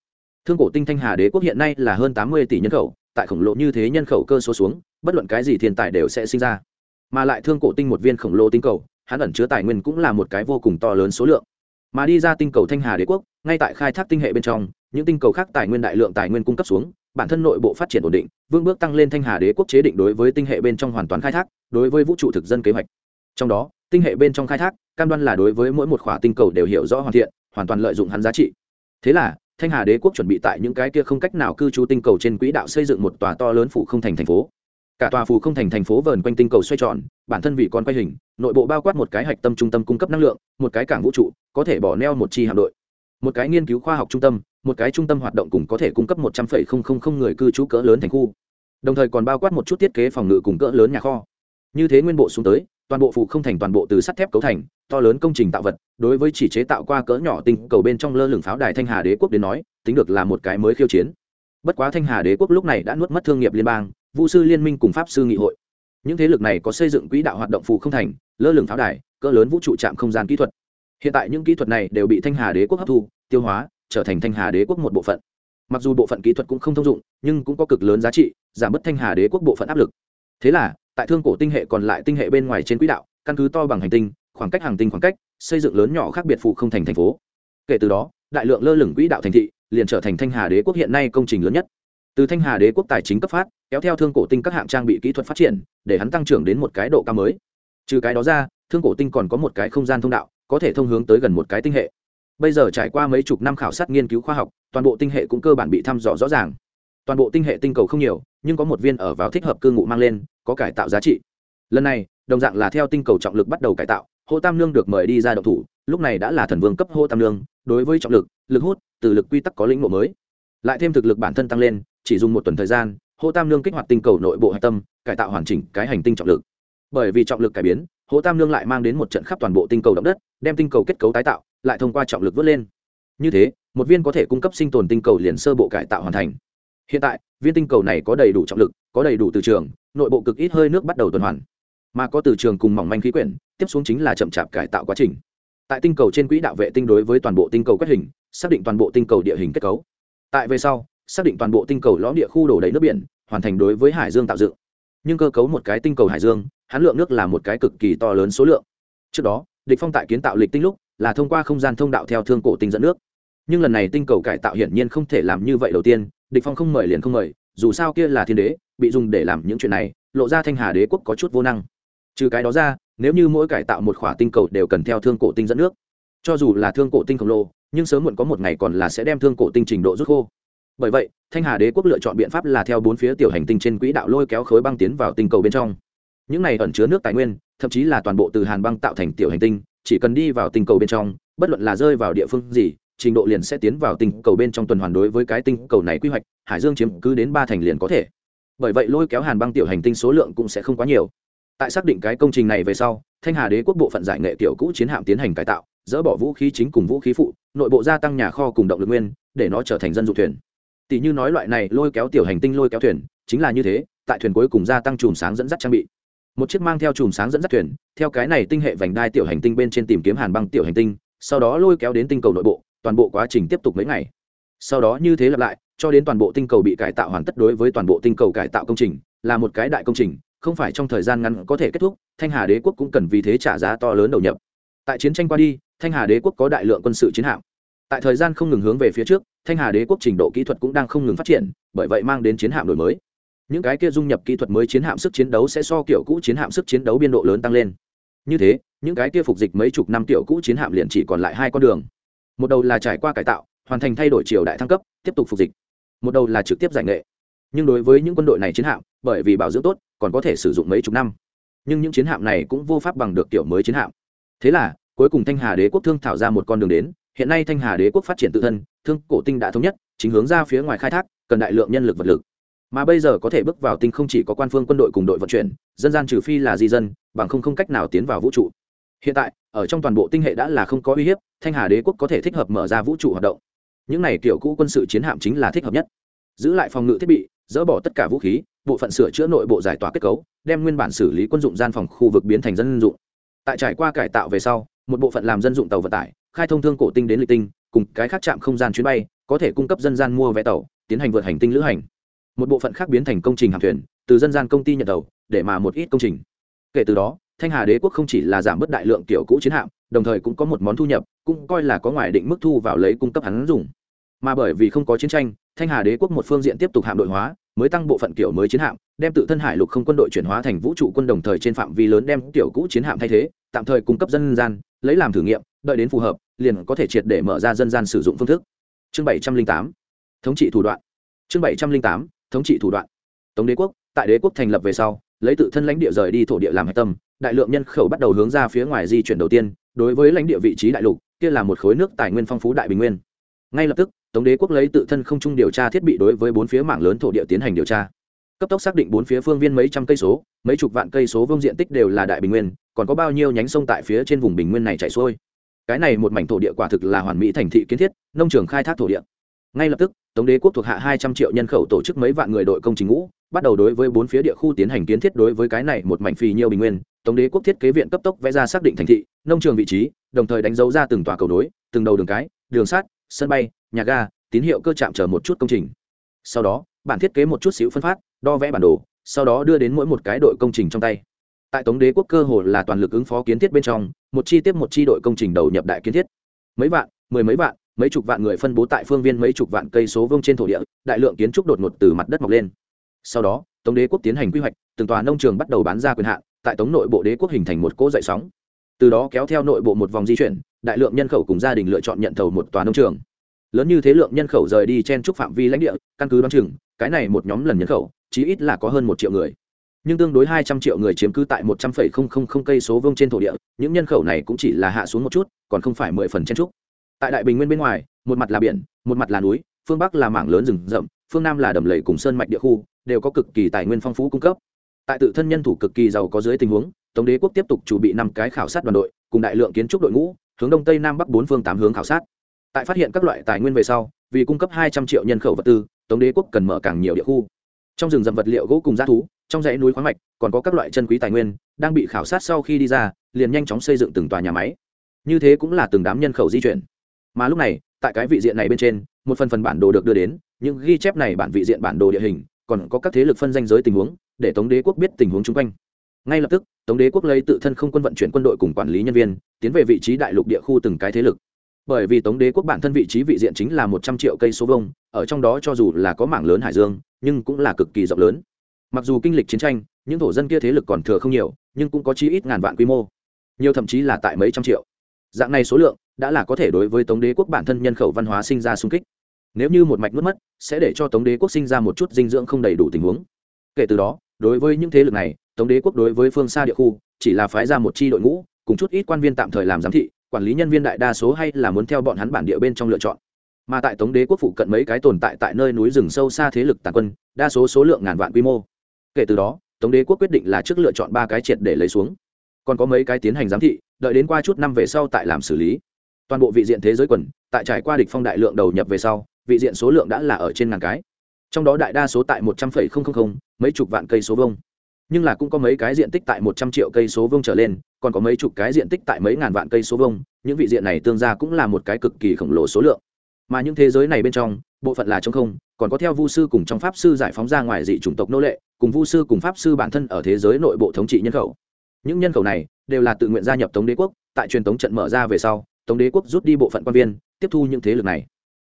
Thương cổ tinh thanh hà đế quốc hiện nay là hơn tám mươi tỷ nhân khẩu tại khổng lồ như thế nhân khẩu cơ số xuống, bất luận cái gì thiên tài đều sẽ sinh ra. Mà lại thương cổ tinh một viên khổng lồ tinh cầu, hắn ẩn chứa tài nguyên cũng là một cái vô cùng to lớn số lượng. Mà đi ra tinh cầu thanh hà đế quốc, ngay tại khai thác tinh hệ bên trong, những tinh cầu khác tài nguyên đại lượng tài nguyên cung cấp xuống, bản thân nội bộ phát triển ổn định, vương bước tăng lên thanh hà đế quốc chế định đối với tinh hệ bên trong hoàn toàn khai thác, đối với vũ trụ thực dân kế hoạch. Trong đó, tinh hệ bên trong khai thác, cam đoan là đối với mỗi một khỏa tinh cầu đều hiểu rõ hoàn thiện, hoàn toàn lợi dụng hắn giá trị. Thế là thanh hà đế quốc chuẩn bị tại những cái kia không cách nào cư trú tinh cầu trên quỹ đạo xây dựng một tòa to lớn phủ không thành thành phố. Cả tòa phủ không thành thành phố vờn quanh tinh cầu xoay tròn, bản thân vị con quay hình, nội bộ bao quát một cái hạch tâm trung tâm cung cấp năng lượng, một cái cảng vũ trụ, có thể bỏ neo một chi hạm đội. Một cái nghiên cứu khoa học trung tâm, một cái trung tâm hoạt động cùng có thể cung cấp một trăm linh người cư trú cỡ lớn thành khu. Đồng thời còn bao quát một chút thiết kế phòng ngự cùng cỡ lớn nhà kho. Như thế nguyên bộ xuống tới, toàn bộ phủ không thành toàn bộ từ sắt thép cấu thành to lớn công trình tạo vật, đối với chỉ chế tạo qua cỡ nhỏ tinh cầu bên trong lơ lửng pháo đài thanh hà đế quốc đến nói, tính được là một cái mới khiêu chiến. Bất quá thanh hà đế quốc lúc này đã nuốt mất thương nghiệp liên bang, vũ sư liên minh cùng pháp sư nghị hội. Những thế lực này có xây dựng quỹ đạo hoạt động phụ không thành, lơ lửng pháo đài, cỡ lớn vũ trụ trạm không gian kỹ thuật. Hiện tại những kỹ thuật này đều bị thanh hà đế quốc hấp thu, tiêu hóa, trở thành thanh hà đế quốc một bộ phận. Mặc dù bộ phận kỹ thuật cũng không thông dụng, nhưng cũng có cực lớn giá trị, giảm bớt thanh hà đế quốc bộ phận áp lực. Thế là, tại thương cổ tinh hệ còn lại tinh hệ bên ngoài trên quỹ đạo, căn cứ to bằng hành tinh khoảng cách hàng tinh khoảng cách, xây dựng lớn nhỏ khác biệt phụ không thành thành phố. Kể từ đó, đại lượng lơ lửng quỹ đạo thành thị liền trở thành thanh hà đế quốc hiện nay công trình lớn nhất. Từ thanh hà đế quốc tài chính cấp phát, kéo theo thương cổ tinh các hạng trang bị kỹ thuật phát triển, để hắn tăng trưởng đến một cái độ cao mới. Trừ cái đó ra, thương cổ tinh còn có một cái không gian thông đạo, có thể thông hướng tới gần một cái tinh hệ. Bây giờ trải qua mấy chục năm khảo sát nghiên cứu khoa học, toàn bộ tinh hệ cũng cơ bản bị thăm dò rõ ràng. Toàn bộ tinh hệ tinh cầu không nhiều, nhưng có một viên ở vào thích hợp cư ngụ mang lên, có cải tạo giá trị. Lần này, đồng dạng là theo tinh cầu trọng lực bắt đầu cải tạo hô tam nương được mời đi ra độc thủ, lúc này đã là thần vương cấp hô tam nương, đối với trọng lực lực hút, từ lực quy tắc có lĩnh ngộ mới. Lại thêm thực lực bản thân tăng lên, chỉ dùng một tuần thời gian, hô tam nương kích hoạt tinh cầu nội bộ hạch tâm, cải tạo hoàn chỉnh cái hành tinh trọng lực. Bởi vì trọng lực cải biến, hô tam nương lại mang đến một trận khắp toàn bộ tinh cầu động đất, đem tinh cầu kết cấu tái tạo, lại thông qua trọng lực vớt lên. Như thế, một viên có thể cung cấp sinh tồn tinh cầu liền sơ bộ cải tạo hoàn thành. Hiện tại, viên tinh cầu này có đầy đủ trọng lực, có đầy đủ từ trường, nội bộ cực ít hơi nước bắt đầu tuần hoàn. Mà có từ trường cùng mỏng manh khí quyển tiếp xuống chính là chậm chạp cải tạo quá trình. Tại tinh cầu trên quỹ đạo vệ tinh đối với toàn bộ tinh cầu quét hình, xác định toàn bộ tinh cầu địa hình kết cấu. Tại về sau, xác định toàn bộ tinh cầu lõm địa khu đổ đầy nước biển, hoàn thành đối với hải dương tạo dựng. Nhưng cơ cấu một cái tinh cầu hải dương hán lượng nước là một cái cực kỳ to lớn số lượng. Trước đó, địch phong tại kiến tạo lịch tinh lúc, là thông qua không gian thông đạo theo thương cổ tinh dẫn nước. Nhưng lần này tinh cầu cải tạo hiển nhiên không thể làm như vậy đầu tiên, địch phong không mời liền không mời, dù sao kia là thiên đế, bị dùng để làm những chuyện này, lộ ra thanh hà đế quốc có chút vô năng trừ cái đó ra, nếu như mỗi cải tạo một khỏa tinh cầu đều cần theo thương cổ tinh dẫn nước, cho dù là thương cổ tinh khổng lồ, nhưng sớm muộn có một ngày còn là sẽ đem thương cổ tinh trình độ rút khô. Bởi vậy, thanh hà đế quốc lựa chọn biện pháp là theo bốn phía tiểu hành tinh trên quỹ đạo lôi kéo khối băng tiến vào tinh cầu bên trong. Những này ẩn chứa nước tài nguyên, thậm chí là toàn bộ từ hàn băng tạo thành tiểu hành tinh, chỉ cần đi vào tinh cầu bên trong, bất luận là rơi vào địa phương gì, trình độ liền sẽ tiến vào tinh cầu bên trong tuần hoàn đối với cái tinh cầu này quy hoạch, hải dương chiếm cứ đến ba thành liền có thể. Bởi vậy lôi kéo hàn băng tiểu hành tinh số lượng cũng sẽ không quá nhiều tại xác định cái công trình này về sau, thanh hà đế quốc bộ phận giải nghệ tiểu cũ chiến hạm tiến hành cải tạo, dỡ bỏ vũ khí chính cùng vũ khí phụ, nội bộ gia tăng nhà kho cùng động lực nguyên, để nó trở thành dân dụng thuyền. Tỷ như nói loại này lôi kéo tiểu hành tinh lôi kéo thuyền, chính là như thế, tại thuyền cuối cùng gia tăng chùm sáng dẫn dắt trang bị. Một chiếc mang theo chùm sáng dẫn dắt thuyền, theo cái này tinh hệ vành đai tiểu hành tinh bên trên tìm kiếm hàn băng tiểu hành tinh, sau đó lôi kéo đến tinh cầu nội bộ, toàn bộ quá trình tiếp tục mấy ngày. Sau đó như thế lặp lại, cho đến toàn bộ tinh cầu bị cải tạo hoàn tất đối với toàn bộ tinh cầu cải tạo công trình, là một cái đại công trình không phải trong thời gian ngắn có thể kết thúc, thanh hà đế quốc cũng cần vì thế trả giá to lớn đầu nhập. Tại chiến tranh qua đi, thanh hà đế quốc có đại lượng quân sự chiến hạm. Tại thời gian không ngừng hướng về phía trước, thanh hà đế quốc trình độ kỹ thuật cũng đang không ngừng phát triển, bởi vậy mang đến chiến hạm đổi mới. Những cái kia dung nhập kỹ thuật mới chiến hạm sức chiến đấu sẽ so kiểu cũ chiến hạm sức chiến đấu biên độ lớn tăng lên. Như thế, những cái kia phục dịch mấy chục năm tiểu cũ chiến hạm liền chỉ còn lại hai con đường. Một đầu là trải qua cải tạo, hoàn thành thay đổi triều đại thăng cấp, tiếp tục phục dịch. Một đầu là trực tiếp giải nghệ nhưng đối với những quân đội này chiến hạm, bởi vì bảo dưỡng tốt, còn có thể sử dụng mấy chục năm. Nhưng những chiến hạm này cũng vô pháp bằng được kiểu mới chiến hạm. Thế là, cuối cùng thanh hà đế quốc thương thảo ra một con đường đến. Hiện nay thanh hà đế quốc phát triển tự thân, thương cổ tinh đã thống nhất, chính hướng ra phía ngoài khai thác, cần đại lượng nhân lực vật lực. Mà bây giờ có thể bước vào tinh không chỉ có quan phương quân đội cùng đội vận chuyển, dân gian trừ phi là di dân, bằng không không cách nào tiến vào vũ trụ. Hiện tại, ở trong toàn bộ tinh hệ đã là không có uy hiếp, thanh hà đế quốc có thể thích hợp mở ra vũ trụ hoạt động. Những này kiểu cũ quân sự chiến hạm chính là thích hợp nhất. Giữ lại phòng ngự thiết bị dỡ bỏ tất cả vũ khí, bộ phận sửa chữa nội bộ giải tỏa kết cấu, đem nguyên bản xử lý quân dụng gian phòng khu vực biến thành dân dụng. Tại trải qua cải tạo về sau, một bộ phận làm dân dụng tàu vận tải, khai thông thương cổ tinh đến lịch tinh, cùng cái khác chạm không gian chuyến bay, có thể cung cấp dân gian mua vé tàu, tiến hành vượt hành tinh lữ hành. Một bộ phận khác biến thành công trình hàng thuyền, từ dân gian công ty nhận tàu, để mà một ít công trình. Kể từ đó, thanh hà đế quốc không chỉ là giảm bớt đại lượng tiểu cũ chiến hạm, đồng thời cũng có một món thu nhập, cũng coi là có ngoài định mức thu vào lấy cung cấp hắn dùng. Mà bởi vì không có chiến tranh thanh hà đế quốc một phương diện tiếp tục hạm đội hóa, mới tăng bộ phận kiểu mới chiến hạm, đem tự thân hải lục không quân đội chuyển hóa thành vũ trụ quân đồng thời trên phạm vi lớn đem kiểu cũ chiến hạm thay thế, tạm thời cung cấp dân gian, lấy làm thử nghiệm, đợi đến phù hợp, liền có thể triệt để mở ra dân gian sử dụng phương thức. Chương bảy trăm linh tám, thống trị thủ đoạn. Chương bảy trăm linh tám, thống trị thủ đoạn. Tống đế quốc, tại đế quốc thành lập về sau, lấy tự thân lãnh địa rời đi thổ địa làm hạch tâm, đại lượng nhân khẩu bắt đầu hướng ra phía ngoài di chuyển đầu tiên, đối với lãnh địa vị trí đại lục, kia là một khối nước tài nguyên phong phú đại bình nguyên. Ngay lập tức tống đế quốc lấy tự thân không trung điều tra thiết bị đối với bốn phía mảng lớn thổ địa tiến hành điều tra. Cấp tốc xác định bốn phía phương viên mấy trăm cây số, mấy chục vạn cây số vương diện tích đều là đại bình nguyên, còn có bao nhiêu nhánh sông tại phía trên vùng bình nguyên này chảy xuôi. Cái này một mảnh thổ địa quả thực là hoàn mỹ thành thị kiến thiết, nông trường khai thác thổ địa. Ngay lập tức, tống đế quốc thuộc hạ hai trăm triệu nhân khẩu tổ chức mấy vạn người đội công trình ngũ, bắt đầu đối với bốn phía địa khu tiến hành kiến thiết đối với cái này một mảnh phì nhiêu bình nguyên. Tống đế quốc thiết kế viện cấp tốc vẽ ra xác định thành thị, nông trường vị trí, đồng thời đánh dấu ra từng tòa cầu nối, từng đầu đường cái, đường sắt sân bay, nhà ga, tín hiệu cơ chạm chờ một chút công trình. Sau đó, bản thiết kế một chút xíu phân phát, đo vẽ bản đồ, sau đó đưa đến mỗi một cái đội công trình trong tay. Tại tống đế quốc cơ hồ là toàn lực ứng phó kiến thiết bên trong, một chi tiếp một chi đội công trình đầu nhập đại kiến thiết. Mấy vạn, mười mấy vạn, mấy chục vạn người phân bố tại phương viên mấy chục vạn cây số vông trên thổ địa, đại lượng kiến trúc đột ngột từ mặt đất mọc lên. Sau đó, tống đế quốc tiến hành quy hoạch, từng tòa nông trường bắt đầu bán ra quyền hạn, tại tống nội bộ đế quốc hình thành một cỗ dậy sóng từ đó kéo theo nội bộ một vòng di chuyển, đại lượng nhân khẩu cùng gia đình lựa chọn nhận thầu một tòa nông trường. Lớn như thế lượng nhân khẩu rời đi trên trúc phạm vi lãnh địa, căn cứ đoán chừng, cái này một nhóm lần nhân khẩu, chí ít là có hơn một triệu người. Nhưng tương đối hai trăm triệu người chiếm cứ tại một trăm phẩy không không không cây số vông trên thổ địa, những nhân khẩu này cũng chỉ là hạ xuống một chút, còn không phải mười phần chen trúc tại đại bình nguyên bên ngoài, một mặt là biển, một mặt là núi, phương bắc là mảng lớn rừng rậm, phương nam là đầm lầy cùng sơn mạch địa khu, đều có cực kỳ tài nguyên phong phú cung cấp. Tại tự thân nhân thủ cực kỳ giàu có dưới tình huống tống đế quốc tiếp tục chuẩn bị năm cái khảo sát đoàn đội, cùng đại lượng kiến trúc đội ngũ, hướng đông tây nam bắc bốn phương tám hướng khảo sát. Tại phát hiện các loại tài nguyên về sau, vì cung cấp hai trăm triệu nhân khẩu vật tư, tống đế quốc cần mở càng nhiều địa khu. Trong rừng rậm vật liệu gỗ cùng g thú, trong dãy núi khoáng mạch, còn có các loại chân quý tài nguyên, đang bị khảo sát sau khi đi ra, liền nhanh chóng xây dựng từng tòa nhà máy. Như thế cũng là từng đám nhân khẩu di chuyển. Mà lúc này, tại cái vị diện này bên trên, một phần phần bản đồ được đưa đến, những ghi chép này bản vị diện bản đồ địa hình, còn có các thế lực phân danh giới tình huống, để tống đế quốc biết tình huống chung quanh. Ngay lập tức tống đế quốc lấy tự thân không quân vận chuyển quân đội cùng quản lý nhân viên, tiến về vị trí đại lục địa khu từng cái thế lực. Bởi vì tống đế quốc bản thân vị trí vị diện chính là một trăm triệu cây số vông ở trong đó cho dù là có mảng lớn hải dương, nhưng cũng là cực kỳ rộng lớn. Mặc dù kinh lịch chiến tranh, những thổ dân kia thế lực còn thừa không nhiều, nhưng cũng có chí ít ngàn vạn quy mô. Nhiều thậm chí là tại mấy trăm triệu. Dạng này số lượng, đã là có thể đối với tống đế quốc bản thân nhân khẩu văn hóa sinh ra sung kích. Nếu như một mạch mất mất, sẽ để cho tống đế quốc sinh ra một chút dinh dưỡng không đầy đủ tình huống. Kể từ đó, đối với những thế lực này tống đế quốc đối với phương xa địa khu, chỉ là phái ra một chi đội ngũ, cùng chút ít quan viên tạm thời làm giám thị, quản lý nhân viên đại đa số hay là muốn theo bọn hắn bản địa bên trong lựa chọn. Mà tại tống đế quốc phụ cận mấy cái tồn tại tại nơi núi rừng sâu xa thế lực tàn quân, đa số số lượng ngàn vạn quy mô. Kể từ đó, tống đế quốc quyết định là trước lựa chọn ba cái triệt để lấy xuống. Còn có mấy cái tiến hành giám thị, đợi đến qua chút năm về sau tại làm xử lý. Toàn bộ vị diện thế giới quần, tại trải qua địch phong đại lượng đầu nhập về sau, vị diện số lượng đã là ở trên ngàn cái. Trong đó đại đa số tại một trăm mấy chục vạn cây số vông nhưng là cũng có mấy cái diện tích tại một trăm triệu cây số vuông trở lên, còn có mấy chục cái diện tích tại mấy ngàn vạn cây số vuông. những vị diện này tương ra cũng là một cái cực kỳ khổng lồ số lượng mà những thế giới này bên trong, bộ phận là trong không, còn có theo vu sư cùng trong pháp sư giải phóng ra ngoài dị chủng tộc nô lệ, cùng vu sư cùng pháp sư bản thân ở thế giới nội bộ thống trị nhân khẩu những nhân khẩu này đều là tự nguyện gia nhập tống đế quốc, tại truyền tống trận mở ra về sau, tống đế quốc rút đi bộ phận quan viên, tiếp thu những thế lực này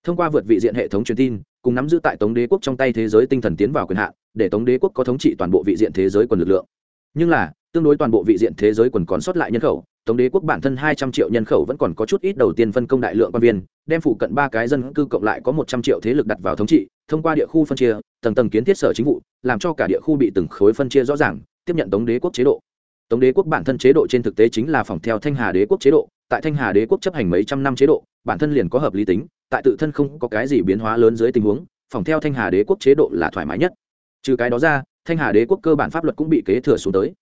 thông qua vượt vị diện hệ thống truyền tin cùng nắm giữ tại tống đế quốc trong tay thế giới tinh thần tiến vào quyền hạn, để tống đế quốc có thống trị toàn bộ vị diện thế giới quần lực lượng. Nhưng là, tương đối toàn bộ vị diện thế giới quần còn sót lại nhân khẩu, tống đế quốc bản thân hai trăm triệu nhân khẩu vẫn còn có chút ít đầu tiên phân công đại lượng quan viên, đem phụ cận ba cái dân cư cộng lại có một trăm triệu thế lực đặt vào thống trị, thông qua địa khu phân chia, tầng tầng kiến thiết sở chính vụ, làm cho cả địa khu bị từng khối phân chia rõ ràng, tiếp nhận tống đế quốc chế độ. Tống đế quốc bản thân chế độ trên thực tế chính là phòng theo thanh hà đế quốc chế độ tại thanh hà đế quốc chấp hành mấy trăm năm chế độ, bản thân liền có hợp lý tính, tại tự thân không có cái gì biến hóa lớn dưới tình huống, phòng theo thanh hà đế quốc chế độ là thoải mái nhất. Trừ cái đó ra, thanh hà đế quốc cơ bản pháp luật cũng bị kế thừa xuống tới.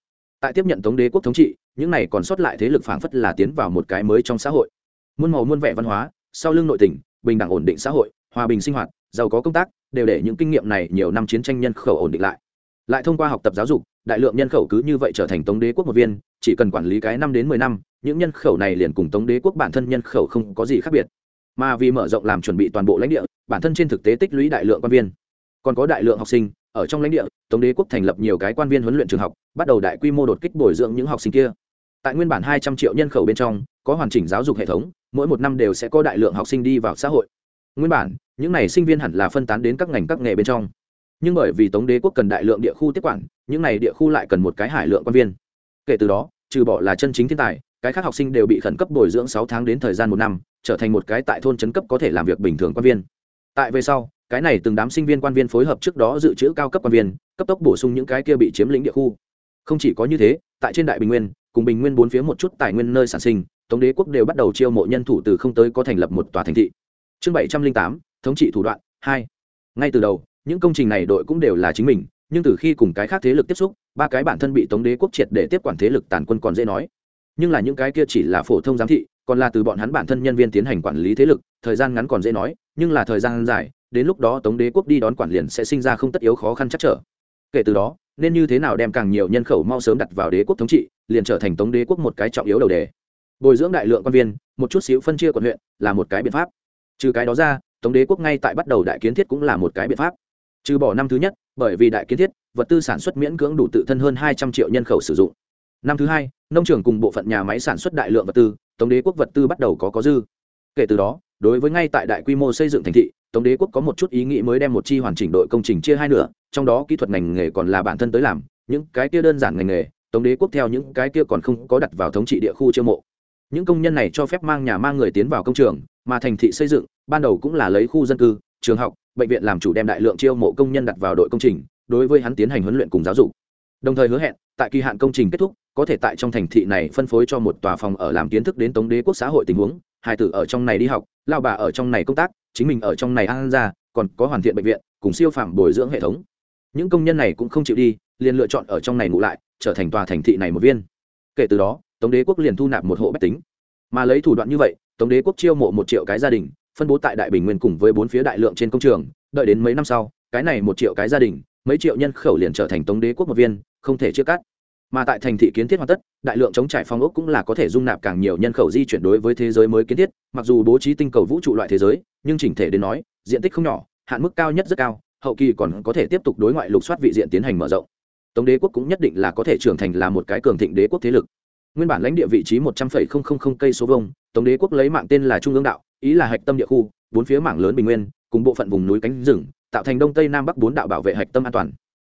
Tại tiếp nhận tống đế quốc thống trị, những này còn sót lại thế lực phảng phất là tiến vào một cái mới trong xã hội. Muôn màu muôn vẻ văn hóa, sau lưng nội tỉnh bình đẳng ổn định xã hội, hòa bình sinh hoạt, giàu có công tác, đều để những kinh nghiệm này nhiều năm chiến tranh nhân khẩu ổn định lại. Lại thông qua học tập giáo dục, đại lượng nhân khẩu cứ như vậy trở thành tống đế quốc một viên, chỉ cần quản lý cái năm đến mười năm những nhân khẩu này liền cùng tống đế quốc bản thân nhân khẩu không có gì khác biệt. Mà vì mở rộng làm chuẩn bị toàn bộ lãnh địa, bản thân trên thực tế tích lũy đại lượng quan viên. Còn có đại lượng học sinh, ở trong lãnh địa, tống đế quốc thành lập nhiều cái quan viên huấn luyện trường học, bắt đầu đại quy mô đột kích bồi dưỡng những học sinh kia. Tại nguyên bản hai trăm triệu nhân khẩu bên trong, có hoàn chỉnh giáo dục hệ thống, mỗi một năm đều sẽ có đại lượng học sinh đi vào xã hội. Nguyên bản, những n à y sinh viên hẳn là phân tán đến các ngành các nghề bên trong. Nhưng bởi vì tống đế quốc cần đại lượng địa khu tiếp quản, những n à y địa khu lại cần một cái hải lượng quan viên. Kể từ đó, trừ bỏ là chân chính thiên tài cái khác học sinh đều bị khẩn cấp bồi dưỡng sáu tháng đến thời gian một năm, trở thành một cái tại thôn trấn cấp có thể làm việc bình thường quan viên. Tại về sau, cái này từng đám sinh viên quan viên phối hợp trước đó dự trữ cao cấp quan viên, cấp tốc bổ sung những cái kia bị chiếm lĩnh địa khu. Không chỉ có như thế, tại trên đại bình nguyên, cùng bình nguyên bốn phía một chút tài nguyên nơi sản sinh, tống đế quốc đều bắt đầu chiêu mộ nhân thủ từ không tới có thành lập một tòa thành thị. Chương bảy trăm linh tám, thống trị thủ đoạn, hai. Ngay từ đầu, những công trình này đội cũng đều là chính mình, nhưng từ khi cùng cái khác thế lực tiếp xúc, ba cái bản thân bị tống đế quốc triệt để tiếp quản thế lực tàn quân còn dễ nói nhưng là những cái kia chỉ là phổ thông giám thị, còn là từ bọn hắn bản thân nhân viên tiến hành quản lý thế lực, thời gian ngắn còn dễ nói, nhưng là thời gian dài, đến lúc đó tống đế quốc đi đón quản liền sẽ sinh ra không tất yếu khó khăn chắc trở. Kể từ đó, nên như thế nào đem càng nhiều nhân khẩu mau sớm đặt vào đế quốc thống trị, liền trở thành tống đế quốc một cái trọng yếu đầu đề. Bồi dưỡng đại lượng quan viên, một chút xíu phân chia quận huyện, là một cái biện pháp. Trừ cái đó ra, tống đế quốc ngay tại bắt đầu đại kiến thiết cũng là một cái biện pháp. Trừ bỏ năm thứ nhất, bởi vì đại kiến thiết, vật tư sản xuất miễn cưỡng đủ tự thân hơn hai trăm triệu nhân khẩu sử dụng. Năm thứ hai nông trường cùng bộ phận nhà máy sản xuất đại lượng vật tư, tống đế quốc vật tư bắt đầu có có dư. Kể từ đó, đối với ngay tại đại quy mô xây dựng thành thị, tống đế quốc có một chút ý nghĩ mới đem một chi hoàn chỉnh đội công trình chia hai nửa, trong đó kỹ thuật ngành nghề còn là bản thân tới làm, những cái kia đơn giản ngành nghề, tống đế quốc theo những cái kia còn không có đặt vào thống trị địa khu chiêu mộ. Những công nhân này cho phép mang nhà mang người tiến vào công trường, mà thành thị xây dựng, ban đầu cũng là lấy khu dân cư, trường học, bệnh viện làm chủ đem đại lượng chiêu mộ công nhân đặt vào đội công trình, đối với hắn tiến hành huấn luyện cùng giáo dục đồng thời hứa hẹn, tại kỳ hạn công trình kết thúc, có thể tại trong thành thị này phân phối cho một tòa phòng ở làm kiến thức đến tống đế quốc xã hội tình huống, hai tử ở trong này đi học lao bà ở trong này công tác, chính mình ở trong này ăn ra, còn có hoàn thiện bệnh viện, cùng siêu phạm bồi dưỡng hệ thống. Những công nhân này cũng không chịu đi, liền lựa chọn ở trong này ngủ lại, trở thành tòa thành thị này một viên. Kể từ đó, tống đế quốc liền thu nạp một hộ bách tính. Mà lấy thủ đoạn như vậy, tống đế quốc chiêu mộ một triệu cái gia đình, phân bố tại đại bình nguyên cùng với bốn phía đại lượng trên công trường, đợi đến mấy năm sau, cái này một triệu cái gia đình mấy triệu nhân khẩu liền trở thành tống đế quốc một viên, không thể chia cắt. Mà tại thành thị kiến thiết hoàn tất, đại lượng chống trải phong ốc cũng là có thể dung nạp càng nhiều nhân khẩu di chuyển đối với thế giới mới kiến thiết. Mặc dù bố trí tinh cầu vũ trụ loại thế giới, nhưng chỉnh thể đến nói, diện tích không nhỏ, hạn mức cao nhất rất cao, hậu kỳ còn có thể tiếp tục đối ngoại lục soát vị diện tiến hành mở rộng. Tống đế quốc cũng nhất định là có thể trưởng thành là một cái cường thịnh đế quốc thế lực. Nguyên bản lãnh địa vị trí một trăm linh cây số vông tống đế quốc lấy mạng tên là trung ương đạo, ý là hạch tâm địa khu, bốn phía mảng lớn bình nguyên, cùng bộ phận vùng núi cánh rừng tạo thành đông tây nam bắc bốn đạo bảo vệ hạch tâm an toàn.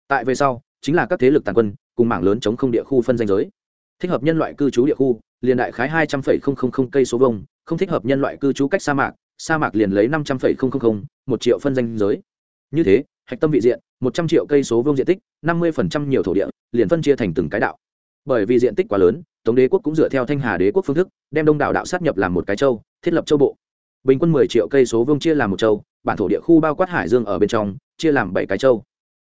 Tại về sau, chính là các thế lực tàn quân cùng mảng lớn chống không địa khu phân danh giới. Thích hợp nhân loại cư trú địa khu, liền đại khái hai trăm linh cây số vông không thích hợp nhân loại cư trú cách sa mạc sa mạc liền lấy năm trăm linh một triệu phân danh giới. Như thế, hạch tâm vị diện, một trăm triệu cây số vông diện tích, năm mươi nhiều thổ địa, liền phân chia thành từng cái đạo. Bởi vì diện tích quá lớn, tống đế quốc cũng dựa theo thanh hà đế quốc phương thức, đem đông đảo đạo sát nhập làm một cái châu, thiết lập châu bộ. Bình quân mười triệu cây số vông chia làm một châu bản thổ địa khu bao quát hải dương ở bên trong, chia làm bảy cái châu.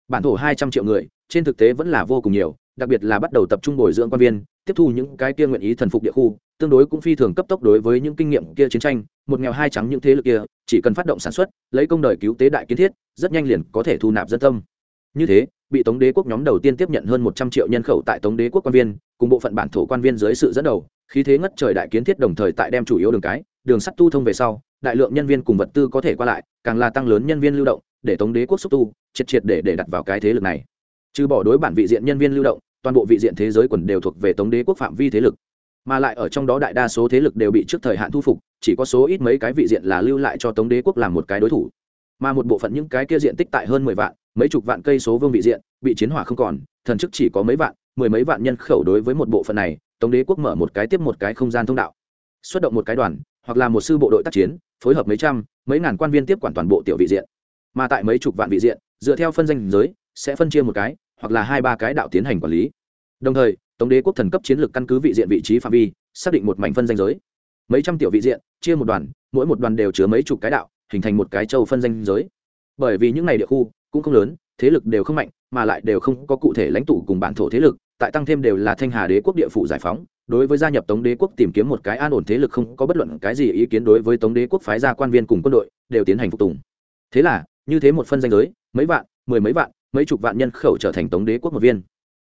Bản thổ hai trăm triệu người, trên thực tế vẫn là vô cùng nhiều, đặc biệt là bắt đầu tập trung bồi dưỡng quan viên, tiếp thu những cái kia nguyện ý thần phục địa khu, tương đối cũng phi thường cấp tốc đối với những kinh nghiệm kia chiến tranh, một nghèo hai trắng những thế lực kia, chỉ cần phát động sản xuất, lấy công đời cứu tế đại kiến thiết, rất nhanh liền có thể thu nạp dân tâm. Như thế, bị tống đế quốc nhóm đầu tiên tiếp nhận hơn một trăm triệu nhân khẩu tại tống đế quốc quan viên, cùng bộ phận bản thổ quan viên dưới sự dẫn đầu, khí thế ngất trời đại kiến thiết đồng thời tại đem chủ yếu đường cái, đường sắt tu thông về sau đại lượng nhân viên cùng vật tư có thể qua lại, càng là tăng lớn nhân viên lưu động, để tống đế quốc xúc tu, triệt triệt để để đặt vào cái thế lực này. Trừ bỏ đối bản vị diện nhân viên lưu động, toàn bộ vị diện thế giới quần đều thuộc về tống đế quốc phạm vi thế lực. Mà lại ở trong đó đại đa số thế lực đều bị trước thời hạn thu phục, chỉ có số ít mấy cái vị diện là lưu lại cho tống đế quốc làm một cái đối thủ. Mà một bộ phận những cái kia diện tích tại hơn mười vạn, mấy chục vạn cây số vương vị diện, bị chiến hỏa không còn, thần chức chỉ có mấy vạn, mười mấy vạn nhân khẩu đối với một bộ phận này, tống đế quốc mở một cái tiếp một cái không gian thông đạo. Xuất động một cái đoàn, hoặc là một sư bộ đội tác chiến phối hợp mấy trăm, mấy ngàn quan viên tiếp quản toàn bộ tiểu vị diện. Mà tại mấy chục vạn vị diện, dựa theo phân danh giới, sẽ phân chia một cái, hoặc là hai ba cái đạo tiến hành quản lý. Đồng thời, tống đế quốc thần cấp chiến lược căn cứ vị diện vị trí phạm vi, xác định một mảnh phân danh giới. Mấy trăm tiểu vị diện, chia một đoàn, mỗi một đoàn đều chứa mấy chục cái đạo, hình thành một cái châu phân danh giới. Bởi vì những n à y địa khu cũng không lớn, thế lực đều không mạnh, mà lại đều không có cụ thể lãnh tụ cùng bản thổ thế lực, tại tăng thêm đều là thanh hà đế quốc địa phủ giải phóng đối với gia nhập tống đế quốc tìm kiếm một cái an ổn thế lực không có bất luận cái gì ý kiến đối với tống đế quốc phái ra quan viên cùng quân đội, đều tiến hành phục tùng. Thế là, như thế một phân danh giới, mấy vạn, mười mấy vạn, mấy chục vạn nhân khẩu trở thành tống đế quốc một viên.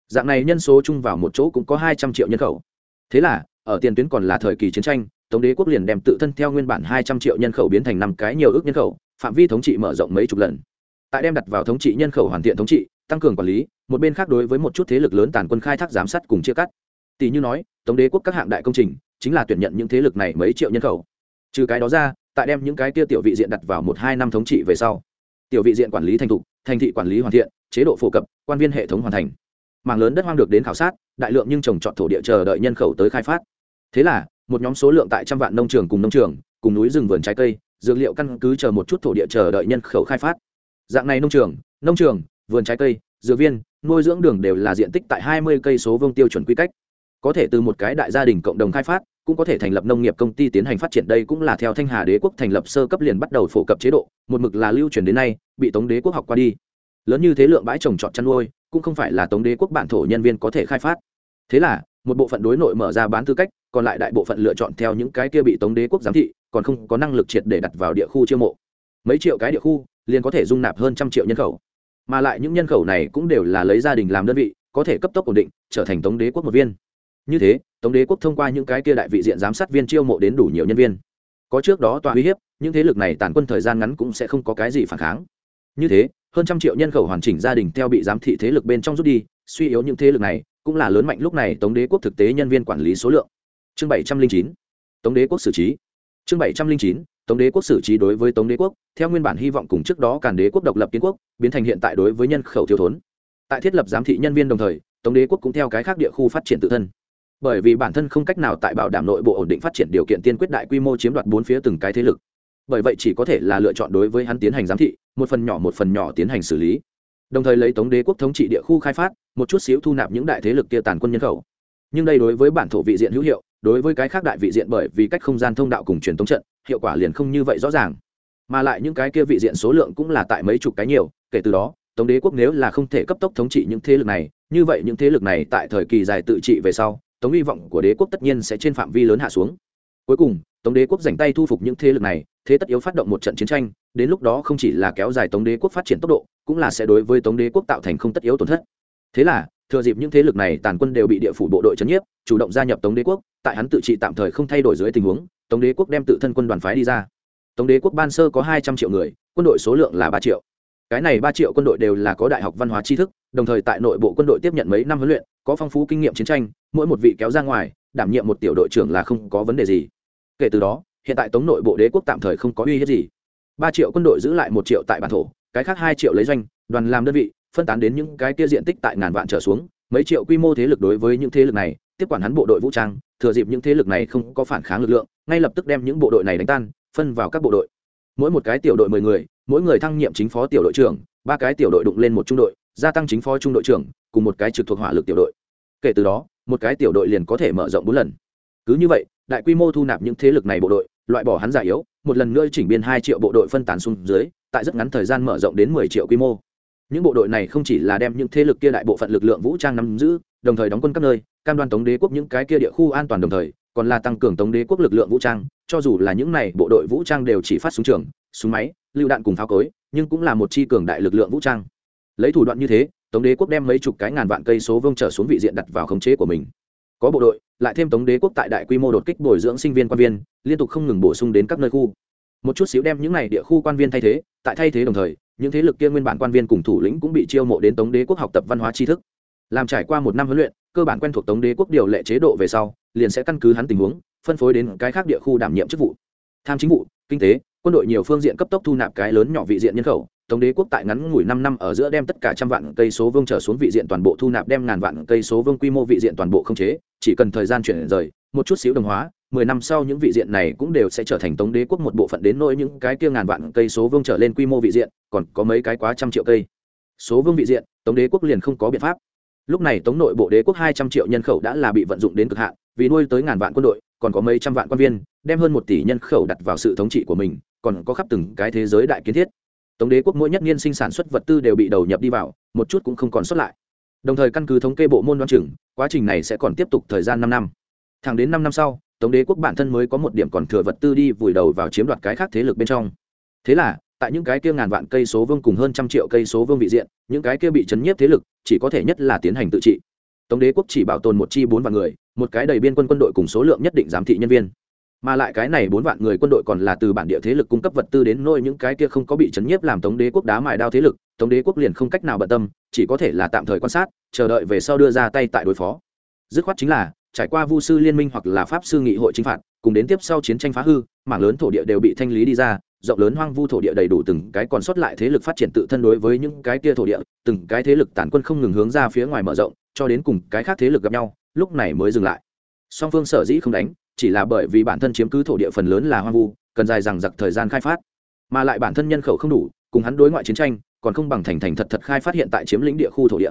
Dạng này nhân số chung vào một chỗ cũng có hai trăm triệu nhân khẩu. Thế là, ở tiền tuyến còn là thời kỳ chiến tranh, tống đế quốc liền đem tự thân theo nguyên bản hai trăm triệu nhân khẩu biến thành năm cái nhiều ước nhân khẩu, phạm vi thống trị mở rộng mấy chục lần. Tại đem đặt vào thống trị nhân khẩu hoàn thiện thống trị, tăng cường quản lý, một bên khác đối với một chút thế lực lớn tàn quân khai thác giám sát cùng chia cắt. Tỷ như nói tống đế quốc các hạng đại công trình, chính là tuyển nhận những thế lực này mấy triệu nhân khẩu. Trừ cái đó ra, tại đem những cái kia tiểu vị diện đặt vào một hai năm thống trị về sau, tiểu vị diện quản lý thành thục, thành thị quản lý hoàn thiện, chế độ phổ cập, quan viên hệ thống hoàn thành. Mảng lớn đất hoang được đến khảo sát, đại lượng nhưng trồng trọt thổ địa chờ đợi nhân khẩu tới khai phát. Thế là, một nhóm số lượng tại trăm vạn nông trường cùng nông trường, cùng núi rừng vườn trái cây, dược liệu căn cứ chờ một chút thổ địa chờ đợi nhân khẩu khai phát. Dạng này nông trường nông trường, vườn trái cây, dược viên, nuôi dưỡng đường đều là diện tích tại hai mươi cây số vông tiêu chuẩn quy cách có thể từ một cái đại gia đình cộng đồng khai phát, cũng có thể thành lập nông nghiệp công ty tiến hành phát triển đây cũng là theo thanh hà đế quốc thành lập sơ cấp liền bắt đầu phổ cập chế độ, một mực là lưu truyền đến nay, bị tống đế quốc học qua đi. Lớn như thế lượng bãi trồng trọt chăn nuôi, cũng không phải là tống đế quốc bản thổ nhân viên có thể khai phát. Thế là, một bộ phận đối nội mở ra bán tư cách, còn lại đại bộ phận lựa chọn theo những cái kia bị tống đế quốc giám thị, còn không có năng lực triệt để đặt vào địa khu chiêu mộ. Mấy triệu cái địa khu, liền có thể dung nạp hơn trăm triệu nhân khẩu. Mà lại những nhân khẩu này cũng đều là lấy gia đình làm đơn vị, có thể cấp tốc ổn định, trở thành tống đế quốc một viên như thế, tống đế quốc thông qua những cái kia đại vị diện giám sát viên chiêu mộ đến đủ nhiều nhân viên. Có trước đó tòa uy hiếp, những thế lực này tàn quân thời gian ngắn cũng sẽ không có cái gì phản kháng. Như thế, hơn trăm triệu nhân khẩu hoàn chỉnh gia đình theo bị giám thị thế lực bên trong rút đi, suy yếu những thế lực này, cũng là lớn mạnh lúc này tống đế quốc thực tế nhân viên quản lý số lượng. Chương bảy trăm linh chín, tống đế quốc xử trí. Chương bảy trăm linh chín, tống đế quốc xử trí đối với tống đế quốc, theo nguyên bản hy vọng cùng trước đó càn đế quốc độc lập kiến quốc, biến thành hiện tại đối với nhân khẩu thiếu thốn. Tại thiết lập giám thị nhân viên đồng thời, tống đế quốc cũng theo cái khác địa khu phát triển tự thân bởi vì bản thân không cách nào tại bảo đảm nội bộ ổn định phát triển điều kiện tiên quyết đại quy mô chiếm đoạt bốn phía từng cái thế lực. Bởi vậy chỉ có thể là lựa chọn đối với hắn tiến hành giám thị, một phần nhỏ một phần nhỏ tiến hành xử lý. Đồng thời lấy tống đế quốc thống trị địa khu khai phát, một chút xíu thu nạp những đại thế lực kia tàn quân nhân khẩu. Nhưng đây đối với bản thổ vị diện hữu hiệu, đối với cái khác đại vị diện bởi vì cách không gian thông đạo cùng truyền thống trận, hiệu quả liền không như vậy rõ ràng. Mà lại những cái kia vị diện số lượng cũng là tại mấy chục cái nhiều, kể từ đó, tống đế quốc nếu là không thể cấp tốc thống trị những thế lực này, như vậy những thế lực này tại thời kỳ dài tự trị về sau tống hy vọng của đế quốc tất nhiên sẽ trên phạm vi lớn hạ xuống. Cuối cùng, tống đế quốc dành tay thu phục những thế lực này, thế tất yếu phát động một trận chiến tranh, đến lúc đó không chỉ là kéo dài tống đế quốc phát triển tốc độ, cũng là sẽ đối với tống đế quốc tạo thành không tất yếu tổn thất. Thế là, thừa dịp những thế lực này tàn quân đều bị địa phủ bộ đội c h ấ n nhiếp, chủ động gia nhập tống đế quốc, tại hắn tự trị tạm thời không thay đổi dưới tình huống, tống đế quốc đem tự thân quân đoàn phái đi ra. Tống đế quốc ban sơ có hai trăm triệu người, quân đội số lượng là ba triệu cái này ba triệu quân đội đều là có đại học văn hóa tri thức, đồng thời tại nội bộ quân đội tiếp nhận mấy năm huấn luyện, có phong phú kinh nghiệm chiến tranh, mỗi một vị kéo ra ngoài, đảm nhiệm một tiểu đội trưởng là không có vấn đề gì. Kể từ đó, hiện tại tống nội bộ đế quốc tạm thời không có uy hiếp gì. Ba triệu quân đội giữ lại một triệu tại bản thổ, cái khác hai triệu lấy doanh, đoàn làm đơn vị, phân tán đến những cái kia diện tích tại ngàn vạn trở xuống, mấy triệu quy mô thế lực đối với những thế lực này, tiếp quản hắn bộ đội vũ trang, thừa dịp những thế lực này không có phản kháng lực lượng, ngay lập tức đem những bộ đội này đánh tan, phân vào các bộ đội. Mỗi một cái tiểu đội mười người mỗi người thăng nhiệm chính phó tiểu đội trưởng, ba cái tiểu đội đụng lên một trung đội, gia tăng chính phó trung đội trưởng, cùng một cái trực thuộc hỏa lực tiểu đội. Kể từ đó, một cái tiểu đội liền có thể mở rộng bốn lần. Cứ như vậy, đại quy mô thu nạp những thế lực này bộ đội, loại bỏ hắn giả yếu, một lần nữa chỉnh biên hai triệu bộ đội phân tán xuống dưới, tại rất ngắn thời gian mở rộng đến mười triệu quy mô. Những bộ đội này không chỉ là đem những thế lực kia đại bộ phận lực lượng vũ trang nắm giữ, đồng thời đóng quân các nơi, cam đoan tống đế quốc những cái kia địa khu an toàn đồng thời, còn là tăng cường tống đế quốc lực lượng vũ trang, cho dù là những này bộ đội vũ trang đều chỉ phát súng trường, súng máy lựu đạn cùng pháo cối, nhưng cũng là một chi cường đại lực lượng vũ trang. Lấy thủ đoạn như thế, tống đế quốc đem mấy chục cái ngàn vạn cây số vương trở xuống vị diện đặt vào khống chế của mình. Có bộ đội, lại thêm tống đế quốc tại đại quy mô đột kích bồi dưỡng sinh viên quan viên, liên tục không ngừng bổ sung đến các nơi khu. Một chút xíu đem những này địa khu quan viên thay thế, tại thay thế đồng thời, những thế lực kia nguyên bản quan viên cùng thủ lĩnh cũng bị chiêu mộ đến tống đế quốc học tập văn hóa tri thức. Làm trải qua một năm huấn luyện, cơ bản quen thuộc tống đế quốc điều lệ chế độ về sau, liền sẽ căn cứ hắn tình huống, phân phối đến cái khác địa khu đảm nhiệm chức vụ. Tham chính vụ, kinh tế quân đội nhiều phương diện cấp tốc thu nạp cái lớn nhỏ vị diện nhân khẩu, tống đế quốc tại ngắn ngủi năm năm ở giữa đem tất cả trăm vạn cây số vương trở xuống vị diện toàn bộ thu nạp, đem ngàn vạn cây số vương quy mô vị diện toàn bộ không chế, chỉ cần thời gian chuyển rời, một chút xíu đồng hóa, mười năm sau những vị diện này cũng đều sẽ trở thành tống đế quốc một bộ phận đến nỗi những cái kia ngàn vạn cây số vương trở lên quy mô vị diện, còn có mấy cái quá trăm triệu cây. Số vương vị diện, tống đế quốc liền không có biện pháp. Lúc này tống nội bộ đế quốc hai trăm triệu nhân khẩu đã là bị vận dụng đến cực hạn, vì nuôi tới ngàn vạn quân đội, còn có mấy trăm vạn quan viên, đem hơn một tỷ nhân khẩu đặt vào sự thống trị của mình còn có khắp từng cái thế giới đại kiến thiết. Tống đế quốc mỗi nhất niên sinh sản xuất vật tư đều bị đầu nhập đi vào, một chút cũng không còn xuất lại. Đồng thời căn cứ thống kê bộ môn đoán chừng, quá trình này sẽ còn tiếp tục thời gian năm năm. Thẳng đến năm năm sau, tống đế quốc bản thân mới có một điểm còn thừa vật tư đi vùi đầu vào chiếm đoạt cái khác thế lực bên trong. Thế là, tại những cái kia ngàn vạn cây số vương cùng hơn trăm triệu cây số vương vị diện, những cái kia bị chấn nhiếp thế lực chỉ có thể nhất là tiến hành tự trị. Tống đế quốc chỉ bảo tồn một chi bốn vạn người, một cái đầy biên quân quân đội cùng số lượng nhất định giám thị nhân viên mà lại cái này bốn vạn người quân đội còn là từ bản địa thế lực cung cấp vật tư đến nôi những cái kia không có bị chấn nhiếp làm tống đế quốc đá mài đao thế lực, tống đế quốc liền không cách nào bận tâm, chỉ có thể là tạm thời quan sát, chờ đợi về sau đưa ra tay tại đối phó. Dứt khoát chính là, trải qua vu sư liên minh hoặc là pháp sư nghị hội chính phạt, cùng đến tiếp sau chiến tranh phá hư, mảng lớn thổ địa đều bị thanh lý đi ra, rộng lớn hoang vu thổ địa đầy đủ từng cái còn sót lại thế lực phát triển tự thân đối với những cái kia thổ địa, từng cái thế lực tản quân không ngừng hướng ra phía ngoài mở rộng, cho đến cùng cái khác thế lực gặp nhau, lúc này mới dừng lại. Song phương sở dĩ không đánh chỉ là bởi vì bản thân chiếm cứ thổ địa phần lớn là hoang vu, cần dài rằng giặc thời gian khai phát. Mà lại bản thân nhân khẩu không đủ, cùng hắn đối ngoại chiến tranh, còn không bằng thành thành thật thật khai phát hiện tại chiếm lĩnh địa khu thổ địa.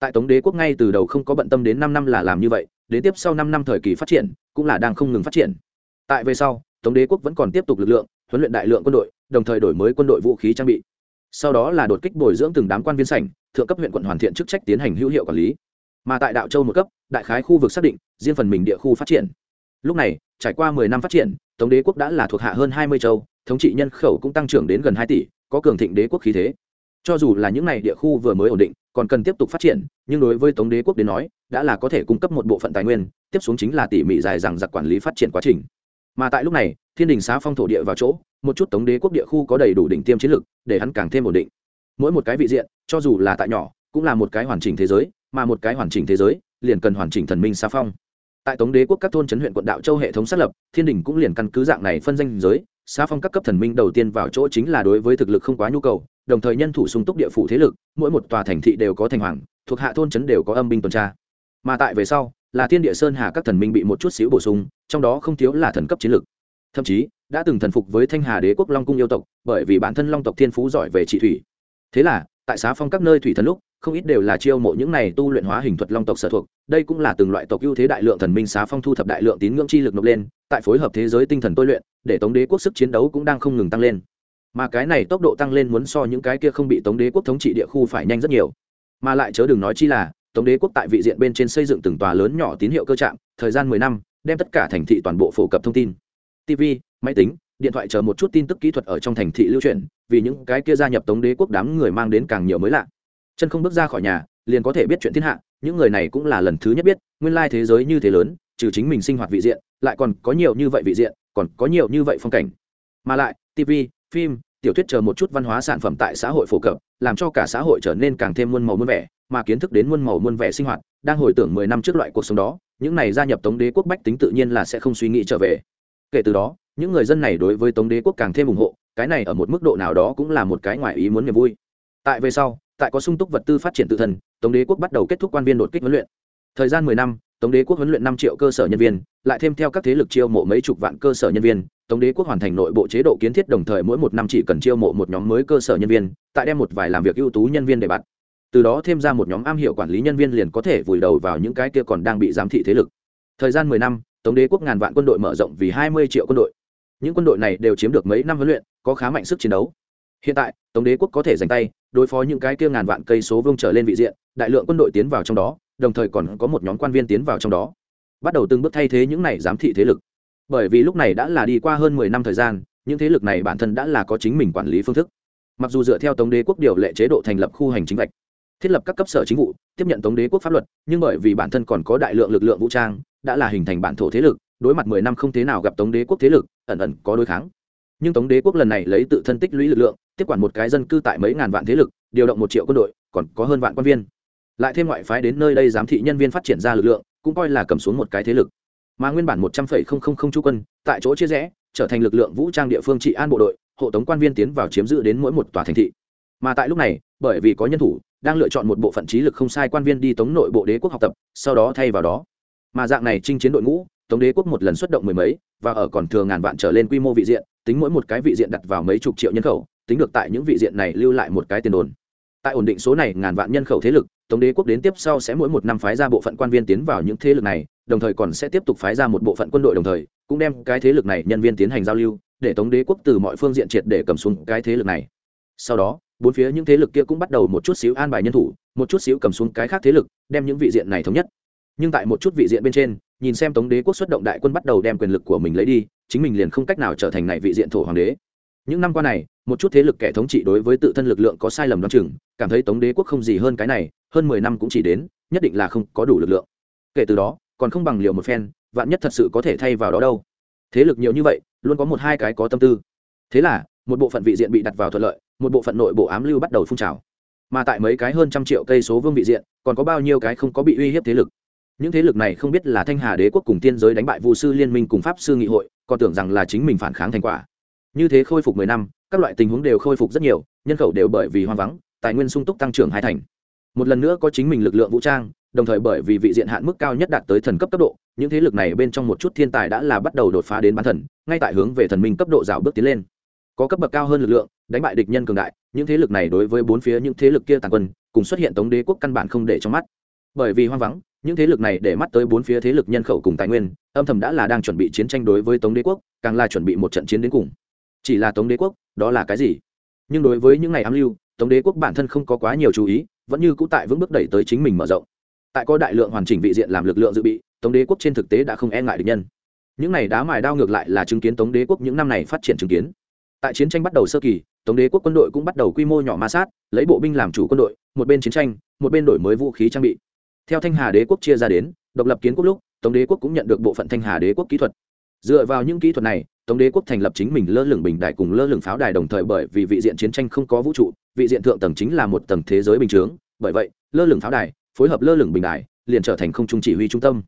Tại tống đế quốc ngay từ đầu không có bận tâm đến năm năm là làm như vậy, đến tiếp sau năm năm thời kỳ phát triển, cũng là đang không ngừng phát triển. Tại về sau, tống đế quốc vẫn còn tiếp tục lực lượng, huấn luyện đại lượng quân đội, đồng thời đổi mới quân đội vũ khí trang bị. Sau đó là đột kích bồi dưỡng từng đám quan viên sảnh, thượng cấp huyện quận hoàn thiện chức trách tiến hành hữu hiệu quản lý. Mà tại đạo châu một cấp, đại khái khu vực xác định, riêng phần mình địa khu phát triển lúc này, trải qua mười năm phát triển, tống đế quốc đã là thuộc hạ hơn hai mươi châu, thống trị nhân khẩu cũng tăng trưởng đến gần hai tỷ, có cường thịnh đế quốc khí thế. Cho dù là những n à y địa khu vừa mới ổn định, còn cần tiếp tục phát triển, nhưng đối với tống đế quốc đến nói, đã là có thể cung cấp một bộ phận tài nguyên, tiếp xuống chính là tỉ mỉ dài rằng giặc quản lý phát triển quá trình. Mà tại lúc này, thiên đình xá phong thổ địa vào chỗ, một chút tống đế quốc địa khu có đầy đủ đỉnh tiêm chiến lược để hắn càng thêm ổn định. Mỗi một cái vị diện, cho dù là tại nhỏ, cũng là một cái hoàn chỉnh thế giới, mà một cái hoàn chỉnh thế giới, liền cần hoàn chỉnh thần minh xá phong tại tống đế quốc các thôn chấn huyện quận đạo châu hệ thống xác lập, thiên đình cũng liền căn cứ dạng này phân danh giới xa phong các cấp thần minh đầu tiên vào chỗ chính là đối với thực lực không quá nhu cầu, đồng thời nhân thủ sung túc địa phủ thế lực, mỗi một tòa thành thị đều có thành hoàng, thuộc hạ thôn trấn đều có âm binh tuần tra. Mà tại về sau, là thiên địa sơn hà các thần minh bị một chút xíu bổ sung, trong đó không thiếu là thần cấp chiến lực. Thậm chí, đã từng thần phục với thanh hà đế quốc long cung yêu tộc, bởi vì bản thân long tộc thiên phú giỏi về trị thủy. Thế là, tại xá phong các nơi thủy thần lúc không ít đều là chiêu mộ những này tu luyện hóa hình thuật long tộc sở thuộc, đây cũng là từng loại tộc ưu thế đại lượng thần minh xá phong thu thập đại lượng tín ngưỡng chi lực nộp lên, tại phối hợp thế giới tinh thần tôi luyện, để tống đế quốc sức chiến đấu cũng đang không ngừng tăng lên. Mà cái này tốc độ tăng lên muốn so những cái kia không bị tống đế quốc thống trị địa khu phải nhanh rất nhiều. Mà lại chớ đừng nói chi là, tống đế quốc tại vị diện bên trên xây dựng từng tòa lớn nhỏ tín hiệu cơ trạm, thời gian mười năm, đem tất cả thành thị toàn bộ phổ cập thông tin. Tv máy tính, điện thoại chờ một chút tin tức kỹ thuật ở trong thành thị lưu truyền, vì những cái kia gia nhập tống đế quốc đám người mang đến càng nhiều mới lạ chân không bước ra khỏi nhà, liền có thể biết chuyện thiên hạ, những người này cũng là lần thứ nhất biết, nguyên lai thế giới như thế lớn, trừ chính mình sinh hoạt vị diện, lại còn có nhiều như vậy vị diện, còn có nhiều như vậy phong cảnh. Mà lại tv phim, tiểu thuyết chờ một chút văn hóa sản phẩm tại xã hội phổ cập, làm cho cả xã hội trở nên càng thêm muôn màu muôn vẻ, mà kiến thức đến muôn màu muôn vẻ sinh hoạt, đang hồi tưởng mười năm trước loại cuộc sống đó, những này gia nhập tống đế quốc bách tính tự nhiên là sẽ không suy nghĩ trở về. Kể từ đó, những người dân này đối với tống đế quốc càng thêm ủng hộ, cái này ở một mức độ nào đó cũng là một cái ngoài ý muốn niềm vui. Tại về sau tại có sung túc vật tư phát triển tự thân, tống đế quốc bắt đầu kết thúc quan viên đột kích huấn luyện. Thời gian mười năm, tống đế quốc huấn luyện năm triệu cơ sở nhân viên, lại thêm theo các thế lực chiêu mộ mấy chục vạn cơ sở nhân viên, tống đế quốc hoàn thành nội bộ chế độ kiến thiết đồng thời mỗi một năm chỉ cần chiêu mộ một nhóm mới cơ sở nhân viên, tại đem một vài làm việc ưu tú nhân viên để bạn từ đó thêm ra một nhóm am hiểu quản lý nhân viên liền có thể vùi đầu vào những cái kia còn đang bị giám thị thế lực. Thời gian mười năm, tống đế quốc ngàn vạn quân đội mở rộng vì hai mươi triệu quân đội. Những quân đội này đều chiếm được mấy năm huấn luyện, có khá mạnh sức chiến đấu. Hiện tại, tống đế quốc có thể giành tay đối phó những cái kia ngàn vạn cây số vương trở lên vị diện, đại lượng quân đội tiến vào trong đó, đồng thời còn có một nhóm quan viên tiến vào trong đó. Bắt đầu từng bước thay thế những này giám thị thế lực. Bởi vì lúc này đã là đi qua hơn mười năm thời gian, những thế lực này bản thân đã là có chính mình quản lý phương thức. Mặc dù dựa theo tống đế quốc điều lệ chế độ thành lập khu hành chính vạch, thiết lập các cấp sở chính vụ, tiếp nhận tống đế quốc pháp luật, nhưng bởi vì bản thân còn có đại lượng lực lượng vũ trang, đã là hình thành bản thổ thế lực, đối mặt mười năm không thế nào gặp tống đế quốc thế lực, ẩn ẩn có đối kháng nhưng tống đế quốc lần này lấy tự thân tích lũy lực lượng, tiếp quản một cái dân cư tại mấy ngàn vạn thế lực, điều động một triệu quân đội, còn có hơn vạn quan viên. Lại thêm ngoại phái đến nơi đây giám thị nhân viên phát triển ra lực lượng, cũng coi là cầm xuống một cái thế lực. Mà nguyên bản một trăm phẩy không không không chú quân, tại chỗ chia rẽ, trở thành lực lượng vũ trang địa phương trị an bộ đội, hộ tống quan viên tiến vào chiếm giữ đến mỗi một tòa thành thị. Mà tại lúc này, bởi vì có nhân thủ, đang lựa chọn một bộ phận trí lực không sai quan viên đi tống nội bộ đế quốc học tập, sau đó thay vào đó. Mà dạng này chinh chiến đội ngũ, tống đế quốc một lần xuất động mười mấy, và ở còn thường ngàn vạn trở lên quy mô vị diện tính mỗi một cái vị diện đặt vào mấy chục triệu nhân khẩu, tính được tại những vị diện này lưu lại một cái tiền đồn. Tại ổn định số này, ngàn vạn nhân khẩu thế lực, tống đế quốc đến tiếp sau sẽ mỗi một năm phái ra bộ phận quan viên tiến vào những thế lực này, đồng thời còn sẽ tiếp tục phái ra một bộ phận quân đội đồng thời, cũng đem cái thế lực này nhân viên tiến hành giao lưu, để tống đế quốc từ mọi phương diện triệt để cầm xuống cái thế lực này. Sau đó, bốn phía những thế lực kia cũng bắt đầu một chút xíu an bài nhân thủ, một chút xíu cầm xuống cái khác thế lực, đem những vị diện này thống nhất. Nhưng tại một chút vị diện bên trên, nhìn xem tống đế quốc xuất động đại quân bắt đầu đem quyền lực của mình lấy đi chính mình liền không cách nào trở thành này vị diện thổ hoàng đế. Những năm qua này, một chút thế lực kẻ thống trị đối với tự thân lực lượng có sai lầm đoán chừng, cảm thấy tống đế quốc không gì hơn cái này, hơn mười năm cũng chỉ đến, nhất định là không có đủ lực lượng. Kể từ đó, còn không bằng liều một phen, vạn nhất thật sự có thể thay vào đó đâu. Thế lực nhiều như vậy, luôn có một hai cái có tâm tư. Thế là, một bộ phận vị diện bị đặt vào thuận lợi, một bộ phận nội bộ ám lưu bắt đầu phun trào. Mà tại mấy cái hơn trăm triệu cây số vương vị diện, còn có bao nhiêu cái không có bị uy hiếp thế lực. Những thế lực này không biết là thanh hà đế quốc cùng tiên giới đánh bại vu sư liên minh cùng pháp sư nghị hội còn tưởng rằng là chính mình phản kháng thành quả. Như thế khôi phục mười năm, các loại tình huống đều khôi phục rất nhiều, nhân khẩu đều bởi vì hoang vắng, tài nguyên sung túc tăng trưởng hai thành. Một lần nữa có chính mình lực lượng vũ trang, đồng thời bởi vì vị diện hạn mức cao nhất đạt tới thần cấp cấp độ, những thế lực này bên trong một chút thiên tài đã là bắt đầu đột phá đến bán thần, ngay tại hướng về thần minh cấp độ rào bước tiến lên. Có cấp bậc cao hơn lực lượng, đánh bại địch nhân cường đại, những thế lực này đối với bốn phía những thế lực kia tàn quân, cùng xuất hiện tống đế quốc căn bản không để trong mắt. Bởi vì hoang vắng những thế lực này để mắt tới bốn phía thế lực nhân khẩu cùng tài nguyên, âm thầm đã là đang chuẩn bị chiến tranh đối với tống đế quốc, càng là chuẩn bị một trận chiến đến cùng. Chỉ là tống đế quốc, đó là cái gì? Nhưng đối với những ngày ám lưu, tống đế quốc bản thân không có quá nhiều chú ý, vẫn như cũ tại vững bước đẩy tới chính mình mở rộng. Tại có đại lượng hoàn chỉnh vị diện làm lực lượng dự bị, tống đế quốc trên thực tế đã không e ngại được nhân. Những này đá mài đao ngược lại là chứng kiến tống đế quốc những năm này phát triển chứng kiến. Tại chiến tranh bắt đầu sơ kỳ, tống đế quốc quân đội cũng bắt đầu quy mô nhỏ ma sát, lấy bộ binh làm chủ quân đội, một bên chiến tranh, một bên đổi mới vũ khí trang bị theo thanh hà đế quốc chia ra đến, độc lập kiến quốc lúc, tống đế quốc cũng nhận được bộ phận thanh hà đế quốc kỹ thuật. Dựa vào những kỹ thuật này, tống đế quốc thành lập chính mình lơ lửng bình đại cùng lơ lửng pháo đài đồng thời bởi vì vị diện chiến tranh không có vũ trụ, vị diện thượng tầng chính là một tầng thế giới bình chướng. Bởi vậy, lơ lửng pháo đài, phối hợp lơ lửng bình đài, liền trở thành không trung chỉ huy trung tâm.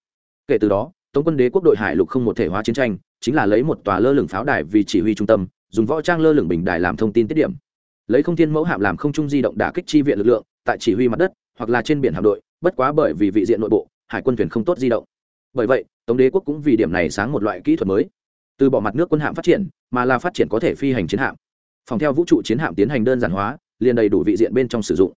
Kể từ đó, tống quân đế quốc đội hải lục không một thể hóa chiến tranh, chính là lấy một tòa lơ lửng pháo đài vì chỉ huy trung tâm, dùng võ trang lơ lửng bình đài làm thông tin tiết điểm. Lấy không thiên mẫu hạm làm không trung di động đả kích chi viện lực lượng, tại chỉ huy mặt đất, hoặc là trên biển hạm đội bất quá bởi vì vị diện nội bộ, hải quân thuyền không tốt di động. Bởi vậy, tống đế quốc cũng vì điểm này sáng một loại kỹ thuật mới. Từ bỏ mặt nước quân hạm phát triển, mà là phát triển có thể phi hành chiến hạm. Phòng theo vũ trụ chiến hạm tiến hành đơn giản hóa, liền đầy đủ vị diện bên trong sử dụng.